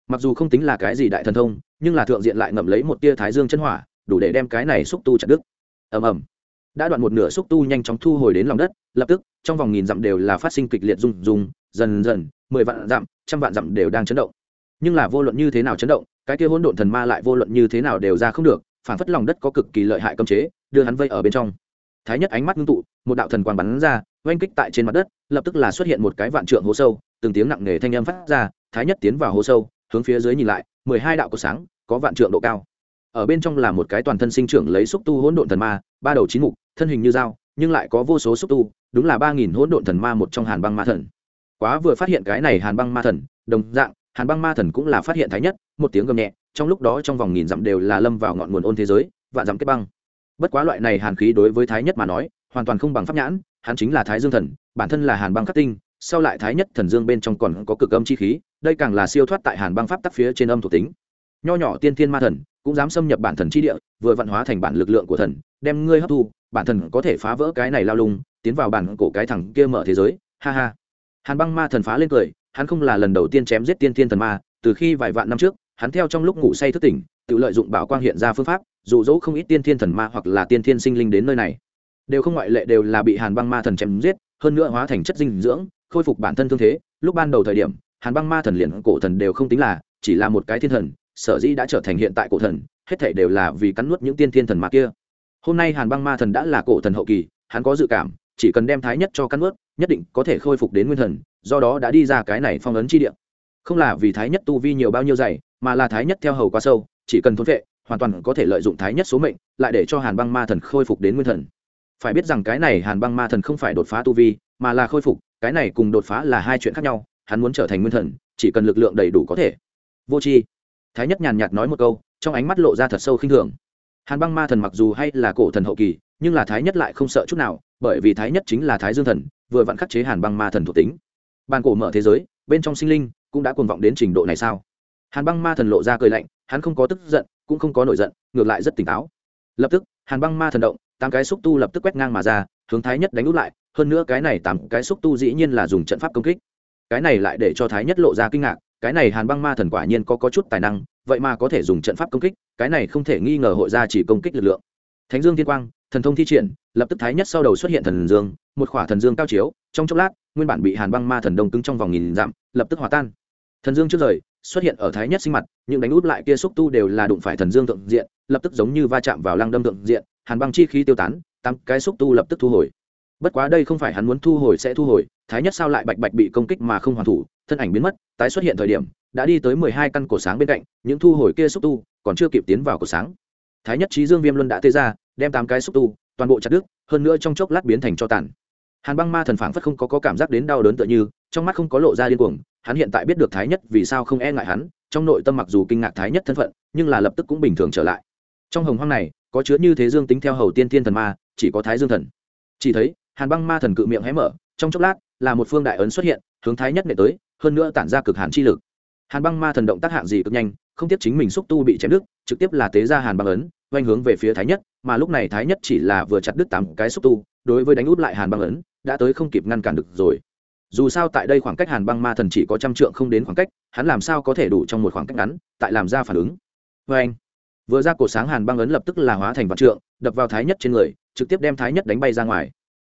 S1: Mặc dù không tính là cái gì đại thần thông, nhưng là thượng diện lại ngậm lấy một tia thái dương chân hỏa, đủ để đem cái này xúc tu chặt đứt. Ầm ầm. Đã đoạn một nửa xúc tu nhanh chóng thu hồi đến lòng đất, lập tức, trong vòng nghìn dặm đều là phát sinh kịch liệt rung rung, dần dần, mười vạn dặm, trăm vạn dặm đều đang chấn động. Nhưng là vô luận như thế nào chấn động, cái kia hỗn độn thần ma lại vô luận như thế nào đều ra không được, phản phất lòng đất có cực kỳ lợi hại cấm chế, đưa hắn vây ở bên trong. Thái nhất ánh mắt ngưng tụ một đạo thần quang bắn ra, oanh kích tại trên mặt đất, lập tức là xuất hiện một cái vạn trượng hố sâu, từng tiếng nặng nề thanh âm phát ra, thái nhất tiến vào hố sâu, hướng phía dưới nhìn lại, mười hai đạo có sáng, có vạn trượng độ cao. Ở bên trong là một cái toàn thân sinh trưởng lấy xúc tu hỗn độn thần ma, ba đầu chín mục, thân hình như dao, nhưng lại có vô số xúc tu, đúng là ba nghìn hỗn độn thần ma một trong hàn băng ma thần. Quá vừa phát hiện cái này hàn băng ma thần, đồng dạng, hàn băng ma thần cũng là phát hiện thái nhất, một tiếng gầm nhẹ, trong lúc đó trong vòng nghìn dặm đều là lâm vào ngọn nguồn ôn thế giới, vạn dặm kết băng. Bất quá loại này hàn khí đối với thái nhất mà nói hoàn toàn không bằng pháp nhãn, hắn chính là thái dương thần, bản thân là hàn băng khắc tinh, sau lại thái nhất thần dương bên trong còn có cực âm chi khí, đây càng là siêu thoát tại hàn băng pháp tắc phía trên âm thuộc tính. Nho nhỏ tiên thiên ma thần, cũng dám xâm nhập bản thần chi địa, vừa vạn hóa thành bản lực lượng của thần, đem ngươi hấp thu, bản thần có thể phá vỡ cái này lao lung, tiến vào bản cổ cái thẳng kia mở thế giới, ha ha. Hàn băng ma thần phá lên cười, hắn không là lần đầu tiên chém giết tiên thiên thần ma, từ khi vài vạn năm trước, hắn theo trong lúc ngủ say thức tỉnh, tự lợi dụng bảo quang hiện ra phương pháp, dụ dỗ không ít tiên thiên thần ma hoặc là tiên thiên sinh linh đến nơi này đều không ngoại lệ đều là bị hàn băng ma thần chém giết, hơn nữa hóa thành chất dinh dưỡng, khôi phục bản thân thương thế. Lúc ban đầu thời điểm, hàn băng ma thần liền cổ thần đều không tính là, chỉ là một cái thiên thần, sở dĩ đã trở thành hiện tại cổ thần, hết thể đều là vì cắn nuốt những tiên thiên thần ma kia. Hôm nay hàn băng ma thần đã là cổ thần hậu kỳ, hắn có dự cảm, chỉ cần đem thái nhất cho cắn nuốt, nhất định có thể khôi phục đến nguyên thần, do đó đã đi ra cái này phong ấn chi địa. Không là vì thái nhất tu vi nhiều bao nhiêu dày, mà là thái nhất theo hầu quá sâu, chỉ cần thốn vệ hoàn toàn có thể lợi dụng thái nhất số mệnh, lại để cho hàn băng ma thần khôi phục đến nguyên thần phải biết rằng cái này hàn băng ma thần không phải đột phá tu vi, mà là khôi phục, cái này cùng đột phá là hai chuyện khác nhau, hắn muốn trở thành nguyên thần, chỉ cần lực lượng đầy đủ có thể. Vô c h i thái nhất nhàn nhạt nói một câu, trong ánh mắt lộ ra thật sâu khinh thường. Hàn băng ma thần mặc dù hay là cổ thần hậu kỳ, nhưng là thái nhất lại không sợ chút nào, bởi vì thái nhất chính là thái dương thần, vừa vặn khắc chế hàn băng ma thần thuộc tính. Bàn cổ mở thế giới, bên trong sinh linh cũng đã cuồng vọng đến trình độ này sao? Hàn băng ma thần lộ ra cười lạnh, hắn không có tức giận, cũng không có nổi giận, ngược lại rất tỉnh táo. Lập tức, hàn băng ma thần động tám cái xúc tu lập tức quét ngang mà ra hướng thái nhất đánh út lại hơn nữa cái này tám cái xúc tu dĩ nhiên là dùng trận pháp công kích. Cái này lại để cho thái nhất lộ ra kinh ngạc cái này hàn băng ma thần quả nhiên có, có chút tài năng vậy mà có thể dùng trận pháp công kích cái này không thể nghi ngờ hội ra chỉ công kích lực lượng. Thánh dương thiên quang thần thông thi triển lập tức thái nhất sau đầu xuất hiện thần dương một khỏa thần dương cao chiếu trong chốc lát nguyên bản bị hàn băng ma thần đông cứng trong vòng nghìn dặm lập tức hòa tan. Thần dương trước rời xuất hiện ở thái nhất sinh mặt những đánh út lại kia xúc tu đều là đụng phải thần dương thượng diện lập tức giống như va chạm vào lăng đâm thượng diện hàn băng chi khí tiêu tán tám cái xúc tu lập tức thu hồi. Bất quá đây không phải hắn muốn thu hồi sẽ thu hồi thái nhất sao lại bạch bạch bị công kích mà không hoàn thủ thân ảnh biến mất tái xuất hiện thời điểm đã đi tới mười hai căn cổ sáng bên cạnh những thu hồi kia xúc tu còn chưa kịp tiến vào cổ sáng. Thái nhất trí dương viêm luân đã tê ra đem tám cái xúc tu toàn bộ chặt đứt hơn nữa trong chốc lát biến thành cho tàn. Hàn băng ma thần phảng phất không có, có cảm giác đến đau đớn tựa như trong mắt không có lộ ra điên cuồng hắn hiện tại biết được thái nhất vì sao không e ngại hắn trong nội tâm mặc dù kinh ngạc thái nhất thân phận nhưng là lập tức cũng bình thường trở lại. Trong hồng hoang này có chứa như thế dương tính theo hầu tiên thiên thần ma, chỉ có thái dương thần. Chỉ thấy, hàn băng ma thần cự miệng hé mở, trong chốc lát, là một phương đại ấn xuất hiện, hướng thái nhất nệ tới, hơn nữa tản ra cực hàn chi lực. Hàn băng ma thần động tác hạng gì cực nhanh, không tiếp chính mình xúc tu bị chém đứt, trực tiếp là tế ra hàn băng ấn oanh hướng về phía thái nhất, mà lúc này thái nhất chỉ là vừa chặt đứt tám cái xúc tu, đối với đánh út lại hàn băng ấn, đã tới không kịp ngăn cản được rồi. Dù sao tại đây khoảng cách hàn băng ma thần chỉ có trăm trượng không đến khoảng cách, hắn làm sao có thể đủ trong một khoảng cách ngắn, tại làm ra phản ứng. Vê anh vừa ra cổ sáng hàn băng ấn lập tức là hóa thành vạn trượng, đập vào thái nhất trên người, trực tiếp đem thái nhất đánh bay ra ngoài.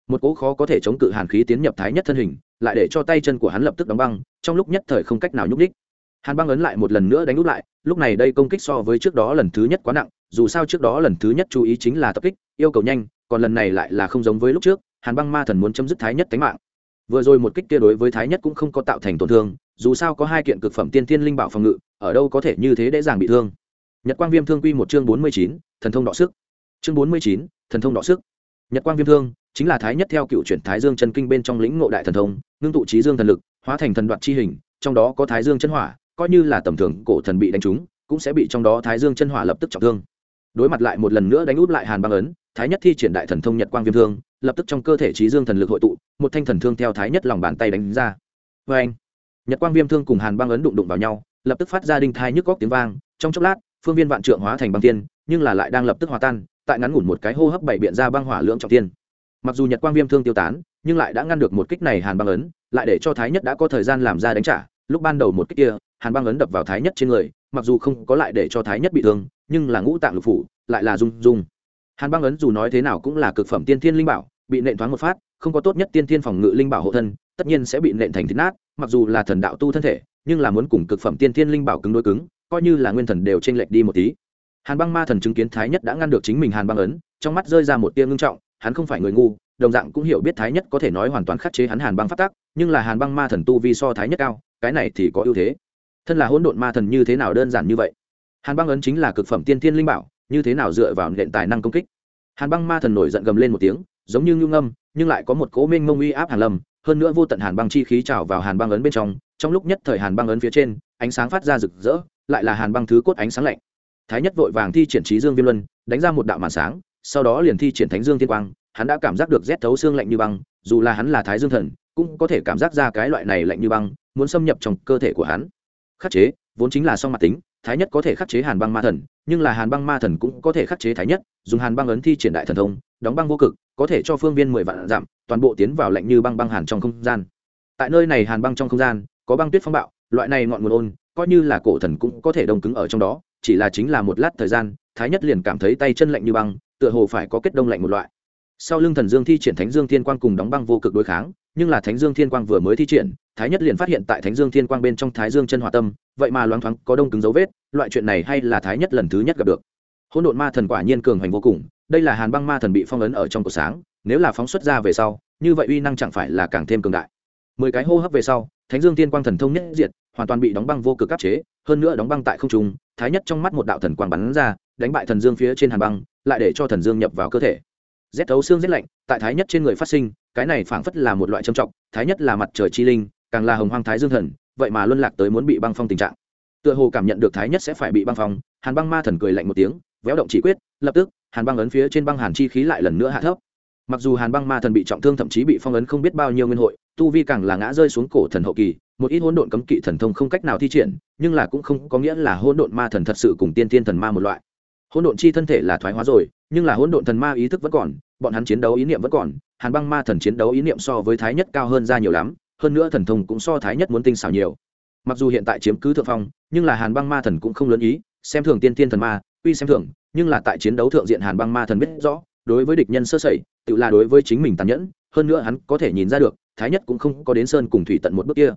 S1: Một cỗ khó có thể chống cự hàn khí tiến nhập thái nhất thân hình, lại để cho tay chân của hắn lập tức đóng băng, trong lúc nhất thời không cách nào nhúc đích hàn băng ấn lại một lần nữa đánh úp lại, lúc này đây công kích so với trước đó lần thứ nhất quá nặng, dù sao trước đó lần thứ nhất chú ý chính là tập kích, yêu cầu nhanh, còn lần này lại là không giống với lúc trước, hàn băng ma thần muốn chấm dứt thái nhất tính mạng. Vừa rồi một kích kia đối với thái nhất cũng không có tạo thành tổn thương, dù sao có hai kiện cực phẩm tiên thiên linh bảo phòng ngự, ở đâu có thể như thế dễ dàng bị thương nhật quang viêm thương quy một chương bốn mươi chín, thần thông đọ sức. Chương bốn mươi chín, thần thông đọ sức. Nhật quang viêm thương chính là thái nhất theo cựu chuyển thái dương chân kinh bên trong lĩnh ngộ đại thần thông, ngưng tụ trí dương thần lực, hóa thành thần đoạt chi hình, trong đó có thái dương chân hỏa, coi như là tầm thường cổ thần bị đánh trúng, cũng sẽ bị trong đó thái dương chân hỏa lập tức trọng thương. Đối mặt lại một lần nữa đánh út lại hàn băng ấn, thái nhất thi triển đại thần thông nhật quang viêm thương, lập tức trong cơ thể trí dương thần lực hội tụ, một thanh thần thương theo thái nhất lòng bàn tay đánh ra. Vê anh nhật quang viêm thương cùng hàn băng ấn đụng đụng vào nhau, lập tức phát ra đinh thai nhức góc tiếng vang, trong chốc lát phương viên vạn trượng hóa thành băng tiên, nhưng là lại đang lập tức hòa tan, tại ngắn ngủn một cái hô hấp bảy biện ra băng hỏa lưỡng trọng tiên. Mặc dù nhật quang viêm thương tiêu tán, nhưng lại đã ngăn được một kích này hàn băng ấn, lại để cho thái nhất đã có thời gian làm ra đánh trả. Lúc ban đầu một kích kia, hàn băng ấn đập vào thái nhất trên người, mặc dù không có lại để cho thái nhất bị thương, nhưng là ngũ tạng lục phủ, lại là rung rung. Hàn băng ấn dù nói thế nào cũng là cực phẩm tiên thiên linh bảo, bị nện thoáng một phát, không có tốt nhất tiên thiên phòng ngự linh bảo hộ thân, tất nhiên sẽ bị nện thành thịt nát, mặc dù là thần đạo tu thân thể, nhưng là muốn cùng cực phẩm tiên thiên linh bảo cứng đối cứng coi như là nguyên thần đều chênh lệch đi một tí. Hàn băng ma thần chứng kiến thái nhất đã ngăn được chính mình hàn băng ấn, trong mắt rơi ra một tia ngưng trọng, hắn không phải người ngu, đồng dạng cũng hiểu biết thái nhất có thể nói hoàn toàn khắc chế hắn hàn băng phát tắc, nhưng là hàn băng ma thần tu vi so thái nhất cao, cái này thì có ưu thế. Thân là hỗn độn ma thần như thế nào đơn giản như vậy? Hàn băng ấn chính là cực phẩm tiên thiên linh bảo, như thế nào dựa vào nện tài năng công kích? Hàn băng ma thần nổi giận gầm lên một tiếng, giống như nhu ngâm, nhưng lại có một cỗ mênh mông uy áp hàn lâm, hơn nữa vô tận hàn băng chi khí trào vào hàn băng ấn bên trong trong lúc nhất thời hàn băng ấn phía trên, ánh sáng phát ra rực rỡ lại là hàn băng thứ cốt ánh sáng lạnh. Thái nhất vội vàng thi triển trí dương viêm luân, đánh ra một đạo màn sáng, sau đó liền thi triển thánh dương thiên quang, hắn đã cảm giác được rét thấu xương lạnh như băng, dù là hắn là thái dương thần, cũng có thể cảm giác ra cái loại này lạnh như băng, muốn xâm nhập trong cơ thể của hắn. Khắc chế, vốn chính là song mặt tính, thái nhất có thể khắc chế hàn băng ma thần, nhưng là hàn băng ma thần cũng có thể khắc chế thái nhất, dùng hàn băng ấn thi triển đại thần thông, đóng băng vô cực, có thể cho phương viên mười vạn giảm toàn bộ tiến vào lạnh như băng băng hàn trong không gian. Tại nơi này hàn băng trong không gian, có băng tuyết phong bạo, loại này ngọn nguồn ôn coi như là cổ thần cũng có thể đông cứng ở trong đó, chỉ là chính là một lát thời gian, thái nhất liền cảm thấy tay chân lạnh như băng, tựa hồ phải có kết đông lạnh một loại. Sau lưng thần dương thi triển thánh dương thiên quang cùng đóng băng vô cực đối kháng, nhưng là thánh dương thiên quang vừa mới thi triển, thái nhất liền phát hiện tại thánh dương thiên quang bên trong thái dương chân hòa tâm, vậy mà loáng thoáng có đông cứng dấu vết, loại chuyện này hay là thái nhất lần thứ nhất gặp được. Hỗn độn ma thần quả nhiên cường hành vô cùng, đây là hàn băng ma thần bị phong ấn ở trong cổ sáng, nếu là phóng xuất ra về sau, như vậy uy năng chẳng phải là càng thêm cường đại. Mười cái hô hấp về sau, thánh dương tiên quang thần thông nhất diệt hoàn toàn bị đóng băng vô cực áp chế, hơn nữa đóng băng tại không trung, thái nhất trong mắt một đạo thần quang bắn ra, đánh bại thần dương phía trên hàn băng, lại để cho thần dương nhập vào cơ thể. Rét thấu xương rét lạnh, tại thái nhất trên người phát sinh, cái này phảng phất là một loại trầm trọng, thái nhất là mặt trời chi linh, càng là hồng hoang thái dương thần, vậy mà luân lạc tới muốn bị băng phong tình trạng. Tựa hồ cảm nhận được thái nhất sẽ phải bị băng phong, hàn băng ma thần cười lạnh một tiếng, véo động chỉ quyết, lập tức, hàn băng ấn phía trên băng hàn chi khí lại lần nữa hạ thấp mặc dù hàn băng ma thần bị trọng thương thậm chí bị phong ấn không biết bao nhiêu nguyên hội, tu vi càng là ngã rơi xuống cổ thần hậu kỳ, một ít hỗn độn cấm kỵ thần thông không cách nào thi triển, nhưng là cũng không có nghĩa là hỗn độn ma thần thật sự cùng tiên tiên thần ma một loại. Hỗn độn chi thân thể là thoái hóa rồi, nhưng là hỗn độn thần ma ý thức vẫn còn, bọn hắn chiến đấu ý niệm vẫn còn, hàn băng ma thần chiến đấu ý niệm so với thái nhất cao hơn ra nhiều lắm, hơn nữa thần thông cũng so thái nhất muốn tinh xảo nhiều. Mặc dù hiện tại chiếm cứ thượng phong, nhưng là hàn băng ma thần cũng không lớn ý, xem thường tiên tiên thần ma, uy xem thường, nhưng là tại chiến đấu thượng diện hàn băng ma thần biết rõ đối với địch nhân sơ sẩy, tự là đối với chính mình tàn nhẫn, hơn nữa hắn có thể nhìn ra được, thái nhất cũng không có đến sơn cùng thủy tận một bước kia.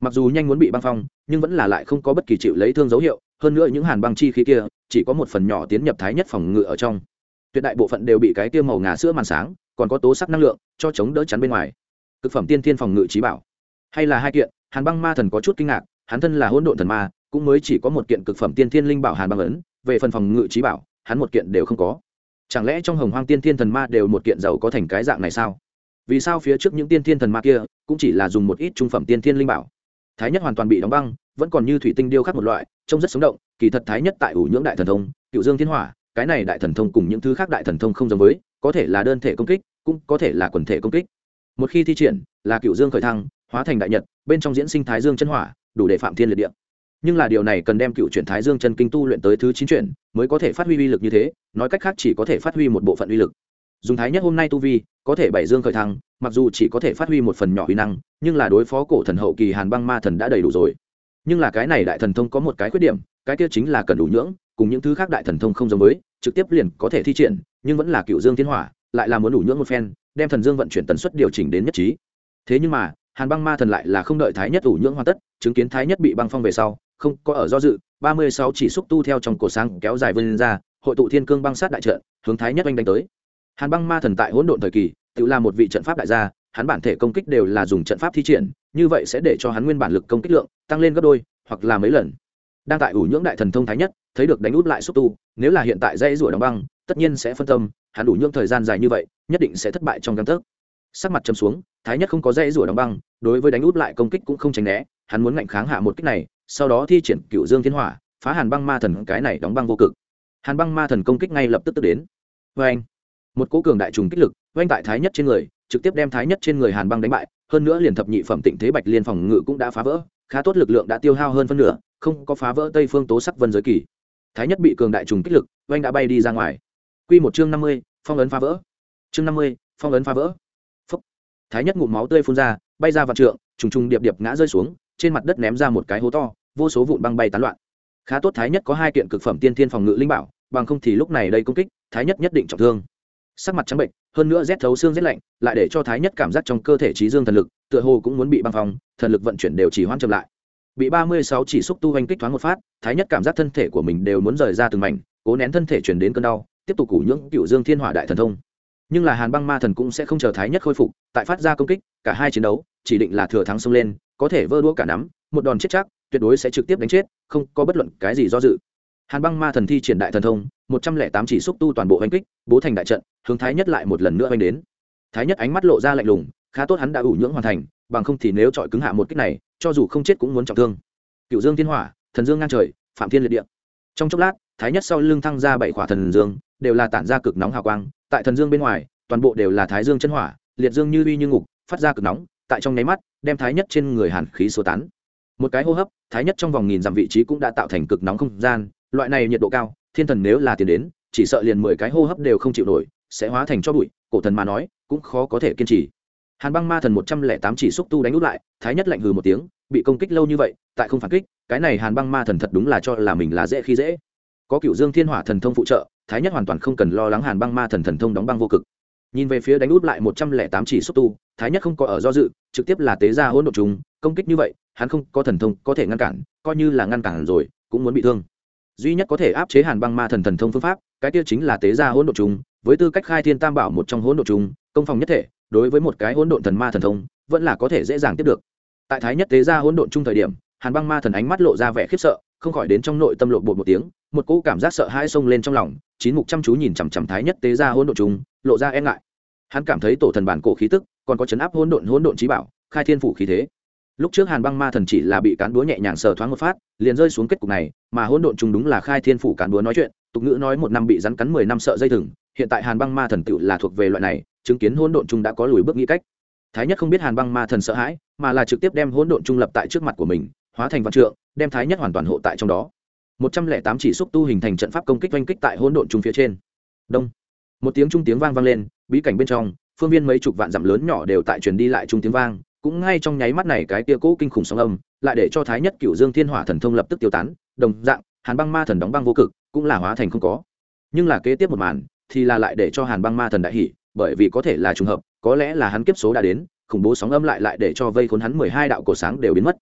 S1: Mặc dù nhanh muốn bị băng phong, nhưng vẫn là lại không có bất kỳ chịu lấy thương dấu hiệu, hơn nữa những hàn băng chi khí kia, chỉ có một phần nhỏ tiến nhập thái nhất phòng ngự ở trong. Tuyệt đại bộ phận đều bị cái kia màu ngà sữa màn sáng, còn có tố sắc năng lượng, cho chống đỡ chắn bên ngoài. Thực phẩm tiên thiên phòng ngự trí bảo. Hay là hai kiện, hàn băng ma thần có chút kinh ngạc, hắn thân là hỗn độn thần ma, cũng mới chỉ có một kiện cực phẩm tiên thiên linh bảo hàn băng ấn, về phần phòng ngự trí bảo, hắn một kiện đều không có chẳng lẽ trong hồng hoang tiên thiên thần ma đều một kiện giàu có thành cái dạng này sao? Vì sao phía trước những tiên thiên thần ma kia cũng chỉ là dùng một ít trung phẩm tiên thiên linh bảo? Thái nhất hoàn toàn bị đóng băng, vẫn còn như thủy tinh điêu khắc một loại, trông rất sống động, kỳ thật thái nhất tại ủ nhưỡng đại thần thông, cựu dương thiên hỏa, cái này đại thần thông cùng những thứ khác đại thần thông không giống với, có thể là đơn thể công kích, cũng có thể là quần thể công kích. Một khi thi triển, là cựu dương khởi thăng, hóa thành đại nhật, bên trong diễn sinh thái dương chân hỏa, đủ để phạm thiên liệt địa nhưng là điều này cần đem cựu chuyển thái dương chân kinh tu luyện tới thứ chín chuyển, mới có thể phát huy uy lực như thế, nói cách khác chỉ có thể phát huy một bộ phận uy lực. Dùng thái nhất hôm nay tu vi, có thể bảy dương khởi thăng, mặc dù chỉ có thể phát huy một phần nhỏ uy năng, nhưng là đối phó cổ thần hậu kỳ hàn băng ma thần đã đầy đủ rồi. Nhưng là cái này đại thần thông có một cái khuyết điểm, cái kia chính là cần đủ nhưỡng, cùng những thứ khác đại thần thông không giống với, trực tiếp liền có thể thi triển, nhưng vẫn là cựu dương tiến hỏa, lại là muốn đủ nhưỡng một phen, đem thần dương vận chuyển tần suất điều chỉnh đến nhất trí. Thế nhưng mà, hàn băng ma thần lại là không đợi thái nhất đủ nhưỡng hoàn tất, chứng kiến thái nhất bị băng phong về sau không có ở do dự, ba mươi sáu chỉ xúc tu theo trong cổ sáng kéo dài vươn ra, hội tụ thiên cương băng sát đại trận, hướng thái nhất oanh đánh tới. Hàn băng ma thần tại hỗn độn thời kỳ, tự là một vị trận pháp đại gia, hắn bản thể công kích đều là dùng trận pháp thi triển, như vậy sẽ để cho hắn nguyên bản lực công kích lượng tăng lên gấp đôi, hoặc là mấy lần. Đang tại ủ nhưỡng đại thần thông thái nhất, thấy được đánh út lại xúc tu, nếu là hiện tại dây rủa đóng băng, tất nhiên sẽ phân tâm, hắn đủ nhưỡng thời gian dài như vậy, nhất định sẽ thất bại trong găng tấc. Sắc mặt chấm xuống, thái nhất không có dây rủa đóng băng, đối với đánh út lại công kích cũng không tránh né, hắn muốn ngạnh kháng hạ một kích này sau đó thi triển cựu dương thiên hỏa, phá hàn băng ma thần, cái này đóng băng vô cực. Hàn băng ma thần công kích ngay lập tức tức đến. Vê anh một cố cường đại trùng kích lực oanh tại thái nhất trên người, trực tiếp đem thái nhất trên người hàn băng đánh bại, hơn nữa liền thập nhị phẩm tịnh thế bạch liên phòng ngự cũng đã phá vỡ, khá tốt lực lượng đã tiêu hao hơn phân nửa, không có phá vỡ tây phương tố sắc vân giới kỳ. Thái nhất bị cường đại trùng kích lực oanh đã bay đi ra ngoài. Q một chương năm mươi, phong ấn phá vỡ. Chương năm mươi, phong ấn phá vỡ. Phúc. thái nhất ngụm máu tươi phun ra, bay ra vạn trượng, trùng trùng điệp điệp ngã rơi xuống trên mặt đất ném ra một cái hố to, vô số vụn băng bay tán loạn. Khá tốt thái nhất có hai kiện cực phẩm tiên thiên phòng ngự linh bảo, bằng không thì lúc này đây công kích, thái nhất nhất định trọng thương. Sắc mặt trắng bệnh, hơn nữa rét thấu xương rét lạnh, lại để cho thái nhất cảm giác trong cơ thể trí dương thần lực, tựa hồ cũng muốn bị băng phòng thần lực vận chuyển đều chỉ hoãn chậm lại. Bị ba mươi sáu chỉ xúc tu hành kích thoáng một phát, thái nhất cảm giác thân thể của mình đều muốn rời ra từng mảnh, cố nén thân thể chuyển đến cơn đau, tiếp tục củ nhưỡng cựu dương thiên hỏa đại thần thông. Nhưng là hàn băng ma thần cũng sẽ không chờ thái nhất khôi phục, tại phát ra công kích, cả hai chiến đấu, chỉ định là thừa thắng xông lên có thể vơ đũa cả nắm, một đòn chết chắc, tuyệt đối sẽ trực tiếp đánh chết, không có bất luận cái gì do dự. Hàn băng ma thần thi triển đại thần thông, một trăm lẻ tám chỉ xúc tu toàn bộ oanh kích, bố thành đại trận, hướng thái nhất lại một lần nữa oanh đến. Thái nhất ánh mắt lộ ra lạnh lùng, khá tốt hắn đã ủ nhưỡng hoàn thành, bằng không thì nếu trọi cứng hạ một kích này, cho dù không chết cũng muốn trọng thương. Cựu dương thiên hỏa, thần dương ngang trời, phạm thiên liệt địa. Trong chốc lát, thái nhất sau lưng thăng ra bảy khỏa thần dương, đều là tản ra cực nóng hào quang, tại thần dương bên ngoài, toàn bộ đều là thái dương chân hỏa, liệt dương như uy như ngục, phát ra cực nóng tại trong nháy mắt, đem thái nhất trên người hàn khí số tán. Một cái hô hấp, thái nhất trong vòng nghìn dặm vị trí cũng đã tạo thành cực nóng không gian, loại này nhiệt độ cao, thiên thần nếu là tiền đến, chỉ sợ liền mười cái hô hấp đều không chịu nổi, sẽ hóa thành cho bụi, cổ thần mà nói, cũng khó có thể kiên trì. Hàn băng ma thần một trăm lẻ tám chỉ xúc tu đánh út lại, thái nhất lạnh hừ một tiếng, bị công kích lâu như vậy, tại không phản kích, cái này hàn băng ma thần thật đúng là cho là mình là dễ khi dễ. Có cựu dương thiên hỏa thần thông phụ trợ, thái nhất hoàn toàn không cần lo lắng hàn băng ma thần thần thông đóng băng vô cực nhìn về phía đánh út lại một trăm lẻ tám chỉ xúc tu, thái nhất không có ở do dự, trực tiếp là tế ra hỗn độ trùng, công kích như vậy, hắn không có thần thông có thể ngăn cản, coi như là ngăn cản rồi, cũng muốn bị thương. Duy nhất có thể áp chế hàn băng ma thần thần thông phương pháp, cái tiêu chính là tế ra hỗn độ trùng, với tư cách khai thiên tam bảo một trong hỗn độ trùng, công phòng nhất thể, đối với một cái hỗn độn thần ma thần thông, vẫn là có thể dễ dàng tiếp được. Tại thái nhất tế ra hỗn độn chung thời điểm, hàn băng ma thần ánh mắt lộ ra vẻ khiếp sợ, không khỏi đến trong nội tâm lộ bột một tiếng, một cỗ cảm giác sợ hãi xông lên trong lòng, chín mục chăm chú nhìn chằm chằm thái nhất tế ra hỗn độn chúng lộ ra e ngại hắn cảm thấy tổ thần bản cổ khí tức, còn có chấn áp hỗn độn hỗn độn trí bảo, khai thiên phủ khí thế. Lúc trước hàn băng ma thần chỉ là bị cán búa nhẹ nhàng sờ thoáng một phát, liền rơi xuống kết cục này, mà hỗn độn chúng đúng là khai thiên phủ cán búa nói chuyện, tục ngữ nói một năm bị rắn cắn mười năm sợ dây thừng, hiện tại hàn băng ma thần tựu là thuộc về loại này, chứng kiến hỗn độn chúng đã có lùi bước nghĩ cách. Thái nhất không biết hàn băng ma thần sợ hãi, mà là trực tiếp đem hỗn độn trung lập tại trước mặt của mình, hóa thành văn trượng, đem thái nhất hoàn toàn hộ tại trong đó. Một trăm lẻ tám chỉ xúc tu hình thành trận pháp công kích oanh kích tại hỗn độn trung phía trên. Đông một tiếng trung tiếng vang vang lên, bí cảnh bên trong, phương viên mấy chục vạn dặm lớn nhỏ đều tại truyền đi lại trung tiếng vang, cũng ngay trong nháy mắt này cái kia cỗ kinh khủng sóng âm, lại để cho thái nhất cựu dương thiên hỏa thần thông lập tức tiêu tán, đồng dạng, hàn băng ma thần đóng băng vô cực, cũng là hóa thành không có. Nhưng là kế tiếp một màn, thì là lại để cho hàn băng ma thần đại hỉ, bởi vì có thể là trùng hợp, có lẽ là hắn kiếp số đã đến, khủng bố sóng âm lại lại để cho vây khốn hắn mười hai đạo cổ sáng đều biến mất.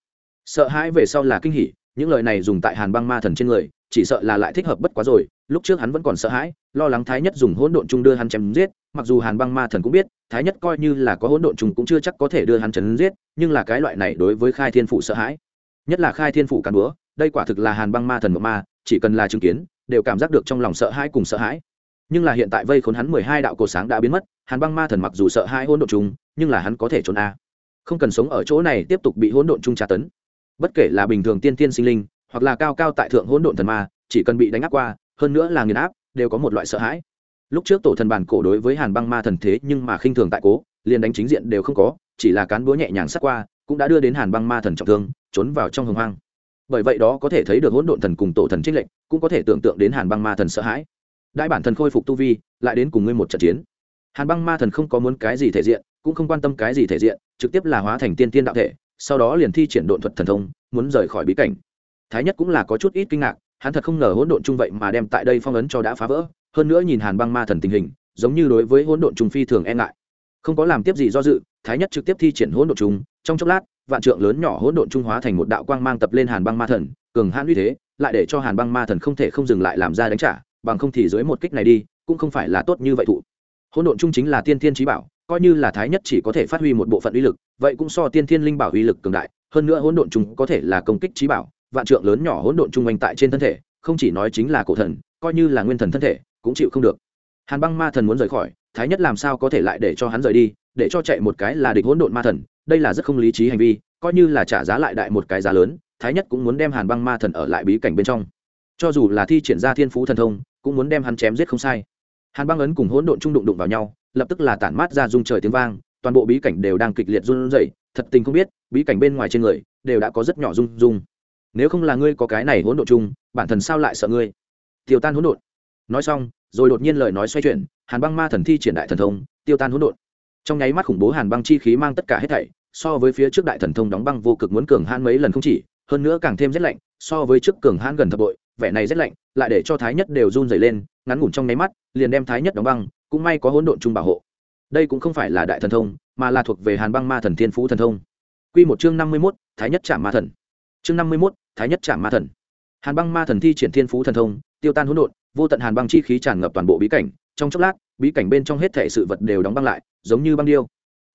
S1: Sợ hãi về sau là kinh hỉ, những lời này dùng tại hàn băng ma thần trên người, chỉ sợ là lại thích hợp bất quá rồi lúc trước hắn vẫn còn sợ hãi, lo lắng thái nhất dùng hỗn độn chung đưa hắn chém giết, mặc dù hàn băng ma thần cũng biết, thái nhất coi như là có hỗn độn chung cũng chưa chắc có thể đưa hắn chấn giết, nhưng là cái loại này đối với khai thiên phụ sợ hãi, nhất là khai thiên phụ càn búa, đây quả thực là hàn băng ma thần một ma, chỉ cần là chứng kiến, đều cảm giác được trong lòng sợ hãi cùng sợ hãi. Nhưng là hiện tại vây khốn hắn mười hai đạo cổ sáng đã biến mất, hàn băng ma thần mặc dù sợ hãi hỗn độn chung, nhưng là hắn có thể trốn a. Không cần sống ở chỗ này tiếp tục bị hỗn độn chung tra tấn. Bất kể là bình thường tiên tiên sinh linh, hoặc là cao cao tại thượng hỗn độn thần ma, chỉ cần bị đánh áp qua hơn nữa là nghiền áp, đều có một loại sợ hãi. Lúc trước tổ thần bản cổ đối với hàn băng ma thần thế nhưng mà khinh thường tại cố, liền đánh chính diện đều không có, chỉ là cán búa nhẹ nhàng sát qua, cũng đã đưa đến hàn băng ma thần trọng thương, trốn vào trong hồng hoang. Bởi vậy đó có thể thấy được hỗn độn thần cùng tổ thần trích lệnh cũng có thể tưởng tượng đến hàn băng ma thần sợ hãi. Đại bản thần khôi phục tu vi, lại đến cùng ngươi một trận chiến. Hàn băng ma thần không có muốn cái gì thể diện, cũng không quan tâm cái gì thể diện, trực tiếp là hóa thành tiên tiên đạo thể, sau đó liền thi triển độn thuật thần thông, muốn rời khỏi bí cảnh. Thái nhất cũng là có chút ít kinh ngạc hắn thật không ngờ hỗn độn chung vậy mà đem tại đây phong ấn cho đã phá vỡ, hơn nữa nhìn hàn băng ma thần tình hình, giống như đối với hỗn độn chung phi thường e ngại. Không có làm tiếp gì do dự, thái nhất trực tiếp thi triển hỗn độn chung, trong chốc lát, vạn trượng lớn nhỏ hỗn độn trung hóa thành một đạo quang mang tập lên hàn băng ma thần, cường hãn uy thế, lại để cho hàn băng ma thần không thể không dừng lại làm ra đánh trả, bằng không thì dưới một kích này đi, cũng không phải là tốt như vậy thụ. Hỗn độn trung chính là tiên thiên trí bảo, coi như là thái nhất chỉ có thể phát huy một bộ phận uy lực, vậy cũng so tiên thiên linh bảo uy lực cường đại, hơn nữa hỗn độn trung có thể là công kích trí bảo vạn trượng lớn nhỏ hỗn độn trung quanh tại trên thân thể, không chỉ nói chính là cổ thần, coi như là nguyên thần thân thể, cũng chịu không được. Hàn băng ma thần muốn rời khỏi, thái nhất làm sao có thể lại để cho hắn rời đi, để cho chạy một cái là địch hỗn độn ma thần, đây là rất không lý trí hành vi, coi như là trả giá lại đại một cái giá lớn, thái nhất cũng muốn đem hàn băng ma thần ở lại bí cảnh bên trong. Cho dù là thi triển ra thiên phú thần thông, cũng muốn đem hắn chém giết không sai. Hàn băng ấn cùng hỗn độn trung đụng đụng vào nhau, lập tức là tản mát ra dung trời tiếng vang, toàn bộ bí cảnh đều đang kịch liệt run rẩy, thật tình không biết, bí cảnh bên ngoài trên người, đều đã có rất nhỏ rung rung nếu không là ngươi có cái này hỗn độn chung, bản thần sao lại sợ ngươi? Tiêu tan hỗn độn. Nói xong, rồi đột nhiên lời nói xoay chuyển, hàn băng ma thần thi triển đại thần thông, tiêu tan hỗn độn. Trong nháy mắt khủng bố hàn băng chi khí mang tất cả hết thảy, so với phía trước đại thần thông đóng băng vô cực muốn cường hãn mấy lần không chỉ, hơn nữa càng thêm rét lạnh, so với trước cường hãn gần thập bội, vẻ này rét lạnh lại để cho thái nhất đều run rẩy lên, ngắn ngủn trong nháy mắt, liền đem thái nhất đóng băng, cũng may có hỗn độn chung bảo hộ. Đây cũng không phải là đại thần thông, mà là thuộc về hàn băng ma thần thiên phú thần thông. Quy một chương năm mươi mốt, thái nhất chạm ma thần chương năm mươi mốt, thái nhất trảm ma thần. Hàn băng ma thần thi triển thiên phú thần thông, tiêu tan hỗn độn, vô tận hàn băng chi khí tràn ngập toàn bộ bí cảnh. Trong chốc lát, bí cảnh bên trong hết thể sự vật đều đóng băng lại, giống như băng điêu.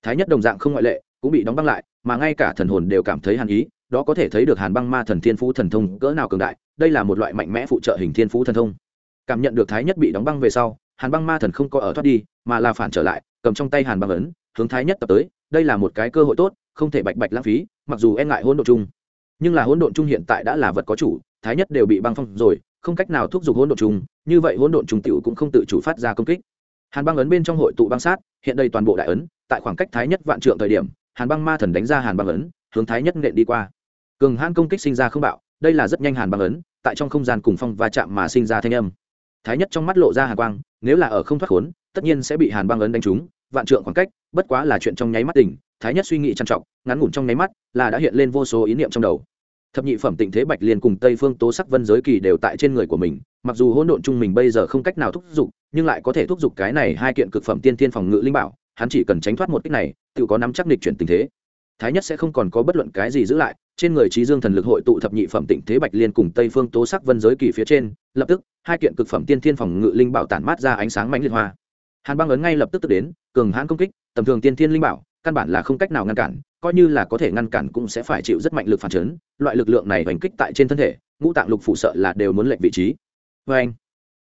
S1: Thái nhất đồng dạng không ngoại lệ, cũng bị đóng băng lại, mà ngay cả thần hồn đều cảm thấy hàn ý, đó có thể thấy được hàn băng ma thần thiên phú thần thông cỡ nào cường đại, đây là một loại mạnh mẽ phụ trợ hình thiên phú thần thông. Cảm nhận được thái nhất bị đóng băng về sau, hàn băng ma thần không có ở thoát đi, mà là phản trở lại, cầm trong tay hàn băng ấn, hướng thái nhất tập tới, đây là một cái cơ hội tốt, không thể bạch bạch lãng phí, mặc dù e ngại hỗn độn chung nhưng là hỗn độn chung hiện tại đã là vật có chủ, thái nhất đều bị băng phong rồi, không cách nào thúc giục hỗn độn chung, như vậy hỗn độn chung tiểu cũng không tự chủ phát ra công kích. Hàn băng ấn bên trong hội tụ băng sát, hiện đây toàn bộ đại ấn, tại khoảng cách thái nhất vạn trượng thời điểm, hàn băng ma thần đánh ra hàn băng ấn, hướng thái nhất nện đi qua. Cường hãn công kích sinh ra không bạo, đây là rất nhanh hàn băng ấn, tại trong không gian cùng phong va chạm mà sinh ra thanh âm. Thái nhất trong mắt lộ ra hàn quang, nếu là ở không thoát khốn, tất nhiên sẽ bị hàn băng ấn đánh trúng, vạn trượng khoảng cách, bất quá là chuyện trong nháy mắt tỉnh thái nhất suy nghĩ trằn trọc, ngắn ngủn trong nháy mắt là đã hiện lên vô số ý niệm trong đầu. Thập nhị phẩm tịnh thế bạch liên cùng tây phương tố sắc vân giới kỳ đều tại trên người của mình, mặc dù hỗn độn chung mình bây giờ không cách nào thúc giục, nhưng lại có thể thúc giục cái này hai kiện cực phẩm tiên Thiên phòng ngự linh bảo, hắn chỉ cần tránh thoát một cách này, tự có nắm chắc địch chuyển tình thế. Thái nhất sẽ không còn có bất luận cái gì giữ lại, trên người trí dương thần lực hội tụ thập nhị phẩm tịnh thế bạch liên cùng tây phương tố sắc vân giới kỳ phía trên, lập tức, hai kiện cực phẩm tiên thiên phòng ngự linh bảo tản mát ra ánh sáng mãnh liệt hoa. Hàn băng ấn ngay lập tức tức đến, cường hãn công kích, tầm thường tiên thiên linh bảo căn bản là không cách nào ngăn cản, coi như là có thể ngăn cản cũng sẽ phải chịu rất mạnh lực phản chấn, loại lực lượng này oanh kích tại trên thân thể, ngũ tạng lục phụ sợ là đều muốn lệnh vị trí. Vê anh,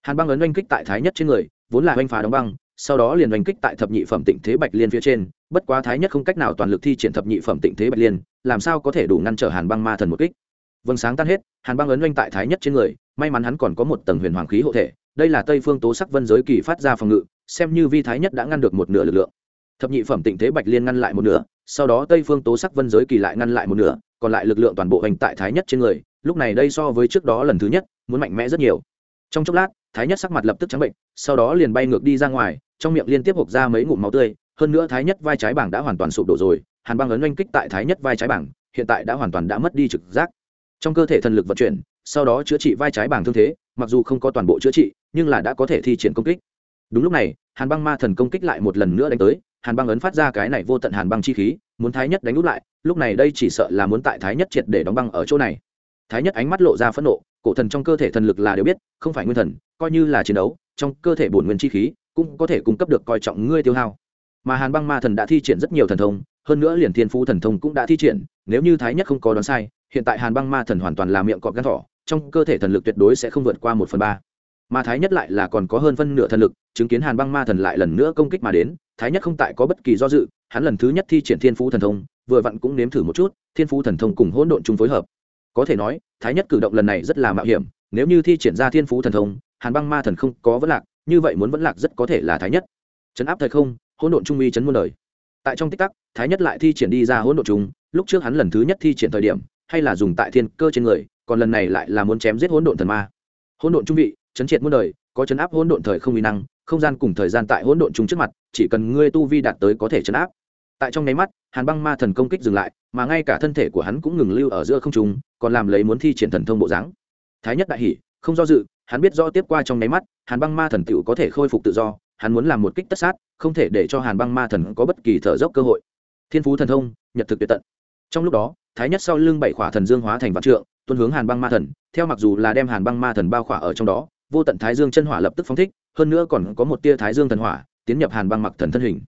S1: hàn băng ấn oanh kích tại thái nhất trên người, vốn là oanh phá đóng băng, sau đó liền oanh kích tại thập nhị phẩm tịnh thế bạch liên phía trên, bất quá thái nhất không cách nào toàn lực thi triển thập nhị phẩm tịnh thế bạch liên, làm sao có thể đủ ngăn trở hàn băng ma thần một kích. Vâng sáng tan hết, hàn băng ấn oanh tại thái nhất trên người, may mắn hắn còn có một tầng huyền hoàng khí hộ thể, đây là tây phương tố sắc vân giới kỳ phát ra phòng ngự, xem như vi thái nhất đã ngăn được một nửa lực lượng thập nhị phẩm tịnh thế bạch liên ngăn lại một nửa, sau đó tây phương tố sắc vân giới kỳ lại ngăn lại một nửa, còn lại lực lượng toàn bộ hành tại thái nhất trên người, lúc này đây so với trước đó lần thứ nhất, muốn mạnh mẽ rất nhiều. Trong chốc lát, thái nhất sắc mặt lập tức trắng bệnh, sau đó liền bay ngược đi ra ngoài, trong miệng liên tiếp hộp ra mấy ngụm máu tươi, hơn nữa thái nhất vai trái bảng đã hoàn toàn sụp đổ rồi, hàn băng ấn oanh kích tại thái nhất vai trái bảng, hiện tại đã hoàn toàn đã mất đi trực giác. Trong cơ thể thần lực vận chuyển, sau đó chữa trị vai trái bảng thương thế, mặc dù không có toàn bộ chữa trị, nhưng là đã có thể thi triển công kích. Đúng lúc này, hàn băng ma thần công kích lại một lần nữa đánh tới hàn băng ấn phát ra cái này vô tận hàn băng chi khí, muốn thái nhất đánh úp lại, lúc này đây chỉ sợ là muốn tại thái nhất triệt để đóng băng ở chỗ này. Thái nhất ánh mắt lộ ra phẫn nộ, cổ thần trong cơ thể thần lực là đều biết, không phải nguyên thần, coi như là chiến đấu, trong cơ thể bổn nguyên chi khí cũng có thể cung cấp được coi trọng ngươi tiêu hao. Mà hàn băng ma thần đã thi triển rất nhiều thần thông, hơn nữa liền thiên phú thần thông cũng đã thi triển, nếu như thái nhất không có đoán sai, hiện tại hàn băng ma thần hoàn toàn là miệng cọp gan thỏ, trong cơ thể thần lực tuyệt đối sẽ không vượt qua một phần ba mà thái nhất lại là còn có hơn phân nửa thần lực, chứng kiến hàn băng ma thần lại lần nữa công kích mà đến, thái nhất không tại có bất kỳ do dự, hắn lần thứ nhất thi triển thiên phú thần thông, vừa vặn cũng nếm thử một chút, thiên phú thần thông cùng hỗn độn chung phối hợp. Có thể nói, thái nhất cử động lần này rất là mạo hiểm, nếu như thi triển ra thiên phú thần thông, hàn băng ma thần không có vấn lạc, như vậy muốn vẫn lạc rất có thể là thái nhất. Chấn áp thời không, hỗn độn trung uy chấn muôn đời. Tại trong tích tắc, thái nhất lại thi triển đi ra hỗn độn trung lúc trước hắn lần thứ nhất thi triển thời điểm, hay là dùng tại thiên cơ trên người, còn lần này lại là muốn chém giết hỗn độn thần ma. Hỗn độn trung vị chấn triệt muôn đời, có chấn áp hỗn độn thời không uy năng, không gian cùng thời gian tại hỗn độn chung trước mặt, chỉ cần ngươi tu vi đạt tới có thể chấn áp. Tại trong nháy mắt, hàn băng ma thần công kích dừng lại, mà ngay cả thân thể của hắn cũng ngừng lưu ở giữa không trung, còn làm lấy muốn thi triển thần thông bộ dáng. Thái nhất đại hỉ, không do dự, hắn biết rõ tiếp qua trong nháy mắt, hàn băng ma thần tựu có thể khôi phục tự do, hắn muốn làm một kích tất sát, không thể để cho hàn băng ma thần có bất kỳ thở dốc cơ hội. Thiên phú thần thông, nhật thực tuyệt tận. Trong lúc đó, thái nhất sau lưng bảy khỏa thần dương hóa thành vạn trượng, tuân hướng hàn băng ma thần, theo mặc dù là đem hàn băng ma thần bao khỏa ở trong đó vô tận thái dương chân hỏa lập tức phóng thích, hơn nữa còn có một tia thái dương thần hỏa tiến nhập hàn băng mặc thần thân hình.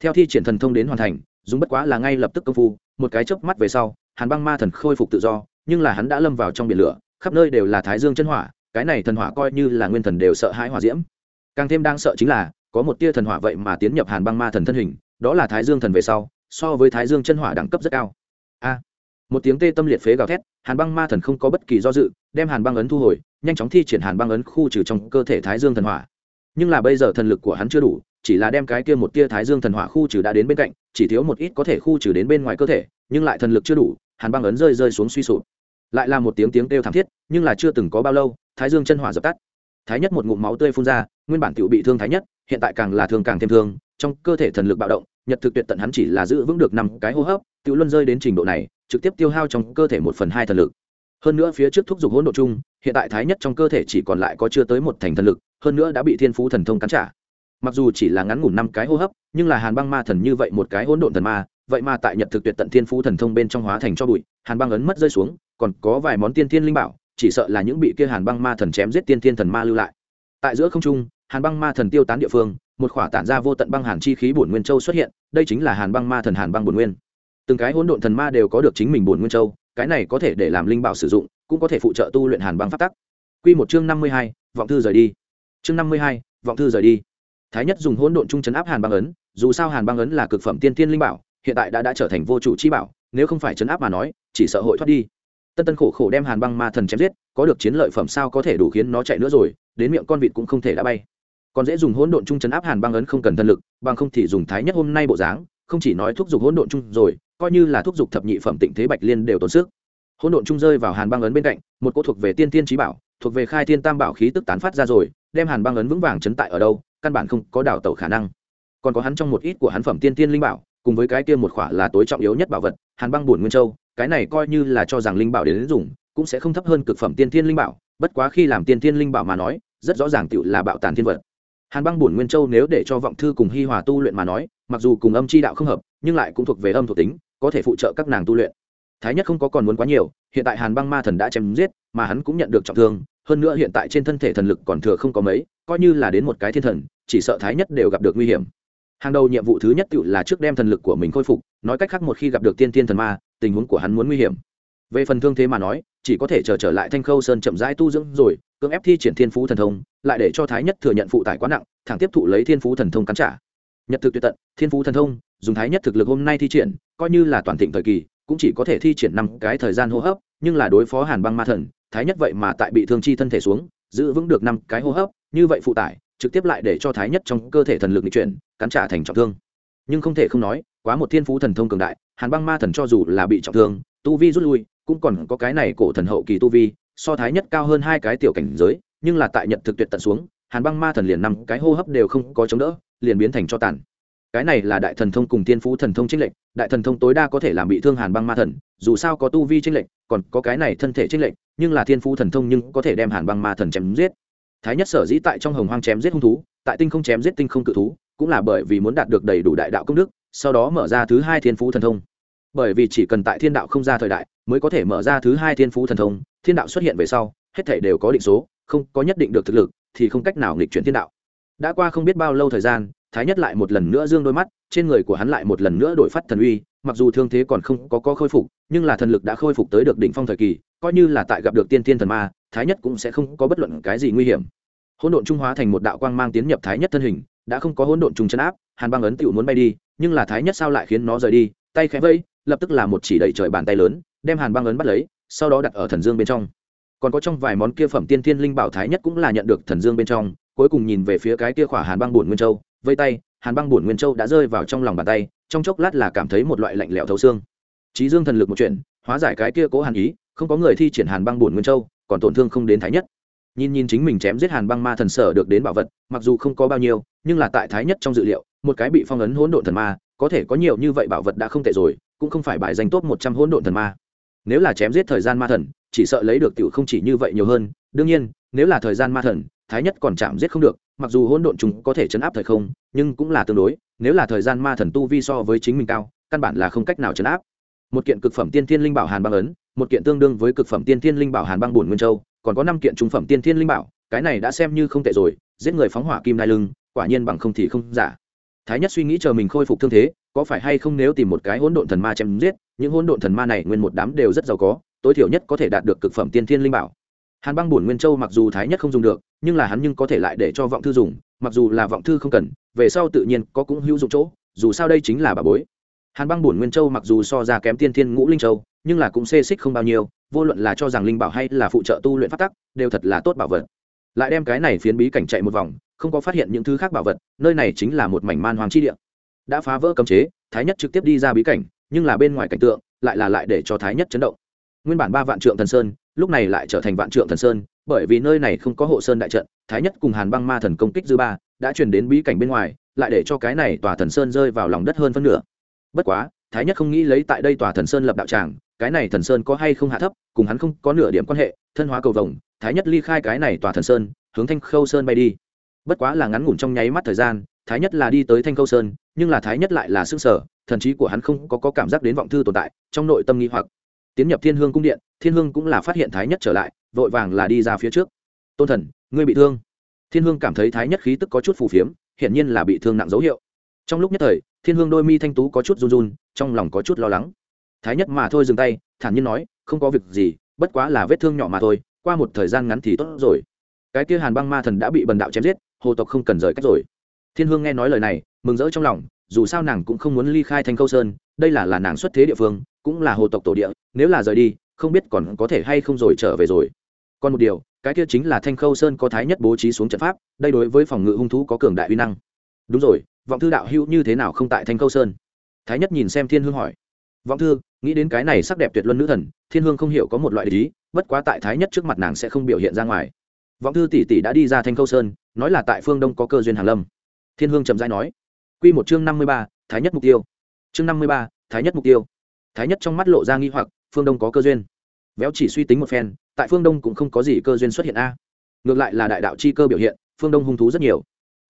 S1: Theo thi triển thần thông đến hoàn thành, dùng bất quá là ngay lập tức công phu, một cái chớp mắt về sau, hàn băng ma thần khôi phục tự do, nhưng là hắn đã lâm vào trong biển lửa, khắp nơi đều là thái dương chân hỏa, cái này thần hỏa coi như là nguyên thần đều sợ hãi hỏa diễm. Càng thêm đang sợ chính là, có một tia thần hỏa vậy mà tiến nhập hàn băng ma thần thân hình, đó là thái dương thần về sau, so với thái dương chân hỏa đẳng cấp rất cao. A! Một tiếng tê tâm liệt phế gào thét, hàn băng ma thần không có bất kỳ do dự, đem hàn băng ấn thu hồi nhanh chóng thi triển hàn băng ấn khu trừ trong cơ thể thái dương thần hỏa. Nhưng là bây giờ thần lực của hắn chưa đủ, chỉ là đem cái kia một tia thái dương thần hỏa khu trừ đã đến bên cạnh, chỉ thiếu một ít có thể khu trừ đến bên ngoài cơ thể, nhưng lại thần lực chưa đủ, hàn băng ấn rơi rơi xuống suy sụp. Lại là một tiếng tiếng kêu thảm thiết, nhưng là chưa từng có bao lâu, thái dương chân hỏa dập tắt. Thái nhất một ngụm máu tươi phun ra, nguyên bản tựu bị thương thái nhất, hiện tại càng là thương càng thêm thương, trong cơ thể thần lực bạo động, nhật thực tuyệt tận hắn chỉ là giữ vững được năm cái hô hấp tựu luân rơi đến trình độ này, trực tiếp tiêu hao trong cơ thể một phần hai thần lực. Hơn nữa phía trước thúc giục hỗn độ chung hiện tại thái nhất trong cơ thể chỉ còn lại có chưa tới một thành thần lực, hơn nữa đã bị thiên phú thần thông cắn trả. Mặc dù chỉ là ngắn ngủn năm cái hô hấp, nhưng là hàn băng ma thần như vậy một cái hỗn độn thần ma, vậy mà tại nhật thực tuyệt tận thiên phú thần thông bên trong hóa thành cho bụi, hàn băng ấn mất rơi xuống, còn có vài món tiên thiên linh bảo, chỉ sợ là những bị kia hàn băng ma thần chém giết tiên thiên thần ma lưu lại. Tại giữa không trung, hàn băng ma thần tiêu tán địa phương, một khỏa tản ra vô tận băng hàn chi khí bổn nguyên châu xuất hiện, đây chính là hàn băng ma thần hàn băng bổn nguyên. Từng cái hỗn độn thần ma đều có được chính mình bổn nguyên châu, cái này có thể để làm linh bảo sử dụng cũng có thể phụ trợ tu luyện hàn băng pháp tắc. Quy một chương năm mươi hai, vọng thư rời đi. Chương năm mươi hai, vọng thư rời đi. Thái nhất dùng hỗn độn trung chấn áp hàn băng ấn, dù sao hàn băng ấn là cực phẩm tiên tiên linh bảo, hiện tại đã đã trở thành vô chủ chi bảo, nếu không phải chấn áp mà nói, chỉ sợ hội thoát đi. Tân tân khổ khổ đem hàn băng ma thần chém giết, có được chiến lợi phẩm sao có thể đủ khiến nó chạy nữa rồi, đến miệng con vịt cũng không thể đã bay. Còn dễ dùng hỗn độn trung chấn áp hàn băng ấn không cần thân lực, bằng không thì dùng thái nhất hôm nay bộ dáng, không chỉ nói thúc giục hỗn độn chung rồi, coi như là thúc giục thập nhị phẩm tịnh thế bạch liên đều tốn sức hỗn độn trung rơi vào hàn băng ấn bên cạnh, một cô thuộc về tiên tiên trí bảo, thuộc về khai thiên tam bảo khí tức tán phát ra rồi, đem hàn băng ấn vững vàng chấn tại ở đâu, căn bản không có đảo tẩu khả năng. Còn có hắn trong một ít của hắn phẩm tiên tiên linh bảo, cùng với cái kia một khỏa là tối trọng yếu nhất bảo vật, hàn băng bổn nguyên châu, cái này coi như là cho rằng linh bảo đến dùng, cũng sẽ không thấp hơn cực phẩm tiên tiên linh bảo, bất quá khi làm tiên tiên linh bảo mà nói, rất rõ ràng tựu là bạo tàn thiên vật. Hàn băng bổn nguyên châu nếu để cho vọng thư cùng hi hòa tu luyện mà nói, mặc dù cùng âm chi đạo không hợp, nhưng lại cũng thuộc về âm thuộc tính, có thể phụ trợ các nàng tu luyện thái nhất không có còn muốn quá nhiều hiện tại hàn băng ma thần đã chém giết mà hắn cũng nhận được trọng thương hơn nữa hiện tại trên thân thể thần lực còn thừa không có mấy coi như là đến một cái thiên thần chỉ sợ thái nhất đều gặp được nguy hiểm. Hàng đầu nhiệm vụ thứ nhất tự là trước đem thần lực của mình khôi phục nói cách khác một khi gặp được tiên tiên thần ma tình huống của hắn muốn nguy hiểm. Về phần thương thế mà nói chỉ có thể chờ trở, trở lại thanh khâu sơn chậm rãi tu dưỡng rồi cưỡng ép thi triển thiên phú thần thông lại để cho thái nhất thừa nhận phụ tải quá nặng thẳng tiếp thụ lấy thiên phú thần thông cắn trả. Nhật thực tuyệt tận thiên phú thần thông dùng thái nhất thực lực hôm nay thi triển coi như là toàn thịnh thời kỳ cũng chỉ có thể thi triển năm cái thời gian hô hấp, nhưng là đối phó hàn băng ma thần, thái nhất vậy mà tại bị thương chi thân thể xuống, giữ vững được năm cái hô hấp, như vậy phụ tải, trực tiếp lại để cho thái nhất trong cơ thể thần lực di chuyển, cắn trả thành trọng thương. Nhưng không thể không nói, quá một thiên phú thần thông cường đại, hàn băng ma thần cho dù là bị trọng thương, tu vi rút lui, cũng còn có cái này cổ thần hậu kỳ tu vi, so thái nhất cao hơn hai cái tiểu cảnh giới, nhưng là tại nhận thực tuyệt tận xuống, hàn băng ma thần liền năm cái hô hấp đều không có chống đỡ, liền biến thành cho tàn cái này là đại thần thông cùng tiên phú thần thông trinh lệnh đại thần thông tối đa có thể làm bị thương hàn băng ma thần, dù sao có tu vi trinh lệnh còn có cái này thân thể trinh lệnh nhưng là thiên phú thần thông nhưng có thể đem hàn băng ma thần chém giết. Thái nhất sở dĩ tại trong hồng hoang chém giết hung thú, tại tinh không chém giết tinh không cự thú, cũng là bởi vì muốn đạt được đầy đủ đại đạo công đức, sau đó mở ra thứ hai thiên phú thần thông. Bởi vì chỉ cần tại thiên đạo không ra thời đại, mới có thể mở ra thứ hai thiên phú thần thông, thiên đạo xuất hiện về sau, hết thể đều có định số, không có nhất định được thực lực, thì không cách nào nghịch chuyển thiên đạo. Đã qua không biết bao lâu thời gian thái nhất lại một lần nữa dương đôi mắt trên người của hắn lại một lần nữa đổi phát thần uy mặc dù thương thế còn không có, có khôi phục nhưng là thần lực đã khôi phục tới được đỉnh phong thời kỳ coi như là tại gặp được tiên thiên thần ma thái nhất cũng sẽ không có bất luận cái gì nguy hiểm. Hỗn độn trung hóa thành một đạo quang mang tiến nhập thái nhất thân hình đã không có hỗn độn trùng chân áp hàn băng ấn tựu muốn bay đi nhưng là thái nhất sao lại khiến nó rời đi? Tay khẽ vẫy lập tức là một chỉ đẩy trời bàn tay lớn đem hàn băng ấn bắt lấy sau đó đặt ở thần dương bên trong. Còn có trong vài món kia phẩm tiên thiên linh bảo thái nhất cũng là nhận được thần dương bên trong cuối cùng nhìn về phía cái kia khỏa hàn băng bổn nguyên châu vây tay, hàn băng bổn nguyên châu đã rơi vào trong lòng bàn tay, trong chốc lát là cảm thấy một loại lạnh lẽo thấu xương. Trí dương thần lực một chuyện, hóa giải cái kia cố hàn ý, không có người thi triển hàn băng bổn nguyên châu, còn tổn thương không đến thái nhất. Nhìn nhìn chính mình chém giết hàn băng ma thần sở được đến bảo vật, mặc dù không có bao nhiêu, nhưng là tại thái nhất trong dự liệu, một cái bị phong ấn hỗn độn thần ma, có thể có nhiều như vậy bảo vật đã không tệ rồi, cũng không phải bài danh tốt một trăm hỗn độn thần ma. Nếu là chém giết thời gian ma thần, chỉ sợ lấy được tiểu không chỉ như vậy nhiều hơn. Đương nhiên, nếu là thời gian ma thần, thái nhất còn chạm giết không được mặc dù hỗn độn chúng có thể chấn áp thời không, nhưng cũng là tương đối, nếu là thời gian ma thần tu vi so với chính mình cao, căn bản là không cách nào chấn áp. Một kiện cực phẩm tiên thiên linh bảo hàn băng ấn, một kiện tương đương với cực phẩm tiên thiên linh bảo hàn băng bổn nguyên châu, còn có năm kiện trung phẩm tiên thiên linh bảo, cái này đã xem như không tệ rồi, giết người phóng hỏa kim đai lưng, quả nhiên bằng không thì không giả. Thái nhất suy nghĩ chờ mình khôi phục thương thế, có phải hay không nếu tìm một cái hỗn độn thần ma chém giết, những hỗn độn thần ma này nguyên một đám đều rất giàu có, tối thiểu nhất có thể đạt được cực phẩm tiên thiên linh bảo hàn băng bổn nguyên châu mặc dù thái nhất không dùng được, nhưng là hắn nhưng có thể lại để cho vọng thư dùng, mặc dù là vọng thư không cần, về sau tự nhiên có cũng hữu dụng chỗ, dù sao đây chính là bà bối. Hàn băng bổn nguyên châu mặc dù so ra kém tiên thiên ngũ linh châu, nhưng là cũng xê xích không bao nhiêu, vô luận là cho rằng linh bảo hay là phụ trợ tu luyện phát tắc, đều thật là tốt bảo vật. Lại đem cái này phiến bí cảnh chạy một vòng, không có phát hiện những thứ khác bảo vật, nơi này chính là một mảnh man hoàng chi địa. Đã phá vỡ cấm chế, thái nhất trực tiếp đi ra bí cảnh, nhưng là bên ngoài cảnh tượng, lại là lại để cho thái nhất chấn động. Nguyên bản ba vạn trượng thần sơn lúc này lại trở thành vạn trượng thần sơn bởi vì nơi này không có hộ sơn đại trận thái nhất cùng hàn băng ma thần công kích dư ba đã truyền đến bí cảnh bên ngoài lại để cho cái này tòa thần sơn rơi vào lòng đất hơn phân nửa. Bất quá thái nhất không nghĩ lấy tại đây tòa thần sơn lập đạo tràng cái này thần sơn có hay không hạ thấp cùng hắn không có nửa điểm quan hệ thân hóa cầu vồng thái nhất ly khai cái này tòa thần sơn hướng thanh khâu sơn bay đi. Bất quá là ngắn ngủn trong nháy mắt thời gian thái nhất là đi tới thanh khâu sơn nhưng là thái nhất lại là xương sở thần trí của hắn không có, có cảm giác đến vọng thư tồn tại trong nội tâm nghi hoặc. Tiến nhập thiên hương cung điện thiên hương cũng là phát hiện thái nhất trở lại, vội vàng là đi ra phía trước. Tôn thần, ngươi bị thương? Thiên hương cảm thấy thái nhất khí tức có chút phù phiếm, hiển nhiên là bị thương nặng dấu hiệu. Trong lúc nhất thời, thiên hương đôi mi thanh tú có chút run run, trong lòng có chút lo lắng. Thái nhất mà thôi dừng tay, thản nhiên nói, không có việc gì, bất quá là vết thương nhỏ mà thôi, qua một thời gian ngắn thì tốt rồi. Cái kia hàn băng ma thần đã bị bần đạo chém giết, hồ tộc không cần rời cách rồi. Thiên hương nghe nói lời này, mừng rỡ trong lòng, dù sao nàng cũng không muốn ly khai thanh khâu sơn, đây là là nàng xuất thế địa phương, cũng là hồ tộc tổ địa, nếu là rời đi không biết còn có thể hay không rồi trở về rồi. Còn một điều, cái kia chính là thanh khâu sơn có thái nhất bố trí xuống trận pháp, đây đối với phòng ngự hung thú có cường đại uy năng. Đúng rồi, vọng thư đạo hữu như thế nào không tại thanh khâu sơn? Thái nhất nhìn xem thiên hương hỏi. Vọng thư, nghĩ đến cái này sắc đẹp tuyệt luân nữ thần, thiên hương không hiểu có một loại lý, bất quá tại thái nhất trước mặt nàng sẽ không biểu hiện ra ngoài. Vọng thư tỷ tỷ đã đi ra thanh khâu sơn, nói là tại phương đông có cơ duyên hàn lâm. Thiên hương trầm dai nói. Q một chương năm mươi ba, thái nhất mục tiêu. Chương năm mươi ba, thái nhất mục tiêu. Thái nhất trong mắt lộ ra nghi hoặc phương đông có cơ duyên. Véo chỉ suy tính một phen, tại phương đông cũng không có gì cơ duyên xuất hiện a. Ngược lại là đại đạo chi cơ biểu hiện, phương đông hung thú rất nhiều.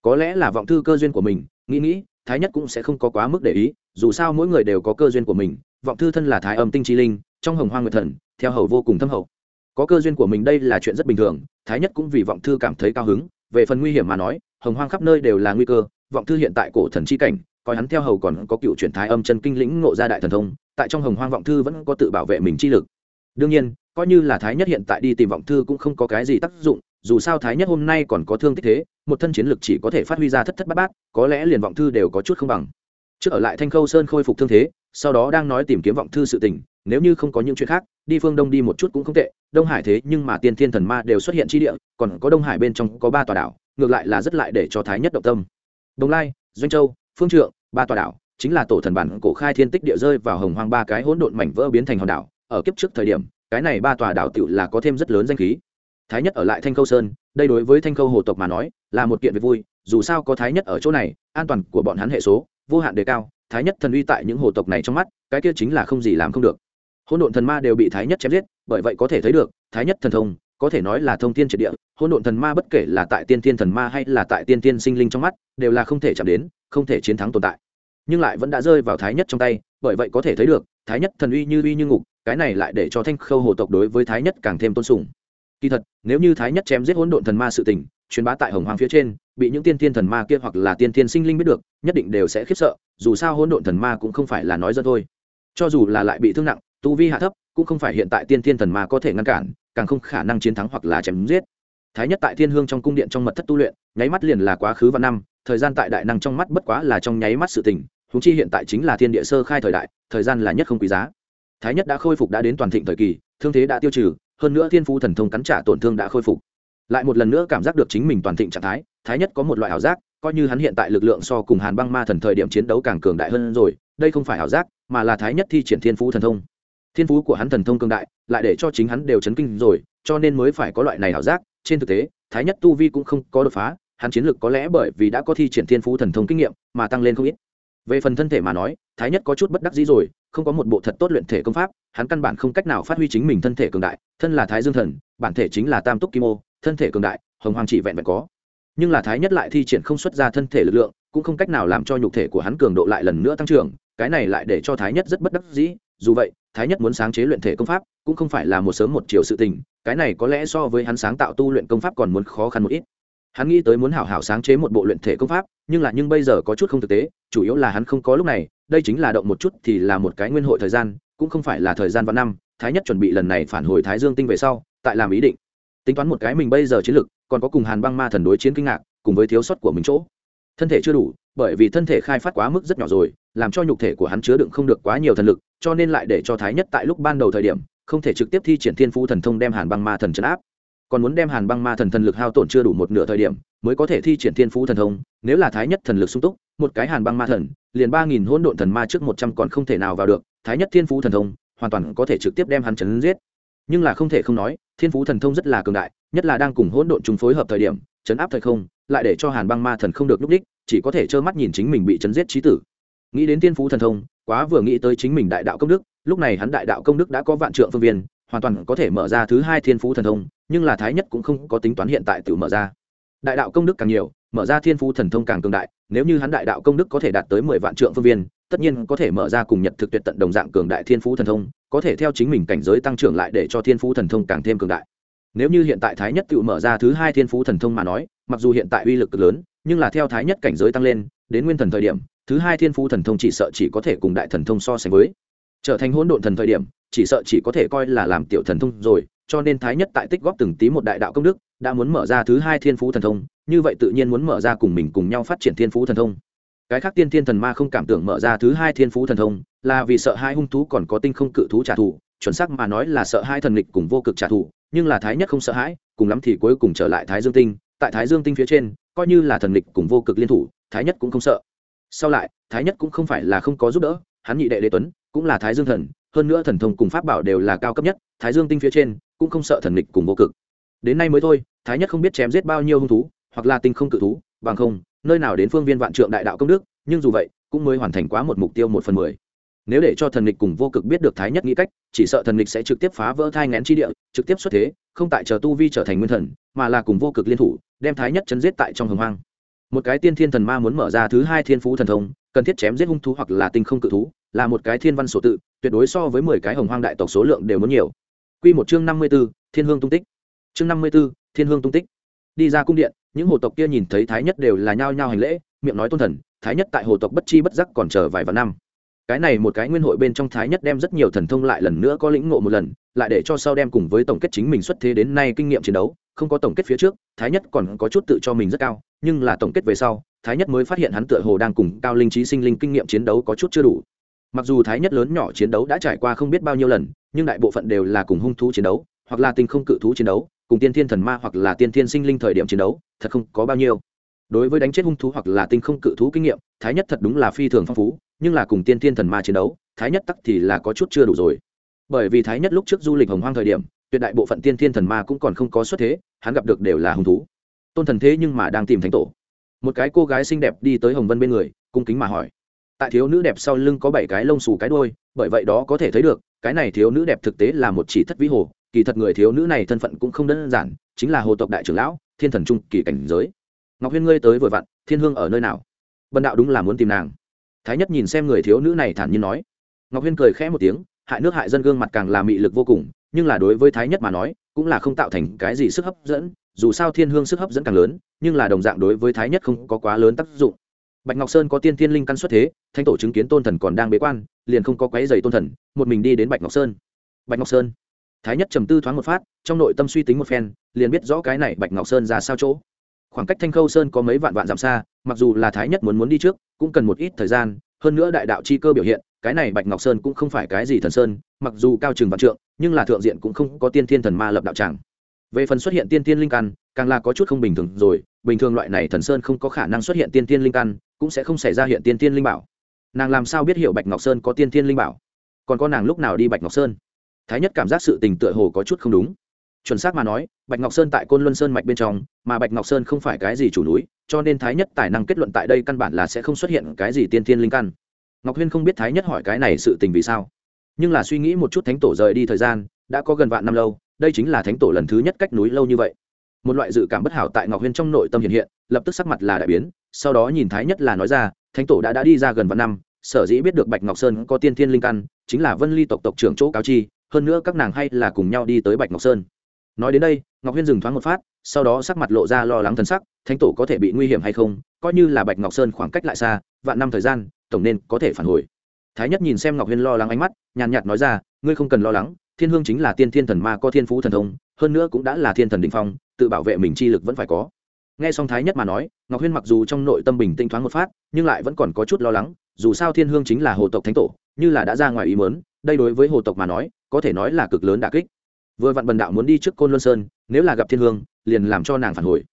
S1: Có lẽ là vọng thư cơ duyên của mình, nghĩ nghĩ, thái nhất cũng sẽ không có quá mức để ý, dù sao mỗi người đều có cơ duyên của mình, vọng thư thân là thái âm tinh chi linh, trong hồng hoang nguyệt thần, theo hầu vô cùng thâm hậu. Có cơ duyên của mình đây là chuyện rất bình thường, thái nhất cũng vì vọng thư cảm thấy cao hứng, về phần nguy hiểm mà nói, hồng hoang khắp nơi đều là nguy cơ, vọng thư hiện tại cổ thần chi cảnh coi hắn theo hầu còn có cựu chuyển thái âm chân kinh lĩnh ngộ ra đại thần thông, tại trong hồng hoang vọng thư vẫn có tự bảo vệ mình chi lực. Đương nhiên, coi như là thái nhất hiện tại đi tìm vọng thư cũng không có cái gì tác dụng, dù sao thái nhất hôm nay còn có thương tích thế, một thân chiến lực chỉ có thể phát huy ra thất thất bát bát, có lẽ liền vọng thư đều có chút không bằng. Trước ở lại thanh khâu sơn khôi phục thương thế, sau đó đang nói tìm kiếm vọng thư sự tình, nếu như không có những chuyện khác, đi phương đông đi một chút cũng không tệ, đông hải thế nhưng mà tiên thiên thần ma đều xuất hiện chi địa, còn có đông hải bên trong có ba tòa đảo, ngược lại là rất lại để cho thái nhất động tâm. Đồng lai, doanh châu phương trượng, ba tòa đảo, chính là tổ thần bản cổ khai thiên tích địa rơi vào hồng hoang ba cái hỗn độn mảnh vỡ biến thành hòn đảo. Ở kiếp trước thời điểm, cái này ba tòa đảo tựu là có thêm rất lớn danh khí. Thái nhất ở lại thanh khâu sơn, đây đối với thanh khâu hồ tộc mà nói, là một kiện việc vui, dù sao có thái nhất ở chỗ này, an toàn của bọn hắn hệ số, vô hạn đề cao, thái nhất thần uy tại những hồ tộc này trong mắt, cái kia chính là không gì làm không được. Hỗn độn thần ma đều bị thái nhất chém giết, bởi vậy có thể thấy được, thái nhất thần thông, có thể nói là thông tiên triệt địa, hỗn độn thần ma bất kể là tại tiên tiên thần ma hay là tại tiên tiên sinh linh trong mắt, đều là không thể chạm đến không thể chiến thắng tồn tại. Nhưng lại vẫn đã rơi vào thái nhất trong tay, bởi vậy có thể thấy được, thái nhất thần uy như uy như ngục, cái này lại để cho thanh khâu hồ tộc đối với thái nhất càng thêm tôn sùng. Kỳ thật, nếu như thái nhất chém giết hỗn độn thần ma sự tình, truyền bá tại hồng hoàng phía trên, bị những tiên thiên thần ma kia hoặc là tiên thiên sinh linh biết được, nhất định đều sẽ khiếp sợ, dù sao hỗn độn thần ma cũng không phải là nói dân thôi. Cho dù là lại bị thương nặng, tu vi hạ thấp, cũng không phải hiện tại tiên thiên thần ma có thể ngăn cản, càng không khả năng chiến thắng hoặc là chém giết. Thái nhất tại thiên hương trong cung điện trong mật thất tu luyện, nháy mắt liền là quá khứ và năm thời gian tại đại năng trong mắt bất quá là trong nháy mắt sự tình húng chi hiện tại chính là thiên địa sơ khai thời đại, thời gian là nhất không quý giá. Thái nhất đã khôi phục đã đến toàn thịnh thời kỳ, thương thế đã tiêu trừ, hơn nữa thiên phú thần thông cắn trả tổn thương đã khôi phục. Lại một lần nữa cảm giác được chính mình toàn thịnh trạng thái thái nhất có một loại ảo giác, coi như hắn hiện tại lực lượng so cùng hàn băng ma thần thời điểm chiến đấu càng cường đại hơn rồi, đây không phải ảo giác, mà là thái nhất thi triển thiên phú thần thông. Thiên phú của hắn thần thông cường đại, lại để cho chính hắn đều chấn kinh rồi, cho nên mới phải có loại này ảo giác. Trên thực tế, thái nhất tu vi cũng không có đột phá hắn chiến lực có lẽ bởi vì đã có thi triển thiên phú thần thông kinh nghiệm mà tăng lên không ít. Về phần thân thể mà nói, thái nhất có chút bất đắc dĩ rồi, không có một bộ thật tốt luyện thể công pháp, hắn căn bản không cách nào phát huy chính mình thân thể cường đại, thân là thái dương thần, bản thể chính là tam túc kim ô, thân thể cường đại, hồng hoàng chỉ vẹn vẹn có. Nhưng là thái nhất lại thi triển không xuất ra thân thể lực lượng, cũng không cách nào làm cho nhục thể của hắn cường độ lại lần nữa tăng trưởng, cái này lại để cho thái nhất rất bất đắc dĩ, dù vậy, thái nhất muốn sáng chế luyện thể công pháp, cũng không phải là một sớm một chiều sự tình, cái này có lẽ so với hắn sáng tạo tu luyện công pháp còn muốn khó khăn một ít hắn nghĩ tới muốn hảo hảo sáng chế một bộ luyện thể công pháp, nhưng là nhưng bây giờ có chút không thực tế, chủ yếu là hắn không có lúc này, đây chính là động một chút thì là một cái nguyên hội thời gian, cũng không phải là thời gian vạn năm, thái nhất chuẩn bị lần này phản hồi thái dương tinh về sau, tại làm ý định. Tính toán một cái mình bây giờ chiến lực, còn có cùng hàn băng ma thần đối chiến kinh ngạc, cùng với thiếu sót của mình chỗ. Thân thể chưa đủ, bởi vì thân thể khai phát quá mức rất nhỏ rồi, làm cho nhục thể của hắn chứa đựng không được quá nhiều thần lực, cho nên lại để cho thái nhất tại lúc ban đầu thời điểm, không thể trực tiếp thi triển thiên phú thần thông đem hàn băng ma thần chấn áp còn muốn đem hàn băng ma thần thần lực hao tổn chưa đủ một nửa thời điểm, mới có thể thi triển thiên phú thần thông, nếu là thái nhất thần lực sung túc, một cái hàn băng ma thần, liền ba nghìn hỗn độn thần ma trước một trăm còn không thể nào vào được, thái nhất thiên phú thần thông, hoàn toàn có thể trực tiếp đem hắn chấn giết. Nhưng là không thể không nói, thiên phú thần thông rất là cường đại, nhất là đang cùng hỗn độn chúng phối hợp thời điểm, chấn áp thời không, lại để cho hàn băng ma thần không được núp đích, chỉ có thể trơ mắt nhìn chính mình bị chấn giết trí tử. Nghĩ đến thiên phú thần thông, quá vừa nghĩ tới chính mình đại đạo công đức, lúc này hắn đại đạo công đức đã có vạn trượng phương viên, hoàn toàn có thể mở ra thứ hai thiên phú thần thông nhưng là thái nhất cũng không có tính toán hiện tại tự mở ra. Đại đạo công đức càng nhiều, mở ra thiên phú thần thông càng cường đại, nếu như hắn đại đạo công đức có thể đạt tới mười vạn trượng phương viên, tất nhiên có thể mở ra cùng nhật thực tuyệt tận đồng dạng cường đại thiên phú thần thông, có thể theo chính mình cảnh giới tăng trưởng lại để cho thiên phú thần thông càng thêm cường đại. Nếu như hiện tại thái nhất tự mở ra thứ hai thiên phú thần thông mà nói, mặc dù hiện tại uy lực lớn, nhưng là theo thái nhất cảnh giới tăng lên, đến nguyên thần thời điểm, thứ hai thiên phú thần thông chỉ sợ chỉ có thể cùng đại thần thông so sánh với. Trở thành hỗn độn thần thời điểm chỉ sợ chỉ có thể coi là làm tiểu thần thông rồi, cho nên thái nhất tại tích góp từng tí một đại đạo công đức, đã muốn mở ra thứ hai thiên phú thần thông, như vậy tự nhiên muốn mở ra cùng mình cùng nhau phát triển thiên phú thần thông. Cái khác tiên thiên thần ma không cảm tưởng mở ra thứ hai thiên phú thần thông, là vì sợ hai hung thú còn có tinh không cự thú trả thù, chuẩn xác mà nói là sợ hai thần lịch cùng vô cực trả thù, nhưng là thái nhất không sợ hãi, cùng lắm thì cuối cùng trở lại thái dương tinh, tại thái dương tinh phía trên, coi như là thần lịch cùng vô cực liên thủ, thái nhất cũng không sợ. Sau lại, thái nhất cũng không phải là không có giúp đỡ, hắn nhị đệ đế tuấn, cũng là thái dương thần hơn nữa thần thông cùng pháp bảo đều là cao cấp nhất, thái dương tinh phía trên cũng không sợ thần lịch cùng vô cực. Đến nay mới thôi, thái nhất không biết chém giết bao nhiêu hung thú, hoặc là tinh không cự thú, bằng không, nơi nào đến phương viên vạn trượng đại đạo công đức, nhưng dù vậy, cũng mới hoàn thành quá một mục tiêu một phần mười. Nếu để cho thần lịch cùng vô cực biết được thái nhất nghĩ cách, chỉ sợ thần lịch sẽ trực tiếp phá vỡ thai ngén chi địa, trực tiếp xuất thế, không tại chờ tu vi trở thành nguyên thần, mà là cùng vô cực liên thủ, đem thái nhất chấn giết tại trong hồng hoang. Một cái tiên thiên thần ma muốn mở ra thứ hai thiên phú thần thông, cần thiết chém giết hung thú hoặc là tinh không cự thú là một cái thiên văn sổ tự, tuyệt đối so với mười cái hồng hoang đại tộc số lượng đều muốn nhiều. Q một chương năm mươi b ố thiên hương tung tích. Chương năm mươi b ố thiên hương tung tích. Đi ra cung điện, những hồ tộc kia nhìn thấy thái nhất đều là nhao nhao hành lễ, miệng nói tôn thần, thái nhất tại hồ tộc bất chi bất giác còn chờ vài vạn năm. Cái này một cái nguyên hội bên trong thái nhất đem rất nhiều thần thông lại lần nữa có lĩnh ngộ một lần, lại để cho sau đem cùng với tổng kết chính mình xuất thế đến nay kinh nghiệm chiến đấu, không có tổng kết phía trước, thái nhất còn có chút tự cho mình rất cao, nhưng là tổng kết về sau, thái nhất mới phát hiện hắn tựa hồ đang cùng cao linh trí sinh linh kinh nghiệm chiến đấu có chút chưa đủ mặc dù thái nhất lớn nhỏ chiến đấu đã trải qua không biết bao nhiêu lần, nhưng đại bộ phận đều là cùng hung thú chiến đấu, hoặc là tinh không cự thú chiến đấu, cùng tiên thiên thần ma hoặc là tiên thiên sinh linh thời điểm chiến đấu, thật không có bao nhiêu. Đối với đánh chết hung thú hoặc là tinh không cự thú kinh nghiệm, thái nhất thật đúng là phi thường phong phú, nhưng là cùng tiên thiên thần ma chiến đấu, thái nhất tắc thì là có chút chưa đủ rồi. Bởi vì thái nhất lúc trước du lịch hồng hoang thời điểm, tuyệt đại bộ phận tiên thiên thần ma cũng còn không có xuất thế, hắn gặp được đều là hung thú. Tôn thần thế nhưng mà đang tìm thánh tổ. Một cái cô gái xinh đẹp đi tới hồng vân bên người, cung kính mà hỏi tại thiếu nữ đẹp sau lưng có bảy cái lông xù cái đôi bởi vậy đó có thể thấy được, cái này thiếu nữ đẹp thực tế là một chỉ thất vĩ hồ. Kỳ thật người thiếu nữ này thân phận cũng không đơn giản, chính là hồ tộc đại trưởng lão, thiên thần trung kỳ cảnh giới. Ngọc huyên ngươi tới vội vặn, thiên hương ở nơi nào? Bần đạo đúng là muốn tìm nàng. Thái nhất nhìn xem người thiếu nữ này thản nhiên nói. Ngọc huyên cười khẽ một tiếng, hại nước hại dân gương mặt càng là mị lực vô cùng, nhưng là đối với thái nhất mà nói, cũng là không tạo thành cái gì sức hấp dẫn, dù sao thiên hương sức hấp dẫn càng lớn, nhưng là đồng dạng đối với thái nhất không có quá lớn tác dụng bạch ngọc sơn có tiên thiên linh căn xuất thế thanh tổ chứng kiến tôn thần còn đang bế quan, liền không có quái dày tôn thần, một mình đi đến bạch ngọc sơn. Bạch ngọc sơn. Thái nhất trầm tư thoáng một phát, trong nội tâm suy tính một phen, liền biết rõ cái này bạch ngọc sơn ra sao chỗ. Khoảng cách thanh khâu sơn có mấy vạn vạn dặm xa, mặc dù là thái nhất muốn muốn đi trước, cũng cần một ít thời gian, hơn nữa đại đạo chi cơ biểu hiện, cái này bạch ngọc sơn cũng không phải cái gì thần sơn, mặc dù cao trừng vạn trượng, nhưng là thượng diện cũng không có tiên thiên thần ma lập đạo tràng. Về phần xuất hiện tiên thiên linh căn, càng là có chút không bình thường rồi, bình thường loại này thần sơn không có khả năng xuất hiện tiên tiên linh căn cũng sẽ không xảy ra hiện tiên tiên linh bảo. Nàng làm sao biết hiểu bạch ngọc sơn có tiên tiên linh bảo? Còn có nàng lúc nào đi bạch ngọc sơn? Thái nhất cảm giác sự tình tựa hồ có chút không đúng. Chuẩn xác mà nói, bạch ngọc sơn tại côn luân sơn mạch bên trong, mà bạch ngọc sơn không phải cái gì chủ núi, cho nên thái nhất tài năng kết luận tại đây căn bản là sẽ không xuất hiện cái gì tiên tiên linh căn. Ngọc huyên không biết thái nhất hỏi cái này sự tình vì sao. Nhưng là suy nghĩ một chút thánh tổ rời đi thời gian, đã có gần vạn năm lâu, đây chính là thánh tổ lần thứ nhất cách núi lâu như vậy một loại dự cảm bất hảo tại ngọc huyên trong nội tâm hiện hiện, lập tức sắc mặt là đại biến, sau đó nhìn thái nhất là nói ra, thánh tổ đã đã đi ra gần vạn năm, sở dĩ biết được bạch ngọc sơn có tiên thiên linh căn, chính là vân ly tộc tộc trưởng chỗ cáo chi, hơn nữa các nàng hay là cùng nhau đi tới bạch ngọc sơn. Nói đến đây, ngọc huyên dừng thoáng một phát, sau đó sắc mặt lộ ra lo lắng thân sắc, thánh tổ có thể bị nguy hiểm hay không? Coi như là bạch ngọc sơn khoảng cách lại xa, vạn năm thời gian, tổng nên có thể phản hồi. Thái nhất nhìn xem ngọc huyên lo lắng ánh mắt, nhàn nhạt nói ra, ngươi không cần lo lắng, thiên hương chính là tiên thiên thần ma có thiên phú thần thông, hơn nữa cũng đã là thiên thần định phong tự bảo vệ mình chi lực vẫn phải có. Nghe xong thái nhất mà nói, ngọc huyên mặc dù trong nội tâm bình tinh thoáng một phát, nhưng lại vẫn còn có chút lo lắng, dù sao thiên hương chính là hồ tộc thánh tổ, như là đã ra ngoài ý mớn đây đối với hồ tộc mà nói, có thể nói là cực lớn đà kích. Vừa vặn bần đạo muốn đi trước côn luân sơn, nếu là gặp thiên hương, liền làm cho nàng phản hồi.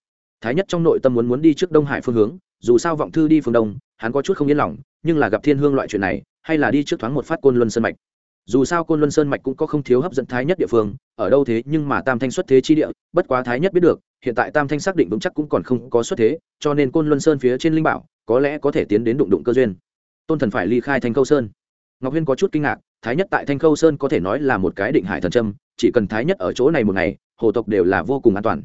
S1: Thái nhất trong nội tâm muốn muốn đi trước đông hải phương hướng, dù sao vọng thư đi phương đông, hắn có chút không yên lòng, nhưng là gặp thiên hương loại chuyện này, hay là đi trước thoáng một phát côn luân sơn mạch dù sao côn luân sơn mạch cũng có không thiếu hấp dẫn thái nhất địa phương, ở đâu thế nhưng mà tam thanh xuất thế chi địa, bất quá thái nhất biết được, hiện tại tam thanh xác định vững chắc cũng còn không có xuất thế, cho nên côn luân sơn phía trên linh bảo, có lẽ có thể tiến đến đụng đụng cơ duyên. Tôn thần phải ly khai thanh khâu sơn. Ngọc huyên có chút kinh ngạc, thái nhất tại thanh khâu sơn có thể nói là một cái định hải thần trâm chỉ cần thái nhất ở chỗ này một ngày, hồ tộc đều là vô cùng an toàn.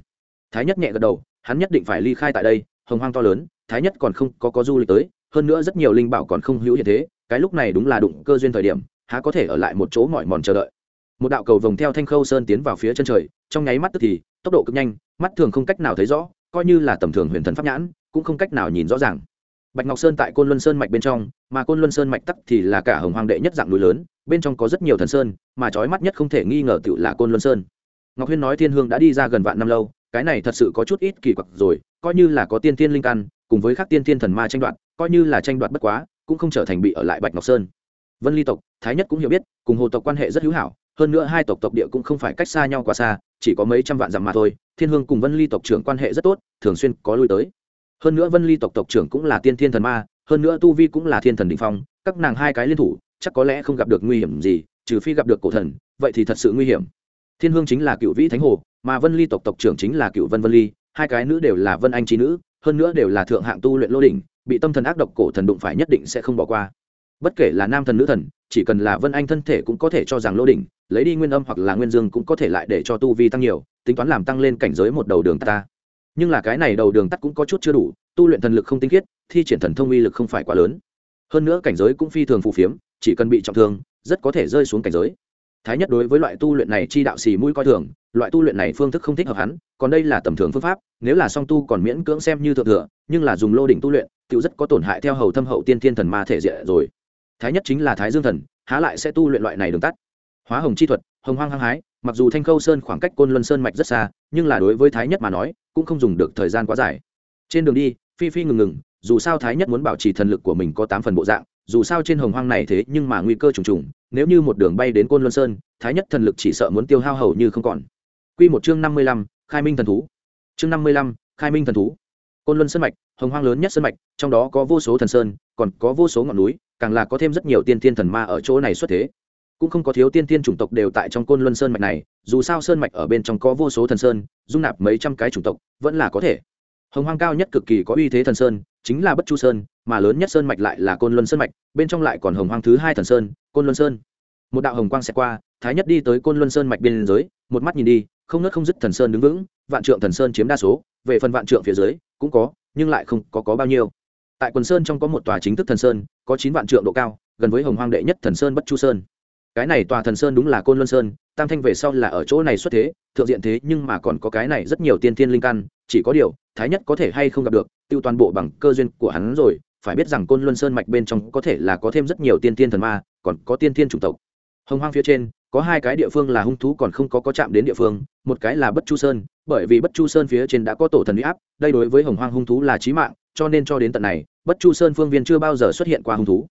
S1: Thái nhất nhẹ gật đầu, hắn nhất định phải ly khai tại đây, hồng hoang to lớn, thái nhất còn không có có du lịch tới, hơn nữa rất nhiều linh bảo còn không hữu hiện thế, cái lúc này đúng là đụng cơ duyên thời điểm há có thể ở lại một chỗ mỏi mòn chờ đợi. Một đạo cầu vồng theo thanh khâu sơn tiến vào phía chân trời, trong nháy mắt tức thì, tốc độ cực nhanh, mắt thường không cách nào thấy rõ, coi như là tầm thường huyền thần pháp nhãn, cũng không cách nào nhìn rõ ràng. Bạch ngọc sơn tại côn luân sơn mạch bên trong, mà côn luân sơn mạch tắc thì là cả hồng hoàng đệ nhất dạng núi lớn, bên trong có rất nhiều thần sơn, mà trói mắt nhất không thể nghi ngờ tự là côn luân sơn. Ngọc huyên nói thiên hương đã đi ra gần vạn năm lâu, cái này thật sự có chút ít kỳ quặc rồi, coi như là có tiên tiên linh căn, cùng với các tiên tiên thần ma tranh đoạt, coi như là tranh đoạt bất quá, cũng không trở thành bị ở lại bạch ngọc sơn vân ly tộc, thái nhất cũng hiểu biết, cùng hồ tộc quan hệ rất hữu hảo, hơn nữa hai tộc tộc địa cũng không phải cách xa nhau quá xa, chỉ có mấy trăm vạn dặm mà thôi, thiên hương cùng vân ly tộc trưởng quan hệ rất tốt, thường xuyên có lui tới. Hơn nữa vân ly tộc tộc trưởng cũng là tiên thiên thần ma, hơn nữa tu vi cũng là thiên thần định phong, các nàng hai cái liên thủ, chắc có lẽ không gặp được nguy hiểm gì, trừ phi gặp được cổ thần, vậy thì thật sự nguy hiểm. Thiên hương chính là cựu vĩ thánh hồ, mà vân ly tộc tộc trưởng chính là cựu vân vân ly, hai cái nữ đều là vân anh trí nữ, hơn nữa đều là thượng hạng tu luyện lô đỉnh, bị tâm thần ác độc cổ thần đụng phải nhất định sẽ không bỏ qua bất kể là nam thần nữ thần, chỉ cần là vân anh thân thể cũng có thể cho rằng lô đỉnh, lấy đi nguyên âm hoặc là nguyên dương cũng có thể lại để cho tu vi tăng nhiều, tính toán làm tăng lên cảnh giới một đầu đường ta. Nhưng là cái này đầu đường tắt cũng có chút chưa đủ, tu luyện thần lực không tinh khiết, thi triển thần thông uy lực không phải quá lớn. Hơn nữa cảnh giới cũng phi thường phù phiếm, chỉ cần bị trọng thương, rất có thể rơi xuống cảnh giới. Thái nhất đối với loại tu luyện này chi đạo xì mũi coi thường, loại tu luyện này phương thức không thích hợp hắn, còn đây là tầm thường phương pháp, nếu là song tu còn miễn cưỡng xem như thượng thừa, nhưng là dùng lô đỉnh tu luyện tự rất có tổn hại theo hầu thâm hậu tiên thiên thần ma thể diện rồi thái nhất chính là thái dương thần, há lại sẽ tu luyện loại này đường tắt. Hóa hồng chi thuật, hồng hoang hăng hái, mặc dù thanh khâu sơn khoảng cách côn luân sơn mạch rất xa, nhưng là đối với thái nhất mà nói, cũng không dùng được thời gian quá dài. Trên đường đi, phi phi ngừng ngừng, dù sao thái nhất muốn bảo trì thần lực của mình có tám phần bộ dạng, dù sao trên hồng hoang này thế nhưng mà nguy cơ trùng trùng, nếu như một đường bay đến côn luân sơn, thái nhất thần lực chỉ sợ muốn tiêu hao hầu như không còn. Q một chương năm mươi lăm, khai minh thần thú. Chương năm mươi lăm, khai minh thần thú. Côn luân sơn mạch, hồng hoang lớn nhất sơn mạch, trong đó có vô số thần sơn, còn có vô số ngọn núi càng là có thêm rất nhiều tiên tiên thần ma ở chỗ này xuất thế. Cũng không có thiếu tiên tiên chủng tộc đều tại trong côn luân sơn mạch này dù sao sơn mạch ở bên trong có vô số thần sơn dung nạp mấy trăm cái chủng tộc vẫn là có thể. Hồng hoang cao nhất cực kỳ có uy thế thần sơn chính là bất chu sơn mà lớn nhất sơn mạch lại là côn luân sơn mạch bên trong lại còn hồng hoang thứ hai thần sơn côn luân sơn. Một đạo hồng quang sẽ qua thái nhất đi tới côn luân sơn mạch biên giới một mắt nhìn đi không nớt không dứt thần sơn đứng vững vạn trượng thần sơn chiếm đa số về phần vạn trượng phía dưới cũng có nhưng lại không có, có bao nhiêu tại quần sơn trong có một tòa chính thức thần sơn, có chín vạn trượng độ cao, gần với hồng hoang đệ nhất thần sơn bất chu sơn. Cái này tòa thần sơn đúng là côn luân sơn, tam thanh về sau là ở chỗ này xuất thế, thượng diện thế nhưng mà còn có cái này rất nhiều tiên tiên linh căn, chỉ có điều, thái nhất có thể hay không gặp được, tiêu toàn bộ bằng cơ duyên của hắn rồi, phải biết rằng côn luân sơn mạch bên trong có thể là có thêm rất nhiều tiên tiên thần ma, còn có tiên tiên chủng tộc. Hồng hoang phía trên, có hai cái địa phương là hung thú còn không có có chạm đến địa phương, một cái là bất chu sơn, bởi vì bất chu sơn phía trên đã có tổ thần huy áp, đây đối với hồng hoang hung thú là trí mạng cho nên cho đến tận này, bất chu sơn phương viên chưa bao giờ xuất hiện qua hung thú.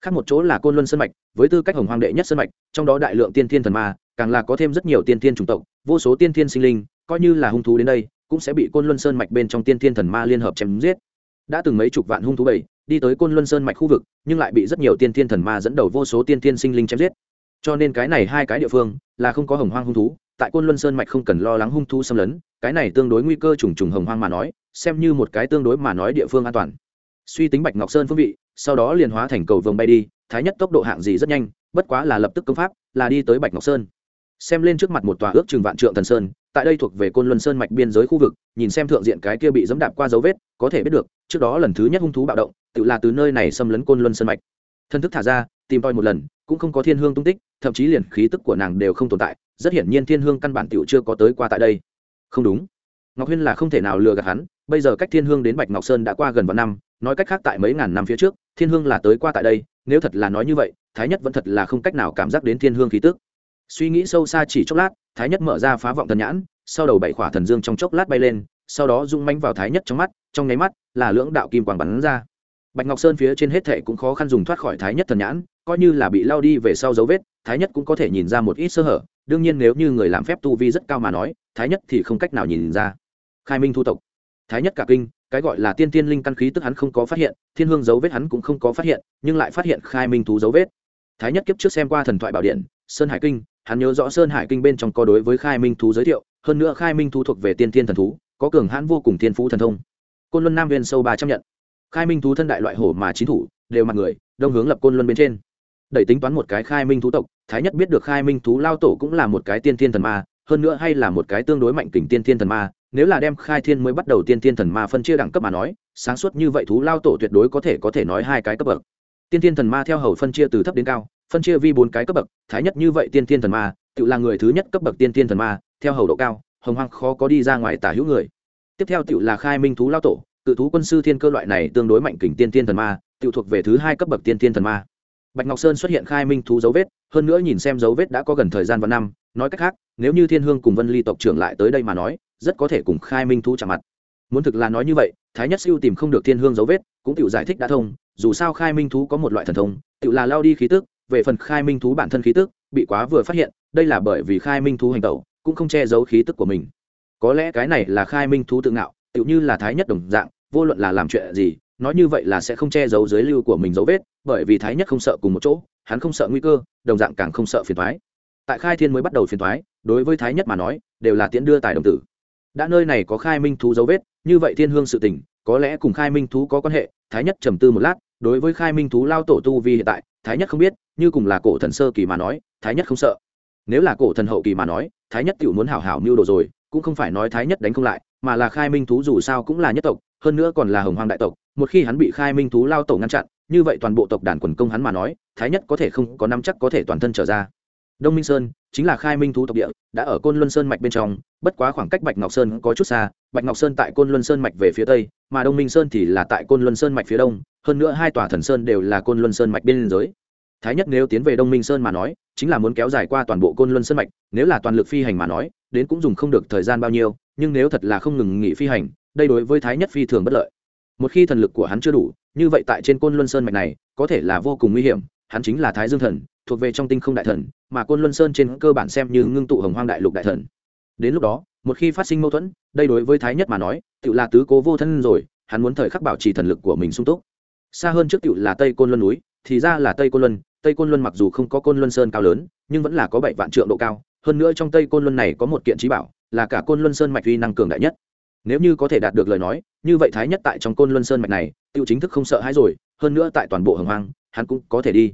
S1: Khác một chỗ là côn luân sơn mạch, với tư cách hồng hoang đệ nhất sơn mạch, trong đó đại lượng tiên thiên thần ma, càng là có thêm rất nhiều tiên thiên chủng tộc, vô số tiên thiên sinh linh, coi như là hung thú đến đây, cũng sẽ bị côn luân sơn mạch bên trong tiên thiên thần ma liên hợp chém giết. Đã từng mấy chục vạn hung thú bảy, đi tới côn luân sơn mạch khu vực, nhưng lại bị rất nhiều tiên thiên thần ma dẫn đầu vô số tiên thiên sinh linh chém giết. Cho nên cái này hai cái địa phương là không có hồng hoang hung thú, tại côn luân sơn mạch không cần lo lắng hung thú xâm lấn, cái này tương đối nguy cơ trùng trùng hồng hoang mà nói xem như một cái tương đối mà nói địa phương an toàn. Suy tính bạch ngọc sơn phương vị, sau đó liền hóa thành cầu vồng bay đi, thái nhất tốc độ hạng gì rất nhanh, bất quá là lập tức công pháp, là đi tới bạch ngọc sơn. Xem lên trước mặt một tòa ước chừng vạn trượng thần sơn, tại đây thuộc về côn luân sơn mạch biên giới khu vực, nhìn xem thượng diện cái kia bị dẫm đạp qua dấu vết, có thể biết được, trước đó lần thứ nhất hung thú bạo động, tự là từ nơi này xâm lấn côn luân sơn mạch. Thân thức thả ra, tìm tòi một lần, cũng không có thiên hương tung tích, thậm chí liền khí tức của nàng đều không tồn tại, rất hiển nhiên thiên hương căn bản tiểu chưa có tới qua tại đây. Không đúng ngọc huyên là không thể nào lừa gạt hắn, bây giờ cách thiên hương đến bạch ngọc sơn đã qua gần vạn năm, nói cách khác tại mấy ngàn năm phía trước, thiên hương là tới qua tại đây, nếu thật là nói như vậy, thái nhất vẫn thật là không cách nào cảm giác đến thiên hương khí tức. Suy nghĩ sâu xa chỉ chốc lát, thái nhất mở ra phá vọng thần nhãn, sau đầu bảy khỏa thần dương trong chốc lát bay lên, sau đó rung manh vào thái nhất trong mắt, trong nháy mắt là lưỡng đạo kim quang bắn ra. Bạch ngọc sơn phía trên hết thệ cũng khó khăn dùng thoát khỏi thái nhất thần nhãn, coi như là bị lao đi về sau dấu vết, thái nhất cũng có thể nhìn ra một ít sơ hở, đương nhiên nếu như người làm phép tu vi rất cao mà nói, thái nhất thì không cách nào nhìn ra khai minh thu tộc. Thái nhất cả kinh, cái gọi là tiên tiên linh căn khí tức hắn không có phát hiện, thiên hương dấu vết hắn cũng không có phát hiện, nhưng lại phát hiện khai minh thú dấu vết. Thái nhất kiếp trước xem qua thần thoại bảo điện, sơn hải kinh, hắn nhớ rõ sơn hải kinh bên trong có đối với khai minh thú giới thiệu, hơn nữa khai minh thú thuộc về tiên tiên thần thú, có cường hãn vô cùng tiên phú thần thông. Côn luân nam viên sâu ba trăm nhận. Khai minh thú thân đại loại hổ mà chín thủ, đều mặt người, đông hướng lập côn luân bên trên. Đẩy tính toán một cái khai minh thú tộc, thái nhất biết được khai minh thú lao tổ cũng là một cái tiên thiên thần ma, hơn nữa hay là một cái tương đối mạnh kình tiên thiên thần ma nếu là đem khai thiên mới bắt đầu tiên thiên thần ma phân chia đẳng cấp mà nói, sáng suốt như vậy thú lao tổ tuyệt đối có thể có thể nói hai cái cấp bậc. Tiên thiên thần ma theo hầu phân chia từ thấp đến cao, phân chia vi bốn cái cấp bậc, thái nhất như vậy tiên thiên thần ma, tự là người thứ nhất cấp bậc tiên thiên thần ma, theo hầu độ cao, hồng hoang khó có đi ra ngoài tả hữu người. Tiếp theo tự là khai minh thú lao tổ cự thú quân sư thiên cơ loại này tương đối mạnh kình tiên thiên thần ma, tự thuộc về thứ hai cấp bậc tiên thiên thần ma. Bạch ngọc sơn xuất hiện khai minh thú dấu vết, hơn nữa nhìn xem dấu vết đã có gần thời gian và năm, nói cách khác, nếu như thiên hương cùng vân ly tộc trưởng lại tới đây mà nói rất có thể cùng khai minh thú chạm mặt. Muốn thực là nói như vậy, thái nhất siêu tìm không được thiên hương dấu vết, cũng tự giải thích đã thông, dù sao khai minh thú có một loại thần thông tự là lao đi khí tức, về phần khai minh thú bản thân khí tức, bị quá vừa phát hiện, đây là bởi vì khai minh thú hành tẩu, cũng không che giấu khí tức của mình. Có lẽ cái này là khai minh thú tự ngạo tự như là thái nhất đồng dạng, vô luận là làm chuyện gì, nói như vậy là sẽ không che giấu dưới lưu của mình dấu vết, bởi vì thái nhất không sợ cùng một chỗ, hắn không sợ nguy cơ, đồng dạng càng không sợ phiền thoái tại khai thiên mới bắt đầu phiền thoái đối với thái nhất mà nói, đều là tiễn đưa tài đồng tử đã nơi này có khai minh thú dấu vết, như vậy thiên hương sự tình, có lẽ cùng khai minh thú có quan hệ, thái nhất trầm tư một lát, đối với khai minh thú lao tổ tu vi hiện tại, thái nhất không biết, như cùng là cổ thần sơ kỳ mà nói, thái nhất không sợ. Nếu là cổ thần hậu kỳ mà nói, thái nhất tự muốn hảo hảo mưu đồ rồi, cũng không phải nói thái nhất đánh không lại, mà là khai minh thú dù sao cũng là nhất tộc, hơn nữa còn là hồng hoàng đại tộc, một khi hắn bị khai minh thú lao tổ ngăn chặn, như vậy toàn bộ tộc đàn quần công hắn mà nói, thái nhất có thể không có năm chắc có thể toàn thân trở ra. Đông minh sơn chính là khai minh thú tộc địa, đã ở côn luân sơn mạch bên trong, bất quá khoảng cách bạch ngọc sơn có chút xa, bạch ngọc sơn tại côn luân sơn mạch về phía tây, mà đông minh sơn thì là tại côn luân sơn mạch phía đông, hơn nữa hai tòa thần sơn đều là côn luân sơn mạch bên giới. Thái nhất nếu tiến về đông minh sơn mà nói, chính là muốn kéo dài qua toàn bộ côn luân sơn mạch, nếu là toàn lực phi hành mà nói, đến cũng dùng không được thời gian bao nhiêu, nhưng nếu thật là không ngừng nghỉ phi hành, đây đối với thái nhất phi thường bất lợi. Một khi thần lực của hắn chưa đủ, như vậy tại trên côn luân sơn mạch này, có thể là vô cùng nguy hiểm, hắn chính là thái dương thần thuộc về trong tinh không đại thần, mà côn luân sơn trên cơ bản xem như ngưng tụ hồng hoang đại lục đại thần. Đến lúc đó, một khi phát sinh mâu thuẫn, đây đối với thái nhất mà nói tự là tứ cố vô thân rồi, hắn muốn thời khắc bảo trì thần lực của mình sung túc. Xa hơn trước tự là tây côn luân núi, thì ra là tây côn luân. Tây côn luân mặc dù không có côn luân sơn cao lớn, nhưng vẫn là có bảy vạn trượng độ cao. Hơn nữa trong tây côn luân này có một kiện trí bảo, là cả côn luân sơn mạch uy năng cường đại nhất. Nếu như có thể đạt được lời nói, như vậy thái nhất tại trong côn luân sơn mạch này tiêu chính thức không sợ hãi rồi, hơn nữa tại toàn bộ hồng hoang, hắn cũng có thể đi.